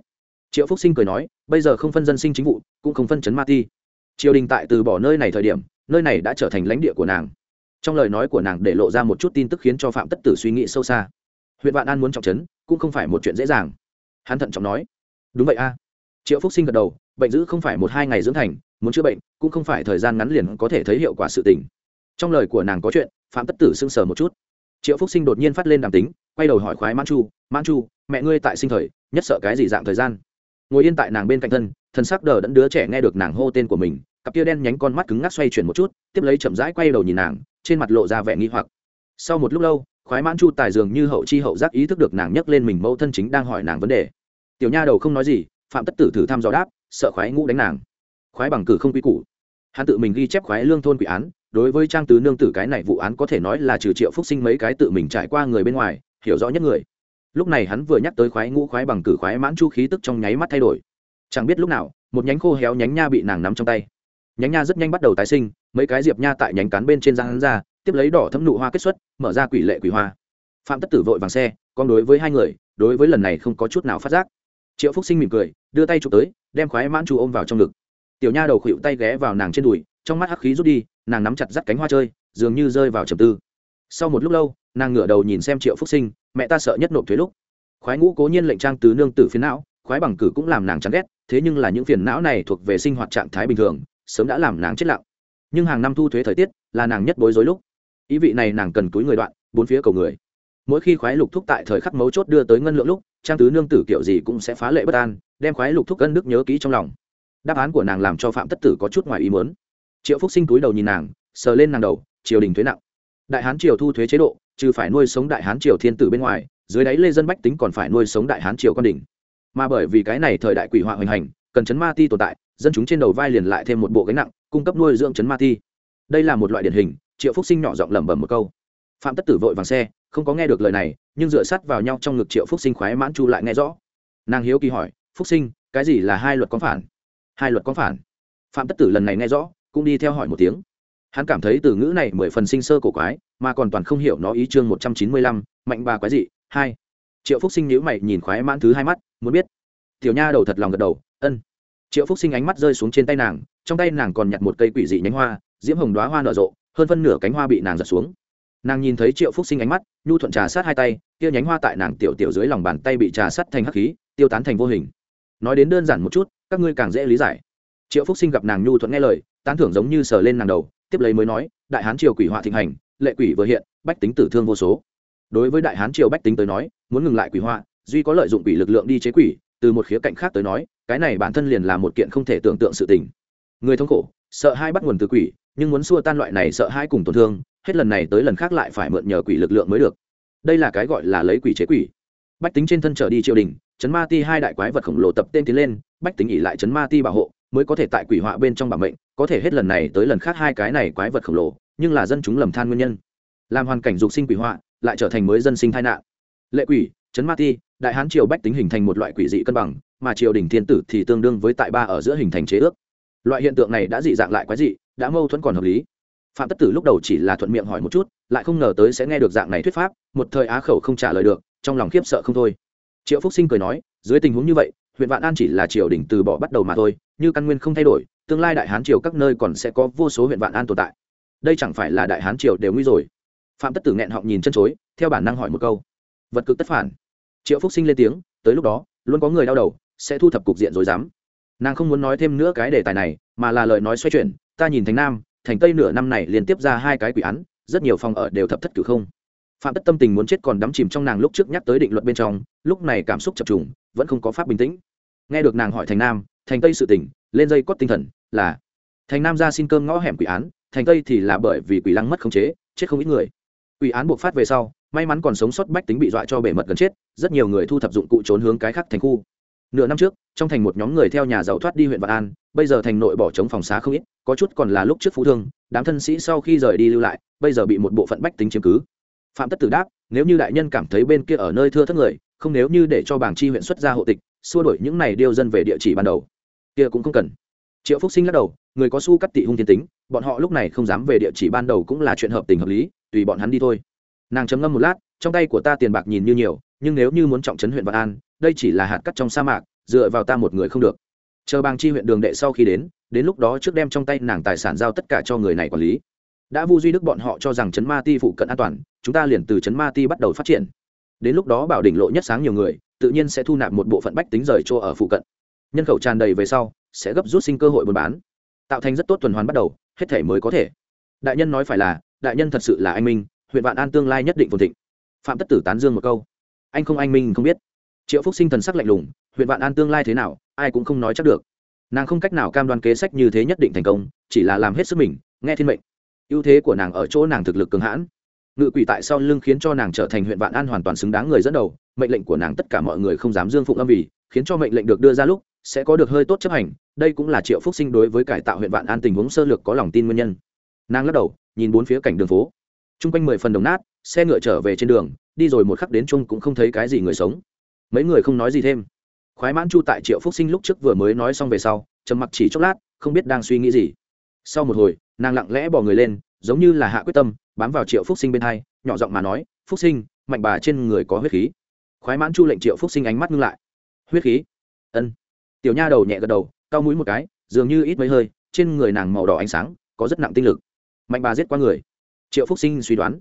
Triệu phúc sinh cười nói, bây giờ không phân dân sinh chính vụ, cũng không phân chấn ma ti. Triều đình tại từ bỏ nơi này thời điểm, nơi này đã trở thành lãnh địa của nàng. Trong lời nói của nàng để lộ ra một chút tin tức khiến cho phạm tất tử suy nghĩ sâu xa. Huyện vạn an muốn trọng trấn, cũng không phải một chuyện dễ dàng hắn thận trọng nói, đúng vậy a. Triệu phúc sinh gật đầu, bệnh dữ không phải một hai ngày dưỡng thành, muốn chữa bệnh cũng không phải thời gian ngắn liền có thể thấy hiệu quả sự tình. Trong lời của nàng có chuyện, phạm tất tử sưng sờ một chút. Triệu phúc sinh đột nhiên phát lên đàm tính, quay đầu hỏi khoái mãn chu mãn chu, mẹ ngươi tại sinh thời, nhất sợ cái gì dạng thời gian? Ngồi yên tại nàng bên cạnh thân thân sắc đờ đẫn đứa trẻ nghe được nàng hô tên của mình, cặp kia đen nhánh con mắt cứng ngắc xoay chuyển một chút, tiếp lấy chậm rãi quay đầu nhìn nàng, trên mặt lộ ra vẻ nghi hoặc. Sau một lúc lâu khoái mãn chu tài dường như hậu chi hậu giác ý thức được nàng nhấc lên mình mâu thân chính đang hỏi nàng vấn đề. Tiểu nha đầu không nói gì, phạm tất tử thử thăm dò đáp, sợ khoái ngũ đánh nàng. Khoái bằng cử không quy củ. Hắn tự mình ghi chép khoái lương thôn quỷ án, đối với trang tứ nương tử cái này vụ án có thể nói là trừ triệu phúc sinh mấy cái tự mình trải qua người bên ngoài, hiểu rõ nhất người. Lúc này hắn vừa nhắc tới khoái ngũ khoái bằng cử khoái mãn chu khí tức trong nháy mắt thay đổi. Chẳng biết lúc nào, một nhánh khô héo nhánh nha bị nàng nắm trong tay. Nhánh nha rất nhanh bắt đầu tái sinh, mấy cái diệp nha tại nhánh cán bên trên răng hắn ra tiếp lấy đỏ thấm nụ hoa kết xuất, mở ra quỷ lệ quỷ hoa. Phạm tất tử vội vàng xe, con đối với hai người, đối với lần này không có chút nào phát giác. Triệu phúc sinh mỉm cười, đưa tay chụp tới, đem khoái mãn chu ôm vào trong ngực. Tiểu nha đầu khuỵu tay ghé vào nàng trên đùi, trong mắt hắc khí rút đi, nàng nắm chặt dắt cánh hoa chơi, dường như rơi vào trầm tư. Sau một lúc lâu, nàng ngửa đầu nhìn xem triệu phúc sinh, mẹ ta sợ nhất nộp thuế lúc. Khoái ngũ cố nhiên lệnh trang tứ nương tử phiến não, khoái bằng cử cũng làm nàng chán ghét, thế nhưng là những phiền não này thuộc về sinh hoạt trạng thái bình thường, sớm đã làm nàng chết lặng. Nhưng hàng năm thu thuế thời tiết là nàng nhất bối rối lúc ý vị này nàng cần túi người đoạn, bốn phía cầu người. Mỗi khi khoái lục thúc tại thời khắc mấu chốt đưa tới ngân lượng lúc, trang tứ nương tử kiểu gì cũng sẽ phá lệ bất an, đem khoái lục thúc cân đức nhớ kỹ trong lòng. Đáp án của nàng làm cho phạm tất tử có chút ngoài ý mớn triệu phúc sinh túi đầu nhìn nàng, sờ lên nàng đầu, triều đình thuế nặng. Đại hán triều thu thuế chế độ, trừ phải nuôi sống đại hán triều thiên tử bên ngoài, dưới đáy lê dân bách tính còn phải nuôi sống đại hán triều con đỉnh. Mà bởi vì cái này thời đại quỷ họa hoành hành, cần chấn ma ti tồn tại, dân chúng trên đầu vai liền lại thêm một bộ gánh nặng, cung cấp nuôi dưỡng chấn ma ti. Đây là một loại điển hình triệu phúc sinh nhỏ giọng lẩm bẩm một câu. Phạm tất tử vội vàng xe, không có nghe được lời này, nhưng dựa sát vào nhau trong ngực triệu phúc sinh khoái mãn chu lại nghe rõ. Nàng hiếu kỳ hỏi, phúc sinh, cái gì là hai luật có phản? Hai luật có phản. Phạm tất tử lần này nghe rõ, cũng đi theo hỏi một tiếng. Hắn cảm thấy từ ngữ này mười phần sinh sơ cổ quái, mà còn toàn không hiểu nó ý chương một trăm chín mươi lăm, mạnh bà quái dị, hai. Triệu phúc sinh nhữ mày nhìn khoái mãn thứ hai mắt, muốn biết. Tiểu nha đầu thật lòng gật đầu, ân. Triệu phúc sinh ánh mắt rơi xuống trên tay nàng, trong tay nàng còn nhặt một cây quỷ dị nhánh hoa, diễm hồng đoá hoa nở rộ hơn phân nửa cánh hoa bị nàng giật xuống. Nàng nhìn thấy triệu phúc sinh ánh mắt, nhu thuận trà sát hai tay, kia nhánh hoa tại nàng tiểu tiểu dưới lòng bàn tay bị trà sát thành hắc khí, tiêu tán thành vô hình. Nói đến đơn giản một chút, các ngươi càng dễ lý giải. Triệu phúc sinh gặp nàng nhu thuận nghe lời, tán thưởng giống như sờ lên nàng đầu, tiếp lấy mới nói, đại hán triều quỷ họa thịnh hành, lệ quỷ vừa hiện, bách tính tử thương vô số. Đối với đại hán triều bách tính tới nói, muốn ngừng lại quỷ họa, duy có lợi dụng quỷ lực lượng đi chế quỷ, từ một khía cạnh khác tới nói, cái này bản thân liền là một kiện không thể tưởng tượng sự tình. Người thống khổ sợ hai bắt nguồn từ quỷ, nhưng muốn xua tan loại này sợ hai cùng tổn thương, hết lần này tới lần khác lại phải mượn nhờ quỷ lực lượng mới được. Đây là cái gọi là lấy quỷ chế quỷ. Bách tính trên thân trở đi triều đình, chấn ma ti hai đại quái vật khổng lồ tập tên tiến lên, bách tính ỉ lại chấn ma ti bảo hộ, mới có thể tại quỷ họa bên trong bảo mệnh, có thể hết lần này tới lần khác hai cái này quái vật khổng lồ, nhưng là dân chúng lầm than nguyên nhân. Làm hoàn cảnh dục sinh quỷ họa, lại trở thành mới dân sinh tai nạn. Lệ quỷ, chấn ma ti, đại hán triều bách tính hình thành một loại quỷ dị cân bằng, mà triều đình thiên tử thì tương đương với tại ba ở giữa hình thành chế ước loại hiện tượng này đã dị dạng lại quái dị, đã mâu thuẫn còn hợp lý. Phạm tất tử lúc đầu chỉ là thuận miệng hỏi một chút, lại không ngờ tới sẽ nghe được dạng này thuyết pháp, một thời á khẩu không trả lời được, trong lòng khiếp sợ không thôi. Triệu phúc sinh cười nói, dưới tình huống như vậy, huyện vạn an chỉ là triều đình từ bỏ bắt đầu mà thôi, như căn nguyên không thay đổi, tương lai đại hán triều các nơi còn sẽ có vô số huyện vạn an tồn tại. Đây chẳng phải là đại hán triều đều nguy rồi. Phạm tất tử nghẹn họng nhìn chân chối, theo bản năng hỏi một câu. Vật cực tất phản. Triệu phúc sinh lên tiếng, tới lúc đó, luôn có người đau đầu, sẽ thu thập cục diện rồi dám nàng không muốn nói thêm nữa cái đề tài này, mà là lời nói xoay chuyển, ta nhìn thành nam, thành tây nửa năm này liên tiếp ra hai cái quỷ án, rất nhiều phòng ở đều thập thất cử không. Phạm tất tâm tình muốn chết còn đắm chìm trong nàng lúc trước nhắc tới định luật bên trong, lúc này cảm xúc chập trùng, vẫn không có pháp bình tĩnh. Nghe được nàng hỏi thành nam, thành tây sự tỉnh lên dây cót tinh thần, là, thành nam ra xin cơm ngõ hẻm quỷ án, thành tây thì là bởi vì quỷ lăng mất khống chế, chết không ít người. Quỷ án buộc phát về sau, may mắn còn sống sót bách tính bị dọa cho bể mật gần chết, rất nhiều người thu thập dụng cụ trốn hướng cái khác thành khu nửa năm trước, trong thành một nhóm người theo nhà giàu thoát đi huyện vạn an, bây giờ thành nội bỏ trống phòng xá không ít, có chút còn là lúc trước phú thương, đám thân sĩ sau khi rời đi lưu lại, bây giờ bị một bộ phận bách tính chiếm cứ. Phạm tất tử đáp, nếu như đại nhân cảm thấy bên kia ở nơi thưa thất người, không nếu như để cho bảng chi huyện xuất ra hộ tịch, xua đổi những này điêu dân về địa chỉ ban đầu. Kia cũng không cần. Triệu phúc sinh lắc đầu, người có su cắt tị hung thiên tính, bọn họ lúc này không dám về địa chỉ ban đầu cũng là chuyện hợp tình hợp lý, tùy bọn hắn đi thôi. Nàng chấm ngâm một lát, trong tay của ta tiền bạc nhìn như nhiều, nhưng nếu như muốn trọng trấn huyện vạn an đây chỉ là hạt cắt trong sa mạc, dựa vào ta một người không được. Chờ bang chi huyện đường đệ sau khi đến đến lúc đó trước đem trong tay nàng tài sản giao tất cả cho người này quản lý. Đã vu duy đức bọn họ cho rằng chấn ma ti phụ cận an toàn, chúng ta liền từ chấn ma ti bắt đầu phát triển. Đến lúc đó bảo đỉnh lộ nhất sáng nhiều người, tự nhiên sẽ thu nạp một bộ phận bách tính rời chỗ ở phụ cận. Nhân khẩu tràn đầy về sau, sẽ gấp rút sinh cơ hội buôn bán. Tạo thành rất tốt tuần hoàn bắt đầu, hết thể mới có thể. Đại nhân nói phải là, đại nhân thật sự là anh minh, huyện vạn an tương lai nhất định phồn thịnh. Phạm tất tử tán dương một câu. Anh không anh minh không biết triệu phúc sinh thần sắc lạnh lùng, huyện vạn an tương lai thế nào, ai cũng không nói chắc được. Nàng không cách nào cam đoan kế sách như thế nhất định thành công, chỉ là làm hết sức mình, nghe thiên mệnh. Ưu thế của nàng ở chỗ nàng thực lực cường hãn. Ngự quỷ tại sau lưng khiến cho nàng trở thành huyện vạn an hoàn toàn xứng đáng người dẫn đầu, mệnh lệnh của nàng tất cả mọi người không dám dương phụng âm vì, khiến cho mệnh lệnh được đưa ra lúc, sẽ có được hơi tốt chấp hành, đây cũng là triệu phúc sinh đối với cải tạo huyện vạn an tình huống sơ lược có lòng tin nguyên nhân. Nàng lắc đầu, nhìn bốn phía cảnh đường phố. T r u n g quanh mười phần đồng nát, xe ngựa trở về trên đường, đi rồi một khắc đến chung cũng không thấy cái gì người sống mấy người không nói gì thêm. Khoái mãn chu tại triệu phúc sinh lúc trước vừa mới nói xong về sau, trầm mặc chỉ chốc lát, không biết đang suy nghĩ gì. Sau một hồi, nàng lặng lẽ bỏ người lên, giống như là hạ quyết tâm, bám vào triệu phúc sinh bên hai, nhỏ giọng mà nói, phúc sinh, mạnh bà trên người có huyết khí. Khoái mãn chu lệnh triệu phúc sinh ánh mắt ngưng lại. Huyết khí? Ân. Tiểu nha đầu nhẹ gật đầu cao mũi một cái, dường như ít mấy hơi, trên người nàng màu đỏ ánh sáng, có rất nặng tinh lực. Mạnh bà giết qua người. Triệu phúc sinh suy đoán.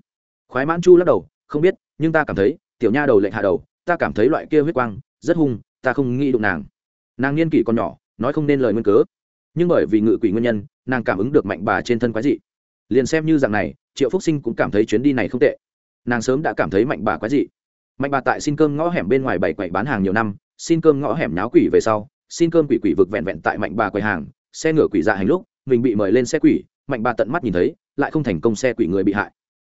Khoái mãn chu lắc đầu, không biết, nhưng ta cảm thấy, tiểu nha đầu lệnh hạ đầu ta cảm thấy loại kia huyết quang rất hung, ta không nghĩ đụng nàng. Nàng niên kỷ còn nhỏ, nói không nên lời nguyên cớ. Nhưng bởi vì ngự quỷ nguyên nhân, nàng cảm ứng được mạnh bà trên thân quái dị. Liền xem như dạng này, triệu phúc sinh cũng cảm thấy chuyến đi này không tệ. Nàng sớm đã cảm thấy mạnh bà quái dị. Mạnh bà tại xin cơm ngõ hẻm bên ngoài bảy quậy bán hàng nhiều năm, xin cơm ngõ hẻm náo quỷ về sau, xin cơm quỷ quỷ vực vẹn vẹn tại mạnh bà quầy hàng, xe ngựa quỷ dạ hành lúc, mình bị mời lên xe quỷ, mạnh bà tận mắt nhìn thấy, lại không thành công xe quỷ người bị hại.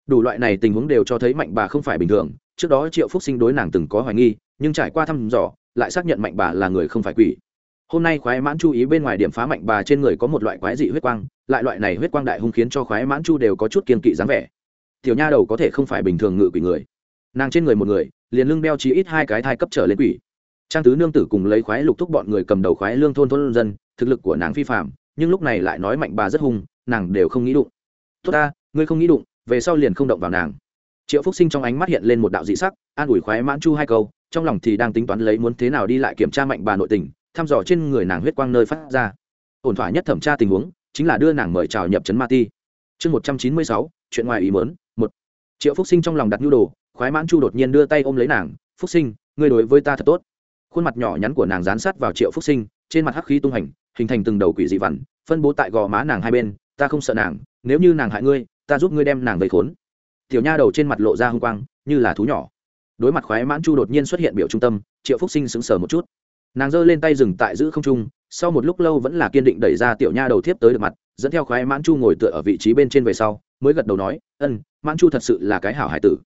Đủ loại này tình huống đều cho thấy mạnh bà không phải bình thường trước đó triệu phúc sinh đối nàng từng có hoài nghi, nhưng trải qua thăm dò, lại xác nhận mạnh bà là người không phải quỷ. Hôm nay khoái mãn chu ý bên ngoài điểm phá mạnh bà trên người có một loại quái dị huyết quang, lại loại này huyết quang đại hung khiến cho khoái mãn chu đều có chút kiên kỵ dáng vẻ. Tiểu nha đầu có thể không phải bình thường ngự quỷ người. Nàng trên người một người, liền lưng đeo chí ít hai cái thai cấp trở lên quỷ. Trang tứ nương tử cùng lấy khoái lục thúc bọn người cầm đầu khoái lương thôn thôn dân, thực lực của nàng phi phạm nhưng lúc này lại nói mạnh bà rất hung, nàng đều không nghĩ đụng. Tốt ta, ngươi không nghĩ đụng, về sau liền không động vào nàng triệu phúc sinh trong ánh mắt hiện lên một đạo dị sắc, an ủi khoái mãn chu hai câu, trong lòng thì đang tính toán lấy muốn thế nào đi lại kiểm tra mạnh bà nội tình, thăm dò trên người nàng huyết quang nơi phát ra. Ổn thỏa nhất thẩm tra tình huống, chính là đưa nàng mời chào nhập trấn ma ti. Chương một trăm chín mươi sáu, chuyện ngoài ý mớn một. Triệu phúc sinh trong lòng đặt nhu đồ, khoái mãn chu đột nhiên đưa tay ôm lấy nàng, phúc sinh, ngươi đối với ta thật tốt. Khuôn mặt nhỏ nhắn của nàng dán sát vào triệu phúc sinh, trên mặt hắc khí tung hành, hình thành từng đầu quỷ dị vằn, phân bố tại gò má nàng hai bên, ta không sợ nàng, nếu như nàng hại ngươi, ta giúp ngươi đem nàng vây khốn tiểu nha đầu trên mặt lộ ra hung quang, như là thú nhỏ. Đối mặt khoái mãn chu đột nhiên xuất hiện biểu trung tâm, triệu phúc sinh sững sờ một chút. Nàng giơ lên tay dừng tại giữ không trung, sau một lúc lâu vẫn là kiên định đẩy ra tiểu nha đầu tiếp tới được mặt, dẫn theo khoái mãn chu ngồi tựa ở vị trí bên trên về sau, mới gật đầu nói, ân, mãn chu thật sự là cái hảo hải tử.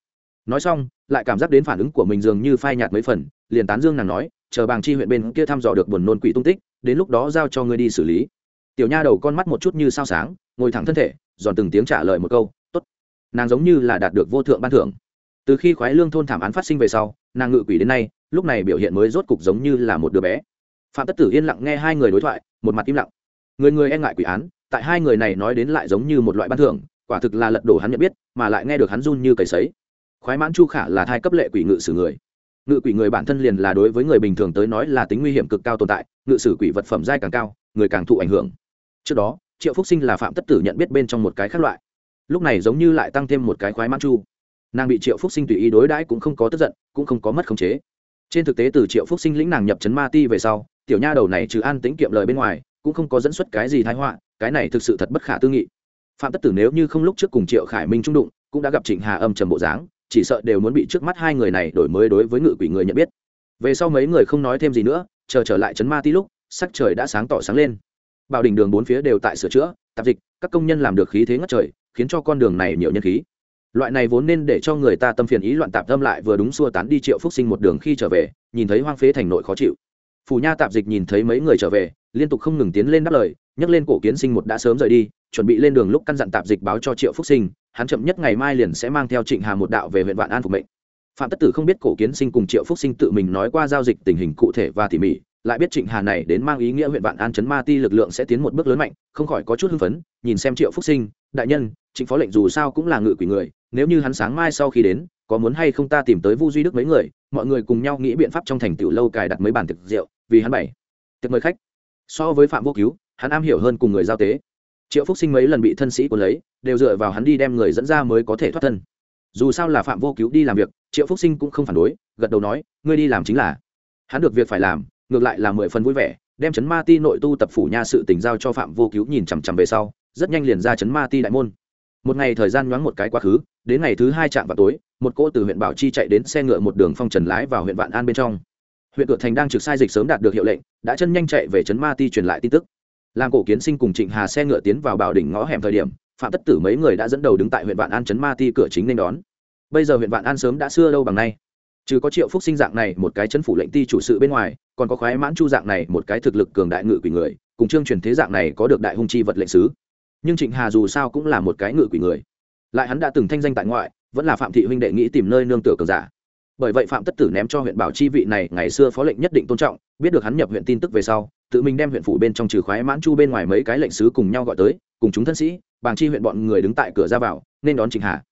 Nói xong, lại cảm giác đến phản ứng của mình dường như phai nhạt mấy phần, liền tán dương nàng nói, chờ bàng chi huyện bên kia thăm dò được buồn nôn quỷ tung tích, đến lúc đó giao cho ngươi đi xử lý. Tiểu nha đầu con mắt một chút như sao sáng, ngồi thẳng thân thể, giòn từng tiếng trả lời một câu nàng giống như là đạt được vô thượng ban thưởng. Từ khi khoái lương thôn thảm án phát sinh về sau, nàng ngự quỷ đến nay, lúc này biểu hiện mới rốt cục giống như là một đứa bé. Phạm tất tử yên lặng nghe hai người đối thoại, một mặt im lặng. Người người e ngại quỷ án, tại hai người này nói đến lại giống như một loại ban thưởng, quả thực là lật đổ hắn nhận biết, mà lại nghe được hắn run như cầy sấy. Khoái mãn chu khả là thai cấp lệ quỷ ngự sử người. Ngự quỷ người bản thân liền là đối với người bình thường tới nói là tính nguy hiểm cực cao tồn tại, ngự sử quỷ vật phẩm giai càng cao, người càng thụ ảnh hưởng. Trước đó, triệu phúc sinh là phạm tất tử nhận biết bên trong một cái khác loại lúc này giống như lại tăng thêm một cái khoái mãn chu. Nàng bị triệu phúc sinh tùy ý đối đãi cũng không có tức giận, cũng không có mất khống chế. Trên thực tế từ triệu phúc sinh lĩnh nàng nhập trấn ma ti về sau, tiểu nha đầu này trừ an tính kiệm lời bên ngoài, cũng không có dẫn xuất cái gì thái họa, cái này thực sự thật bất khả tư nghị. Phạm tất tử nếu như không lúc trước cùng triệu khải minh trung đụng, cũng đã gặp trịnh hà âm trầm bộ dáng, chỉ sợ đều muốn bị trước mắt hai người này đổi mới đối với ngự quỷ người nhận biết. Về sau mấy người không nói thêm gì nữa, chờ trở lại trấn ma ti lúc, sắc trời đã sáng tỏ sáng lên. Bảo đỉnh đường bốn phía đều tại sửa chữa, tạp dịch, các công nhân làm được khí thế ngất trời khiến cho con đường này nhiều nhân khí. Loại này vốn nên để cho người ta tâm phiền ý loạn tạp tâm lại vừa đúng xua tán đi triệu phúc sinh một đường khi trở về, nhìn thấy hoang phế thành nội khó chịu. Phù nha tạp dịch nhìn thấy mấy người trở về, liên tục không ngừng tiến lên đáp lời nhấc lên cổ kiến sinh một đã sớm rời đi, chuẩn bị lên đường lúc căn dặn tạp dịch báo cho triệu phúc sinh, hắn chậm nhất ngày mai liền sẽ mang theo trịnh hà một đạo về huyện vạn an phục mệnh. Phạm tất tử không biết cổ kiến sinh cùng triệu phúc sinh tự mình nói qua giao dịch tình hình cụ thể và tỉ mỉ, lại biết trịnh hà này đến mang ý nghĩa huyện vạn an chấn ma ti lực lượng sẽ tiến một bước lớn mạnh, không khỏi có chút hưng phấn, nhìn xem triệu phúc sinh đại nhân, trịnh phó lệnh dù sao cũng là ngự quỷ người, nếu như hắn sáng mai sau khi đến, có muốn hay không ta tìm tới vu duy đức mấy người, mọi người cùng nhau nghĩ biện pháp trong thành tựu lâu cài đặt mấy bàn thực rượu, vì hắn bảy tiệc mời khách. So với phạm vô cứu, hắn am hiểu hơn cùng người giao tế. Triệu phúc sinh mấy lần bị thân sĩ của lấy, đều dựa vào hắn đi đem người dẫn ra mới có thể thoát thân. Dù sao là phạm vô cứu đi làm việc, triệu phúc sinh cũng không phản đối, gật đầu nói, ngươi đi làm chính là. Hắn được việc phải làm, ngược lại là mười phần vui vẻ, đem chấn ma ti nội tu tập phủ nha sự tình giao cho phạm vô cứu nhìn chằm chằm về sau rất nhanh liền ra chấn ma ti đại môn. Một ngày thời gian nhoáng một cái quá khứ, đến ngày thứ hai chạm vào tối, một cô từ huyện bảo chi chạy đến xe ngựa một đường phong trần lái vào huyện vạn an bên trong. Huyện cửa thành đang trực sai dịch sớm đạt được hiệu lệnh, đã chân nhanh chạy về chấn ma ti truyền lại tin tức. Làm cổ kiến sinh cùng trịnh hà xe ngựa tiến vào bảo đỉnh ngõ hẻm thời điểm, phạm tất tử mấy người đã dẫn đầu đứng tại huyện vạn an chấn ma ti cửa chính nên đón. Bây giờ huyện vạn an sớm đã xưa đâu bằng nay. Trừ có triệu phúc sinh dạng này một cái chấn phủ lệnh ti chủ sự bên ngoài, còn có khoái mãn chu dạng này một cái thực lực cường đại ngự quỷ người, cùng trương truyền thế dạng này có được đại hung chi vật lệnh sứ nhưng trịnh hà dù sao cũng là một cái ngự quỷ người. Lại hắn đã từng thanh danh tại ngoại, vẫn là phạm thị huynh đệ nghĩ tìm nơi nương tựa cường giả. Bởi vậy phạm tất tử ném cho huyện bảo chi vị này ngày xưa phó lệnh nhất định tôn trọng, biết được hắn nhập huyện tin tức về sau, tự mình đem huyện phủ bên trong trừ khoái mãn chu bên ngoài mấy cái lệnh sứ cùng nhau gọi tới, cùng chúng thân sĩ, bàng chi huyện bọn người đứng tại cửa ra vào, nên đón trịnh hà.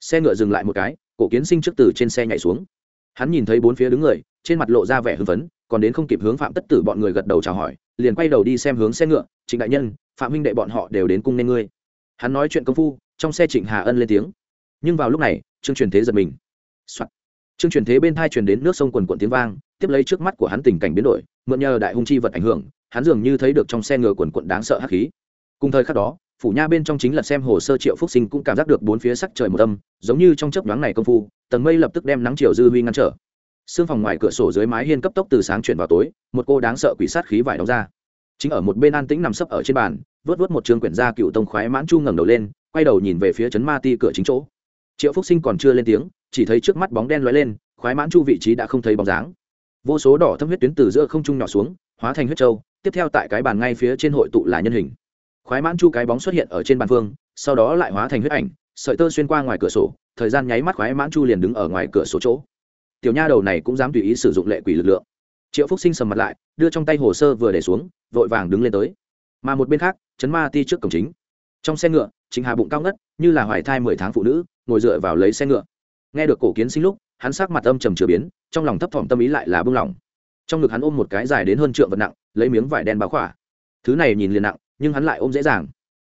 Xe ngựa dừng lại một cái, cổ kiến sinh trước từ trên xe nhảy xuống. Hắn nhìn thấy bốn phía đứng người, trên mặt lộ ra vẻ hưng phấn, còn đến không kịp hướng phạm tất tử bọn người gật đầu chào hỏi liền quay đầu đi xem hướng xe ngựa, trịnh đại nhân, phạm huynh đệ bọn họ đều đến cung nên ngươi. Hắn nói chuyện công phu, trong xe trịnh hà ân lên tiếng. Nhưng vào lúc này, trương truyền thế giật mình、Soạn. trương truyền thế bên thai truyền đến nước sông quần quận tiếng vang, tiếp lấy trước mắt của hắn tình cảnh biến đổi, mượn nhờ đại hung chi vật ảnh hưởng, hắn dường như thấy được trong xe ngựa quần quận đáng sợ hắc khí. Cùng thời khắc đó, phủ nha bên trong chính là xem hồ sơ triệu phúc sinh cũng cảm giác được bốn phía sắc trời một âm, giống như trong chớp nhoáng này công phu, tầng mây lập tức đem nắng chiều dư huy ngăn trở sương phòng ngoài cửa sổ dưới mái hiên cấp tốc từ sáng chuyển vào tối, một cô đáng sợ quỷ sát khí vải đóng ra. Chính ở một bên an tĩnh nằm sấp ở trên bàn, vớt vớt một trường quyển gia cựu tông khoái mãn chu ngẩng đầu lên, quay đầu nhìn về phía chấn ma ti cửa chính chỗ. Triệu phúc sinh còn chưa lên tiếng, chỉ thấy trước mắt bóng đen lóe lên, khoái mãn chu vị trí đã không thấy bóng dáng. Vô số đỏ thâm huyết tuyến từ giữa không trung nhỏ xuống, hóa thành huyết trâu tiếp theo tại cái bàn ngay phía trên hội tụ là nhân hình. Khoái mãn chu cái bóng xuất hiện ở trên bàn phương sau đó lại hóa thành huyết ảnh, sợi tơ xuyên qua ngoài cửa sổ, thời gian nháy mắt khoái mãn chu liền đứng ở ngoài cửa sổ chỗ tiểu nha đầu này cũng dám tùy ý sử dụng lệ quỷ lực lượng. Triệu phúc sinh sầm mặt lại, đưa trong tay hồ sơ vừa để xuống, vội vàng đứng lên tới. Mà một bên khác chấn ma ti trước cổng chính. Trong xe ngựa chính hà bụng cao ngất, như là hoài thai mười tháng phụ nữ, ngồi dựa vào lấy xe ngựa. Nghe được cổ kiến sinh lúc, hắn sắc mặt âm trầm chừa biến, trong lòng thấp thỏm tâm ý lại là bưng lỏng trong ngực hắn ôm một cái dài đến hơn trượng vật nặng, lấy miếng vải đen báo khỏa. Thứ này nhìn liền nặng, nhưng hắn lại ôm dễ dàng.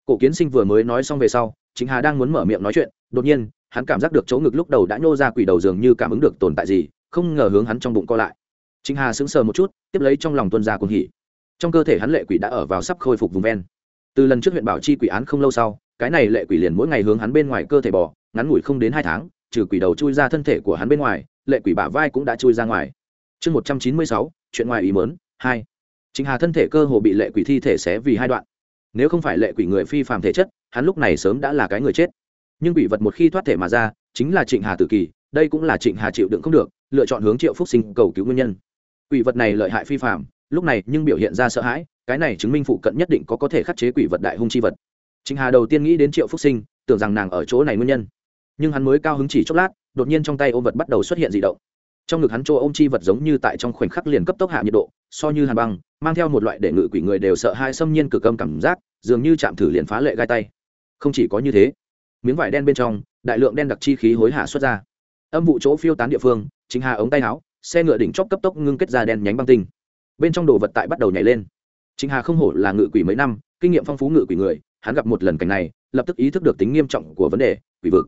Cổ kiến sinh vừa mới nói xong về sau chính hà đang muốn mở miệng nói chuyện, đột nhiên hắn cảm giác được chỗ ngực lúc đầu đã nhô ra quỷ đầu dường như cảm ứng được tồn tại gì, không ngờ hướng hắn trong bụng co lại. Trịnh hà sững sờ một chút, tiếp lấy trong lòng tuân ra cuồng hỉ. Trong cơ thể hắn lệ quỷ đã ở vào sắp khôi phục vùng ven. Từ lần trước huyện bảo chi quỷ án không lâu sau, cái này lệ quỷ liền mỗi ngày hướng hắn bên ngoài cơ thể bò, ngắn ngủi không đến hai tháng, trừ quỷ đầu chui ra thân thể của hắn bên ngoài, lệ quỷ bả vai cũng đã chui ra ngoài. Chương một trăm chín mươi sáu, chuyện ngoài ý mớn hai. Chính hà thân thể cơ hồ bị lệ quỷ thi thể xé vì hai đoạn. Nếu không phải lệ quỷ người phi phàm thể chất, hắn lúc này sớm đã là cái người chết nhưng quỷ vật một khi thoát thể mà ra, chính là trịnh hà tử kỳ, đây cũng là trịnh hà chịu đựng không được, lựa chọn hướng triệu phúc sinh cầu cứu nguyên nhân. Quỷ vật này lợi hại phi phàm, lúc này nhưng biểu hiện ra sợ hãi, cái này chứng minh phụ cận nhất định có có thể khắc chế quỷ vật đại hung chi vật. Trịnh hà đầu tiên nghĩ đến triệu phúc sinh, tưởng rằng nàng ở chỗ này nguyên nhân. Nhưng hắn mới cao hứng chỉ chốc lát, đột nhiên trong tay ôm vật bắt đầu xuất hiện dị động. Trong ngực hắn chỗ ôm chi vật giống như tại trong khoảnh khắc liền cấp tốc hạ nhiệt độ, so như hàn băng, mang theo một loại để ngự quỷ người đều sợ hai xâm nhiên cực âm cảm giác, dường như chạm thử liền phá lệ gai tay. Không chỉ có như thế miếng vải đen bên trong, đại lượng đen đặc chi khí hối hạ xuất ra. Âm vụ chỗ phiêu tán địa phương, chính hà ống tay áo, xe ngựa đỉnh chóp cấp tốc ngưng kết ra đen nhánh băng tinh. Bên trong đồ vật tại bắt đầu nhảy lên. Chính hà không hổ là ngự quỷ mấy năm, kinh nghiệm phong phú ngự quỷ người, hắn gặp một lần cảnh này, lập tức ý thức được tính nghiêm trọng của vấn đề, quỷ vực.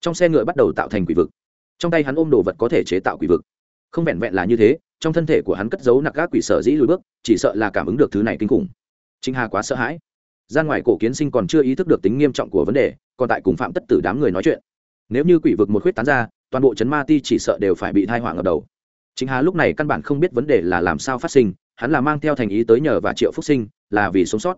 Trong xe ngựa bắt đầu tạo thành quỷ vực. Trong tay hắn ôm đồ vật có thể chế tạo quỷ vực. Không vẹn vẹn là như thế, trong thân thể của hắn cất giấu nặc gác quỷ sở dĩ lùi bước, chỉ sợ là cảm ứng được thứ này kinh khủng. Chính hà quá sợ hãi. Gian ngoài cổ kiến sinh còn chưa ý thức được tính nghiêm trọng của vấn đề còn tại cùng phạm tất tử đám người nói chuyện. Nếu như quỷ vực một khuyết tán ra, toàn bộ chấn ma ti chỉ sợ đều phải bị thai họa ở đầu. Chính hà lúc này căn bản không biết vấn đề là làm sao phát sinh, hắn là mang theo thành ý tới nhờ và triệu phúc sinh, là vì sống sót.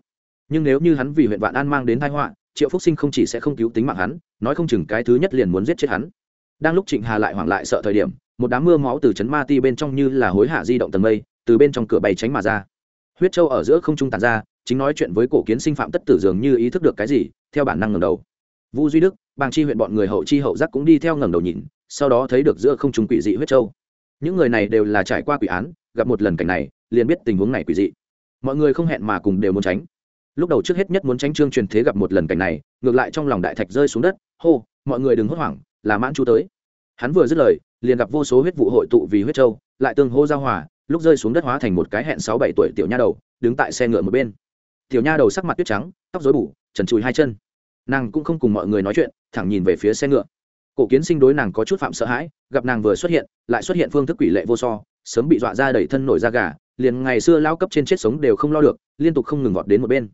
Nhưng nếu như hắn vì huyện vạn an mang đến thai họa, triệu phúc sinh không chỉ sẽ không cứu tính mạng hắn, nói không chừng cái thứ nhất liền muốn giết chết hắn. Đang lúc trịnh hà lại hoảng lại sợ thời điểm, một đám mưa máu từ chấn ma ti bên trong như là hối hạ di động tầng mây, từ bên trong cửa bay tránh mà ra. Huyết châu ở giữa không trung tàn ra, chính nói chuyện với cổ kiến sinh phạm tất tử dường như ý thức được cái gì, theo bản năng ngầm đầu vu duy đức bang chi huyện bọn người hậu chi hậu giác cũng đi theo ngẩng đầu nhìn, sau đó thấy được giữa không trung quỷ dị huyết châu. Những người này đều là trải qua quỷ án, gặp một lần cảnh này, liền biết tình huống này quỷ dị. Mọi người không hẹn mà cùng đều muốn tránh. Lúc đầu trước hết nhất muốn tránh trương truyền thế gặp một lần cảnh này, ngược lại trong lòng đại thạch rơi xuống đất, hô, mọi người đừng hốt hoảng, là mãn chu tới. Hắn vừa dứt lời, liền gặp vô số huyết vụ hội tụ vì huyết châu, lại tương hô giao hòa, lúc rơi xuống đất hóa thành một cái hẹn sáu bảy tuổi tiểu nha đầu, đứng tại xe ngựa một bên. Tiểu nha đầu sắc mặt tuyết trắng, tóc rối bù, trần trùi hai chân nàng cũng không cùng mọi người nói chuyện, thẳng nhìn về phía xe ngựa. Cổ kiến sinh đối nàng có chút phạm sợ hãi, gặp nàng vừa xuất hiện, lại xuất hiện phương thức quỷ lệ vô so, sớm bị dọa ra đẩy thân nổi da gà, liền ngày xưa lao cấp trên chết sống đều không lo được, liên tục không ngừng vọt đến một bên.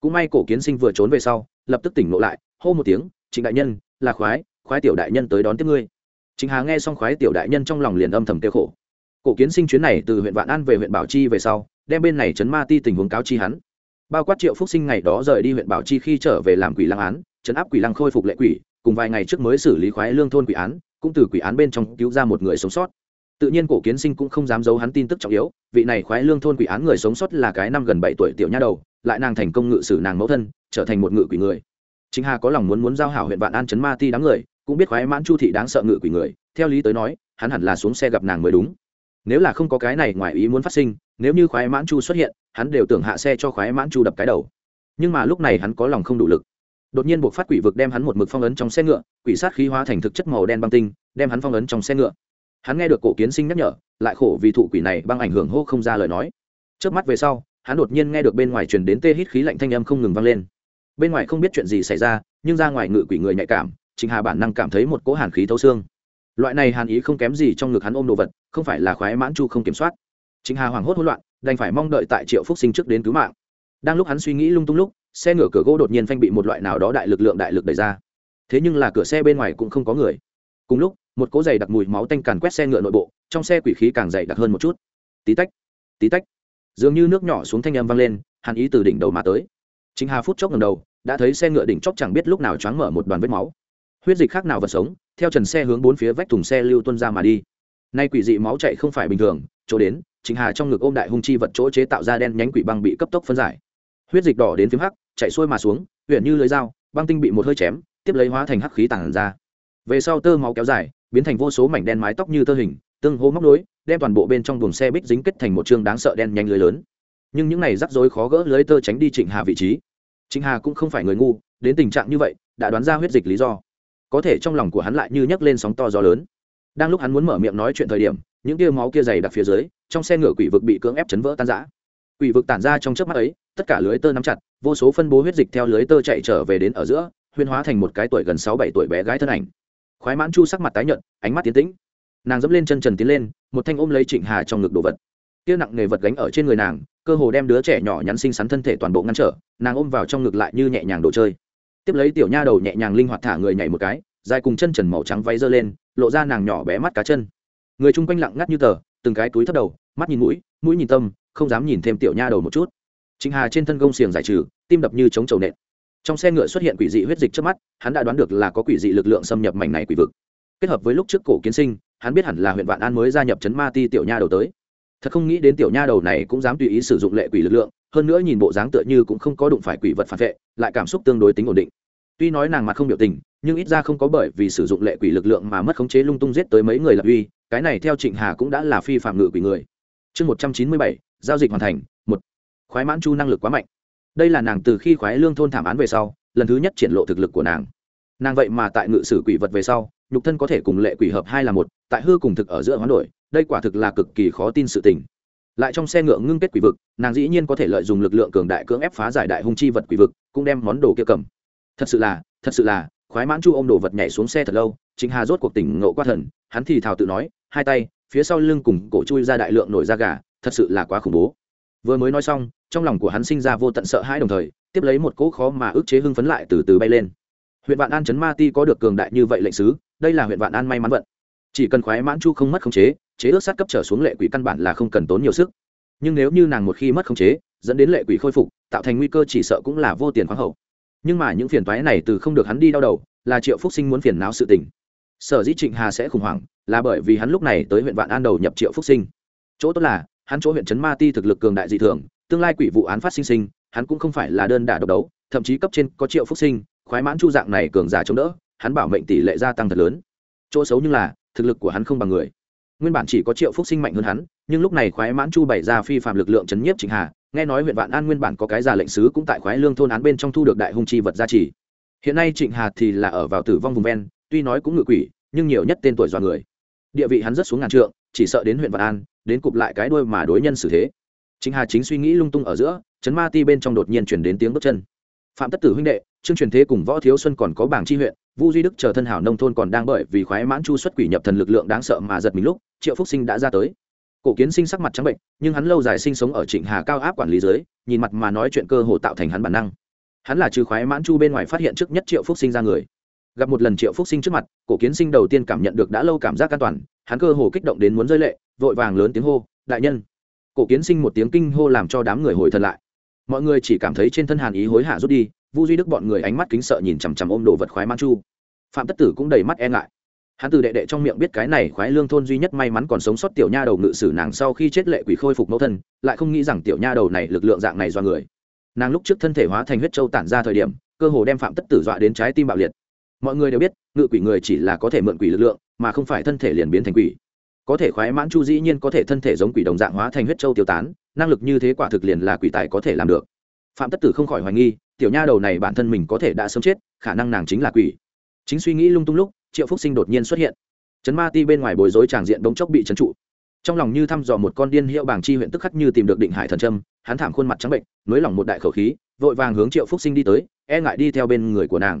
Cũng may cổ kiến sinh vừa trốn về sau, lập tức tỉnh ngộ lại, hô một tiếng, trịnh đại nhân, là khoái khoái tiểu đại nhân tới đón tiếp ngươi. Trịnh hà nghe xong khoái tiểu đại nhân trong lòng liền âm thầm tiêu khổ. Cổ kiến sinh chuyến này từ huyện vạn an về huyện bảo chi về sau, đem bên này chấn ma ti tình huống cáo chi hắn bao quát triệu phúc sinh ngày đó rời đi huyện bảo chi khi trở về làm quỷ lăng án chấn áp quỷ lăng khôi phục lệ quỷ, cùng vài ngày trước mới xử lý khoái lương thôn quỷ án, cũng từ quỷ án bên trong cứu ra một người sống sót. Tự nhiên cổ kiến sinh cũng không dám giấu hắn tin tức trọng yếu, vị này khoái lương thôn quỷ án người sống sót là cái năm gần bảy tuổi tiểu nha đầu, lại nàng thành công ngự sử nàng mẫu thân, trở thành một ngự quỷ người. Chính hà có lòng muốn muốn giao hảo huyện vạn an chấn ma ti đám người, cũng biết khoái mãn chu thị đáng sợ ngự quỷ người, theo lý tới nói, hắn hẳn là xuống xe gặp nàng mới đúng. Nếu là không có cái này ngoài ý muốn phát sinh, nếu như khoái mãn chu xuất hiện hắn đều tưởng hạ xe cho khoái mãn chu đập cái đầu. Nhưng mà lúc này hắn có lòng không đủ lực. Đột nhiên buộc phát quỷ vực đem hắn một mực phong ấn trong xe ngựa, quỷ sát khí hóa thành thực chất màu đen băng tinh, đem hắn phong ấn trong xe ngựa. Hắn nghe được cổ kiến sinh nhắc nhở, lại khổ vì thụ quỷ này băng ảnh hưởng hô không ra lời nói. Trước mắt về sau, hắn đột nhiên nghe được bên ngoài truyền đến tê hít khí lạnh thanh âm không ngừng vang lên. Bên ngoài không biết chuyện gì xảy ra, nhưng ra ngoài ngự quỷ người nhạy cảm chính hà bản năng cảm thấy một cỗ hàn khí thấu xương. Loại này hàn ý không kém gì trong ngực hắn ôm đồ vật, không phải là khoái mãn chu không kiểm soát. Chính hà hoảng hốt hỗn loạn đành phải mong đợi tại triệu phúc sinh trước đến cứu mạng. Đang lúc hắn suy nghĩ lung tung lúc, xe ngựa cửa gỗ đột nhiên phanh bị một loại nào đó đại lực lượng đại lực đẩy ra. Thế nhưng là cửa xe bên ngoài cũng không có người. Cùng lúc, một cỗ giày đặc mùi máu tanh càn quét xe ngựa nội bộ, trong xe quỷ khí càng dày đặc hơn một chút. Tí tách tí tách. Dường như nước nhỏ xuống thanh âm vang lên hàn ý từ đỉnh đầu mà tới. Chính hà phút chốc ngầm đầu, đã thấy xe ngựa đỉnh chóc chẳng biết lúc nào choáng mở một đoàn vết máu. Huyết dịch khác nào vật sống, theo trần xe hướng bốn phía vách thùng xe lưu tuân ra mà đi. Nay quỷ dị máu chạy không phải bình thường, chỗ đến trịnh hà trong ngực ôm đại hung chi vật chỗ chế tạo ra đen nhánh quỷ băng bị cấp tốc phân giải. Huyết dịch đỏ đến phím hắc, chạy xuôi mà xuống, huyền như lưới dao, băng tinh bị một hơi chém, tiếp lấy hóa thành hắc khí tản ra. Về sau tơ máu kéo dài, biến thành vô số mảnh đen mái tóc như tơ hình, tương hô móc nối, đem toàn bộ bên trong buồng xe bích dính kết thành một chương đáng sợ đen nhanh lưới lớn. Nhưng những này rắc rối khó gỡ lưới tơ tránh đi trịnh hà vị trí. Trịnh hà cũng không phải người ngu, đến tình trạng như vậy, đã đoán ra huyết dịch lý do. Có thể trong lòng của hắn lại như nhấc lên sóng to gió lớn. Đang lúc hắn muốn mở miệng nói chuyện thời điểm, những tia máu kia dày đặc phía dưới trong xe ngựa quỷ vực bị cưỡng ép chấn vỡ tan rã. Quỷ vực tản ra trong trước mắt ấy, tất cả lưới tơ nắm chặt, vô số phân bố huyết dịch theo lưới tơ chạy trở về đến ở giữa huyên hóa thành một cái tuổi gần sáu bảy tuổi bé gái thân ảnh. Khoái mãn chu sắc mặt tái nhợt, ánh mắt tiến tĩnh. Nàng dẫm lên chân trần tiến lên, một thanh ôm lấy trịnh hà trong ngực đồ vật. Kia nặng nghề vật gánh ở trên người nàng, cơ hồ đem đứa trẻ nhỏ nhắn xinh xắn thân thể toàn bộ ngăn trở, nàng ôm vào trong ngực lại như nhẹ nhàng đồ chơi. Tiếp lấy tiểu nha đầu nhẹ nhàng linh hoạt thả người nhảy một cái, dài cùng chân trần màu trắng váy giơ lên, lộ ra nàng nhỏ bé mắt cá chân. Người chung quanh lặng ngắt như tờ, từng cái túi thấp đầu mắt nhìn mũi mũi nhìn tâm, không dám nhìn thêm tiểu nha đầu một chút. Trịnh hà trên thân gông xiềng giải trừ, tim đập như chống trầu nện. Trong xe ngựa xuất hiện quỷ dị huyết dịch trước mắt, hắn đã đoán được là có quỷ dị lực lượng xâm nhập mảnh này quỷ vực. Kết hợp với lúc trước cổ kiến sinh, hắn biết hẳn là huyện vạn an mới gia nhập chấn ma ti tiểu nha đầu tới. Thật không nghĩ đến tiểu nha đầu này cũng dám tùy ý sử dụng lệ quỷ lực lượng, hơn nữa nhìn bộ dáng tựa như cũng không có đụng phải quỷ vật phản vệ, lại cảm xúc tương đối tính ổn định. Tuy nói nàng mặt không biểu tình, nhưng ít ra không có bởi vì sử dụng lệ quỷ lực lượng mà mất khống chế lung tung giết tới mấy người lập uy, cái này theo trịnh hà cũng đã là phi phạm ngự quỷ người chương một trăm chín mươi bảy, giao dịch hoàn thành, một. Khoái mãn chu năng lực quá mạnh. Đây là nàng từ khi khoái lương thôn thảm án về sau, lần thứ nhất triển lộ thực lực của nàng. Nàng vậy mà tại ngự sử quỷ vật về sau, nhục thân có thể cùng lệ quỷ hợp hai là một, tại hư cùng thực ở giữa hoán đổi, đây quả thực là cực kỳ khó tin sự tình. Lại trong xe ngựa ngưng kết quỷ vực, nàng dĩ nhiên có thể lợi dụng lực lượng cường đại cưỡng ép phá giải đại hung chi vật quỷ vực, cũng đem món đồ kia cầm. Thật sự là, thật sự là, khoái mãn chu ôm đồ vật nhảy xuống xe thật lâu chính hà rốt cuộc tỉnh ngộ qua thần, hắn thì thào tự nói, hai tay phía sau lưng cùng cổ chui ra đại lượng nổi da gà, thật sự là quá khủng bố. Vừa mới nói xong, trong lòng của hắn sinh ra vô tận sợ hãi đồng thời, tiếp lấy một cỗ khó mà ức chế hưng phấn lại từ từ bay lên. Huyện vạn an chấn ma ti có được cường đại như vậy lệnh sứ, đây là huyện vạn an may mắn vận. Chỉ cần khoái mãn chu không mất khống chế chế ước sát cấp trở xuống lệ quỷ căn bản là không cần tốn nhiều sức. Nhưng nếu như nàng một khi mất khống chế, dẫn đến lệ quỷ khôi phục, tạo thành nguy cơ chỉ sợ cũng là vô tiền khoáng hậu. Nhưng mà những phiền toái này từ không được hắn đi đau đầu, là triệu phúc sinh muốn phiền não sự tình sở dĩ trịnh hà sẽ khủng hoảng là bởi vì hắn lúc này tới huyện vạn an đầu nhập triệu phúc sinh. Chỗ tốt là, hắn chỗ huyện trấn ma ti thực lực cường đại dị thường, tương lai quỷ vụ án phát sinh sinh, hắn cũng không phải là đơn đả độc đấu, thậm chí cấp trên có triệu phúc sinh, khoái mãn chu dạng này cường giả chống đỡ, hắn bảo mệnh tỷ lệ gia tăng thật lớn. Chỗ xấu như là, thực lực của hắn không bằng người. Nguyên bản chỉ có triệu phúc sinh mạnh hơn hắn, nhưng lúc này khoái mãn chu bày ra phi phạm lực lượng chấn nhiếp trịnh hà, nghe nói huyện vạn an nguyên bản có cái già lệnh sứ cũng tại khoái lương thôn án bên trong thu được đại hung chi vật gia trì. Hiện nay trịnh hà thì là ở vào tử vong vùng ven tuy nói cũng ngự quỷ, nhưng nhiều nhất tên tuổi do người. Địa vị hắn rất xuống ngàn trượng, chỉ sợ đến huyện vạn an, đến cụp lại cái đuôi mà đối nhân xử thế. Trịnh hà chính suy nghĩ lung tung ở giữa, chấn ma ti bên trong đột nhiên chuyển đến tiếng bước chân. Phạm tất tử huynh đệ, trương truyền thế cùng võ thiếu xuân còn có bảng chi huyện, vu duy đức chờ thân hảo nông thôn còn đang bởi vì khoái mãn chu xuất quỷ nhập thần lực lượng đáng sợ mà giật mình lúc, triệu phúc sinh đã ra tới. Cổ kiến sinh sắc mặt trắng bệnh, nhưng hắn lâu dài sinh sống ở trịnh hà cao áp quản lý dưới nhìn mặt mà nói chuyện cơ hồ tạo thành hắn bản năng. Hắn là trừ khoái mãn chu bên ngoài phát hiện trước nhất triệu phúc sinh ra người gặp một lần triệu phúc sinh trước mặt, cổ kiến sinh đầu tiên cảm nhận được đã lâu cảm giác an toàn, hắn cơ hồ kích động đến muốn rơi lệ, vội vàng lớn tiếng hô, đại nhân! Cổ kiến sinh một tiếng kinh hô làm cho đám người hồi thân lại. Mọi người chỉ cảm thấy trên thân hàn ý hối hả rút đi, vu duy đức bọn người ánh mắt kính sợ nhìn chằm chằm ôm đồ vật khoái man chu. Phạm tất tử cũng đầy mắt e ngại. Hắn từ đệ đệ trong miệng biết cái này khoái lương thôn duy nhất may mắn còn sống sót tiểu nha đầu ngự sử nàng sau khi chết lệ quỷ khôi phục mẫu thân, lại không nghĩ rằng tiểu nha đầu này lực lượng dạng này do người. Nàng lúc trước thân thể hóa thành huyết châu tản ra thời điểm, cơ hồ đem phạm tất tử dọa đến trái tim bạo liệt mọi người đều biết, ngự quỷ người chỉ là có thể mượn quỷ lực lượng, mà không phải thân thể liền biến thành quỷ. Có thể khoái mãn chu dĩ nhiên có thể thân thể giống quỷ đồng dạng hóa thành huyết châu tiêu tán, năng lực như thế quả thực liền là quỷ tài có thể làm được. Phạm tất tử không khỏi hoài nghi, tiểu nha đầu này bản thân mình có thể đã sớm chết, khả năng nàng chính là quỷ. Chính suy nghĩ lung tung lúc, triệu phúc sinh đột nhiên xuất hiện. Chấn ma ti bên ngoài bối rối tràng diện đống chốc bị trấn trụ. Trong lòng như thăm dò một con điên hiệu bảng chi huyện tức khắc như tìm được định hải thần trâm hắn thảm khuôn mặt trắng bệnh, nới lỏng một đại khẩu khí, vội vàng hướng triệu phúc sinh đi tới e ngại đi theo bên người của nàng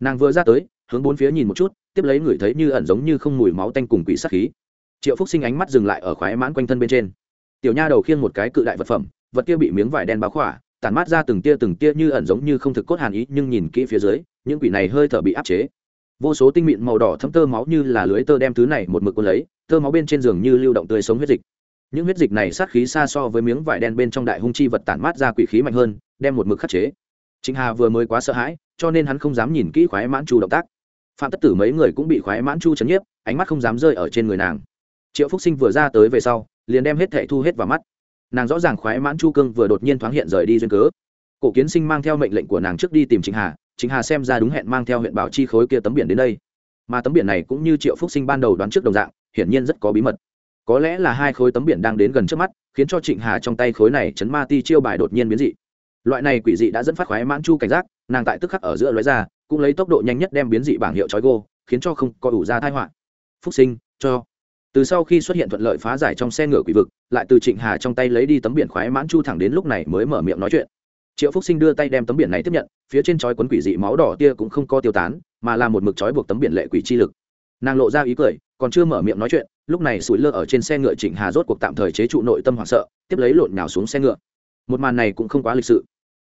nàng vừa ra tới, hướng bốn phía nhìn một chút, tiếp lấy người thấy như ẩn giống như không mùi máu tanh cùng quỷ sắc khí. Triệu phúc sinh ánh mắt dừng lại ở khoái mãn quanh thân bên trên. Tiểu nha đầu khiêng một cái cự đại vật phẩm, vật kia bị miếng vải đen báo khỏa, tản mát ra từng tia từng tia như ẩn giống như không thực cốt hàn ý, nhưng nhìn kỹ phía dưới, những quỷ này hơi thở bị áp chế. Vô số tinh mịn màu đỏ thấm tơ máu như là lưới tơ đem thứ này một mực quân lấy, tơ máu bên trên giường như lưu động tươi sống huyết dịch. Những huyết dịch này sát khí xa so với miếng vải đen bên trong đại hung chi vật tản mát ra quỷ khí mạnh hơn, đem một mực khắc chế. Chính hà vừa mới quá sợ hãi cho nên hắn không dám nhìn kỹ khoái mãn chu động tác. Phạm tất tử mấy người cũng bị khoái mãn chu chấn nhiếp, ánh mắt không dám rơi ở trên người nàng. Triệu phúc sinh vừa ra tới về sau, liền đem hết thệ thu hết vào mắt. Nàng rõ ràng khoái mãn chu cương vừa đột nhiên thoáng hiện rời đi duyên cớ. Cổ kiến sinh mang theo mệnh lệnh của nàng trước đi tìm chính hà chính hà xem ra đúng hẹn mang theo huyện bảo chi khối kia tấm biển đến đây. Mà tấm biển này cũng như triệu phúc sinh ban đầu đoán trước đồng dạng, hiển nhiên rất có bí mật. Có lẽ là hai khối tấm biển đang đến gần trước mắt, khiến cho trịnh hà trong tay khối này chấn ma ti chiêu bài đột nhiên biến dị loại này quỷ dị đã dẫn phát khoái mãn chu cảnh giác, nàng tại tức khắc ở giữa lóe ra, cũng lấy tốc độ nhanh nhất đem biến dị bảng hiệu trói gô, khiến cho không có ủ ra thai họa. Phúc sinh, cho. Từ sau khi xuất hiện thuận lợi phá giải trong xe ngựa quỷ vực, lại từ trịnh hà trong tay lấy đi tấm biển khoái mãn chu thẳng đến lúc này mới mở miệng nói chuyện. Triệu phúc sinh đưa tay đem tấm biển này tiếp nhận, phía trên chói quấn quỷ dị máu đỏ tia cũng không có tiêu tán, mà là một mực chói buộc tấm biển lệ quỷ chi lực. Nàng lộ ra ý cười, còn chưa mở miệng nói chuyện, lúc này sủi lơ ở trên xe ngựa trịnh hà rốt cuộc tạm thời chế trụ nội tâm hoảng sợ, tiếp lấy lộn nhào xuống xe ngựa. Một màn này cũng không quá lịch sự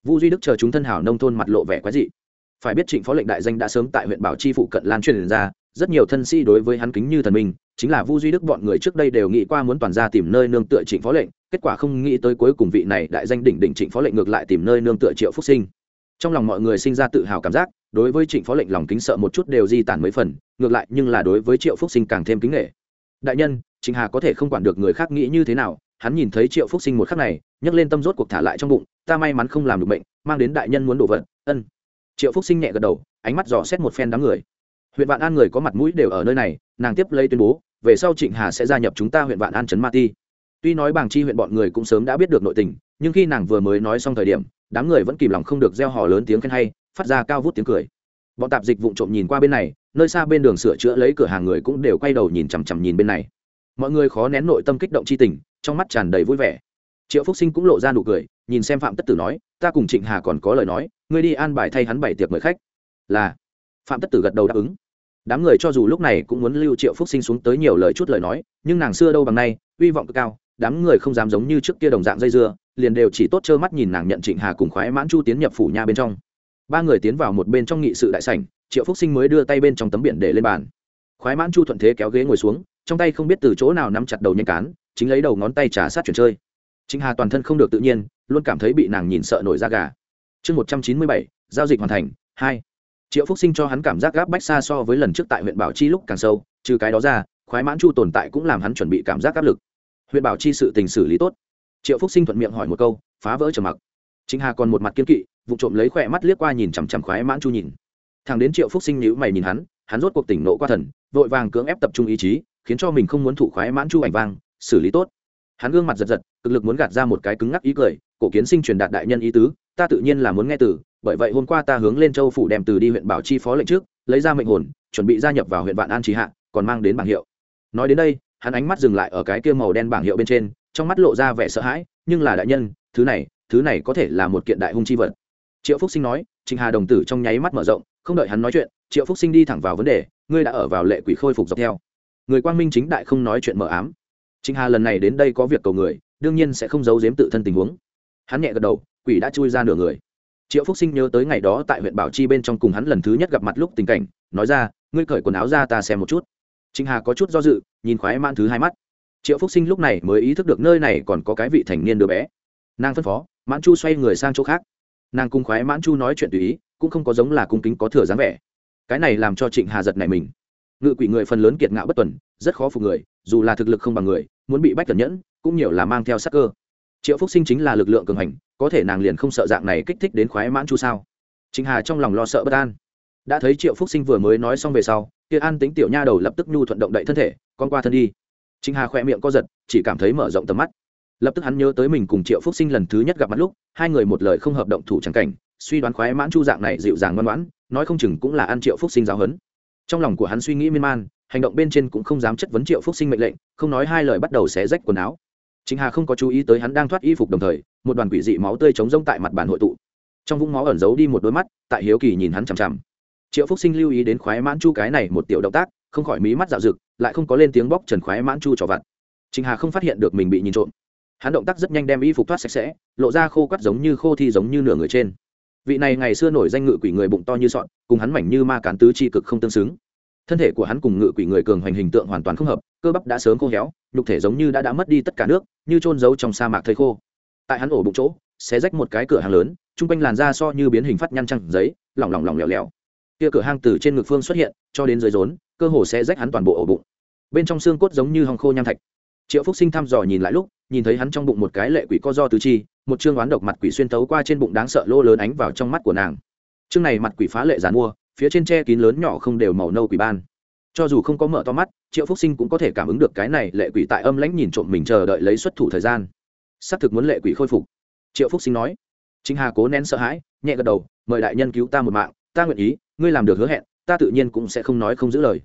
vu duy đức chờ chúng thân hảo nông thôn mặt lộ vẻ quái dị. Phải biết trịnh phó lệnh đại danh đã sớm tại huyện bảo chi phụ cận lan truyền ra, rất nhiều thân sĩ đối với hắn kính như thần minh, chính là vu duy đức bọn người trước đây đều nghĩ qua muốn toàn ra tìm nơi nương tựa trịnh phó lệnh, kết quả không nghĩ tới cuối cùng vị này đại danh đỉnh đỉnh trịnh phó lệnh ngược lại tìm nơi nương tựa triệu phúc sinh. Trong lòng mọi người sinh ra tự hào cảm giác, đối với trịnh phó lệnh lòng kính sợ một chút đều di tản mấy phần, ngược lại nhưng là đối với triệu phúc sinh càng thêm kính nghệ đại nhân, trịnh hà có thể không quản được người khác nghĩ như thế nào hắn nhìn thấy triệu phúc sinh một khắc này, nhấc lên tâm rốt cuộc thả lại trong bụng, ta may mắn không làm được bệnh, mang đến đại nhân muốn đổ vận, ân. Triệu phúc sinh nhẹ gật đầu, ánh mắt dò xét một phen đám người. Huyện vạn an người có mặt mũi đều ở nơi này, nàng tiếp lấy tuyên bố, về sau trịnh hà sẽ gia nhập chúng ta huyện vạn an trấn ma ti. Tuy nói bảng chi huyện bọn người cũng sớm đã biết được nội tình, nhưng khi nàng vừa mới nói xong thời điểm, đám người vẫn kìm lòng không được gieo hò lớn tiếng khen hay, phát ra cao vút tiếng cười. Bọn tạp dịch vụng trộm nhìn qua bên này, nơi xa bên đường sửa chữa lấy cửa hàng người cũng đều quay đầu nhìn chằm chằm nhìn bên này. Mọi người khó nén nội tâm kích động c h i tình trong mắt tràn đầy vui vẻ. Triệu phúc sinh cũng lộ ra nụ cười, nhìn xem phạm tất tử nói, ta cùng trịnh hà còn có lời nói, ngươi đi an bài thay hắn bảy tiệc mời khách. Là, phạm tất tử gật đầu đáp ứng. Đám người cho dù lúc này cũng muốn lưu triệu phúc sinh xuống tới nhiều lời chút lời nói, nhưng nàng xưa đâu bằng nay hy vọng cực cao, đám người không dám giống như trước kia đồng dạng dây dưa, liền đều chỉ tốt trơ mắt nhìn nàng nhận trịnh hà cùng khoái mãn chu tiến nhập phủ nha bên trong. Ba người tiến vào một bên trong nghị sự đại sảnh, triệu phúc sinh mới đưa tay bên trong tấm biển để lên bàn. Khoái mãn chu thuận thế kéo ghế ngồi xuống, trong tay không biết từ chỗ nào nắm chặt đầu nhanh cán chính lấy đầu ngón tay trà sát chuyển chơi. Chính hà toàn thân không được tự nhiên, luôn cảm thấy bị nàng nhìn sợ nổi da gà. Chương một trăm chín mươi bảy, giao dịch hoàn thành, hai. Triệu phúc sinh cho hắn cảm giác gáp bách xa so với lần trước tại huyện bảo chi lúc càng sâu, trừ cái đó ra, khoái mãn chu tồn tại cũng làm hắn chuẩn bị cảm giác áp lực. Huyện bảo chi sự tình xử lý tốt. Triệu phúc sinh thuận miệng hỏi một câu, phá vỡ trầm mặc. Chính hà còn một mặt kiên kỵ, vụ trộm lấy khỏe mắt liếc qua nhìn chằm chằm khoái mãn chu nhìn. Thằng đến triệu phúc sinh nhữ mày nhìn hắn hắn rốt cuộc tỉnh nộ qua thần, vội vàng cưỡng ép tập trung ý chí, khiến cho mình không muốn thụ khoái mãn chu ảnh vang xử lý tốt. Hắn gương mặt giật giật, cực lực muốn gạt ra một cái cứng ngắc ý cười, cổ kiến sinh truyền đạt đại nhân ý tứ, ta tự nhiên là muốn nghe từ, bởi vậy hôm qua ta hướng lên châu phủ đem từ đi huyện bảo chi phó lệnh trước, lấy ra mệnh hồn, chuẩn bị gia nhập vào huyện vạn an trí hạ, còn mang đến bảng hiệu. Nói đến đây, hắn ánh mắt dừng lại ở cái kia màu đen bảng hiệu bên trên, trong mắt lộ ra vẻ sợ hãi, nhưng là đại nhân, thứ này thứ này có thể là một kiện đại hung chi vật. Triệu phúc sinh nói, trịnh hà đồng tử trong nháy mắt mở rộng, không đợi hắn nói chuyện, triệu phúc sinh đi thẳng vào vấn đề, ngươi đã ở vào lệ quỷ khôi phục dọc theo. Người quang minh chính đại không nói chuyện mờ ám trịnh hà lần này đến đây có việc cầu người, đương nhiên sẽ không giấu giếm tự thân tình huống. Hắn nhẹ gật đầu, quỷ đã chui ra nửa người. Triệu phúc sinh nhớ tới ngày đó tại huyện bảo chi bên trong cùng hắn lần thứ nhất gặp mặt lúc tình cảnh, nói ra, ngươi cởi quần áo ra ta xem một chút. Trịnh hà có chút do dự, nhìn khoái mãn thứ hai mắt. Triệu phúc sinh lúc này mới ý thức được nơi này còn có cái vị thành niên đứa bé. Nàng phân phó, mãn chu xoay người sang chỗ khác. Nàng cung khoái mãn chu nói chuyện tùy ý, cũng không có giống là cung kính có thừa dáng vẻ. Cái này làm cho trịnh hà giật nảy mình. Ngự quỷ người phần lớn kiệt ngạo bất tuần, rất khó phục người, dù là thực lực không bằng người muốn bị bách cẩn nhẫn, cũng nhiều là mang theo sắc cơ. Triệu phúc sinh chính là lực lượng cường hành, có thể nàng liền không sợ dạng này kích thích đến khoái mãn chu sao? Chính hà trong lòng lo sợ bất an. Đã thấy triệu phúc sinh vừa mới nói xong về sau, kia an tính tiểu nha đầu lập tức nhu thuận động đậy thân thể, con qua thân đi. Chính hà khỏe miệng co giật, chỉ cảm thấy mở rộng tầm mắt. Lập tức hắn nhớ tới mình cùng triệu phúc sinh lần thứ nhất gặp mặt lúc, hai người một lời không hợp động thủ trắng cảnh, suy đoán khoái mãn chu dạng này dịu dàng ngoan ngoãn, nói không chừng cũng là ăn triệu phúc sinh giáo hấn trong lòng của hắn suy nghĩ miên man hành động bên trên cũng không dám chất vấn triệu phúc sinh mệnh lệnh, không nói hai lời bắt đầu xé rách quần áo. Chính hà không có chú ý tới hắn đang thoát y phục đồng thời, một đoàn quỷ dị máu tươi trống rông tại mặt bàn hội tụ. Trong vũng máu ẩn giấu đi một đôi mắt, tại hiếu kỳ nhìn hắn chằm chằm. Triệu phúc sinh lưu ý đến khoái mãn chu cái này một tiểu động tác, không khỏi mí mắt dạo rực lại không có lên tiếng bóc trần khoái mãn chu trò vặt. Chính hà không phát hiện được mình bị nhìn trộm. Hắn động tác rất nhanh đem y phục thoát sạch sẽ, lộ ra khô quắt giống như khô thi giống như nửa người trên. Vị này ngày xưa nổi danh ngự quỷ người bụng to như sọn, cùng hắn mảnh như ma cán tứ tri cực không tương xứng thân thể của hắn cùng ngự quỷ người cường hoành hình tượng hoàn toàn không hợp, cơ bắp đã sớm khô héo, nhục thể giống như đã đã mất đi tất cả nước, như trôn giấu trong sa mạc thây khô. Tại hắn ổ bụng chỗ, xé rách một cái cửa hàng lớn, chung quanh làn da so như biến hình phát nhăn trăng giấy, lỏng lỏng lỏng lẻo lẻo. Kia cửa hang từ trên ngực phương xuất hiện, cho đến dưới rốn, cơ hồ sẽ rách hắn toàn bộ ổ bụng. Bên trong xương cốt giống như hòng khô nham thạch. Triệu phúc sinh thăm dò nhìn lại lúc, nhìn thấy hắn trong bụng một cái lệ quỷ co do tứ chi, một chương oán độc mặt quỷ xuyên tấu qua trên bụng đáng sợ lô lớn ánh vào trong mắt của nàng. Chương này mặt quỷ phá lệ giàn mua phía trên tre kín lớn nhỏ không đều màu nâu quỷ ban. Cho dù không có mở to mắt, triệu phúc sinh cũng có thể cảm ứng được cái này lệ quỷ tại âm lãnh nhìn trộm mình chờ đợi lấy xuất thủ thời gian. Xác thực muốn lệ quỷ khôi phục. Triệu phúc sinh nói. Chính hà cố nén sợ hãi, nhẹ gật đầu, mời đại nhân cứu ta một mạng, ta nguyện ý, ngươi làm được hứa hẹn, ta tự nhiên cũng sẽ không nói không giữ lời.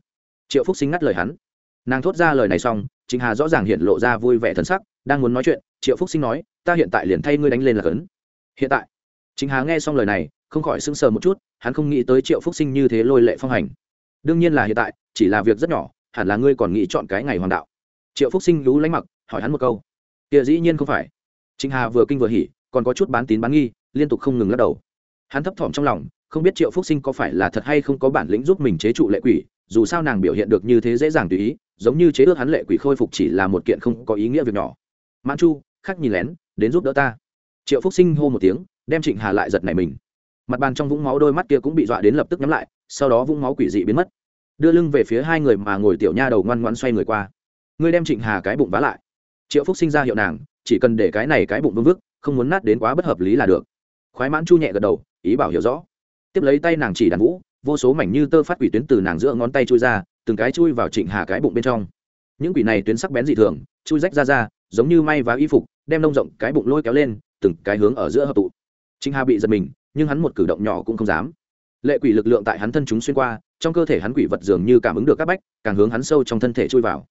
Triệu phúc sinh ngắt lời hắn. Nàng thốt ra lời này xong chính hà rõ ràng hiện lộ ra vui vẻ thân sắc, đang muốn nói chuyện, triệu phúc sinh nói, ta hiện tại liền thay ngươi đánh lên là cấn. Hiện tại? Chính hà nghe xong lời này không khỏi sững sờ một chút, hắn không nghĩ tới triệu phúc sinh như thế lôi lệ phong hành. Đương nhiên là hiện tại, chỉ là việc rất nhỏ, hẳn là ngươi còn nghĩ chọn cái ngày hoàng đạo. Triệu phúc sinh lú lánh mặc, hỏi hắn một câu. Kia dĩ nhiên không phải. Trịnh hà vừa kinh vừa hỉ, còn có chút bán tín bán nghi, liên tục không ngừng lắc đầu. Hắn thấp thỏm trong lòng, không biết triệu phúc sinh có phải là thật hay không có bản lĩnh giúp mình chế trụ lệ quỷ, dù sao nàng biểu hiện được như thế dễ dàng tùy ý, giống như chế ước hắn lệ quỷ khôi phục chỉ là một kiện không có ý nghĩa việc nhỏ. Mãn chu khắc nhìn lén, đến giúp đỡ ta. Triệu phúc sinh hô một tiếng, đem trịnh hà lại giật lại mình mặt bàn trong vũng máu đôi mắt kia cũng bị dọa đến lập tức nhắm lại, sau đó vũng máu quỷ dị biến mất. Đưa lưng về phía hai người mà ngồi tiểu nha đầu ngoan ngoãn xoay người qua. Ngươi đem trịnh hà cái bụng vá lại. Triệu phúc sinh ra hiệu nàng, chỉ cần để cái này cái bụng vương vức, không muốn nát đến quá bất hợp lý là được. Khoái mãn chu nhẹ gật đầu, ý bảo hiểu rõ. Tiếp lấy tay nàng chỉ đàn vũ, vô số mảnh như tơ phát quỷ tuyến từ nàng giữa ngón tay chui ra, từng cái chui vào trịnh hà cái bụng bên trong. Những quỷ này tuyến sắc bén dị thường, chui rách ra ra, giống như may và y phục, đem nông rộng cái bụng lôi kéo lên, từng cái hướng ở giữa hợp tụ. Trịnh hà bị giật mình nhưng hắn một cử động nhỏ cũng không dám. Lệ quỷ lực lượng tại hắn thân chúng xuyên qua, trong cơ thể hắn quỷ vật dường như cảm ứng được các bách, càng hướng hắn sâu trong thân thể chui vào.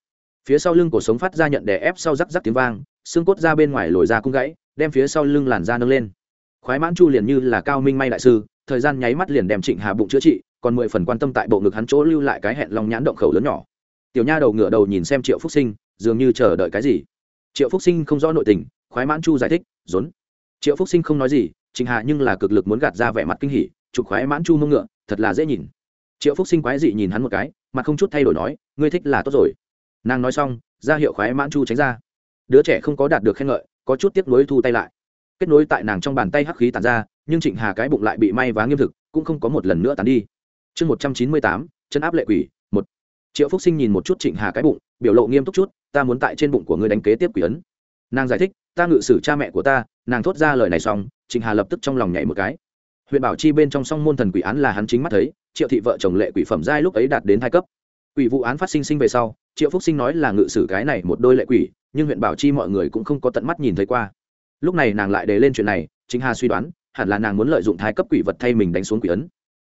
Phía sau lưng cổ sống phát ra nhận đè ép sau rắc rắc tiếng vang, xương cốt ra bên ngoài lồi ra cung gãy, đem phía sau lưng làn da nâng lên. Khoái mãn chu liền như là cao minh may đại sư, thời gian nháy mắt liền đem trịnh hà bụng chữa trị, còn mười phần quan tâm tại bộ ngực hắn chỗ lưu lại cái hẹn lòng nhãn động khẩu lớn nhỏ. Tiểu nha đầu ngửa đầu nhìn xem triệu phúc sinh, dường như chờ đợi cái gì. Triệu phúc sinh không rõ nội tình, khoái mãn chu giải thích, rốn. Triệu phúc sinh không nói gì trịnh hà nhưng là cực lực muốn gạt ra vẻ mặt kinh hỉ, chụp khoái mãn chu mông ngựa, thật là dễ nhìn. Triệu phúc sinh quái dị nhìn hắn một cái, mặt không chút thay đổi nói, ngươi thích là tốt rồi. Nàng nói xong, ra hiệu khoái mãn chu tránh ra. Đứa trẻ không có đạt được khen ngợi, có chút tiếc nối thu tay lại. Kết nối tại nàng trong bàn tay hắc khí tàn ra, nhưng trịnh hà cái bụng lại bị may vá nghiêm thực, cũng không có một lần nữa tàn đi. Chương một trăm chín mươi tám, chân áp lệ quỷ, một. Triệu phúc sinh nhìn một chút trịnh hà cái bụng, biểu lộ nghiêm túc chút, ta muốn tại trên bụng của ngươi đánh kế tiếp quỷ ấn. Nàng giải thích, ta ngự sử cha mẹ của ta, nàng thốt ra lời này xong trịnh hà lập tức trong lòng nhảy một cái. Huyện bảo chi bên trong song môn thần quỷ án là hắn chính mắt thấy, triệu thị vợ chồng lệ quỷ phẩm giai lúc ấy đạt đến hai cấp. Quỷ vụ án phát sinh sinh về sau, triệu phúc sinh nói là ngự sử cái này một đôi lệ quỷ, nhưng huyện bảo chi mọi người cũng không có tận mắt nhìn thấy qua. Lúc này nàng lại đề lên chuyện này chính hà suy đoán, hẳn là nàng muốn lợi dụng thái cấp quỷ vật thay mình đánh xuống quỷ ấn.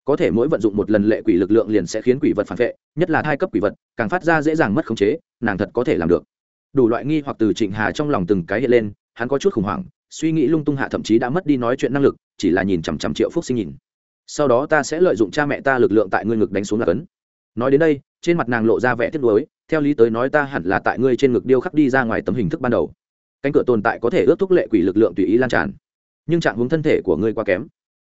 Có thể mỗi vận dụng một lần lệ quỷ lực lượng liền sẽ khiến quỷ vật phản vệ, nhất là thai cấp quỷ vật, càng phát ra dễ dàng mất khống chế, nàng thật có thể làm được. Đủ loại nghi hoặc từ trịnh hà trong lòng từng cái hiện lên, hắn có chút khủng hoảng suy nghĩ lung tung hạ thậm chí đã mất đi nói chuyện năng lực, chỉ là nhìn chằm chằm triệu phúc sinh nhìn. Sau đó ta sẽ lợi dụng cha mẹ ta lực lượng tại ngươi ngực đánh xuống là cấn. Nói đến đây, trên mặt nàng lộ ra vẻ tiếc nuối, theo lý tới nói ta hẳn là tại ngươi trên ngực điêu khắc đi ra ngoài tấm hình thức ban đầu. Cánh cửa tồn tại có thể ước thúc lệ quỷ lực lượng tùy ý lan tràn. Nhưng trạng hướng thân thể của ngươi quá kém.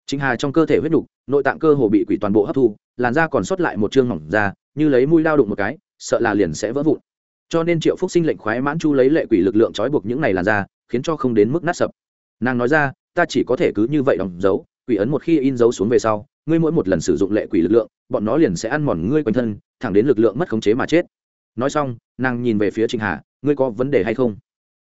Chính hà trong cơ thể huyết nhục nội tạng cơ hồ bị quỷ toàn bộ hấp thu, làn da còn sót lại một chương mỏng da, như lấy mũi lao đụng một cái, sợ là liền sẽ vỡ vụn. Cho nên triệu phúc sinh lệnh khoái mãn chu lấy lệ quỷ lực lượng trói buộc những này làn da khiến cho không đến mức nát sập. Nàng nói ra, ta chỉ có thể cứ như vậy đóng dấu, quỷ ấn một khi in dấu xuống về sau, ngươi mỗi một lần sử dụng lệ quỷ lực lượng, bọn nó liền sẽ ăn mòn ngươi quanh thân, thẳng đến lực lượng mất khống chế mà chết. Nói xong, nàng nhìn về phía trịnh hà, ngươi có vấn đề hay không?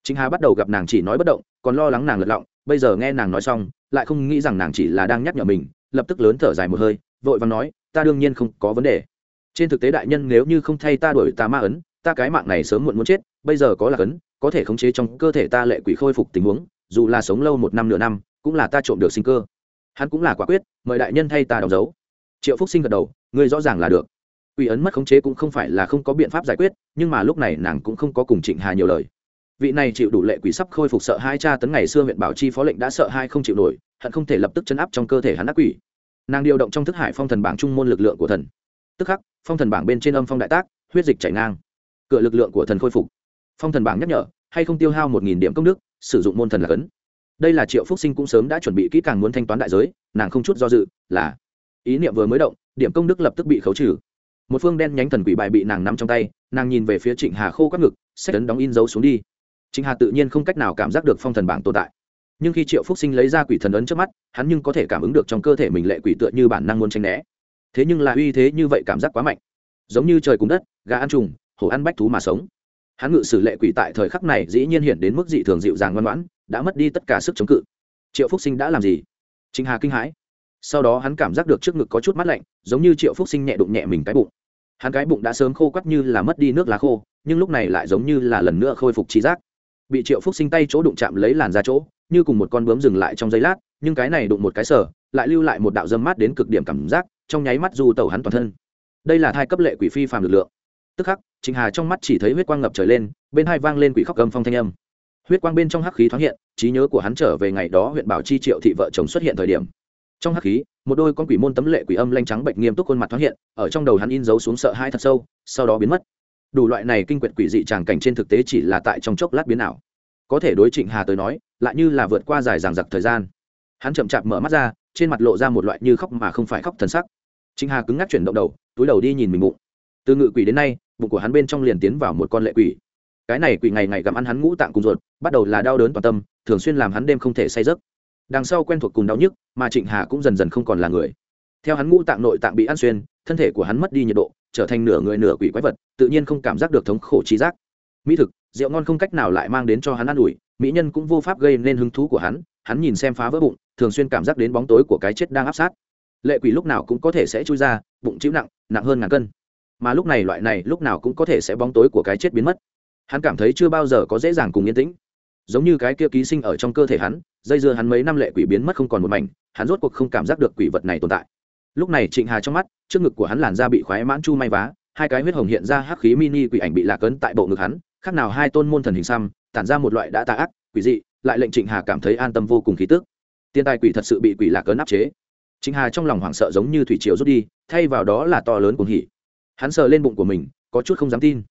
Trịnh hà bắt đầu gặp nàng chỉ nói bất động, còn lo lắng nàng lật lọng, bây giờ nghe nàng nói xong, lại không nghĩ rằng nàng chỉ là đang nhắc nhở mình, lập tức lớn thở dài một hơi, vội vàng nói, ta đương nhiên không có vấn đề. Trên thực tế đại nhân nếu như không thay ta đổi tà ma ấn, ta cái mạng này sớm muộn muốn chết, bây giờ có là ấn có thể khống chế trong cơ thể ta lệ quỷ khôi phục tình huống, dù là sống lâu một năm nửa năm, cũng là ta trộm được sinh cơ. Hắn cũng là quả quyết, mời đại nhân thay ta đóng dấu. Triệu phúc sinh gật đầu, ngươi rõ ràng là được. Quỷ ấn mất khống chế cũng không phải là không có biện pháp giải quyết, nhưng mà lúc này nàng cũng không có cùng trịnh hà nhiều lời. Vị này chịu đủ lệ quỷ sắp khôi phục sợ hai cha tấn ngày xưa huyện bảo chi phó lệnh đã sợ hai không chịu nổi, hận không thể lập tức chấn áp trong cơ thể hắn ác quỷ. Nàng điều động trong thức hải phong thần bảng trung môn lực lượng của thần. Tức khắc, phong thần bảng bên trên âm phong đại tác, huyết dịch chảy ngang. Cửa lực lượng của thần khôi phục phong thần bảng nhắc nhở, hay không tiêu hao một nghìn điểm công đức, sử dụng môn thần là cấn. Đây là triệu phúc sinh cũng sớm đã chuẩn bị kỹ càng muốn thanh toán đại giới, nàng không chút do dự, là, ý niệm vừa mới động, điểm công đức lập tức bị khấu trừ. Một phương đen nhánh thần quỷ bài bị nàng nắm trong tay, nàng nhìn về phía trịnh hà khô các ngực, sách ấn đóng in dấu xuống đi. Trịnh hà tự nhiên không cách nào cảm giác được phong thần bảng tồn tại. Nhưng khi triệu phúc sinh lấy ra quỷ thần ấn trước mắt, hắn nhưng có thể cảm ứng được trong cơ thể mình lệ quỷ tựa như bản năng muốn tranh né. Thế nhưng là uy thế như vậy cảm giác quá mạnh. Giống như trời cùng đất, gà ăn trùng, hổ ăn bách thú mà sống hắn ngự sử lệ quỷ tại thời khắc này dĩ nhiên hiện đến mức dị thường dịu dàng ngoan ngoãn, đã mất đi tất cả sức chống cự. Triệu phúc sinh đã làm gì? Chính hà kinh hãi. Sau đó hắn cảm giác được trước ngực có chút mát lạnh, giống như triệu phúc sinh nhẹ đụng nhẹ mình cái bụng. Hắn cái bụng đã sớm khô quắt như là mất đi nước lá khô, nhưng lúc này lại giống như là lần nữa khôi phục trí giác. Bị triệu phúc sinh tay chỗ đụng chạm lấy làn ra chỗ, như cùng một con bướm dừng lại trong giây lát, nhưng cái này đụng một cái sở lại lưu lại một đạo dâm mát đến cực điểm cảm giác, trong nháy mắt du tẩu hắn toàn thân. Đây là thai cấp lệ quỷ phi phàm lực lượng tức khắc trịnh hà trong mắt chỉ thấy huyết quang ngập trời lên, bên hai vang lên quỷ khóc gầm phong thanh âm. Huyết quang bên trong hắc khí thoáng hiện, trí nhớ của hắn trở về ngày đó huyện bảo chi triệu thị vợ chồng xuất hiện thời điểm. Trong hắc khí, một đôi con quỷ môn tấm lệ quỷ âm lanh trắng bệnh nghiêm túc khuôn mặt thoáng hiện, ở trong đầu hắn in dấu xuống sợ hai thật sâu, sau đó biến mất. Đủ loại này kinh quyệt quỷ dị tràng cảnh trên thực tế chỉ là tại trong chốc lát biến ảo. Có thể đối trịnh hà tới nói, lại như là vượt qua dài dằng dặc thời gian. Hắn chậm chạp mở mắt ra, trên mặt lộ ra một loại như khóc mà không phải khóc thần sắc. Trịnh hà cứng ngắc chuyển động đầu, túi đầu đi nhìn mình bụng. Từ ngự quỷ đến nay bụng của hắn bên trong liền tiến vào một con lệ quỷ. Cái này quỷ ngày ngày gặm ăn hắn ngũ tạng cùng ruột, bắt đầu là đau đớn toàn tâm, thường xuyên làm hắn đêm không thể say giấc. Đằng sau quen thuộc cùng đau nhức, mà trịnh hà cũng dần dần không còn là người. Theo hắn ngũ tạng nội tạng bị ăn xuyên, thân thể của hắn mất đi nhiệt độ, trở thành nửa người nửa quỷ quái vật, tự nhiên không cảm giác được thống khổ trí giác. Mỹ thực, rượu ngon không cách nào lại mang đến cho hắn ăn ủi, mỹ nhân cũng vô pháp gây nên hứng thú của hắn hắn nhìn xem phá vỡ bụng, thường xuyên cảm giác đến bóng tối của cái chết đang áp sát. Lệ quỷ lúc nào cũng có thể sẽ chui ra, bụng chịu nặng nặng hơn ngàn cân mà lúc này loại này lúc nào cũng có thể sẽ bóng tối của cái chết biến mất. Hắn cảm thấy chưa bao giờ có dễ dàng cùng yên tĩnh. Giống như cái kia ký sinh ở trong cơ thể hắn, dây dưa hắn mấy năm lệ quỷ biến mất không còn một mảnh, hắn rốt cuộc không cảm giác được quỷ vật này tồn tại. Lúc này trịnh hà trong mắt, trước ngực của hắn làn da bị khoái mãn chu may vá, hai cái huyết hồng hiện ra hắc khí mini quỷ ảnh bị lạc ấn tại bộ ngực hắn, khác nào hai tôn môn thần hình xăm, tản ra một loại đã tà ác, quỷ dị, lại lệnh trịnh hà cảm thấy an tâm vô cùng khí tức. Tiên tài quỷ thật sự bị quỷ lạc ấn áp chế. Trịnh hà trong lòng hoảng sợ giống như thủy triều rút đi, thay vào đó là to lớn cuồng hỉ hắn sờ lên bụng của mình có chút không dám tin.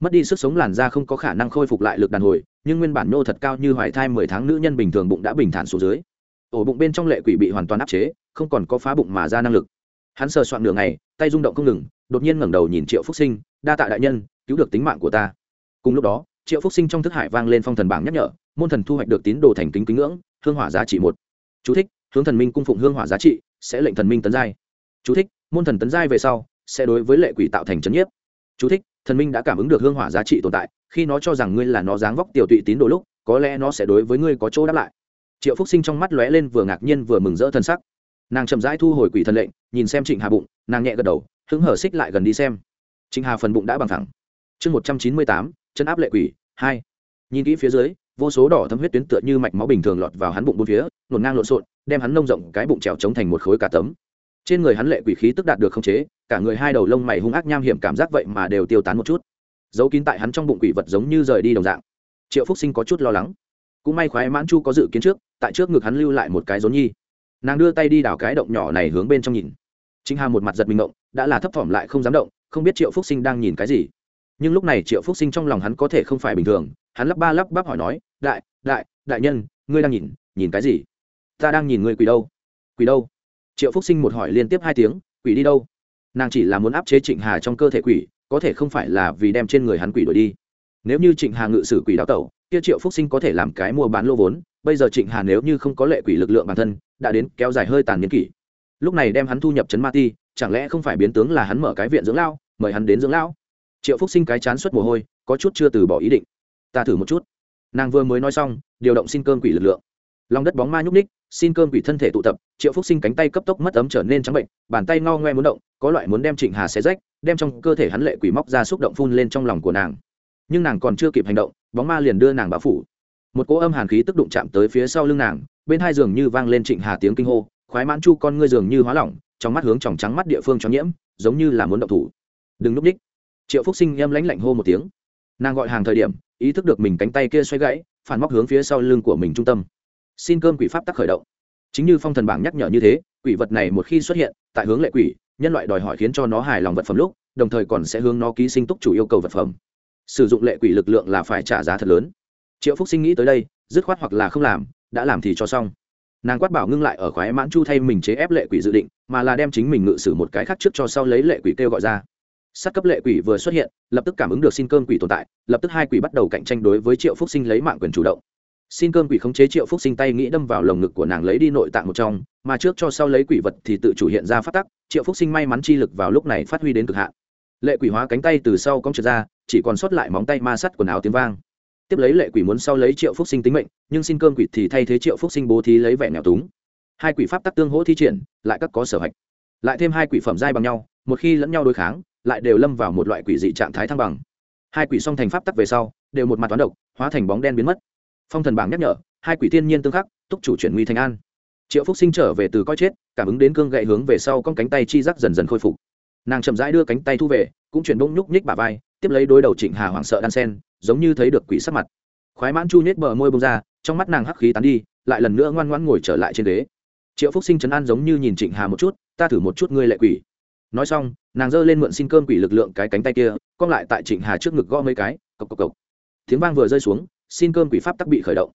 Mất đi sức sống làn da không có khả năng khôi phục lại lực đàn hồi nhưng nguyên bản nô thật cao như hoài thai mười tháng nữ nhân bình thường bụng đã bình thản xuống dưới. Ổ bụng bên trong lệ quỷ bị hoàn toàn áp chế không còn có phá bụng mà ra năng lực. Hắn sờ soạn nửa ngày tay rung động không ngừng đột nhiên ngẩng đầu nhìn triệu phúc sinh đa tạ đại nhân cứu được tính mạng của ta. Cùng lúc đó triệu phúc sinh trong thức hải vang lên phong thần bảng nhắc nhở môn thần thu hoạch được tín đồ thành kính kính ngưỡng hương hỏa giá trị một. Chú thích, hướng thần minh cung phụng hương hỏa giá trị sẽ lệnh thần minh tấn giai. Chú thích, môn thần tấn giai về sau sẽ đối với lệ quỷ tạo thành chấn nhiếp. Chú thích, thần minh đã cảm ứng được hương hỏa giá trị tồn tại khi nó cho rằng ngươi là nó dáng vóc tiểu tụy tín đồ lúc có lẽ nó sẽ đối với ngươi có chỗ đáp lại. Triệu phúc sinh trong mắt lóe lên vừa ngạc nhiên vừa mừng rỡ thân sắc. Nàng chậm rãi thu hồi quỷ thần lệnh nhìn xem trịnh hà bụng nàng nhẹ gật đầu hứng hở xích lại gần đi xem. Trịnh hà phần bụng đã bằng thẳng. Chương một trăm chín mươi tám chân áp lệ quỷ hai. Nhìn kỹ phía dưới vô số đỏ thâm huyết tuyến tựa như mạch máu bình thường lọt vào hắn bụng bốn phía nổn ngang lộn xộn đem hắn nông rộng cái bụng trèo trống thành một khối cả tấm trên người hắn lệ quỷ khí tức đạt được không chế, cả người hai đầu lông mày hung ác nham hiểm cảm giác vậy mà đều tiêu tán một chút. Giấu kín tại hắn trong bụng quỷ vật giống như rời đi đồng dạng. Triệu phúc sinh có chút lo lắng. Cũng may khoái mãn chu có dự kiến trước, tại trước ngực hắn lưu lại một cái rốn nhi. Nàng đưa tay đi đào cái động nhỏ này hướng bên trong nhìn. Chính hà một mặt giật mình động đã là thấp thỏm lại không dám động, không biết triệu phúc sinh đang nhìn cái gì. Nhưng lúc này triệu phúc sinh trong lòng hắn có thể không phải bình thường, hắn lắp ba lắp bắp hỏi nói, đại đại đại nhân, ngươi đang nhìn nhìn cái gì? Ta đang nhìn ngươi quỷ đâu? Quỷ đâu? Triệu phúc sinh một hỏi liên tiếp hai tiếng, quỷ đi đâu? Nàng chỉ là muốn áp chế trịnh hà trong cơ thể quỷ, có thể không phải là vì đem trên người hắn quỷ đổi đi. Nếu như trịnh hà ngự sử quỷ đào tẩu, kia triệu phúc sinh có thể làm cái mua bán lô vốn, bây giờ trịnh hà nếu như không có lệ quỷ lực lượng bản thân, đã đến kéo dài hơi tàn niên kỷ. Lúc này đem hắn thu nhập trấn ma ti, chẳng lẽ không phải biến tướng là hắn mở cái viện dưỡng lao, mời hắn đến dưỡng lão triệu phúc sinh cái chán suất mồ hôi, có chút chưa từ bỏ ý định. Ta thử một chút. Nàng vừa mới nói xong, điều động xin cơm quỷ lực lượng lòng đất bóng ma nhúc ních xin cơm quỷ thân thể tụ tập, triệu phúc sinh cánh tay cấp tốc mất ấm trở nên trắng bệnh, bàn tay ngao ngoe muốn động, có loại muốn đem trịnh hà xé rách, đem trong cơ thể hắn lệ quỷ móc ra xúc động phun lên trong lòng của nàng. Nhưng nàng còn chưa kịp hành động, bóng ma liền đưa nàng bao phủ. Một cỗ âm hàn khí tức đụng chạm tới phía sau lưng nàng, bên hai giường như vang lên trịnh hà tiếng kinh hô, khoái mãn chu con ngươi giường như hóa lỏng, trong mắt hướng tròng trắng mắt địa phương cho nhiễm, giống như là muốn động thủ. Đừng núp ních triệu phúc sinh âm lãnh lạnh hô một tiếng. Nàng gọi hàng thời điểm, ý thức được mình cánh tay kia xoay gãy, phản móc hướng phía sau lưng của mình trung tâm xin cơm quỷ pháp tắc khởi động. Chính như phong thần bảng nhắc nhở như thế, quỷ vật này một khi xuất hiện, tại hướng lệ quỷ, nhân loại đòi hỏi khiến cho nó hài lòng vật phẩm lúc, đồng thời còn sẽ hướng nó ký sinh túc chủ yêu cầu vật phẩm. Sử dụng lệ quỷ lực lượng là phải trả giá thật lớn. Triệu phúc sinh nghĩ tới đây, dứt khoát hoặc là không làm, đã làm thì cho xong. Nàng quát bảo ngưng lại ở khoái mãn chu thay mình chế ép lệ quỷ dự định, mà là đem chính mình ngự sử một cái khác trước cho sau lấy lệ quỷ kêu gọi ra. Sát cấp lệ quỷ vừa xuất hiện, lập tức cảm ứng được xin cơm quỷ tồn tại, lập tức hai quỷ bắt đầu cạnh tranh đối với triệu phúc sinh lấy mạng quyền chủ động xin cơm quỷ khống chế triệu phúc sinh tay nghĩ đâm vào lồng ngực của nàng lấy đi nội tạng một trong, mà trước cho sau lấy quỷ vật thì tự chủ hiện ra phát tắc, triệu phúc sinh may mắn chi lực vào lúc này phát huy đến cực hạn. Lệ quỷ hóa cánh tay từ sau cong trượt ra, chỉ còn sót lại móng tay ma sắt quần áo tiếng vang. Tiếp lấy lệ quỷ muốn sau lấy triệu phúc sinh tính mệnh, nhưng xin cơm quỷ thì thay thế triệu phúc sinh bố thí lấy vẻ nghèo túng. Hai quỷ pháp tắc tương hỗ thi triển, lại các có sở hạch. Lại thêm hai quỷ phẩm giai bằng nhau, một khi lẫn nhau đối kháng, lại đều lâm vào một loại quỷ dị trạng thái thăng bằng. Hai quỷ song thành pháp tắc về sau, đều một mặt toán độc, hóa thành bóng đen biến mất phong thần bảng nhắc nhở, hai quỷ thiên nhiên tương khắc, túc chủ chuyển nguy thành an. Triệu phúc sinh trở về từ coi chết, cảm ứng đến cương gậy hướng về sau con cánh tay chi rắc dần dần khôi phục. Nàng chậm rãi đưa cánh tay thu về, cũng chuyển bông nhúc nhích bà vai, tiếp lấy đối đầu trịnh hà hoảng sợ đan sen, giống như thấy được quỷ sắc mặt. Khoái mãn chu nhét bờ môi bông ra, trong mắt nàng hắc khí tán đi, lại lần nữa ngoan ngoãn ngồi trở lại trên ghế. Triệu phúc sinh chấn an giống như nhìn trịnh hà một chút, ta thử một chút ngươi lệ quỷ. Nói xong, nàng giơ lên mượn xin cơm quỷ lực lượng cái cánh tay kia, cong lại tại trịnh hà trước ngực gõ mấy cái, cộc cộc cộc. Tiếng vang vừa rơi xuống xin cơm quỷ pháp tắc bị khởi động.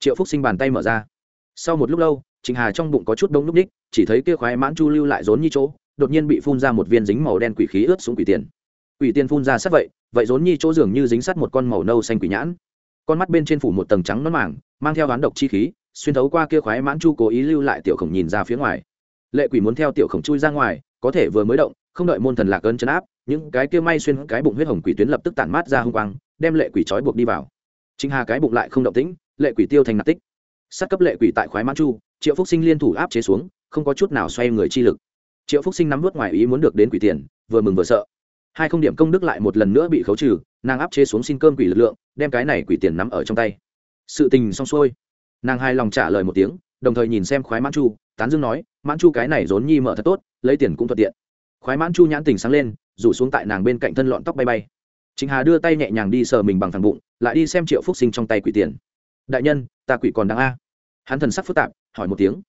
Triệu phúc sinh bàn tay mở ra. Sau một lúc lâu trịnh hà trong bụng có chút đông núp ních, chỉ thấy kia khoái mãn chu lưu lại rốn như chỗ, đột nhiên bị phun ra một viên dính màu đen quỷ khí ướt xuống quỷ tiền. Quỷ tiền phun ra sát vậy vậy rốn như chỗ dường như dính sắt một con màu nâu xanh quỷ nhãn. Con mắt bên trên phủ một tầng trắng nón mảng mang theo ván độc chi khí, xuyên thấu qua kia khoái mãn chu cố ý lưu lại tiểu khổng nhìn ra phía ngoài. Lệ quỷ muốn theo tiểu khổng chui ra ngoài, có thể vừa mới động, không đợi môn thần lạc ơn chấn áp, những cái kia may xuyên cái bụng huyết hồng quỷ tuyến lập tức tản mát ra hung quang, đem lệ quỷ trói buộc đi vào chính hà cái bụng lại không động tĩnh, lệ quỷ tiêu thành nạp tích. Sát cấp lệ quỷ tại khoái mãn chu, triệu phúc sinh liên thủ áp chế xuống, không có chút nào xoay người chi lực. Triệu phúc sinh nắm vớt ngoài ý muốn được đến quỷ tiền, vừa mừng vừa sợ. Hai không điểm công đức lại một lần nữa bị khấu trừ, nàng áp chế xuống xin cơm quỷ lực lượng, đem cái này quỷ tiền nắm ở trong tay. Sự tình xong xuôi. Nàng hai lòng trả lời một tiếng, đồng thời nhìn xem khoái mãn chu, tán dương nói, mãn chu cái này rốn nhi mở thật tốt, lấy tiền cũng thuận tiện. Khoái mãn chu nhãn tình sáng lên, rủ xuống tại nàng bên cạnh thân lọn tóc bay bay chính hà đưa tay nhẹ nhàng đi sờ mình bằng thằng bụng, lại đi xem triệu phúc sinh trong tay quỷ tiền. Đại nhân, ta quỷ còn đang a. Hắn thần sắc phức tạp, hỏi một tiếng.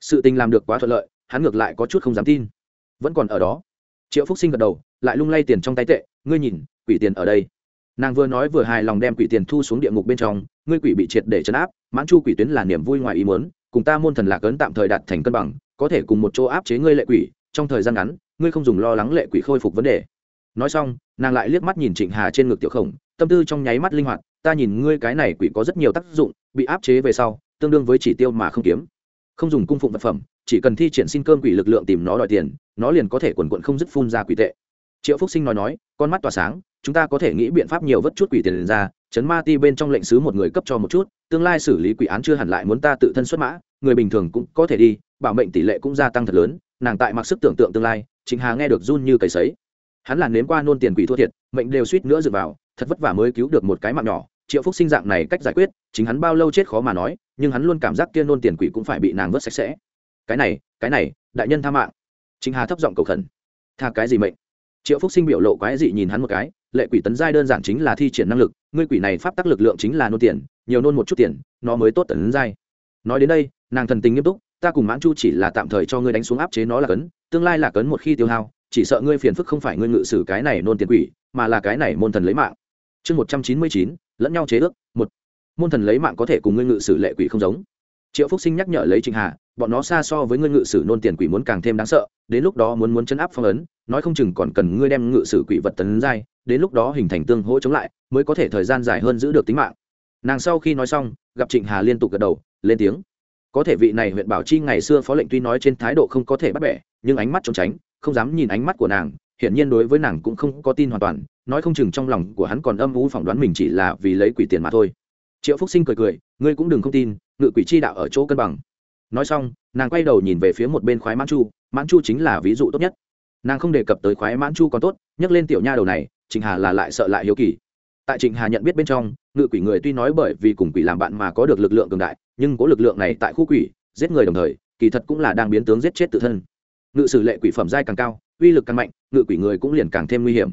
Sự tình làm được quá thuận lợi, hắn ngược lại có chút không dám tin. Vẫn còn ở đó. Triệu phúc sinh gật đầu, lại lung lay tiền trong tay tệ. Ngươi nhìn, quỷ tiền ở đây. Nàng vừa nói vừa hài lòng đem quỷ tiền thu xuống địa ngục bên trong. Ngươi quỷ bị triệt để chấn áp, mãn chu quỷ tuyến là niềm vui ngoài ý muốn, cùng ta môn thần lạc ấn tạm thời đạt thành cân bằng, có thể cùng một chỗ áp chế ngươi lệ quỷ. Trong thời gian ngắn, ngươi không dùng lo lắng lệ quỷ khôi phục vấn đề nói xong, nàng lại liếc mắt nhìn trịnh hà trên ngực tiểu khổng, tâm tư trong nháy mắt linh hoạt, ta nhìn ngươi cái này quỷ có rất nhiều tác dụng, bị áp chế về sau, tương đương với chỉ tiêu mà không kiếm. Không dùng cung phụng vật phẩm, chỉ cần thi triển xin cơm quỷ lực lượng tìm nó đòi tiền, nó liền có thể quần quận không dứt phun ra quỷ tệ. Triệu phúc sinh nói nói, con mắt tỏa sáng, chúng ta có thể nghĩ biện pháp nhiều vất chút quỷ tiền ra, chấn ma ti bên trong lệnh sứ một người cấp cho một chút, tương lai xử lý quỷ án chưa hẳn lại muốn ta tự thân xuất mã, người bình thường cũng có thể đi, bảo mệnh tỷ lệ cũng gia tăng thật lớn, nàng tại mặc sức tưởng tượng tương lai, trịnh hà nghe được run như cầy sấy hắn là nếm qua nôn tiền quỷ thua thiệt, mệnh đều suýt nữa dựa vào, thật vất vả mới cứu được một cái mạng nhỏ. Triệu phúc sinh dạng này cách giải quyết, chính hắn bao lâu chết khó mà nói, nhưng hắn luôn cảm giác kia nôn tiền quỷ cũng phải bị nàng vớt sạch sẽ. Cái này cái này, đại nhân tha mạng. Chính hà thấp giọng cầu khẩn. Tha cái gì mệnh? Triệu phúc sinh biểu lộ quái dị nhìn hắn một cái, lệ quỷ tấn giai đơn giản chính là thi triển năng lực, ngươi quỷ này pháp tắc lực lượng chính là nôn tiền, nhiều nôn một chút tiền, nó mới tốt tấn giai. Nói đến đây, nàng thần tình nghiêm túc, ta cùng mãn chu chỉ là tạm thời cho ngươi đánh xuống áp chế nó là cấn, tương lai là cấn một khi tiêu hao chỉ sợ ngươi phiền phức không phải ngươi ngự sử cái này nôn tiền quỷ, mà là cái này môn thần lấy mạng. Chương một trăm chín mươi chín, lẫn nhau chế ước, một. Môn thần lấy mạng có thể cùng ngươi ngự sử lệ quỷ không giống. Triệu phúc sinh nhắc nhở lấy trịnh hà, bọn nó xa so với ngươi ngự sử nôn tiền quỷ muốn càng thêm đáng sợ, đến lúc đó muốn muốn chấn áp phong ấn, nói không chừng còn cần ngươi đem ngự sử quỷ vật tấn giai, đến lúc đó hình thành tương hỗ chống lại, mới có thể thời gian dài hơn giữ được tính mạng. Nàng sau khi nói xong, gặp trịnh hà liên tục gật đầu, lên tiếng. Có thể vị này huyện bảo chi ngày xưa phó lệnh tuy nói trên thái độ không có thể bắt bẻ, nhưng ánh mắt trốn tránh không dám nhìn ánh mắt của nàng, hiển nhiên đối với nàng cũng không có tin hoàn toàn, nói không chừng trong lòng của hắn còn âm u phỏng đoán mình chỉ là vì lấy quỷ tiền mà thôi. Triệu phúc sinh cười cười, ngươi cũng đừng không tin, ngự quỷ chi đạo ở chỗ cân bằng. Nói xong, nàng quay đầu nhìn về phía một bên khoái mãn chu mãn chu chính là ví dụ tốt nhất. Nàng không đề cập tới khoái mãn chu còn tốt, nhắc lên tiểu nha đầu này, trịnh hà là lại sợ lại hiếu kỳ. Tại trịnh hà nhận biết bên trong, ngự quỷ người tuy nói bởi vì cùng quỷ làm bạn mà có được lực lượng cường đại, nhưng có lực lượng này tại khu quỷ, giết người đồng thời, kỳ thật cũng là đang biến tướng giết chết tự thân ngự sử lệ quỷ phẩm giai càng cao, uy lực càng mạnh, ngự quỷ người cũng liền càng thêm nguy hiểm.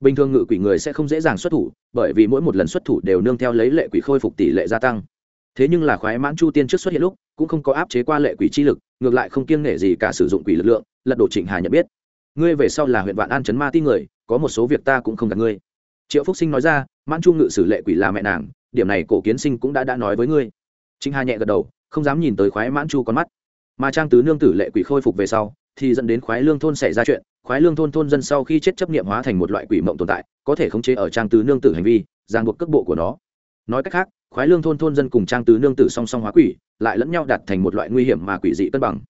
Bình thường ngự quỷ người sẽ không dễ dàng xuất thủ, bởi vì mỗi một lần xuất thủ đều nương theo lấy lệ quỷ khôi phục tỷ lệ gia tăng. Thế nhưng là khoái mãn chu tiên trước xuất hiện lúc, cũng không có áp chế qua lệ quỷ chi lực, ngược lại không kiêng nể gì cả sử dụng quỷ lực lượng, lật đổ trịnh hà nhận biết. Ngươi về sau là huyện vạn an chấn ma ti người, có một số việc ta cũng không gặp ngươi. Triệu phúc sinh nói ra, mãn chu ngự sử lệ quỷ là mẹ nàng, điểm này cổ kiến sinh cũng đã đã nói với ngươi. Trịnh hà nhẹ gật đầu, không dám nhìn tới khoái mãn chu con mắt. Mà trang tứ nương tử lệ quỷ khôi phục về sau thì dẫn đến khoái lương thôn xảy ra chuyện, khoái lương thôn thôn dân sau khi chết chấp nghiệm hóa thành một loại quỷ mộng tồn tại, có thể khống chế ở trang tứ nương tử hành vi, ràng buộc cước bộ của nó. Nói cách khác, khoái lương thôn thôn dân cùng trang tứ nương tử song song hóa quỷ, lại lẫn nhau đặt thành một loại nguy hiểm mà quỷ dị cân bằng.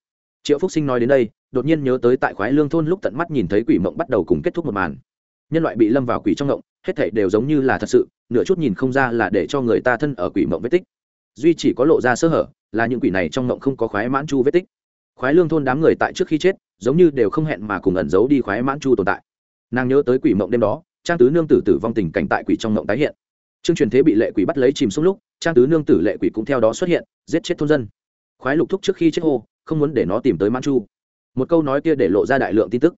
Triệu phúc sinh nói đến đây, đột nhiên nhớ tới tại khoái lương thôn lúc tận mắt nhìn thấy quỷ mộng bắt đầu cùng kết thúc một màn. Nhân loại bị lâm vào quỷ trong mộng, hết thảy đều giống như là thật sự, nửa chút nhìn không ra là để cho người ta thân ở quỷ mộng vết tích. Duy chỉ có lộ ra sơ hở, là những quỷ này trong mộng không có khoái mãn chu vết tích khoái lương thôn đám người tại trước khi chết, giống như đều không hẹn mà cùng ẩn giấu đi khoái mãn chu tồn tại. Nàng nhớ tới quỷ mộng đêm đó, trang tứ nương tử tử vong tình cảnh tại quỷ trong mộng tái hiện. Trương truyền thế bị lệ quỷ bắt lấy chìm xuống lúc, trang tứ nương tử lệ quỷ cũng theo đó xuất hiện, giết chết thôn dân. Khoái lục thúc trước khi chết hô, không muốn để nó tìm tới mãn chu. Một câu nói kia để lộ ra đại lượng tin tức.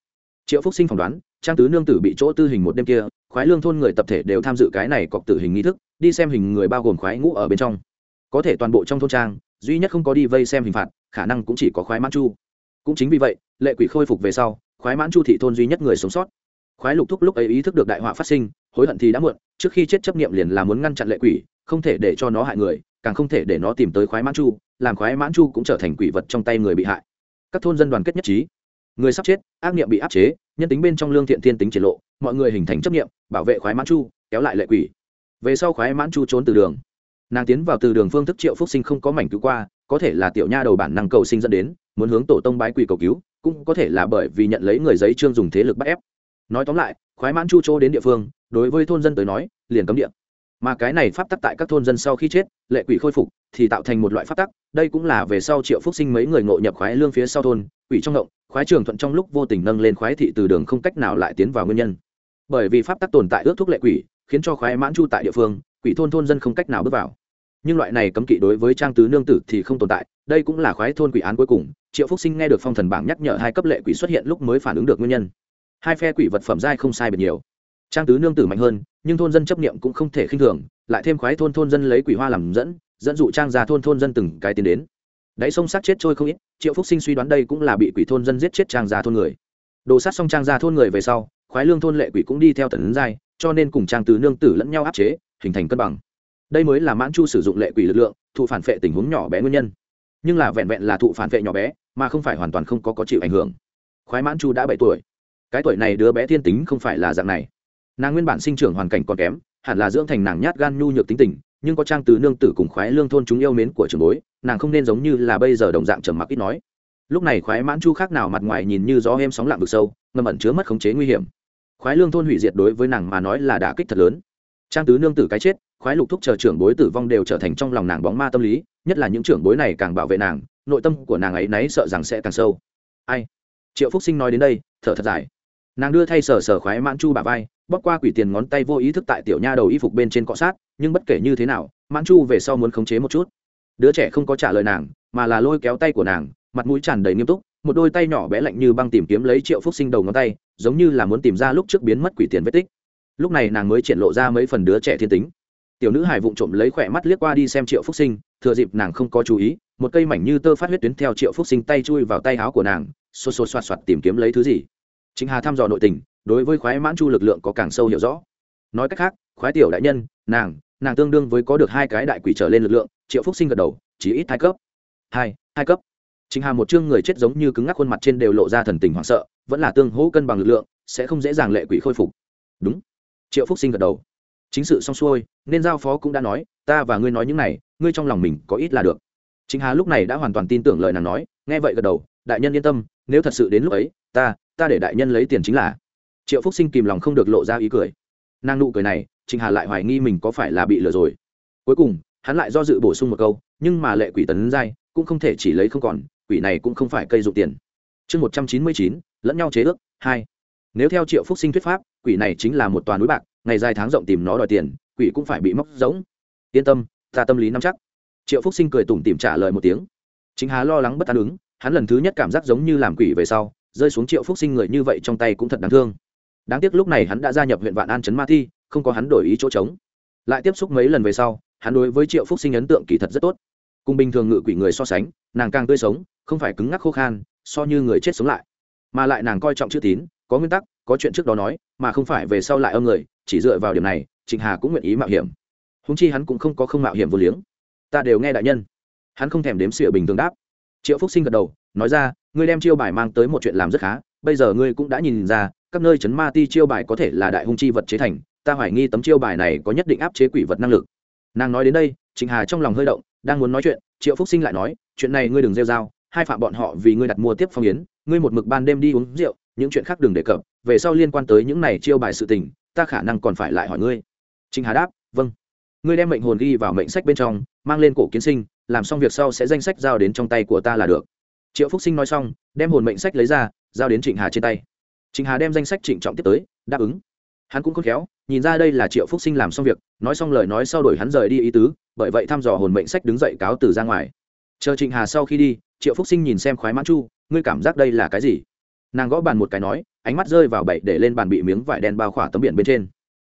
Triệu phúc sinh phỏng đoán, trang tứ nương tử bị chỗ tư hình một đêm kia, khoái lương thôn người tập thể đều tham dự cái này cọc tử hình nghi thức, đi xem hình người bao gồm khoái ngũ ở bên trong. Có thể toàn bộ trong thôn trang duy nhất không có đi vây xem hình phạt, khả năng cũng chỉ có khoái mãn chu. Cũng chính vì vậy, lệ quỷ khôi phục về sau, khoái mãn chu thị thôn duy nhất người sống sót. Khoái lục thúc lúc ấy ý thức được đại họa phát sinh, hối hận thì đã muộn, trước khi chết chấp nghiệm liền là muốn ngăn chặn lệ quỷ, không thể để cho nó hại người, càng không thể để nó tìm tới khoái mãn chu, làm khoái mãn chu cũng trở thành quỷ vật trong tay người bị hại. Các thôn dân đoàn kết nhất trí. Người sắp chết, ác nghiệm bị áp chế, nhân tính bên trong lương thiện thiên tính triển lộ, mọi người hình thành chấp nghiệm bảo vệ khoái mãn chu, kéo lại lệ quỷ. Về sau khoái mãn chu trốn từ đường nàng tiến vào từ đường phương thức triệu phúc sinh không có mảnh cứu qua, có thể là tiểu nha đầu bản năng cầu sinh dẫn đến, muốn hướng tổ tông bái quỳ cầu cứu, cũng có thể là bởi vì nhận lấy người giấy trương dùng thế lực bắt ép. Nói tóm lại, khoái mãn chu chỗ đến địa phương, đối với thôn dân tới nói, liền cấm địa. Mà cái này pháp tắc tại các thôn dân sau khi chết, lệ quỷ khôi phục, thì tạo thành một loại pháp tắc, đây cũng là về sau triệu phúc sinh mấy người ngộ nhập khoái lương phía sau thôn, quỷ trong động, khoái trường thuận trong lúc vô tình nâng lên khoái thị từ đường không cách nào lại tiến vào nguyên nhân. Bởi vì pháp tắc tồn tại ước thúc lệ quỷ, khiến cho khoái mãn chu tại địa phương quỷ thôn thôn dân không cách nào bước vào. Nhưng loại này cấm kỵ đối với trang tứ nương tử thì không tồn tại, đây cũng là khoái thôn quỷ án cuối cùng, triệu phúc sinh nghe được phong thần bảng nhắc nhở hai cấp lệ quỷ xuất hiện lúc mới phản ứng được nguyên nhân. Hai phe quỷ vật phẩm giai không sai biệt nhiều. Trang tứ nương tử mạnh hơn, nhưng thôn dân chấp niệm cũng không thể khinh thường, lại thêm khoái thôn thôn dân lấy quỷ hoa làm dẫn dẫn dụ trang ra thôn thôn dân từng cái tiến đến. Đáy sông sát chết trôi không ít, triệu phúc sinh suy đoán đây cũng là bị quỷ thôn dân giết chết trang ra thôn người. Đồ sát xong trang ra thôn người về sau, khoái lương thôn lệ quỷ cũng đi theo tần giai cho nên cùng trang tứ nương tử lẫn nhau áp chế, hình thành cân bằng. Đây mới là mãn chu sử dụng lệ quỷ lực lượng, thụ phản vệ tình huống nhỏ bé nguyên nhân. Nhưng là vẹn vẹn là thụ phản vệ nhỏ bé, mà không phải hoàn toàn không có có chịu ảnh hưởng. Khoái mãn chu đã bảy tuổi. Cái tuổi này đứa bé thiên tính không phải là dạng này. Nàng nguyên bản sinh trưởng hoàn cảnh còn kém, hẳn là dưỡng thành nàng nhát gan nhu nhược tính tình, nhưng có trang từ nương tử cùng khoái lương thôn chúng yêu mến của trường bối, nàng không nên giống như là bây giờ đồng dạng trầm mặc ít nói. Lúc này khoái mãn chu khác nào mặt ngoài nhìn như gió êm sóng lặng vực sâu, ngầm ẩn chứa mất khống chế nguy hiểm khoái lương thôn hủy diệt đối với nàng mà nói là đả kích thật lớn. Trang tứ nương tử cái chết, khoái lục thúc chờ trưởng bối tử vong đều trở thành trong lòng nàng bóng ma tâm lý, nhất là những trưởng bối này càng bảo vệ nàng, nội tâm của nàng ấy náy sợ rằng sẽ càng sâu. Ai? Triệu phúc sinh nói đến đây, thở thật dài. Nàng đưa thay sờ sờ khoái mãn chu bà vai bóc qua quỷ tiền ngón tay vô ý thức tại tiểu nha đầu y phục bên trên cọ sát, nhưng bất kể như thế nào, mãn chu về sau muốn khống chế một chút. Đứa trẻ không có trả lời nàng, mà là lôi kéo tay của nàng, mặt mũi tràn đầy nghiêm túc một đôi tay nhỏ bé lạnh như băng tìm kiếm lấy triệu phúc sinh đầu ngón tay, giống như là muốn tìm ra lúc trước biến mất quỷ tiền vết tích. Lúc này nàng mới triển lộ ra mấy phần đứa trẻ thiên tính. Tiểu nữ hải vụng trộm lấy khỏe mắt liếc qua đi xem triệu phúc sinh, thừa dịp nàng không có chú ý, một cây mảnh như tơ phát huyết tuyến theo triệu phúc sinh tay chui vào tay áo của nàng, xô xô xoạt xoạt tìm kiếm lấy thứ gì. Chính hà thăm dò nội tình, đối với khoái mãn chu lực lượng có càng sâu hiểu rõ. Nói cách khác, khoái tiểu đại nhân, nàng nàng tương đương với có được hai cái đại quỷ trở lên lực lượng, triệu phúc sinh gật đầu, chỉ ít hai cấp. Hai hai cấp chính hà một trương người chết giống như cứng ngắc khuôn mặt trên đều lộ ra thần tình hoảng sợ vẫn là tương hỗ cân bằng lực lượng sẽ không dễ dàng lệ quỷ khôi phục đúng triệu phúc sinh gật đầu chính sự xong xuôi nên giao phó cũng đã nói ta và ngươi nói những này ngươi trong lòng mình có ít là được chính hà lúc này đã hoàn toàn tin tưởng lời nàng nói nghe vậy gật đầu đại nhân yên tâm nếu thật sự đến lúc ấy ta ta để đại nhân lấy tiền chính là triệu phúc sinh kìm lòng không được lộ ra ý cười nàng nụ cười này trình hà lại hoài nghi mình có phải là bị lừa rồi cuối cùng hắn lại do dự bổ sung một câu nhưng mà lệ quỷ tấn giai cũng không thể chỉ lấy không còn quỷ này cũng không phải cây dụng tiền. Chương một trăm chín mươi chín, lẫn nhau chế ước, hai. Nếu theo triệu phúc sinh thuyết pháp, quỷ này chính là một toàn núi bạc, ngày dài tháng rộng tìm nó đòi tiền, quỷ cũng phải bị móc rỗng. Yên tâm, ta tâm lý nắm chắc. Triệu phúc sinh cười tủm tìm trả lời một tiếng. Chính hà lo lắng bất an ứng, hắn lần thứ nhất cảm giác giống như làm quỷ về sau, rơi xuống triệu phúc sinh người như vậy trong tay cũng thật đáng thương. Đáng tiếc lúc này hắn đã gia nhập huyện vạn an trấn ma thi, không có hắn đổi ý chỗ trống. Lại tiếp xúc mấy lần về sau, hắn đối với triệu phúc sinh ấn tượng kỳ thật rất tốt. Cùng bình thường ngự quỷ người so sánh, nàng càng tươi sống không phải cứng ngắc khô khan, so như người chết sống lại. Mà lại nàng coi trọng chữ tín, có nguyên tắc, có chuyện trước đó nói, mà không phải về sau lại âm người, chỉ dựa vào điểm này, trịnh hà cũng nguyện ý mạo hiểm. Húng chi hắn cũng không có không mạo hiểm vô liếng. Ta đều nghe đại nhân. Hắn không thèm đếm sửa bình thường đáp. Triệu phúc sinh gật đầu, nói ra, ngươi đem chiêu bài mang tới một chuyện làm rất khá, bây giờ ngươi cũng đã nhìn ra, các nơi chấn ma ti chiêu bài có thể là đại hung chi vật chế thành, ta hoài nghi tấm chiêu bài này có nhất định áp chế quỷ vật năng lực. Nàng nói đến đây, trịnh hà trong lòng hơi động, đang muốn nói chuyện, triệu phúc sinh lại nói, chuyện này ngươi đừng rêu r hai phạm bọn họ vì ngươi đặt mua tiếp phong yến, ngươi một mực ban đêm đi uống rượu, những chuyện khác đừng đề cập, về sau liên quan tới những này chiêu bài sự tình, ta khả năng còn phải lại hỏi ngươi. Trịnh hà đáp vâng. Ngươi đem mệnh hồn ghi vào mệnh sách bên trong, mang lên cổ kiến sinh, làm xong việc sau sẽ danh sách giao đến trong tay của ta là được. Triệu phúc sinh nói xong, đem hồn mệnh sách lấy ra, giao đến trịnh hà trên tay. Trịnh hà đem danh sách trịnh trọng tiếp tới, đáp ứng. Hắn cũng khôn khéo, nhìn ra đây là triệu phúc sinh làm xong việc, nói xong lời nói sau đổi hắn rời đi ý tứ, bởi vậy thăm dò hồn mệnh sách đứng dậy cáo từ ra ngoài. Chờ trịnh hà sau khi đi triệu phúc sinh nhìn xem khoái mãn chu ngươi cảm giác đây là cái gì nàng gõ bàn một cái nói ánh mắt rơi vào bậy để lên bàn bị miếng vải đen bao khỏa tấm biển bên trên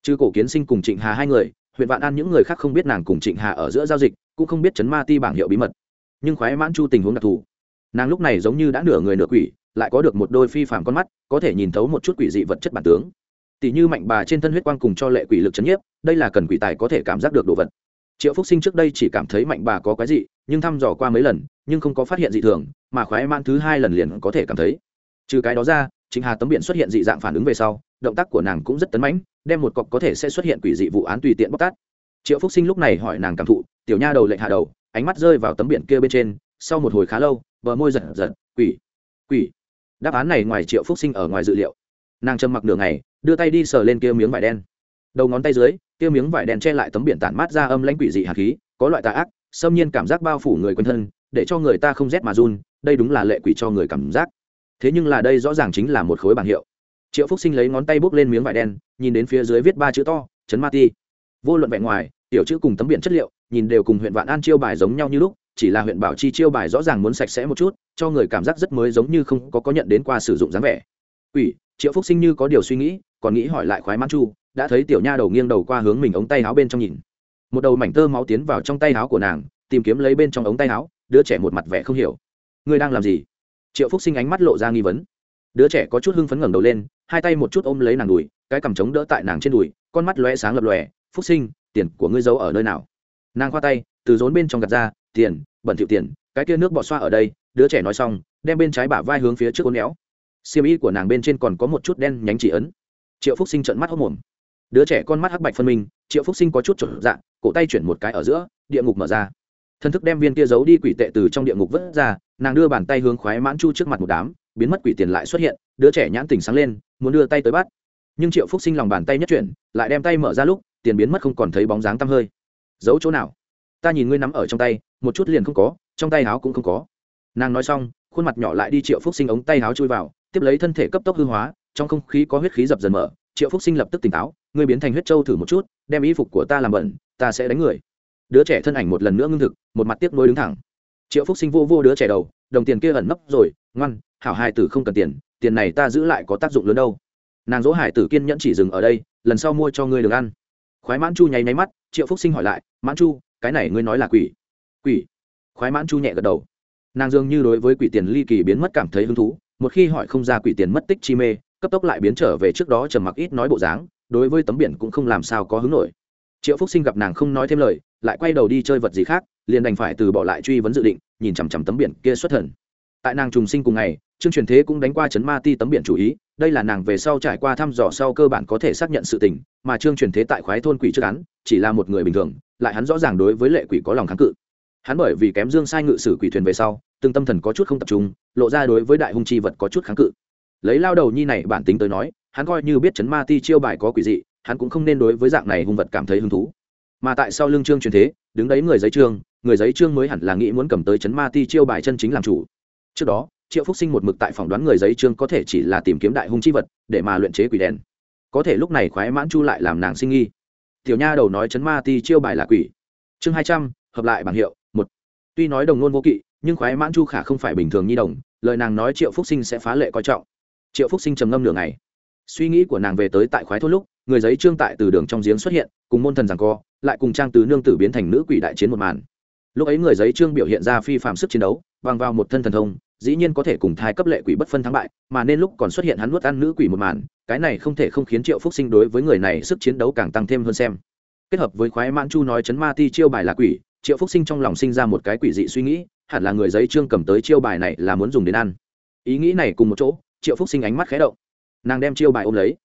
chư cổ kiến sinh cùng trịnh hà hai người huyện vạn an những người khác không biết nàng cùng trịnh hà ở giữa giao dịch cũng không biết chấn ma ti bảng hiệu bí mật nhưng khoái mãn chu tình huống đặc thù nàng lúc này giống như đã nửa người nửa quỷ lại có được một đôi phi phàm con mắt có thể nhìn thấu một chút quỷ dị vật chất bản tướng tỷ như mạnh bà trên thân huyết quang cùng cho lệ quỷ lực chấn nhiếp đây là cần quỷ tài có thể cảm giác được đồ vật triệu phúc sinh trước đây chỉ cảm thấy mạnh bà có cái gì nhưng thăm dò qua mấy lần nhưng không có phát hiện dị thường, mà khoái man thứ hai lần liền có thể cảm thấy. Trừ cái đó ra chính hà tấm biển xuất hiện dị dạng phản ứng về sau, động tác của nàng cũng rất tấn mãnh, đem một cọc có thể sẽ xuất hiện quỷ dị vụ án tùy tiện bóc tát. Triệu phúc sinh lúc này hỏi nàng cảm thụ, tiểu nha đầu lệnh hạ đầu, ánh mắt rơi vào tấm biển kia bên trên, sau một hồi khá lâu, bờ môi giật giật, quỷ quỷ. Đáp án này ngoài triệu phúc sinh ở ngoài dự liệu. Nàng trầm mặc nửa ngày, đưa tay đi sờ lên kia miếng vải đen. Đầu ngón tay dưới, kia miếng vải đen che lại tấm biển tản mát ra âm lãnh quỷ dị hạt khí, có loại tà ác, xâm nhiên cảm giác bao phủ người quanh thân để cho người ta không rét mà run, đây đúng là lệ quỷ cho người cảm giác. Thế nhưng là đây rõ ràng chính là một khối bảng hiệu. Triệu phúc sinh lấy ngón tay bốc lên miếng vải đen, nhìn đến phía dưới viết ba chữ to chấn ma ti. Vô luận vẹn ngoài, tiểu chữ cùng tấm biển chất liệu, nhìn đều cùng huyện vạn an chiêu bài giống nhau như lúc, chỉ là huyện bảo chi chiêu bài rõ ràng muốn sạch sẽ một chút, cho người cảm giác rất mới giống như không có có nhận đến qua sử dụng dáng vẻ. Ủy triệu phúc sinh như có điều suy nghĩ, còn nghĩ hỏi lại khoái mãn chu, đã thấy tiểu nha đầu nghiêng đầu qua hướng mình ống tay áo bên trong nhìn. Một đầu mảnh tơ máu tiến vào trong tay áo của nàng, tìm kiếm lấy bên trong ống tay áo đứa trẻ một mặt vẻ không hiểu. Ngươi đang làm gì? Triệu phúc sinh ánh mắt lộ ra nghi vấn. Đứa trẻ có chút hưng phấn ngẩng đầu lên, hai tay một chút ôm lấy nàng đùi, cái cằm trống đỡ tại nàng trên đùi, con mắt lóe sáng lập lòe. Phúc sinh, tiền của ngươi giấu ở nơi nào? Nàng khoa tay, từ rốn bên trong gạt ra, tiền, bẩn thiệu tiền, cái kia nước bọt xoa ở đây. Đứa trẻ nói xong, đem bên trái bả vai hướng phía trước ôn néo xiêm y của nàng bên trên còn có một chút đen nhánh chỉ ấn. Triệu phúc sinh trận mắt hốc mồm. Đứa trẻ con mắt hắc bạch phân minh, triệu phúc sinh có chút trộn dạng cổ tay chuyển một cái ở giữa, địa ngục mở ra thân thức đem viên kia giấu đi quỷ tệ từ trong địa ngục vớt ra, nàng đưa bàn tay hướng khoái mãn chu trước mặt một đám, biến mất quỷ tiền lại xuất hiện, đứa trẻ nhãn tỉnh sáng lên, muốn đưa tay tới bắt. Nhưng triệu phúc sinh lòng bàn tay nhất chuyển, lại đem tay mở ra lúc, tiền biến mất không còn thấy bóng dáng tăm hơi. Giấu chỗ nào? Ta nhìn ngươi nắm ở trong tay, một chút liền không có, trong tay áo cũng không có. Nàng nói xong, khuôn mặt nhỏ lại đi triệu phúc sinh ống tay áo chui vào, tiếp lấy thân thể cấp tốc hư hóa, trong không khí có huyết khí dập dần mở. Triệu phúc sinh lập tức tỉnh táo, ngươi biến thành huyết trâu thử một chút, đem y phục của ta làm bẩn, ta sẽ đánh người đứa trẻ thân ảnh một lần nữa ngưng thực, một mặt tiếc nuối đứng thẳng. Triệu phúc sinh vô vô đứa trẻ đầu, đồng tiền kia ẩn nấp rồi, ngoan, hảo hai tử không cần tiền tiền này ta giữ lại có tác dụng lớn đâu. Nàng dỗ hải tử kiên nhẫn chỉ dừng ở đây, lần sau mua cho ngươi được ăn. Khoái mãn chu nháy nháy mắt, triệu phúc sinh hỏi lại, mãn chu, cái này ngươi nói là quỷ? Quỷ? Khoái mãn chu nhẹ gật đầu. Nàng dường như đối với quỷ tiền ly kỳ biến mất cảm thấy hứng thú, một khi hỏi không ra quỷ tiền mất tích chi mê, cấp tốc lại biến trở về trước đó trầm mặc ít nói bộ dáng, đối với tấm biển cũng không làm sao có hứng nổi triệu phúc sinh gặp nàng không nói thêm lời, lại quay đầu đi chơi vật gì khác, liền đành phải từ bỏ lại truy vấn dự định, nhìn chằm chằm tấm biển kia xuất thần. Tại nàng trùng sinh cùng ngày, trương truyền thế cũng đánh qua chấn ma ti tấm biển chủ ý, đây là nàng về sau trải qua thăm dò sau cơ bản có thể xác nhận sự tình, mà trương truyền thế tại khoái thôn quỷ trước án, chỉ là một người bình thường, lại hắn rõ ràng đối với lệ quỷ có lòng kháng cự. Hắn bởi vì kém dương sai ngự sử quỷ thuyền về sau, từng tâm thần có chút không tập trung, lộ ra đối với đại hung chi vật có chút kháng cự. Lấy lao đầu nhi này bản tính tới nói, hắn coi như biết chấn ma ti chiêu bài có quỷ dị hắn cũng không nên đối với dạng này hung vật cảm thấy hứng thú. Mà tại sao lương trương truyền thế, đứng đấy người giấy trương, người giấy trương mới hẳn là nghĩ muốn cầm tới chấn ma ti chiêu bài chân chính làm chủ. Trước đó, triệu phúc sinh một mực tại phỏng đoán người giấy trương có thể chỉ là tìm kiếm đại hung chi vật, để mà luyện chế quỷ đèn. Có thể lúc này khoái mãn chu lại làm nàng sinh nghi. Tiểu nha đầu nói chấn ma ti chiêu bài là quỷ. Chương hai trăm, hợp lại bảng hiệu, một. Tuy nói đồng nôn vô kỵ, nhưng khoái mãn chu khả không phải bình thường nhi đồng, lời nàng nói triệu phúc sinh sẽ phá lệ coi trọng. Triệu phúc sinh trầm ngâm nửa ngày. Suy nghĩ của nàng về tới tại khoái thôn lúc người giấy trương tại từ đường trong giếng xuất hiện, cùng môn thần rằng co, lại cùng trang từ nương tử biến thành nữ quỷ đại chiến một màn. Lúc ấy người giấy trương biểu hiện ra phi phạm sức chiến đấu, bằng vào một thân thần thông, dĩ nhiên có thể cùng thai cấp lệ quỷ bất phân thắng bại, mà nên lúc còn xuất hiện hắn nuốt ăn nữ quỷ một màn, cái này không thể không khiến triệu phúc sinh đối với người này sức chiến đấu càng tăng thêm hơn xem. Kết hợp với khoái mãn chu nói chấn ma ti chiêu bài là quỷ, triệu phúc sinh trong lòng sinh ra một cái quỷ dị suy nghĩ, hẳn là người giấy trương cầm tới chiêu bài này là muốn dùng đến ăn. Ý nghĩ này cùng một chỗ, triệu phúc sinh ánh mắt khé động. Nàng đem chiêu bài ôm lấy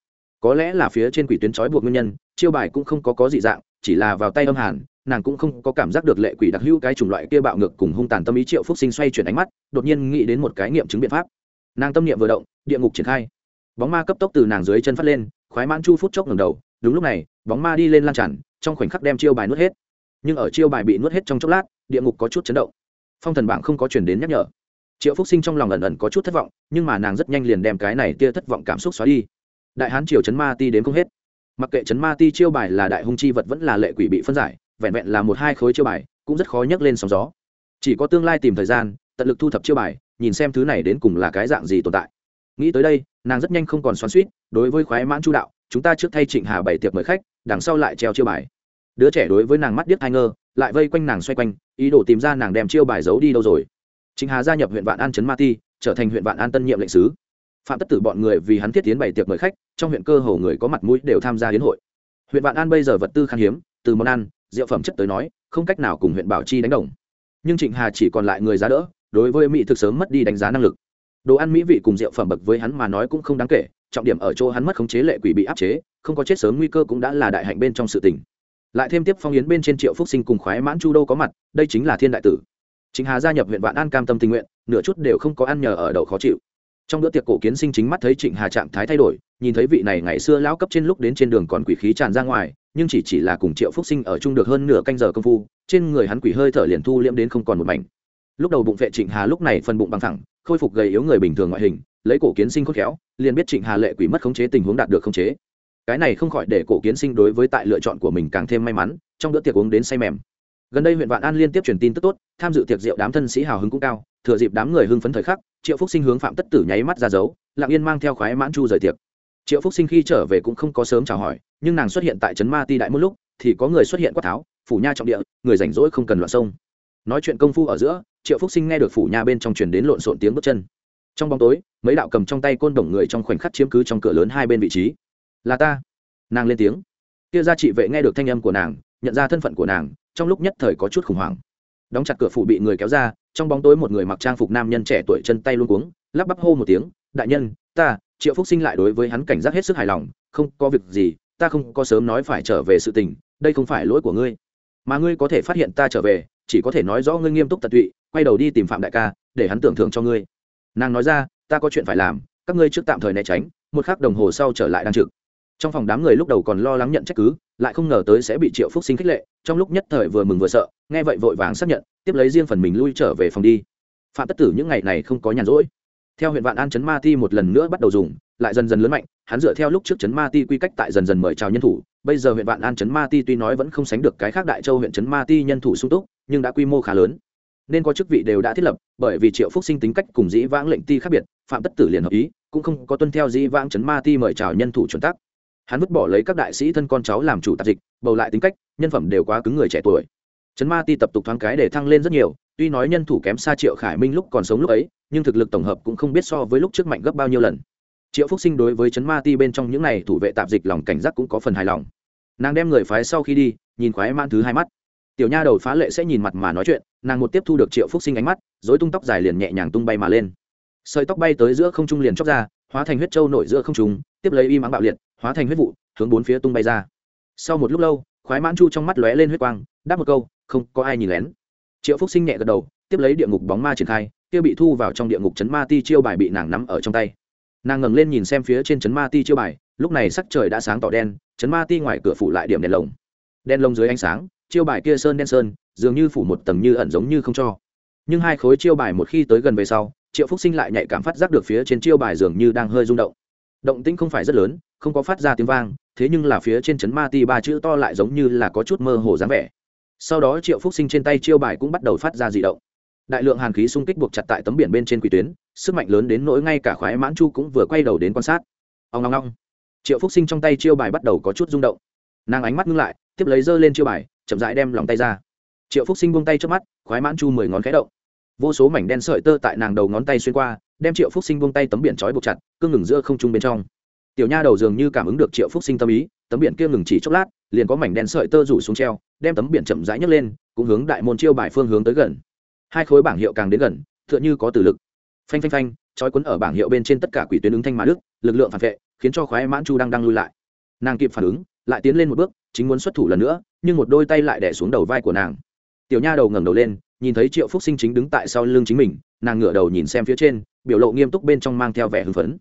có lẽ là phía trên quỷ tuyến trói buộc nguyên nhân, chiêu bài cũng không có có dị dạng, chỉ là vào tay âm hàn, nàng cũng không có cảm giác được lệ quỷ đặc hữu cái chủng loại kia bạo ngược cùng hung tàn tâm ý triệu phúc sinh xoay chuyển ánh mắt, đột nhiên nghĩ đến một cái nghiệm chứng biện pháp. Nàng tâm niệm vừa động, địa ngục triển khai. Bóng ma cấp tốc từ nàng dưới chân phát lên, khoái mãn chu phút chốc ngầm đầu, đúng lúc này, bóng ma đi lên lan tràn, trong khoảnh khắc đem chiêu bài nuốt hết. Nhưng ở chiêu bài bị nuốt hết trong chốc lát, địa ngục có chút chấn động. Phong thần bảng không có chuyển đến nhắc nhở. Triệu phúc sinh trong lòng ẩn ẩn có chút thất vọng, nhưng mà nàng rất nhanh liền đem cái này tia thất vọng cảm xúc xóa đi đại hán triều chấn ma ti đến không hết. Mặc kệ chấn ma ti chiêu bài là đại hung chi vật vẫn là lệ quỷ bị phân giải, vẹn vẹn là một hai khối chiêu bài, cũng rất khó nhấc lên sóng gió. Chỉ có tương lai tìm thời gian, tận lực thu thập chiêu bài, nhìn xem thứ này đến cùng là cái dạng gì tồn tại. Nghĩ tới đây, nàng rất nhanh không còn xoắn suýt đối với khoái mãn chu đạo, chúng ta trước thay trịnh hà bảy tiệc mời khách, đằng sau lại treo chiêu bài. Đứa trẻ đối với nàng mắt điếc hai ngơ, lại vây quanh nàng xoay quanh, ý đồ tìm ra nàng đem chiêu bài giấu đi đâu rồi. Trịnh hà gia nhập huyện vạn an trấn ma ti, trở thành huyện vạn an tân nhiệm lệnh sứ phạm tất tử bọn người vì hắn thiết tiến bảy tiệc mời khách, trong huyện cơ hồ người có mặt mũi đều tham gia hiến hội. Huyện vạn an bây giờ vật tư khan hiếm, từ món ăn, rượu phẩm chất tới nói, không cách nào cùng huyện bảo chi đánh đồng. Nhưng trịnh hà chỉ còn lại người giá đỡ, đối với mỹ thực sớm mất đi đánh giá năng lực. Đồ ăn mỹ vị cùng rượu phẩm bậc với hắn mà nói cũng không đáng kể, trọng điểm ở chỗ hắn mất khống chế lệ quỷ bị áp chế, không có chết sớm nguy cơ cũng đã là đại hạnh bên trong sự tình. Lại thêm tiếp phong yến bên trên triệu phúc sinh cùng khoái mãn chu đô có mặt, đây chính là thiên đại tử. Chính hà gia nhập huyện vạn an cam tâm tình nguyện, nửa chút đều không có ăn nhờ ở đậu khó chịu trong bữa tiệc cổ kiến sinh chính mắt thấy trịnh hà trạng thái thay đổi, nhìn thấy vị này ngày xưa lão cấp trên lúc đến trên đường còn quỷ khí tràn ra ngoài, nhưng chỉ chỉ là cùng triệu phúc sinh ở chung được hơn nửa canh giờ công phu, trên người hắn quỷ hơi thở liền thu liễm đến không còn một mảnh. Lúc đầu bụng vệ trịnh hà lúc này phần bụng bằng thẳng khôi phục gầy yếu người bình thường ngoại hình, lấy cổ kiến sinh khốt khéo, liền biết trịnh hà lệ quỷ mất khống chế tình huống đạt được khống chế. Cái này không khỏi để cổ kiến sinh đối với tại lựa chọn của mình càng thêm may mắn, trong bữa tiệc uống đến say mềm gần đây huyện vạn an liên tiếp truyền tin tức tốt, tham dự tiệc rượu đám thân sĩ hào hứng cũng cao, thừa dịp đám người hưng phấn thời khắc, triệu phúc sinh hướng phạm tất tử nháy mắt ra dấu, lặng yên mang theo khoái mãn chu rời tiệc. Triệu phúc sinh khi trở về cũng không có sớm chào hỏi, nhưng nàng xuất hiện tại trấn ma ti đại một lúc, thì có người xuất hiện quát tháo, phủ nha trọng địa, người rảnh rỗi không cần loạn sông. Nói chuyện công phu ở giữa, triệu phúc sinh nghe được phủ nha bên trong truyền đến lộn xộn tiếng bước chân. Trong bóng tối, mấy đạo cầm trong tay côn đồng người trong khoảnh khắc chiếm cứ trong cửa lớn hai bên vị trí. Là ta. Nàng lên tiếng. Kia gia trị vệ nghe được thanh âm của nàng, nhận ra thân phận của nàng trong lúc nhất thời có chút khủng hoảng. Đóng chặt cửa phủ bị người kéo ra, trong bóng tối một người mặc trang phục nam nhân trẻ tuổi chân tay luôn cuống, lắp bắp hô một tiếng, đại nhân, ta, triệu phúc sinh lại đối với hắn cảnh giác hết sức hài lòng, không có việc gì, ta không có sớm nói phải trở về sự tình, đây không phải lỗi của ngươi. Mà ngươi có thể phát hiện ta trở về, chỉ có thể nói rõ ngươi nghiêm túc tận tụy, quay đầu đi tìm phạm đại ca, để hắn tưởng thưởng cho ngươi. Nàng nói ra, ta có chuyện phải làm, các ngươi trước tạm thời né tránh, một khắc đồng hồ sau trở lại đang trực trong phòng đám người lúc đầu còn lo lắng nhận trách cứ, lại không ngờ tới sẽ bị triệu phúc sinh khích lệ, trong lúc nhất thời vừa mừng vừa sợ, nghe vậy vội vàng xác nhận, tiếp lấy riêng phần mình lui trở về phòng đi. Phạm tất tử những ngày này không có nhàn rỗi. Theo huyện vạn an chấn ma ti một lần nữa bắt đầu dùng, lại dần dần lớn mạnh, hắn dựa theo lúc trước chấn ma ti quy cách tại dần dần mời chào nhân thủ, bây giờ huyện vạn an chấn ma ti tuy nói vẫn không sánh được cái khác đại châu huyện chấn ma ti nhân thủ sung túc, nhưng đã quy mô khá lớn. Nên có chức vị đều đã thiết lập, bởi vì triệu phúc sinh tính cách cùng dĩ vãng lệnh ti khác biệt, phạm tất tử liền hợp ý, cũng không có tuân theo dĩ vãng chấn ma ti mời chào nhân thủ chuẩn tắc hắn vứt bỏ lấy các đại sĩ thân con cháu làm chủ tạp dịch, bầu lại tính cách, nhân phẩm đều quá cứng người trẻ tuổi. Trấn ma ti tập tục thoáng cái để thăng lên rất nhiều, tuy nói nhân thủ kém xa triệu khải minh lúc còn sống lúc ấy, nhưng thực lực tổng hợp cũng không biết so với lúc trước mạnh gấp bao nhiêu lần. Triệu phúc sinh đối với Trấn ma ti bên trong những này thủ vệ tạp dịch lòng cảnh giác cũng có phần hài lòng. Nàng đem người phái sau khi đi, nhìn khoái man thứ hai mắt. Tiểu nha đầu phá lệ sẽ nhìn mặt mà nói chuyện, nàng một tiếp thu được triệu phúc sinh ánh mắt dối tung tóc dài liền nhẹ nhàng tung bay mà lên. Sợi tóc bay tới giữa không trung liền chóc ra, hóa thành huyết trâu nổi giữa không trung, tiếp lấy y mắng bạo liệt hóa thành huyết vụ, hướng bốn phía tung bay ra. Sau một lúc lâu, khoái mãn chu trong mắt lóe lên huyết quang, đáp một câu, không có ai nhìn lén. Triệu phúc sinh nhẹ gật đầu, tiếp lấy địa ngục bóng ma triển khai, kia bị thu vào trong địa ngục chấn ma ti chiêu bài bị nàng nắm ở trong tay. Nàng ngẩng lên nhìn xem phía trên chấn ma ti chiêu bài, lúc này sắc trời đã sáng tỏ đen, chấn ma ti ngoài cửa phủ lại điểm đèn lồng. Đen lồng dưới ánh sáng, chiêu bài kia sơn đen sơn, dường như phủ một tầng như ẩn giống như không cho. Nhưng hai khối chiêu bài một khi tới gần về sau, triệu phúc sinh lại nhạy cảm phát giác được phía trên chiêu bài dường như đang hơi rung động động tĩnh không phải rất lớn, không có phát ra tiếng vang, thế nhưng là phía trên chấn ma ti ba chữ to lại giống như là có chút mơ hồ dáng vẻ. Sau đó triệu phúc sinh trên tay chiêu bài cũng bắt đầu phát ra d ị động. Đại lượng hàn khí xung kích buộc chặt tại tấm biển bên trên quỷ tuyến, sức mạnh lớn đến nỗi ngay cả khoái mãn chu cũng vừa quay đầu đến quan sát. Ông ngong ngong triệu phúc sinh trong tay chiêu bài bắt đầu có chút rung động. Nàng ánh mắt ngưng lại, tiếp lấy giơ lên chiêu bài, chậm rãi đem lòng tay ra. Triệu phúc sinh buông tay trước mắt, khoái mãn chu mười ngón khẽ động vô số mảnh đen sợi tơ tại nàng đầu ngón tay xuyên qua, đem triệu phúc sinh buông tay tấm biển trói buộc chặt, cương ngừng giữa không trung bên trong. Tiểu nha đầu dường như cảm ứng được triệu phúc sinh tâm ý, tấm biển kia ngừng chỉ chốc lát, liền có mảnh đen sợi tơ rủ xuống treo, đem tấm biển chậm rãi nhấc lên, cũng hướng đại môn chiêu bài phương hướng tới gần. Hai khối bảng hiệu càng đến gần, tựa như có từ lực. Phanh phanh phanh, trói quấn ở bảng hiệu bên trên tất cả quỷ tuyến ứng thanh mà đức, lực lượng phản vệ, khiến cho khoái mãn chu đang đang lui lại. Nàng kịp phản ứng, lại tiến lên một bước, chính muốn xuất thủ lần nữa, nhưng một đôi tay lại đẻ xuống đầu vai của nàng. Tiểu nha đầu ngẩng đầu lên nhìn thấy triệu phúc sinh chính đứng tại sau lưng chính mình, nàng ngửa đầu nhìn xem phía trên, biểu lộ nghiêm túc bên trong mang theo vẻ hưng phấn.